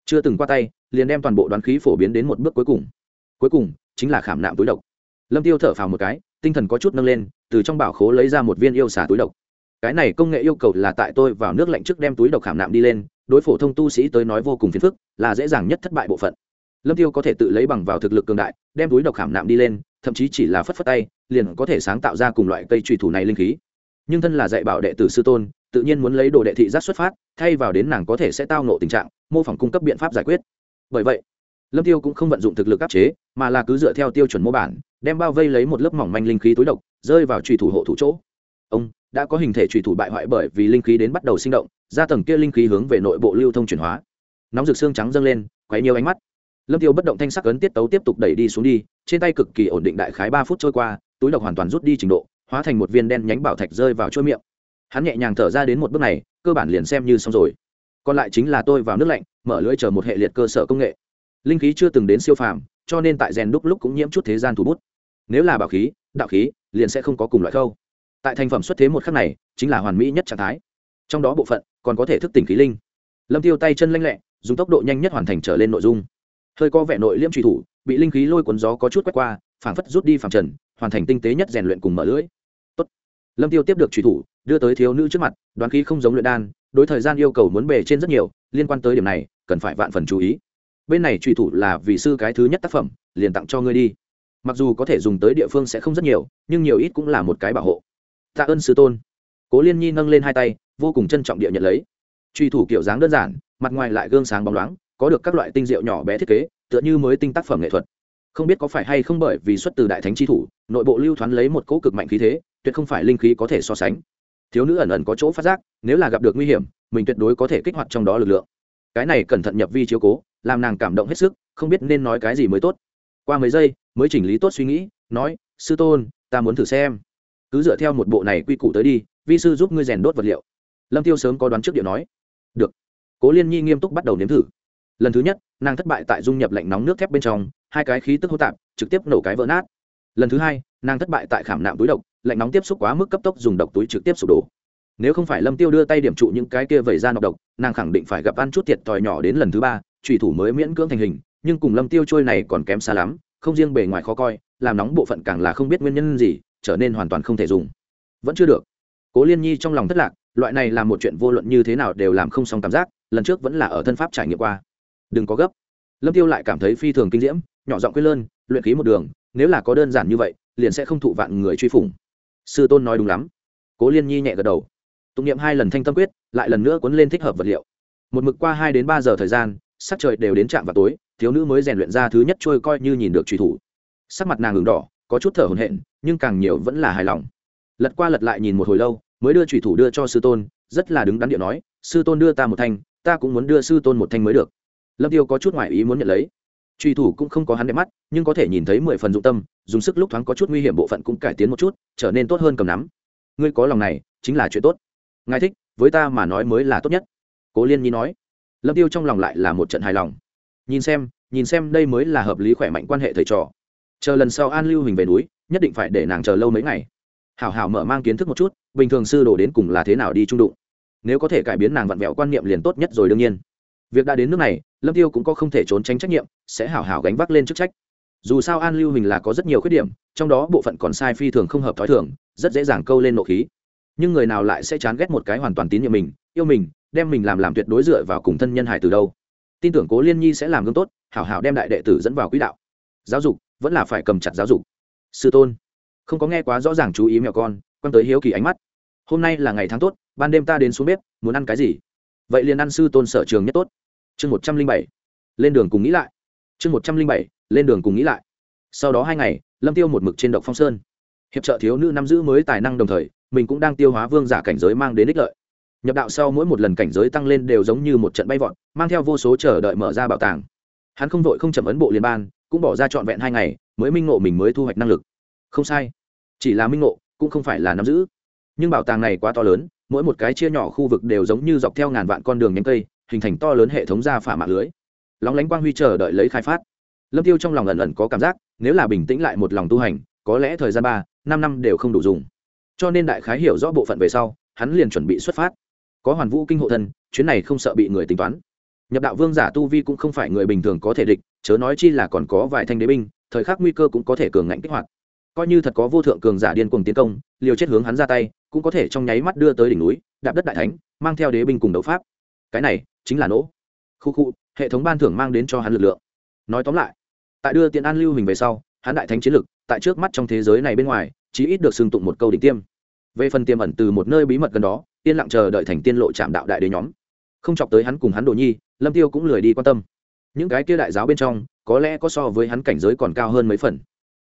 Chưa từng qua tay, liền đem toàn bộ đoán khí phổ biến đến một bước cuối cùng. Cuối cùng, chính là khảm nạm túi độc. Lâm tiêu thở phào một cái, tinh thần có chút nâng lên, từ trong bảo khố lấy ra một viên yêu xả túi độc. Cái này công nghệ yêu cầu là tại tôi vào nước lạnh trước đem túi độc khảm nạm đi lên, đối phổ thông tu sĩ tới nói vô cùng phiền phức, là dễ dàng nhất thất bại bộ phận lâm tiêu có thể tự lấy bằng vào thực lực cường đại, đem túi độc khảm nạm đi lên, thậm chí chỉ là phất phất tay, liền có thể sáng tạo ra cùng loại cây trùy thủ này linh khí. Nhưng thân là dạy bảo đệ tử sư tôn, tự nhiên muốn lấy đồ đệ thị giác xuất phát, thay vào đến nàng có thể sẽ tao nộ tình trạng, mô phỏng cung cấp biện pháp giải quyết. Bởi vậy, lâm tiêu cũng không vận dụng thực lực áp chế, mà là cứ dựa theo tiêu chuẩn mô bản, đem bao vây lấy một lớp mỏng manh linh khí túi độc, rơi vào trùy thủ hộ thủ chỗ. Ông đã có hình thể trùy thủ bại hoại bởi vì linh khí đến bắt đầu sinh động, ra tầng kia linh khí hướng về nội bộ lưu thông chuyển hóa. Nóng rực xương trắng dâng lên, quấy nhiều ánh mắt lâm tiêu bất động thanh sắc ấn tiết tấu tiếp tục đẩy đi xuống đi, trên tay cực kỳ ổn định đại khái ba phút trôi qua, túi độc hoàn toàn rút đi trình độ, hóa thành một viên đen nhánh bảo thạch rơi vào chuôi miệng. Hắn nhẹ nhàng thở ra đến một bước này, cơ bản liền xem như xong rồi. Còn lại chính là tôi vào nước lạnh, mở lưỡi chờ một hệ liệt cơ sở công nghệ. Linh khí chưa từng đến siêu phàm, cho nên tại rèn đúc lúc cũng nhiễm chút thế gian thủ bút. Nếu là bảo khí, đạo khí, liền sẽ không có cùng loại khâu. Tại thành phẩm xuất thế một khắc này, chính là hoàn mỹ nhất trạng thái. Trong đó bộ phận còn có thể thức tỉnh khí linh. Lâm tiêu tay chân lanh lẹ, dùng tốc độ nhanh nhất hoàn thành trở lên nội dung hơi có vẻ nội liễm truy thủ, bị linh khí lôi cuốn gió có chút quét qua, phảng phất rút đi phảng trần, hoàn thành tinh tế nhất rèn luyện cùng mở lưỡi. Tốt. lâm tiêu tiếp được truy thủ, đưa tới thiếu nữ trước mặt, đoán khí không giống luyện đan, đối thời gian yêu cầu muốn bề trên rất nhiều, liên quan tới điểm này, cần phải vạn phần chú ý. Bên này truy thủ là vì sư cái thứ nhất tác phẩm, liền tặng cho ngươi đi. Mặc dù có thể dùng tới địa phương sẽ không rất nhiều, nhưng nhiều ít cũng là một cái bảo hộ. Tạ ơn sư tôn. Cố liên nhi nâng lên hai tay, vô cùng trân trọng địa nhận lấy. Truy thủ kiểu dáng đơn giản, mặt ngoài lại gương sáng bóng loáng có được các loại tinh diệu nhỏ bé thiết kế, tựa như mới tinh tác phẩm nghệ thuật. Không biết có phải hay không bởi vì xuất từ đại thánh chi thủ, nội bộ lưu thoán lấy một cỗ cực mạnh khí thế, tuyệt không phải linh khí có thể so sánh. Thiếu nữ ẩn ẩn có chỗ phát giác, nếu là gặp được nguy hiểm, mình tuyệt đối có thể kích hoạt trong đó lực lượng. Cái này cẩn thận nhập vi chiếu cố, làm nàng cảm động hết sức, không biết nên nói cái gì mới tốt. Qua mấy giây, mới chỉnh lý tốt suy nghĩ, nói, sư tôn, ta muốn thử xem. Cứ dựa theo một bộ này quy củ tới đi, vi sư giúp ngươi rèn đốt vật liệu. Lâm tiêu sớm có đoán trước điệu nói, được. Cố liên nhi nghiêm túc bắt đầu nếm thử lần thứ nhất, nàng thất bại tại dung nhập lạnh nóng nước thép bên trong, hai cái khí tức hô tạp, trực tiếp nổ cái vỡ nát. Lần thứ hai, nàng thất bại tại khảm nạm túi độc, lạnh nóng tiếp xúc quá mức cấp tốc dùng độc túi trực tiếp sụp đổ. Nếu không phải lâm tiêu đưa tay điểm trụ những cái kia vẩy ra nọc độc, nàng khẳng định phải gặp ăn chút thiệt thòi nhỏ đến lần thứ ba trùy thủ mới miễn cưỡng thành hình, nhưng cùng lâm tiêu trôi này còn kém xa lắm, không riêng bề ngoài khó coi, làm nóng bộ phận càng là không biết nguyên nhân gì, trở nên hoàn toàn không thể dùng. Vẫn chưa được. Cố liên nhi trong lòng thất lạc, loại này là một chuyện vô luận như thế nào đều làm không xong cảm giác, lần trước vẫn là ở thân pháp trải nghiệm qua đừng có gấp. Lâm tiêu lại cảm thấy phi thường kinh diễm, nhỏ giọng quyết lơn, luyện khí một đường, nếu là có đơn giản như vậy, liền sẽ không thụ vạn người truy phủng. Sư tôn nói đúng lắm. Cố liên nhi nhẹ gật đầu. Tụng niệm hai lần thanh tâm quyết, lại lần nữa cuốn lên thích hợp vật liệu. Một mực qua hai đến ba giờ thời gian, sắc trời đều đến trạm vào tối, thiếu nữ mới rèn luyện ra thứ nhất trôi coi như nhìn được truy thủ. Sắc mặt nàng ngừng đỏ, có chút thở hổn hển, nhưng càng nhiều vẫn là hài lòng. Lật qua lật lại nhìn một hồi lâu, mới đưa truy thủ đưa cho sư tôn, rất là đứng đắn điệu nói, sư tôn đưa ta một thanh, ta cũng muốn đưa sư tôn một thanh mới được lâm tiêu có chút ngoại ý muốn nhận lấy. Truy thủ cũng không có hắn đẹp mắt, nhưng có thể nhìn thấy mười phần dụng tâm, dùng sức lúc thoáng có chút nguy hiểm bộ phận cũng cải tiến một chút, trở nên tốt hơn cầm nắm. Ngươi có lòng này, chính là chuyện tốt. Ngài thích, với ta mà nói mới là tốt nhất. Cố liên nhi nói. Lâm tiêu trong lòng lại là một trận hài lòng. Nhìn xem nhìn xem đây mới là hợp lý khỏe mạnh quan hệ thầy trò. Chờ lần sau an lưu hình về núi, nhất định phải để nàng chờ lâu mấy ngày. Hảo hảo mở mang kiến thức một chút, bình thường sư đồ đến cùng là thế nào đi trung đụng. Nếu có thể cải biến nàng vặn vẹo quan niệm liền tốt nhất rồi đương nhiên việc đã đến nước này, lâm tiêu cũng có không thể trốn tránh trách nhiệm, sẽ hảo hảo gánh vác lên chức trách. Dù sao an lưu hình là có rất nhiều khuyết điểm, trong đó bộ phận còn sai phi thường không hợp thói thường, rất dễ dàng câu lên nộ khí. Nhưng người nào lại sẽ chán ghét một cái hoàn toàn tín nhiệm mình, yêu mình, đem mình làm làm tuyệt đối dựa vào cùng thân nhân hải từ đâu? Tin tưởng cố liên nhi sẽ làm gương tốt, hảo hảo đem đại đệ tử dẫn vào quỹ đạo. Giáo dục, vẫn là phải cầm chặt giáo dục. Sư tôn, không có nghe quá rõ ràng chú ý mẹo con quan tới hiếu kỳ ánh mắt. Hôm nay là ngày tháng tốt, ban đêm ta đến xuống bếp, muốn ăn cái gì? Vậy liền ăn sư tôn sở trường nhất tốt chương một trăm linh bảy, lên đường cùng nghĩ lại. Chương một trăm linh bảy, lên đường cùng nghĩ lại. Sau đó hai ngày, lâm tiêu một mực trên độc phong sơn. Hiệp trợ thiếu nữ nắm giữ mới tài năng đồng thời, mình cũng đang tiêu hóa vương giả cảnh giới mang đến ích lợi. Nhập đạo sau mỗi một lần cảnh giới tăng lên đều giống như một trận bay vọt, mang theo vô số chờ đợi mở ra bảo tàng. Hắn không vội không chậm ấn bộ liên ban cũng bỏ ra trọn vẹn hai ngày, mới minh ngộ mình mới thu hoạch năng lực. Không sai. Chỉ là minh ngộ, cũng không phải là nắm giữ. Nhưng bảo tàng này quá to lớn, mỗi một cái chia nhỏ khu vực đều giống như dọc theo ngàn vạn con đường nhánh cây hình thành to lớn hệ thống ra phả mạng lưới. Lóng lánh quang huy chờ đợi lấy khai phát. Lâm tiêu trong lòng ẩn ẩn có cảm giác, nếu là bình tĩnh lại một lòng tu hành, có lẽ thời gian ba, năm năm đều không đủ dùng. Cho nên đại khái hiểu rõ bộ phận về sau, hắn liền chuẩn bị xuất phát. Có hoàn vũ kinh hộ thân, chuyến này không sợ bị người tính toán. Nhập đạo vương giả tu vi cũng không phải người bình thường có thể địch, chớ nói chi là còn có vài thanh đế binh, thời khắc nguy cơ cũng có thể cường ngạnh kích hoạt. Coi như thật có vô thượng cường giả điên cuồng tiến công, liều chết hướng hắn ra tay, cũng có thể trong nháy mắt đưa tới đỉnh núi, đạp đất đại thánh, mang theo đế binh cùng đấu pháp. Cái này chính là nỗ. Khu khu, hệ thống ban thưởng mang đến cho hắn lực lượng. Nói tóm lại, tại đưa tiện an lưu hình về sau, hắn đại thánh chiến lực, tại trước mắt trong thế giới này bên ngoài chí ít được xưng tụng một câu đỉnh tiêm. Về phần tiềm ẩn từ một nơi bí mật gần đó, yên lặng chờ đợi thành tiên lộ chạm đạo đại đế nhóm. Không chọc tới hắn cùng hắn đồ nhi, lâm tiêu cũng lười đi quan tâm. Những cái kia đại giáo bên trong, có lẽ có so với hắn cảnh giới còn cao hơn mấy phần.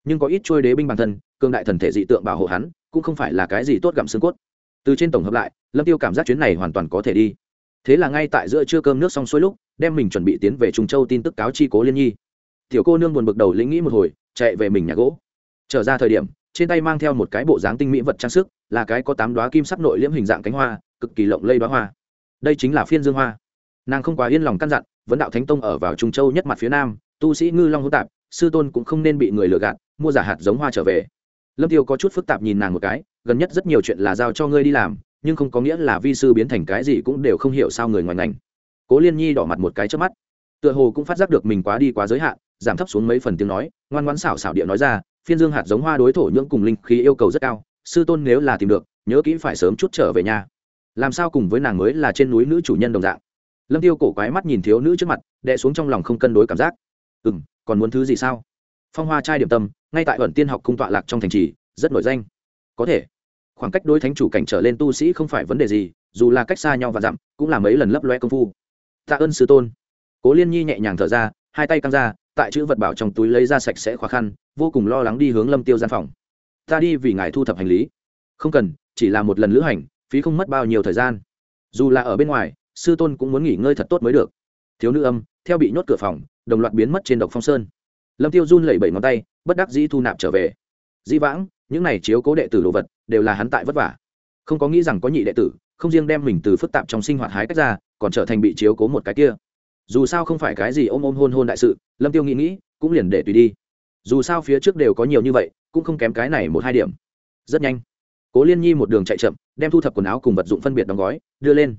Nhưng có ít trôi đế binh bản thân, cường đại thần thể dị tượng bảo hộ hắn, cũng không phải là cái gì tốt gặm xương cốt. Từ trên tổng hợp lại, lâm tiêu cảm giác chuyến này hoàn toàn có thể đi thế là ngay tại giữa trưa cơm nước xong xuôi lúc, đem mình chuẩn bị tiến về trung châu tin tức cáo chi cố liên nhi. Tiểu cô nương buồn bực đầu lĩnh nghĩ một hồi, chạy về mình nhà gỗ. Trở ra thời điểm, trên tay mang theo một cái bộ dáng tinh mỹ vật trang sức, là cái có tám đoá kim sắc nội liễm hình dạng cánh hoa, cực kỳ lộng lây đoá hoa. Đây chính là phiên dương hoa. Nàng không quá yên lòng căn dặn, vấn đạo thánh tông ở vào trung châu nhất mặt phía nam, tu sĩ ngư long hữu tạp, sư tôn cũng không nên bị người lừa gạt, mua giả hạt giống hoa trở về. Lâm tiêu có chút phức tạp nhìn nàng một cái, gần nhất rất nhiều chuyện là giao cho ngươi đi làm nhưng không có nghĩa là vi sư biến thành cái gì cũng đều không hiểu sao người ngoài ngành. Cố liên nhi đỏ mặt một cái trước mắt. Tựa hồ cũng phát giác được mình quá đi quá giới hạn, giảm thấp xuống mấy phần tiếng nói, ngoan ngoãn xảo xảo địa nói ra, phiên dương hạt giống hoa đối thổ nhưỡng cùng linh khí yêu cầu rất cao, sư tôn nếu là tìm được, nhớ kỹ phải sớm chút trở về nhà. Làm sao cùng với nàng mới là trên núi nữ chủ nhân đồng dạng? Lâm tiêu cổ quái mắt nhìn thiếu nữ trước mặt, đè xuống trong lòng không cân đối cảm giác. Ừ m còn muốn thứ gì sao? Phong hoa trai điểm tâm, ngay tại ẩn tiên học cung tọa lạc trong thành trì, rất nổi danh. Có thể khoảng cách đối thánh chủ cảnh trở lên tu sĩ không phải vấn đề gì, dù là cách xa nhau và dặm, cũng là mấy lần lấp loe công phu. Tạ ơn sư tôn. Cố liên nhi nhẹ nhàng thở ra, hai tay căng ra, tại chữ vật bảo trong túi lấy ra sạch sẽ khó khăn, vô cùng lo lắng đi hướng lâm tiêu gian phòng. Ta đi vì ngài thu thập hành lý. Không cần, chỉ là một lần lữ hành, phí không mất bao nhiêu thời gian. Dù là ở bên ngoài, sư tôn cũng muốn nghỉ ngơi thật tốt mới được. Thiếu nữ âm, theo bị nhốt cửa phòng, đồng loạt biến mất trên độc phong sơn. Lâm tiêu run lẩy bẩy ngón tay, bất đắc dĩ thu nạp trở về. Di vãng những này chiếu cố đệ tử đồ vật đều là hắn tại vất vả. Không có nghĩ rằng có nhị đệ tử, không riêng đem mình từ phức tạp trong sinh hoạt hái cách ra, còn trở thành bị chiếu cố một cái kia. Dù sao không phải cái gì ôm ôm hôn hôn đại sự, lâm tiêu nghĩ nghĩ, cũng liền để tùy đi. Dù sao phía trước đều có nhiều như vậy, cũng không kém cái này một hai điểm. Rất nhanh, cố liên nhi một đường chạy chậm, đem thu thập quần áo cùng vật dụng phân biệt đóng gói, đưa lên.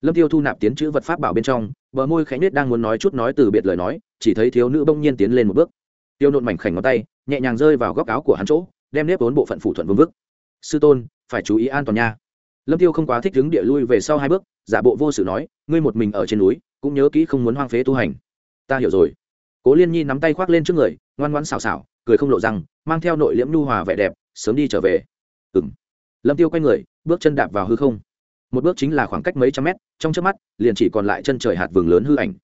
Lâm tiêu thu nạp tiến chữ vật pháp bảo bên trong, bờ môi khánh nết đang muốn nói chút nói từ biệt lời nói, chỉ thấy thiếu nữ bỗng nhiên tiến lên một bước. Tiêu nộn mảnh khảnh ngón tay, nhẹ nhàng rơi vào góc áo của hắn chỗ đem nếp vốn bộ phận phủ thuận vương vức. Sư tôn, phải chú ý an toàn nha. Lâm tiêu không quá thích đứng địa lui về sau hai bước, giả bộ vô sự nói, ngươi một mình ở trên núi, cũng nhớ kỹ không muốn hoang phế tu hành. Ta hiểu rồi. Cố liên nhi nắm tay khoác lên trước người, ngoan ngoãn xào xào cười không lộ răng, mang theo nội liễm nhu hòa vẻ đẹp, sớm đi trở về. Ừ m lâm tiêu quay người, bước chân đạp vào hư không. Một bước chính là khoảng cách mấy trăm mét, trong trước mắt, liền chỉ còn lại chân trời hạt vừng lớn hư ảnh.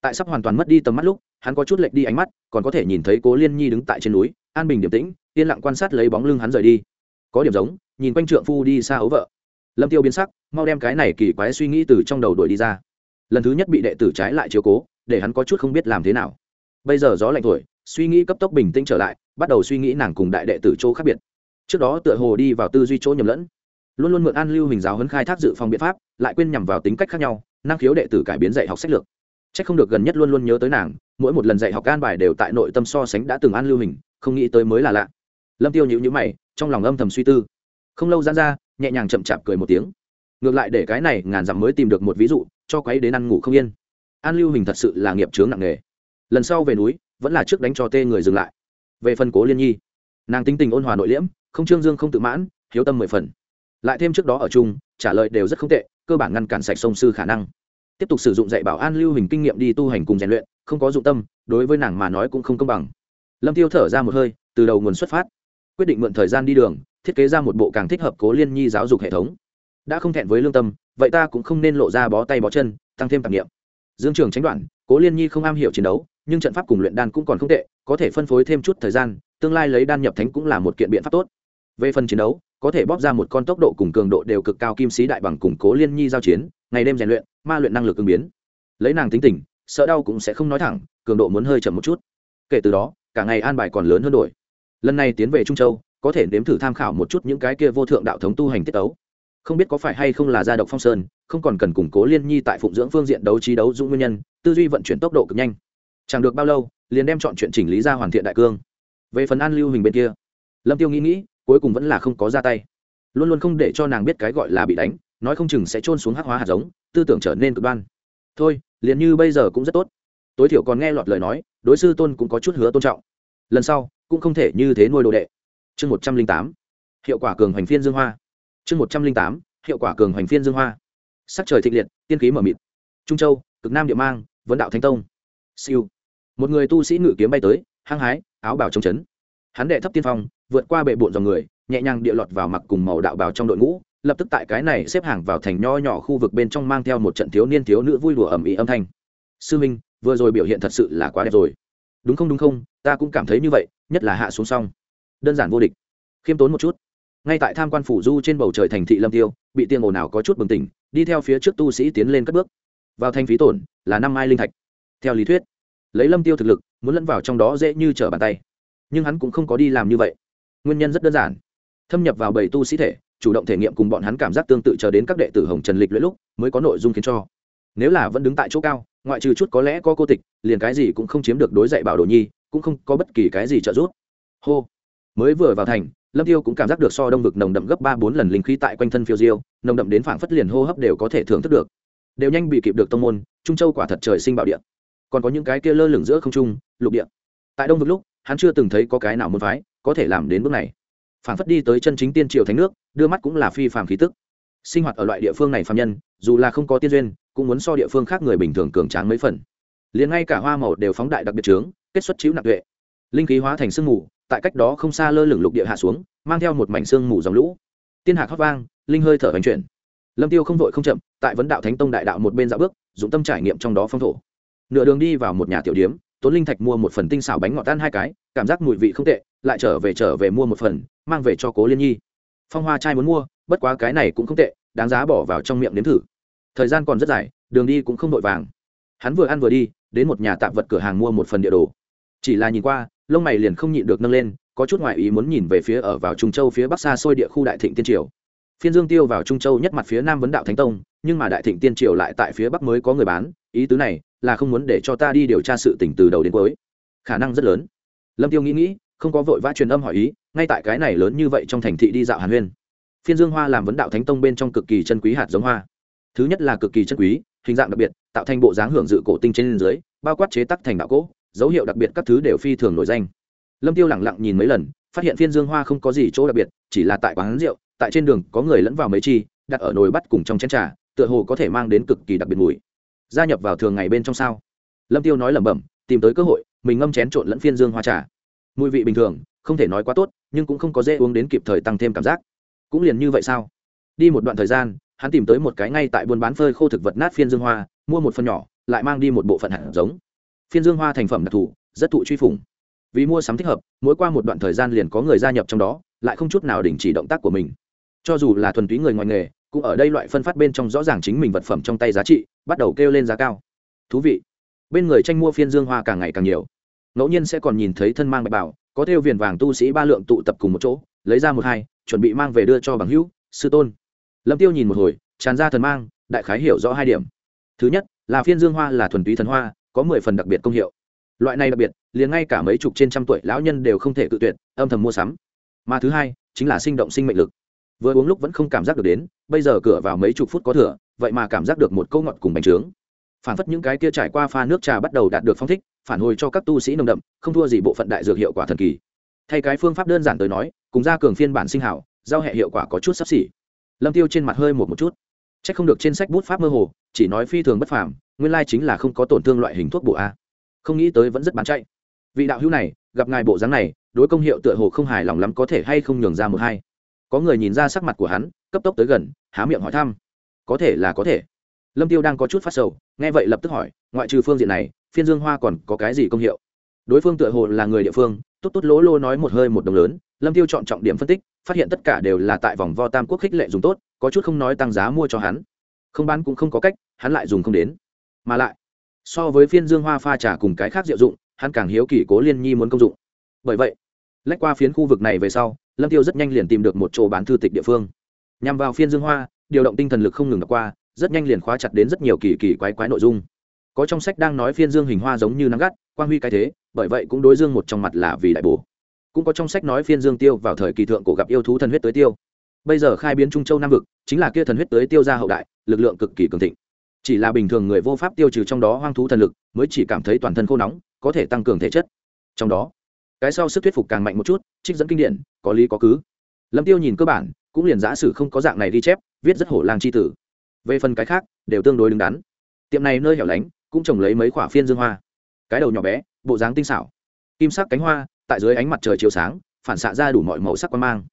Tại sắp hoàn toàn mất đi tầm mắt lúc hắn có chút lệch đi ánh mắt, còn có thể nhìn thấy cố liên nhi đứng tại trên núi, an bình điềm tĩnh, yên lặng quan sát lấy bóng lưng hắn rời đi. Có điểm giống, nhìn quanh trượng phu đi xa ấu vợ. Lâm tiêu biến sắc, mau đem cái này kỳ quái suy nghĩ từ trong đầu đuổi đi ra. Lần thứ nhất bị đệ tử trái lại chiếu cố, để hắn có chút không biết làm thế nào. Bây giờ gió lạnh thổi, suy nghĩ cấp tốc bình tĩnh trở lại, bắt đầu suy nghĩ nàng cùng đại đệ tử chỗ khác biệt. Trước đó tựa hồ đi vào tư duy chỗ nhầm lẫn. Luôn luôn mượn an lưu hình giáo huấn khai thác dự phòng biện pháp, lại quên nhằm vào tính cách khác nhau, năng khiếu đệ tử cải biến dạy học sách lược. C h ắ c không được gần nhất luôn luôn nhớ tới nàng mỗi một lần dạy học an bài đều tại nội tâm so sánh đã từng an lưu hình, không nghĩ tới mới là lạ. Lâm tiêu nhữ nhữ mày, trong lòng âm thầm suy tư. Không lâu gian ra, nhẹ nhàng chậm chạp cười một tiếng. Ngược lại để cái này ngàn dặm mới tìm được một ví dụ, cho quấy đến ăn ngủ không yên. An lưu hình thật sự là nghiệp chướng nặng nghề. lần sau về núi, vẫn là trước đánh cho tê người dừng lại. Về phần cố liên nhi, nàng tính tình ôn hòa nội liễm, không trương dương không tự mãn, hiếu tâm mười phần. Lại thêm trước đó ở chung, trả lời đều rất không tệ, cơ bản ngăn cản sạch sông sư khả năng. Tiếp tục sử dụng dạy bảo an lưu hình kinh nghiệm đi tu hành cùng rèn luyện không có dụng tâm, đối với nàng mà nói cũng không công bằng. Lâm tiêu thở ra một hơi, từ đầu nguồn xuất phát, quyết định mượn thời gian đi đường, thiết kế ra một bộ càng thích hợp cố liên nhi giáo dục hệ thống. Đã không thẹn với lương tâm, vậy ta cũng không nên lộ ra bó tay bó chân, tăng thêm tạp nghiệm dương trường tránh đoạn, cố liên nhi không am hiểu chiến đấu, nhưng trận pháp cùng luyện đan cũng còn không tệ, có thể phân phối thêm chút thời gian, tương lai lấy đan nhập thánh cũng là một kiện biện pháp tốt. Về phần chiến đấu, có thể bóp ra một con tốc độ cùng cường độ đều cực cao kim sĩ đại bằng củng cố liên nhi giao chiến, ngày đêm rèn luyện, ma luyện năng lực ứng biến. Lấy nàng tính tình sợ đau cũng sẽ không nói thẳng, cường độ muốn hơi chậm một chút. Kể từ đó, cả ngày an bài còn lớn hơn đổi. Lần này tiến về trung châu, có thể nếm thử tham khảo một chút những cái kia vô thượng đạo thống tu hành tiết tấu. Không biết có phải hay không là gia độc phong sơn, không còn cần củng cố liên nhi tại phụng dưỡng phương diện đấu trí đấu dũng nguyên nhân, tư duy vận chuyển tốc độ cực nhanh. Chẳng được bao lâu, liền đem chọn chuyện chỉnh lý ra hoàn thiện đại cương. Về phần an lưu hình bên kia, lâm tiêu nghĩ nghĩ, cuối cùng vẫn là không có ra tay. Luôn luôn không để cho nàng biết cái gọi là bị đánh, nói không chừng sẽ trôn xuống hắc hóa hạt giống, tư tưởng trở nên cực đoan thôi, liền như bây giờ cũng rất tốt. Tối thiểu còn nghe lọt lời nói, đối sư tôn cũng có chút hứa tôn trọng. Lần sau, cũng không thể như thế nuôi đồ đệ. Chương một trăm linh tám, hiệu quả cường hoành phiên dương hoa. Chương một trăm linh tám, hiệu quả cường hoành phiên dương hoa. Sắc trời thịnh liệt, tiên khí mở mịt. Trung châu, cực nam địa mang, vấn đạo thánh tông. Siêu. Một người tu sĩ ngự kiếm bay tới, hăng hái, áo bảo chống chấn hắn đệ thấp tiên phong, vượt qua bệ bộn dòng người, nhẹ nhàng địa lọt vào mặc cùng màu đạo bào trong đội ngũ lập tức tại cái này xếp hàng vào thành nho nhỏ khu vực bên trong mang theo một trận thiếu niên thiếu nữ vui đùa ầm ĩ âm thanh. Sư minh, vừa rồi biểu hiện thật sự là quá đẹp rồi. Đúng không đúng không, ta cũng cảm thấy như vậy, nhất là hạ xuống xong. Đơn giản vô địch. Khiêm tốn một chút. Ngay tại tham quan phủ du trên bầu trời thành thị lâm tiêu, bị tiên ồn nào có chút bừng tỉnh, đi theo phía trước tu sĩ tiến lên cất bước. Vào thành phí tổn, là năm mai linh thạch. Theo lý thuyết, lấy lâm tiêu thực lực, muốn lẫn vào trong đó dễ như trở bàn tay. Nhưng hắn cũng không có đi làm như vậy. Nguyên nhân rất đơn giản. Thâm nhập vào bảy tu sĩ thể chủ động thể nghiệm cùng bọn hắn cảm giác tương tự chờ đến các đệ tử hồng trần lịch luyện lúc, mới có nội dung khiến cho. Nếu là vẫn đứng tại chỗ cao, ngoại trừ chút có lẽ có cô tịch, liền cái gì cũng không chiếm được đối dạy bảo đồ nhi, cũng không có bất kỳ cái gì trợ giúp. Hô. Mới vừa vào thành, lâm tiêu cũng cảm giác được so đông vực nồng đậm gấp ba bốn lần linh khí tại quanh thân phiêu diêu, nồng đậm đến phảng phất liền hô hấp đều có thể thưởng thức được. Đều nhanh bị kịp được tông môn, trung châu quả thật trời sinh bảo địa. Còn có những cái kia lơ lửng giữa không trung, lục địa. Tại đông vực lúc, hắn chưa từng thấy có cái nào muốn phái có thể làm đến bước này phản phất đi tới chân chính tiên triều thánh nước, đưa mắt cũng là phi phàm khí tức. Sinh hoạt ở loại địa phương này phàm nhân, dù là không có tiên duyên, cũng muốn so địa phương khác người bình thường cường tráng mấy phần. Liền ngay cả hoa màu đều phóng đại đặc biệt trướng, kết xuất chiếu nặng tuệ. Linh khí hóa thành sương mù, tại cách đó không xa lơ lửng lục địa hạ xuống, mang theo một mảnh sương mù dòng lũ. Tiên hạc hót vang, linh hơi thở hành chuyển. Lâm tiêu không vội không chậm, tại vấn đạo thánh tông đại đạo một bên dạo bước, dụng tâm trải nghiệm trong đó phong thổ. Nửa đường đi vào một nhà tiểu điếm, tốn linh thạch mua một phần tinh xảo bánh ngọt tan hai cái, cảm giác mùi vị không tệ, lại trở về trở về mua một phần mang về cho cố liên nhi. Phong hoa trai muốn mua, bất quá cái này cũng không tệ, đáng giá bỏ vào trong miệng nếm thử. Thời gian còn rất dài, đường đi cũng không vội vàng. Hắn vừa ăn vừa đi, đến một nhà tạp vật cửa hàng mua một phần địa đồ. Chỉ là nhìn qua, lông mày liền không nhịn được nâng lên, có chút ngoại ý muốn nhìn về phía ở vào trung châu phía bắc xa xôi địa khu đại thịnh tiên triều. Phiên dương tiêu vào trung châu nhất mặt phía nam vấn đạo thánh tông, nhưng mà đại thịnh tiên triều lại tại phía bắc mới có người bán, ý tứ này là không muốn để cho ta đi điều tra sự tỉnh từ đầu đến cuối. Khả năng rất lớn. Lâm tiêu nghĩ nghĩ, không có vội vã truyền âm hỏi ý ngay tại cái này lớn như vậy trong thành thị đi dạo hàn huyên, phiên dương hoa làm vấn đạo thánh tông bên trong cực kỳ chân quý hạt giống hoa. Thứ nhất là cực kỳ chân quý, hình dạng đặc biệt, tạo thành bộ dáng hưởng dự cổ tinh trên dưới, bao quát chế tắc thành đạo cỗ, dấu hiệu đặc biệt các thứ đều phi thường nổi danh. Lâm tiêu lẳng lặng nhìn mấy lần, phát hiện phiên dương hoa không có gì chỗ đặc biệt, chỉ là tại quán rượu, tại trên đường có người lẫn vào mấy chi, đặt ở nồi bắt cùng trong chén trà, tựa hồ có thể mang đến cực kỳ đặc biệt mùi. Gia nhập vào thường ngày bên trong sao? Lâm tiêu nói lẩm bẩm, tìm tới cơ hội, mình ngâm chén trộn lẫn phiên dương hoa trà. Mùi vị bình thường không thể nói quá tốt, nhưng cũng không có dễ uống đến kịp thời tăng thêm cảm giác. Cũng liền như vậy sao? Đi một đoạn thời gian, hắn tìm tới một cái ngay tại buôn bán phơi khô thực vật nát phiên dương hoa, mua một phần nhỏ, lại mang đi một bộ phận hạt giống. Phiên dương hoa thành phẩm đặc thù, rất thụ truy phủng. Vì mua sắm thích hợp, mỗi qua một đoạn thời gian liền có người gia nhập trong đó, lại không chút nào đình chỉ động tác của mình. Cho dù là thuần túy người ngoài nghề, cũng ở đây loại phân phát bên trong rõ ràng chính mình vật phẩm trong tay giá trị, bắt đầu kêu lên giá cao. Thú vị. Bên người tranh mua phiên dương hoa càng ngày càng nhiều. Ngẫu nhiên sẽ còn nhìn thấy thân mang bạch bảo có theo viền vàng tu sĩ ba lượng tụ tập cùng một chỗ, lấy ra một hai, chuẩn bị mang về đưa cho bằng hữu, sư tôn. Lâm tiêu nhìn một hồi, tràn ra thần mang, đại khái hiểu rõ hai điểm. Thứ nhất, là phiên dương hoa là thuần túy thần hoa, có mười phần đặc biệt công hiệu. Loại này đặc biệt, liền ngay cả mấy chục trên trăm tuổi lão nhân đều không thể tự tuyệt, âm thầm mua sắm. Mà thứ hai, chính là sinh động sinh mệnh lực. Vừa uống lúc vẫn không cảm giác được đến, bây giờ cửa vào mấy chục phút có thừa, vậy mà cảm giác được một câu ngọt cùng bánh trướng phản phất những cái kia trải qua pha nước trà bắt đầu đạt được phong thích, phản hồi cho các tu sĩ nồng đậm, không thua gì bộ phận đại dược hiệu quả thần kỳ. Thay cái phương pháp đơn giản tới nói, cùng ra cường phiên bản sinh hảo, giao hệ hiệu quả có chút sắp xỉ. Lâm tiêu trên mặt hơi một một chút. C h ắ c không được trên sách bút pháp mơ hồ, chỉ nói phi thường bất phàm, nguyên lai chính là không có tổn thương loại hình thuốc bổ a. Không nghĩ tới vẫn rất bán chạy. Vị đạo hữu này, gặp ngài bộ dáng này, đối công hiệu tựa hồ không hài lòng lắm có thể hay không nhường ra một hai. Có người nhìn ra sắc mặt của hắn, cấp tốc tới gần, há miệng hỏi thăm. Có thể là có thể lâm tiêu đang có chút phát sầu, nghe vậy lập tức hỏi, ngoại trừ phương diện này, phiên dương hoa còn có cái gì công hiệu? Đối phương tựa hồ là người địa phương, tốt tốt lỗ lô nói một hơi một đồng lớn, lâm tiêu chọn trọng điểm phân tích, phát hiện tất cả đều là tại vòng vo tam quốc khích lệ dùng tốt, có chút không nói tăng giá mua cho hắn. Không bán cũng không có cách, hắn lại dùng không đến. Mà lại, so với phiên dương hoa pha trà cùng cái khác diệu dụng, hắn càng hiếu kỳ cố liên nhi muốn công dụng. Bởi vậy, lách qua phiến khu vực này về sau, lâm tiêu rất nhanh liền tìm được một chỗ bán thư tịch địa phương. Nhằm vào phiên dương hoa, điều động tinh thần lực không ngừng đọc qua rất nhanh liền khóa chặt đến rất nhiều kỳ kỳ quái quái nội dung. Có trong sách đang nói phiên dương hình hoa giống như nắng gắt, quang huy cái thế, bởi vậy cũng đối dương một trong mặt là vì đại bổ. Cũng có trong sách nói phiên dương tiêu vào thời kỳ thượng cổ gặp yêu thú thần huyết tới tiêu. Bây giờ khai biến trung châu nam vực, chính là kia thần huyết tới tiêu ra hậu đại, lực lượng cực kỳ cường thịnh. Chỉ là bình thường người vô pháp tiêu trừ trong đó hoang thú thần lực, mới chỉ cảm thấy toàn thân khô nóng, có thể tăng cường thể chất. Trong đó, cái sau sức thuyết phục càng mạnh một chút, trích dẫn kinh điển, có lý có cứ. Lâm tiêu nhìn cơ bản, cũng liền giả sử không có dạng này ghi chép, viết rất hổ lang chi tử về phần cái khác, đều tương đối đứng đắn. Tiệm này nơi hẻo lánh, cũng trồng lấy mấy quả phiên dương hoa. Cái đầu nhỏ bé, bộ dáng tinh xảo. Kim sắc cánh hoa, tại dưới ánh mặt trời chiếu sáng, phản xạ ra đủ mọi màu sắc quan mang.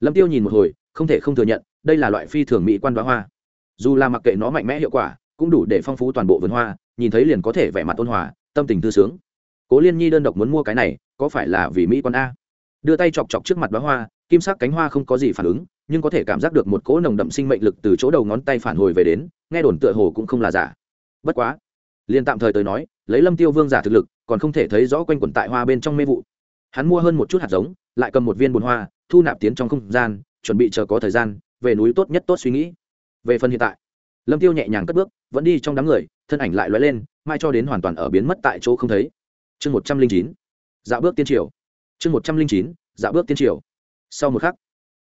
Lâm tiêu nhìn một hồi, không thể không thừa nhận, đây là loại phi thường mỹ quan đoá hoa. Dù là mặc kệ nó mạnh mẽ hiệu quả, cũng đủ để phong phú toàn bộ vườn hoa, nhìn thấy liền có thể vẻ mặt ôn hòa, tâm tình thư sướng. Cố liên nhi đơn độc muốn mua cái này, có phải là vì mỹ quan a? Đưa tay chọc chọc trước mặt đoá hoa kim sắc cánh hoa không có gì phản ứng, nhưng có thể cảm giác được một cỗ nồng đậm sinh mệnh lực từ chỗ đầu ngón tay phản hồi về đến, nghe đồn tựa hồ cũng không là giả. Bất quá, liền tạm thời tới nói, lấy lâm tiêu vương giả thực lực, còn không thể thấy rõ quanh quẩn tại hoa bên trong mê vụ. Hắn mua hơn một chút hạt giống, lại cầm một viên bùn hoa, thu nạp tiến trong không gian, chuẩn bị chờ có thời gian, về núi tốt nhất tốt suy nghĩ. Về phần hiện tại, lâm tiêu nhẹ nhàng cất bước, vẫn đi trong đám người, thân ảnh lại lóe lên, mai cho đến hoàn toàn ở biến mất tại chỗ không thấy. Chương một trăm linh chín dạo bước tiên triều. Chương một trăm linh chín dạo bước tiên triều sau một khắc,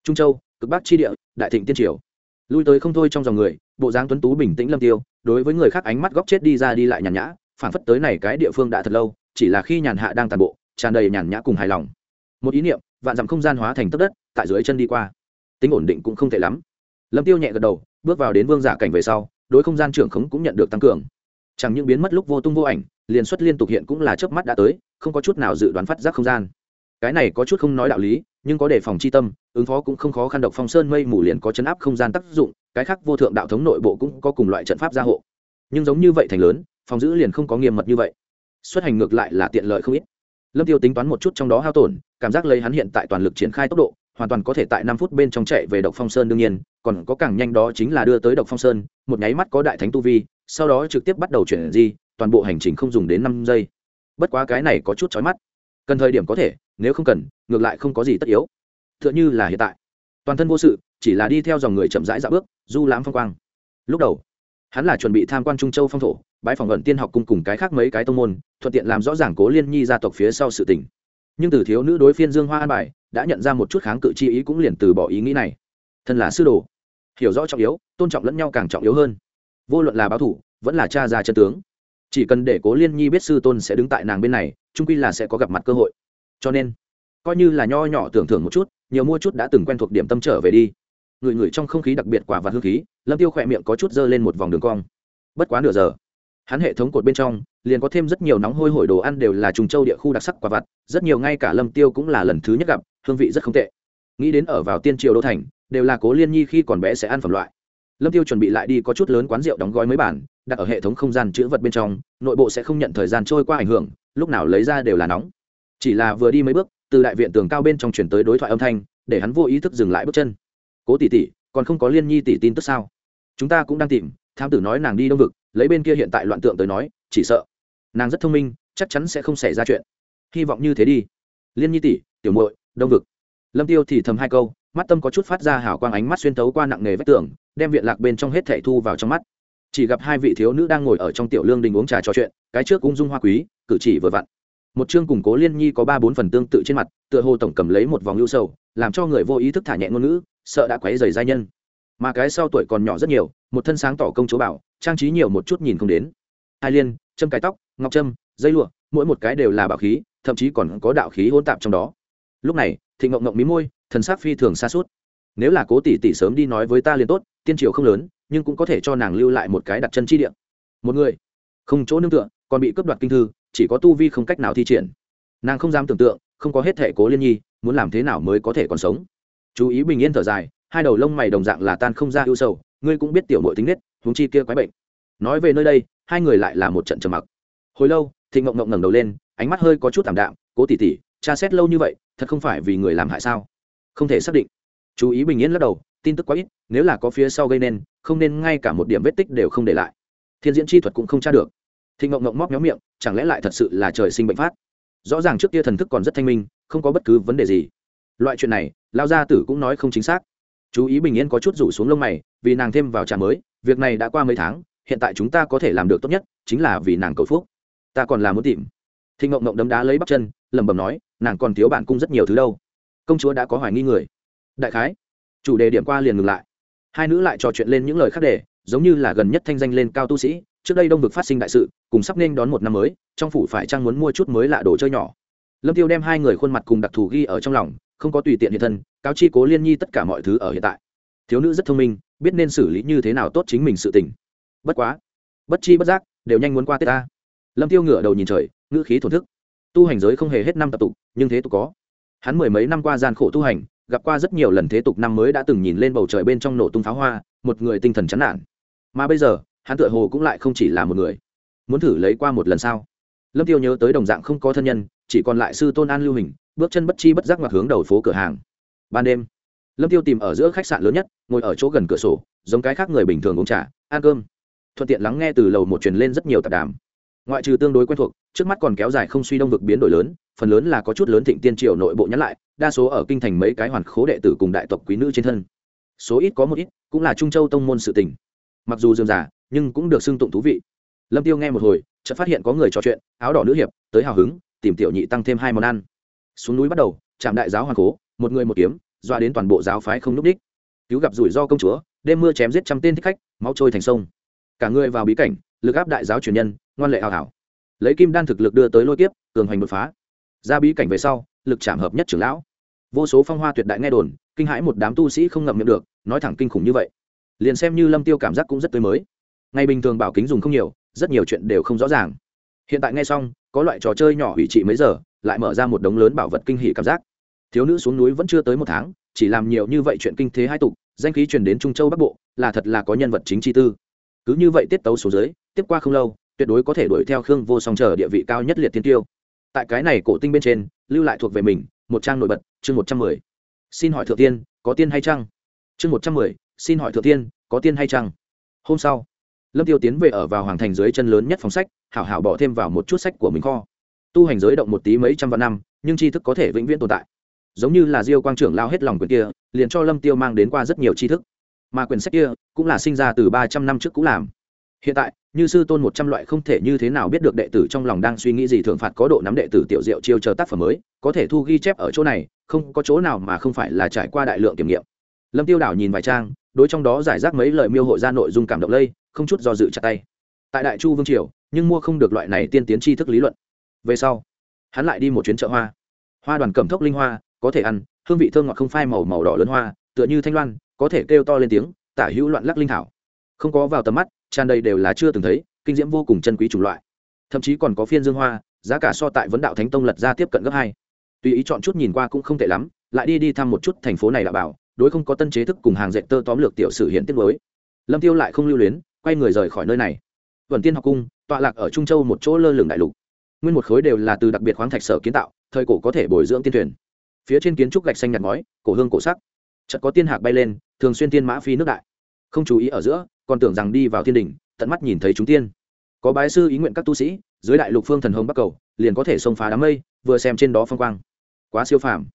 trung châu, cực bắc chi địa, đại thịnh tiên triều. Lui tới không thôi trong dòng người, bộ dáng tuấn tú bình tĩnh lâm tiêu, đối với người khác ánh mắt góc chết đi ra đi lại nhàn nhã phản phất tới này cái địa phương đã thật lâu, chỉ là khi nhàn hạ đang tàn bộ, tràn đầy nhàn nhã cùng hài lòng. Một ý niệm, vạn dặm không gian hóa thành tấc đất, tại dưới chân đi qua. Tính ổn định cũng không tệ lắm. Lâm tiêu nhẹ gật đầu, bước vào đến vương giả cảnh về sau, đối không gian trưởng khống cũng nhận được tăng cường. Chẳng những biến mất lúc vô tung vô ảnh, liền xuất liên tục hiện cũng là chớp mắt đã tới, không có chút nào dự đoán phát giác không gian cái này có chút không nói đạo lý, nhưng có đề phòng chi tâm, ứng phó cũng không khó khăn độc phong sơn mây mù liền có chấn áp không gian tác dụng, cái khác vô thượng đạo thống nội bộ cũng có cùng loại trận pháp gia hộ. Nhưng giống như vậy thành lớn, phòng giữ liền không có nghiêm mật như vậy. Xuất hành ngược lại là tiện lợi không ít. Lâm tiêu tính toán một chút trong đó hao tổn, cảm giác lấy hắn hiện tại toàn lực triển khai tốc độ, hoàn toàn có thể tại năm phút bên trong chạy về độc phong sơn đương nhiên, còn có càng nhanh đó chính là đưa tới độc phong sơn, một nháy mắt có đại thánh tu vi, sau đó trực tiếp bắt đầu chuyển di, toàn bộ hành trình không dùng đến năm giây. Bất quá cái này có chút chói mắt. Cần thời điểm có thể nếu không cần, ngược lại không có gì tất yếu. T h ư ợ n h ư là hiện tại, toàn thân vô sự, chỉ là đi theo dòng người chậm rãi dạo bước, du lãm phong quang. Lúc đầu, hắn là chuẩn bị tham quan trung châu phong thổ bãi phỏng vận tiên học cùng cùng cái khác mấy cái tông môn, thuận tiện làm rõ ràng cố liên nhi gia tộc phía sau sự tình. Nhưng từ thiếu nữ đối phiên dương hoa an bài, đã nhận ra một chút kháng cự chi ý cũng liền từ bỏ ý nghĩ này. Thân là sư đồ, hiểu rõ trọng yếu, tôn trọng lẫn nhau càng trọng yếu hơn. Vô luận là báo thủ, vẫn là cha già chân tướng. Chỉ cần để cố liên nhi biết sư tôn sẽ đứng tại nàng bên này trung quy là sẽ có gặp mặt cơ hội cho nên, coi như là nho nhỏ tưởng thưởng một chút, nhiều mua chút đã từng quen thuộc điểm tâm trở về đi. Người người trong không khí đặc biệt quả và hương khí, lâm tiêu khỏe miệng có chút dơ lên một vòng đường cong. Bất quá nửa giờ, hắn hệ thống cột bên trong liền có thêm rất nhiều nóng hôi hổi đồ ăn đều là trùng châu địa khu đặc sắc quả vặt rất nhiều ngay cả lâm tiêu cũng là lần thứ nhất gặp, hương vị rất không tệ. Nghĩ đến ở vào tiên triều đô thành, đều là cố liên nhi khi còn bé sẽ ăn phẩm loại. Lâm tiêu chuẩn bị lại đi có chút lớn quán rượu đóng gói mấy bản đặt ở hệ thống không gian chữ vật bên trong, nội bộ sẽ không nhận thời gian trôi qua ảnh hưởng, lúc nào lấy ra đều là nóng chỉ là vừa đi mấy bước, từ đại viện tường cao bên trong chuyển tới đối thoại âm thanh, để hắn vô ý thức dừng lại bước chân. Cố tỷ tỷ, còn không có liên nhi tỷ tin tức sao? Chúng ta cũng đang tìm tham tử nói nàng đi đông vực, lấy bên kia hiện tại loạn tượng tới nói, chỉ sợ nàng rất thông minh, chắc chắn sẽ không xảy ra chuyện. Hy vọng như thế đi. Liên nhi tỷ, tiểu muội, đông vực. Lâm tiêu thì thầm hai câu, mắt tâm có chút phát ra hào quang ánh mắt xuyên thấu qua nặng nề vách tường, đem viện lạc bên trong hết thảy thu vào trong mắt. Chỉ gặp hai vị thiếu nữ đang ngồi ở trong tiểu lương đình uống trà trò chuyện, cái trước cũng dung hoa quý, cử chỉ vừa vặn một chương củng cố liên nhi có ba bốn phần tương tự trên mặt, tựa hồ tổng cầm lấy một vòng lưu sầu, làm cho người vô ý thức thả nhẹ ngôn ngữ, sợ đã quấy dày giai nhân. Mà cái sau tuổi còn nhỏ rất nhiều, một thân sáng tỏ công chúa bảo, trang trí nhiều một chút nhìn không đến. Hai liên, châm cái tóc, ngọc trâm dây lụa, mỗi một cái đều là bảo khí, thậm chí còn có đạo khí hôn tạp trong đó. Lúc này thì ngộng ngộng mí môi, thần sắc phi thường xa suốt nếu là cố tỷ tỷ sớm đi nói với ta liền tốt, tiên triều không lớn, nhưng cũng có thể cho nàng lưu lại một cái đặt chân chi địa. Một người, không chỗ nương tựa còn bị cướp đoạt kinh thư, chỉ có tu vi không cách nào thi triển. Nàng không dám tưởng tượng, không có hết thể cố liên nhi, muốn làm thế nào mới có thể còn sống. Chú ý bình yên thở dài, hai đầu lông mày đồng dạng là tan không ra ưu sầu, ngươi cũng biết tiểu nội tính nết, huống chi kia quái bệnh. Nói về nơi đây, hai người lại là một trận trầm mặc. Hồi lâu thị ngộng ngộng ngẩng đầu lên, ánh mắt hơi có chút thảm đạm, cố tỉ tỉ tra xét lâu như vậy, thật không phải vì người làm hại sao? Không thể xác định. Chú ý bình yên lắc đầu, tin tức quá ít, nếu là có phía sau gây nên, không nên ngay cả một điểm vết tích đều không để lại. Thiên diễn chi thuật cũng không tra được thịnh ngộng ngộng móc nhóm miệng, chẳng lẽ lại thật sự là trời sinh bệnh phát? Rõ ràng trước kia thần thức còn rất thanh minh, không có bất cứ vấn đề gì. Loại chuyện này lao gia tử cũng nói không chính xác. Chú ý bình yên có chút rủ xuống lông mày, vì nàng thêm vào trà mới, việc này đã qua mấy tháng, hiện tại chúng ta có thể làm được tốt nhất, chính là vì nàng cầu phúc. Ta còn là muốn tìm. Thịnh ngộng ngộng đấm đá lấy bắp chân, lẩm bẩm nói, nàng còn thiếu bạn cung rất nhiều thứ đâu. Công chúa đã có hoài nghi người. Đại khái, chủ đề điểm qua liền ngừng lại. Hai nữ lại trò chuyện lên những lời khác đề giống như là gần nhất thanh danh lên cao tu sĩ trước đây đông vực phát sinh đại sự, cùng sắp nên đón một năm mới, trong phủ phải chăng muốn mua chút mới lạ đồ chơi nhỏ? Lâm tiêu đem hai người khuôn mặt cùng đặc thù ghi ở trong lòng, không có tùy tiện hiện thân, cáo chi cố liên nhi tất cả mọi thứ ở hiện tại. Thiếu nữ rất thông minh, biết nên xử lý như thế nào tốt chính mình sự tình. Bất quá, bất chi bất giác, đều nhanh muốn qua tết ta. Lâm tiêu ngửa đầu nhìn trời, ngữ khí thổn thức. Tu hành giới không hề hết năm tập tục, nhưng thế tục có. Hắn mười mấy năm qua gian khổ tu hành, gặp qua rất nhiều lần thế tục năm mới đã từng nhìn lên bầu trời bên trong nổ tung pháo hoa, một người tinh thần chán nản. Mà bây giờ hắn tựa hồ cũng lại không chỉ là một người. Muốn thử lấy qua một lần sao? Lâm tiêu nhớ tới đồng dạng không có thân nhân, chỉ còn lại sư tôn an lưu hình, bước chân bất chi bất giác ngoặt hướng đầu phố cửa hàng. Ban đêm, lâm tiêu tìm ở giữa khách sạn lớn nhất, ngồi ở chỗ gần cửa sổ, giống cái khác người bình thường uống trà, ăn cơm. Thuận tiện lắng nghe từ lầu một truyền lên rất nhiều tạp đàm. Ngoại trừ tương đối quen thuộc, trước mắt còn kéo dài không suy đông vực biến đổi lớn, phần lớn là có chút lớn thịnh tiên triều nội bộ nhắc lại, đa số ở kinh thành mấy cái hoàn khố đệ tử cùng đại tộc quý nữ trên thân. Số ít có một ít, cũng là trung châu tông môn sự tình. Mặc dù dường giả nhưng cũng được xưng tụng thú vị. Lâm tiêu nghe một hồi, chợt phát hiện có người trò chuyện, áo đỏ nữ hiệp, tới hào hứng, tìm tiểu nhị tăng thêm hai món ăn. Xuống núi bắt đầu chạm đại giáo hoàng cố, một người một kiếm doa đến toàn bộ giáo phái không núp đích. Cứu gặp rủi ro công chúa, đêm mưa chém giết trăm tên thích khách, máu trôi thành sông. Cả người vào bí cảnh, lực áp đại giáo truyền nhân, ngoan lệ hào hảo. Lấy kim đan thực lực đưa tới lôi kiếp, cường hoành đột phá. Ra bí cảnh về sau, lực chạm hợp nhất trưởng lão. Vô số phong hoa tuyệt đại nghe đồn, kinh hãi một đám tu sĩ không ngậm miệng được, nói thẳng kinh khủng như vậy. Liền xem như lâm tiêu cảm giác cũng rất tươi mới ngày bình thường bảo kính dùng không nhiều, rất nhiều chuyện đều không rõ ràng. Hiện tại nghe xong, có loại trò chơi nhỏ hủy trị mấy giờ, lại mở ra một đống lớn bảo vật kinh hỉ cảm giác. Thiếu nữ xuống núi vẫn chưa tới một tháng, chỉ làm nhiều như vậy chuyện kinh thế hai tục, danh khí truyền đến trung châu bắc bộ, là thật là có nhân vật chính chi tư. Cứ như vậy tiết tấu số dưới, tiếp qua không lâu, tuyệt đối có thể đuổi theo khương vô song chờ địa vị cao nhất liệt tiên tiêu. Tại cái này cổ tinh bên trên, lưu lại thuộc về mình, một trang nổi bật, chương một trăm mười. Xin hỏi thượng tiên, có tiên hay chăng? Chương một trăm mười, xin hỏi thượng tiên, có tiên hay chăng? Hôm sau lâm tiêu tiến về ở vào hoàng thành dưới chân lớn nhất phòng sách, hảo hảo bỏ thêm vào một chút sách của mình kho. Tu hành giới động một tí mấy trăm vạn năm, nhưng tri thức có thể vĩnh viễn tồn tại. Giống như là diêu quang trưởng lao hết lòng quyền kia, liền cho lâm tiêu mang đến qua rất nhiều tri thức. Mà quyển sách kia, cũng là sinh ra từ ba trăm năm trước cũ làm. Hiện tại, như sư tôn một trăm loại không thể như thế nào biết được đệ tử trong lòng đang suy nghĩ gì thường phạt có độ nắm đệ tử tiểu diệu chiêu chờ tác phẩm mới, có thể thu ghi chép ở chỗ này, không có chỗ nào mà không phải là trải qua đại lượng kiểm nghiệm. Lâm tiêu đảo nhìn vài trang đối trong đó giải rác mấy lời miêu hội ra nội dung cảm động lây, không chút do dự chặt tay. Tại đại chu vương triều, nhưng mua không được loại này tiên tiến tri thức lý luận. Về sau, hắn lại đi một chuyến chợ hoa. Hoa đoàn cẩm thốc linh hoa, có thể ăn, hương vị thơm ngọt không phai màu màu đỏ lớn hoa, tựa như thanh loan, có thể kêu to lên tiếng, tả hữu loạn lắc linh thảo. Không có vào tầm mắt, tràn đầy đều là chưa từng thấy, kinh diễm vô cùng chân quý chủng loại. Thậm chí còn có phiên dương hoa, giá cả so tại vấn đạo thánh tông lật ra tiếp cận gấp hai. Tùy ý chọn chút nhìn qua cũng không tệ lắm, lại đi đi thăm một chút thành phố này là bảo đối không có tân chế thức cùng hàng dệt tơ tóm lược tiểu sử hiện tiết mới. Lâm tiêu lại không lưu luyến, quay người rời khỏi nơi này. Vần tiên học cung, tọa lạc ở trung châu một chỗ lơ lửng đại lục. Nguyên một khối đều là từ đặc biệt khoáng thạch sở kiến tạo, thời cổ có thể bồi dưỡng tiên thuyền. Phía trên kiến trúc gạch xanh nhạt ngói, cổ hương cổ sắc. Chợt có tiên hạc bay lên, thường xuyên tiên mã phi nước đại. Không chú ý ở giữa, còn tưởng rằng đi vào thiên đình tận mắt nhìn thấy chúng tiên. Có bái sư ý nguyện các tu sĩ, dưới đại lục phương thần hồng bắc cầu, liền có thể xông phá đám mây, vừa xem trên đó phong quang. Quá siêu phàm.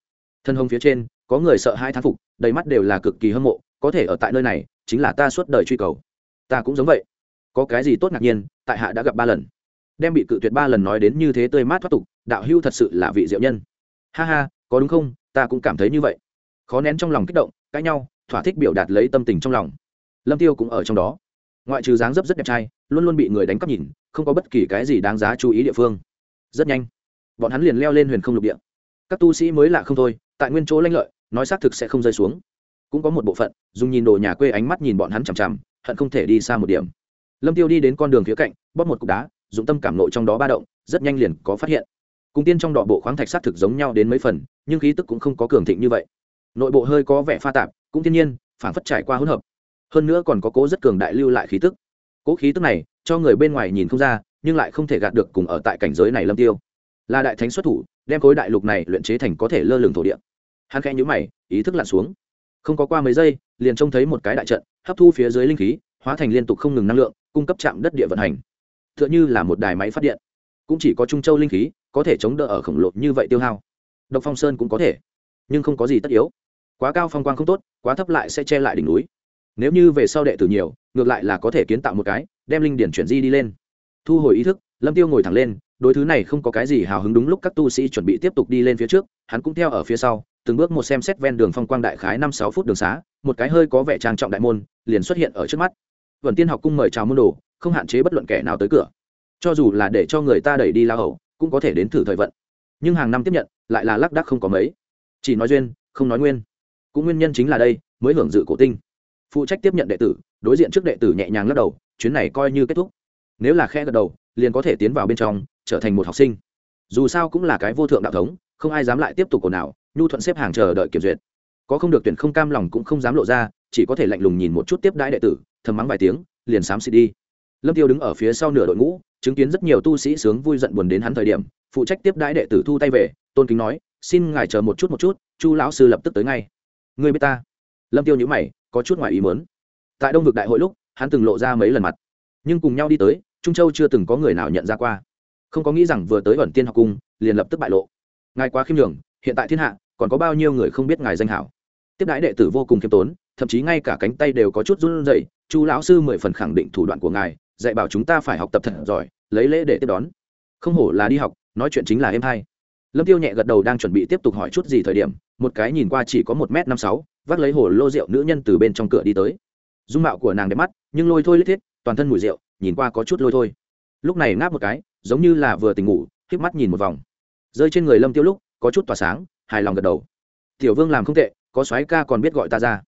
Thân hồng phía trên có người sợ hai thán phục, đầy mắt đều là cực kỳ hâm mộ, có thể ở tại nơi này, chính là ta suốt đời truy cầu. Ta cũng giống vậy. Có cái gì tốt ngạc nhiên, tại hạ đã gặp ba lần. Đem bị cự tuyệt ba lần nói đến như thế tươi mát thoát tục, đạo hưu thật sự là vị diệu nhân. Ha ha, có đúng không? Ta cũng cảm thấy như vậy. Khó nén trong lòng kích động, cãi nhau, thỏa thích biểu đạt lấy tâm tình trong lòng. Lâm tiêu cũng ở trong đó. Ngoại trừ dáng dấp rất đẹp trai, luôn luôn bị người đánh cắp nhìn, không có bất kỳ cái gì đáng giá chú ý địa phương. Rất nhanh, bọn hắn liền leo lên huyền không lục địa. Các tu sĩ mới lạ không thôi, tại nguyên chỗ lanh lợi nói xác thực sẽ không rơi xuống. Cũng có một bộ phận, dùng nhìn đồ nhà quê ánh mắt nhìn bọn hắn chằm chằm, hận không thể đi xa một điểm. Lâm tiêu đi đến con đường phía cạnh, bóp một cục đá, dụng tâm cảm nội trong đó ba động, rất nhanh liền có phát hiện. Cùng tiên trong đọ bộ khoáng thạch xác thực giống nhau đến mấy phần, nhưng khí tức cũng không có cường thịnh như vậy. Nội bộ hơi có vẻ pha tạp, cũng thiên nhiên phản phất trải qua hỗn hợp. Hơn nữa còn có cố rất cường đại lưu lại khí tức. Cố khí tức này, cho người bên ngoài nhìn không ra, nhưng lại không thể gạt được cùng ở tại cảnh giới này lâm tiêu. Là đại thánh xuất thủ, đem khối đại lục này luyện chế thành có thể lơ lửng thổ địa hắn khẽ nhíu mày, ý thức lặn xuống. Không có qua mấy giây, liền trông thấy một cái đại trận, hấp thu phía dưới linh khí, hóa thành liên tục không ngừng năng lượng, cung cấp chạm đất địa vận hành. Tựa như là một đài máy phát điện. Cũng chỉ có trung châu linh khí, có thể chống đỡ ở khổng lồ như vậy tiêu hao. Độc phong sơn cũng có thể, nhưng không có gì tất yếu. Quá cao phong quang không tốt, quá thấp lại sẽ che lại đỉnh núi. Nếu như về sau đệ tử nhiều, ngược lại là có thể kiến tạo một cái, đem linh điển chuyển di đi lên. Thu hồi ý thức, lâm tiêu ngồi thẳng lên, đối thứ này không có cái gì hào hứng đúng lúc các tu sĩ chuẩn bị tiếp tục đi lên phía trước, hắn cũng theo ở phía sau từng bước một xem xét ven đường phong quang đại khái năm sáu phút đường xá, một cái hơi có vẻ trang trọng đại môn liền xuất hiện ở trước mắt. Vần tiên học cung mời chào môn đồ, không hạn chế bất luận kẻ nào tới cửa. Cho dù là để cho người ta đẩy đi la hầu, cũng có thể đến thử thời vận. Nhưng hàng năm tiếp nhận, lại là lác đắc không có mấy. Chỉ nói duyên, không nói nguyên. Cũng nguyên nhân chính là đây, mới hưởng dự cổ tinh. Phụ trách tiếp nhận đệ tử, đối diện trước đệ tử nhẹ nhàng lắc đầu, chuyến này coi như kết thúc. Nếu là khe gật đầu, liền có thể tiến vào bên trong, trở thành một học sinh. Dù sao cũng là cái vô thượng đạo thống, không ai dám lại tiếp tục cổ nào nhu thuận xếp hàng chờ đợi kiểm duyệt. Có không được tuyển không cam lòng cũng không dám lộ ra, chỉ có thể lạnh lùng nhìn một chút tiếp đãi đệ tử, thầm mắng vài tiếng, liền xám xịt đi. Lâm tiêu đứng ở phía sau nửa đội ngũ, chứng kiến rất nhiều tu sĩ sướng vui giận buồn đến hắn thời điểm, phụ trách tiếp đãi đệ tử thu tay về, tôn kính nói, xin ngài chờ một chút một chút, chu lão sư lập tức tới ngay. Người biết ta? Lâm tiêu nhíu mày, có chút ngoài ý muốn. Tại đông vực đại hội lúc, hắn từng lộ ra mấy lần mặt. Nhưng cùng nhau đi tới, trung châu chưa từng có người nào nhận ra qua. Không có nghĩ rằng vừa tới ẩn tiên học cung, liền lập tức bại lộ. Ngài quá khiêm nhường hiện tại thiên hạ, còn có bao nhiêu người không biết ngài danh hảo? Tiếp đãi đệ tử vô cùng khiêm tốn, thậm chí ngay cả cánh tay đều có chút run rẩy, chu lão sư mười phần khẳng định thủ đoạn của ngài, dạy bảo chúng ta phải học tập thật giỏi, lấy lễ để tiếp đón. Không hổ là đi học, nói chuyện chính là em hai lâm tiêu nhẹ gật đầu đang chuẩn bị tiếp tục hỏi chút gì thời điểm, một cái nhìn qua chỉ có một m năm sáu, vác lấy hồ lô rượu nữ nhân từ bên trong cửa đi tới. Dung mạo của nàng đẹp mắt, nhưng lôi thôi lít thiết, toàn thân mùi rượu, nhìn qua có chút lôi thôi. Lúc này ngáp một cái, giống như là vừa tỉnh ngủ k mắt nhìn một vòng. Rơi trên người lâm tiêu lúc có chút tỏa sáng, hài lòng gật đầu. Tiểu vương làm không tệ, có soái ca còn biết gọi ta ra.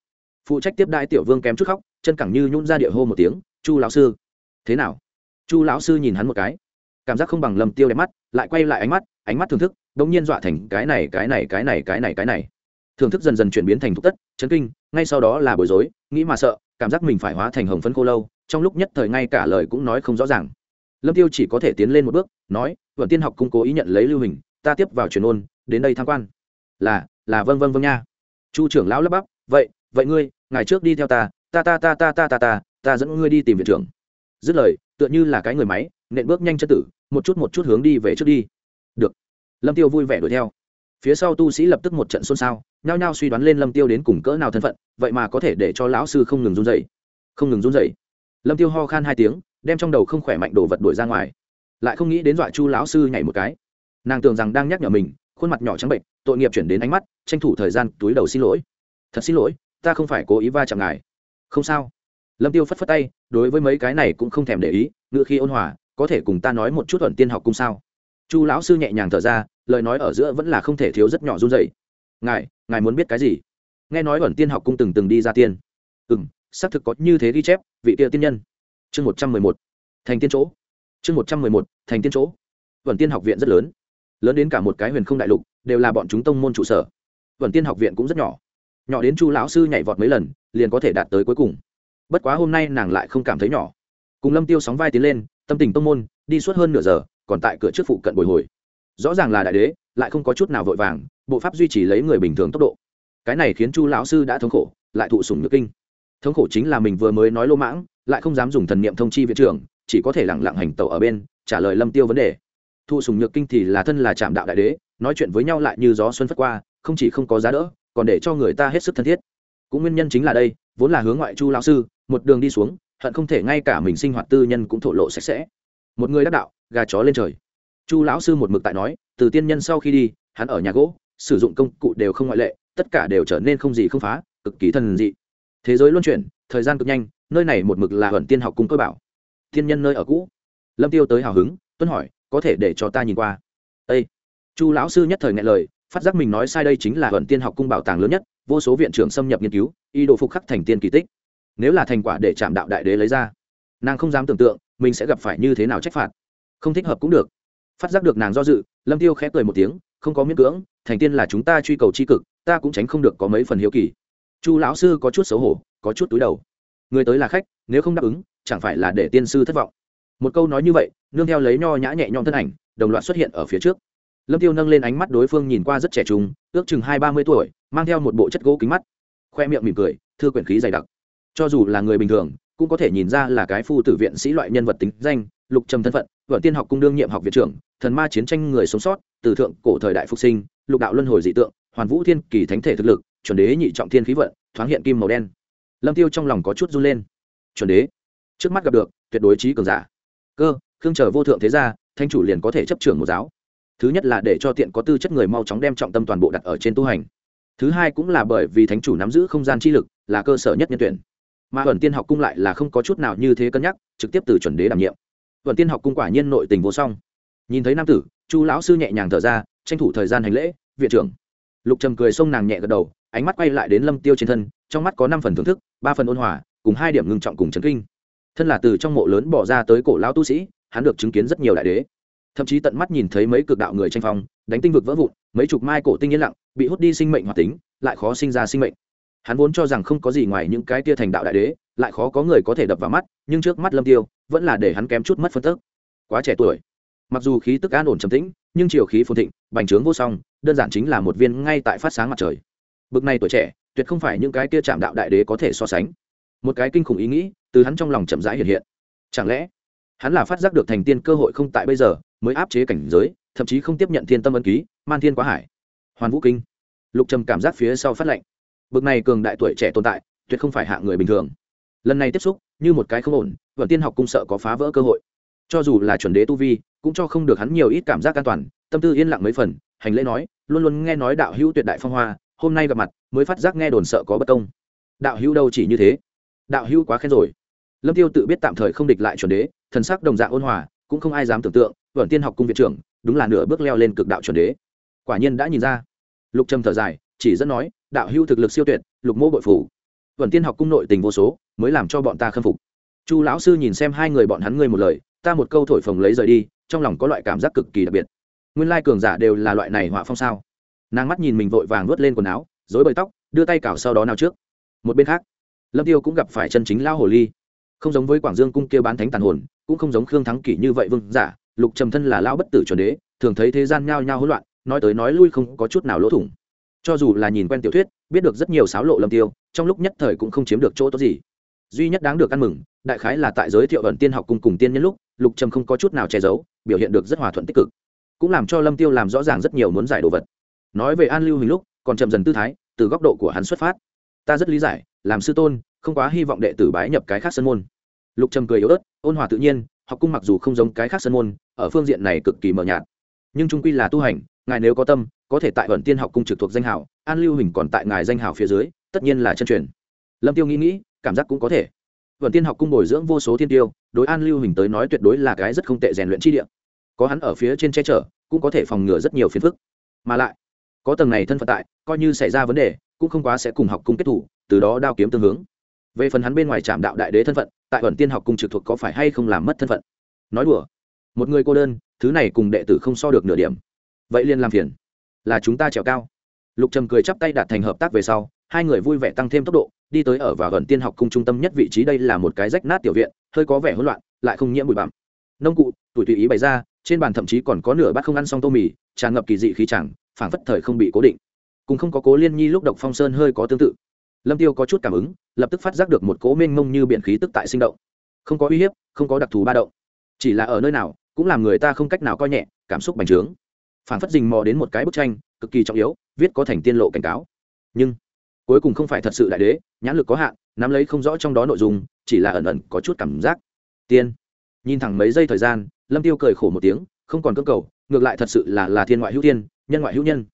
Phụ trách tiếp đại tiểu vương kém chút khóc, chân cẳng như nhún ra địa hô một tiếng, chu lão sư. Thế nào? Chu lão sư nhìn hắn một cái, cảm giác không bằng lâm tiêu đẹp mắt, lại quay lại ánh mắt ánh mắt thưởng thức, đống nhiên dọa thành cái này cái này cái này cái này cái này. Thưởng thức dần dần chuyển biến thành thúc tất, chấn kinh, ngay sau đó là bối rối, nghĩ mà sợ, cảm giác mình phải hóa thành hồng phấn cô lâu, trong lúc nhất thời ngay cả lời cũng nói không rõ ràng. Lâm tiêu chỉ có thể tiến lên một bước, nói vận tiên học cung cố ý nhận lấy lưu hình ta tiếp vào truyền ôn, đến đây tham quan. Là là vâng vâng vâng nha. Chu trưởng lão lắp bắp, vậy vậy ngươi ngày trước đi theo ta ta ta ta ta ta ta ta ta dẫn ngươi đi tìm viện trưởng. Dứt lời, tựa như là cái người máy, nện bước nhanh chân tử, một chút một chút hướng đi về trước đi. Được. Lâm tiêu vui vẻ đuổi theo. Phía sau tu sĩ lập tức một trận xôn xao, nhao nhao suy đoán lên lâm tiêu đến cùng cỡ nào thân phận, vậy mà có thể để cho lão sư không ngừng run rẩy. Không ngừng run rẩy. Lâm tiêu ho khan hai tiếng, đem trong đầu không khỏe mạnh đồ vật đuổi ra ngoài. Lại không nghĩ đến dọa chu lão sư nhảy một cái nàng tưởng rằng đang nhắc nhở mình, khuôn mặt nhỏ trắng bệnh, tội nghiệp chuyển đến ánh mắt, tranh thủ thời gian túi đầu xin lỗi. Thật xin lỗi, ta không phải cố ý va chạm ngài. Không sao. Lâm tiêu phất phất tay, đối với mấy cái này cũng không thèm để ý ngựa khi ôn hòa, có thể cùng ta nói một chút thuận tiên học cung sao? Chu lão sư nhẹ nhàng thở ra, lời nói ở giữa vẫn là không thể thiếu rất nhỏ run dậy ngài ngài muốn biết cái gì? Nghe nói ẩn tiên học cung từng từng đi ra tiên. Ừ m xác thực có như thế ghi chép, vị kia tiên nhân. Chương một trăm mười một, thành tiên chỗ. Chương một trăm mười một, thành tiên chỗ. Vẩn tiên học viện rất lớn lớn đến cả một cái huyền không đại lục, đều là bọn chúng tông môn trụ sở. Vẩn tiên học viện cũng rất nhỏ. Nhỏ đến chu lão sư nhảy vọt mấy lần, liền có thể đạt tới cuối cùng. Bất quá hôm nay nàng lại không cảm thấy nhỏ. Cùng lâm tiêu sóng vai tiến lên, tâm tình tông môn, đi suốt hơn nửa giờ, còn tại cửa trước phụ cận bồi hồi. Rõ ràng là đại đế, lại không có chút nào vội vàng, bộ pháp duy trì lấy người bình thường tốc độ. Cái này khiến chu lão sư đã thống khổ, lại thụ sủng nhược kinh. Thống khổ chính là mình vừa mới nói lô mãng, lại không dám dùng thần niệm thông chi viện trưởng, chỉ có thể lẳng lặng hành tẩu ở bên, trả lời lâm tiêu vấn đề thụ sùng nhược kinh thì là thân là trạm đạo đại đế, nói chuyện với nhau lại như gió xuân phất qua, không chỉ không có giá đỡ, còn để cho người ta hết sức thân thiết. Cũng nguyên nhân chính là đây, vốn là hướng ngoại chu lão sư, một đường đi xuống, hận không thể ngay cả mình sinh hoạt tư nhân cũng thổ lộ sạch sẽ. Một người đắc đạo, gà chó lên trời. Chu lão sư một mực tại nói, từ tiên nhân sau khi đi, hắn ở nhà gỗ, sử dụng công cụ đều không ngoại lệ, tất cả đều trở nên không gì không phá, cực kỳ thần dị. Thế giới luân chuyển, thời gian cực nhanh, nơi này một mực là hận tiên học cung cơ bảo. Thiên nhân nơi ở cũ. Lâm tiêu tới hào hứng, tuân hỏi có thể để cho ta nhìn qua. Â chu lão sư nhất thời ngại lời, phát giác mình nói sai đây chính là ẩn tiên học cung bảo tàng lớn nhất, vô số viện trưởng xâm nhập nghiên cứu y đồ phục khắc thành tiên kỳ tích. Nếu là thành quả để chạm đạo đại đế lấy ra, nàng không dám tưởng tượng mình sẽ gặp phải như thế nào trách phạt. Không thích hợp cũng được. Phát giác được nàng do dự, lâm tiêu khẽ cười một tiếng, không có miễn cưỡng, thành tiên là chúng ta truy cầu tri cực, ta cũng tránh không được có mấy phần hiếu kỳ. Chu lão sư có chút xấu hổ, có chút túi đầu. Người tới là khách, nếu không đáp ứng, chẳng phải là để tiên sư thất vọng. Một câu nói như vậy nương theo lấy nho nhã nhẹ nhõm thân ảnh, đồng loạt xuất hiện ở phía trước. Lâm tiêu nâng lên ánh mắt đối phương nhìn qua rất trẻ trung, ước chừng hai ba mươi tuổi, mang theo một bộ chất gỗ kính mắt. Khoe miệng mỉm cười thưa quyển khí dày đặc. Cho dù là người bình thường, cũng có thể nhìn ra là cái phu tử viện sĩ loại nhân vật tính danh, lục trầm thân phận, vợ tiên học cung đương nhiệm học viện trưởng, thần ma chiến tranh người sống sót, từ thượng cổ thời đại phục sinh, lục đạo luân hồi dị tượng, hoàn vũ thiên kỳ thánh thể thực lực, chuẩn đế nhị trọng thiên khí vận, thoáng hiện kim màu đen. Lâm tiêu trong lòng có chút run lên. Chuẩn đế? Trước mắt gặp được, tuyệt đối trí cường giả. Cơ khương trở vô thượng thế gia thanh chủ liền có thể chấp trưởng một giáo. Thứ nhất là để cho tiện có tư chất người mau chóng đem trọng tâm toàn bộ đặt ở trên tu hành. Thứ hai cũng là bởi vì thánh chủ nắm giữ không gian chi lực, là cơ sở nhất nhân tuyển. Mà ẩn tiên học cung lại là không có chút nào như thế cân nhắc, trực tiếp từ chuẩn đế đảm nhiệm. Ẩn tiên học cung quả nhiên nội tình vô song. Nhìn thấy nam tử, chu lão sư nhẹ nhàng thở ra, tranh thủ thời gian hành lễ, viện trưởng. Lục trầm cười xông nàng nhẹ gật đầu, ánh mắt quay lại đến lâm tiêu trên thân, trong mắt có năm phần thưởng thức, ba phần ôn hòa, cùng hai điểm ngưng trọng cùng chấn kinh. Thân là từ trong mộ lớn bỏ ra tới cổ lão tu sĩ hắn được chứng kiến rất nhiều đại đế. Thậm chí tận mắt nhìn thấy mấy cực đạo người tranh phong, đánh tinh vực vỡ vụn, mấy chục mai cổ tinh yên lặng, bị hút đi sinh mệnh hoạt tính, lại khó sinh ra sinh mệnh. Hắn vốn cho rằng không có gì ngoài những cái tia thành đạo đại đế, lại khó có người có thể đập vào mắt, nhưng trước mắt lâm tiêu, vẫn là để hắn kém chút mất phân tức. Quá trẻ tuổi. Mặc dù khí tức an ổn trầm tĩnh, nhưng chiều khí phồn thịnh, bành trướng vô song, đơn giản chính là một viên ngay tại phát sáng mặt trời. Bực này tuổi trẻ, tuyệt không phải những cái tia chạm đạo đại đế có thể so sánh. Một cái kinh khủng ý nghĩ từ hắn trong lòng chậm rãi hiện hiện. Chẳng lẽ hắn là phát giác được thành tiên cơ hội không tại bây giờ, mới áp chế cảnh giới, thậm chí không tiếp nhận thiên tâm ân ký, man thiên quá hải. Hoàn vũ kinh. Lục trầm cảm giác phía sau phát lệnh. Bực này cường đại tuổi trẻ tồn tại, tuyệt không phải hạ người bình thường. Lần này tiếp xúc, như một cái không ổn, vận tiên học cung sợ có phá vỡ cơ hội. Cho dù là chuẩn đế tu vi, cũng cho không được hắn nhiều ít cảm giác an toàn, tâm tư yên lặng mấy phần, hành lễ nói, luôn luôn nghe nói đạo hữu tuyệt đại phong hoa, hôm nay gặp mặt, mới phát giác nghe đồn sợ có bất công. Đạo hữu đâu chỉ như thế? Đạo hữu quá khen rồi. Lâm tiêu tự biết tạm thời không địch lại chuẩn đế thần sắc đồng dạng ôn hòa, cũng không ai dám tưởng tượng, vẩn tiên học cung viện trưởng đúng là nửa bước leo lên cực đạo chuẩn đế. Quả nhiên đã nhìn ra. Lục trầm thở dài, chỉ dẫn nói, đạo hữu thực lực siêu tuyệt, lục mô bội phủ. Vẩn tiên học cung nội tình vô số, mới làm cho bọn ta khâm phục. Chu lão sư nhìn xem hai người bọn hắn ngươi một lời, ta một câu thổi phồng lấy rời đi, trong lòng có loại cảm giác cực kỳ đặc biệt. Nguyên lai cường giả đều là loại này họa phong sao? Nàng mắt nhìn mình vội vàng nuốt lên quần áo dối bời tóc, đưa tay cào sau đó nào trước. Một bên khác, lâm tiêu cũng gặp phải chân chính lao hồ ly. Không giống với quảng dương cung kia bán thánh tàn hồn cũng không giống khương thắng kỷ như vậy vương giả, lục trầm thân là lao bất tử chuẩn đế, thường thấy thế gian nhao nhao hỗn loạn, nói tới nói lui không có chút nào lỗ thủng. Cho dù là nhìn quen tiểu thuyết, biết được rất nhiều xáo lộ lâm tiêu, trong lúc nhất thời cũng không chiếm được chỗ tốt gì. Duy nhất đáng được ăn mừng, đại khái là tại giới thiệu ẩn tiên học cùng cùng tiên nhân lúc, lục trầm không có chút nào che giấu, biểu hiện được rất hòa thuận tích cực. Cũng làm cho lâm tiêu làm rõ ràng rất nhiều muốn giải đồ vật. Nói về an lưu hình lúc, còn chậm dần tư thái, từ góc độ của hắn xuất phát. Ta rất lý giải, làm sư tôn, không quá hy vọng đệ tử bái nhập cái khác sân môn lục trầm cười yếu ớt, ôn hòa tự nhiên, học cung mặc dù không giống cái khác sân môn, ở phương diện này cực kỳ mờ nhạt. Nhưng trung quy là tu hành, ngài nếu có tâm, có thể tại vận tiên học cung trực thuộc danh hảo an lưu hình còn tại ngài danh hảo phía dưới, tất nhiên là chân truyền. Lâm tiêu nghĩ nghĩ, cảm giác cũng có thể. Vận tiên học cung bồi dưỡng vô số thiên tiêu, đối an lưu hình tới nói tuyệt đối là cái rất không tệ rèn luyện chi địa. Có hắn ở phía trên che chở, cũng có thể phòng ngừa rất nhiều phiền phức. Mà lại, có tầng này thân phận tại, coi như xảy ra vấn đề, cũng không quá sẽ cùng học cung kết thủ, từ đó đao kiếm tương hướng. Về phần hắn bên ngoài trạm đạo đại đế thân phận tại vận tiên học cung trực thuộc có phải hay không làm mất thân phận? Nói đùa. Một người cô đơn, thứ này cùng đệ tử không so được nửa điểm. Vậy liền làm phiền. Là chúng ta trèo cao. Lục trầm cười chắp tay đạt thành hợp tác về sau, hai người vui vẻ tăng thêm tốc độ, đi tới ở và gần tiên học cung trung tâm nhất vị trí đây là một cái rách nát tiểu viện, hơi có vẻ hỗn loạn, lại không nhiễm bụi bặm. Nông cụ, tuổi tùy ý bày ra, trên bàn thậm chí còn có nửa bát không ăn xong tô mì, tràn ngập kỳ dị khí chẳng, phảng phất thời không bị cố định. Cùng không có cố liên nhi lúc độc phong sơn hơi có tương tự lâm tiêu có chút cảm ứng, lập tức phát giác được một cỗ mênh mông như biển khí tức tại sinh động. Không có uy hiếp, không có đặc thù ba động. Chỉ là ở nơi nào, cũng làm người ta không cách nào coi nhẹ, cảm xúc bành trướng. Phảng phất dình mò đến một cái bức tranh, cực kỳ trọng yếu, viết có thành tiên lộ cảnh cáo. Nhưng, cuối cùng không phải thật sự đại đế, nhãn lực có hạn, nắm lấy không rõ trong đó nội dung, chỉ là ẩn ẩn có chút cảm giác. Tiên. Nhìn thẳng mấy giây thời gian, lâm tiêu cười khổ một tiếng, không còn cơ cầu, ngược lại thật sự là là thiên ngoại hữu tiên nhân ngoại hữu nhân.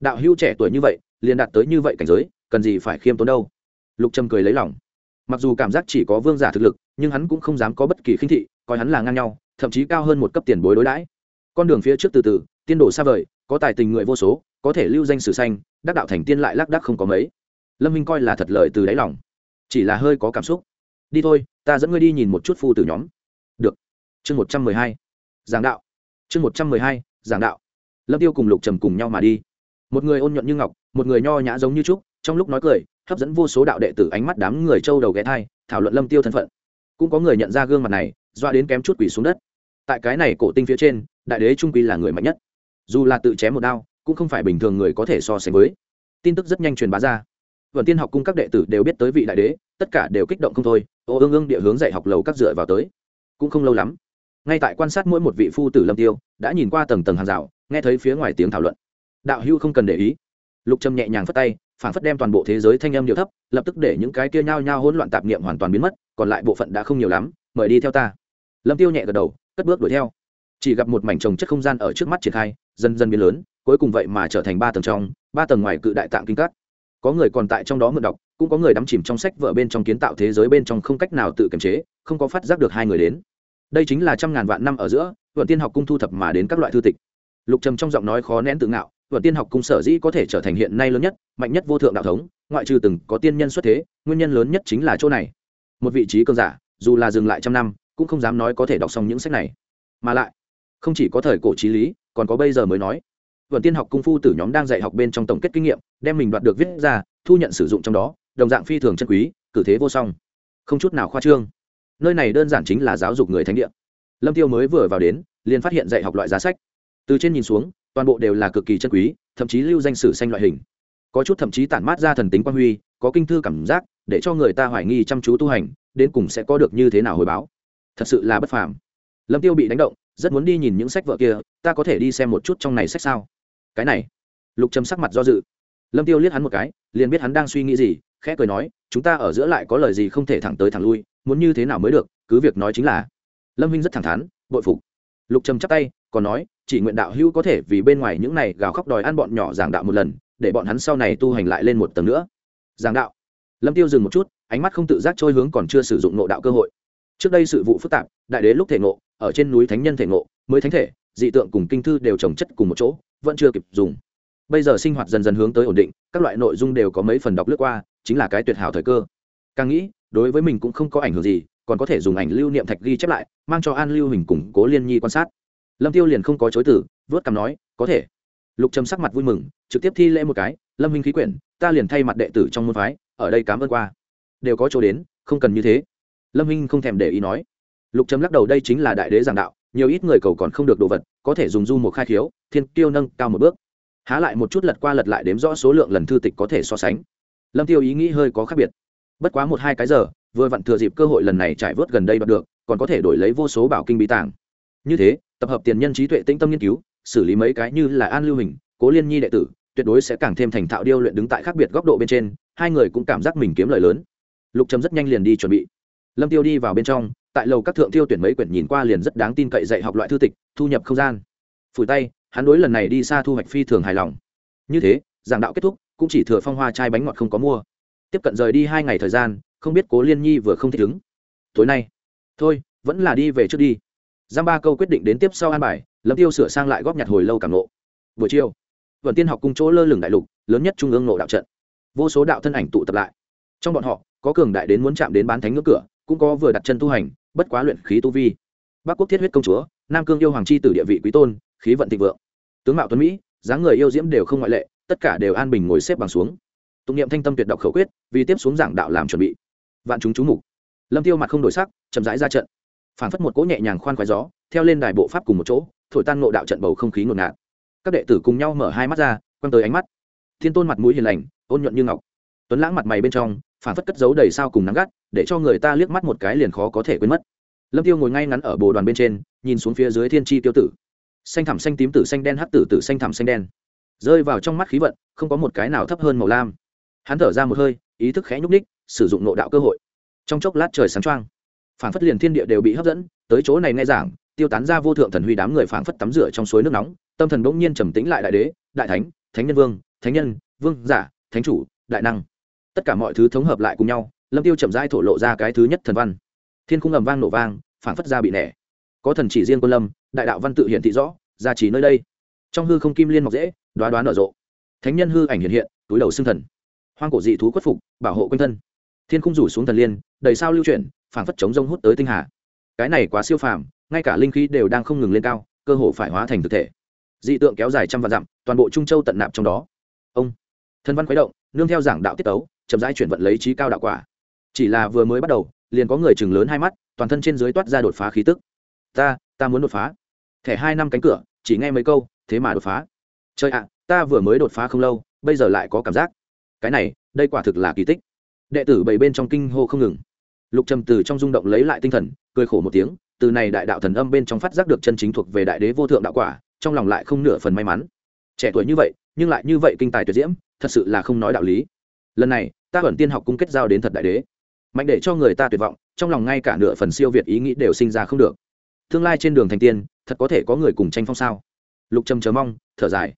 Đạo hữu trẻ tuổi như vậy, liền đạt tới như vậy cảnh giới cần gì phải khiêm tốn đâu. Lục trầm cười lấy lòng. Mặc dù cảm giác chỉ có vương giả thực lực, nhưng hắn cũng không dám có bất kỳ khinh thị, coi hắn là ngang nhau, thậm chí cao hơn một cấp tiền bối đối đãi. Con đường phía trước từ từ, tiên đổ xa vời, có tài tình người vô số, có thể lưu danh sử xanh đắc đạo thành tiên lại lác đắc không có mấy. Lâm minh coi là thật lợi từ đáy lòng. Chỉ là hơi có cảm xúc. Đi thôi, ta dẫn ngươi đi nhìn một chút phu từ nhóm. Được. Chương một trăm mười hai. Giảng đạo. Chương một trăm mười hai, giảng đạo. Lâm tiêu cùng lục trầm cùng nhau mà đi. Một người ôn nhuận như ngọc, một người nho nhã giống như trúc trong lúc nói cười, hấp dẫn vô số đạo đệ tử ánh mắt đám người châu đầu ghé thai, thảo luận lâm tiêu thân phận. Cũng có người nhận ra gương mặt này, doa đến kém chút quỷ xuống đất. Tại cái này cổ tinh phía trên, đại đế trung quy là người mạnh nhất. Dù là tự chém một đao, cũng không phải bình thường người có thể so sánh với. Tin tức rất nhanh truyền bá ra. Vận tiên học cung các đệ tử đều biết tới vị đại đế, tất cả đều kích động không thôi, ô ương ương địa hướng dạy học lầu các dựa vào tới. Cũng không lâu lắm, ngay tại quan sát mỗi một vị phu tử lâm tiêu, đã nhìn qua tầng tầng hàng rào, nghe thấy phía ngoài tiếng thảo luận. Đạo hưu không cần để ý. Lục trâm nhẹ nhàng phất tay phản phất đem toàn bộ thế giới thanh âm điệu thấp, lập tức để những cái kia nhao nhao hỗn loạn tạp niệm hoàn toàn biến mất, còn lại bộ phận đã không nhiều lắm, mời đi theo ta. Lâm tiêu nhẹ gật đầu, cất bước đuổi theo. Chỉ gặp một mảnh trồng chất không gian ở trước mắt triển khai, dần dần biến lớn, cuối cùng vậy mà trở thành ba tầng trong, ba tầng ngoài cự đại tạng kinh cắt có người còn tại trong đó mượn đọc, cũng có người đắm chìm trong sách vở bên trong kiến tạo thế giới bên trong không cách nào tự kiềm chế, không có phát giác được hai người đến. Đây chính là trăm ngàn vạn năm ở giữa, vận tiên học cung thu thập mà đến các loại thư tịch lục trầm trong giọng nói khó nén tự ngạo vận tiên học cung sở dĩ có thể trở thành hiện nay lớn nhất, mạnh nhất vô thượng đạo thống, ngoại trừ từng có tiên nhân xuất thế, nguyên nhân lớn nhất chính là chỗ này. Một vị trí cơn giả, dù là dừng lại trăm năm, cũng không dám nói có thể đọc xong những sách này. Mà lại, không chỉ có thời cổ trí lý, còn có bây giờ mới nói. Vận tiên học cung phu tử nhóm đang dạy học bên trong tổng kết kinh nghiệm, đem mình đoạt được viết ra, thu nhận sử dụng trong đó, đồng dạng phi thường chân quý, cử thế vô song. Không chút nào khoa trương. Nơi này đơn giản chính là giáo dục người thánh địa. Lâm tiêu mới vừa vào đến, liền phát hiện dạy học loại giá sách từ trên nhìn xuống, toàn bộ đều là cực kỳ chân quý, thậm chí lưu danh sử xanh loại hình. Có chút thậm chí tản mát ra thần tính quan huy, có kinh thư cảm giác, để cho người ta hoài nghi chăm chú tu hành, đến cùng sẽ có được như thế nào hồi báo. Thật sự là bất phàm. Lâm tiêu bị đánh động, rất muốn đi nhìn những sách vợ kia, ta có thể đi xem một chút trong này sách sao? Cái này. Lục trầm sắc mặt do dự. Lâm tiêu liếc hắn một cái, liền biết hắn đang suy nghĩ gì, khẽ cười nói, chúng ta ở giữa lại có lời gì không thể thẳng tới thẳng lui, muốn như thế nào mới được, cứ việc nói chính là. Lâm huynh rất thẳng thắn, bội phục. Lục trầm chắp tay, còn nói chỉ nguyện đạo hữu có thể vì bên ngoài những này gào khóc đòi ăn bọn nhỏ giảng đạo một lần, để bọn hắn sau này tu hành lại lên một tầng nữa. Giảng đạo. Lâm tiêu dừng một chút, ánh mắt không tự giác trôi hướng còn chưa sử dụng nộ đạo cơ hội. Trước đây sự vụ phức tạp, đại đế lúc thể ngộ, ở trên núi thánh nhân thể ngộ, mới thánh thể, dị tượng cùng kinh thư đều trồng chất cùng một chỗ, vẫn chưa kịp dùng. Bây giờ sinh hoạt dần dần hướng tới ổn định, các loại nội dung đều có mấy phần đọc lướt qua, chính là cái tuyệt hảo thời cơ. Càng nghĩ, đối với mình cũng không có ảnh hưởng gì, còn có thể dùng ảnh lưu niệm thạch ghi chép lại, mang cho an lưu hình củng cố liên nhi quan sát lâm tiêu liền không có chối tử vớt cằm nói, có thể. Lục trầm sắc mặt vui mừng, trực tiếp thi lễ một cái, lâm huynh khí quyển, ta liền thay mặt đệ tử trong môn phái, ở đây cảm ơn qua. Đều có chỗ đến, không cần như thế. Lâm huynh không thèm để ý nói. Lục trầm lắc đầu, đây chính là đại đế giảng đạo, nhiều ít người cầu còn không được đồ vật, có thể dùng du một khai khiếu, thiên Tiêu nâng cao một bước. Há lại một chút lật qua lật lại đếm rõ số lượng lần thư tịch có thể so sánh. Lâm tiêu ý nghĩ hơi có khác biệt. Bất quá một hai cái giờ, vừa vặn thừa dịp cơ hội lần này trải vớt gần đây đoạt được, còn có thể đổi lấy vô số bảo kinh bí tàng. Như thế tập hợp tiền nhân trí tuệ tĩnh tâm nghiên cứu, xử lý mấy cái như là an lưu hình, cố liên nhi đệ tử, tuyệt đối sẽ càng thêm thành thạo điêu luyện đứng tại khác biệt góc độ bên trên, hai người cũng cảm giác mình kiếm lời lớn. Lục trầm rất nhanh liền đi chuẩn bị. Lâm tiêu đi vào bên trong, tại lầu các thượng tiêu tuyển mấy quyển nhìn qua liền rất đáng tin cậy dạy học loại thư tịch, thu nhập không gian. Phủi tay, hắn đối lần này đi xa thu hoạch phi thường hài lòng. Như thế, giảng đạo kết thúc, cũng chỉ thừa phong hoa chai bánh ngọt không có mua. Tiếp cận rời đi hai ngày thời gian, không biết cố liên nhi vừa không thích ứng. Tối nay. Thôi, vẫn là đi về trước đi giam ba câu quyết định đến tiếp sau an bài, lâm tiêu sửa sang lại góp nhặt hồi lâu cảm nộ buổi chiều vận tiên học cung chỗ lơ lửng đại lục, lớn nhất trung ương nộ đạo trận. Vô số đạo thân ảnh tụ tập lại. Trong bọn họ, có cường đại đến muốn chạm đến bán thánh ngưỡng cửa, cũng có vừa đặt chân tu hành, bất quá luyện khí tu vi. Bắc quốc thiết huyết công chúa, nam cương yêu hoàng chi tử địa vị quý tôn, khí vận thịnh vượng. Tướng mạo tuấn mỹ, dáng người yêu diễm đều không ngoại lệ, tất cả đều an bình ngồi xếp bằng xuống. Tụng niệm thanh tâm tuyệt đọc khẩu quyết, vì tiếp xuống giảng đạo làm chuẩn bị. Vạn chúng chú mục. Lâm tiêu mặt không đổi sắc, chậm rãi ra trận phản phất một cỗ nhẹ nhàng khoan khoái gió, theo lên đài bộ pháp cùng một chỗ, thổi tan nộ đạo trận bầu không khí ngột ngạt. Các đệ tử cùng nhau mở hai mắt ra, quăng tới ánh mắt. Thiên tôn mặt mũi hiền lành, ôn nhuận như ngọc. Tuấn lãng mặt mày bên trong phản phất cất giấu đầy sao cùng nắng gắt, để cho người ta liếc mắt một cái liền khó có thể quên mất. Lâm tiêu ngồi ngay ngắn ở bồ đoàn bên trên, nhìn xuống phía dưới thiên tri tiêu tử. Xanh thẳm xanh tím tử xanh đen hắc tử tử xanh thẳm xanh đen. Rơi vào trong mắt khí vận, không có một cái nào thấp hơn màu lam. Hắn thở ra một hơi, ý thức khẽ nhúc ních sử dụng nộ đạo cơ hội. Trong chốc lát trời sáng choang phản phất liền thiên địa đều bị hấp dẫn, tới chỗ này nghe giảng, tiêu tán ra vô thượng thần huy đám người phảng phất tắm rửa trong suối nước nóng, tâm thần bỗng nhiên trầm tĩnh lại đại đế, đại thánh thánh nhân vương, thánh nhân, vương giả, thánh chủ, đại năng. Tất cả mọi thứ thống hợp lại cùng nhau, lâm tiêu chậm rãi thổ lộ ra cái thứ nhất thần văn. Thiên cung ầm vang nổ vang, phảng phất ra bị nẻ. Có thần chỉ riêng quân lâm, đại đạo văn tự hiện thị rõ gia trì nơi đây. Trong hư không kim liên mọc dễ đoá đoán nở rộ. Thánh nhân hư ảnh hiện hiện, túi đầu xương thần. Hoang cổ dị thú khuất phục, bảo hộ quanh thân. Thiên cung rủ xuống thần liên, đầy sao lưu chuyển phảng phất chống rông hút tới tinh hà. Cái này quá siêu phàm, ngay cả linh khí đều đang không ngừng lên cao, cơ hồ phải hóa thành thực thể. Dị tượng kéo dài trăm vạn dặm, toàn bộ trung châu tận nạp trong đó. Ông, thân văn khuấy động, nương theo giảng đạo tiết tấu, chậm rãi chuyển vận lấy trí cao đạo quả. Chỉ là vừa mới bắt đầu, liền có người chừng lớn hai mắt, toàn thân trên dưới toát ra đột phá khí tức. Ta ta muốn đột phá. Thẻ hai năm cánh cửa, chỉ nghe mấy câu, thế mà đột phá. Trời ạ, ta vừa mới đột phá không lâu, bây giờ lại có cảm giác. Cái này, đây quả thực là kỳ tích. Đệ tử bảy bên trong kinh hô không ngừng lục trầm từ trong rung động lấy lại tinh thần, cười khổ một tiếng, từ này đại đạo thần âm bên trong phát giác được chân chính thuộc về đại đế vô thượng đạo quả, trong lòng lại không nửa phần may mắn. Trẻ tuổi như vậy, nhưng lại như vậy kinh tài tuyệt diễm, thật sự là không nói đạo lý. Lần này, ta vẫn tiên học cung kết giao đến thật đại đế. Mạnh để cho người ta tuyệt vọng, trong lòng ngay cả nửa phần siêu việt ý nghĩ đều sinh ra không được. Tương lai trên đường thành tiên, thật có thể có người cùng tranh phong sao? Lục trầm chờ mong, thở dài.